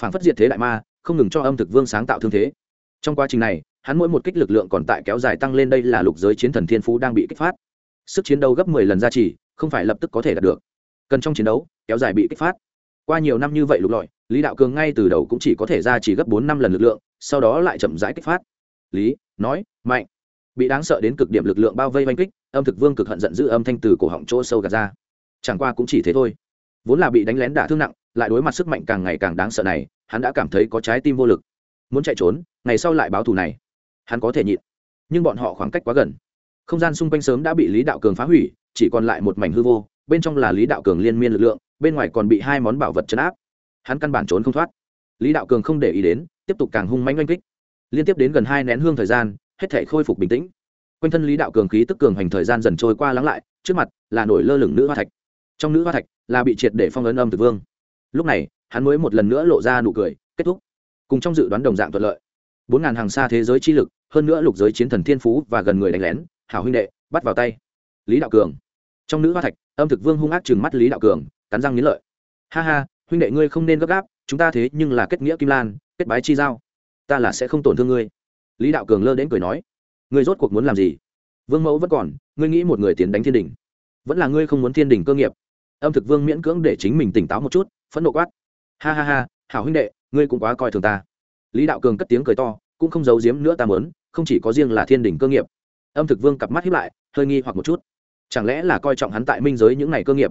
Phản phất diệt thế đại ma, không ngừng cho âm thực vương sáng tạo thương thế. Trong quá trình này, hắn mỗi một kích lực lượng còn tại kéo dài tăng lên đây là lục giới chiến thần thiên phú đang bị kích phát. Sức chiến đấu gấp mười lần gia trì không phải lập tức có thể đạt được. Cần trong chiến đấu, kéo dài bị kích phát. Qua nhiều năm như vậy lục lọi, lý đạo cường ngay từ đầu cũng chỉ có thể ra chỉ gấp bốn năm lần lực lượng, sau đó lại chậm rãi kích phát. Lý, nói, mạnh. Bị đáng sợ đến cực điểm lực lượng bao vây oanh kích, âm thực vương cực hận giận dữ âm thanh từ cổ họng chỗ sâu gạt ra. Chẳng qua cũng chỉ thế thôi. Vốn là bị đánh lén đả thương nặng, lại đối mặt sức mạnh càng ngày càng đáng sợ này, hắn đã cảm thấy có trái tim vô lực. Muốn chạy trốn, ngày sau lại báo thù này. Hắn có thể nhịn. Nhưng bọn họ khoảng cách quá gần. Không gian xung quanh sớm đã bị lý đạo cường phá hủy chỉ còn lại một mảnh hư vô, bên trong là lý đạo cường liên miên lực lượng, bên ngoài còn bị hai món bảo vật chấn áp. Hắn căn bản trốn không thoát. Lý đạo cường không để ý đến, tiếp tục càng hung mánh oanh kích. Liên tiếp đến gần hai nén hương thời gian, hết thể khôi phục bình tĩnh. Quanh thân lý đạo cường khí tức cường hành thời gian dần trôi qua lắng lại, trước mặt là nổi lơ lửng nữ hoa thạch. Trong nữ hoa thạch là bị triệt để phong ấn âm thực vương. Lúc này, hắn mới một lần nữa lộ ra nụ cười, kết thúc. Cùng trong dự đoán đồng dạng thuận lợi. Bốn ngàn hàng xa thế giới chi lực, hơn nữa lục giới chiến thần thiên phú và gần người đánh lén, hảo huynh đệ, bắt vào tay. Lý đạo cường trong nữ hoa thạch, âm thực vương hung ác chừng mắt lý đạo cường, cắn răng nghiến lợi. Ha ha, huynh đệ ngươi không nên gấp gáp, chúng ta thế nhưng là kết nghĩa kim lan, kết bái chi giao. Ta là sẽ không tổn thương ngươi. Lý đạo cường lơ đến cười nói. Ngươi rốt cuộc muốn làm gì? Vương mẫu vẫn còn, ngươi nghĩ một người tiến đánh thiên đình. Vẫn là ngươi không muốn thiên đình cơ nghiệp. Âm thực vương miễn cưỡng để chính mình tỉnh táo một chút, phẫn nộ quát. Ha ha ha, hảo huynh đệ, ngươi cũng quá coi thường ta. Lý đạo cường cất tiếng cười to, cũng không giấu giếm nữa ta mớn không chỉ có riêng là thiên đình cơ nghiệp. Âm thực vương cặp mắt hiếp lại, hơi nghi hoặc một chút chẳng lẽ là coi trọng hắn tại minh giới những này cơ nghiệp?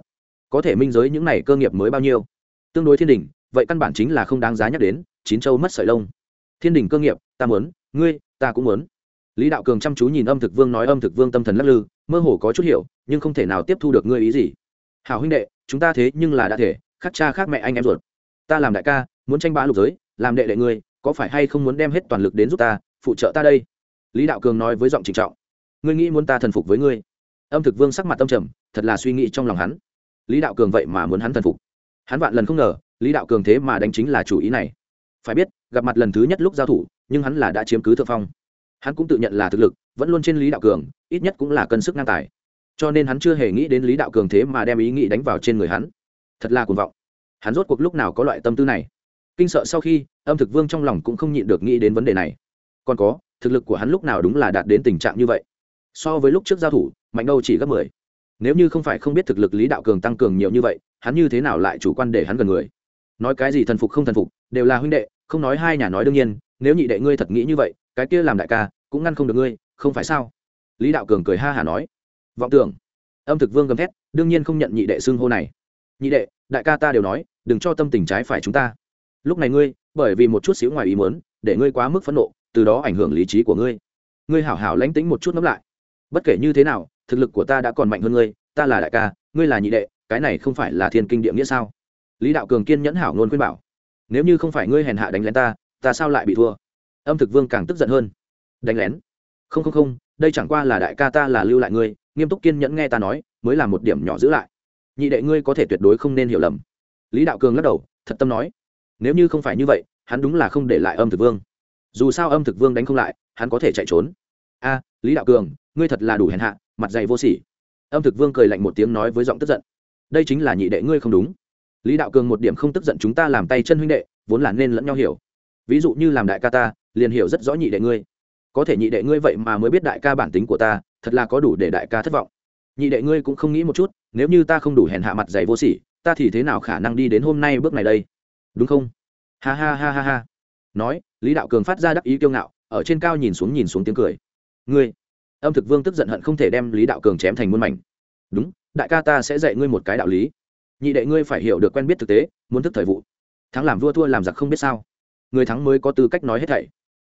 Có thể minh giới những này cơ nghiệp mới bao nhiêu? Tương đối thiên đình vậy căn bản chính là không đáng giá nhắc đến, chín châu mất sợi lông. Thiên đình cơ nghiệp, ta muốn, ngươi, ta cũng muốn. Lý đạo cường chăm chú nhìn âm thực vương nói, âm thực vương tâm thần lắc lư, mơ hồ có chút hiểu, nhưng không thể nào tiếp thu được ngươi ý gì. Hảo huynh đệ, chúng ta thế nhưng là đã thể, khác cha khác mẹ anh em ruột. Ta làm đại ca, muốn tranh bá lục giới, làm đệ đệ ngươi, có phải hay không muốn đem hết toàn lực đến giúp ta, phụ trợ ta đây? Lý đạo cường nói với giọng trịnh trọng. Ngươi nghĩ muốn ta thần phục với ngươi? Âm thực vương sắc mặt tâm trầm, thật là suy nghĩ trong lòng hắn. Lý đạo cường vậy mà muốn hắn thần phục. Hắn vạn lần không ngờ, lý đạo cường thế mà đánh chính là chủ ý này. Phải biết, gặp mặt lần thứ nhất lúc giao thủ, nhưng hắn là đã chiếm cứ thượng phong. Hắn cũng tự nhận là thực lực, vẫn luôn trên lý đạo cường, ít nhất cũng là cân sức ngang tài. Cho nên hắn chưa hề nghĩ đến lý đạo cường thế mà đem ý nghĩ đánh vào trên người hắn. Thật là cuồng vọng. Hắn rốt cuộc lúc nào có loại tâm tư này? Kinh sợ sau khi, âm thực vương trong lòng cũng không nhịn được nghĩ đến vấn đề này. Còn có, thực lực của hắn lúc nào đúng là đạt đến tình trạng như vậy? So với lúc trước giao thủ mạnh đâu chỉ gấp mười. Nếu như không phải không biết thực lực lý đạo cường tăng cường nhiều như vậy, hắn như thế nào lại chủ quan để hắn gần người? Nói cái gì thần phục không thần phục, đều là huynh đệ, không nói hai nhà nói đương nhiên, nếu nhị đệ ngươi thật nghĩ như vậy, cái kia làm đại ca, cũng ngăn không được ngươi, không phải sao? Lý đạo cường cười ha hả nói. Vọng tưởng. Âm thực vương gầm thét, đương nhiên không nhận nhị đệ xưng hô này. Nhị đệ, đại ca ta đều nói, đừng cho tâm tình trái phải chúng ta. Lúc này ngươi, bởi vì một chút xíu ngoài ý muốn, để ngươi quá mức phẫn nộ, từ đó ảnh hưởng lý trí của ngươi. Ngươi hảo hảo lánh tính một chút ngẫm lại. Bất kể như thế nào thực lực của ta đã còn mạnh hơn ngươi, ta là đại ca, ngươi là nhị đệ, cái này không phải là thiên kinh địa nghĩa sao? Lý đạo cường kiên nhẫn hảo ngôn khuyên bảo. Nếu như không phải ngươi hèn hạ đánh lén ta ta sao lại bị thua? Âm thực vương càng tức giận hơn. Đánh lén? Không không không, đây chẳng qua là đại ca ta là lưu lại ngươi, nghiêm túc kiên nhẫn nghe ta nói, mới là một điểm nhỏ giữ lại. Nhị đệ ngươi có thể tuyệt đối không nên hiểu lầm. Lý đạo cường lắc đầu, thật tâm nói. Nếu như không phải như vậy, hắn đúng là không để lại âm thực vương. Dù sao âm thực vương đánh không lại, hắn có thể chạy trốn. A, lý đạo cường, ngươi thật là đủ hèn hạ mặt dày vô sỉ. Âm thực vương cười lạnh một tiếng nói với giọng tức giận. Đây chính là nhị đệ ngươi không đúng. Lý đạo cường một điểm không tức giận chúng ta làm tay chân huynh đệ, vốn là nên lẫn nhau hiểu. Ví dụ như làm đại ca ta, liền hiểu rất rõ nhị đệ ngươi. Có thể nhị đệ ngươi vậy mà mới biết đại ca bản tính của ta, thật là có đủ để đại ca thất vọng. Nhị đệ ngươi cũng không nghĩ một chút, nếu như ta không đủ hèn hạ mặt dày vô sỉ, ta thì thế nào khả năng đi đến hôm nay bước này đây? Đúng không? Ha ha ha ha ha. Nói, lý đạo cường phát ra đắc ý kiêu ngạo, ở trên cao nhìn xuống nhìn xuống tiếng cười. Ngươi âm thực vương tức giận hận không thể đem lý đạo cường chém thành muôn mảnh. Đúng, đại ca ta sẽ dạy ngươi một cái đạo lý. Nhị đệ ngươi phải hiểu được quen biết thực tế, muốn thức thời vụ. Thắng làm vua thua làm giặc không biết sao. Người thắng mới có tư cách nói hết thảy.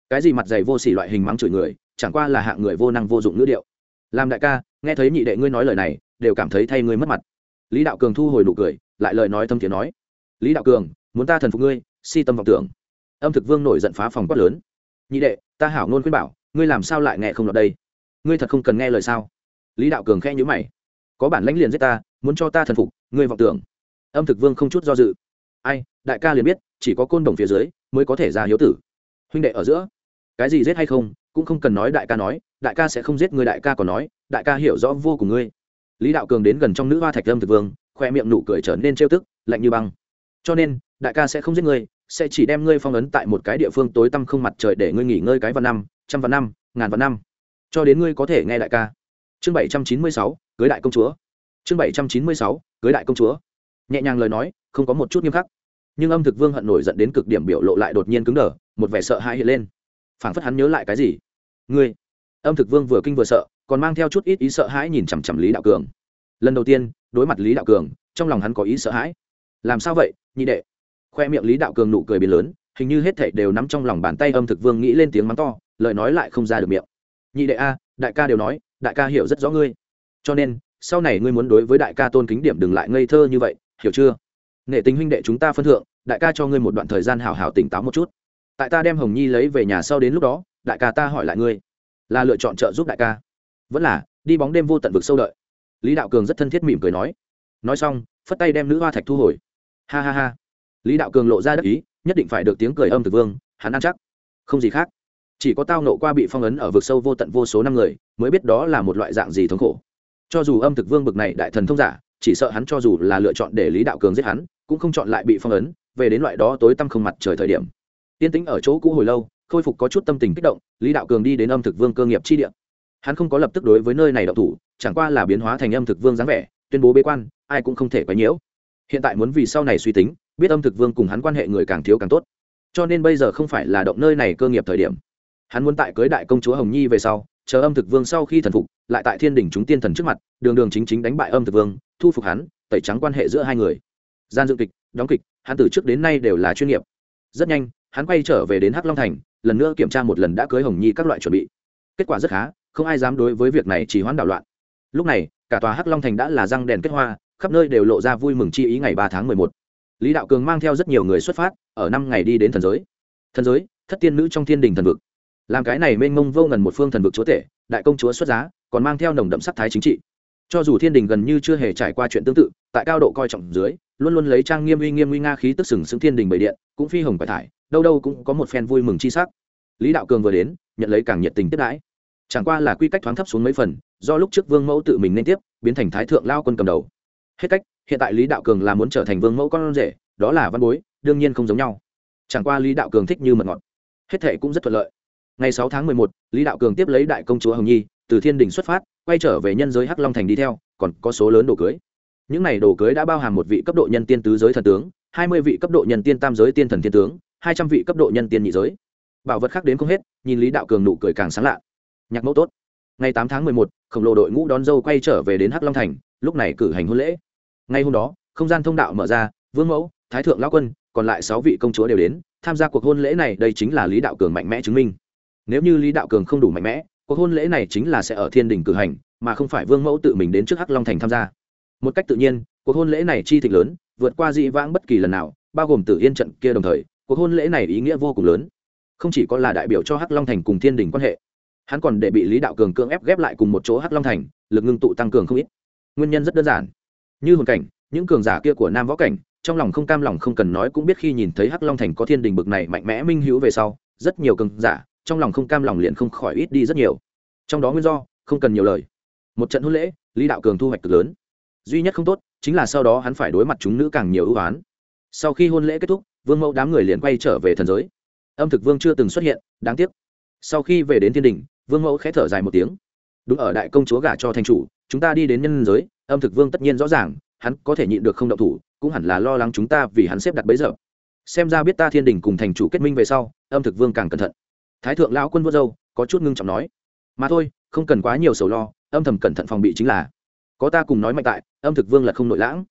Cái gì mặt dày vô sỉ loại hình mắng chửi người, chẳng qua là hạng người vô năng vô dụng ngữ điệu. Làm đại ca, nghe thấy nhị đệ ngươi nói lời này, đều cảm thấy thay ngươi mất mặt. Lý đạo cường thu hồi nụ cười, lại lời nói thâm thiện nói. Lý đạo cường, muốn ta thần phục ngươi, si tâm vọng tưởng. Âm thực vương nổi giận phá phòng quát lớn. Nhị đệ, ta hảo ngôn khuyên bảo, ngươi làm sao lại nghe không lọt đây? Ngươi thật không cần nghe lời sao? Lý đạo cường khẽ nhữ mày. Có bản lãnh liền giết ta, muốn cho ta thần phục, ngươi vọng tưởng. Âm thực vương không chút do dự. Ai, đại ca liền biết, chỉ có côn đồng phía dưới mới có thể ra hiếu tử. Huynh đệ ở giữa, cái gì giết hay không, cũng không cần nói đại ca nói, đại ca sẽ không giết người đại ca còn nói, đại ca hiểu rõ vô cùng ngươi. Lý đạo cường đến gần trong nữ hoa thạch âm thực vương, khoe miệng nụ cười trở nên trêu tức, lạnh như băng. Cho nên, đại ca sẽ không giết ngươi, sẽ chỉ đem ngươi phong ấn tại một cái địa phương tối tăm không mặt trời để ngươi nghỉ ngơi cái vạn năm, trăm vạn năm, ngàn vạn năm cho đến ngươi có thể nghe đại ca. Chương bảy trăm chín mươi sáu, cưới đại công chúa. Chương bảy trăm chín mươi sáu, cưới đại công chúa. Nhẹ nhàng lời nói, không có một chút nghiêm khắc. Nhưng âm thực vương hận nổi dẫn đến cực điểm biểu lộ lại đột nhiên cứng đờ, một vẻ sợ hãi hiện lên. Phảng phất hắn nhớ lại cái gì? Ngươi. Âm thực vương vừa kinh vừa sợ, còn mang theo chút ít ý sợ hãi nhìn chằm chằm lý đạo cường. Lần đầu tiên, đối mặt lý đạo cường, trong lòng hắn có ý sợ hãi. Làm sao vậy, nhị đệ? Khoe miệng lý đạo cường nụ cười biến lớn, hình như hết thảy đều nắm trong lòng bàn tay âm thực vương nghĩ lên tiếng mắng to, lời nói lại không ra được miệng nhị đệ a, đại ca đều nói, đại ca hiểu rất rõ ngươi. Cho nên, sau này ngươi muốn đối với đại ca tôn kính điểm đừng lại ngây thơ như vậy, hiểu chưa? Nghệ tình huynh đệ chúng ta phân thượng, đại ca cho ngươi một đoạn thời gian hảo hảo tỉnh táo một chút. Tại ta đem hồng nhi lấy về nhà sau đến lúc đó, đại ca ta hỏi lại ngươi. Là lựa chọn trợ giúp đại ca. Vẫn là, đi bóng đêm vô tận vực sâu đợi. Lý đạo cường rất thân thiết mỉm cười nói. Nói xong, phất tay đem nữ hoa thạch thu hồi. Ha ha ha. Lý đạo cường lộ ra đắc ý, nhất định phải được tiếng cười âm thực vương, hắn ăn chắc. Không gì khác chỉ có tao nộ qua bị phong ấn ở vực sâu vô tận vô số năm người, mới biết đó là một loại dạng gì thống khổ. Cho dù âm thực vương bực này đại thần thông giả, chỉ sợ hắn cho dù là lựa chọn để lý đạo cường giết hắn, cũng không chọn lại bị phong ấn, về đến loại đó tối tăm không mặt trời thời điểm. Tiên tĩnh ở chỗ cũ hồi lâu, khôi phục có chút tâm tình kích động, lý đạo cường đi đến âm thực vương cơ nghiệp chi địa. Hắn không có lập tức đối với nơi này đậu thủ, chẳng qua là biến hóa thành âm thực vương dáng vẻ, tuyên bố bế quan, ai cũng không thể quấy nhiễu. Hiện tại muốn vì sau này suy tính, biết âm thực vương cùng hắn quan hệ người càng thiếu càng tốt. Cho nên bây giờ không phải là động nơi này cơ nghiệp thời điểm hắn muốn tại cưới đại công chúa hồng nhi về sau, chờ âm thực vương sau khi thần phục, lại tại thiên đình chúng tiên thần trước mặt, đường đường chính chính đánh bại âm thực vương, thu phục hắn, tẩy trắng quan hệ giữa hai người. Gian dựng kịch, đóng kịch, hắn từ trước đến nay đều là chuyên nghiệp. Rất nhanh, hắn quay trở về đến hắc long thành, lần nữa kiểm tra một lần đã cưới hồng nhi các loại chuẩn bị. Kết quả rất khá, không ai dám đối với việc này chỉ hoãn đảo loạn. Lúc này, cả tòa hắc long thành đã là răng đèn kết hoa, khắp nơi đều lộ ra vui mừng chi ý ngày ba tháng mười một. Lý đạo cường mang theo rất nhiều người xuất phát, ở năm ngày đi đến thần giới. Thần giới, thất tiên nữ trong thiên đình thần vực làm cái này mênh mông vô ngần một phương thần vực chúa tể, đại công chúa xuất giá, còn mang theo nồng đậm sắc thái chính trị. Cho dù thiên đình gần như chưa hề trải qua chuyện tương tự, tại cao độ coi trọng dưới, luôn luôn lấy trang nghiêm uy nghiêm uy nga khí tức sừng sững thiên đình bầy điện, cũng phi hồng phải thải, đâu đâu cũng có một phen vui mừng chi sắc. Lý đạo cường vừa đến, nhận lấy càng nhiệt tình tiếp đãi. Chẳng qua là quy cách thoáng thấp xuống mấy phần, do lúc trước vương mẫu tự mình nên tiếp, biến thành thái thượng lao quân cầm đầu. Hết cách, hiện tại lý đạo cường là muốn trở thành vương mẫu con rể, đó là văn bối, đương nhiên không giống nhau. Chẳng qua lý đạo cường thích như mật ngọt. Hết thệ cũng rất thuận lợi ngày sáu tháng mười một, lý đạo cường tiếp lấy đại công chúa hồng nhi, từ thiên đình xuất phát, quay trở về nhân giới hắc long thành đi theo, còn có số lớn đồ cưới. Những này đồ cưới đã bao hàm một vị cấp độ nhân tiên tứ giới thần tướng, hai mươi vị cấp độ nhân tiên tam giới tiên thần thiên tướng, hai trăm vị cấp độ nhân tiên nhị giới. Bảo vật khác đến không hết, nhìn lý đạo cường nụ cười càng sáng lạ. Nhạc mẫu tốt. Ngày tám tháng mười một, khổng lồ đội ngũ đón dâu quay trở về đến hắc long thành, lúc này cử hành hôn lễ. Ngay hôm đó, không gian thông đạo mở ra, vương mẫu, thái thượng lão quân, còn lại sáu vị công chúa đều đến, tham gia cuộc hôn lễ này, đây chính là lý đạo cường mạnh mẽ chứng minh nếu như lý đạo cường không đủ mạnh mẽ, cuộc hôn lễ này chính là sẽ ở thiên đình cử hành, mà không phải vương mẫu tự mình đến trước hắc long thành tham gia. Một cách tự nhiên, cuộc hôn lễ này chi thịnh lớn, vượt qua dị vãng bất kỳ lần nào, bao gồm tử yên trận kia đồng thời, cuộc hôn lễ này ý nghĩa vô cùng lớn. Không chỉ có là đại biểu cho hắc long thành cùng thiên đình quan hệ, hắn còn để bị lý đạo cường cưỡng ép ghép lại cùng một chỗ hắc long thành, lực ngưng tụ tăng cường không ít. Nguyên nhân rất đơn giản. Như hồn cảnh, những cường giả kia của nam võ cảnh, trong lòng không cam lòng không cần nói cũng biết khi nhìn thấy hắc long thành có thiên đình bực này mạnh mẽ minh hữu về sau, rất nhiều cường giả trong lòng không cam lòng liền không khỏi ít đi rất nhiều. Trong đó nguyên do, không cần nhiều lời. Một trận hôn lễ, lý đạo cường thu hoạch cực lớn. Duy nhất không tốt, chính là sau đó hắn phải đối mặt chúng nữ càng nhiều ưu oán sau khi hôn lễ kết thúc, vương mẫu đám người liền quay trở về thần giới. Âm thực vương chưa từng xuất hiện, đáng tiếc. Sau khi về đến thiên đình, vương mẫu khẽ thở dài một tiếng. Đúng ở đại công chúa gả cho thành chủ, chúng ta đi đến nhân giới, âm thực vương tất nhiên rõ ràng, hắn có thể nhịn được không động thủ, cũng hẳn là lo lắng chúng ta vì hắn xếp đặt bấy giờ. Xem ra biết ta thiên đình cùng thành chủ kết minh về sau, âm thực vương càng cẩn thận thái thượng lão quân vô dâu có chút ngưng trọng nói, mà thôi, không cần quá nhiều sầu lo, âm thầm cẩn thận phòng bị chính là, có ta cùng nói mạnh tại, âm thực vương là không nội lãng.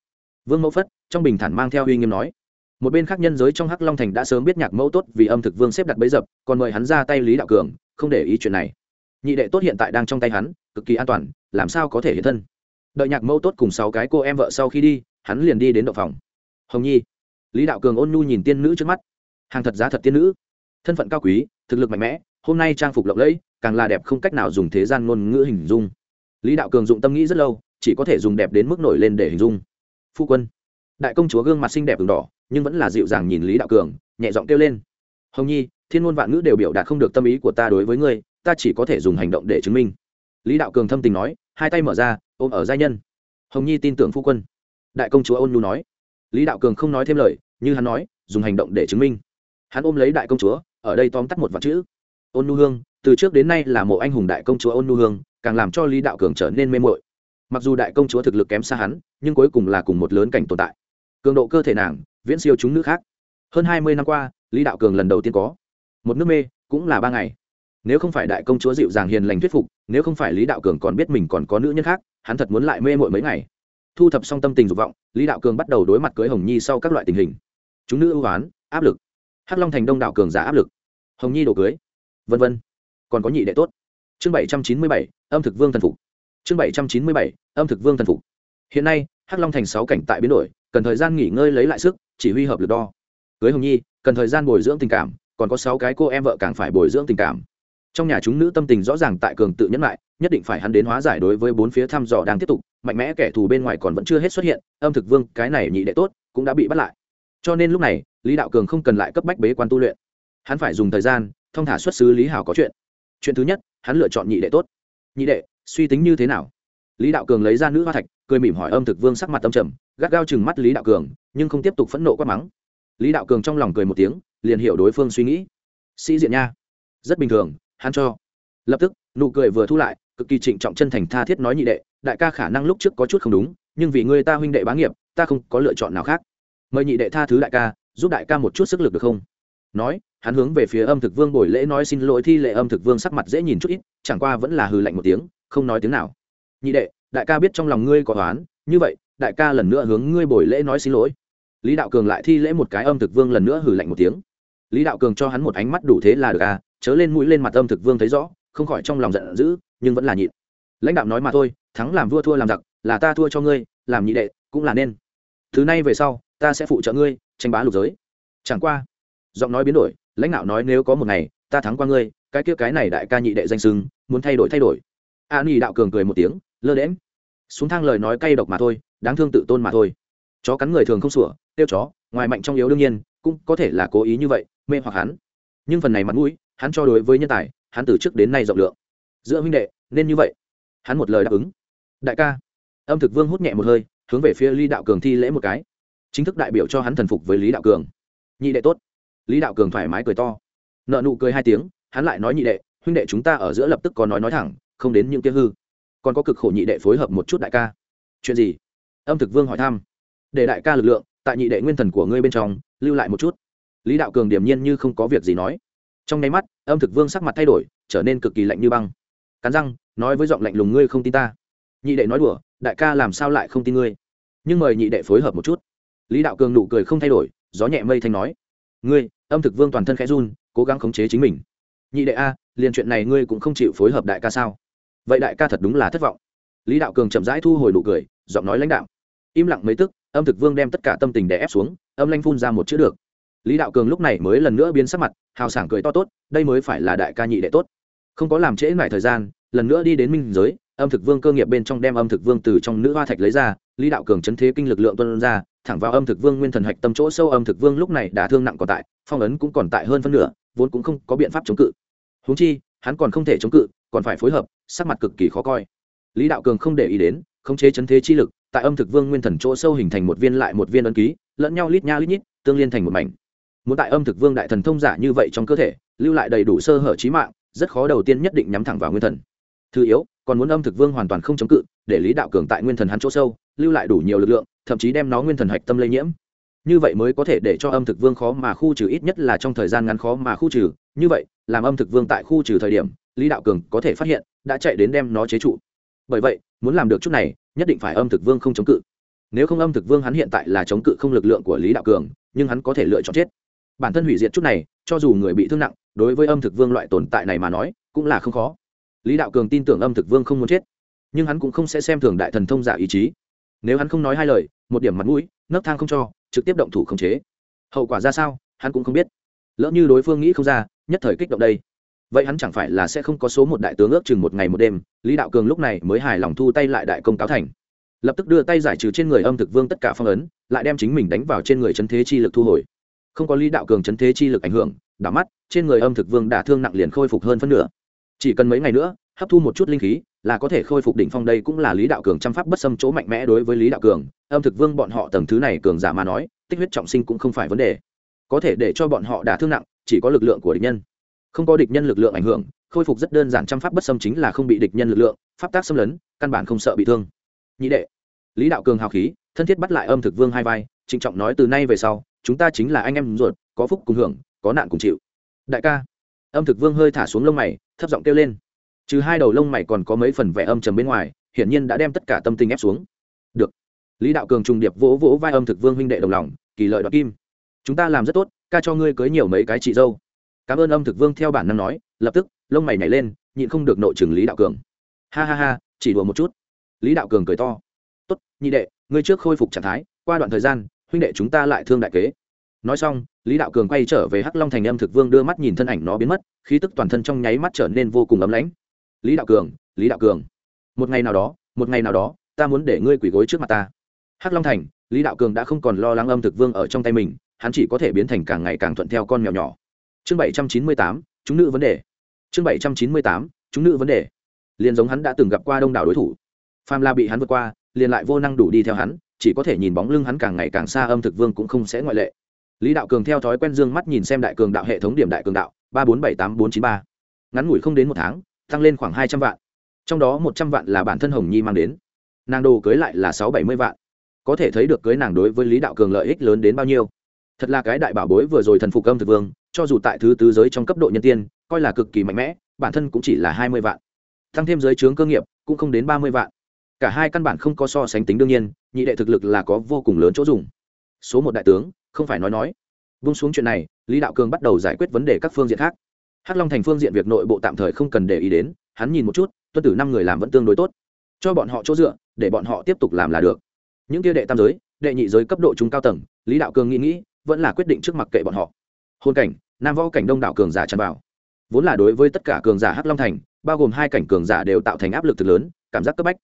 Vương mẫu phất, trong bình thản mang theo uy nghiêm nói, một bên khác nhân giới trong hắc long thành đã sớm biết nhạc mẫu tốt vì âm thực vương xếp đặt bấy dập, còn mời hắn ra tay lý đạo cường, không để ý chuyện này. Nhị đệ tốt hiện tại đang trong tay hắn, cực kỳ an toàn, làm sao có thể hiện thân? Đợi nhạc mẫu tốt cùng sáu cái cô em vợ sau khi đi, hắn liền đi đến động phòng. Hồng nhi. Lý đạo cường ôn nhu nhìn tiên nữ trước mắt. Hàng thật giá thật tiên nữ, thân phận cao quý thực lực mạnh mẽ, hôm nay trang phục lộng lẫy, càng là đẹp không cách nào dùng thế gian ngôn ngữ hình dung. Lý đạo cường dụng tâm nghĩ rất lâu, chỉ có thể dùng đẹp đến mức nổi lên để hình dung. Phu quân, đại công chúa gương mặt xinh đẹp v đỏ, nhưng vẫn là dịu dàng nhìn lý đạo cường, nhẹ giọng kêu lên. Hồng nhi, thiên ngôn vạn ngữ đều biểu đạt không được tâm ý của ta đối với ngươi, ta chỉ có thể dùng hành động để chứng minh. Lý đạo cường thâm tình nói, hai tay mở ra, ôm ở giai nhân. Hồng nhi tin tưởng phu quân. Đại công chúa ôn nhu nói. Lý đạo cường không nói thêm lời, như hắn nói, dùng hành động để chứng minh. Hắn ôm lấy đại công chúa ở đây tóm tắt một vật chữ. Ôn Nu hương, từ trước đến nay là mộ anh hùng đại công chúa ôn Nu hương, càng làm cho lý đạo cường trở nên mê mội mặc dù đại công chúa thực lực kém xa hắn, nhưng cuối cùng là cùng một lớn cảnh tồn tại. Cường độ cơ thể nàng, viễn siêu chúng nữ khác. Hơn hai mươi năm qua, lý đạo cường lần đầu tiên có. Một nước mê, cũng là ba ngày. Nếu không phải đại công chúa dịu dàng hiền lành thuyết phục, nếu không phải lý đạo cường còn biết mình còn có nữ nhân khác, hắn thật muốn lại mê mội mấy ngày. Thu thập xong tâm tình dục vọng, lý đạo cường bắt đầu đối mặt cưới hồng nhi sau các loại tình hình. Chúng nữ ưu oán, áp lực hắc long thành đông đảo cường giả áp lực. Hồng nhi đồ cưới. Vân vân. Còn có nhị đệ tốt. Chương bảy trăm chín mươi bảy, âm thực vương thần phục. Chương bảy trăm chín mươi bảy, âm thực vương thần phục. Hiện nay, hắc long thành sáu cảnh tại biến đổi, cần thời gian nghỉ ngơi lấy lại sức, chỉ huy hợp lực đo. Cưới hồng nhi, cần thời gian bồi dưỡng tình cảm, còn có sáu cái cô em vợ càng phải bồi dưỡng tình cảm. Trong nhà chúng nữ tâm tình rõ ràng tại cường tự nhẫn lại, nhất định phải hắn đến hóa giải đối với bốn phía thăm dò đang tiếp tục, mạnh mẽ kẻ thù bên ngoài còn vẫn chưa hết xuất hiện, âm thực vương, cái này nhị đệ tốt, cũng đã bị bắt lại. Cho nên lúc này lý đạo cường không cần lại cấp bách bế quan tu luyện. Hắn phải dùng thời gian, thông thả xuất xứ lý hảo có chuyện. Chuyện thứ nhất, hắn lựa chọn nhị đệ tốt. Nhị đệ, suy tính như thế nào? Lý đạo cường lấy ra nữ hoa thạch, cười mỉm hỏi âm thực vương sắc mặt tâm trầm, gắt gao chừng mắt lý đạo cường, nhưng không tiếp tục phẫn nộ quát mắng. Lý đạo cường trong lòng cười một tiếng, liền hiểu đối phương suy nghĩ. Sĩ diện nha. Rất bình thường, hắn cho. Lập tức, nụ cười vừa thu lại, cực kỳ trịnh trọng chân thành tha thiết nói nhị đệ, đại ca khả năng lúc trước có chút không đúng, nhưng vì người ta huynh đệ bá nghiệp, ta không có lựa chọn nào khác. Mời nhị đệ tha thứ đại ca giúp đại ca một chút sức lực được không? Nói, hắn hướng về phía âm thực vương bồi lễ nói xin lỗi thi lệ âm thực vương sắc mặt dễ nhìn chút ít, chẳng qua vẫn là hừ lạnh một tiếng, không nói tiếng nào. Nhị đệ, đại ca biết trong lòng ngươi có toán như vậy, đại ca lần nữa hướng ngươi bồi lễ nói xin lỗi. Lý đạo cường lại thi lễ một cái âm thực vương lần nữa hừ lạnh một tiếng. Lý đạo cường cho hắn một ánh mắt đủ thế là được à chớ lên mũi lên mặt âm thực vương thấy rõ, không khỏi trong lòng giận dữ, nhưng vẫn là nhịn. Lãnh đạo nói mà thôi, thắng làm vua thua làm giặc, là ta thua cho ngươi, làm nhị đệ, cũng là nên. Thứ này về sau, ta sẽ phụ trợ ngươi tranh bá lục giới. Chẳng qua, giọng nói biến đổi, lãnh đạo nói nếu có một ngày, ta thắng qua ngươi, cái kia cái này đại ca nhị đệ danh sưng muốn thay đổi thay đổi. A ni đạo cường cười một tiếng, lơ đễm xuống thang lời nói cay độc mà thôi, đáng thương tự tôn mà thôi. Chó cắn người thường không sủa, tiêu chó, ngoài mạnh trong yếu đương nhiên, cũng có thể là cố ý như vậy, mê hoặc hắn. Nhưng phần này mặt mũi, hắn cho đối với nhân tài, hắn từ trước đến nay rộng lượng. Giữa huynh đệ, nên như vậy. Hắn một lời đáp ứng. Đại ca. Âm thực vương hút nhẹ một hơi, hướng về phía ly đạo cường thi lễ một cái chính thức đại biểu cho hắn thần phục với lý đạo cường nhị đệ tốt lý đạo cường thoải mái cười to nợ nụ cười hai tiếng hắn lại nói nhị đệ huynh đệ chúng ta ở giữa lập tức có nói nói thẳng không đến những kia hư còn có cực khổ nhị đệ phối hợp một chút đại ca chuyện gì âm thực vương hỏi thăm để đại ca lực lượng tại nhị đệ nguyên thần của ngươi bên trong lưu lại một chút lý đạo cường điềm nhiên như không có việc gì nói trong nháy mắt âm thực vương sắc mặt thay đổi trở nên cực kỳ lạnh như băng cắn răng nói với giọng lạnh lùng ngươi không tin ta nhị đệ nói đùa đại ca làm sao lại không tin ngươi nhưng mời nhị đệ phối hợp một chút lý đạo cường nụ cười không thay đổi, gió nhẹ mây thanh nói, ngươi, âm thực vương toàn thân khẽ run, cố gắng khống chế chính mình. Nhị đệ a, liền chuyện này ngươi cũng không chịu phối hợp đại ca sao? Vậy đại ca thật đúng là thất vọng. Lý đạo cường chậm rãi thu hồi nụ cười, giọng nói lãnh đạo, im lặng mấy tức, âm thực vương đem tất cả tâm tình đè ép xuống, âm lanh phun ra một chữ được. Lý đạo cường lúc này mới lần nữa biến sắc mặt, hào sảng cười to tốt, đây mới phải là đại ca nhị đệ tốt. Không có làm trễ lại thời gian, lần nữa đi đến minh giới, âm thực vương cơ nghiệp bên trong đem âm thực vương từ trong nữ hoa thạch lấy ra, lý đạo cường chấn thế kinh lực lượng tuân ra thẳng vào âm thực vương nguyên thần hạch tâm chỗ sâu âm thực vương lúc này đã thương nặng còn tại, phong ấn cũng còn tại hơn phân nửa, vốn cũng không có biện pháp chống cự. Húng chi, hắn còn không thể chống cự, còn phải phối hợp, sắc mặt cực kỳ khó coi. Lý đạo cường không để ý đến, khống chế chấn thế chi lực, tại âm thực vương nguyên thần chỗ sâu hình thành một viên lại một viên ấn ký, lẫn nhau lít nha lít nhít, tương liên thành một mảnh. Muốn tại âm thực vương đại thần thông giả như vậy trong cơ thể, lưu lại đầy đủ sơ hở trí mạng, rất khó đầu tiên nhất định nhắm thẳng vào nguyên thần. Thứ yếu, còn muốn âm thực vương hoàn toàn không chống cự, để lý đạo cường tại nguyên thần hắn chỗ sâu, lưu lại đủ nhiều lực lượng thậm chí đem nó nguyên thần hạch tâm lây nhiễm. Như vậy mới có thể để cho âm thực vương khó mà khu trừ, ít nhất là trong thời gian ngắn khó mà khu trừ. Như vậy, làm âm thực vương tại khu trừ thời điểm, lý đạo cường có thể phát hiện, đã chạy đến đem nó chế trụ. Bởi vậy, muốn làm được chút này, nhất định phải âm thực vương không chống cự. Nếu không âm thực vương hắn hiện tại là chống cự không lực lượng của lý đạo cường, nhưng hắn có thể lựa chọn chết. Bản thân hủy diệt chút này, cho dù người bị thương nặng, đối với âm thực vương loại tồn tại này mà nói, cũng là không khó. Lý đạo cường tin tưởng âm thực vương không muốn chết, nhưng hắn cũng không sẽ xem thường đại thần thông giả ý chí nếu hắn không nói hai lời, một điểm mặt mũi, nấc thang không cho, trực tiếp động thủ khống chế. Hậu quả ra sao, hắn cũng không biết. Lỡ như đối phương nghĩ không ra, nhất thời kích động đây. Vậy hắn chẳng phải là sẽ không có số một đại tướng ước chừng một ngày một đêm, lý đạo cường lúc này mới hài lòng thu tay lại đại công cáo thành. Lập tức đưa tay giải trừ trên người âm thực vương tất cả phong ấn, lại đem chính mình đánh vào trên người chấn thế chi lực thu hồi. Không có lý đạo cường chấn thế chi lực ảnh hưởng, đảo mắt, trên người âm thực vương đả thương nặng liền khôi phục hơn phân nửa. Chỉ cần mấy ngày nữa hấp thu một chút linh khí, là có thể khôi phục đỉnh phong đây cũng là lý đạo cường chăm pháp bất xâm chỗ mạnh mẽ đối với lý đạo cường. Âm thực vương bọn họ tầng thứ này cường giả mà nói, tích huyết trọng sinh cũng không phải vấn đề. Có thể để cho bọn họ đả thương nặng, chỉ có lực lượng của địch nhân. Không có địch nhân lực lượng ảnh hưởng, khôi phục rất đơn giản chăm pháp bất xâm chính là không bị địch nhân lực lượng, pháp tác xâm lấn, căn bản không sợ bị thương. Nhị đệ, lý đạo cường hào khí, thân thiết bắt lại âm thực vương hai vai, trịnh trọng nói từ nay về sau, chúng ta chính là anh em ruột, có phúc cùng hưởng, có nạn cùng chịu. Đại ca, âm thực vương hơi thả xuống lông mày, thấp giọng kêu lên trừ hai đầu lông mày còn có mấy phần vẻ âm trầm bên ngoài, hiển nhiên đã đem tất cả tâm tình ép xuống. Được. Lý đạo cường trùng điệp vỗ vỗ vai âm thực vương huynh đệ đồng lòng, kỳ lợi đoạt kim. Chúng ta làm rất tốt, ca cho ngươi cưới nhiều mấy cái chị dâu. Cảm ơn âm thực vương theo bản năng nói, lập tức, lông mày nhảy lên, nhịn không được nội trừng lý đạo cường. Ha ha ha, chỉ đùa một chút. Lý đạo cường cười to. Tốt, nhị đệ, ngươi trước khôi phục trạng thái, qua đoạn thời gian, huynh đệ chúng ta lại thương đại kế. Nói xong, lý đạo cường quay trở về hắc long thành âm thực vương đưa mắt nhìn thân ảnh nó biến mất, khí tức toàn thân trong nháy mắt trở nên vô cùng ấm lãnh lý đạo cường, lý đạo cường. Một ngày nào đó, một ngày nào đó, ta muốn để ngươi quỳ gối trước mặt ta. Hắc long thành, lý đạo cường đã không còn lo lắng âm thực vương ở trong tay mình, hắn chỉ có thể biến thành càng ngày càng thuận theo con mèo nhỏ. Chương bảy trăm chín mươi tám, chúng nữ vấn đề. Chương bảy trăm chín mươi tám, chúng nữ vấn đề. Liền giống hắn đã từng gặp qua đông đảo đối thủ. Pham la bị hắn vượt qua, liền lại vô năng đủ đi theo hắn, chỉ có thể nhìn bóng lưng hắn càng ngày càng xa âm thực vương cũng không sẽ ngoại lệ. Lý đạo cường theo thói quen dương mắt nhìn xem đại cường đạo hệ thống điểm đại cường đạo, ba bốn bảy tám bốn chín ba. Ngắn ngủi không đến một tháng tăng lên khoảng hai trăm vạn. Trong đó một trăm vạn là bản thân hồng nhi mang đến. Nàng đồ cưới lại là sáu bảy mươi vạn. Có thể thấy được cưới nàng đối với lý đạo cường lợi ích lớn đến bao nhiêu. Thật là cái đại bảo bối vừa rồi thần phục âm thực vương, cho dù tại thứ tứ giới trong cấp độ nhân tiên, coi là cực kỳ mạnh mẽ, bản thân cũng chỉ là hai mươi vạn. Tăng thêm giới trướng cơ nghiệp, cũng không đến ba mươi vạn. Cả hai căn bản không có so sánh tính đương nhiên, nhị đệ thực lực là có vô cùng lớn chỗ dùng. Số một đại tướng, không phải nói nói. Vung xuống chuyện này, lý đạo cường bắt đầu giải quyết vấn đề các phương diện khác hắc long thành phương diện việc nội bộ tạm thời không cần để ý đến, hắn nhìn một chút, tuân tử năm người làm vẫn tương đối tốt. Cho bọn họ chỗ dựa, để bọn họ tiếp tục làm là được. Những kia đệ tam giới, đệ nhị giới cấp độ trung cao tầng, lý đạo cường nghĩ nghĩ, vẫn là quyết định trước mặt kệ bọn họ. Hôn cảnh, nam võ cảnh đông đạo cường giả tràn vào. Vốn là đối với tất cả cường giả hắc long thành, bao gồm hai cảnh cường giả đều tạo thành áp lực thực lớn, cảm giác cấp bách.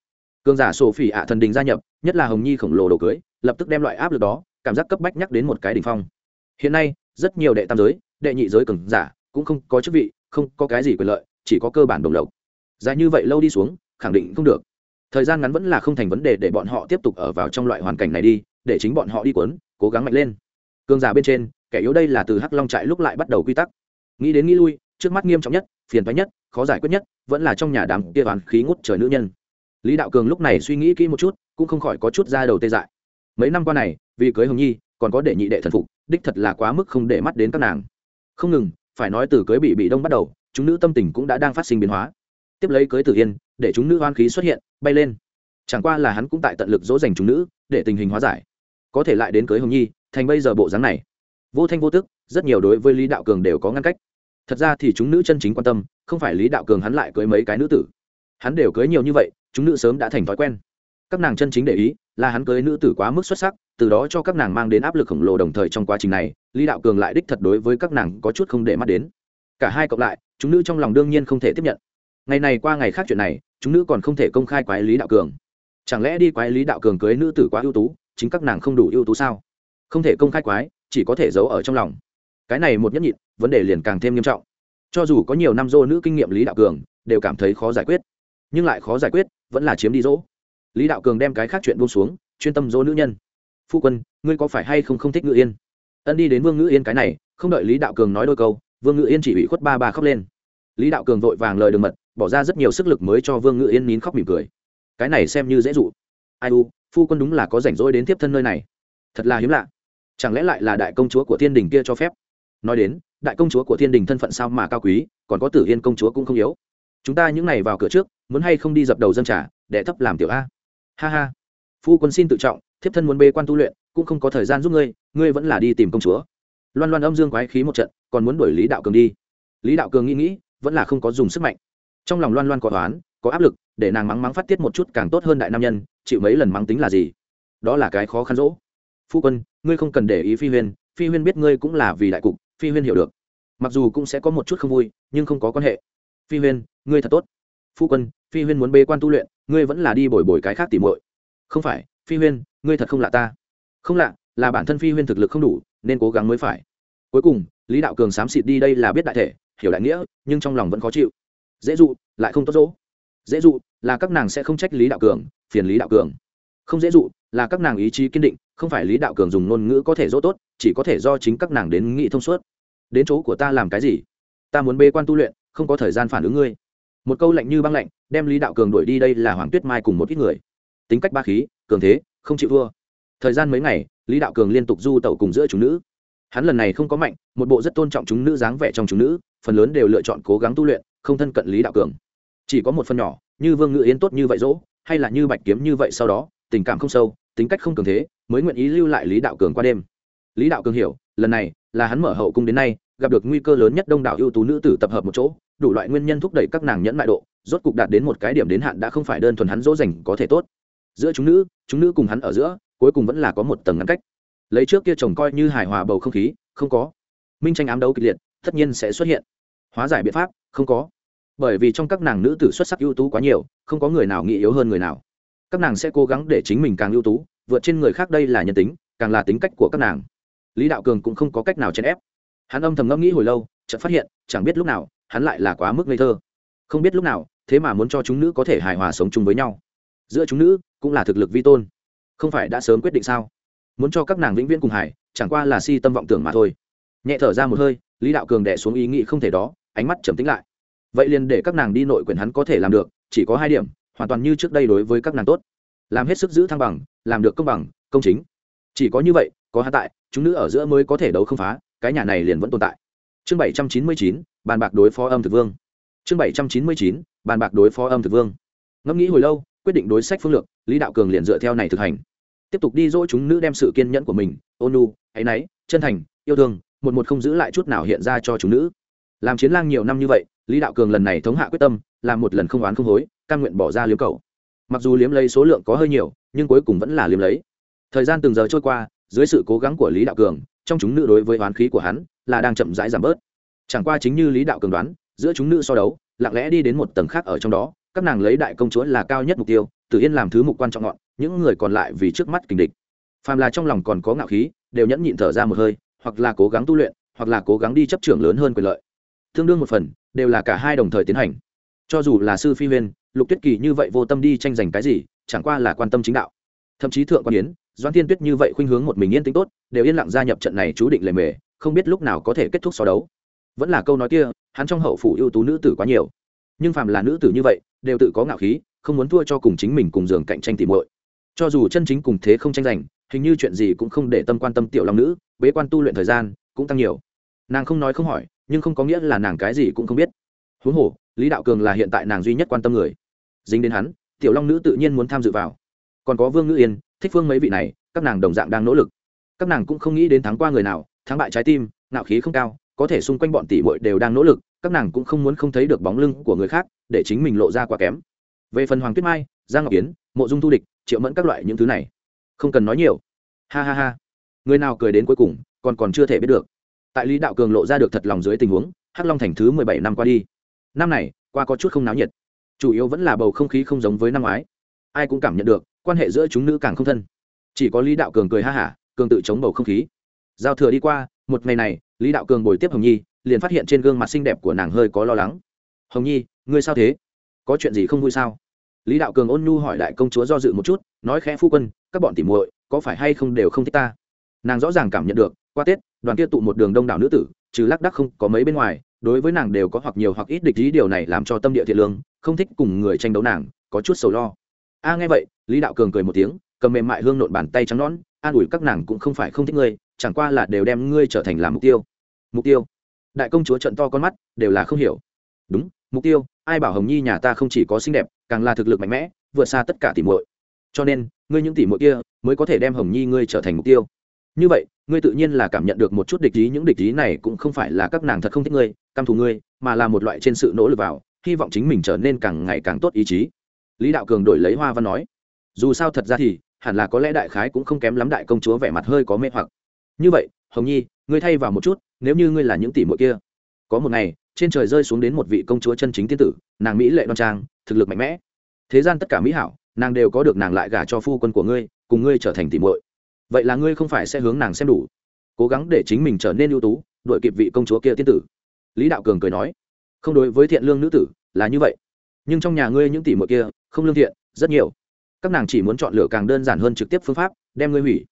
Cường giả sổ phỉ ạ thần đình gia nhập, nhất là hồng nhi khổng lồ đồ cưới, lập tức đem loại áp lực đó, cảm giác cấp bách nhắc đến một cái đ ỉ n h phong. Hiện nay, rất nhiều đệ tam giới, đệ nhị giới cường giả cũng không có chức vị, không có cái gì quyền lợi, chỉ có cơ bản đồng lộc. Dài như vậy lâu đi xuống, khẳng định không được. Thời gian ngắn vẫn là không thành vấn đề để bọn họ tiếp tục ở vào trong loại hoàn cảnh này đi, để chính bọn họ đi cuốn, cố gắng mạnh lên. Cương giả bên trên, kẻ yếu đây là từ hắc long trại lúc lại bắt đầu quy tắc. Nghĩ đến nghĩ lui, trước mắt nghiêm trọng nhất, phiền thoái nhất, khó giải quyết nhất, vẫn là trong nhà đám kia toán khí ngút trời nữ nhân. Lý đạo cường lúc này suy nghĩ kỹ một chút, cũng không khỏi có chút ra đầu tê dại. Mấy năm qua này, vì cưới hồng nhi, còn có để nhị đệ thần phục, đích thật là quá mức không để mắt đến các nàng. Không ngừng phải nói từ cưới bị bị đông bắt đầu, chúng nữ tâm tình cũng đã đang phát sinh biến hóa. Tiếp lấy cưới tử yên, để chúng nữ hoan khí xuất hiện, bay lên. Chẳng qua là hắn cũng tại tận lực dỗ dành chúng nữ, để tình hình hóa giải. Có thể lại đến cưới hồng nhi, thành bây giờ bộ dáng này. Vô thanh vô tức, rất nhiều đối với lý đạo cường đều có ngăn cách. Thật ra thì chúng nữ chân chính quan tâm, không phải lý đạo cường hắn lại cưới mấy cái nữ tử. Hắn đều cưới nhiều như vậy, chúng nữ sớm đã thành thói quen. Các nàng chân chính để ý là hắn cưới nữ tử quá mức xuất sắc từ đó cho các nàng mang đến áp lực khổng lồ đồng thời trong quá trình này, lý đạo cường lại đích thật đối với các nàng có chút không để mắt đến. Cả hai cộng lại, chúng nữ trong lòng đương nhiên không thể tiếp nhận. Ngày này qua ngày khác chuyện này, chúng nữ còn không thể công khai quái lý đạo cường. Chẳng lẽ đi quái lý đạo cường cưới nữ tử quá ưu tú, chính các nàng không đủ ưu tú sao? Không thể công khai quái, chỉ có thể giấu ở trong lòng. Cái này một nhất nhịn, vấn đề liền càng thêm nghiêm trọng. Cho dù có nhiều năm dô nữ kinh nghiệm lý đạo cường, đều cảm thấy khó giải quyết. Nhưng lại khó giải quyết, vẫn là chiếm đi dỗ. Lý đạo cường đem cái khác chuyện buông xuống, chuyên tâm dỗ nữ nhân phu quân, ngươi có phải hay không không thích ngự yên? Ân đi đến vương Ngự yên cái này, không đợi lý đạo cường nói đôi câu, vương Ngự yên chỉ bị khuất ba ba khóc lên. Lý đạo cường vội vàng lời đường mật, bỏ ra rất nhiều sức lực mới cho vương Ngự yên nín khóc mỉm cười. Cái này xem như dễ dụ. Ai u, phu quân đúng là có rảnh rỗi đến tiếp thân nơi này. Thật là hiếm lạ. Chẳng lẽ lại là đại công chúa của thiên đình kia cho phép? Nói đến, đại công chúa của thiên đình thân phận sao mà cao quý, còn có tử yên công chúa cũng không yếu. Chúng ta những n à y vào cửa trước, muốn hay không đi dập đầu dân trả để thấp làm tiểu a. Ha ha. Phu quân xin tự trọng thiếp thân muốn bê quan tu luyện, cũng không có thời gian giúp ngươi ngươi vẫn là đi tìm công chúa. Loan loan âm dương quái khí một trận, còn muốn đuổi lý đạo cường đi. Lý đạo cường nghĩ nghĩ, vẫn là không có dùng sức mạnh. Trong lòng loan loan có toán có áp lực, để nàng mắng mắng phát tiết một chút càng tốt hơn đại nam nhân, chịu mấy lần mắng tính là gì? Đó là cái khó khăn rỗ. Phu quân, ngươi không cần để ý phi huyên phi huyên biết ngươi cũng là vì đại cục, phi huyên hiểu được. Mặc dù cũng sẽ có một chút không vui, nhưng không có quan hệ. Phi huyên, ngươi thật tốt. Phu quân, phi huyên muốn bê quan tu luyện, ngươi vẫn là đi bồi bồi cái khác tỉ muội. Không phải phi huyên, ngươi thật không lạ ta. Không lạ, là bản thân phi huyên thực lực không đủ, nên cố gắng mới phải. Cuối cùng, lý đạo cường xám xịt đi đây là biết đại thể, hiểu đại nghĩa, nhưng trong lòng vẫn khó chịu. Dễ dụ, lại không tốt dỗ. Dễ dụ, là các nàng sẽ không trách lý đạo cường, phiền lý đạo cường. Không dễ dụ, là các nàng ý chí kiên định, không phải lý đạo cường dùng ngôn ngữ có thể dỗ tốt, chỉ có thể do chính các nàng đến nghị thông suốt. Đến chỗ của ta làm cái gì? Ta muốn bê quan tu luyện, không có thời gian phản ứng ngươi. Một câu lạnh như băng lạnh, đem lý đạo cường đuổi đi đây là hoàng tuyết mai cùng một ít người tính cách ba khí, cường thế, không chịu thua. Thời gian mấy ngày, lý đạo cường liên tục du tẩu cùng giữa chúng nữ. Hắn lần này không có mạnh, một bộ rất tôn trọng chúng nữ dáng vẻ trong chúng nữ, phần lớn đều lựa chọn cố gắng tu luyện, không thân cận lý đạo cường. Chỉ có một phần nhỏ, như vương ngự yến tốt như vậy dỗ, hay là như bạch kiếm như vậy sau đó, tình cảm không sâu, tính cách không cường thế, mới nguyện ý lưu lại lý đạo cường qua đêm. Lý đạo cường hiểu, lần này là hắn mở hậu cung đến nay, gặp được nguy cơ lớn nhất đông đảo ưu tú nữ tử tập hợp một chỗ, đủ loại nguyên nhân thúc đẩy các nàng nhẫn mại độ, rốt cục đạt đến một cái điểm đến hạn đã không phải đơn thuần hắn dỗ dành có thể tốt giữa chúng nữ chúng nữ cùng hắn ở giữa, cuối cùng vẫn là có một tầng ngăn cách. Lấy trước kia chồng coi như hài hòa bầu không khí, không có. Minh tranh ám đấu kịch liệt, tất nhiên sẽ xuất hiện. Hóa giải biện pháp, không có. Bởi vì trong các nàng nữ tử xuất sắc ưu tú quá nhiều, không có người nào nghĩ yếu hơn người nào. Các nàng sẽ cố gắng để chính mình càng ưu tú, vượt trên người khác đây là nhân tính, càng là tính cách của các nàng. Lý đạo cường cũng không có cách nào chèn ép. Hắn âm thầm ngẫm nghĩ hồi lâu, chợt phát hiện, chẳng biết lúc nào, hắn lại là quá mức ngây thơ. Không biết lúc nào, thế mà muốn cho chúng nữ có thể hài hòa sống chung với nhau giữa chúng nữ cũng là thực lực vi tôn. Không phải đã sớm quyết định sao? Muốn cho các nàng vĩnh viễn cùng hải chẳng qua là si tâm vọng tưởng mà thôi. Nhẹ thở ra một hơi, lý đạo cường đẻ xuống ý nghĩ không thể đó, ánh mắt trầm tính lại. Vậy liền để các nàng đi nội quyền hắn có thể làm được, chỉ có hai điểm, hoàn toàn như trước đây đối với các nàng tốt. Làm hết sức giữ thăng bằng, làm được công bằng, công chính. Chỉ có như vậy, có hạ tại, chúng nữ ở giữa mới có thể đấu không phá, cái nhà này liền vẫn tồn tại. Chương bảy trăm chín mươi chín, bàn bạc đối phó âm thực vương. Chương bảy trăm chín mươi chín, bàn bạc đối phó âm thực vương. Ngẫm nghĩ hồi lâu quyết định đối sách phương lược, lý đạo cường liền dựa theo này thực hành. Tiếp tục đi dỗ chúng nữ đem sự kiên nhẫn của mình, ôn nu áy náy, chân thành, yêu thương, một một không giữ lại chút nào hiện ra cho chúng nữ. Làm chiến lang nhiều năm như vậy, lý đạo cường lần này thống hạ quyết tâm, làm một lần không oán không hối căn nguyện bỏ ra liếm cầu. Mặc dù liếm lấy số lượng có hơi nhiều, nhưng cuối cùng vẫn là liếm lấy. Thời gian từng giờ trôi qua, dưới sự cố gắng của lý đạo cường, trong chúng nữ đối với oán khí của hắn là đang chậm rãi giảm bớt. Chẳng qua chính như lý đạo cường đoán, giữa chúng nữ so đấu, lặng lẽ đi đến một tầng khác ở trong đó các nàng lấy đại công chúa là cao nhất mục tiêu tự yên làm thứ mục quan trọng ngọn, những người còn lại vì trước mắt kình địch. Phàm là trong lòng còn có ngạo khí, đều nhẫn nhịn thở ra một hơi, hoặc là cố gắng tu luyện, hoặc là cố gắng đi chấp trưởng lớn hơn quyền lợi. Tương đương một phần, đều là cả hai đồng thời tiến hành. Cho dù là sư phi huyên, lục tuyết kỳ như vậy vô tâm đi tranh giành cái gì, chẳng qua là quan tâm chính đạo. Thậm chí thượng quan yến doan tiên tuyết như vậy khuynh hướng một mình yên tĩnh tốt, đều yên lặng gia nhập trận này chú định lề mề, không biết lúc nào có thể kết thúc so đấu. Vẫn là câu nói kia, hắn trong hậu phủ ưu tú nữ tử quá nhiều nhưng phàm là nữ tử như vậy, đều tự có ngạo khí, không muốn thua cho cùng chính mình cùng giường cạnh tranh tìm muội. Cho dù chân chính cùng thế không tranh giành, hình như chuyện gì cũng không để tâm quan tâm tiểu long nữ, bế quan tu luyện thời gian cũng tăng nhiều. Nàng không nói không hỏi, nhưng không có nghĩa là nàng cái gì cũng không biết. Huống hồ, lý đạo cường là hiện tại nàng duy nhất quan tâm người. Dính đến hắn, tiểu long nữ tự nhiên muốn tham dự vào. Còn có vương ngữ yên, thích phương mấy vị này, các nàng đồng dạng đang nỗ lực. Các nàng cũng không nghĩ đến thắng qua người nào, thắng bại trái tim, ngạo khí không cao, có thể xung quanh bọn tỷ muội đều đang nỗ lực các nàng cũng không muốn không thấy được bóng lưng của người khác, để chính mình lộ ra quá kém. Về phần hoàng tuyết mai, giang ngọc yến, mộ dung thu địch, triệu mẫn các loại những thứ này, không cần nói nhiều. Ha ha ha. Người nào cười đến cuối cùng, còn còn chưa thể biết được. Tại lý đạo cường lộ ra được thật lòng dưới tình huống, hắc long thành thứ mười bảy năm qua đi. Năm này, qua có chút không náo nhiệt. Chủ yếu vẫn là bầu không khí không giống với năm ngoái. Ai cũng cảm nhận được, quan hệ giữa chúng nữ càng không thân. Chỉ có lý đạo cường cười ha hả, cường tự chống bầu không khí. Giao thừa đi qua, một ngày này, lý đạo cường bồi tiếp hồng nhi liền phát hiện trên gương mặt xinh đẹp của nàng hơi có lo lắng. Hồng nhi, ngươi sao thế? Có chuyện gì không vui sao? Lý đạo cường ôn nhu hỏi đại công chúa do dự một chút, nói khẽ, phu quân, các bọn tỉ muội có phải hay không đều không thích ta? Nàng rõ ràng cảm nhận được, qua tết, đoàn kia tụ một đường đông đảo nữ tử, trừ lác đắc không có mấy bên ngoài, đối với nàng đều có hoặc nhiều hoặc ít địch ý, điều này làm cho tâm địa thiện lương, không thích cùng người tranh đấu nàng, có chút sầu lo. A, nghe vậy, lý đạo cường cười một tiếng, cầm mềm mại hương nộn bàn tay trắng nón an ủi các nàng cũng không phải không thích ngươi, chẳng qua là đều đem ngươi trở thành làm mục tiêu. Mục tiêu? Đại công chúa trận to con mắt, đều là không hiểu. Đúng, mục tiêu, ai bảo hồng nhi nhà ta không chỉ có xinh đẹp, càng là thực lực mạnh mẽ, vượt xa tất cả tỉ muội. Cho nên, ngươi những tỉ muội kia, mới có thể đem hồng nhi ngươi trở thành mục tiêu. Như vậy, ngươi tự nhiên là cảm nhận được một chút địch ý, những địch ý này cũng không phải là các nàng thật không thích ngươi, căm thù ngươi, mà là một loại trên sự nỗ lực vào, hy vọng chính mình trở nên càng ngày càng tốt ý chí. Lý đạo cường đổi lấy hoa văn nói, dù sao thật ra thì, hẳn là có lẽ đại khái cũng không kém lắm đại công chúa vẻ mặt hơi có mê hoặc. Như vậy hồng nhi, ngươi thay vào một chút, nếu như ngươi là những tỷ muội kia. Có một ngày, trên trời rơi xuống đến một vị công chúa chân chính tiên tử, nàng mỹ lệ đoan trang, thực lực mạnh mẽ. Thế gian tất cả mỹ hảo, nàng đều có được nàng lại gả cho phu quân của ngươi, cùng ngươi trở thành tỷ muội. Vậy là ngươi không phải sẽ hướng nàng xem đủ. Cố gắng để chính mình trở nên ưu tú đội kịp vị công chúa kia tiên tử. Lý đạo cường cười nói. Không đối với thiện lương nữ tử là như vậy. Nhưng trong nhà ngươi những tỷ muội kia không lương thiện, rất nhiều. Các nàng chỉ muốn chọn lựa càng đơn giản hơn trực tiếp phương pháp, đem ngươi hủy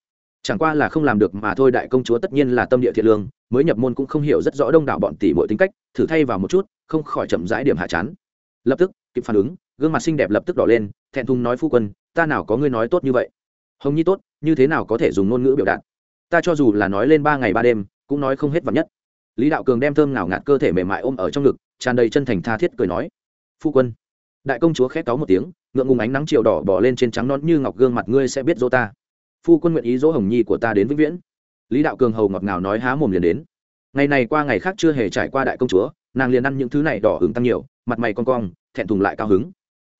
chẳng qua là không làm được mà thôi, đại công chúa tất nhiên là tâm địa thiện lương, mới nhập môn cũng không hiểu rất rõ đông đảo bọn tỷ mọi tính cách, thử thay vào một chút, không khỏi chậm rãi điểm hạ chán. Lập tức, kịp phản ứng, gương mặt xinh đẹp lập tức đỏ lên, thẹn thùng nói phu quân, ta nào có ngươi nói tốt như vậy? Hồng nhi tốt, như thế nào có thể dùng ngôn ngữ biểu đạt? Ta cho dù là nói lên ba ngày ba đêm, cũng nói không hết vật nhất. Lý đạo cường đem thơm ngào ngạt cơ thể mềm mại ôm ở trong ngực, tràn đầy chân thành tha thiết cười nói, phu quân. Đại công chúa khét cáu một tiếng, ngượng ngùng ánh nắng chiều đỏ bỏ lên trên trắng non như ngọc gương mặt, ngươi sẽ biết dỗ ta phu quân nguyện ý dỗ hồng nhi của ta đến vĩnh viễn lý đạo cường hầu ngọt ngào nói há mồm liền đến ngày này qua ngày khác chưa hề trải qua đại công chúa nàng liền ăn những thứ này đỏ hứng tăng nhiều mặt mày con cong thẹn thùng lại cao hứng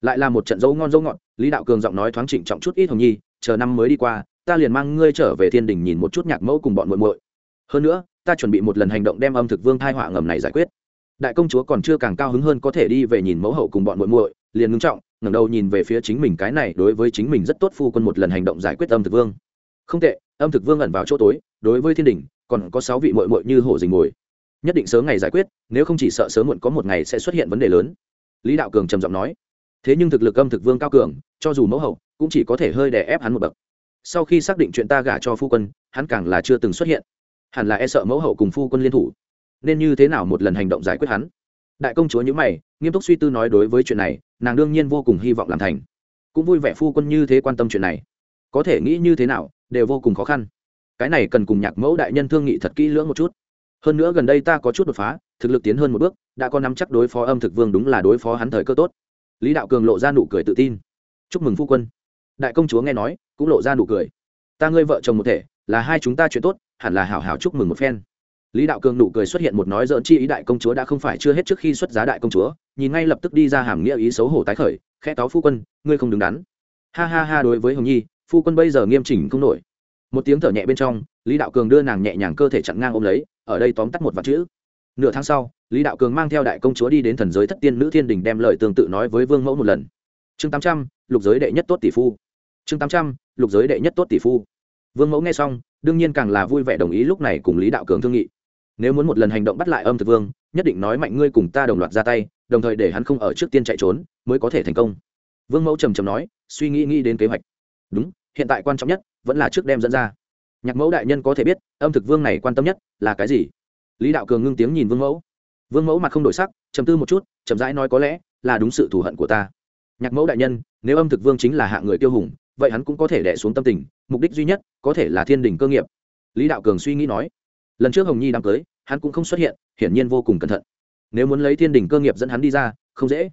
lại là một trận dấu ngon dấu ngọt lý đạo cường giọng nói thoáng trịnh trọng chút ít hồng nhi chờ năm mới đi qua ta liền mang ngươi trở về thiên đình nhìn một chút nhạc mẫu cùng bọn muội muội hơn nữa ta chuẩn bị một lần hành động đem âm thực vương thai họa ngầm này giải quyết đại công chúa còn chưa càng cao hứng hơn có thể đi về nhìn mẫu hậu cùng bọn muội muội liền ngưng trọng ngẩng đầu nhìn về phía chính mình cái này đối với chính mình rất tốt phu quân một lần hành động giải quyết âm thực vương. Không tệ, âm thực vương ẩn vào chỗ tối, đối với thiên đình, còn có sáu vị muội muội như hổ dình ngồi nhất định sớm ngày giải quyết, nếu không chỉ sợ sớm muộn có một ngày sẽ xuất hiện vấn đề lớn. Lý đạo cường trầm giọng nói. Thế nhưng thực lực âm thực vương cao cường, cho dù mẫu hậu, cũng chỉ có thể hơi đè ép hắn một bậc. Sau khi xác định chuyện ta gả cho phu quân, hắn càng là chưa từng xuất hiện. Hẳn là e sợ mẫu hậu cùng phu quân liên thủ. Nên như thế nào một lần hành động giải quyết hắn? Đại công chúa nhữ mày, nghiêm túc suy tư nói đối với chuyện này nàng đương nhiên vô cùng hy vọng làm thành. Cũng vui vẻ phu quân như thế quan tâm chuyện này. Có thể nghĩ như thế nào, đều vô cùng khó khăn. Cái này cần cùng nhạc mẫu đại nhân thương nghị thật kỹ lưỡng một chút. Hơn nữa gần đây ta có chút đột phá, thực lực tiến hơn một bước, đã có nắm chắc đối phó âm thực vương đúng là đối phó hắn thời cơ tốt. Lý đạo cường lộ ra nụ cười tự tin. Chúc mừng phu quân. Đại công chúa nghe nói, cũng lộ ra nụ cười. Ta ngươi vợ chồng một thể, là hai chúng ta chuyện tốt, hẳn là hảo hảo chúc mừng một phen lý đạo cường nụ cười xuất hiện một nói dỡn chi ý đại công chúa đã không phải chưa hết trước khi xuất giá đại công chúa, nhìn ngay lập tức đi ra hàm nghĩa ý xấu hổ tái khởi, khẽ cáo phu quân, ngươi không đứng đắn. Ha ha ha, đối với hồng nhi, phu quân bây giờ nghiêm chỉnh không nổi. Một tiếng thở nhẹ bên trong, lý đạo cường đưa nàng nhẹ nhàng cơ thể chặn ngang ôm lấy, ở đây tóm tắt một vạt chữ. Nửa tháng sau, lý đạo cường mang theo đại công chúa đi đến thần giới thất tiên nữ thiên đình đem lời tương tự nói với vương mẫu một lần. Chương tám trăm, lục giới đệ nhất tốt tỷ phu. Chương tám trăm, lục giới đệ nhất tốt tỷ phu. Vương mẫu nghe xong, đương nhiên càng là vui vẻ đồng ý lúc này cùng lý đạo cường thương nghị nếu muốn một lần hành động bắt lại âm thực vương, nhất định nói mạnh ngươi cùng ta đồng loạt ra tay, đồng thời để hắn không ở trước tiên chạy trốn, mới có thể thành công. Vương mẫu trầm trầm nói, suy nghĩ nghĩ đến kế hoạch. Đúng, hiện tại quan trọng nhất vẫn là trước đem dẫn ra. Nhạc mẫu đại nhân có thể biết, âm thực vương này quan tâm nhất là cái gì? Lý đạo cường ngưng tiếng nhìn vương mẫu. Vương mẫu mặt không đổi sắc chầm tư một chút, chậm rãi nói có lẽ là đúng sự thù hận của ta. Nhạc mẫu đại nhân, nếu âm thực vương chính là hạng người tiêu hùng, vậy hắn cũng có thể đẻ xuống tâm tình, mục đích duy nhất có thể là thiên đình cơ nghiệp. Lý đạo cường suy nghĩ nói lần trước hồng nhi đám cưới, hắn cũng không xuất hiện, hiển nhiên vô cùng cẩn thận. Nếu muốn lấy thiên đình cơ nghiệp dẫn hắn đi ra, không dễ.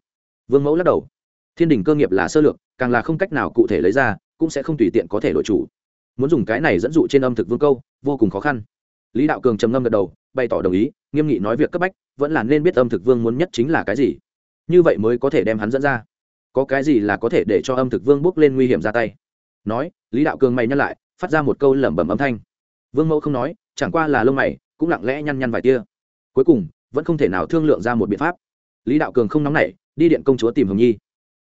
Vương mẫu lắc đầu. Thiên đình cơ nghiệp là sơ lược, càng là không cách nào cụ thể lấy ra, cũng sẽ không tùy tiện có thể đổi chủ. Muốn dùng cái này dẫn dụ trên âm thực vương câu, vô cùng khó khăn. Lý đạo cường trầm ngâm gật đầu, bày tỏ đồng ý, nghiêm nghị nói việc cấp bách, vẫn là nên biết âm thực vương muốn nhất chính là cái gì. Như vậy mới có thể đem hắn dẫn ra. Có cái gì là có thể để cho âm thực vương bước lên nguy hiểm ra tay? Nói, lý đạo cường mày nhắc lại, phát ra một câu lẩm bẩm âm thanh. Vương mẫu không nói chẳng qua là lông mày, cũng lặng lẽ nhăn nhăn vài tia. Cuối cùng, vẫn không thể nào thương lượng ra một biện pháp. Lý đạo cường không nóng nảy, đi điện công chúa tìm hồng nhi.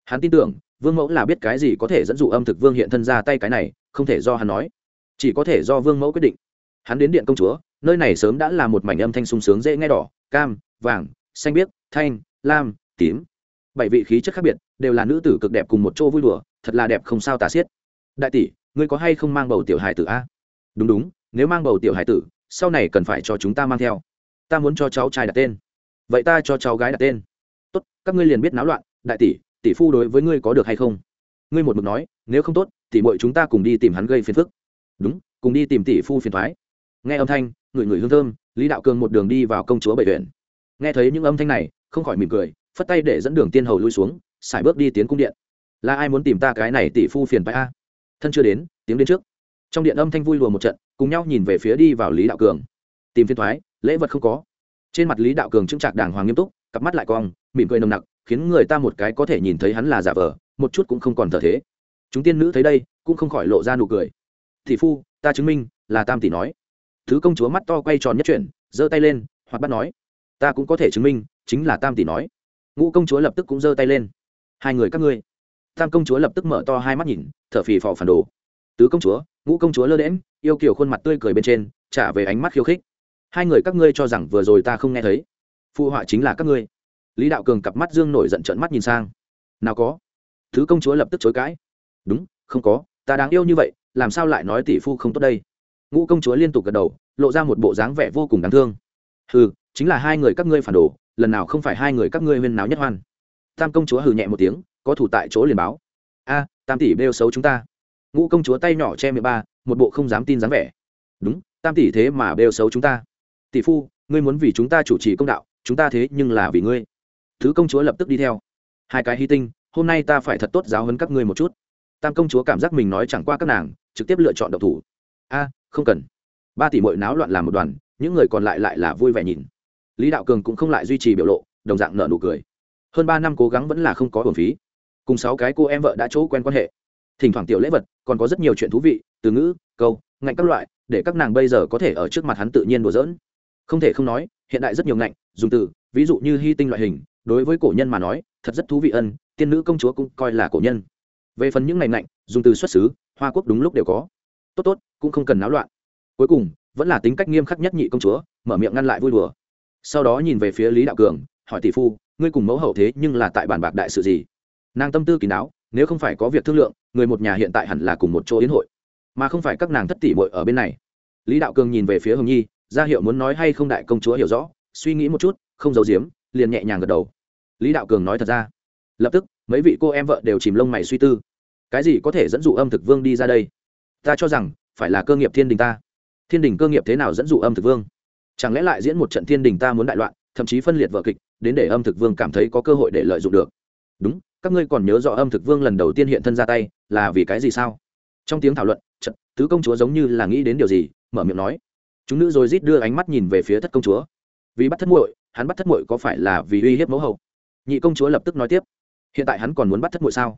Hắn tin tưởng, vương mẫu là biết cái gì có thể dẫn dụ âm thực vương hiện thân ra tay cái này, không thể do hắn nói. Chỉ có thể do vương mẫu quyết định. Hắn đến điện công chúa, nơi này sớm đã là một mảnh âm thanh sung sướng dễ nghe đỏ, cam, vàng, xanh biếc, thanh, lam, tím. Bảy vị khí chất khác biệt, đều là nữ tử cực đẹp cùng một chỗ vui đùa, thật là đẹp không sao tả xiết. Đại tỷ, ngươi có hay không mang bầu tiểu hài tử a? Đúng đúng nếu mang bầu tiểu hải tử, sau này cần phải cho chúng ta mang theo. Ta muốn cho cháu trai đặt tên. Vậy ta cho cháu gái đặt tên. Tốt, các ngươi liền biết náo loạn, đại tỷ tỷ phu đối với ngươi có được hay không? Ngươi một mực nói, nếu không tốt thì mọi chúng ta cùng đi tìm hắn gây phiền phức. Đúng, cùng đi tìm tỷ phu phiền thoái. Nghe âm thanh, người người hương thơm, lý đạo cường một đường đi vào công chúa bảy huyện. Nghe thấy những âm thanh này, không khỏi mỉm cười, phất tay để dẫn đường tiên hầu lui xuống, xài bước đi tiến cung điện. Là ai muốn tìm ta cái này tỷ phu phiền phái a? Thân chưa đến, tiếng đến trước. Trong điện âm thanh vui lùa một trận cùng nhau nhìn về phía đi vào lý đạo cường. Tìm phiên thoái, lễ vật không có. Trên mặt lý đạo cường chững chạc đàng hoàng nghiêm túc, cặp mắt lại cong, mỉm cười nồng nặc, khiến người ta một cái có thể nhìn thấy hắn là giả vờ, một chút cũng không còn thờ thế. Chúng tiên nữ thấy đây, cũng không khỏi lộ ra nụ cười. Thị phu, ta chứng minh, là tam tỷ nói. Thứ công chúa mắt to quay tròn nhất chuyển, giơ tay lên hoặc bắt nói. Ta cũng có thể chứng minh, chính là tam tỷ nói. Ngũ công chúa lập tức cũng giơ tay lên. Hai người các ngươi. Tam công chúa lập tức mở to hai mắt nhìn, thở phì phò phản đồ. Tứ công chúa ngũ công chúa lơ đễm yêu kiểu khuôn mặt tươi cười bên trên trả về ánh mắt khiêu khích. Hai người các ngươi cho rằng vừa rồi ta không nghe thấy. Phụ họa chính là các ngươi. Lý đạo cường cặp mắt dương nổi giận trợn mắt nhìn sang. Nào có. Thứ công chúa lập tức chối cãi. Đúng không có ta đáng yêu như vậy làm sao lại nói tỷ phu không tốt đây? Ngũ công chúa liên tục gật đầu lộ ra một bộ dáng vẻ vô cùng đáng thương. Hừ, chính là hai người các ngươi phản đồ lần nào không phải hai người các ngươi huyên náo nhất hoan. Tam công chúa hừ nhẹ một tiếng có thủ tại chỗ liền báo. A tam tỷ bêu xấu chúng ta ngũ công chúa tay nhỏ che miệng ba, một bộ không dám tin dáng vẻ. Đúng, tam tỷ thế mà bêu xấu chúng ta. Tỷ phu, ngươi muốn vì chúng ta chủ trì công đạo, chúng ta thế nhưng là vì ngươi. Thứ công chúa lập tức đi theo. Hai cái hy tinh, hôm nay ta phải thật tốt giáo hấn các ngươi một chút. Tam công chúa cảm giác mình nói chẳng qua các nàng, trực tiếp lựa chọn độc thủ. A, không cần. Ba tỷ mội náo loạn làm một đoàn, những người còn lại lại là vui vẻ nhìn. Lý đạo cường cũng không lại duy trì biểu lộ, đồng dạng nợ nụ cười. Hơn ba năm cố gắng vẫn là không có hồn phí. Cùng sáu cái cô em vợ đã chỗ quen quan hệ thỉnh thoảng tiểu lễ vật, còn có rất nhiều chuyện thú vị, từ ngữ, câu, ngạnh các loại, để các nàng bây giờ có thể ở trước mặt hắn tự nhiên đùa giỡn. Không thể không nói, hiện đại rất nhiều ngạnh, dùng từ, ví dụ như hy tinh loại hình, đối với cổ nhân mà nói, thật rất thú vị ân, tiên nữ công chúa cũng coi là cổ nhân. Về phần những ngày ngạnh, dùng từ xuất xứ, hoa quốc đúng lúc đều có. Tốt tốt, cũng không cần náo loạn. Cuối cùng, vẫn là tính cách nghiêm khắc nhất nhị công chúa, mở miệng ngăn lại vui đùa. Sau đó nhìn về phía lý đạo cường, hỏi tỷ phu, ngươi cùng mẫu hậu thế nhưng là tại bản bạc đại sự gì? Nàng tâm tư kỳ đáo nếu không phải có việc thương lượng, người một nhà hiện tại hẳn là cùng một chỗ yến hội. Mà không phải các nàng thất tỷ bội ở bên này. Lý đạo cường nhìn về phía hồng nhi, ra hiệu muốn nói hay không đại công chúa hiểu rõ, suy nghĩ một chút, không giấu giếm, liền nhẹ nhàng gật đầu. Lý đạo cường nói thật ra. Lập tức, mấy vị cô em vợ đều chìm lông mày suy tư. Cái gì có thể dẫn dụ âm thực vương đi ra đây? Ta cho rằng, phải là cơ nghiệp thiên đình ta. Thiên đình cơ nghiệp thế nào dẫn dụ âm thực vương? Chẳng lẽ lại diễn một trận thiên đình ta muốn đại loạn, thậm chí phân liệt vợ kịch, đến để âm thực vương cảm thấy có cơ hội để lợi dụng được? Đúng các ngươi còn nhớ rõ âm thực vương lần đầu tiên hiện thân ra tay là vì cái gì sao? Trong tiếng thảo luận trận tứ công chúa giống như là nghĩ đến điều gì, mở miệng nói. Chúng nữ rồi rít đưa ánh mắt nhìn về phía thất công chúa. Vì bắt thất muội, hắn bắt thất muội có phải là vì uy hiếp mẫu hậu nhị công chúa lập tức nói tiếp. Hiện tại hắn còn muốn bắt thất muội sao?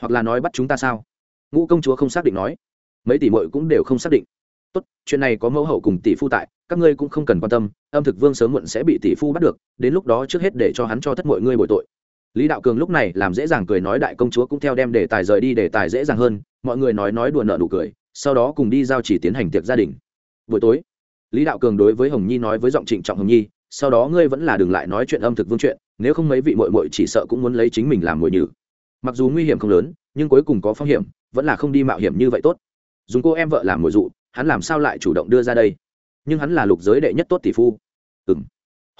Hoặc là nói bắt chúng ta sao? Ngũ công chúa không xác định nói. Mấy tỷ muội cũng đều không xác định. Tốt, chuyện này có mẫu hậu cùng tỷ phu tại, các ngươi cũng không cần quan tâm, âm thực vương sớm muộn sẽ bị tỷ phu bắt được, đến lúc đó trước hết để cho hắn cho thất mọi ngươi bồi tội lý đạo cường lúc này làm dễ dàng cười nói đại công chúa cũng theo đem đề tài rời đi đề tài dễ dàng hơn, mọi người nói nói đùa nợ nụ cười, sau đó cùng đi giao chỉ tiến hành tiệc gia đình. Buổi tối, lý đạo cường đối với hồng nhi nói với giọng trịnh trọng hồng nhi, sau đó ngươi vẫn là đừng lại nói chuyện âm thực vương chuyện, nếu không mấy vị mội mội chỉ sợ cũng muốn lấy chính mình làm mội nhử. Mặc dù nguy hiểm không lớn, nhưng cuối cùng có phong hiểm, vẫn là không đi mạo hiểm như vậy tốt. Dùng cô em vợ làm mội dụ, hắn làm sao lại chủ động đưa ra đây? Nhưng hắn là lục giới đệ nhất tốt tỷ phu. Ừ m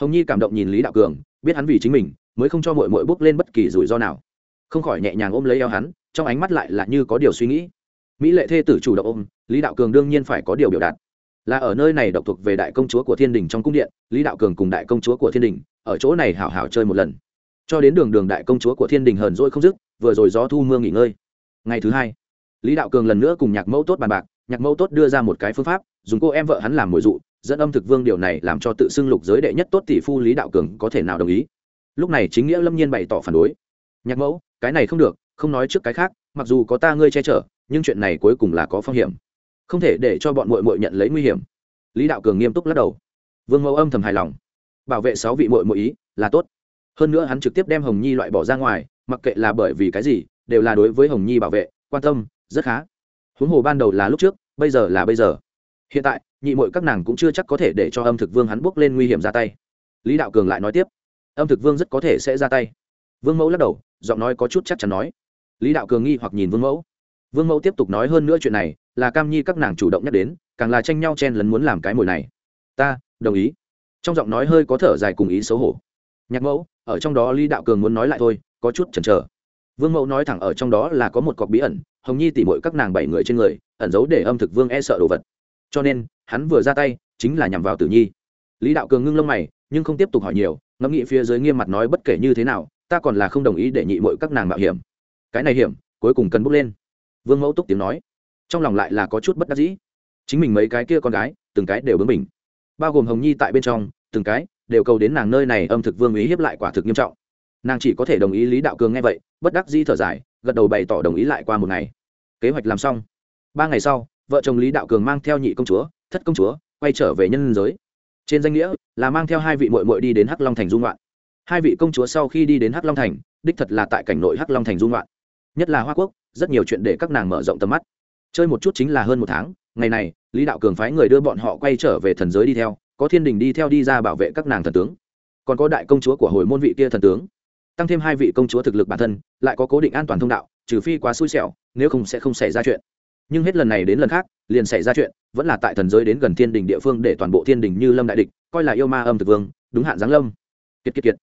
hồng nhi cảm động nhìn lý đạo cường, biết hắn vì chính mình mới không cho mội mội bước lên bất kỳ rủi ro nào. Không khỏi nhẹ nhàng ôm lấy eo hắn, trong ánh mắt lại là như có điều suy nghĩ. Mỹ lệ thê tử chủ động ôm, lý đạo cường đương nhiên phải có điều biểu đạt. Là ở nơi này độc thuộc về đại công chúa của thiên đình trong cung điện, lý đạo cường cùng đại công chúa của thiên đình, ở chỗ này hảo hảo chơi một lần. Cho đến đường đường đại công chúa của thiên đình hờn dỗi không dứt, vừa rồi gió thu mưa nghỉ ngơi. Ngày thứ hai, lý đạo cường lần nữa cùng nhạc mẫu tốt bàn bạc, nhạc mẫu tốt đưa ra một cái phương pháp, dùng cô em vợ hắn làm mồi dụ, dẫn âm thực vương điều này làm cho tự xưng lục giới đệ nhất tốt tỷ phu lý đạo cường có thể nào đồng ý lúc này chính nghĩa lâm nhiên bày tỏ phản đối. Nhạc mẫu, cái này không được, không nói trước cái khác, mặc dù có ta ngươi che chở, nhưng chuyện này cuối cùng là có phong hiểm. Không thể để cho bọn mội mội nhận lấy nguy hiểm. Lý đạo cường nghiêm túc lắc đầu. Vương mẫu âm thầm hài lòng. Bảo vệ sáu vị mội mội ý là tốt. Hơn nữa hắn trực tiếp đem hồng nhi loại bỏ ra ngoài, mặc kệ là bởi vì cái gì, đều là đối với hồng nhi bảo vệ, quan tâm, rất khá. Huống hồ ban đầu là lúc trước, bây giờ là bây giờ. Hiện tại, nhị mội các nàng cũng chưa chắc có thể để cho âm thực vương hắn bước lên nguy hiểm ra tay. Lý đạo cường lại nói tiếp âm thực vương rất có thể sẽ ra tay. Vương mẫu lắc đầu, giọng nói có chút chắc chắn nói. Lý đạo cường nghi hoặc nhìn vương mẫu. Vương mẫu tiếp tục nói hơn nữa chuyện này, là cam nhi các nàng chủ động nhắc đến, càng là tranh nhau chen lấn muốn làm cái mồi này. Ta, đồng ý. Trong giọng nói hơi có thở dài cùng ý xấu hổ. Nhạc mẫu, ở trong đó lý đạo cường muốn nói lại thôi, có chút chần chờ. Vương mẫu nói thẳng ở trong đó là có một cọc bí ẩn, hồng nhi tỉ mội các nàng bảy người trên người, ẩn giấu để âm thực vương e sợ đồ vật. Cho nên, hắn vừa ra tay, chính là nhằm vào tử nhi. Lý đạo cường ngưng lông mày nhưng không tiếp tục hỏi nhiều, ngẫm nghĩ phía dưới nghiêm mặt nói bất kể như thế nào, ta còn là không đồng ý để nhị mội các nàng mạo hiểm. Cái này hiểm, cuối cùng cần bước lên. Vương mẫu túc tiếng nói. Trong lòng lại là có chút bất đắc dĩ. Chính mình mấy cái kia con gái, từng cái đều bướng mình bao gồm hồng nhi tại bên trong, từng cái đều cầu đến nàng nơi này âm thực vương ý hiếp lại quả thực nghiêm trọng. Nàng chỉ có thể đồng ý lý đạo cường nghe vậy, bất đắc dĩ thở dài, gật đầu bày tỏ đồng ý lại qua một ngày. Kế hoạch làm xong. Ba ngày sau, vợ chồng lý đạo cường mang theo nhị công chúa, thất công chúa, quay trở về nhân giới trên danh nghĩa là mang theo hai vị mội mội đi đến hắc long thành dung loạn hai vị công chúa sau khi đi đến hắc long thành, đích thật là tại cảnh nội hắc long thành dung loạn nhất là hoa quốc, rất nhiều chuyện để các nàng mở rộng tầm mắt. Chơi một chút chính là hơn một tháng, ngày này, lý đạo cường phái người đưa bọn họ quay trở về thần giới đi theo, có thiên đình đi theo đi ra bảo vệ các nàng thần tướng. Còn có đại công chúa của hồi môn vị kia thần tướng. Tăng thêm hai vị công chúa thực lực bản thân, lại có cố định an toàn thông đạo, trừ phi quá xui xẻo, nếu không sẽ không xảy ra chuyện. Nhưng hết lần này đến lần khác liền xảy ra chuyện, vẫn là tại thần giới đến gần thiên đình địa phương để toàn bộ thiên đình như lâm đại địch, coi là yêu ma âm thực vương, đúng hạn giáng lâm. Kiệt kiệt kiệt.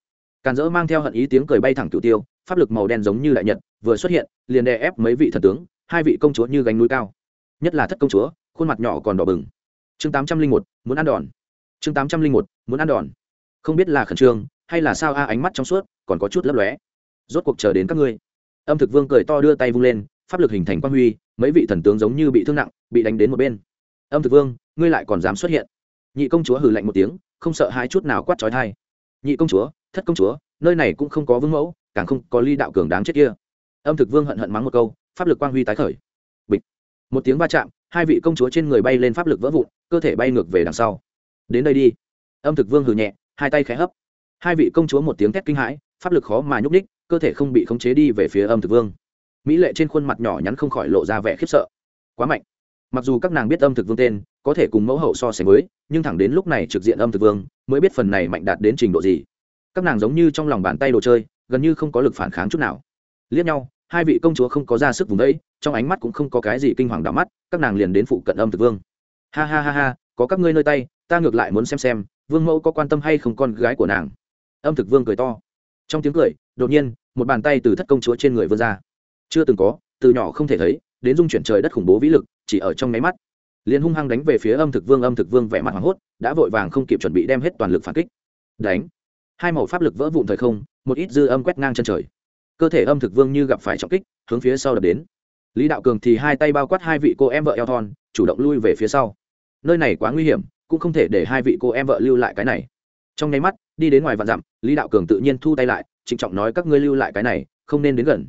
Càn dỡ mang theo hận ý tiếng cười bay thẳng cửu tiêu, pháp lực màu đen giống như đại nhật, vừa xuất hiện, liền đè ép mấy vị thần tướng, hai vị công chúa như gánh núi cao. Nhất là thất công chúa, khuôn mặt nhỏ còn đỏ bừng. Chương tám trăm linh một, muốn ăn đòn. Chương tám trăm linh một, muốn ăn đòn. Không biết là khẩn trương, hay là sao a ánh mắt trong suốt, còn có chút lấp lóe. Rốt cuộc chờ đến các ngươi. Âm thực vương cười to đưa tay vung lên, pháp lực hình thành quang huy mấy vị thần tướng giống như bị thương nặng, bị đánh đến một bên. Âm thực vương, ngươi lại còn dám xuất hiện. Nhị công chúa hừ lạnh một tiếng, không sợ hai chút nào quát trói thai. Nhị công chúa, thất công chúa, nơi này cũng không có vương mẫu, càng không có ly đạo cường đáng chết kia. Âm thực vương hận hận mắng một câu, pháp lực quang huy tái khởi. Bịch. Một tiếng va chạm, hai vị công chúa trên người bay lên pháp lực vỡ vụn, cơ thể bay ngược về đằng sau. Đến đây đi. Âm thực vương hừ nhẹ, hai tay khẽ hấp. Hai vị công chúa một tiếng thét kinh hãi, pháp lực khó mà nhúc ních cơ thể không bị khống chế đi về phía âm thực vương mỹ lệ trên khuôn mặt nhỏ nhắn không khỏi lộ ra vẻ khiếp sợ. Quá mạnh. Mặc dù các nàng biết âm thực vương tên, có thể cùng mẫu hậu so sánh với, nhưng thẳng đến lúc này trực diện âm thực vương, mới biết phần này mạnh đạt đến trình độ gì. Các nàng giống như trong lòng bàn tay đồ chơi, gần như không có lực phản kháng chút nào. Liếc nhau, hai vị công chúa không có ra sức vùng đấy trong ánh mắt cũng không có cái gì kinh hoàng đỏ mắt, các nàng liền đến phụ cận âm thực vương. Ha ha ha ha, có các ngươi nơi tay, ta ngược lại muốn xem xem, vương mẫu có quan tâm hay không con gái của nàng. Âm thực vương cười to. Trong tiếng cười, đột nhiên, một bàn tay từ thất công chúa trên người vươn ra chưa từng có, từ nhỏ không thể thấy, đến dung chuyển trời đất khủng bố vĩ lực, chỉ ở trong máy mắt. Liền hung hăng đánh về phía âm thực vương, âm thực vương vẻ mặt hoảng hốt, đã vội vàng không kịp chuẩn bị đem hết toàn lực phản kích. Đánh. Hai màu pháp lực vỡ vụn thời không, một ít dư âm quét ngang chân trời. Cơ thể âm thực vương như gặp phải trọng kích, hướng phía sau đập đến. Lý đạo cường thì hai tay bao quát hai vị cô em vợ eo thon chủ động lui về phía sau. Nơi này quá nguy hiểm, cũng không thể để hai vị cô em vợ lưu lại cái này. Trong nháy mắt, đi đến ngoài vạn dặm, lý đạo cường tự nhiên thu tay lại, trịnh trọng nói các ngươi lưu lại cái này, không nên đến gần.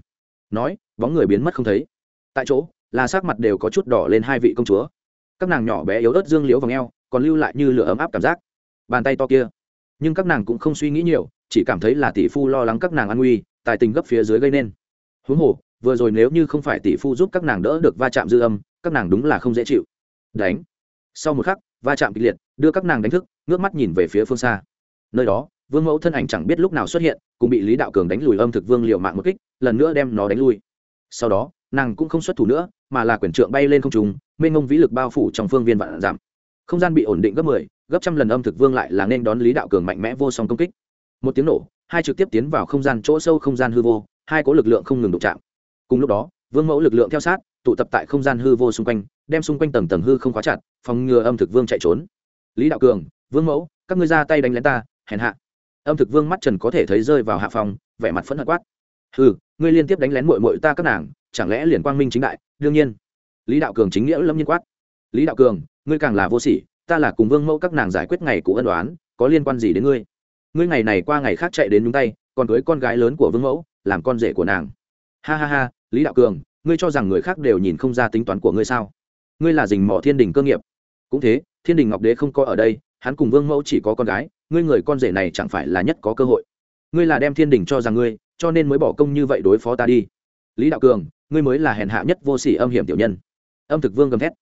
Nói bóng người biến mất không thấy. Tại chỗ là sắc mặt đều có chút đỏ lên hai vị công chúa. Các nàng nhỏ bé yếu ớt dương liễu v ò còn lưu lại như lửa ấm áp cảm giác. Bàn tay to kia. Nhưng các nàng cũng không suy nghĩ nhiều, chỉ cảm thấy là tỷ phu lo lắng các nàng an nguy, tài tình gấp phía dưới gây nên. Huống hồ, vừa rồi nếu như không phải tỷ phu giúp các nàng đỡ được va chạm dư âm, các nàng đúng là không dễ chịu. Đánh. Sau một khắc, va chạm kịch liệt, đưa các nàng đánh thức, ngước mắt nhìn về phía phương xa. Nơi đó, vương mẫu thân ảnh chẳng biết lúc nào xuất hiện cũng bị lý đạo cường đánh lùi âm thực vương liều mạng một kích, lần nữa đem nó đánh lui sau đó nàng cũng không xuất thủ nữa mà là quyển trượng bay lên không trùng mênh ngông vĩ lực bao phủ trong phương viên vạn giảm. Không gian bị ổn định gấp mười 10, gấp trăm lần âm thực vương lại là nên đón lý đạo cường mạnh mẽ vô song công kích. Một tiếng nổ hai trực tiếp tiến vào không gian chỗ sâu không gian hư vô hai có lực lượng không ngừng đụng chạm. Cùng lúc đó vương mẫu lực lượng theo sát tụ tập tại không gian hư vô xung quanh đem xung quanh tầng tầng hư không khóa chặt phòng ngừa âm thực vương chạy trốn. Lý đạo cường vương mẫu các ngươi ra tay đánh lén ta hèn hạ. Âm thực vương mắt trần có thể thấy rơi vào hạ phòng vẻ mặt phẫn hận quát. Hư ngươi liên tiếp đánh lén mội mội ta các nàng, chẳng lẽ liền quang minh chính đại? Đương nhiên. Lý đạo cường chính nghĩa lâm nhiên quát. Lý đạo cường, ngươi càng là vô sỉ, ta là cùng vương mẫu các nàng giải quyết ngày cũ ân đoán có liên quan gì đến ngươi? Ngươi ngày này qua ngày khác chạy đến nhúng tay, còn cưới con gái lớn của vương mẫu, làm con rể của nàng. Ha ha ha, lý đạo cường, ngươi cho rằng người khác đều nhìn không ra tính toán của ngươi sao? Ngươi là dình mỏ thiên đình cơ nghiệp. Cũng thế, thiên đình ngọc đế không có ở đây, hắn cùng vương mẫu chỉ có con gái, ngươi người con rể này chẳng phải là nhất có cơ hội. Ngươi là đem thiên đình cho rằng ngươi cho nên mới bỏ công như vậy đối phó ta đi. Lý đạo cường, ngươi mới là hèn hạ nhất vô sỉ âm hiểm tiểu nhân. Âm thực vương gầm thét.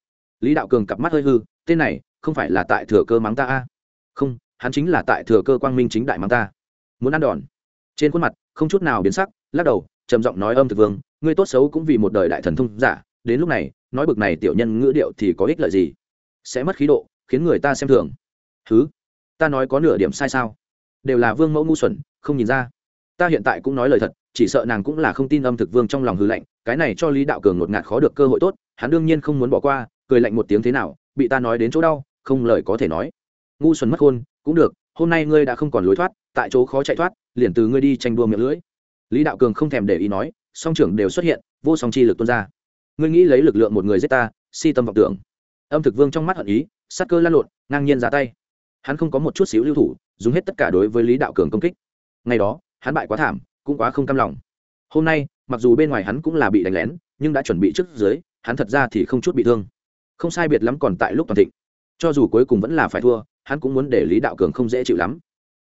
Lý đạo cường cặp mắt hơi hư, tên này, không phải là tại thừa cơ mắng ta a? Không, hắn chính là tại thừa cơ quang minh chính đại mắng ta. Muốn ăn đòn. Trên khuôn mặt, không chút nào biến sắc, lắc đầu, trầm giọng nói âm thực vương, ngươi tốt xấu cũng vì một đời đại thần thông giả, đến lúc này, nói bực này tiểu nhân ngữ điệu thì có ích lợi gì? Sẽ mất khí độ, khiến người ta xem thường. Thứ ta nói có nửa điểm sai sao? Đều là vương mẫu ngu xuẩn, không nhìn ra ta hiện tại cũng nói lời thật, chỉ sợ nàng cũng là không tin âm thực vương trong lòng hư lạnh, cái này cho lý đạo cường ngột ngạt khó được cơ hội tốt, hắn đương nhiên không muốn bỏ qua, cười lạnh một tiếng thế nào, bị ta nói đến chỗ đau, không lời có thể nói. Ngu xuẩn mất hôn cũng được, hôm nay ngươi đã không còn lối thoát, tại chỗ khó chạy thoát, liền từ ngươi đi tranh đua miệng lưỡi. Lý đạo cường không thèm để ý nói, song trưởng đều xuất hiện, vô song chi lực tuôn ra. Ngươi nghĩ lấy lực lượng một người giết ta, si tâm vọng tưởng. Âm thực vương trong mắt hận ý sát cơ lan lộn, ngang nhiên ra tay. Hắn không có một chút xíu lưu thủ, dùng hết tất cả đối với lý đạo cường công kích. Ngày đó hắn bại quá thảm, cũng quá không cam lòng. Hôm nay, mặc dù bên ngoài hắn cũng là bị đánh lén, nhưng đã chuẩn bị trước dưới, hắn thật ra thì không chút bị thương. Không sai biệt lắm còn tại lúc toàn thịnh. Cho dù cuối cùng vẫn là phải thua, hắn cũng muốn để lý đạo cường không dễ chịu lắm.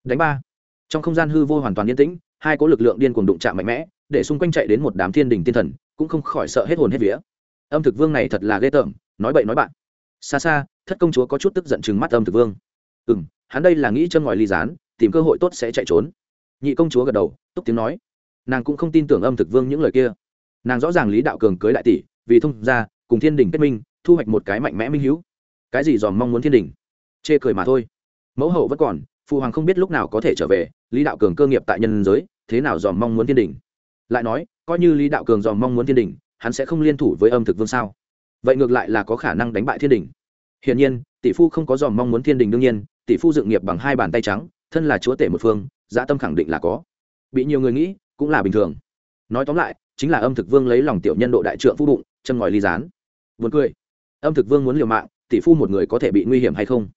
Đánh ba. Trong không gian hư vô hoàn toàn yên tĩnh, hai có lực lượng điên cuồng đụng chạm mạnh mẽ, để xung quanh chạy đến một đám thiên đình tiên thần, cũng không khỏi sợ hết hồn hết vía. Âm thực vương này thật là ghê tởm, nói bậy nói bạn. Xa xa, thất công chúa có chút tức giận chừng mắt âm thực vương. Ừ m hắn đây là nghĩ chân ngòi ly gián, tìm cơ hội tốt sẽ chạy trốn nhị công chúa gật đầu, túc tiếng nói. Nàng cũng không tin tưởng âm thực vương những lời kia. Nàng rõ ràng lý đạo cường cưới đại tỷ, vì thông ra cùng thiên đình kết minh, thu hoạch một cái mạnh mẽ minh hữu. Cái gì dòm mong muốn thiên đình? Chê cười mà thôi. Mẫu hậu vẫn còn, phụ hoàng không biết lúc nào có thể trở về, lý đạo cường cơ nghiệp tại nhân giới, thế nào dòm mong muốn thiên đình? Lại nói, coi như lý đạo cường dòm mong muốn thiên đình, hắn sẽ không liên thủ với âm thực vương sao? Vậy ngược lại là có khả năng đánh bại thiên đình. Hiển nhiên, tỷ phu không có dòm mong muốn thiên đình đương nhiên, tỷ phu dựng nghiệp bằng hai bàn tay trắng thân là chúa tể một phương dã tâm khẳng định là có. Bị nhiều người nghĩ, cũng là bình thường. Nói tóm lại, chính là âm thực vương lấy lòng tiểu nhân độ đại trượng phu bụng, châm ngòi ly gián. Buồn cười. Âm thực vương muốn liều mạng, tỷ phu một người có thể bị nguy hiểm hay không?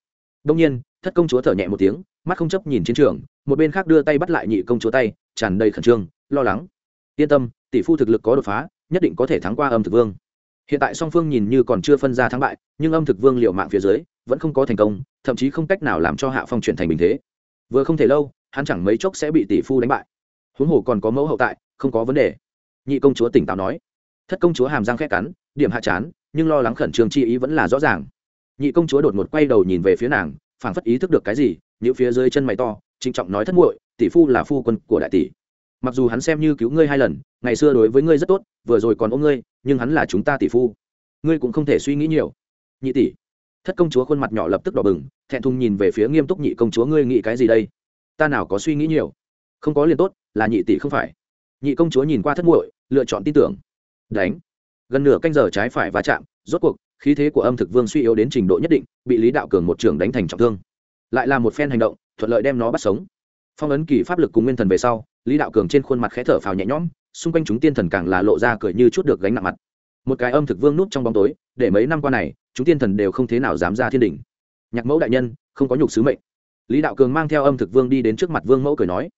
Đông nhiên, thất công chúa thở nhẹ một tiếng, mắt không chấp nhìn chiến trường, một bên khác đưa tay bắt lại nhị công chúa tay, tràn đầy khẩn trương, lo lắng. Yên tâm, tỷ phu thực lực có đột phá, nhất định có thể thắng qua âm thực vương. Hiện tại song phương nhìn như còn chưa phân ra thắng bại, nhưng âm thực vương liệu mạng phía dưới, vẫn không có thành công, thậm chí không cách nào làm cho hạ phong chuyển thành bình thế vừa không thể lâu, hắn chẳng mấy chốc sẽ bị tỷ phu đánh bại. Huống hồ còn có mẫu hậu tại, không có vấn đề. Nhị công chúa tỉnh táo nói. Thất công chúa hàm răng khét cắn, điểm hạ chán, nhưng lo lắng khẩn trương chi ý vẫn là rõ ràng. Nhị công chúa đột ngột quay đầu nhìn về phía nàng, phảng phất ý thức được cái gì những phía dưới chân mày to, trịnh trọng nói thất muội, tỷ phu là phu quân của đại tỷ. Mặc dù hắn xem như cứu ngươi hai lần, ngày xưa đối với ngươi rất tốt, vừa rồi còn ôm ngươi, nhưng hắn là chúng ta tỷ phu. Ngươi cũng không thể suy nghĩ nhiều. Nhị tỷ thất công chúa khuôn mặt nhỏ lập tức đỏ bừng, thẹn thùng nhìn về phía nghiêm túc nhị công chúa, ngươi nghĩ cái gì đây? Ta nào có suy nghĩ nhiều. Không có liền tốt, là nhị tỷ không phải. Nhị công chúa nhìn qua thất muội, lựa chọn tin tưởng. Đánh. Gần nửa canh giờ trái phải va chạm, rốt cuộc, khí thế của âm thực vương suy yếu đến trình độ nhất định, bị lý đạo cường một trường đánh thành trọng thương. Lại là một phen hành động, thuận lợi đem nó bắt sống. Phong ấn kỳ pháp lực cùng nguyên thần về sau, lý đạo cường trên khuôn mặt khẽ thở phào nhẹ nhõm, xung quanh chúng tiên thần càng là lộ ra cười như chút được gánh nặng mặt một cái âm thực vương nút trong bóng tối, để mấy năm qua này, chúng tiên thần đều không thế nào dám ra thiên đình. Nhạc mẫu đại nhân, không có nhục sứ mệnh. Lý đạo cường mang theo âm thực vương đi đến trước mặt vương mẫu cười nói,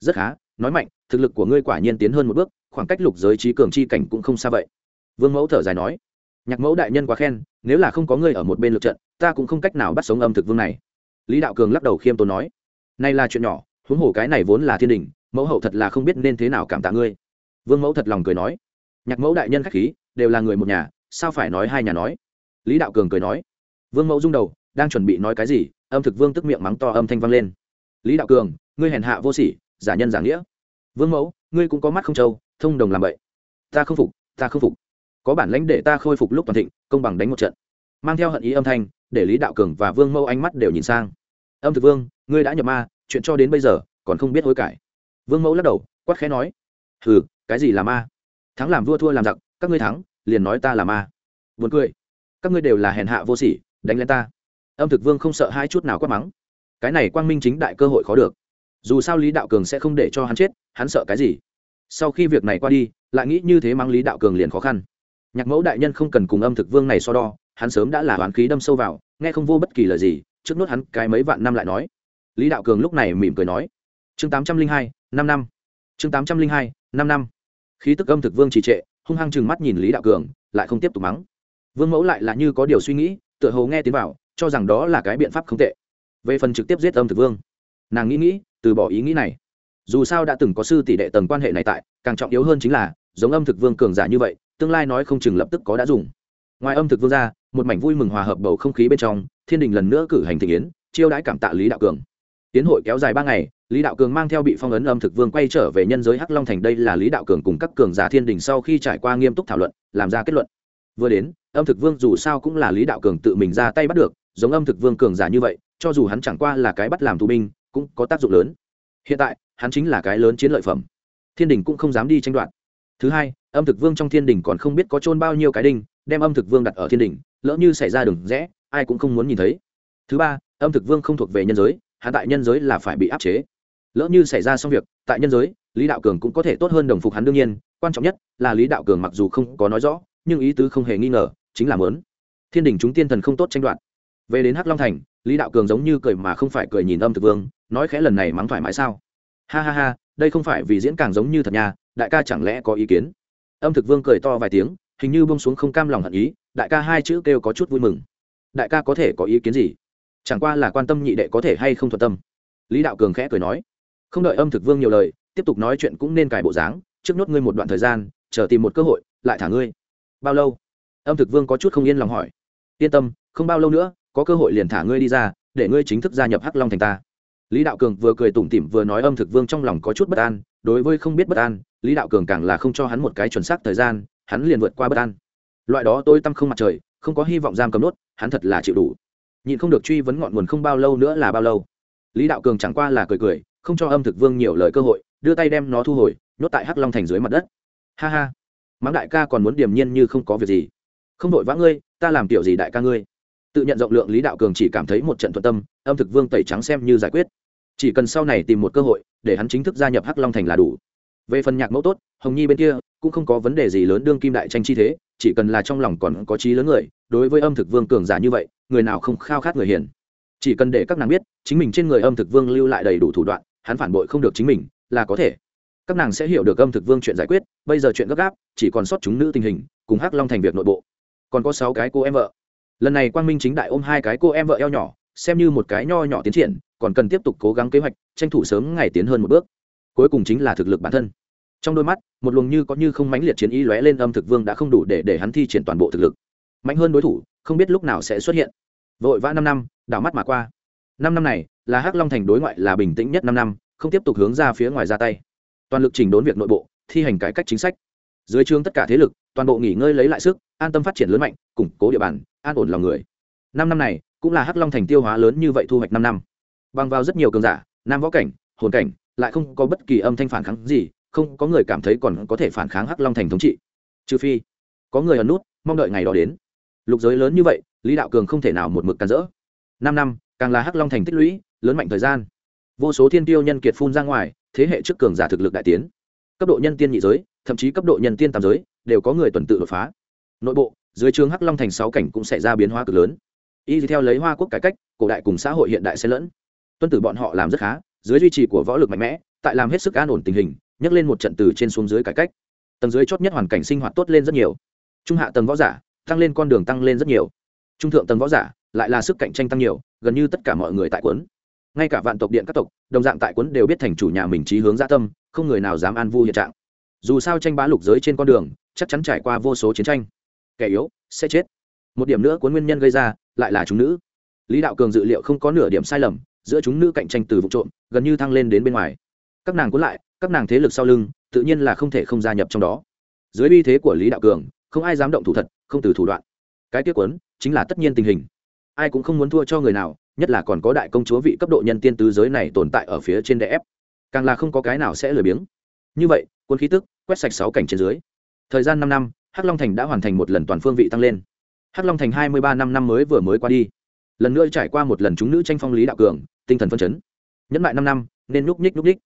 rất khá, nói mạnh, thực lực của ngươi quả nhiên tiến hơn một bước, khoảng cách lục giới trí cường chi cảnh cũng không xa vậy. Vương mẫu thở dài nói, nhạc mẫu đại nhân quá khen, nếu là không có ngươi ở một bên lượt trận, ta cũng không cách nào bắt sống âm thực vương này. Lý đạo cường lắc đầu khiêm tốn nói nay là chuyện nhỏ, huống hồ cái này vốn là thiên đình, mẫu hậu thật là không biết nên thế nào cảm tạ ngươi. Vương mẫu thật lòng cười nói, nhạc mẫu đại nhân khách khí đều là người một nhà, sao phải nói hai nhà nói? Lý đạo cường cười nói. Vương mẫu rung đầu, đang chuẩn bị nói cái gì, âm thực vương tức miệng mắng to âm thanh vang lên. Lý đạo cường, ngươi hèn hạ vô sỉ, giả nhân giả nghĩa. Vương mẫu, ngươi cũng có mắt không trâu, thông đồng làm vậy ta không phục, ta không phục. Có bản lãnh để ta khôi phục lúc toàn thịnh, công bằng đánh một trận. Mang theo hận ý âm thanh, để lý đạo cường và vương mẫu ánh mắt đều nhìn sang. Âm thực vương, ngươi đã nhập ma, chuyện cho đến bây giờ, còn không biết hối cải. Vương mẫu lắc đầu, quát khẽ nói. Hừ, cái gì là ma? Thắng làm vua thua làm giặc các ngươi thắng, liền nói ta là ma. Vượt cười. Các ngươi đều là hèn hạ vô sỉ, đánh lên ta. Âm thực vương không sợ hai chút nào quát mắng. Cái này quang minh chính đại cơ hội khó được. Dù sao lý đạo cường sẽ không để cho hắn chết, hắn sợ cái gì? Sau khi việc này qua đi, lại nghĩ như thế mang lý đạo cường liền khó khăn. Nhạc mẫu đại nhân không cần cùng âm thực vương này so đo, hắn sớm đã là hoán khí đâm sâu vào, nghe không vô bất kỳ lời gì, trước nốt hắn cái mấy vạn năm lại nói. Lý đạo cường lúc này mỉm cười nói. Chương tám trăm linh hai, năm năm. Chương tám trăm linh hai, năm năm. Khí tức âm thực vương trì trệ hung hăng chừng mắt nhìn lý đạo cường lại không tiếp tục mắng vương mẫu lại là như có điều suy nghĩ tựa hồ nghe tiếng vào cho rằng đó là cái biện pháp không tệ về phần trực tiếp giết âm thực vương nàng nghĩ nghĩ từ bỏ ý nghĩ này dù sao đã từng có sư tỷ đệ tầng quan hệ này tại càng trọng yếu hơn chính là giống âm thực vương cường giả như vậy tương lai nói không chừng lập tức có đã dùng ngoài âm thực vương ra một mảnh vui mừng hòa hợp bầu không khí bên trong thiên đình lần nữa cử hành thị yến chiêu đãi cảm tạ lý đạo cường tiến hội kéo dài ba ngày lý đạo cường mang theo bị phong ấn âm thực vương quay trở về nhân giới hắc long thành. Đây là lý đạo cường cùng các cường giả thiên đình sau khi trải qua nghiêm túc thảo luận, làm ra kết luận. Vừa đến, âm thực vương dù sao cũng là lý đạo cường tự mình ra tay bắt được, giống âm thực vương cường giả như vậy, cho dù hắn chẳng qua là cái bắt làm tù binh, cũng có tác dụng lớn. Hiện tại, hắn chính là cái lớn chiến lợi phẩm. Thiên đình cũng không dám đi tranh đoạt. Thứ hai, âm thực vương trong thiên đình còn không biết có trôn bao nhiêu cái đinh, đem âm thực vương đặt ở thiên đình, lỡ như xảy ra đường rẽ, ai cũng không muốn nhìn thấy. Thứ ba, âm thực vương không thuộc về nhân giới hạ tại nhân giới là phải bị áp chế lỡ như xảy ra xong việc, tại nhân giới, lý đạo cường cũng có thể tốt hơn đồng phục hắn đương nhiên, quan trọng nhất là lý đạo cường mặc dù không có nói rõ, nhưng ý tứ không hề nghi ngờ, chính là mớn thiên đình chúng tiên thần không tốt tranh đoạt. Về đến hắc long thành, lý đạo cường giống như cười mà không phải cười nhìn âm thực vương, nói khẽ lần này mắng thoải mái sao? Ha ha ha, đây không phải vì diễn càng giống như thật nhà đại ca chẳng lẽ có ý kiến? Âm thực vương cười to vài tiếng, hình như bông xuống không cam lòng hận ý, đại ca hai chữ kêu có chút vui mừng. Đại ca có thể có ý kiến gì? Chẳng qua là quan tâm nhị đệ có thể hay không thuận tâm. Lý đạo cường khẽ cười nói không đợi âm thực vương nhiều lời, tiếp tục nói chuyện cũng nên cài bộ dáng, trước nốt ngươi một đoạn thời gian, chờ tìm một cơ hội, lại thả ngươi. Bao lâu? Âm thực vương có chút không yên lòng hỏi. Yên tâm, không bao lâu nữa, có cơ hội liền thả ngươi đi ra, để ngươi chính thức gia nhập hắc long thành ta. Lý đạo cường vừa cười tủm tỉm vừa nói âm thực vương trong lòng có chút bất an, đối với không biết bất an, lý đạo cường càng là không cho hắn một cái chuẩn xác thời gian, hắn liền vượt qua bất an. Loại đó tôi tâm không mặt trời, không có hy vọng giam cầm nốt, hắn thật là chịu đủ. Nhịn không được truy vấn ngọn nguồn không bao lâu nữa là bao lâu. Lý đạo cường chẳng qua là cười cười không cho âm thực vương nhiều lời cơ hội, đưa tay đem nó thu hồi, nhốt tại hắc long thành dưới mặt đất. Ha ha mắng đại ca còn muốn điềm nhiên như không có việc gì. Không đội vã ngươi, ta làm tiểu gì đại ca ngươi? Tự nhận rộng lượng lý đạo cường chỉ cảm thấy một trận thuận tâm, âm thực vương tẩy trắng xem như giải quyết. Chỉ cần sau này tìm một cơ hội, để hắn chính thức gia nhập hắc long thành là đủ. Về phần nhạc mẫu tốt, hồng nhi bên kia, cũng không có vấn đề gì lớn đương kim đại tranh chi thế, chỉ cần là trong lòng còn có trí lớn người, đối với âm thực vương cường giả như vậy, người nào không khao khát người hiền. Chỉ cần để các nàng biết, chính mình trên người âm thực vương lưu lại đầy đủ thủ đoạn hắn phản bội không được chính mình, là có thể. Các nàng sẽ hiểu được âm thực vương chuyện giải quyết, bây giờ chuyện gấp gáp, chỉ còn sót chúng nữ tình hình, cùng hắc long thành việc nội bộ. Còn có sáu cái cô em vợ. Lần này quang minh chính đại ôm hai cái cô em vợ eo nhỏ, xem như một cái nho nhỏ tiến triển, còn cần tiếp tục cố gắng kế hoạch, tranh thủ sớm ngày tiến hơn một bước. Cuối cùng chính là thực lực bản thân. Trong đôi mắt, một luồng như có như không mãnh liệt chiến ý lóe lên âm thực vương đã không đủ để để hắn thi triển toàn bộ thực lực. Mạnh hơn đối thủ, không biết lúc nào sẽ xuất hiện. Vội vã năm năm, đảo mắt mà qua. Năm năm này là hắc long thành đối ngoại là bình tĩnh nhất năm năm, không tiếp tục hướng ra phía ngoài ra tay. Toàn lực chỉnh đốn việc nội bộ, thi hành cải cách chính sách. Dưới chương tất cả thế lực, toàn bộ nghỉ ngơi lấy lại sức, an tâm phát triển lớn mạnh, củng cố địa bàn, an ổn lòng người. Năm năm này, cũng là hắc long thành tiêu hóa lớn như vậy thu hoạch năm năm. Bằng vào rất nhiều cường giả, nam võ cảnh, hồn cảnh, lại không có bất kỳ âm thanh phản kháng gì, không có người cảm thấy còn có thể phản kháng hắc long thành thống trị. Trừ phi, có người ẩn nút, mong đợi ngày đó đến. Lục giới lớn như vậy, lý đạo cường không thể nào một mực cản rỡ. Năm năm, càng là hắc long thành tích lũy lớn mạnh thời gian. Vô số thiên tiêu nhân kiệt phun ra ngoài, thế hệ trước cường giả thực lực đại tiến. Cấp độ nhân tiên nhị giới, thậm chí cấp độ nhân tiên tam giới, đều có người tuần tự đột phá. Nội bộ, dưới trường hắc long thành sáu cảnh cũng xảy ra biến hóa cực lớn. Y theo lấy hoa quốc cải cách, cổ đại cùng xã hội hiện đại xen lẫn. Tuân tử bọn họ làm rất khá, dưới duy trì của võ lực mạnh mẽ, tại làm hết sức an ổn tình hình nhắc lên một trận từ trên xuống dưới cải cách. Tầng dưới chót nhất hoàn cảnh sinh hoạt tốt lên rất nhiều. Trung hạ tầng võ giả, tăng lên con đường tăng lên rất nhiều. Trung thượng tầng võ giả, lại là sức cạnh tranh tăng nhiều, gần như tất cả mọi người tại quấn ngay cả vạn tộc điện các tộc, đồng dạng tại quấn đều biết thành chủ nhà mình trí hướng gia tâm, không người nào dám an vu hiện trạng. Dù sao tranh bá lục giới trên con đường, chắc chắn trải qua vô số chiến tranh. Kẻ yếu, sẽ chết. Một điểm nữa cuốn nguyên nhân gây ra, lại là chúng nữ. Lý đạo cường dự liệu không có nửa điểm sai lầm, giữa chúng nữ cạnh tranh từ vụ trộm, gần như thăng lên đến bên ngoài. Các nàng cuốn lại, các nàng thế lực sau lưng, tự nhiên là không thể không gia nhập trong đó. Dưới uy thế của lý đạo cường, không ai dám động thủ thật, không từ thủ đoạn. Cái tiếp quấn chính là tất nhiên tình hình ai cũng không muốn thua cho người nào, nhất là còn có đại công chúa vị cấp độ nhân tiên tứ giới này tồn tại ở phía trên đè ép. Càng là không có cái nào sẽ lười biếng. Như vậy, quân khí tức, quét sạch sáu cảnh trên dưới. Thời gian năm năm, hắc long thành đã hoàn thành một lần toàn phương vị tăng lên. Hắc long thành hai mươi ba năm năm mới vừa mới qua đi. Lần nữa trải qua một lần chúng nữ tranh phong lý đạo cường, tinh thần phân chấn. Nhẫn lại năm năm, nên núp nhích núp nhích.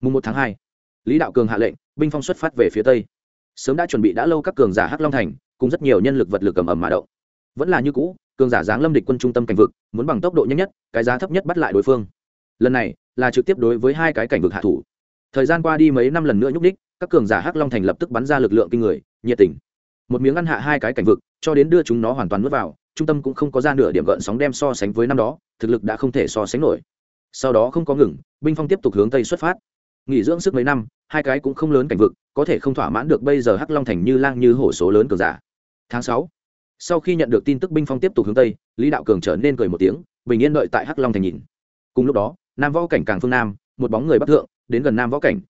Mùng một tháng hai, lý đạo cường hạ lệnh, binh phong xuất phát về phía tây. Sớm đã chuẩn bị đã lâu các cường giả hắc long thành, cùng rất nhiều nhân lực vật lực cầm ầm mà động. Vẫn là như cũ cường giả giáng lâm địch quân trung tâm cảnh vực, muốn bằng tốc độ nhanh nhất, cái giá thấp nhất bắt lại đối phương. Lần này, là trực tiếp đối với hai cái cảnh vực hạ thủ. Thời gian qua đi mấy năm lần nữa nhúc đích các cường giả hắc long thành lập tức bắn ra lực lượng kinh người, nhiệt tình. Một miếng ăn hạ hai cái cảnh vực, cho đến đưa chúng nó hoàn toàn nuốt vào, trung tâm cũng không có ra nửa điểm gợn sóng đem so sánh với năm đó, thực lực đã không thể so sánh nổi. Sau đó không có ngừng, binh phong tiếp tục hướng tây xuất phát. Nghỉ dưỡng sức mấy năm, hai cái cũng không lớn cảnh vực, có thể không thỏa mãn được bây giờ hắc long thành như lang như hổ số lớn cường giả. Tháng sáu sau khi nhận được tin tức binh phong tiếp tục hướng tây, lý đạo cường trở nên cười một tiếng, bình yên đợi tại hắc long thành nhìn. Cùng lúc đó, nam võ cảnh càng phương nam, một bóng người bắc thượng, đến gần nam võ cảnh.